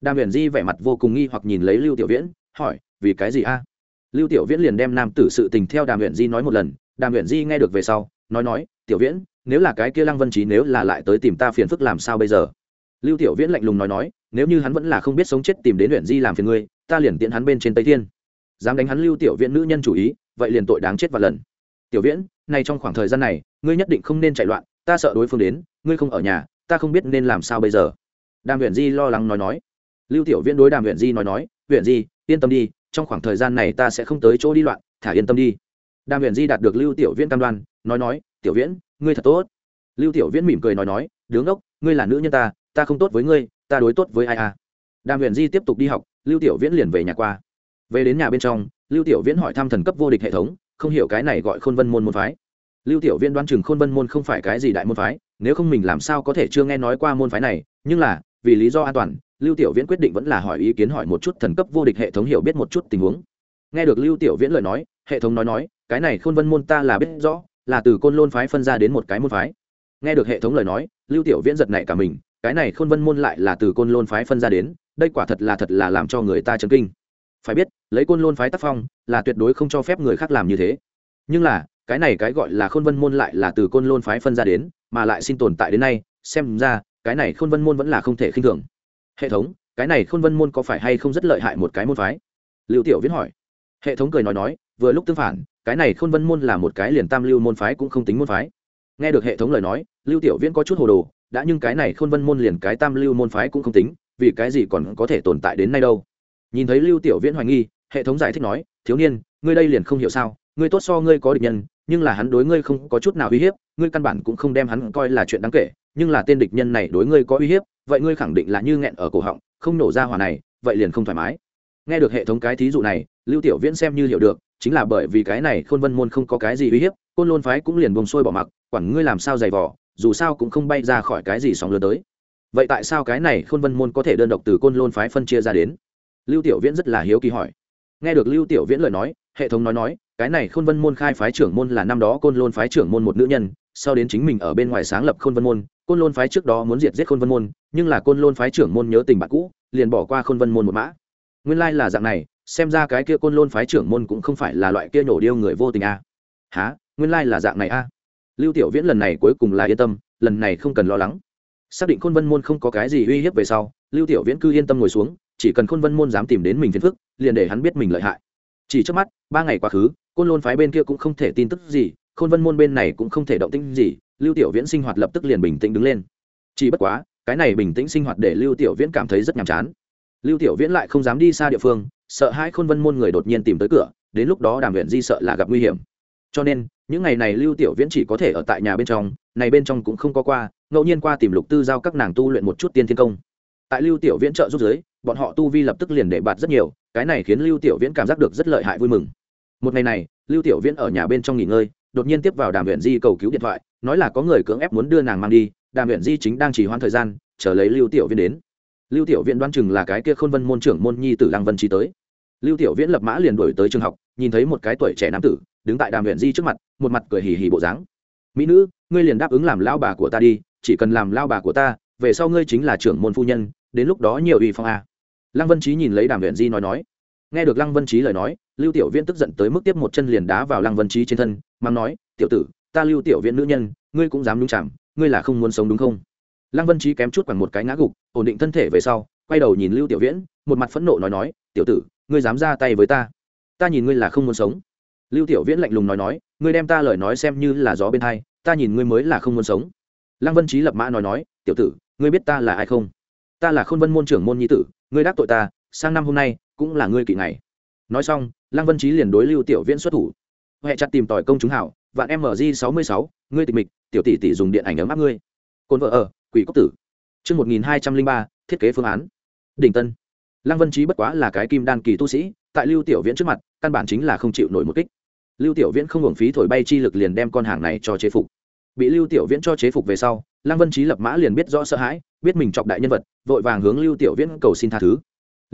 Đàm viện di vẻ mặt vô cùng nghi hoặc nhìn lấy lưu tiểu viễn, hỏi, vì cái gì a? Lưu tiểu viễn liền đem nam tử sự tình theo đàm viện di nói một lần, đàm viện di nghe được về sau, nói nói, tiểu viễn, nếu là cái kia lăng vân trí nếu là lại tới tìm ta phiền phức làm sao bây giờ? Lưu tiểu viễn lạnh lùng nói nói, nếu như hắn vẫn là không biết sống chết tìm đến huyện di làm phiền ngươi, ta liền tiện hắn bên trên tây thiên. Dám đánh hắn lưu tiểu viễn nữ nhân chủ ý, vậy liền tội đáng chết và lần. Tiểu viễn nay trong khoảng thời gian này, ngươi nhất định không nên chạy loạn, ta sợ đối phương đến, ngươi không ở nhà, ta không biết nên làm sao bây giờ. Đàm huyện di lo lắng nói nói. Lưu tiểu viễn đối đàm huyện di nói nói huyện di yên tâm đi, trong khoảng thời gian này ta sẽ không tới chỗ đi loạn, thả yên tâm đi. Đàm huyền di đạt được lưu tiểu viễn cam đoan, nói nói, tiểu viễn, ngươi thật tốt. Lưu tiểu viễn mỉm cười nói nói, đứng ốc ngươi là nữ nhân ta ta không tốt với ngươi, ta đối tốt với ai à? Đàm huyền di tiếp tục đi học, lưu tiểu viễn liền về nhà qua. Về đến nhà bên trong, lưu tiểu viễn hỏi thăm thần cấp vô địch hệ thống, không hiểu cái này gọi khôn vân môn môn phái. Lưu tiểu viễn đoán chừng khôn vân môn không phải cái gì đại môn phái, nếu không mình làm sao có thể chưa nghe nói qua môn phái này, nhưng là, vì lý do an toàn lưu tiểu viễn quyết định vẫn là hỏi ý kiến hỏi một chút thần cấp vô địch hệ thống hiểu biết một chút tình huống. Nghe được lưu tiểu viễn lời nói, hệ thống nói nói, cái này khôn vân môn ta là biết rõ, là từ côn lôn phái phân ra đến một cái môn phái. Nghe được hệ thống lời nói, lưu tiểu viễn giật nảy cả mình, cái này khôn vân môn lại là từ côn lôn phái phân ra đến, đây quả thật là thật là làm cho người ta chấn kinh. Phải biết, lấy côn lôn phái tác phong, là tuyệt đối không cho phép người khác làm như thế. Nhưng là, cái này cái gọi là khôn vân môn lại là từ côn lôn phái phân ra đến, mà lại xin tồn tại đến nay, xem ra, cái này khôn vân môn vẫn là không thể khinh thường hệ thống, cái này khôn vân môn có phải hay không rất lợi hại một cái môn phái? Lưu tiểu viễn hỏi. Hệ thống cười nói nói, vừa lúc tương phản, cái này khôn vân môn là một cái liền tam lưu môn phái cũng không tính môn phái. Nghe được hệ thống lời nói, lưu tiểu viễn có chút hồ đồ, đã nhưng cái này khôn vân môn liền cái tam lưu môn phái cũng không tính, vì cái gì còn có thể tồn tại đến nay đâu? Nhìn thấy lưu tiểu viễn hoài nghi, hệ thống giải thích nói, thiếu niên, ngươi đây liền không hiểu sao, ngươi tốt so ngươi có địch nhân, nhưng là hắn đối ngươi không có chút nào uy hiếp, ngươi căn bản cũng không đem hắn coi là chuyện đáng kể, nhưng là tên địch nhân này đối ngươi có uy hiếp vậy ngươi khẳng định là như nghẹn ở cổ họng, không nổ ra hỏa này, vậy liền không thoải mái. Nghe được hệ thống cái thí dụ này, lưu tiểu viễn xem như hiểu được, chính là bởi vì cái này khôn vân môn không có cái gì uy hiếp, côn lôn phái cũng liền buông sôi bỏ mặc, quản ngươi làm sao dày vỏ dù sao cũng không bay ra khỏi cái gì sóng lớn tới. Vậy tại sao cái này khôn vân môn có thể đơn độc từ côn lôn phái phân chia ra đến? Lưu tiểu viễn rất là hiếu kỳ hỏi. Nghe được lưu tiểu viễn lời nói, hệ thống nói nói, cái này khôn vân môn khai phái trưởng môn là năm đó côn lôn phái trưởng môn một nữ nhân sau đến chính mình ở bên ngoài sáng lập khôn vân môn, côn lôn phái trước đó muốn diệt giết khôn vân môn, nhưng là côn lôn phái trưởng môn nhớ tình bạn cũ, liền bỏ qua khôn vân môn một mã. Nguyên lai là dạng này, xem ra cái kia côn lôn phái trưởng môn cũng không phải là loại kia nổ điêu người vô tình a à. há nguyên lai là dạng này a lưu tiểu viễn lần này cuối cùng là yên tâm, lần này không cần lo lắng. Xác định khôn vân môn không có cái gì uy hiếp về sau, lưu tiểu viễn cư yên tâm ngồi xuống, chỉ cần khôn vân môn dám tìm đến mình phiền phức, liền để hắn biết mình lợi hại. Chỉ trước mắt, ba ngày quá khứ, côn lôn phái bên kia cũng không thể tin tức gì khôn vân môn bên này cũng không thể động tĩnh gì, lưu tiểu viễn sinh hoạt lập tức liền bình tĩnh đứng lên. Chỉ bất quá, cái này bình tĩnh sinh hoạt để lưu tiểu viễn cảm thấy rất nhàm chán. Lưu tiểu viễn lại không dám đi xa địa phương, sợ hai khôn vân môn người đột nhiên tìm tới cửa, đến lúc đó đàm huyện di sợ là gặp nguy hiểm. Cho nên, những ngày này lưu tiểu viễn chỉ có thể ở tại nhà bên trong, này bên trong cũng không có qua, ngẫu nhiên qua tìm lục tư giao các nàng tu luyện một chút tiên thiên công. Tại lưu tiểu viễn trợ giúp giới bọn họ tu vi lập tức liền để bạt rất nhiều, cái này khiến lưu tiểu viễn cảm giác được rất lợi hại vui mừng. Một ngày này, lưu tiểu viễn ở nhà bên trong nghỉ ngơi đột nhiên tiếp vào đàm huyện di cầu cứu điện thoại, nói là có người cưỡng ép muốn đưa nàng mang đi, đàm huyện di chính đang chỉ hoãn thời gian, chờ lấy lưu tiểu viên đến. Lưu tiểu viễn đoan chừng là cái kia khôn vân môn trưởng môn nhi tử lăng vân trí tới. Lưu tiểu viễn lập mã liền đuổi tới trường học, nhìn thấy một cái tuổi trẻ nam tử, đứng tại đàm huyện di trước mặt, một mặt cười hì hì bộ dáng. Mỹ nữ, ngươi liền đáp ứng làm lao bà của ta đi, chỉ cần làm lao bà của ta, về sau ngươi chính là trưởng môn phu nhân, đến lúc đó nhiều uy phong a. Lăng vân trí nhìn lấy đàm huyện di nói nói nghe được lăng vân trí lời nói, lưu tiểu viễn tức giận tới mức tiếp một chân liền đá vào lăng vân trí trên thân, mắng nói, tiểu tử, ta lưu tiểu viễn nữ nhân, ngươi cũng dám đúng chạm ngươi là không muốn sống đúng không? Lăng vân trí kém chút bằng một cái ngã gục, ổn định thân thể về sau, quay đầu nhìn lưu tiểu viễn, một mặt phẫn nộ nói nói, tiểu tử, ngươi dám ra tay với ta? Ta nhìn ngươi là không muốn sống. Lưu tiểu viễn lạnh lùng nói nói, ngươi đem ta lời nói xem như là gió bên hai ta nhìn ngươi mới là không muốn sống. Lăng vân trí lập mã nói nói, tiểu tử, ngươi biết ta là ai không? Ta là khôn vân môn trưởng môn nhi tử, ngươi đắc tội ta, sang năm hôm nay cũng là ngươi kỵ này nói xong lăng vân trí liền đối lưu tiểu viễn xuất thủ huệ chặt tìm tòi công chúng hảo vạn mg sáu mươi sáu ngươi tịch mịch tiểu tỷ tỷ dùng điện ảnh ấm áp ngươi cồn vợ ở quỷ cốc tử trương một nghìn hai trăm linh ba thiết kế phương án. Đỉnh Tân. Lăng Vân trí bất quá là cái kim đan kỳ tu sĩ, tại Lưu Tiểu Viễn trước mặt, căn bản chính là không chịu nổi một kích. Lưu Tiểu Viễn không hưởng phí thổi bay chi lực liền đem con hàng này cho chế phục. Bị Lưu Tiểu Viễn cho chế phục về sau, Lăng Vân trí lập mã liền biết rõ sợ hãi, biết mình chọc đại nhân vật, vội vàng hướng Lưu Tiểu Viễn cầu xin tha thứ.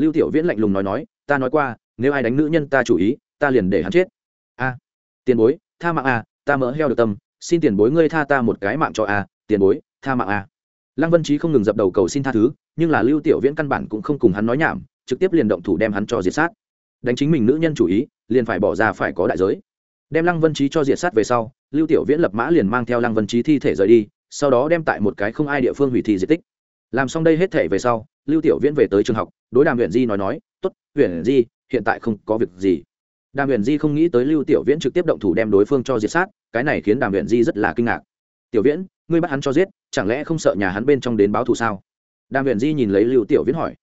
Lưu Tiểu Viễn lạnh lùng nói nói, ta nói qua, nếu ai đánh nữ nhân ta chủ ý, ta liền để hắn chết. A, tiền bối, tha mạng a, ta mỡ heo được tâm, xin tiền bối ngươi tha ta một cái mạng cho a, tiền bối, tha mạng a. Lăng Vân Chí không ngừng dập đầu cầu xin tha thứ, nhưng là Lưu Tiểu Viễn căn bản cũng không cùng hắn nói nhảm, trực tiếp liền động thủ đem hắn cho diệt sát. Đánh chính mình nữ nhân chủ ý, liền phải bỏ ra phải có đại giới. Đem Lăng Vân Chí cho diệt sát về sau, Lưu Tiểu Viễn lập mã liền mang theo Lăng Vân Chí thi thể rời đi, sau đó đem tại một cái không ai địa phương hủy thi di tích. Làm xong đây hết thể về sau, Lưu Tiểu Viễn về tới trường học, đối Đàm Uyển Di nói nói, "Tốt, Uyển Di, hiện tại không có việc gì." Đàm Uyển Di không nghĩ tới Lưu Tiểu Viễn trực tiếp động thủ đem đối phương cho diệt sát, cái này khiến Đàm Uyển Di rất là kinh ngạc. "Tiểu Viễn, ngươi bắt hắn cho giết, chẳng lẽ không sợ nhà hắn bên trong đến báo thù sao đàm huyền di nhìn lấy lưu tiểu viễn hỏi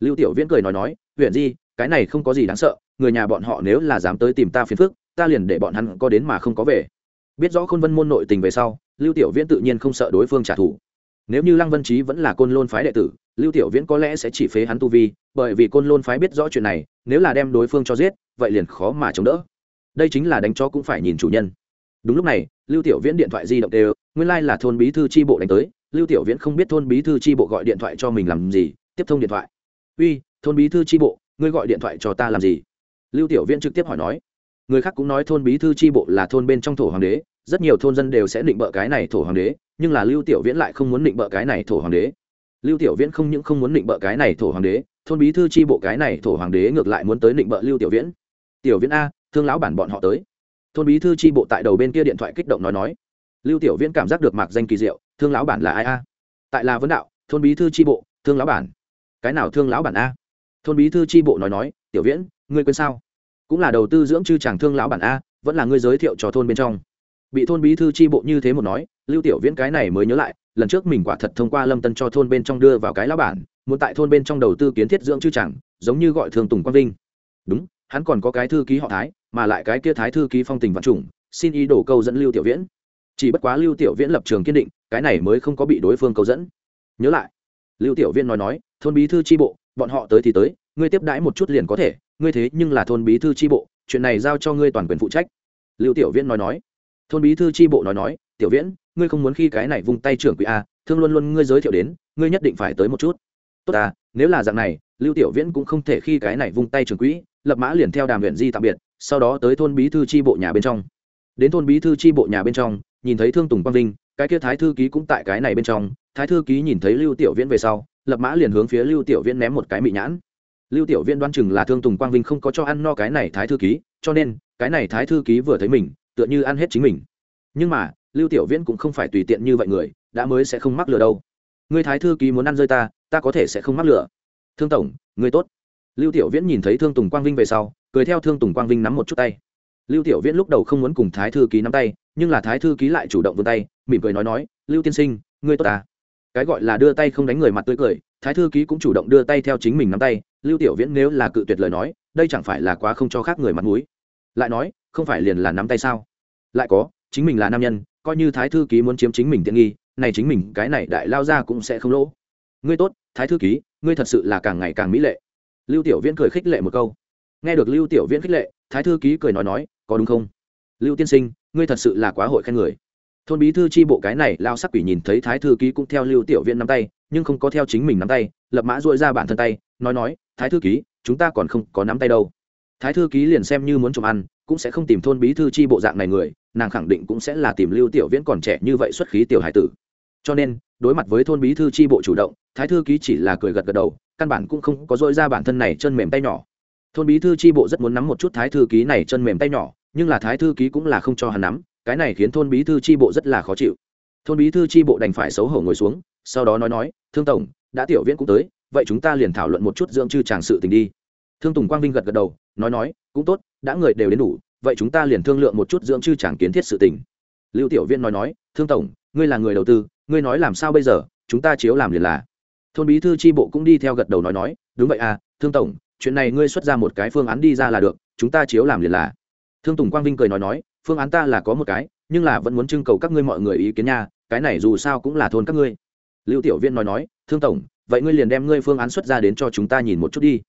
lưu tiểu viễn cười nói nói huyền di cái này không có gì đáng sợ người nhà bọn họ nếu là dám tới tìm ta phiền phức ta liền để bọn hắn có đến mà không có về biết rõ khôn vân môn nội tình về sau lưu tiểu viễn tự nhiên không sợ đối phương trả thù nếu như lăng vân trí vẫn là côn lôn phái đệ tử, lưu tiểu viễn có lẽ sẽ chỉ phế hắn tu vi, bởi vì côn lôn phái biết rõ chuyện này, nếu là đem đối phương cho giết, vậy liền khó mà chống đỡ. Đây chính là đánh cho cũng phải nhìn chủ nhân. Đúng lúc này, lưu tiểu viễn điện thoại di động đều, nguyên lai、like、là thôn bí thư tri bộ đánh tới, lưu tiểu viễn không biết thôn bí thư tri bộ gọi điện thoại cho mình làm gì, tiếp thông điện thoại. Uy, thôn bí thư tri bộ, ngươi gọi điện thoại cho ta làm gì? Lưu tiểu viễn trực tiếp hỏi nói. Người khác cũng nói thôn bí thư tri bộ là thôn bên trong thổ hoàng đế, rất nhiều thôn dân đều sẽ định bợ cái này thổ hoàng đế nhưng là lưu tiểu viễn lại không muốn định bợ cái này thổ hoàng đế. Lưu tiểu viễn không những không muốn định bợ cái này thổ hoàng đế, thôn bí thư tri bộ cái này thổ hoàng đế ngược lại muốn tới định bợ lưu tiểu viễn. Tiểu viễn a, thương lão bản bọn họ tới. Thôn bí thư tri bộ tại đầu bên kia điện thoại kích động nói nói. Lưu tiểu viễn cảm giác được mạc danh kỳ diệu, thương lão bản là ai a? Tại là vấn đạo, thôn bí thư tri bộ, thương lão bản. Cái nào thương lão bản a? Thôn bí thư tri bộ nói nói, tiểu viễn, ngươi quên sao? Cũng là đầu tư dưỡng chư chàng thương lão bản a, vẫn là ngươi giới thiệu cho thôn bên trong bị thôn bí thư tri bộ như thế một nói, lưu tiểu viễn cái này mới nhớ lại, lần trước mình quả thật thông qua lâm tân cho thôn bên trong đưa vào cái lão bản, muốn tại thôn bên trong đầu tư kiến thiết dưỡng chư chẳng, giống như gọi thường tùng quang vinh. Đúng, hắn còn có cái thư ký họ thái, mà lại cái kia thái thư ký phong tình vạn trùng, xin ý đổ câu dẫn lưu tiểu viễn. Chỉ bất quá lưu tiểu viễn lập trường kiên định, cái này mới không có bị đối phương câu dẫn. Nhớ lại, lưu tiểu viễn nói nói, thôn bí thư tri bộ, bọn họ tới thì tới, ngươi tiếp đãi một chút liền có thể, ngươi thế nhưng là thôn bí thư tri bộ, chuyện này giao cho ngươi toàn quyền phụ trách. Lưu tiểu viễn nói nói thôn bí thư tri bộ nói nói, tiểu viễn, ngươi không muốn khi cái này vung tay trưởng quỹ a, thương luôn luôn ngươi giới thiệu đến, ngươi nhất định phải tới một chút. Tốt à nếu là dạng này, lưu tiểu viễn cũng không thể khi cái này vung tay trưởng quỹ, lập mã liền theo đàm huyện di tạm biệt, sau đó tới thôn bí thư tri bộ nhà bên trong. Đến thôn bí thư tri bộ nhà bên trong, nhìn thấy thương tùng quang vinh, cái kia thái thư ký cũng tại cái này bên trong, thái thư ký nhìn thấy lưu tiểu viễn về sau, lập mã liền hướng phía lưu tiểu viễn ném một cái mị nhãn. Lưu tiểu viễn đoán chừng là thương tùng quang vinh không có cho ăn no cái này thái thư ký, cho nên, cái này thái thư ký vừa thấy mình tựa như ăn hết chính mình. Nhưng mà, lưu tiểu viễn cũng không phải tùy tiện như vậy người, đã mới sẽ không mắc lừa đâu. Người thái thư ký muốn ăn rơi ta ta có thể sẽ không mắc lừa. Thương tổng, người tốt. Lưu tiểu viễn nhìn thấy thương tùng quang vinh về sau, cười theo thương tùng quang vinh nắm một chút tay. Lưu tiểu viễn lúc đầu không muốn cùng thái thư ký nắm tay, nhưng là thái thư ký lại chủ động vươn tay, mỉm cười nói nói, lưu tiên sinh ngươi tốt ta cái gọi là đưa tay không đánh người mặt tươi cười, thái thư ký cũng chủ động đưa tay theo chính mình nắm tay. Lưu tiểu viễn nếu là cự tuyệt lời nói, đây chẳng phải là quá không cho khác người mặt mũi lại nói, không phải liền là nắm tay sao? Lại có, chính mình là nam nhân, coi như thái thư ký muốn chiếm chính mình tiện nghi, này chính mình, cái này đại lao ra cũng sẽ không lỗ. Ngươi tốt, thái thư ký, ngươi thật sự là càng ngày càng mỹ lệ. Lưu tiểu viễn cười khích lệ một câu. Nghe được lưu tiểu viễn khích lệ, thái thư ký cười nói nói, có đúng không? Lưu tiên sinh, ngươi thật sự là quá hội khen người. Thôn bí thư tri bộ cái này, lao sắc quỷ nhìn thấy thái thư ký cũng theo lưu tiểu viễn nắm tay, nhưng không có theo chính mình nắm tay, lập mã dội ra bản thân tay, nói nói, thái thư ký, chúng ta còn không có nắm tay đâu thái thư ký liền xem như muốn trộm ăn, cũng sẽ không tìm thôn bí thư tri bộ dạng này người, nàng khẳng định cũng sẽ là tìm lưu tiểu viễn còn trẻ như vậy xuất khí tiểu hải tử. Cho nên, đối mặt với thôn bí thư tri bộ chủ động, thái thư ký chỉ là cười gật gật đầu, căn bản cũng không có dội ra bản thân này chân mềm tay nhỏ. Thôn bí thư tri bộ rất muốn nắm một chút thái thư ký này chân mềm tay nhỏ, nhưng là thái thư ký cũng là không cho hắn nắm, cái này khiến thôn bí thư tri bộ rất là khó chịu. Thôn bí thư tri bộ đành phải xấu hổ ngồi xuống, sau đó nói nói, thương tổng, đã tiểu viễn cũng tới, vậy chúng ta liền thảo luận một chút dưỡng chư tràng sự tình đi. Thương tùng quang vinh gật gật đầu nói nói, cũng tốt, đã người đều đến đủ, vậy chúng ta liền thương lượng một chút dưỡng chư chẳng kiến thiết sự tình. Lưu tiểu Viên nói nói, thương tổng, ngươi là người đầu tư, ngươi nói làm sao bây giờ, chúng ta chiếu làm liền là. Thôn bí thư tri bộ cũng đi theo gật đầu nói nói, đúng vậy à thương tổng, chuyện này ngươi xuất ra một cái phương án đi ra là được, chúng ta chiếu làm liền là. Thương tùng quang vinh cười nói nói, phương án ta là có một cái, nhưng là vẫn muốn trưng cầu các ngươi mọi người ý kiến nha, cái này dù sao cũng là thôn các ngươi. Lưu tiểu Viên nói nói, thương tổng, vậy ngươi liền đem ngươi phương án xuất ra đến cho chúng ta nhìn một chút đi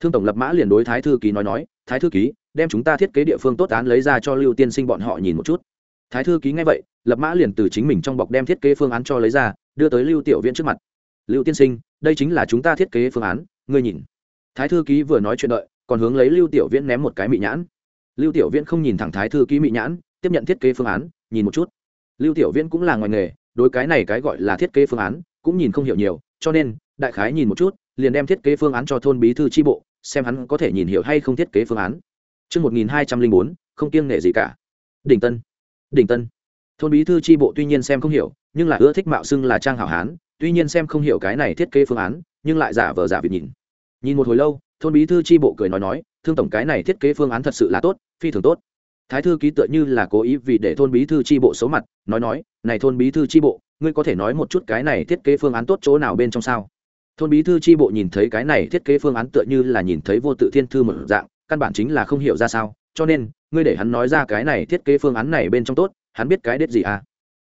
thương tổng lập mã liền đối thái thư ký nói nói, thái thư ký, đem chúng ta thiết kế địa phương tốt án lấy ra cho lưu tiên sinh bọn họ nhìn một chút. Thái thư ký nghe vậy, lập mã liền từ chính mình trong bọc đem thiết kế phương án cho lấy ra, đưa tới lưu tiểu viễn trước mặt. Lưu tiên sinh, đây chính là chúng ta thiết kế phương án, ngươi nhìn. Thái thư ký vừa nói chuyện đợi, còn hướng lấy lưu tiểu viễn ném một cái mị nhãn. Lưu tiểu viễn không nhìn thẳng thái thư ký mị nhãn, tiếp nhận thiết kế phương án, nhìn một chút. Lưu tiểu viễn cũng là ngoài nghề, đối cái này cái gọi là thiết kế phương án, cũng nhìn không hiểu nhiều, cho nên, đại khái nhìn một chút liền đem thiết kế phương án cho thôn bí thư tri bộ xem hắn có thể nhìn hiểu hay không thiết kế phương án Trước 1204, không kiêng nghệ gì cả. Đỉnh Tân. Đỉnh Tân. Thôn bí thư tri bộ tuy nhiên xem không hiểu, nhưng là ưa thích mạo xưng là trang hảo hán, tuy nhiên xem không hiểu cái này thiết kế phương án, nhưng lại giả vờ giả vịt nhìn. Nhìn một hồi lâu, thôn bí thư tri bộ cười nói nói, thương tổng cái này thiết kế phương án thật sự là tốt, phi thường tốt. Thái thư ký tựa như là cố ý vì để thôn bí thư tri bộ xấu mặt, nói nói, này thôn bí thư tri bộ, ngươi có thể nói một chút cái này thiết kế phương án tốt chỗ nào bên trong sao? Thôn bí thư tri bộ nhìn thấy cái này thiết kế phương án tựa như là nhìn thấy vô tự thiên thư một dạng, căn bản chính là không hiểu ra sao, cho nên, ngươi để hắn nói ra cái này thiết kế phương án này bên trong tốt, hắn biết cái đết gì à?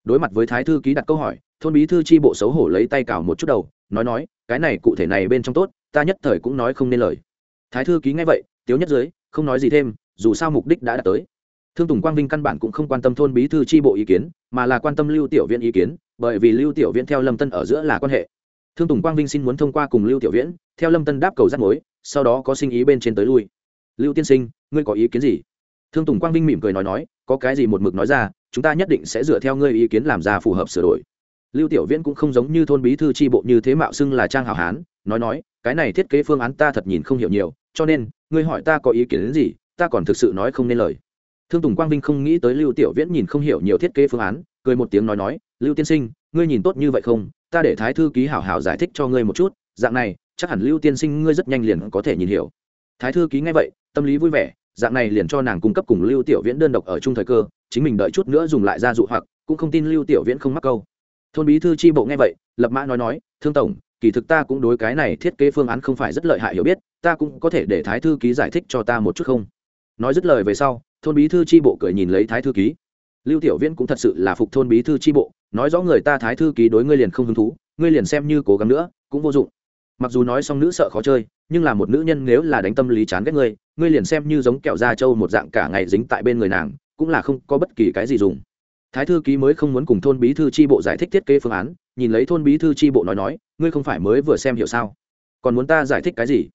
Đối mặt với thái thư ký đặt câu hỏi, thôn bí thư tri bộ xấu hổ lấy tay cào một chút đầu, nói nói, cái này cụ thể này bên trong tốt, ta nhất thời cũng nói không nên lời. Thái thư ký nghe vậy, tiếu nhất dưới không nói gì thêm, dù sao mục đích đã đạt tới. Thương tùng quang vinh căn bản cũng không quan tâm thôn bí thư tri bộ ý kiến, mà là quan tâm lưu tiểu viễn ý kiến, bởi vì lưu tiểu viễn theo lâm tân ở giữa là quan hệ thương tùng quang vinh xin muốn thông qua cùng lưu tiểu viễn, theo lâm tân đáp cầu rắt mối, sau đó có sinh ý bên trên tới lui. Lưu tiên sinh, ngươi có ý kiến gì? Thương tùng quang vinh mỉm cười nói nói, có cái gì một mực nói ra, chúng ta nhất định sẽ dựa theo ngươi ý kiến làm ra phù hợp sửa đổi. Lưu tiểu viễn cũng không giống như thôn bí thư tri bộ như thế mạo xưng là trang hảo hán, nói nói, cái này thiết kế phương án ta thật nhìn không hiểu nhiều, cho nên, ngươi hỏi ta có ý kiến đến gì, ta còn thực sự nói không nên lời. Thương tùng quang vinh không nghĩ tới lưu tiểu viễn nhìn không hiểu nhiều thiết kế phương án, cười một tiếng nói nói, lưu tiên sinh, ngươi nhìn tốt như vậy không ta để thái thư ký hảo hảo giải thích cho ngươi một chút, dạng này, chắc hẳn lưu tiên sinh ngươi rất nhanh liền có thể nhìn hiểu. Thái thư ký nghe vậy, tâm lý vui vẻ, dạng này liền cho nàng cung cấp cùng lưu tiểu viễn đơn độc ở chung thời cơ, chính mình đợi chút nữa dùng lại ra dụ hoặc, cũng không tin lưu tiểu viễn không mắc câu. Thôn bí thư tri bộ nghe vậy, lập mã nói nói, thương tổng, kỳ thực ta cũng đối cái này thiết kế phương án không phải rất lợi hại hiểu biết, ta cũng có thể để thái thư ký giải thích cho ta một chút không? Nói dứt lời về sau, thôn bí thư tri bộ cười nhìn lấy thái thư ký. Lưu tiểu viễn cũng thật sự là phục thôn bí thư tri bộ nói rõ người ta thái thư ký đối ngươi liền không hứng thú, ngươi liền xem như cố gắng nữa, cũng vô dụng. Mặc dù nói xong nữ sợ khó chơi, nhưng là một nữ nhân nếu là đánh tâm lý chán ghét ngươi ngươi liền xem như giống kẹo da trâu một dạng cả ngày dính tại bên người nàng, cũng là không có bất kỳ cái gì dùng. Thái thư ký mới không muốn cùng thôn bí thư tri bộ giải thích thiết kế phương án, nhìn lấy thôn bí thư tri bộ nói nói, ngươi không phải mới vừa xem hiểu sao? Còn muốn ta giải thích cái gì?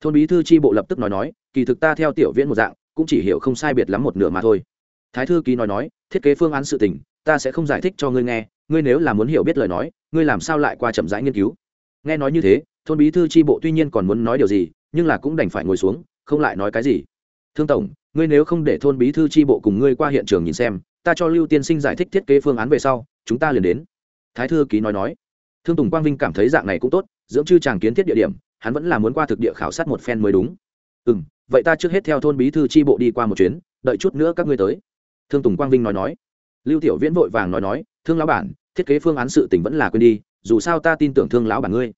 Thôn bí thư tri bộ lập tức nói nói, kỳ thực ta theo tiểu viễn một dạng, cũng chỉ hiểu không sai biệt lắm một nửa mà thôi. Thái thư ký nói nói, thiết kế phương án sự tình ta sẽ không giải thích cho ngươi nghe, ngươi nếu là muốn hiểu biết lời nói, ngươi làm sao lại qua chậm rãi nghiên cứu? Nghe nói như thế, thôn bí thư tri bộ tuy nhiên còn muốn nói điều gì, nhưng là cũng đành phải ngồi xuống, không lại nói cái gì. Thương tổng, ngươi nếu không để thôn bí thư tri bộ cùng ngươi qua hiện trường nhìn xem, ta cho lưu tiên sinh giải thích thiết kế phương án về sau, chúng ta liền đến. Thái thư ký nói nói. Thương tùng quang vinh cảm thấy dạng này cũng tốt, dưỡng chư chàng kiến thiết địa điểm, hắn vẫn là muốn qua thực địa khảo sát một phen mới đúng. Ừ m vậy ta trước hết theo thôn bí thư tri bộ đi qua một chuyến, đợi chút nữa các ngươi tới. Thương tùng quang vinh nói nói lưu tiểu viễn vội vàng nói nói, thương lão bản, thiết kế phương án sự tình vẫn là quên đi, dù sao ta tin tưởng thương lão bản ngươi.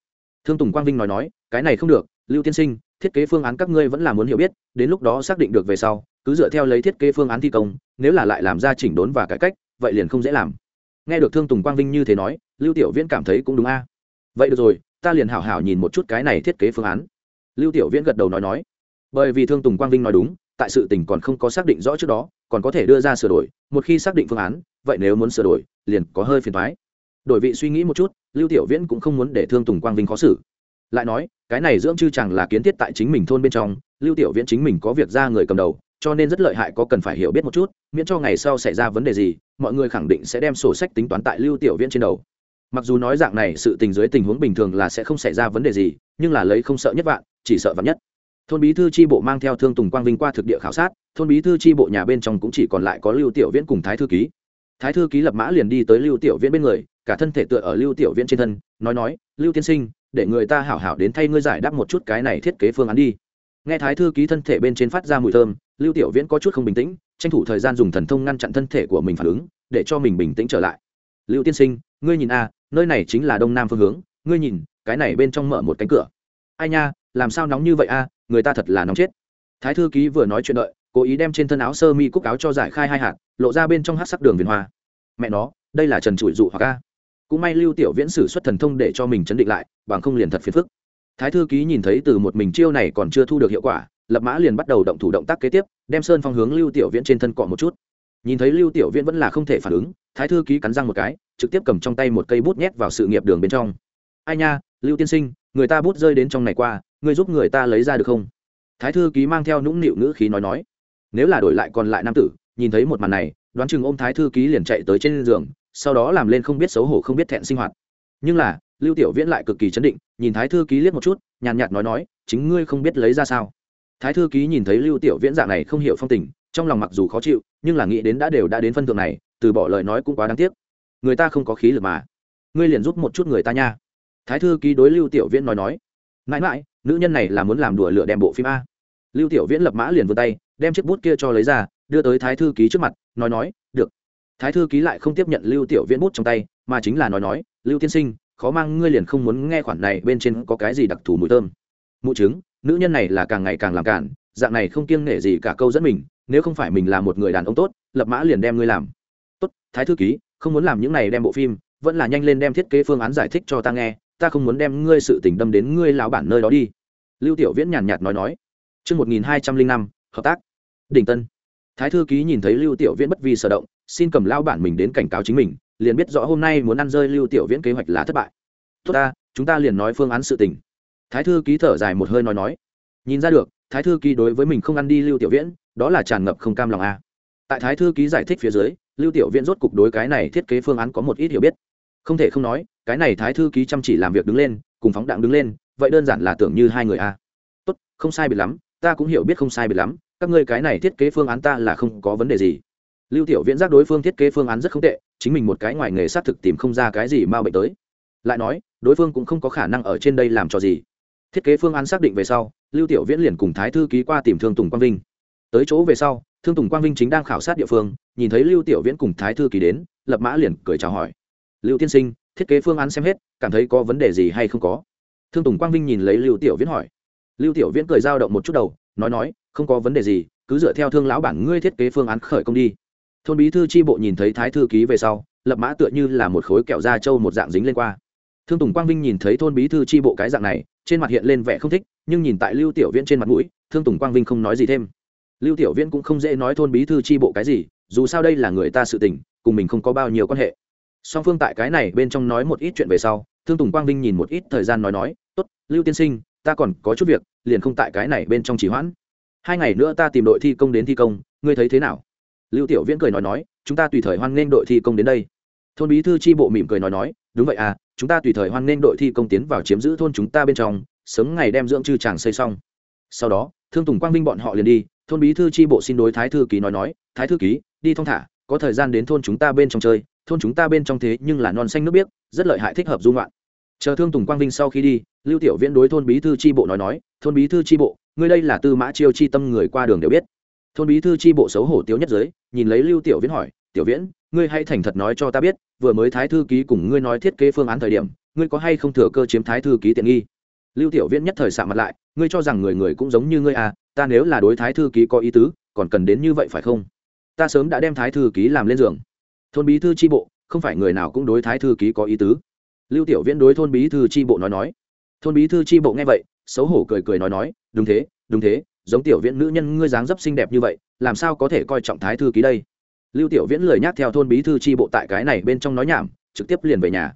Thương tùng quang vinh nói nói, cái này không được, lưu tiên sinh, thiết kế phương án các ngươi vẫn là muốn hiểu biết, đến lúc đó xác định được về sau, cứ dựa theo lấy thiết kế phương án thi công, nếu là lại làm ra chỉnh đốn và cải cách, vậy liền không dễ làm. Nghe được thương tùng quang vinh như thế nói, lưu tiểu viễn cảm thấy cũng đúng a. Vậy được rồi, ta liền hảo hảo nhìn một chút cái này thiết kế phương án. Lưu tiểu viễn gật đầu nói nói. Bởi vì thương tùng quang vinh nói đúng, tại sự tình còn không có xác định rõ trước đó còn có thể đưa ra sửa đổi, một khi xác định phương án, vậy nếu muốn sửa đổi, liền có hơi phiền thoái đổi vị suy nghĩ một chút, lưu tiểu viễn cũng không muốn để thương tùng quang vinh khó xử. Lại nói, cái này dưỡng chư chẳng là kiến thiết tại chính mình thôn bên trong, lưu tiểu viễn chính mình có việc ra người cầm đầu, cho nên rất lợi hại có cần phải hiểu biết một chút, miễn cho ngày sau xảy ra vấn đề gì, mọi người khẳng định sẽ đem sổ sách tính toán tại lưu tiểu viễn trên đầu. Mặc dù nói dạng này sự tình dưới tình huống bình thường là sẽ không xảy ra vấn đề gì, nhưng là lấy không sợ nhất vạn, chỉ sợ vạn nhất thôn bí thư tri bộ mang theo thương tùng quang vinh qua thực địa khảo sát, thôn bí thư tri bộ nhà bên trong cũng chỉ còn lại có lưu tiểu viễn cùng thái thư ký. Thái thư ký lập mã liền đi tới lưu tiểu viễn bên người, cả thân thể tựa ở lưu tiểu viễn trên thân, nói nói, lưu tiên sinh, để người ta hảo hảo đến thay ngươi giải đáp một chút cái này thiết kế phương án đi. Nghe thái thư ký thân thể bên trên phát ra mùi thơm, lưu tiểu viễn có chút không bình tĩnh, tranh thủ thời gian dùng thần thông ngăn chặn thân thể của mình phản ứng, để cho mình bình tĩnh trở lại. Lưu tiên sinh, ngươi nhìn a, nơi này chính là đông nam phương hướng, ngươi nhìn, cái này bên trong mở một cánh cửa. Ai nha, làm sao nóng như vậy a người ta thật là nóng chết. Thái thư ký vừa nói chuyện đợi, cố ý đem trên thân áo sơ mi cúc áo cho giải khai hai hạt, lộ ra bên trong hát sắc đường viền hoa. Mẹ nó, đây là trần trụi dụ hoặc a. Cũng may lưu tiểu viễn sử xuất thần thông để cho mình chấn định lại, bằng không liền thật phiền phức. Thái thư ký nhìn thấy từ một mình chiêu này còn chưa thu được hiệu quả, lập mã liền bắt đầu động thủ động tác kế tiếp, đem sơn phong hướng lưu tiểu viễn trên thân cọ một chút. Nhìn thấy lưu tiểu viễn vẫn là không thể phản ứng, thái thư ký cắn răng một cái, trực tiếp cầm trong tay một cây bút nhét vào sự nghiệp đường bên trong. Ai nha, lưu tiên sinh, người ta bút rơi đến trong này qua ngươi giúp người ta lấy ra được không? Thái thư ký mang theo nũng nịu ngữ khí nói nói. Nếu là đổi lại còn lại nam tử, nhìn thấy một màn này, đoán chừng ôm thái thư ký liền chạy tới trên giường, sau đó làm lên không biết xấu hổ không biết thẹn sinh hoạt. Nhưng là, lưu tiểu viễn lại cực kỳ chấn định, nhìn thái thư ký liếc một chút, nhàn nhạt nói nói, chính ngươi không biết lấy ra sao? Thái thư ký nhìn thấy lưu tiểu viễn dạng này không hiểu phong tình, trong lòng mặc dù khó chịu, nhưng là nghĩ đến đã đều đã đến phân thượng này, từ bỏ lời nói cũng quá đáng tiếc. Người ta không có khí lực mà. Ngươi liền giúp một chút người ta nha. Thái thư ký đối lưu tiểu viễn nói nói. Mãi mãi nữ nhân này là muốn làm đùa lửa đem bộ phim a. Lưu tiểu viễn lập mã liền vươn tay, đem chiếc bút kia cho lấy ra, đưa tới thái thư ký trước mặt, nói nói, được. Thái thư ký lại không tiếp nhận lưu tiểu viễn bút trong tay, mà chính là nói nói, lưu tiên sinh, khó mang ngươi liền không muốn nghe khoản này bên trên có cái gì đặc thù mùi thơm. Mụ chứng nữ nhân này là càng ngày càng làm cản, dạng này không kiêng nể gì cả câu dẫn mình, nếu không phải mình là một người đàn ông tốt, lập mã liền đem ngươi làm. Tốt, thái thư ký, không muốn làm những này đem bộ phim, vẫn là nhanh lên đem thiết kế phương án giải thích cho ta nghe ta không muốn đem ngươi sự tình đâm đến ngươi lão bản nơi đó đi lưu tiểu viễn nhàn nhạt nói nói Trước 1205, hợp tác. Đỉnh Tân. Thái thư ký nhìn thấy Lưu Tiểu Viễn bất vi sở động, xin cầm lao bản mình đến cảnh cáo chính mình, liền biết rõ hôm nay muốn ăn rơi Lưu Tiểu Viễn kế hoạch là thất bại. Tốt ta, chúng ta liền nói phương án sự tình. Thái thư ký thở dài một hơi nói nói. Nhìn ra được, Thái thư ký đối với mình không ăn đi Lưu Tiểu Viễn, đó là tràn ngập không cam lòng a. Tại Thái thư ký giải thích phía dưới, Lưu Tiểu Viễn rốt cục đối cái này thiết kế phương án có một ít hiểu biết. Không thể không nói, cái này Thái thư ký chăm chỉ làm việc đứng lên, cùng phóng đạn đứng lên, vậy đơn giản là tưởng như hai người a. Tốt, không sai biệt lắm, ta cũng hiểu biết không sai biệt lắm các ngươi cái này thiết kế phương án ta là không có vấn đề gì. Lưu tiểu viễn giác đối phương thiết kế phương án rất không tệ chính mình một cái ngoài nghề xác thực tìm không ra cái gì ma bệnh tới. Lại nói đối phương cũng không có khả năng ở trên đây làm cho gì. Thiết kế phương án xác định về sau lưu tiểu viễn liền cùng thái thư ký qua tìm thương tùng quang vinh. Tới chỗ về sau thương tùng quang vinh chính đang khảo sát địa phương nhìn thấy lưu tiểu viễn cùng thái thư ký đến lập mã liền cười chào hỏi lưu tiên sinh, thiết kế phương án xem hết, cảm thấy có vấn đề gì hay không có? Thương tùng quang vinh nhìn lấy lưu tiểu viễn hỏi. Lưu tiểu viễn cười dao động một chút đầu, nói nói, không có vấn đề gì, cứ dựa theo thương lão bản ngươi thiết kế phương án khởi công đi. Thôn bí thư tri bộ nhìn thấy thái thư ký về sau, lập mã tựa như là một khối kẹo da trâu một dạng dính lên qua. Thương tùng quang vinh nhìn thấy thôn bí thư tri bộ cái dạng này, trên mặt hiện lên vẻ không thích, nhưng nhìn tại lưu tiểu viễn trên mặt mũi, thương tùng quang vinh không nói gì thêm. Lưu tiểu viễn cũng không dễ nói thôn bí thư tri bộ cái gì, dù sao đây là người ta sự tình, cùng mình không có bao nhiêu quan hệ song phương tại cái này bên trong nói một ít chuyện về sau, thương tùng quang vinh nhìn một ít thời gian nói nói, tốt, lưu tiên sinh, ta còn có chút việc, liền không tại cái này bên trong chỉ hoãn. Hai ngày nữa ta tìm đội thi công đến thi công, ngươi thấy thế nào? Lưu tiểu viễn cười nói nói, chúng ta tùy thời hoan nghênh đội thi công đến đây. Thôn bí thư tri bộ mỉm cười nói nói, đúng vậy à chúng ta tùy thời hoan nghênh đội thi công tiến vào chiếm giữ thôn chúng ta bên trong, sớm ngày đem dưỡng chư chàng xây xong. Sau đó, thương tùng quang vinh bọn họ liền đi, thôn bí thư tri bộ xin đối thái thư ký nói nói, thái thư ký, đi thong thả, có thời gian đến thôn chúng ta bên trong chơi thôn chúng ta bên trong thế nhưng là non xanh nước biếc, rất lợi hại, thích hợp dung loạn chờ thương tùng quang vinh sau khi đi, lưu tiểu viễn đối thôn bí thư tri bộ nói nói, thôn bí thư tri bộ, ngươi đây là tư mã chiêu chi tâm người qua đường đều biết. Thôn bí thư tri bộ xấu hổ tiếu nhất giới, nhìn lấy lưu tiểu viễn hỏi, tiểu viễn, ngươi hay thành thật nói cho ta biết, vừa mới thái thư ký cùng ngươi nói thiết kế phương án thời điểm, ngươi có hay không thừa cơ chiếm thái thư ký tiện nghi? Lưu tiểu viễn nhất thời sạ mặt lại, ngươi cho rằng người người cũng giống như ngươi à ta nếu là đối thái thư ký có ý tứ, còn cần đến như vậy phải không? Ta sớm đã đem thái thư ký làm lên giường thôn bí thư tri bộ, không phải người nào cũng đối thái thư ký có ý tứ. Lưu tiểu viễn đối thôn bí thư tri bộ nói nói. Thôn bí thư tri bộ nghe vậy, xấu hổ cười cười nói nói, đúng thế đúng thế, giống tiểu viễn nữ nhân ngươi dáng dấp xinh đẹp như vậy, làm sao có thể coi trọng thái thư ký đây? Lưu tiểu viễn lời nhắc theo thôn bí thư tri bộ tại cái này bên trong nói nhảm, trực tiếp liền về nhà.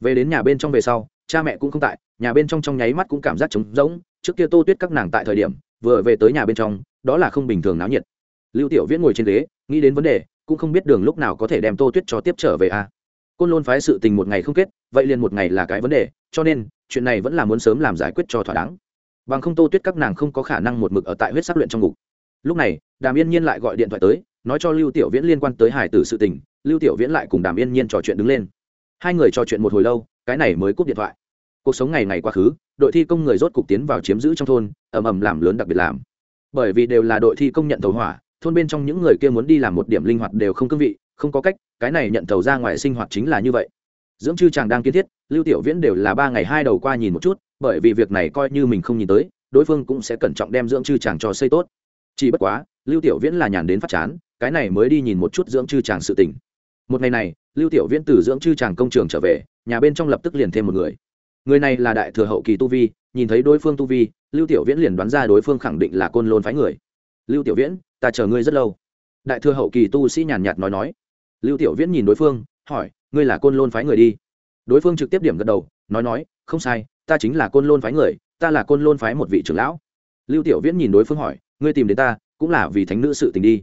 Về đến nhà bên trong về sau, cha mẹ cũng không tại, nhà bên trong trong nháy mắt cũng cảm giác trống rỗng, trước kia tô tuyết các nàng tại thời điểm, vừa về tới nhà bên trong, đó là không bình thường náo nhiệt. Lưu tiểu viễn ngồi trên ghế, nghĩ đến vấn đề cũng không biết đường lúc nào có thể đem tô tuyết cho tiếp trở về a à. côn lôn phái sự tình một ngày không kết, vậy liền một ngày là cái vấn đề, cho nên, chuyện này vẫn là muốn sớm làm giải quyết cho thỏa đáng. Bằng không tô tuyết các nàng không có khả năng một mực ở tại huyết sắc luyện trong ngục. Lúc này, đàm yên nhiên lại gọi điện thoại tới, nói cho lưu tiểu viễn liên quan tới hải tử sự tình, lưu tiểu viễn lại cùng đàm yên nhiên trò chuyện đứng lên. Hai người trò chuyện một hồi lâu, cái này mới cúp điện thoại. Cuộc sống ngày ngày quá khứ, đội thi công người rốt cục tiến vào chiếm giữ trong thôn, ầm ầm làm lớn đặc biệt làm. Bởi vì đều là đội thi công nhận tàu hỏa thôn bên trong những người kia muốn đi làm một điểm linh hoạt đều không cương vị, không có cách, cái này nhận thầu ra ngoài sinh hoạt chính là như vậy. Dưỡng chư chàng đang kiến thiết, lưu tiểu viễn đều là ba ngày hai đầu qua nhìn một chút, bởi vì việc này coi như mình không nhìn tới, đối phương cũng sẽ cẩn trọng đem dưỡng chư chàng cho xây tốt. Chỉ bất quá, lưu tiểu viễn là nhàn đến phát chán, cái này mới đi nhìn một chút dưỡng chư chàng sự tình. Một ngày này, lưu tiểu viễn từ dưỡng chư chàng công trường trở về, nhà bên trong lập tức liền thêm một người. Người này là đại thừa hậu kỳ tu vi, nhìn thấy đối phương tu vi, lưu tiểu viễn liền đoán ra đối phương khẳng định là côn lôn phái người. Lưu tiểu viễn ta chờ ngươi rất lâu. Đại thừa hậu kỳ tu sĩ nhàn nhạt nói nói. Lưu tiểu viễn nhìn đối phương, hỏi, ngươi là côn lôn phái người đi? Đối phương trực tiếp điểm gật đầu, nói nói, không sai, ta chính là côn lôn phái người, ta là côn lôn phái một vị trưởng lão. Lưu tiểu viễn nhìn đối phương hỏi, ngươi tìm đến ta, cũng là vì thánh nữ sự tình đi.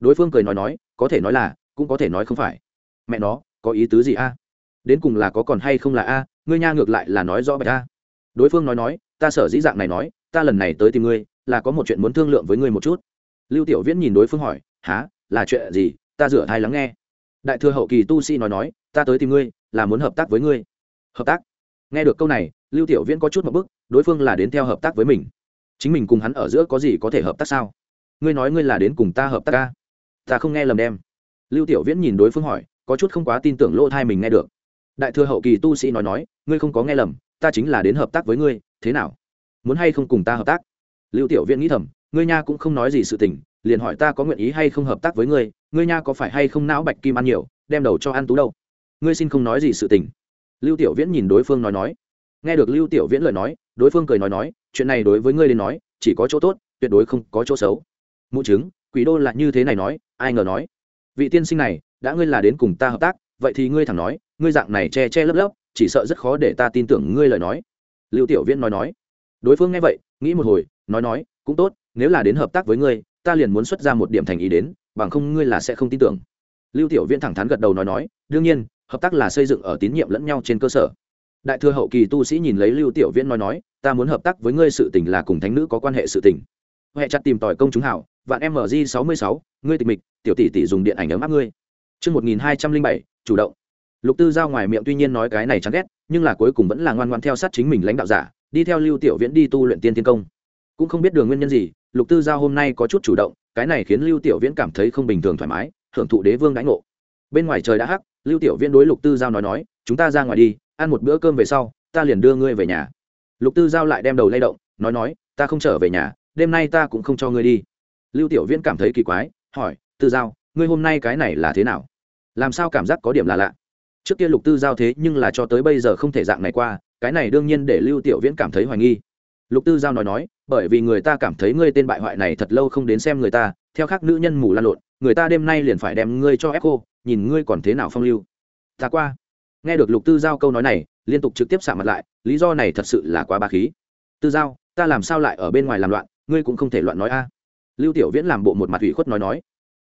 Đối phương cười nói nói, có thể nói là, cũng có thể nói không phải. Mẹ nó, có ý tứ gì a? Đến cùng là có còn hay không là a? Ngươi nha ngược lại là nói rõ bạch a. Đối phương nói nói, ta sở dĩ dạng này nói, ta lần này tới tìm ngươi, là có một chuyện muốn thương lượng với ngươi một chút lưu tiểu viễn nhìn đối phương hỏi há là chuyện gì? Ta rửa thai lắng nghe. Đại thừa hậu kỳ tu sĩ nói nói, ta tới tìm ngươi, là muốn hợp tác với ngươi. Hợp tác? Nghe được câu này, lưu tiểu viễn có chút một bức, đối phương là đến theo hợp tác với mình. Chính mình cùng hắn ở giữa có gì có thể hợp tác sao? Ngươi nói ngươi là đến cùng ta hợp tác ca? Ta không nghe lầm đem. Lưu tiểu viễn nhìn đối phương hỏi, có chút không quá tin tưởng lỗ thai mình nghe được. Đại thừa hậu kỳ tu sĩ nói nói, ngươi không có nghe lầm, ta chính là đến hợp tác với ngươi, thế nào? Muốn hay không cùng ta hợp tác? Lưu tiểu viễn nghĩ thầm ngươi nha cũng không nói gì sự tình, liền hỏi ta có nguyện ý hay không hợp tác với ngươi ngươi nha có phải hay không não bạch kim ăn nhiều, đem đầu cho ăn tú đâu. Ngươi xin không nói gì sự tình. Lưu tiểu viễn nhìn đối phương nói nói. Nghe được lưu tiểu viễn lời nói, đối phương cười nói nói, chuyện này đối với ngươi đến nói, chỉ có chỗ tốt, tuyệt đối không có chỗ xấu. Mụ chứng quỷ đô là như thế này nói, ai ngờ nói, vị tiên sinh này, đã ngươi là đến cùng ta hợp tác, vậy thì ngươi thẳng nói, ngươi dạng này che che lấp lấp, chỉ sợ rất khó để ta tin tưởng ngươi lời nói. Lưu tiểu viễn nói nói. Đối phương nghe vậy, nghĩ một hồi, nói nói, cũng tốt nếu là đến hợp tác với ngươi, ta liền muốn xuất ra một điểm thành ý đến, bằng không ngươi là sẽ không tin tưởng. Lưu tiểu viễn thẳng thắn gật đầu nói nói, đương nhiên, hợp tác là xây dựng ở tín nhiệm lẫn nhau trên cơ sở. Đại thừa hậu kỳ tu sĩ nhìn lấy lưu tiểu viễn nói nói, ta muốn hợp tác với ngươi sự tình là cùng thánh nữ có quan hệ sự tình. Huệ chặt tìm tòi công chúng hảo, vạn mg sáu mươi sáu, ngươi tịch mịch, tiểu tỷ tỷ dùng điện ảnh ấm áp ngươi. Chương một nghìn hai trăm linh bảy, chủ động. Lục tư giao ngoài miệng tuy nhiên nói cái này chán ghét, nhưng là cuối cùng vẫn là ngoan ngoan theo sát chính mình lãnh đạo giả, đi theo lưu tiểu viễn đi tu luyện tiên tiên công cũng không biết đường nguyên nhân gì, lục tư giao hôm nay có chút chủ động, cái này khiến lưu tiểu viễn cảm thấy không bình thường thoải mái hưởng thụ đế vương đánh ngộ. Bên ngoài trời đã hắc, lưu tiểu viễn đối lục tư giao nói nói, chúng ta ra ngoài đi, ăn một bữa cơm về sau, ta liền đưa ngươi về nhà. Lục tư giao lại đem đầu lay động, nói nói, ta không trở về nhà, đêm nay ta cũng không cho ngươi đi. Lưu tiểu viễn cảm thấy kỳ quái, hỏi, tư giao, ngươi hôm nay cái này là thế nào? Làm sao cảm giác có điểm là lạ? Trước kia lục tư giao thế nhưng là cho tới bây giờ không thể dạng này qua, cái này đương nhiên để lưu tiểu viễn cảm thấy hoài nghi lục tư giao nói nói, bởi vì người ta cảm thấy ngươi tên bại hoại này thật lâu không đến xem người ta, theo khác nữ nhân mù lan lộn, người ta đêm nay liền phải đem ngươi cho ép cô nhìn ngươi còn thế nào phong lưu. Ta qua. Nghe được lục tư giao câu nói này, liên tục trực tiếp xả mặt lại, lý do này thật sự là quá ba khí. Tư giao, ta làm sao lại ở bên ngoài làm loạn, ngươi cũng không thể loạn nói a. Lưu tiểu viễn làm bộ một mặt ủy khuất nói nói.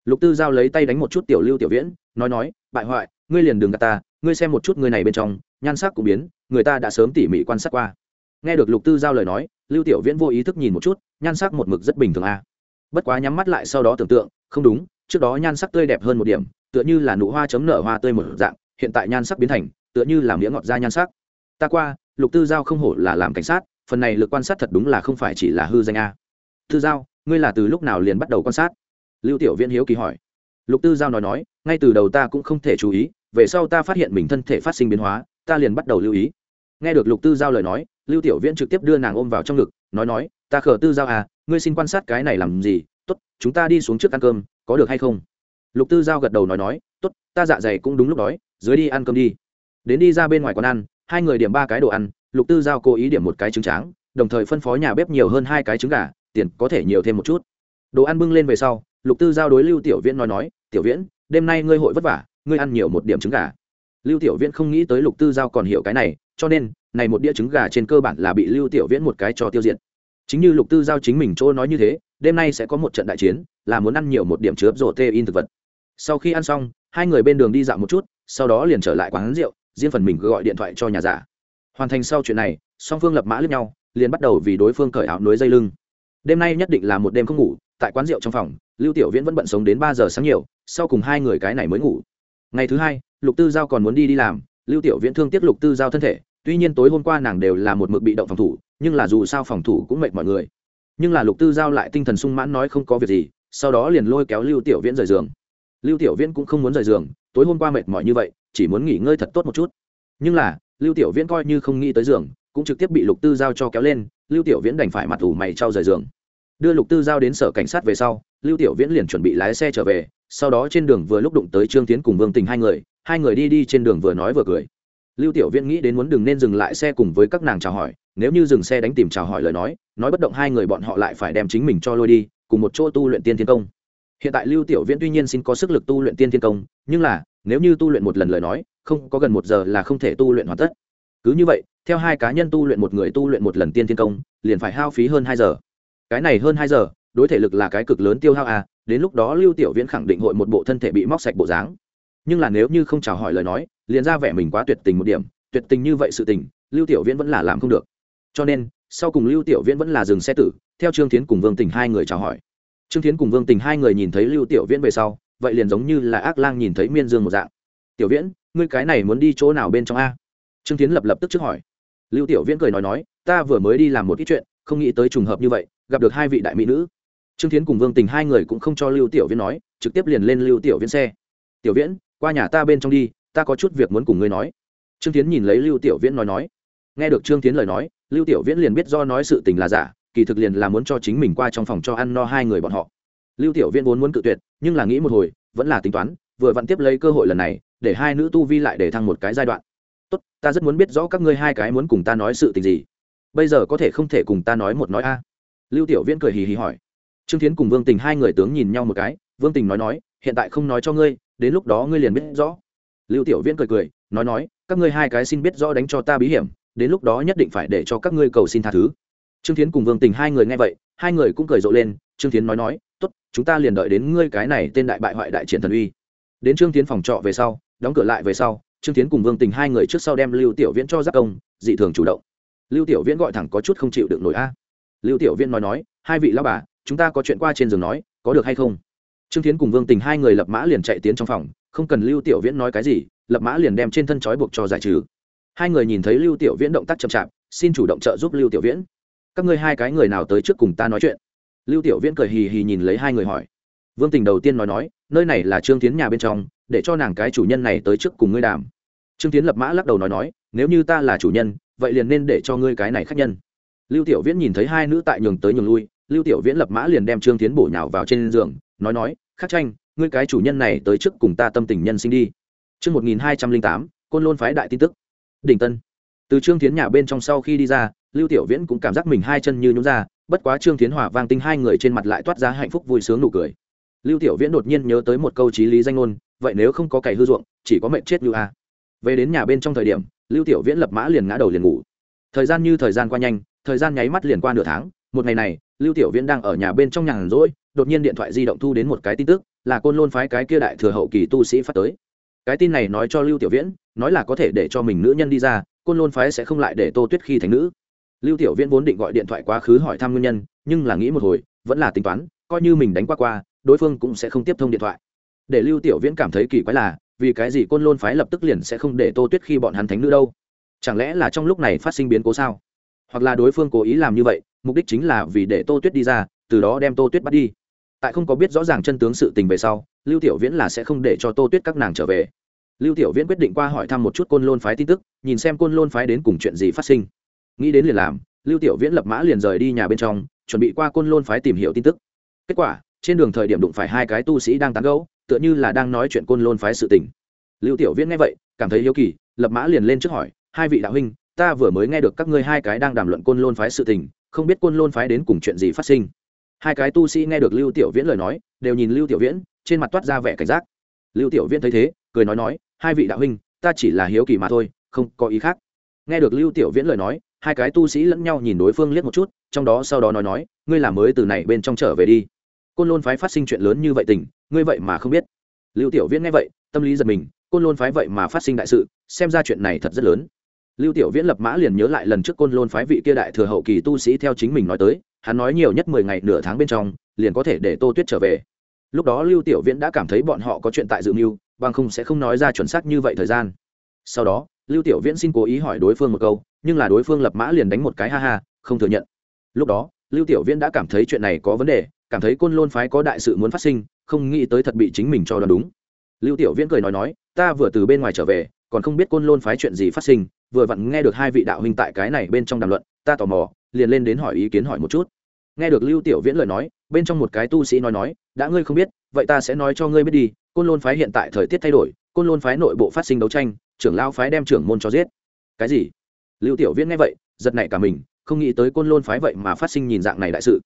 Lục tư giao lấy tay đánh một chút tiểu lưu tiểu viễn, nói nói, bại hoại, ngươi liền đường gạt ta, ngươi xem một chút người này bên trong, nhan sắc cũng biến, người ta đã sớm tỉ mỉ quan sát qua nghe được lục tư giao lời nói, lưu tiểu viễn vô ý thức nhìn một chút, nhan sắc một mực rất bình thường a. Bất quá nhắm mắt lại sau đó tưởng tượng, không đúng, trước đó nhan sắc tươi đẹp hơn một điểm, tựa như là nụ hoa chấm nở hoa tươi một dạng, hiện tại nhan sắc biến thành, tựa như là miếng ngọt da nhan sắc. Ta qua, lục tư giao không hổ là làm cảnh sát, phần này lực quan sát thật đúng là không phải chỉ là hư danh a. Tư giao, ngươi là từ lúc nào liền bắt đầu quan sát? Lưu tiểu viễn hiếu kỳ hỏi. Lục tư giao nói nói, ngay từ đầu ta cũng không thể chú ý, về sau ta phát hiện mình thân thể phát sinh biến hóa, ta liền bắt đầu lưu ý nghe được lục tư giao lời nói, lưu tiểu viễn trực tiếp đưa nàng ôm vào trong ngực, nói nói, ta khở tư giao à ngươi xin quan sát cái này làm gì? Tốt, chúng ta đi xuống trước ăn cơm, có được hay không? Lục tư giao gật đầu nói nói, tốt, ta dạ dày cũng đúng lúc đói, dưới đi ăn cơm đi. Đến đi ra bên ngoài quán ăn, hai người điểm ba cái đồ ăn, lục tư giao cố ý điểm một cái trứng tráng, đồng thời phân phó nhà bếp nhiều hơn hai cái trứng gà, tiền có thể nhiều thêm một chút. Đồ ăn bưng lên về sau, lục tư giao đối lưu tiểu viễn nói nói, tiểu viễn, đêm nay ngươi hội vất vả, ngươi ăn nhiều một điểm trứng gà. Lưu tiểu viễn không nghĩ tới lục tư giao còn hiểu cái này cho nên, này một đĩa trứng gà trên cơ bản là bị lưu tiểu viễn một cái cho tiêu diệt. Chính như lục tư giao chính mình chỗ nói như thế, đêm nay sẽ có một trận đại chiến, là muốn ăn nhiều một điểm chứa rổ tê in thực vật. Sau khi ăn xong, hai người bên đường đi dạo một chút, sau đó liền trở lại quán rượu, riêng phần mình gọi điện thoại cho nhà giả. Hoàn thành sau chuyện này, song phương lập mã lướt nhau, liền bắt đầu vì đối phương cởi áo núi dây lưng. Đêm nay nhất định là một đêm không ngủ, tại quán rượu trong phòng, lưu tiểu viễn vẫn bận sống đến ba giờ sáng nhiều, sau cùng hai người cái này mới ngủ. Ngày thứ hai, lục tư giao còn muốn đi đi làm, lưu tiểu viễn thương tiếc lục tư giao thân thể tuy nhiên tối hôm qua nàng đều là một mực bị động phòng thủ, nhưng là dù sao phòng thủ cũng mệt mọi người. Nhưng là lục tư giao lại tinh thần sung mãn nói không có việc gì, sau đó liền lôi kéo lưu tiểu viễn rời giường. Lưu tiểu viễn cũng không muốn rời giường, tối hôm qua mệt mỏi như vậy, chỉ muốn nghỉ ngơi thật tốt một chút. Nhưng là, lưu tiểu viễn coi như không nghĩ tới giường, cũng trực tiếp bị lục tư giao cho kéo lên, lưu tiểu viễn đành phải mặt ủ mày trao rời giường. Đưa lục tư giao đến sở cảnh sát về sau, lưu tiểu viễn liền chuẩn bị lái xe trở về, sau đó trên đường vừa lúc đụng tới trương tiến cùng vương tình hai người hai người đi đi trên đường vừa nói vừa cười lưu tiểu viễn nghĩ đến muốn đừng nên dừng lại xe cùng với các nàng chào hỏi, nếu như dừng xe đánh tìm chào hỏi lời nói nói bất động hai người bọn họ lại phải đem chính mình cho lôi đi, cùng một chỗ tu luyện tiên thiên công. Hiện tại lưu tiểu viễn tuy nhiên xin có sức lực tu luyện tiên thiên công, nhưng là, nếu như tu luyện một lần lời nói, không có gần một giờ là không thể tu luyện hoàn tất. Cứ như vậy, theo hai cá nhân tu luyện một người tu luyện một lần tiên thiên công, liền phải hao phí hơn hai giờ. Cái này hơn hai giờ, đối thể lực là cái cực lớn tiêu hao à đến lúc đó lưu tiểu viễn khẳng định hội một bộ thân thể bị móc sạch bộ dáng nhưng là nếu như không chào hỏi lời nói, liền ra vẻ mình quá tuyệt tình một điểm, tuyệt tình như vậy sự tình, lưu tiểu viễn vẫn là làm không được. Cho nên, sau cùng lưu tiểu viễn vẫn là dừng xe tử, theo trương tiến cùng vương tình hai người chào hỏi. Trương tiến cùng vương tình hai người nhìn thấy lưu tiểu viễn về sau, vậy liền giống như là ác lang nhìn thấy miên dương một dạng. Tiểu viễn, ngươi cái này muốn đi chỗ nào bên trong a? Trương tiến lập lập tức trước hỏi. Lưu tiểu viễn cười nói nói, ta vừa mới đi làm một ít chuyện, không nghĩ tới trùng hợp như vậy, gặp được hai vị đại mỹ nữ. Trương tiến cùng vương tình hai người cũng không cho lưu tiểu viễn nói, trực tiếp liền lên lưu tiểu viễn xe. Tiểu viễn qua nhà ta bên trong đi, ta có chút việc muốn cùng ngươi nói. Trương tiến nhìn lấy lưu tiểu viễn nói nói. Nghe được trương tiến lời nói, lưu tiểu viễn liền biết do nói sự tình là giả, kỳ thực liền là muốn cho chính mình qua trong phòng cho ăn no hai người bọn họ. Lưu tiểu viễn vốn muốn cự tuyệt, nhưng là nghĩ một hồi, vẫn là tính toán, vừa vặn tiếp lấy cơ hội lần này, để hai nữ tu vi lại để thăng một cái giai đoạn. Tốt, ta rất muốn biết rõ các ngươi hai cái muốn cùng ta nói sự tình gì. Bây giờ có thể không thể cùng ta nói một nói a? Lưu tiểu viễn cười hì hì hỏi. Trương tiến cùng vương tình hai người tướng nhìn nhau một cái, vương tình nói nói, hiện tại không nói cho ngươi đến lúc đó ngươi liền biết rõ. Lưu tiểu viễn cười cười, nói nói, các ngươi hai cái xin biết rõ đánh cho ta bí hiểm, đến lúc đó nhất định phải để cho các ngươi cầu xin tha thứ. Trương tiến cùng vương tình hai người nghe vậy, hai người cũng cười rộ lên, trương tiến nói nói, tốt, chúng ta liền đợi đến ngươi cái này tên đại bại hoại đại triển thần uy. Đến trương tiến phòng trọ về sau, đóng cửa lại về sau, trương tiến cùng vương tình hai người trước sau đem lưu tiểu viễn cho giác công, dị thường chủ động. Lưu tiểu viễn gọi thẳng có chút không chịu được nổi a. Lưu tiểu viễn nói nói, hai vị lao bà, chúng ta có chuyện qua trên giường nói, có được hay không? Trương tiến cùng vương tình hai người lập mã liền chạy tiến trong phòng, không cần lưu tiểu viễn nói cái gì, lập mã liền đem trên thân trói buộc cho giải trừ. Hai người nhìn thấy lưu tiểu viễn động tác chậm chạp, xin chủ động trợ giúp lưu tiểu viễn. Các ngươi hai cái người nào tới trước cùng ta nói chuyện? Lưu tiểu viễn cười hì hì nhìn lấy hai người hỏi. Vương tình đầu tiên nói nói, nơi này là trương tiến nhà bên trong, để cho nàng cái chủ nhân này tới trước cùng ngươi đàm. Trương tiến lập mã lắc đầu nói nói, nếu như ta là chủ nhân, vậy liền nên để cho ngươi cái này khác nhân. Lưu tiểu viễn nhìn thấy hai nữ tại nhường tới nhường lui, lưu tiểu viễn lập mã liền đem trương tiến bổ nhào vào trên giường nói nói khắc tranh ngươi cái chủ nhân này tới trước cùng ta tâm tình nhân sinh đi Chương 1208, Côn Lôn phái đại tin tức. Đỉnh Tân. Từ Trương Thiến nhà bên trong sau khi đi ra, Lưu Tiểu Viễn cũng cảm giác mình hai chân như nhũn ra, bất quá Trương Thiến Hòa vang tinh hai người trên mặt lại toát ra hạnh phúc vui sướng nụ cười. Lưu Tiểu Viễn đột nhiên nhớ tới một câu chí lý danh ngôn, vậy nếu không có cày hư ruộng, chỉ có mệnh chết như a. Về đến nhà bên trong thời điểm, Lưu Tiểu Viễn lập mã liền ngã đầu liền ngủ. Thời gian như thời gian qua nhanh, thời gian nháy mắt liền qua nửa tháng, một ngày này, Lưu Tiểu Viễn đang ở nhà bên trong nhàn rỗi, đột nhiên điện thoại di động thu đến một cái tin tức, là Côn Lôn phái cái kia đại thừa hậu kỳ tu sĩ phát tới. Cái tin này nói cho lưu tiểu viễn nói là có thể để cho mình nữ nhân đi ra côn lôn phái sẽ không lại để tô tuyết khi thành nữ. Lưu tiểu viễn vốn định gọi điện thoại quá khứ hỏi thăm nguyên nhân nhưng là nghĩ một hồi vẫn là tính toán coi như mình đánh qua qua đối phương cũng sẽ không tiếp thông điện thoại. Để lưu tiểu viễn cảm thấy kỳ quái là vì cái gì côn lôn phái lập tức liền sẽ không để tô tuyết khi bọn hắn thánh nữ đâu? Chẳng lẽ là trong lúc này phát sinh biến cố sao? Hoặc là đối phương cố ý làm như vậy mục đích chính là vì để tô tuyết đi ra, từ đó đem tô tuyết bắt đi. Tại không có biết rõ ràng chân tướng sự tình về sau, lưu tiểu viễn là sẽ không để cho tô tuyết các nàng trở về. Lưu tiểu viễn quyết định qua hỏi thăm một chút côn lôn phái tin tức, nhìn xem côn lôn phái đến cùng chuyện gì phát sinh. Nghĩ đến liền làm, lưu tiểu viễn lập mã liền rời đi nhà bên trong, chuẩn bị qua côn lôn phái tìm hiểu tin tức. Kết quả, trên đường thời điểm đụng phải hai cái tu sĩ đang tán gẫu, tựa như là đang nói chuyện côn lôn phái sự tình. Lưu tiểu viễn nghe vậy, cảm thấy hiếu kỳ, lập mã liền lên trước hỏi, hai vị đạo huynh, ta vừa mới nghe được các ngươi hai cái đang đàm luận côn lôn phái sự tình không biết côn lôn phái đến cùng chuyện gì phát sinh. Hai cái tu sĩ nghe được lưu tiểu viễn lời nói, đều nhìn lưu tiểu viễn, trên mặt toát ra vẻ cảnh giác. Lưu tiểu viễn thấy thế, cười nói nói, hai vị đạo huynh, ta chỉ là hiếu kỳ mà thôi, không có ý khác. Nghe được lưu tiểu viễn lời nói, hai cái tu sĩ lẫn nhau nhìn đối phương liếc một chút, trong đó sau đó nói nói, ngươi làm mới từ này bên trong trở về đi. Côn lôn phái phát sinh chuyện lớn như vậy tình, ngươi vậy mà không biết. Lưu tiểu viễn nghe vậy, tâm lý giật mình, côn lôn phái vậy mà phát sinh đại sự, xem ra chuyện này thật rất lớn lưu tiểu viễn lập mã liền nhớ lại lần trước côn lôn phái vị kia đại thừa hậu kỳ tu sĩ theo chính mình nói tới, hắn nói nhiều nhất mười ngày nửa tháng bên trong, liền có thể để tô tuyết trở về. Lúc đó lưu tiểu viễn đã cảm thấy bọn họ có chuyện tại dự mưu, bằng không sẽ không nói ra chuẩn xác như vậy thời gian. Sau đó, lưu tiểu viễn xin cố ý hỏi đối phương một câu, nhưng là đối phương lập mã liền đánh một cái ha ha, không thừa nhận. Lúc đó, lưu tiểu viễn đã cảm thấy chuyện này có vấn đề, cảm thấy côn lôn phái có đại sự muốn phát sinh, không nghĩ tới thật bị chính mình cho đoán đúng. Lưu tiểu viễn cười nói nói, ta vừa từ bên ngoài trở về, còn không biết côn lôn phái chuyện gì phát sinh vừa vặn nghe được hai vị đạo huynh tại cái này bên trong đàm luận, ta tò mò, liền lên đến hỏi ý kiến hỏi một chút. Nghe được lưu tiểu viễn lời nói, bên trong một cái tu sĩ nói nói, đã ngươi không biết, vậy ta sẽ nói cho ngươi biết đi, côn lôn phái hiện tại thời tiết thay đổi, côn lôn phái nội bộ phát sinh đấu tranh, trưởng lao phái đem trưởng môn cho giết. Cái gì? Lưu tiểu viễn nghe vậy, giật nảy cả mình, không nghĩ tới côn lôn phái vậy mà phát sinh nhìn dạng này đại sự.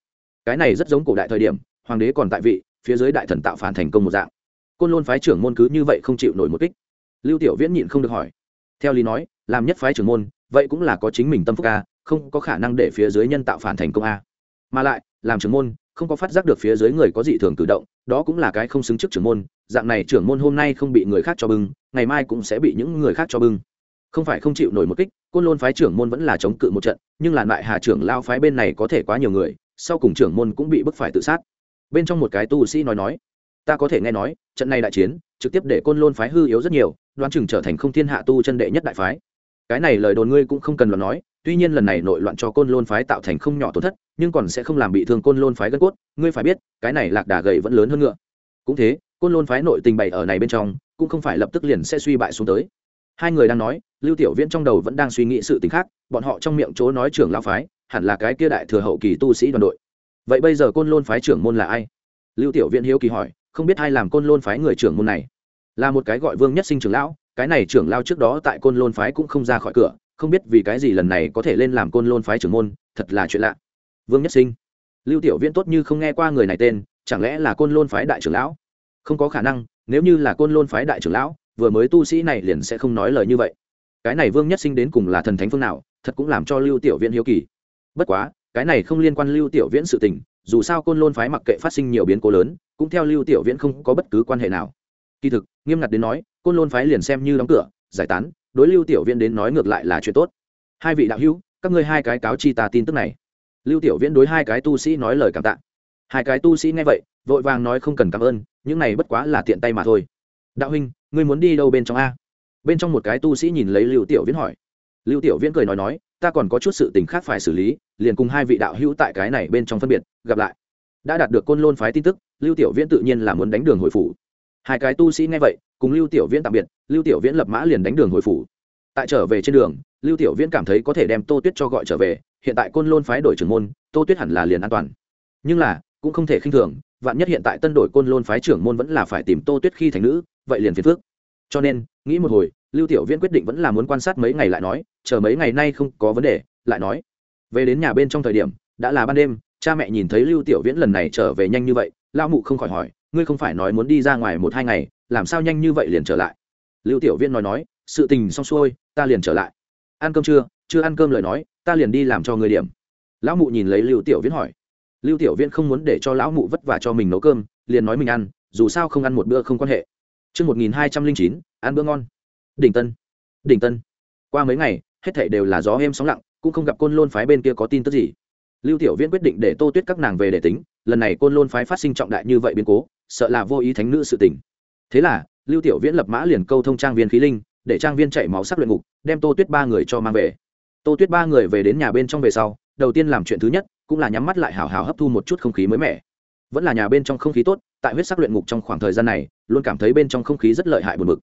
Cái này rất giống cổ đại thời điểm, hoàng đế còn tại vị, phía dưới đại thần tạo phản thành công một dạng. Côn lôn phái trưởng môn cứ như vậy không chịu nổi một kích. Lưu tiểu viễn nhịn không được hỏi. Theo lý nói làm nhất phái trưởng môn, vậy cũng là có chính mình tâm phúc a, không có khả năng để phía dưới nhân tạo phản thành công a. Mà lại, làm trưởng môn, không có phát giác được phía dưới người có dị thường cử động, đó cũng là cái không xứng trước trưởng môn, dạng này trưởng môn hôm nay không bị người khác cho bưng, ngày mai cũng sẽ bị những người khác cho bưng. Không phải không chịu nổi một kích, côn lôn phái trưởng môn vẫn là chống cự một trận, nhưng là lại hà trưởng lao phái bên này có thể quá nhiều người, sau cùng trưởng môn cũng bị bức phải tự sát. Bên trong một cái tu sĩ nói nói, ta có thể nghe nói, trận này đại chiến, trực tiếp để côn lôn phái hư yếu rất nhiều, đoán chừng trở thành không thiên hạ tu chân đệ nhất đại phái cái này lời đồn ngươi cũng không cần lo nói, tuy nhiên lần này nội loạn cho côn lôn phái tạo thành không nhỏ tổn thất, nhưng còn sẽ không làm bị thương côn lôn phái gân cốt, ngươi phải biết, cái này lạc đà gầy vẫn lớn hơn ngựa. Cũng thế, côn lôn phái nội tình bày ở này bên trong, cũng không phải lập tức liền sẽ suy bại xuống tới. Hai người đang nói, lưu tiểu viễn trong đầu vẫn đang suy nghĩ sự t ì n h khác, bọn họ trong miệng chỗ nói trưởng lao phái, hẳn là cái kia đại thừa hậu kỳ tu sĩ đoàn đội. Vậy bây giờ côn lôn phái trưởng môn là ai? Lưu tiểu viễn hiếu kỳ hỏi, không biết ai làm côn lôn phái người trưởng môn này? Là một cái gọi vương nhất sinh trưởng lão cái này trưởng lao trước đó tại côn lôn phái cũng không ra khỏi cửa, không biết vì cái gì lần này có thể lên làm côn lôn phái trưởng môn, thật là chuyện lạ. Vương nhất sinh, lưu tiểu viễn tốt như không nghe qua người này tên, chẳng lẽ là côn lôn phái đại trưởng lão? Không có khả năng, nếu như là côn lôn phái đại trưởng lão, vừa mới tu sĩ này liền sẽ không nói lời như vậy. Cái này vương nhất sinh đến cùng là thần thánh phương nào, thật cũng làm cho lưu tiểu viễn hiếu kỳ. Bất quá, cái này không liên quan lưu tiểu viễn sự tình, dù sao côn lôn phái mặc kệ phát sinh nhiều biến cố lớn, cũng theo lưu tiểu viễn không có bất cứ quan hệ nào. Kỳ thực, nghiêm ngặt đến nói côn lôn phái liền xem như đóng cửa, giải tán, đối lưu tiểu viễn đến nói ngược lại là chuyện tốt. Hai vị đạo hữu, các ngươi hai cái cáo chi ta tin tức này. Lưu tiểu viễn đối hai cái tu sĩ nói lời cảm tạ. Hai cái tu sĩ nghe vậy, vội vàng nói không cần cảm ơn, những này bất quá là tiện tay mà thôi. Đạo huynh, ngươi muốn đi đâu bên trong a? Bên trong một cái tu sĩ nhìn lấy lưu tiểu viễn hỏi. Lưu tiểu viễn cười nói nói, ta còn có chút sự tình khác phải xử lý, liền cùng hai vị đạo hữu tại cái này bên trong phân biệt, gặp lại. Đã đạt được côn lôn phái tin tức, lưu tiểu viễn tự nhiên là muốn đánh đường hồi phủ hai cái tu sĩ nghe vậy, cùng lưu tiểu viễn tạm biệt, lưu tiểu viễn lập mã liền đánh đường hồi phủ. Tại trở về trên đường, lưu tiểu viễn cảm thấy có thể đem tô tuyết cho gọi trở về, hiện tại côn lôn phái đổi trưởng môn, tô tuyết hẳn là liền an toàn. Nhưng là, cũng không thể khinh thường, vạn nhất hiện tại tân đổi côn lôn phái trưởng môn vẫn là phải tìm tô tuyết khi thành nữ, vậy liền phiền phước cho nên, nghĩ một hồi, lưu tiểu viễn quyết định vẫn là muốn quan sát mấy ngày lại nói, chờ mấy ngày nay không có vấn đề, lại nói. Về đến nhà bên trong thời điểm, đã là ban đêm, cha mẹ nhìn thấy lưu tiểu viễn lần này trở về nhanh như vậy lao mụ không khỏi hỏi ngươi không phải nói muốn đi ra ngoài một hai ngày làm sao nhanh như vậy liền trở lại lưu tiểu viễn nói nói sự tình xong xuôi ta liền trở lại ăn cơm chưa chưa ăn cơm lời nói ta liền đi làm cho người điểm lão mụ nhìn lấy lưu tiểu viễn hỏi lưu tiểu viễn không muốn để cho lão mụ vất vả cho mình nấu cơm liền nói mình ăn dù sao không ăn một bữa không quan hệ Trước 1209, ăn bữa ngon. Đỉnh Tân. Đỉnh Tân. Qua mấy ngày, hết thảy đều là gió êm sóng lặng, cũng không gặp côn lôn phái bên kia có tin tức gì. Lưu Tiểu Viễn quyết định để Tô Tuyết các nàng về để tính, lần này côn lôn phái phát sinh trọng đại như vậy biến cố, sợ là vô ý thánh nữ sự tình. Thế là, Lưu Tiểu Viễn lập mã liền câu thông trang viên khí linh, để trang viên chạy máu sắc luyện ngục, đem Tô Tuyết ba người cho mang về. Tô Tuyết ba người về đến nhà bên trong về sau, đầu tiên làm chuyện thứ nhất, cũng là nhắm mắt lại hào hào hấp thu một chút không khí mới mẻ vẫn là nhà bên trong không khí tốt tại huyết sắc luyện ngục trong khoảng thời gian này luôn cảm thấy bên trong không khí rất lợi hại buồn bực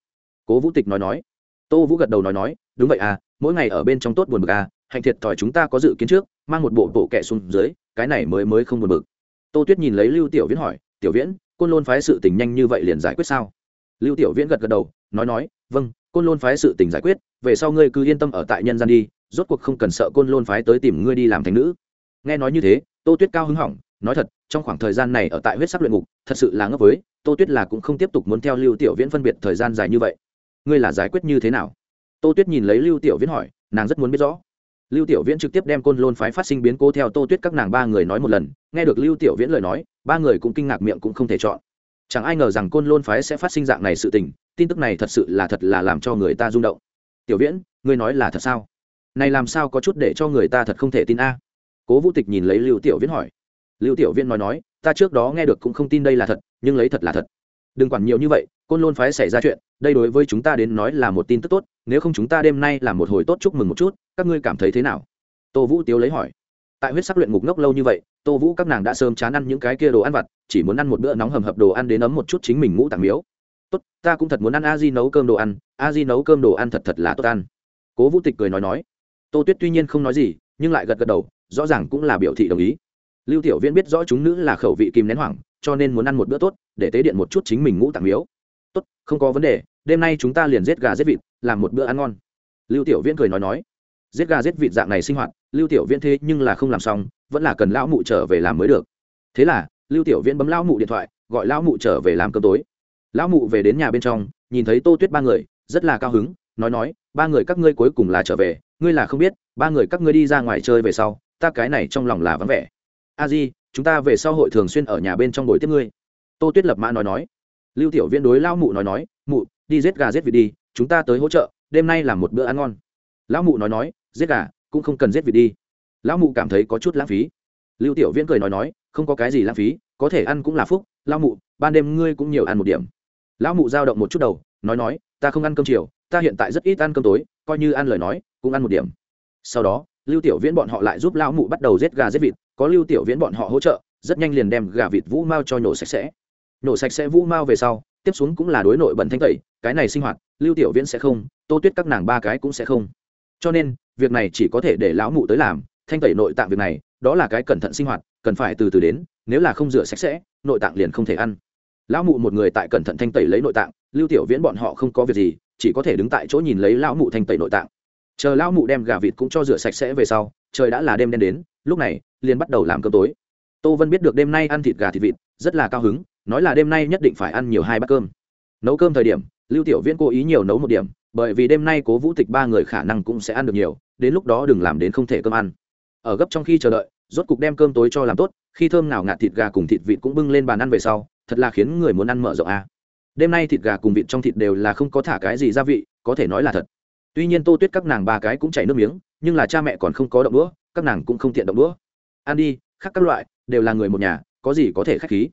cố vũ tịch nói nói tô vũ gật đầu nói nói đúng vậy à mỗi ngày ở bên trong tốt buồn bực à hạnh thiệt thòi chúng ta có dự kiến trước mang một bộ bộ kệ xuống dưới cái này mới mới không buồn bực tô tuyết nhìn lấy lưu tiểu viễn hỏi tiểu viễn côn lôn phái sự tình nhanh như vậy liền giải quyết sao? Lưu tiểu viễn gật gật đầu, nói nói vâng côn lôn phái sự tình giải quyết, về sau ngươi cứ yên tâm ở tại nhân gian đi, rốt cuộc không cần sợ côn lôn phái tới tìm ngươi đi làm thành nữ. Nghe nói như thế, tô tuyết cao hứng hỏng, nói thật, trong khoảng thời gian này ở tại huyết sắc luyện ngục, thật sự là ngốc với, tô tuyết là cũng không tiếp tục muốn theo lưu tiểu viễn phân biệt thời gian dài như vậy. Ngươi là giải quyết như thế nào? Tô tuyết nhìn lấy lưu tiểu viễn hỏi, nàng rất muốn biết rõ lưu tiểu viễn trực tiếp đem côn lôn phái phát sinh biến cố theo tô tuyết các nàng ba người nói một lần, nghe được lưu tiểu viễn lời nói, ba người cũng kinh ngạc miệng cũng không thể chọn. Chẳng ai ngờ rằng côn lôn phái sẽ phát sinh dạng này sự tình, tin tức này thật sự là thật là làm cho người ta rung động. Tiểu viễn, ngươi nói là thật sao? Này làm sao có chút để cho người ta thật không thể tin a? Cố vũ tịch nhìn lấy lưu tiểu viễn hỏi. Lưu tiểu viễn nói nói, ta trước đó nghe được cũng không tin đây là thật, nhưng lấy thật là thật đừng quản nhiều như vậy, côn lôn phái xảy ra chuyện, đây đối với chúng ta đến nói là một tin tức tốt, nếu không chúng ta đêm nay làm một hồi tốt chúc mừng một chút, các ngươi cảm thấy thế nào? Tô vũ tiếu lấy hỏi. Tại huyết sắc luyện ngục ngốc lâu như vậy, tô vũ các nàng đã sớm chán ăn những cái kia đồ ăn vặt, chỉ muốn ăn một bữa nóng hầm hập đồ ăn đến ấm một chút chính mình ngũ tạng miếu. Tốt, ta cũng thật muốn ăn a di nấu cơm đồ ăn, a di nấu cơm đồ ăn thật thật là tốt ăn. Cố vũ tịch cười nói nói. Tô tuyết tuy nhiên không nói gì, nhưng lại gật gật đầu, rõ ràng cũng là biểu thị đồng ý. Lưu tiểu viễn biết rõ chúng nữ là khẩu vị kim nén hoảng cho nên muốn ăn một bữa tốt, để tế điện một chút chính mình ngũ tạng miếu. Tốt, không có vấn đề, đêm nay chúng ta liền giết gà giết vịt, làm một bữa ăn ngon. Lưu tiểu viễn cười nói nói. Giết gà giết vịt dạng này sinh hoạt, lưu tiểu viễn thế nhưng là không làm xong, vẫn là cần lão mụ trở về làm mới được. Thế là, lưu tiểu viễn bấm lão mụ điện thoại, gọi lão mụ trở về làm cơm tối. Lão mụ về đến nhà bên trong, nhìn thấy tô tuyết ba người, rất là cao hứng, nói nói, ba người các ngươi cuối cùng là trở về, ngươi là không biết, ba người các ngươi đi ra ngoài chơi về sau, ta cái này trong lòng là vắng vẻ a di, chúng ta về sau hội thường xuyên ở nhà bên trong buổi tiếp ngươi. Tô tuyết lập mã nói nói. Lưu tiểu viễn đối lão mụ nói nói, mụ, đi giết gà giết vịt đi, chúng ta tới hỗ trợ, đêm nay làm một bữa ăn ngon. Lão mụ nói nói, giết gà, cũng không cần giết vịt đi. Lão mụ cảm thấy có chút lãng phí. Lưu tiểu viễn cười nói nói, không có cái gì lãng phí, có thể ăn cũng là phúc, lão mụ, ban đêm ngươi cũng nhiều ăn một điểm. Lão mụ giao động một chút đầu, nói nói, ta không ăn cơm chiều, ta hiện tại rất ít ăn cơm tối, coi như ăn lời nói, cũng ăn một điểm. Sau đó, lưu tiểu viễn bọn họ lại giúp lão mụ bắt đầu giết gà giết vịt có lưu tiểu viễn bọn họ hỗ trợ, rất nhanh liền đem gà vịt vũ mao cho nhổ sạch sẽ. Nhổ sạch sẽ vũ mao về sau, tiếp xuống cũng là đối nội bẩn thanh tẩy, cái này sinh hoạt, lưu tiểu viễn sẽ không, tô tuyết các nàng ba cái cũng sẽ không. Cho nên, việc này chỉ có thể để lão mụ tới làm, thanh tẩy nội tạng việc này, đó là cái cẩn thận sinh hoạt, cần phải từ từ đến, nếu là không rửa sạch sẽ, nội tạng liền không thể ăn. Lão mụ một người tại cẩn thận thanh tẩy lấy nội tạng, lưu tiểu viễn bọn họ không có việc gì, chỉ có thể đứng tại chỗ nhìn lấy lão mụ thanh tẩy nội tạng chờ lão mụ đem gà vịt cũng cho rửa sạch sẽ về sau, trời đã là đêm đen đến, lúc này, liền bắt đầu làm cơm tối. Tô vân biết được đêm nay ăn thịt gà thịt vịt, rất là cao hứng, nói là đêm nay nhất định phải ăn nhiều hai bát cơm. Nấu cơm thời điểm, lưu tiểu viễn cố ý nhiều nấu một điểm, bởi vì đêm nay cố vũ tịch ba người khả năng cũng sẽ ăn được nhiều, đến lúc đó đừng làm đến không thể cơm ăn. Ở gấp trong khi chờ đợi, rốt cục đem cơm tối cho làm tốt, khi thơm nào ngạt thịt gà cùng thịt vịt cũng bưng lên bàn ăn về sau, thật là khiến người muốn ăn mở rộng a. Đêm nay thịt gà cùng vịt trong thịt đều là không có thả cái gì gia vị, có thể nói là thật tuy nhiên tô tuyết các nàng ba cái cũng chảy nước miếng, nhưng là cha mẹ còn không có động đũa, các nàng cũng không tiện động đũa. Ăn đi, khác các loại, đều là người một nhà, có gì có thể k h á c h khí.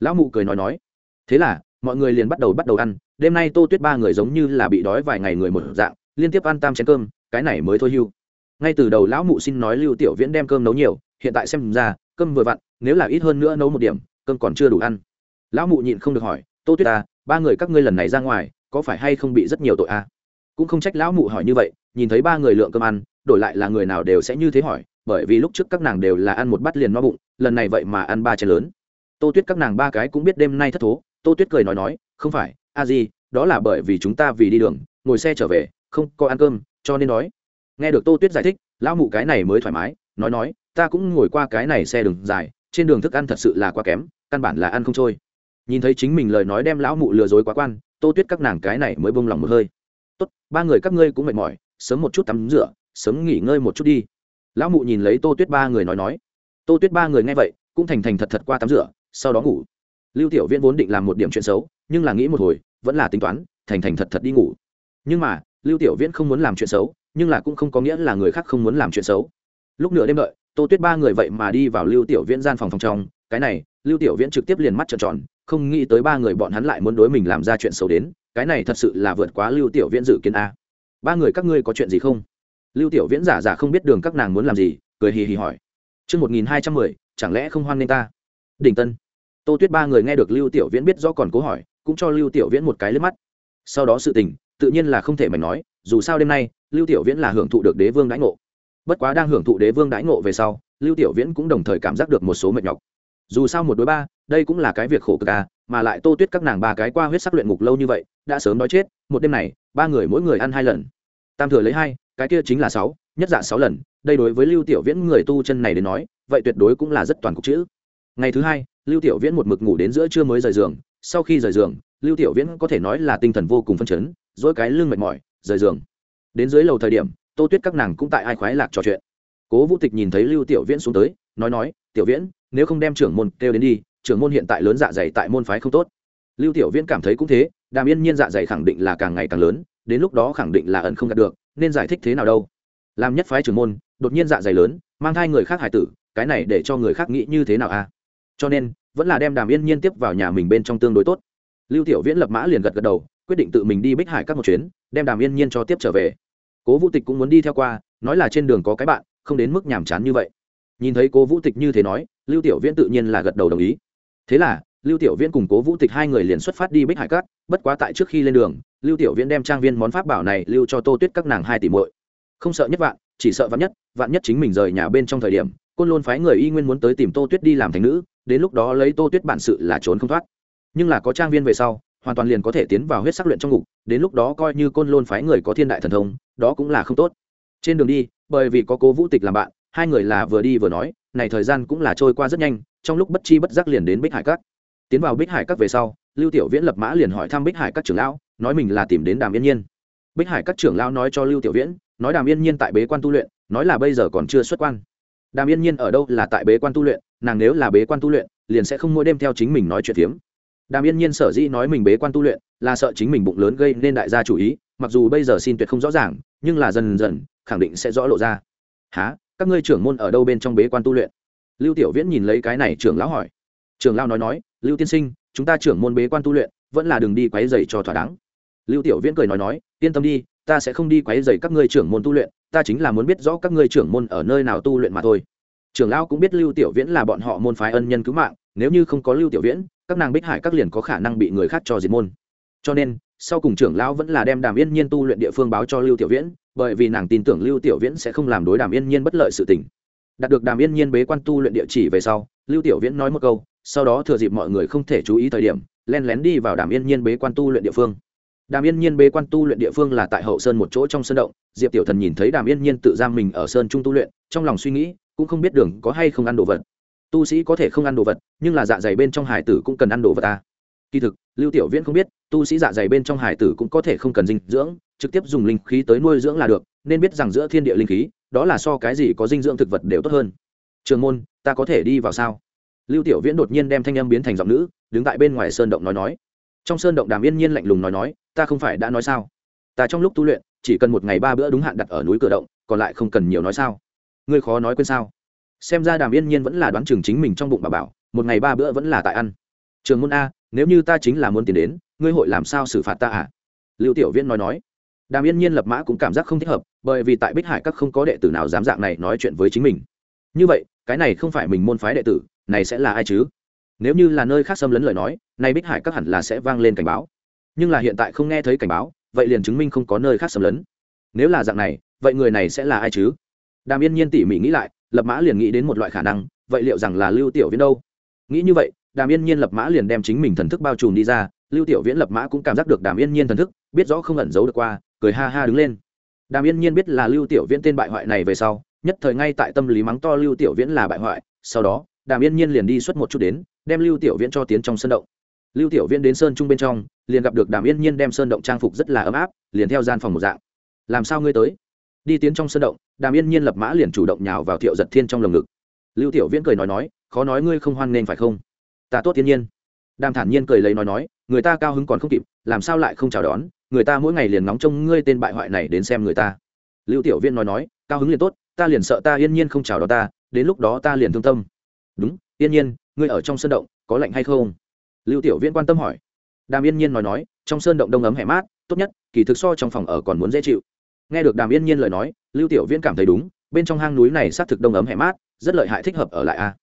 Lão mụ cười nói nói, thế là, mọi người liền bắt đầu bắt đầu ăn, đêm nay tô tuyết ba người giống như là bị đói vài ngày người một dạng, liên tiếp ăn tam chén cơm, cái này mới thôi hưu. Ngay từ đầu lão mụ xin nói lưu tiểu viễn đem cơm nấu nhiều, hiện tại xem ra, cơm vừa vặn, nếu là ít hơn nữa nấu một điểm, cơm còn chưa đủ ăn. Lão mụ nhịn không được hỏi, tô tuyết à ba người các ngươi lần này ra ngoài, có phải hay không bị rất nhiều tội à? Cũng không trách lão mụ hỏi như vậy, nhìn thấy ba người lượng cơm ăn, đổi lại là người nào đều sẽ như thế hỏi, bởi vì lúc trước các nàng đều là ăn một bát liền no bụng, lần này vậy mà ăn ba chén lớn. Tô tuyết các nàng ba cái cũng biết đêm nay thất thố, tô tuyết cười nói nói, không phải, a di, đó là bởi vì chúng ta vì đi đường, ngồi xe trở về, không có ăn cơm, cho nên nói. nghe được tô tuyết giải thích, lão mụ cái này mới thoải mái, nói nói, ta cũng ngồi qua cái này xe đường dài, trên đường thức ăn thật sự là quá kém, căn bản là ăn không trôi. Nhìn thấy chính mình lời nói đem lão mụ lừa dối quá quan, tô tuyết các nàng cái này mới bông lòng một hơi tốt, ba người các ngươi cũng mệt mỏi, sớm một chút tắm rửa, sớm nghỉ ngơi một chút đi. Lão mụ nhìn lấy tô tuyết ba người nói nói. Tô tuyết ba người nghe vậy, cũng thành thành thật thật qua tắm rửa, sau đó ngủ. Lưu tiểu viễn vốn định làm một điểm chuyện xấu, nhưng là nghĩ một hồi, vẫn là tính toán, thành thành thật thật đi ngủ. Nhưng mà, lưu tiểu viễn không muốn làm chuyện xấu, nhưng là cũng không có nghĩa là người khác không muốn làm chuyện xấu. Lúc nửa đêm đợi, tô tuyết ba người vậy mà đi vào lưu tiểu viễn gian phòng phòng trong. Cái này, lưu tiểu viễn trực tiếp liền mắt trợn tròn, không nghĩ tới ba người bọn hắn lại muốn đối mình làm ra chuyện xấu đến cái này thật sự là vượt quá lưu tiểu viễn dự kiến a. Ba người các ngươi có chuyện gì không? Lưu tiểu viễn giả giả không biết đường các nàng muốn làm gì, cười hì hì hỏi. Chương một nghìn hai trăm mười, chẳng lẽ không hoan nghênh ta? Đỉnh tân. Tô tuyết ba người nghe được lưu tiểu viễn biết do còn cố hỏi, cũng cho lưu tiểu viễn một cái lướt mắt. Sau đó sự tình, tự nhiên là không thể mà nói, dù sao đêm nay, lưu tiểu viễn là hưởng thụ được đế vương đãi ngộ. Bất quá đang hưởng thụ đế vương đãi ngộ về sau, lưu tiểu viễn cũng đồng thời cảm giác được một số mệt nhọc. Dù sao một đối ba, đây cũng là cái việc khổ cực à mà lại tô tuyết các nàng ba cái qua huyết sắc luyện ngục lâu như vậy, đã sớm đói chết, một đêm này, ba người mỗi người ăn hai lần. Tam thừa lấy hai, cái kia chính là sáu, nhất dạ sáu lần, đây đối với lưu tiểu viễn người tu chân này đến nói, vậy tuyệt đối cũng là rất toàn cục chữ. Ngày thứ hai, lưu tiểu viễn một mực ngủ đến giữa trưa mới rời giường, sau khi rời giường, lưu tiểu viễn có thể nói là tinh thần vô cùng phân chấn, dỗi cái lưng mệt mỏi, rời giường. Đến dưới lầu thời điểm, tô tuyết các nàng cũng tại ai khoái lạc trò chuyện. Cố vũ tịch nhìn thấy lưu tiểu viễn xuống tới, nói nói, tiểu viễn, nếu không đem trưởng môn kêu đến đi trưởng môn hiện tại lớn dạ dày tại môn phái không tốt. Lưu tiểu viễn cảm thấy cũng thế, đàm yên nhiên dạ dày khẳng định là càng ngày càng lớn, đến lúc đó khẳng định là ẩn không đạt được, nên giải thích thế nào đâu. Làm nhất phái trưởng môn, đột nhiên dạ dày lớn, mang thai người khác hải tử, cái này để cho người khác nghĩ như thế nào a cho nên, vẫn là đem đàm yên nhiên tiếp vào nhà mình bên trong tương đối tốt. Lưu tiểu viễn lập mã liền gật gật đầu, quyết định tự mình đi bích hải các một chuyến, đem đàm yên nhiên cho tiếp trở về. Cố vũ tịch cũng muốn đi theo qua, nói là trên đường có cái bạn, không đến mức nhàm chán như vậy. Nhìn thấy cố vũ tịch như thế nói, lưu tiểu viễn tự nhiên là gật đầu đồng ý thế là, lưu tiểu viễn cùng cố vũ tịch hai người liền xuất phát đi bích hải cát, bất quá tại trước khi lên đường, lưu tiểu viễn đem trang viên món pháp bảo này lưu cho tô tuyết các nàng hai tỷ muội. Không sợ nhất vạn, chỉ sợ vạn nhất vạn nhất chính mình rời nhà bên trong thời điểm, côn lôn phái người y nguyên muốn tới tìm tô tuyết đi làm thành nữ, đến lúc đó lấy tô tuyết bản sự là trốn không thoát. Nhưng là có trang viên về sau, hoàn toàn liền có thể tiến vào huyết sắc luyện trong ngục, đến lúc đó coi như côn lôn phái người có thiên đại thần thông, đó cũng là không tốt. Trên đường đi, bởi vì có cố vũ tịch làm bạn, hai người là vừa đi vừa nói, này thời gian cũng là trôi qua rất nhanh trong lúc bất chi bất giác liền đến bích hải các. Tiến vào bích hải các về sau, lưu tiểu viễn lập mã liền hỏi thăm bích hải các trưởng lão, nói mình là tìm đến đàm yên nhiên. Bích hải các trưởng lão nói cho lưu tiểu viễn, nói đàm yên nhiên tại bế quan tu luyện, nói là bây giờ còn chưa xuất quan. Đàm yên nhiên ở đâu là tại bế quan tu luyện, nàng nếu là bế quan tu luyện, liền sẽ không mỗi đêm theo chính mình nói chuyện phiếm. Đàm yên nhiên sở dĩ nói mình bế quan tu luyện, là sợ chính mình bụng lớn gây nên đại gia chủ ý, mặc dù bây giờ xin tuyệt không rõ ràng, nhưng là dần dần, khẳng định sẽ rõ lộ ra. Há các ngươi trưởng môn ở đâu bên trong bế quan tu luyện? Lưu tiểu viễn nhìn lấy cái này trưởng lão hỏi. Trưởng lão nói nói, lưu tiên sinh, chúng ta trưởng môn bế quan tu luyện, vẫn là đường đi quấy dày cho thỏa đáng. Lưu tiểu viễn cười nói nói, yên tâm đi, ta sẽ không đi quấy dày các ngươi trưởng môn tu luyện, ta chính là muốn biết rõ các ngươi trưởng môn ở nơi nào tu luyện mà thôi. Trưởng lão cũng biết lưu tiểu viễn là bọn họ môn phái ân nhân cứu mạng, nếu như không có lưu tiểu viễn, các nàng bích hải các liền có khả năng bị người khác cho diệt môn. Cho nên, sau cùng trưởng lão vẫn là đem đàm yên nhiên tu luyện địa phương báo cho lưu tiểu viễn, bởi vì nàng tin tưởng lưu tiểu viễn sẽ không làm đối đàm yên nhiên bất lợi sự tình đạt được đàm yên nhiên bế quan tu luyện địa chỉ về sau, lưu tiểu viễn nói một câu, sau đó thừa dịp mọi người không thể chú ý thời điểm len lén đi vào đàm yên nhiên bế quan tu luyện địa phương. Đàm yên nhiên bế quan tu luyện địa phương là tại hậu sơn một chỗ trong sơn động, diệp tiểu thần nhìn thấy đàm yên nhiên tự giam mình ở sơn trung tu luyện, trong lòng suy nghĩ, cũng không biết đường có hay không ăn đồ vật. Tu sĩ có thể không ăn đồ vật, nhưng là dạ dày bên trong hải tử cũng cần ăn đồ vật ta. Kỳ thực, lưu tiểu viễn không biết, tu sĩ dạ dày bên trong hải tử cũng có thể không cần dinh dưỡng, trực tiếp dùng linh khí tới nuôi dưỡng là được, nên biết rằng giữa thiên địa linh khí đó là so cái gì có dinh dưỡng thực vật đều tốt hơn. Trường môn, ta có thể đi vào sao? Lưu tiểu viễn đột nhiên đem thanh âm biến thành giọng nữ, đứng tại bên ngoài sơn động nói nói. Trong sơn động đàm yên nhiên lạnh lùng nói nói, ta không phải đã nói sao? Ta trong lúc tu luyện, chỉ cần một ngày ba bữa đúng hạn đặt ở núi cửa động, còn lại không cần nhiều nói sao? Ngươi khó nói quên sao? Xem ra đàm yên nhiên vẫn là đoán chừng chính mình trong bụng bà bảo, một ngày ba bữa vẫn là tại ăn. Trường môn a, nếu như ta chính là muốn tiền đến, ngươi hội làm sao xử phạt ta à? Lưu tiểu viễn nói nói đàm yên nhiên lập mã cũng cảm giác không thích hợp, bởi vì tại bích hải các không có đệ tử nào dám dạng này nói chuyện với chính mình. Như vậy, cái này không phải mình môn phái đệ tử, này sẽ là ai chứ? Nếu như là nơi khác xâm lấn lời nói, nay bích hải các hẳn là sẽ vang lên cảnh báo. Nhưng là hiện tại không nghe thấy cảnh báo, vậy liền chứng minh không có nơi khác xâm lấn. Nếu là dạng này, vậy người này sẽ là ai chứ? Đàm yên nhiên tỉ mỉ nghĩ lại, lập mã liền nghĩ đến một loại khả năng, vậy liệu rằng là lưu tiểu viễn đâu? Nghĩ như vậy, đàm yên nhiên lập mã liền đem chính mình thần thức bao trùm đi ra, lưu tiểu viễn lập mã cũng cảm giác được đàm yên nhiên thần thức, biết rõ không ẩn giấu được qua cười ha ha đứng lên. Đàm yên nhiên biết là lưu tiểu viễn tên bại hoại này về sau, nhất thời ngay tại tâm lý mắng to lưu tiểu viễn là bại hoại, sau đó, đàm yên nhiên liền đi xuất một chút đến, đem lưu tiểu viễn cho tiến trong sân động. Lưu tiểu viễn đến sơn trung bên trong, liền gặp được đàm yên nhiên đem sơn động trang phục rất là ấm áp, liền theo gian phòng một dạng. Làm sao ngươi tới? Đi tiến trong sân động, đàm yên nhiên lập mã liền chủ động nhào vào thiệu giật thiên trong lồng ngực. Lưu tiểu viễn cười nói nói, khó nói ngươi không hoan nghênh phải không? Ta tốt thiên nhiên. Đàm thản nhiên cười lấy nói nói người ta cao hứng còn không kịp, làm sao lại không chào đón? Người ta mỗi ngày liền nóng trông ngươi tên bại hoại này đến xem người ta. Lưu tiểu viên nói nói, cao hứng liền tốt, ta liền sợ ta yên nhiên không chào đón ta, đến lúc đó ta liền thương tâm. Đúng, yên nhiên, ngươi ở trong sơn động, có lạnh hay không? Lưu tiểu viên quan tâm hỏi. Đàm yên nhiên nói nói, trong sơn động đông ấm hẻ mát, tốt nhất, kỳ thực so trong phòng ở còn muốn dễ chịu. Nghe được đàm yên nhiên lời nói, lưu tiểu viên cảm thấy đúng, bên trong hang núi này xác thực đông ấm hẻ mát, rất lợi hại thích hợp ở lại a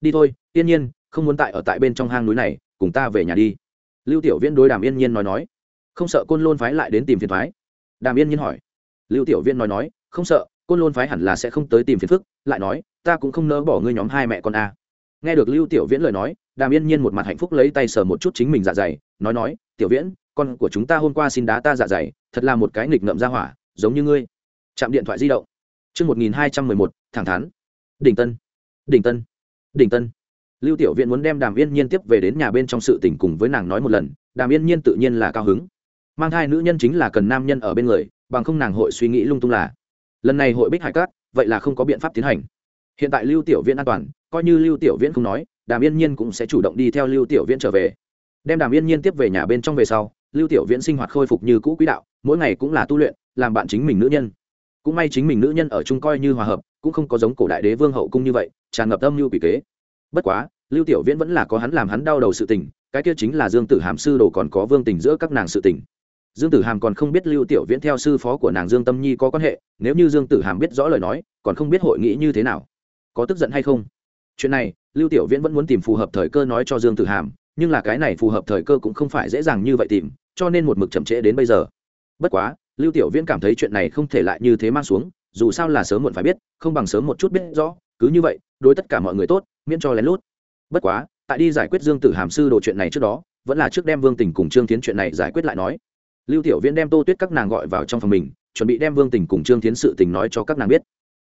đi thôi, yên nhiên, không muốn tại ở tại bên trong hang núi này, cùng ta về nhà đi lưu tiểu viễn đối đàm yên nhiên nói nói, không sợ côn lôn phái lại đến tìm phiền thoái đàm yên nhiên hỏi. Lưu tiểu viễn nói nói, không sợ, côn lôn phái hẳn là sẽ không tới tìm phiền phức, lại nói, ta cũng không nỡ bỏ ngươi nhóm hai mẹ con a. Nghe được lưu tiểu viễn lời nói, đàm yên nhiên một mặt hạnh phúc lấy tay sờ một chút chính mình dạ dày, nói nói, tiểu viễn, con của chúng ta hôm qua xin đá ta dạ dày, thật là một cái nghịch ngợm ra hỏa, giống như ngươi. Chạm điện thoại di động. Chương một nghìn hai trăm mười một, thẳng thắn. Đỉnh tân. Đỉnh tân. Đỉnh tân lưu tiểu viễn muốn đem đàm yên nhiên tiếp về đến nhà bên trong sự tình cùng với nàng nói một lần, đàm yên nhiên tự nhiên là cao hứng. Mang thai nữ nhân chính là cần nam nhân ở bên người, bằng không nàng hội suy nghĩ lung tung là, lần này hội bích hải cát, vậy là không có biện pháp tiến hành. Hiện tại lưu tiểu viễn an toàn, coi như lưu tiểu viễn không nói, đàm yên nhiên cũng sẽ chủ động đi theo lưu tiểu viễn trở về. Đem đàm yên nhiên tiếp về nhà bên trong về sau, lưu tiểu viễn sinh hoạt khôi phục như cũ quỹ đạo, mỗi ngày cũng là tu luyện, làm bạn chính mình nữ nhân. Cũng may chính mình nữ nhân ở chung coi như hòa hợp, cũng không có giống cổ đại đế vương hậu cung như vậy, tràn ngập âm mưu quỷ kế bất quá, lưu tiểu viễn vẫn là có hắn làm hắn đau đầu sự tình, cái kia chính là dương tử hàm sư đồ còn có vương tình giữa các nàng sự tình. Dương tử hàm còn không biết lưu tiểu viễn theo sư phó của nàng dương tâm nhi có quan hệ, nếu như dương tử hàm biết rõ lời nói, còn không biết hội nghị như thế nào. Có tức giận hay không? Chuyện này, lưu tiểu viễn vẫn muốn tìm phù hợp thời cơ nói cho dương tử hàm, nhưng là cái này phù hợp thời cơ cũng không phải dễ dàng như vậy tìm, cho nên một mực chậm trễ đến bây giờ. Bất quá, lưu tiểu viễn cảm thấy chuyện này không thể lại như thế mang xuống, dù sao là sớm muộn phải biết, không bằng sớm một chút biết rõ cứ như vậy, đối tất cả mọi người tốt, miễn cho lén lút. Bất quá, tại đi giải quyết dương tử hàm sư đồ chuyện này trước đó, vẫn là trước đem vương tình cùng trương tiến chuyện này giải quyết lại nói. Lưu tiểu viễn đem tô tuyết các nàng gọi vào trong phòng mình, chuẩn bị đem vương tình cùng trương tiến sự tình nói cho các nàng biết.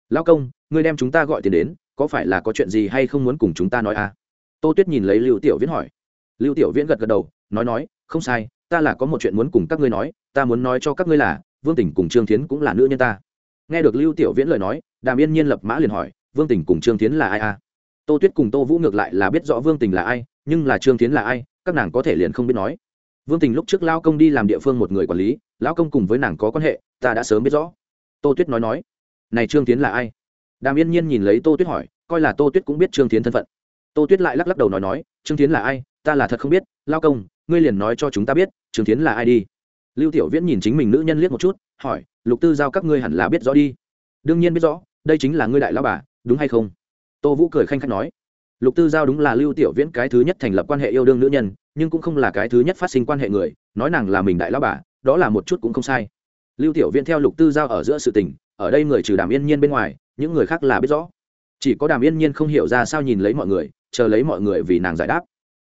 Lão công, ngươi đem chúng ta gọi tiền đến, có phải là có chuyện gì hay không muốn cùng chúng ta nói à? Tô tuyết nhìn lấy lưu tiểu viễn hỏi. Lưu tiểu viễn gật gật đầu, nói nói, không sai, ta là có một chuyện muốn cùng các ngươi nói, ta muốn nói cho các ngươi là, vương tình cùng trương tiến cũng là nữ nhân ta. Nghe được lưu tiểu viễn lời nói, đàm yên nhiên lập mã liền hỏi vương tình cùng trương tiến là ai à tô tuyết cùng tô vũ ngược lại là biết rõ vương tình là ai, nhưng là trương tiến là ai, các nàng có thể liền không biết nói. Vương tình lúc trước lao công đi làm địa phương một người quản lý lão công cùng với nàng có quan hệ, ta đã sớm biết rõ. Tô tuyết nói nói, này trương tiến là ai? Đàm yên nhiên nhìn lấy tô tuyết hỏi, coi là tô tuyết cũng biết trương tiến thân phận. Tô tuyết lại lắc lắc đầu nói nói, trương tiến là ai? Ta là thật không biết, lao công, ngươi liền nói cho chúng ta biết, trương tiến là ai đi? Lưu tiểu viễn nhìn chính mình nữ nhân liếc một chút, hỏi, lục tư giao các ngươi hẳn là biết rõ đi. Đương nhiên biết rõ, đây chính là ngươi đại lao bà đúng hay không? Tô vũ cười khanh khách nói, lục tư giao đúng là lưu tiểu viễn cái thứ nhất thành lập quan hệ yêu đương nữ nhân, nhưng cũng không là cái thứ nhất phát sinh quan hệ người, nói nàng là mình đại lao bà, đó là một chút cũng không sai. Lưu tiểu viễn theo lục tư giao ở giữa sự tình, ở đây người trừ đàm yên nhiên bên ngoài, những người khác là biết rõ. Chỉ có đàm yên nhiên không hiểu ra sao nhìn lấy mọi người, chờ lấy mọi người vì nàng giải đáp.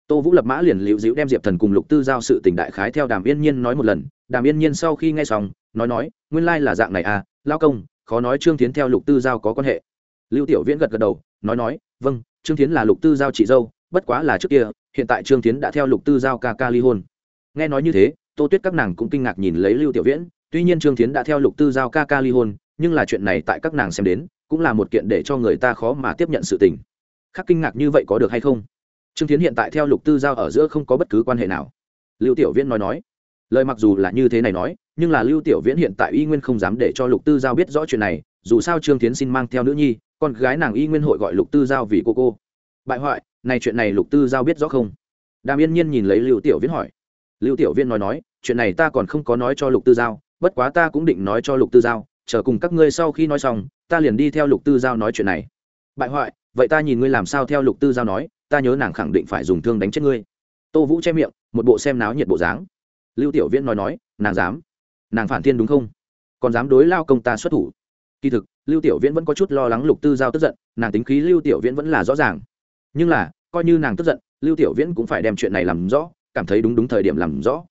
Tô vũ lập mã liền liễu dĩu đem diệp thần cùng lục tư giao sự tình đại khái theo đàm yên nhiên nói một lần. Đàm yên nhiên sau khi nghe xong, nói nói, nguyên lai là dạng này à lao công, khó nói trương tiến theo lục tư giao có quan hệ lưu tiểu viễn gật gật đầu, nói nói vâng trương tiến là lục tư giao chị dâu, bất quá là trước kia, hiện tại trương tiến đã theo lục tư giao ca ca ly hôn. Nghe nói như thế, tô tuyết các nàng cũng kinh ngạc nhìn lấy lưu tiểu viễn, tuy nhiên trương tiến đã theo lục tư giao ca ca ly hôn, nhưng là chuyện này tại các nàng xem đến, cũng là một kiện để cho người ta khó mà tiếp nhận sự tình. Khác kinh ngạc như vậy có được hay không? Trương tiến hiện tại theo lục tư giao ở giữa không có bất cứ quan hệ nào. Lưu tiểu viễn nói nói, lời mặc dù là như thế này nói, nhưng là lưu tiểu viễn hiện tại y nguyên không dám để cho lục tư giao biết rõ chuyện này, dù sao trương tiến xin mang theo nữ nhi con gái nàng y nguyên hội gọi lục tư giao vì cô cô. Bại hoại này chuyện này lục tư giao biết rõ không? Đàm yên nhiên nhìn lấy lưu tiểu viễn hỏi. Lưu tiểu viễn nói nói, chuyện này ta còn không có nói cho lục tư giao, bất quá ta cũng định nói cho lục tư giao, chờ cùng các ngươi sau khi nói xong, ta liền đi theo lục tư giao nói chuyện này. Bại hoại, vậy ta nhìn ngươi làm sao theo lục tư giao nói, ta nhớ nàng khẳng định phải dùng thương đánh chết ngươi. Tô vũ che miệng, một bộ xem náo nhiệt bộ dáng. Lưu tiểu viễn nói nói, nàng dám. Nàng phản thiên đúng không? Còn dám đối lao công ta xuất thủ kỳ thực, lưu tiểu viễn vẫn có chút lo lắng lục tư giao tức giận, nàng tính khí lưu tiểu viễn vẫn là rõ ràng. Nhưng là, coi như nàng tức giận, lưu tiểu viễn cũng phải đem chuyện này làm rõ, cảm thấy đúng đúng thời điểm làm rõ.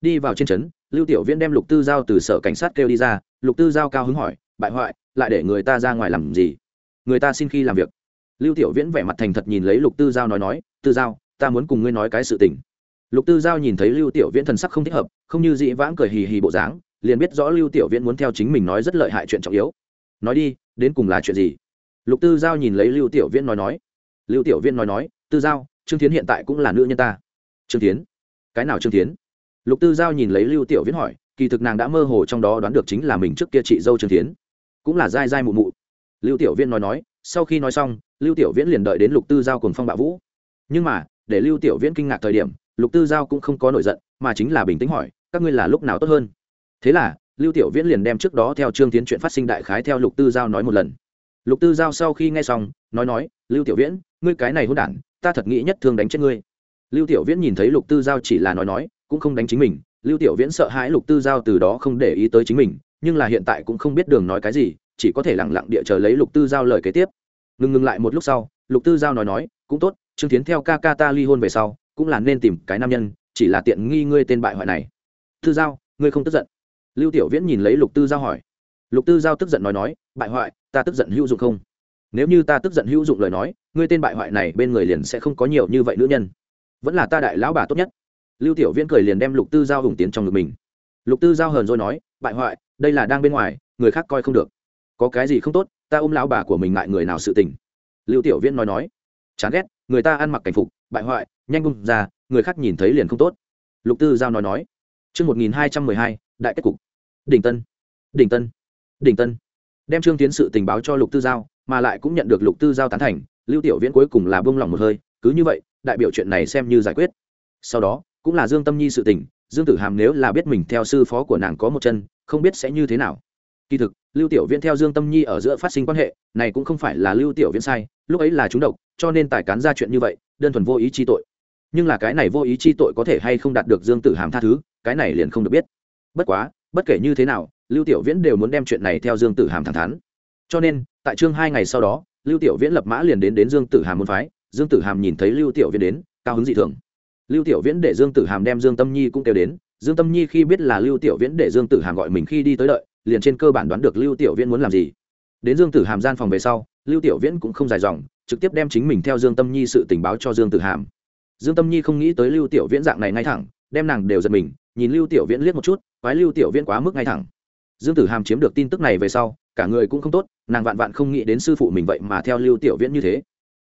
Đi vào trên trấn, lưu tiểu viễn đem lục tư giao từ sở cảnh sát kêu đi ra, lục tư giao cao hứng hỏi, bại hoại, lại để người ta ra ngoài làm gì? Người ta xin khi làm việc. Lưu tiểu viễn vẻ mặt thành thật nhìn lấy lục tư giao nói nói, tư giao, ta muốn cùng ngươi nói cái sự tình. Lục tư giao nhìn thấy lưu tiểu viễn thần sắc không thích hợp, không như dĩ vãng cười hì hì bộ dáng, liền biết rõ lưu tiểu viễn muốn theo chính mình nói rất lợi hại chuyện trọng yếu nói đi, đến cùng là chuyện gì? Lục tư giao nhìn lấy lưu tiểu viễn nói nói. Lưu tiểu viễn nói nói, tư giao, trương tiến hiện tại cũng là nữ nhân ta. Trương tiến cái nào trương tiến lục tư giao nhìn lấy lưu tiểu viễn hỏi, kỳ thực nàng đã mơ hồ trong đó đoán được chính là mình trước kia chị dâu trương tiến cũng là dai dai mụ mụ. Lưu tiểu viễn nói nói, sau khi nói xong, lưu tiểu viễn liền đợi đến lục tư giao cùng phong bạo vũ. Nhưng mà, để lưu tiểu viễn kinh ngạc thời điểm, lục tư giao cũng không có nổi giận, mà chính là bình tĩnh hỏi, các ngươi là lúc nào tốt hơn? Thế là lưu tiểu viễn liền đem trước đó theo trương tiến chuyện phát sinh đại khái theo lục tư giao nói một lần. Lục tư giao sau khi nghe xong, nói nói, lưu tiểu viễn, ngươi cái này hôn đản, ta thật nghĩ nhất thương đánh chết ngươi. Lưu tiểu viễn nhìn thấy lục tư giao chỉ là nói nói, cũng không đánh chính mình. Lưu tiểu viễn sợ hãi lục tư giao từ đó không để ý tới chính mình, nhưng là hiện tại cũng không biết đường nói cái gì, chỉ có thể lẳng lặng địa chờ lấy lục tư giao lời kế tiếp. Ngừng ngừng lại một lúc sau, lục tư giao nói nói, cũng tốt, trương tiến theo ca ca ta ly hôn về sau, cũng là nên tìm cái nam nhân, chỉ là tiện nghi ngươi tên bại hoại này. Tư giao, ngươi không tức giận lưu tiểu viễn nhìn lấy lục tư giao hỏi. Lục tư giao tức giận nói nói bại hoại ta tức giận hữu dụng không? Nếu như ta tức giận hữu dụng lời nói ngươi tên bại hoại này bên người liền sẽ không có nhiều như vậy nữ nhân. Vẫn là ta đại lão bà tốt nhất. Lưu tiểu viễn cười liền đem lục tư giao hùng tiến trong ngực mình. Lục tư giao hờn rồi nói bại hoại đây là đang bên ngoài người khác coi không được. Có cái gì không tốt ta ôm lão bà của mình ngại người nào sự tình. Lưu tiểu viễn nói nói chán ghét người ta ăn mặc cảnh phục bại hoại nhanh bung ra người khác nhìn thấy liền không tốt. Lục tư giao nói nói Chương 1212, đại kết cục. Đỉnh Tân. Đỉnh Tân. Đỉnh Tân. Đem Trương Tiến sự tình báo cho Lục Tư Giao, mà lại cũng nhận được Lục Tư Giao tán thành, Lưu Tiểu Viễn cuối cùng là buông lòng một hơi, cứ như vậy, đại biểu chuyện này xem như giải quyết. Sau đó, cũng là Dương Tâm Nhi sự tình, Dương Tử Hàm nếu là biết mình theo sư phó của nàng có một chân, không biết sẽ như thế nào. Kỳ thực, Lưu Tiểu Viễn theo Dương Tâm Nhi ở giữa phát sinh quan hệ, này cũng không phải là Lưu Tiểu Viễn sai, lúc ấy là chúng độc, cho nên tài cán ra chuyện như vậy, đơn thuần vô ý chi tội. Nhưng là cái này vô ý chi tội có thể hay không đạt được Dương Tử Hàm tha thứ, cái này liền không được biết bất quá, bất kể như thế nào, lưu tiểu viễn đều muốn đem chuyện này theo dương tử hàm thẳng thắn. Cho nên, tại chương hai ngày sau đó, lưu tiểu viễn lập mã liền đến đến dương tử hàm môn phái. Dương tử hàm nhìn thấy lưu tiểu viễn đến, cao hứng dị thường. Lưu tiểu viễn để dương tử hàm đem dương tâm nhi cũng kêu đến. Dương tâm nhi khi biết là lưu tiểu viễn để dương tử hàm gọi mình khi đi tới đợi, liền trên cơ bản đoán được lưu tiểu viễn muốn làm gì. Đến dương tử hàm gian phòng về sau, lưu tiểu viễn cũng không dài dòng, trực tiếp đem chính mình theo dương tâm nhi sự tình báo cho dương tử hàm. Dương tâm nhi không nghĩ tới lưu tiểu viễn dạng này ngay thẳng, đem nàng đều giật mình, nhìn lưu tiểu viễn liếc một chút quái lưu tiểu viễn quá mức ngay thẳng. Dương tử hàm chiếm được tin tức này về sau, cả người cũng không tốt, nàng vạn vạn không nghĩ đến sư phụ mình vậy mà theo lưu tiểu viễn như thế.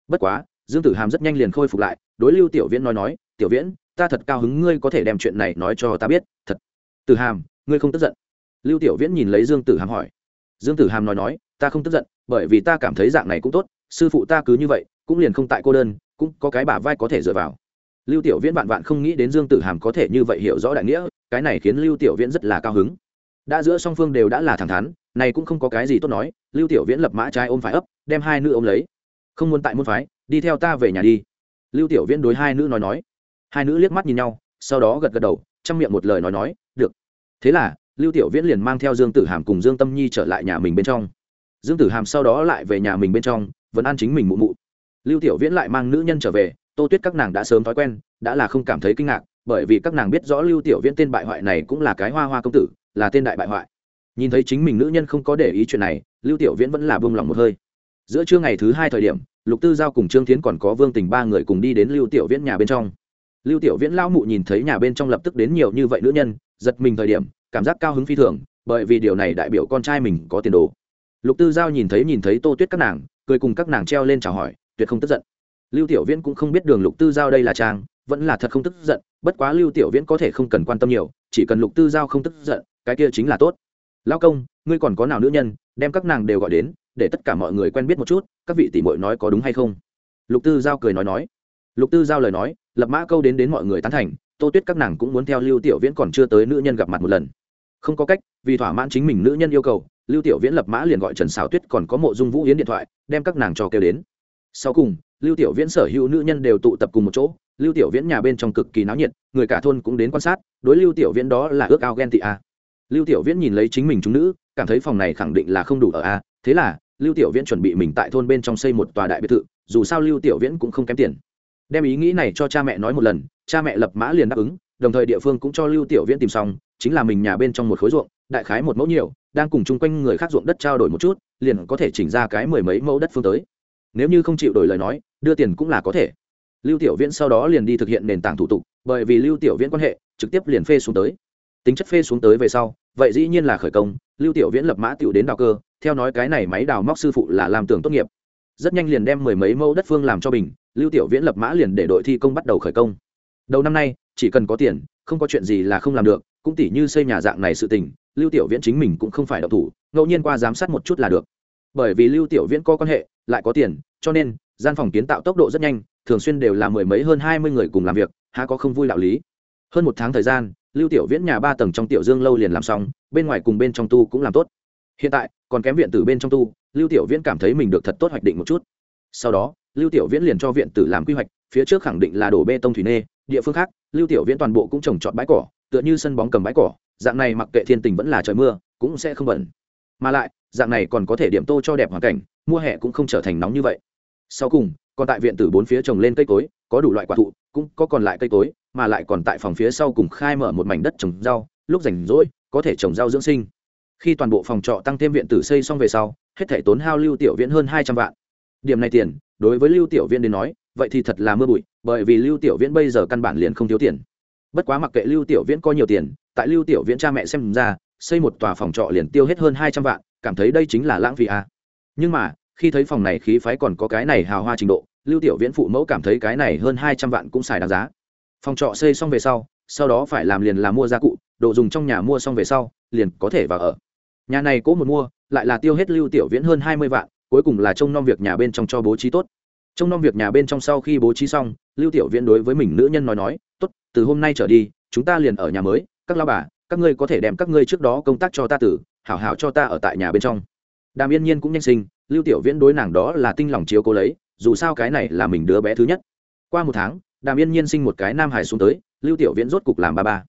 Bất quá, dương tử hàm rất nhanh liền khôi phục lại, đối lưu tiểu viễn nói nói, tiểu viễn, ta thật cao hứng ngươi có thể đem chuyện này nói cho ta biết, thật. Tử hàm, ngươi không tức giận? Lưu tiểu viễn nhìn lấy dương tử hàm hỏi. Dương tử hàm nói nói, ta không tức giận, bởi vì ta cảm thấy dạng này cũng tốt, sư phụ ta cứ như vậy, cũng liền không tại cô đơn, cũng có cái bả vai có thể dựa vào lưu tiểu viễn vạn vạn không nghĩ đến dương tử hàm có thể như vậy hiểu rõ đại nghĩa, cái này khiến lưu tiểu viễn rất là cao hứng. Đã giữa song phương đều đã là thẳng thắn, này cũng không có cái gì tốt nói, lưu tiểu viễn lập mã trái ôm phải ấp, đem hai nữ ôm lấy. Không muốn tại môn phái, đi theo ta về nhà đi. Lưu tiểu viễn đối hai nữ nói nói. Hai nữ liếc mắt nhìn nhau, sau đó gật gật đầu chăm miệng một lời nói nói, được. Thế là, lưu tiểu viễn liền mang theo dương tử hàm cùng dương tâm nhi trở lại nhà mình bên trong. Dương tử hàm sau đó lại về nhà mình bên trong, vẫn ăn chính mình mụ mụ. Lưu tiểu viễn lại mang nữ nhân trở về tô tuyết các nàng đã sớm thói quen, đã là không cảm thấy kinh ngạc, bởi vì các nàng biết rõ lưu tiểu viễn tên bại hoại này cũng là cái hoa hoa công tử, là tên đại bại hoại. Nhìn thấy chính mình nữ nhân không có để ý chuyện này, lưu tiểu viễn vẫn là bông lòng một hơi. Giữa trưa ngày thứ hai thời điểm, lục tư giao cùng trương tiến còn có vương tình ba người cùng đi đến lưu tiểu viễn nhà bên trong. Lưu tiểu viễn lao mụ nhìn thấy nhà bên trong lập tức đến nhiều như vậy nữ nhân, giật mình thời điểm, cảm giác cao hứng phi thường, bởi vì điều này đại biểu con trai mình có tiền đồ. Lục tư giao nhìn thấy nhìn thấy tô tuyết các nàng, cười cùng các nàng treo lên chào hỏi, tuyệt không tức giận lưu tiểu viễn cũng không biết đường lục tư giao đây là trang, vẫn là thật không tức giận, bất quá lưu tiểu viễn có thể không cần quan tâm nhiều, chỉ cần lục tư giao không tức giận, cái kia chính là tốt. Lao công, ngươi còn có nào nữ nhân, đem các nàng đều gọi đến, để tất cả mọi người quen biết một chút, các vị tỷ muội nói có đúng hay không? Lục tư giao cười nói nói. Lục tư giao lời nói, lập mã câu đến đến mọi người tán thành, tô tuyết các nàng cũng muốn theo lưu tiểu viễn còn chưa tới nữ nhân gặp mặt một lần. Không có cách, vì thỏa mãn chính mình nữ nhân yêu cầu, lưu tiểu viễn lập mã liền gọi trần xào tuyết còn có mộ dung vũ yến điện thoại, đem các nàng cho kêu đến. Sau cùng lưu tiểu viễn sở hữu nữ nhân đều tụ tập cùng một chỗ, lưu tiểu viễn nhà bên trong cực kỳ náo nhiệt, người cả thôn cũng đến quan sát, đối lưu tiểu viễn đó là ước ao ghen tị a. À. Lưu tiểu viễn nhìn lấy chính mình chúng nữ, cảm thấy phòng này khẳng định là không đủ ở a à. thế là, lưu tiểu viễn chuẩn bị mình tại thôn bên trong xây một tòa đại biệt thự, dù sao lưu tiểu viễn cũng không kém tiền. Đem ý nghĩ này cho cha mẹ nói một lần, cha mẹ lập mã liền đáp ứng, đồng thời địa phương cũng cho lưu tiểu viễn tìm xong, chính là mình nhà bên trong một khối ruộng, đại khái một mẫu nhiều, đang cùng chung quanh người khác ruộng đất trao đổi một chút, liền có thể chỉnh ra cái mười mấy mẫu đất phương tới nếu như không chịu đổi lời nói, đưa tiền cũng là có thể. Lưu tiểu viễn sau đó liền đi thực hiện nền tảng thủ tục, bởi vì lưu tiểu viễn quan hệ, trực tiếp liền phê xuống tới. Tính chất phê xuống tới về sau, vậy dĩ nhiên là khởi công, lưu tiểu viễn lập mã tiểu đến đào cơ, theo nói cái này máy đào móc sư phụ là làm tưởng tốt nghiệp. Rất nhanh liền đem mười mấy mẫu đất phương làm cho bình, lưu tiểu viễn lập mã liền để đội thi công bắt đầu khởi công. Đầu năm nay, chỉ cần có tiền, không có chuyện gì là không làm được, cũng tỉ như xây nhà dạng này sự tình, lưu tiểu viễn chính mình cũng không phải độc thủ, ngẫu nhiên qua giám sát một chút là được. Bởi vì lưu tiểu viễn có quan hệ lại có tiền, cho nên, gian phòng kiến tạo tốc độ rất nhanh, thường xuyên đều là mười mấy hơn hai mươi người cùng làm việc, há có không vui đạo lý. Hơn một tháng thời gian, lưu tiểu viễn nhà ba tầng trong tiểu dương lâu liền làm xong, bên ngoài cùng bên trong tu cũng làm tốt. Hiện tại, còn kém viện tử bên trong tu, lưu tiểu viễn cảm thấy mình được thật tốt hoạch định một chút. Sau đó, lưu tiểu viễn liền cho viện tử làm quy hoạch, phía trước khẳng định là đổ bê tông thủy nê, địa phương khác, lưu tiểu viễn toàn bộ cũng trồng trọt bãi cỏ, tựa như sân bóng cầm bãi cỏ, dạng này mặc kệ thiên tình vẫn là trời mưa, cũng sẽ không bẩn mà lại, dạng này còn có thể điểm tô cho đẹp hoàn cảnh, mùa hè cũng không trở thành nóng như vậy. Sau cùng, còn tại viện tử bốn phía trồng lên cây cối, có đủ loại quả thụ, cũng có còn lại cây cối, mà lại còn tại phòng phía sau cùng khai mở một mảnh đất trồng rau, lúc rảnh rỗi, có thể trồng rau dưỡng sinh. Khi toàn bộ phòng trọ tăng thêm viện tử xây xong về sau, hết thể tốn hao lưu tiểu viễn hơn hai trăm vạn. Điểm này tiền, đối với lưu tiểu viễn đến nói, vậy thì thật là mưa bụi, bởi vì lưu tiểu viễn bây giờ căn bản liền không thiếu tiền. Bất quá mặc kệ lưu tiểu viễn có nhiều tiền, tại lưu tiểu viễn cha mẹ xem ra xây một tòa phòng trọ liền tiêu hết hơn hai trăm vạn, cảm thấy đây chính là lãng phí à. nhưng mà, khi thấy phòng này khí phái còn có cái này hào hoa trình độ, lưu tiểu viễn phụ mẫu cảm thấy cái này hơn hai trăm vạn cũng xài đáng giá. Phòng trọ xây xong về sau sau đó phải làm liền là mua gia cụ, đồ dùng trong nhà mua xong về sau, liền có thể vào ở. Nhà này cố một mua, lại là tiêu hết lưu tiểu viễn hơn hai mươi vạn, cuối cùng là trông nom việc nhà bên trong cho bố trí tốt. Trông nom việc nhà bên trong sau khi bố trí xong, lưu tiểu viễn đối với mình nữ nhân nói nói, tốt, từ hôm nay trở đi, chúng ta liền ở nhà mới, các lao bà các ngươi có thể đem các ngươi trước đó công tác cho ta tử, hảo hảo cho ta ở tại nhà bên trong. Đàm yên nhiên cũng nhanh sinh, lưu tiểu viễn đối nàng đó là tinh lòng chiếu cố lấy, dù sao cái này là mình đứa bé thứ nhất. Qua một tháng, đàm yên nhiên sinh một cái nam hải xuống tới, lưu tiểu viễn rốt cục làm ba ba.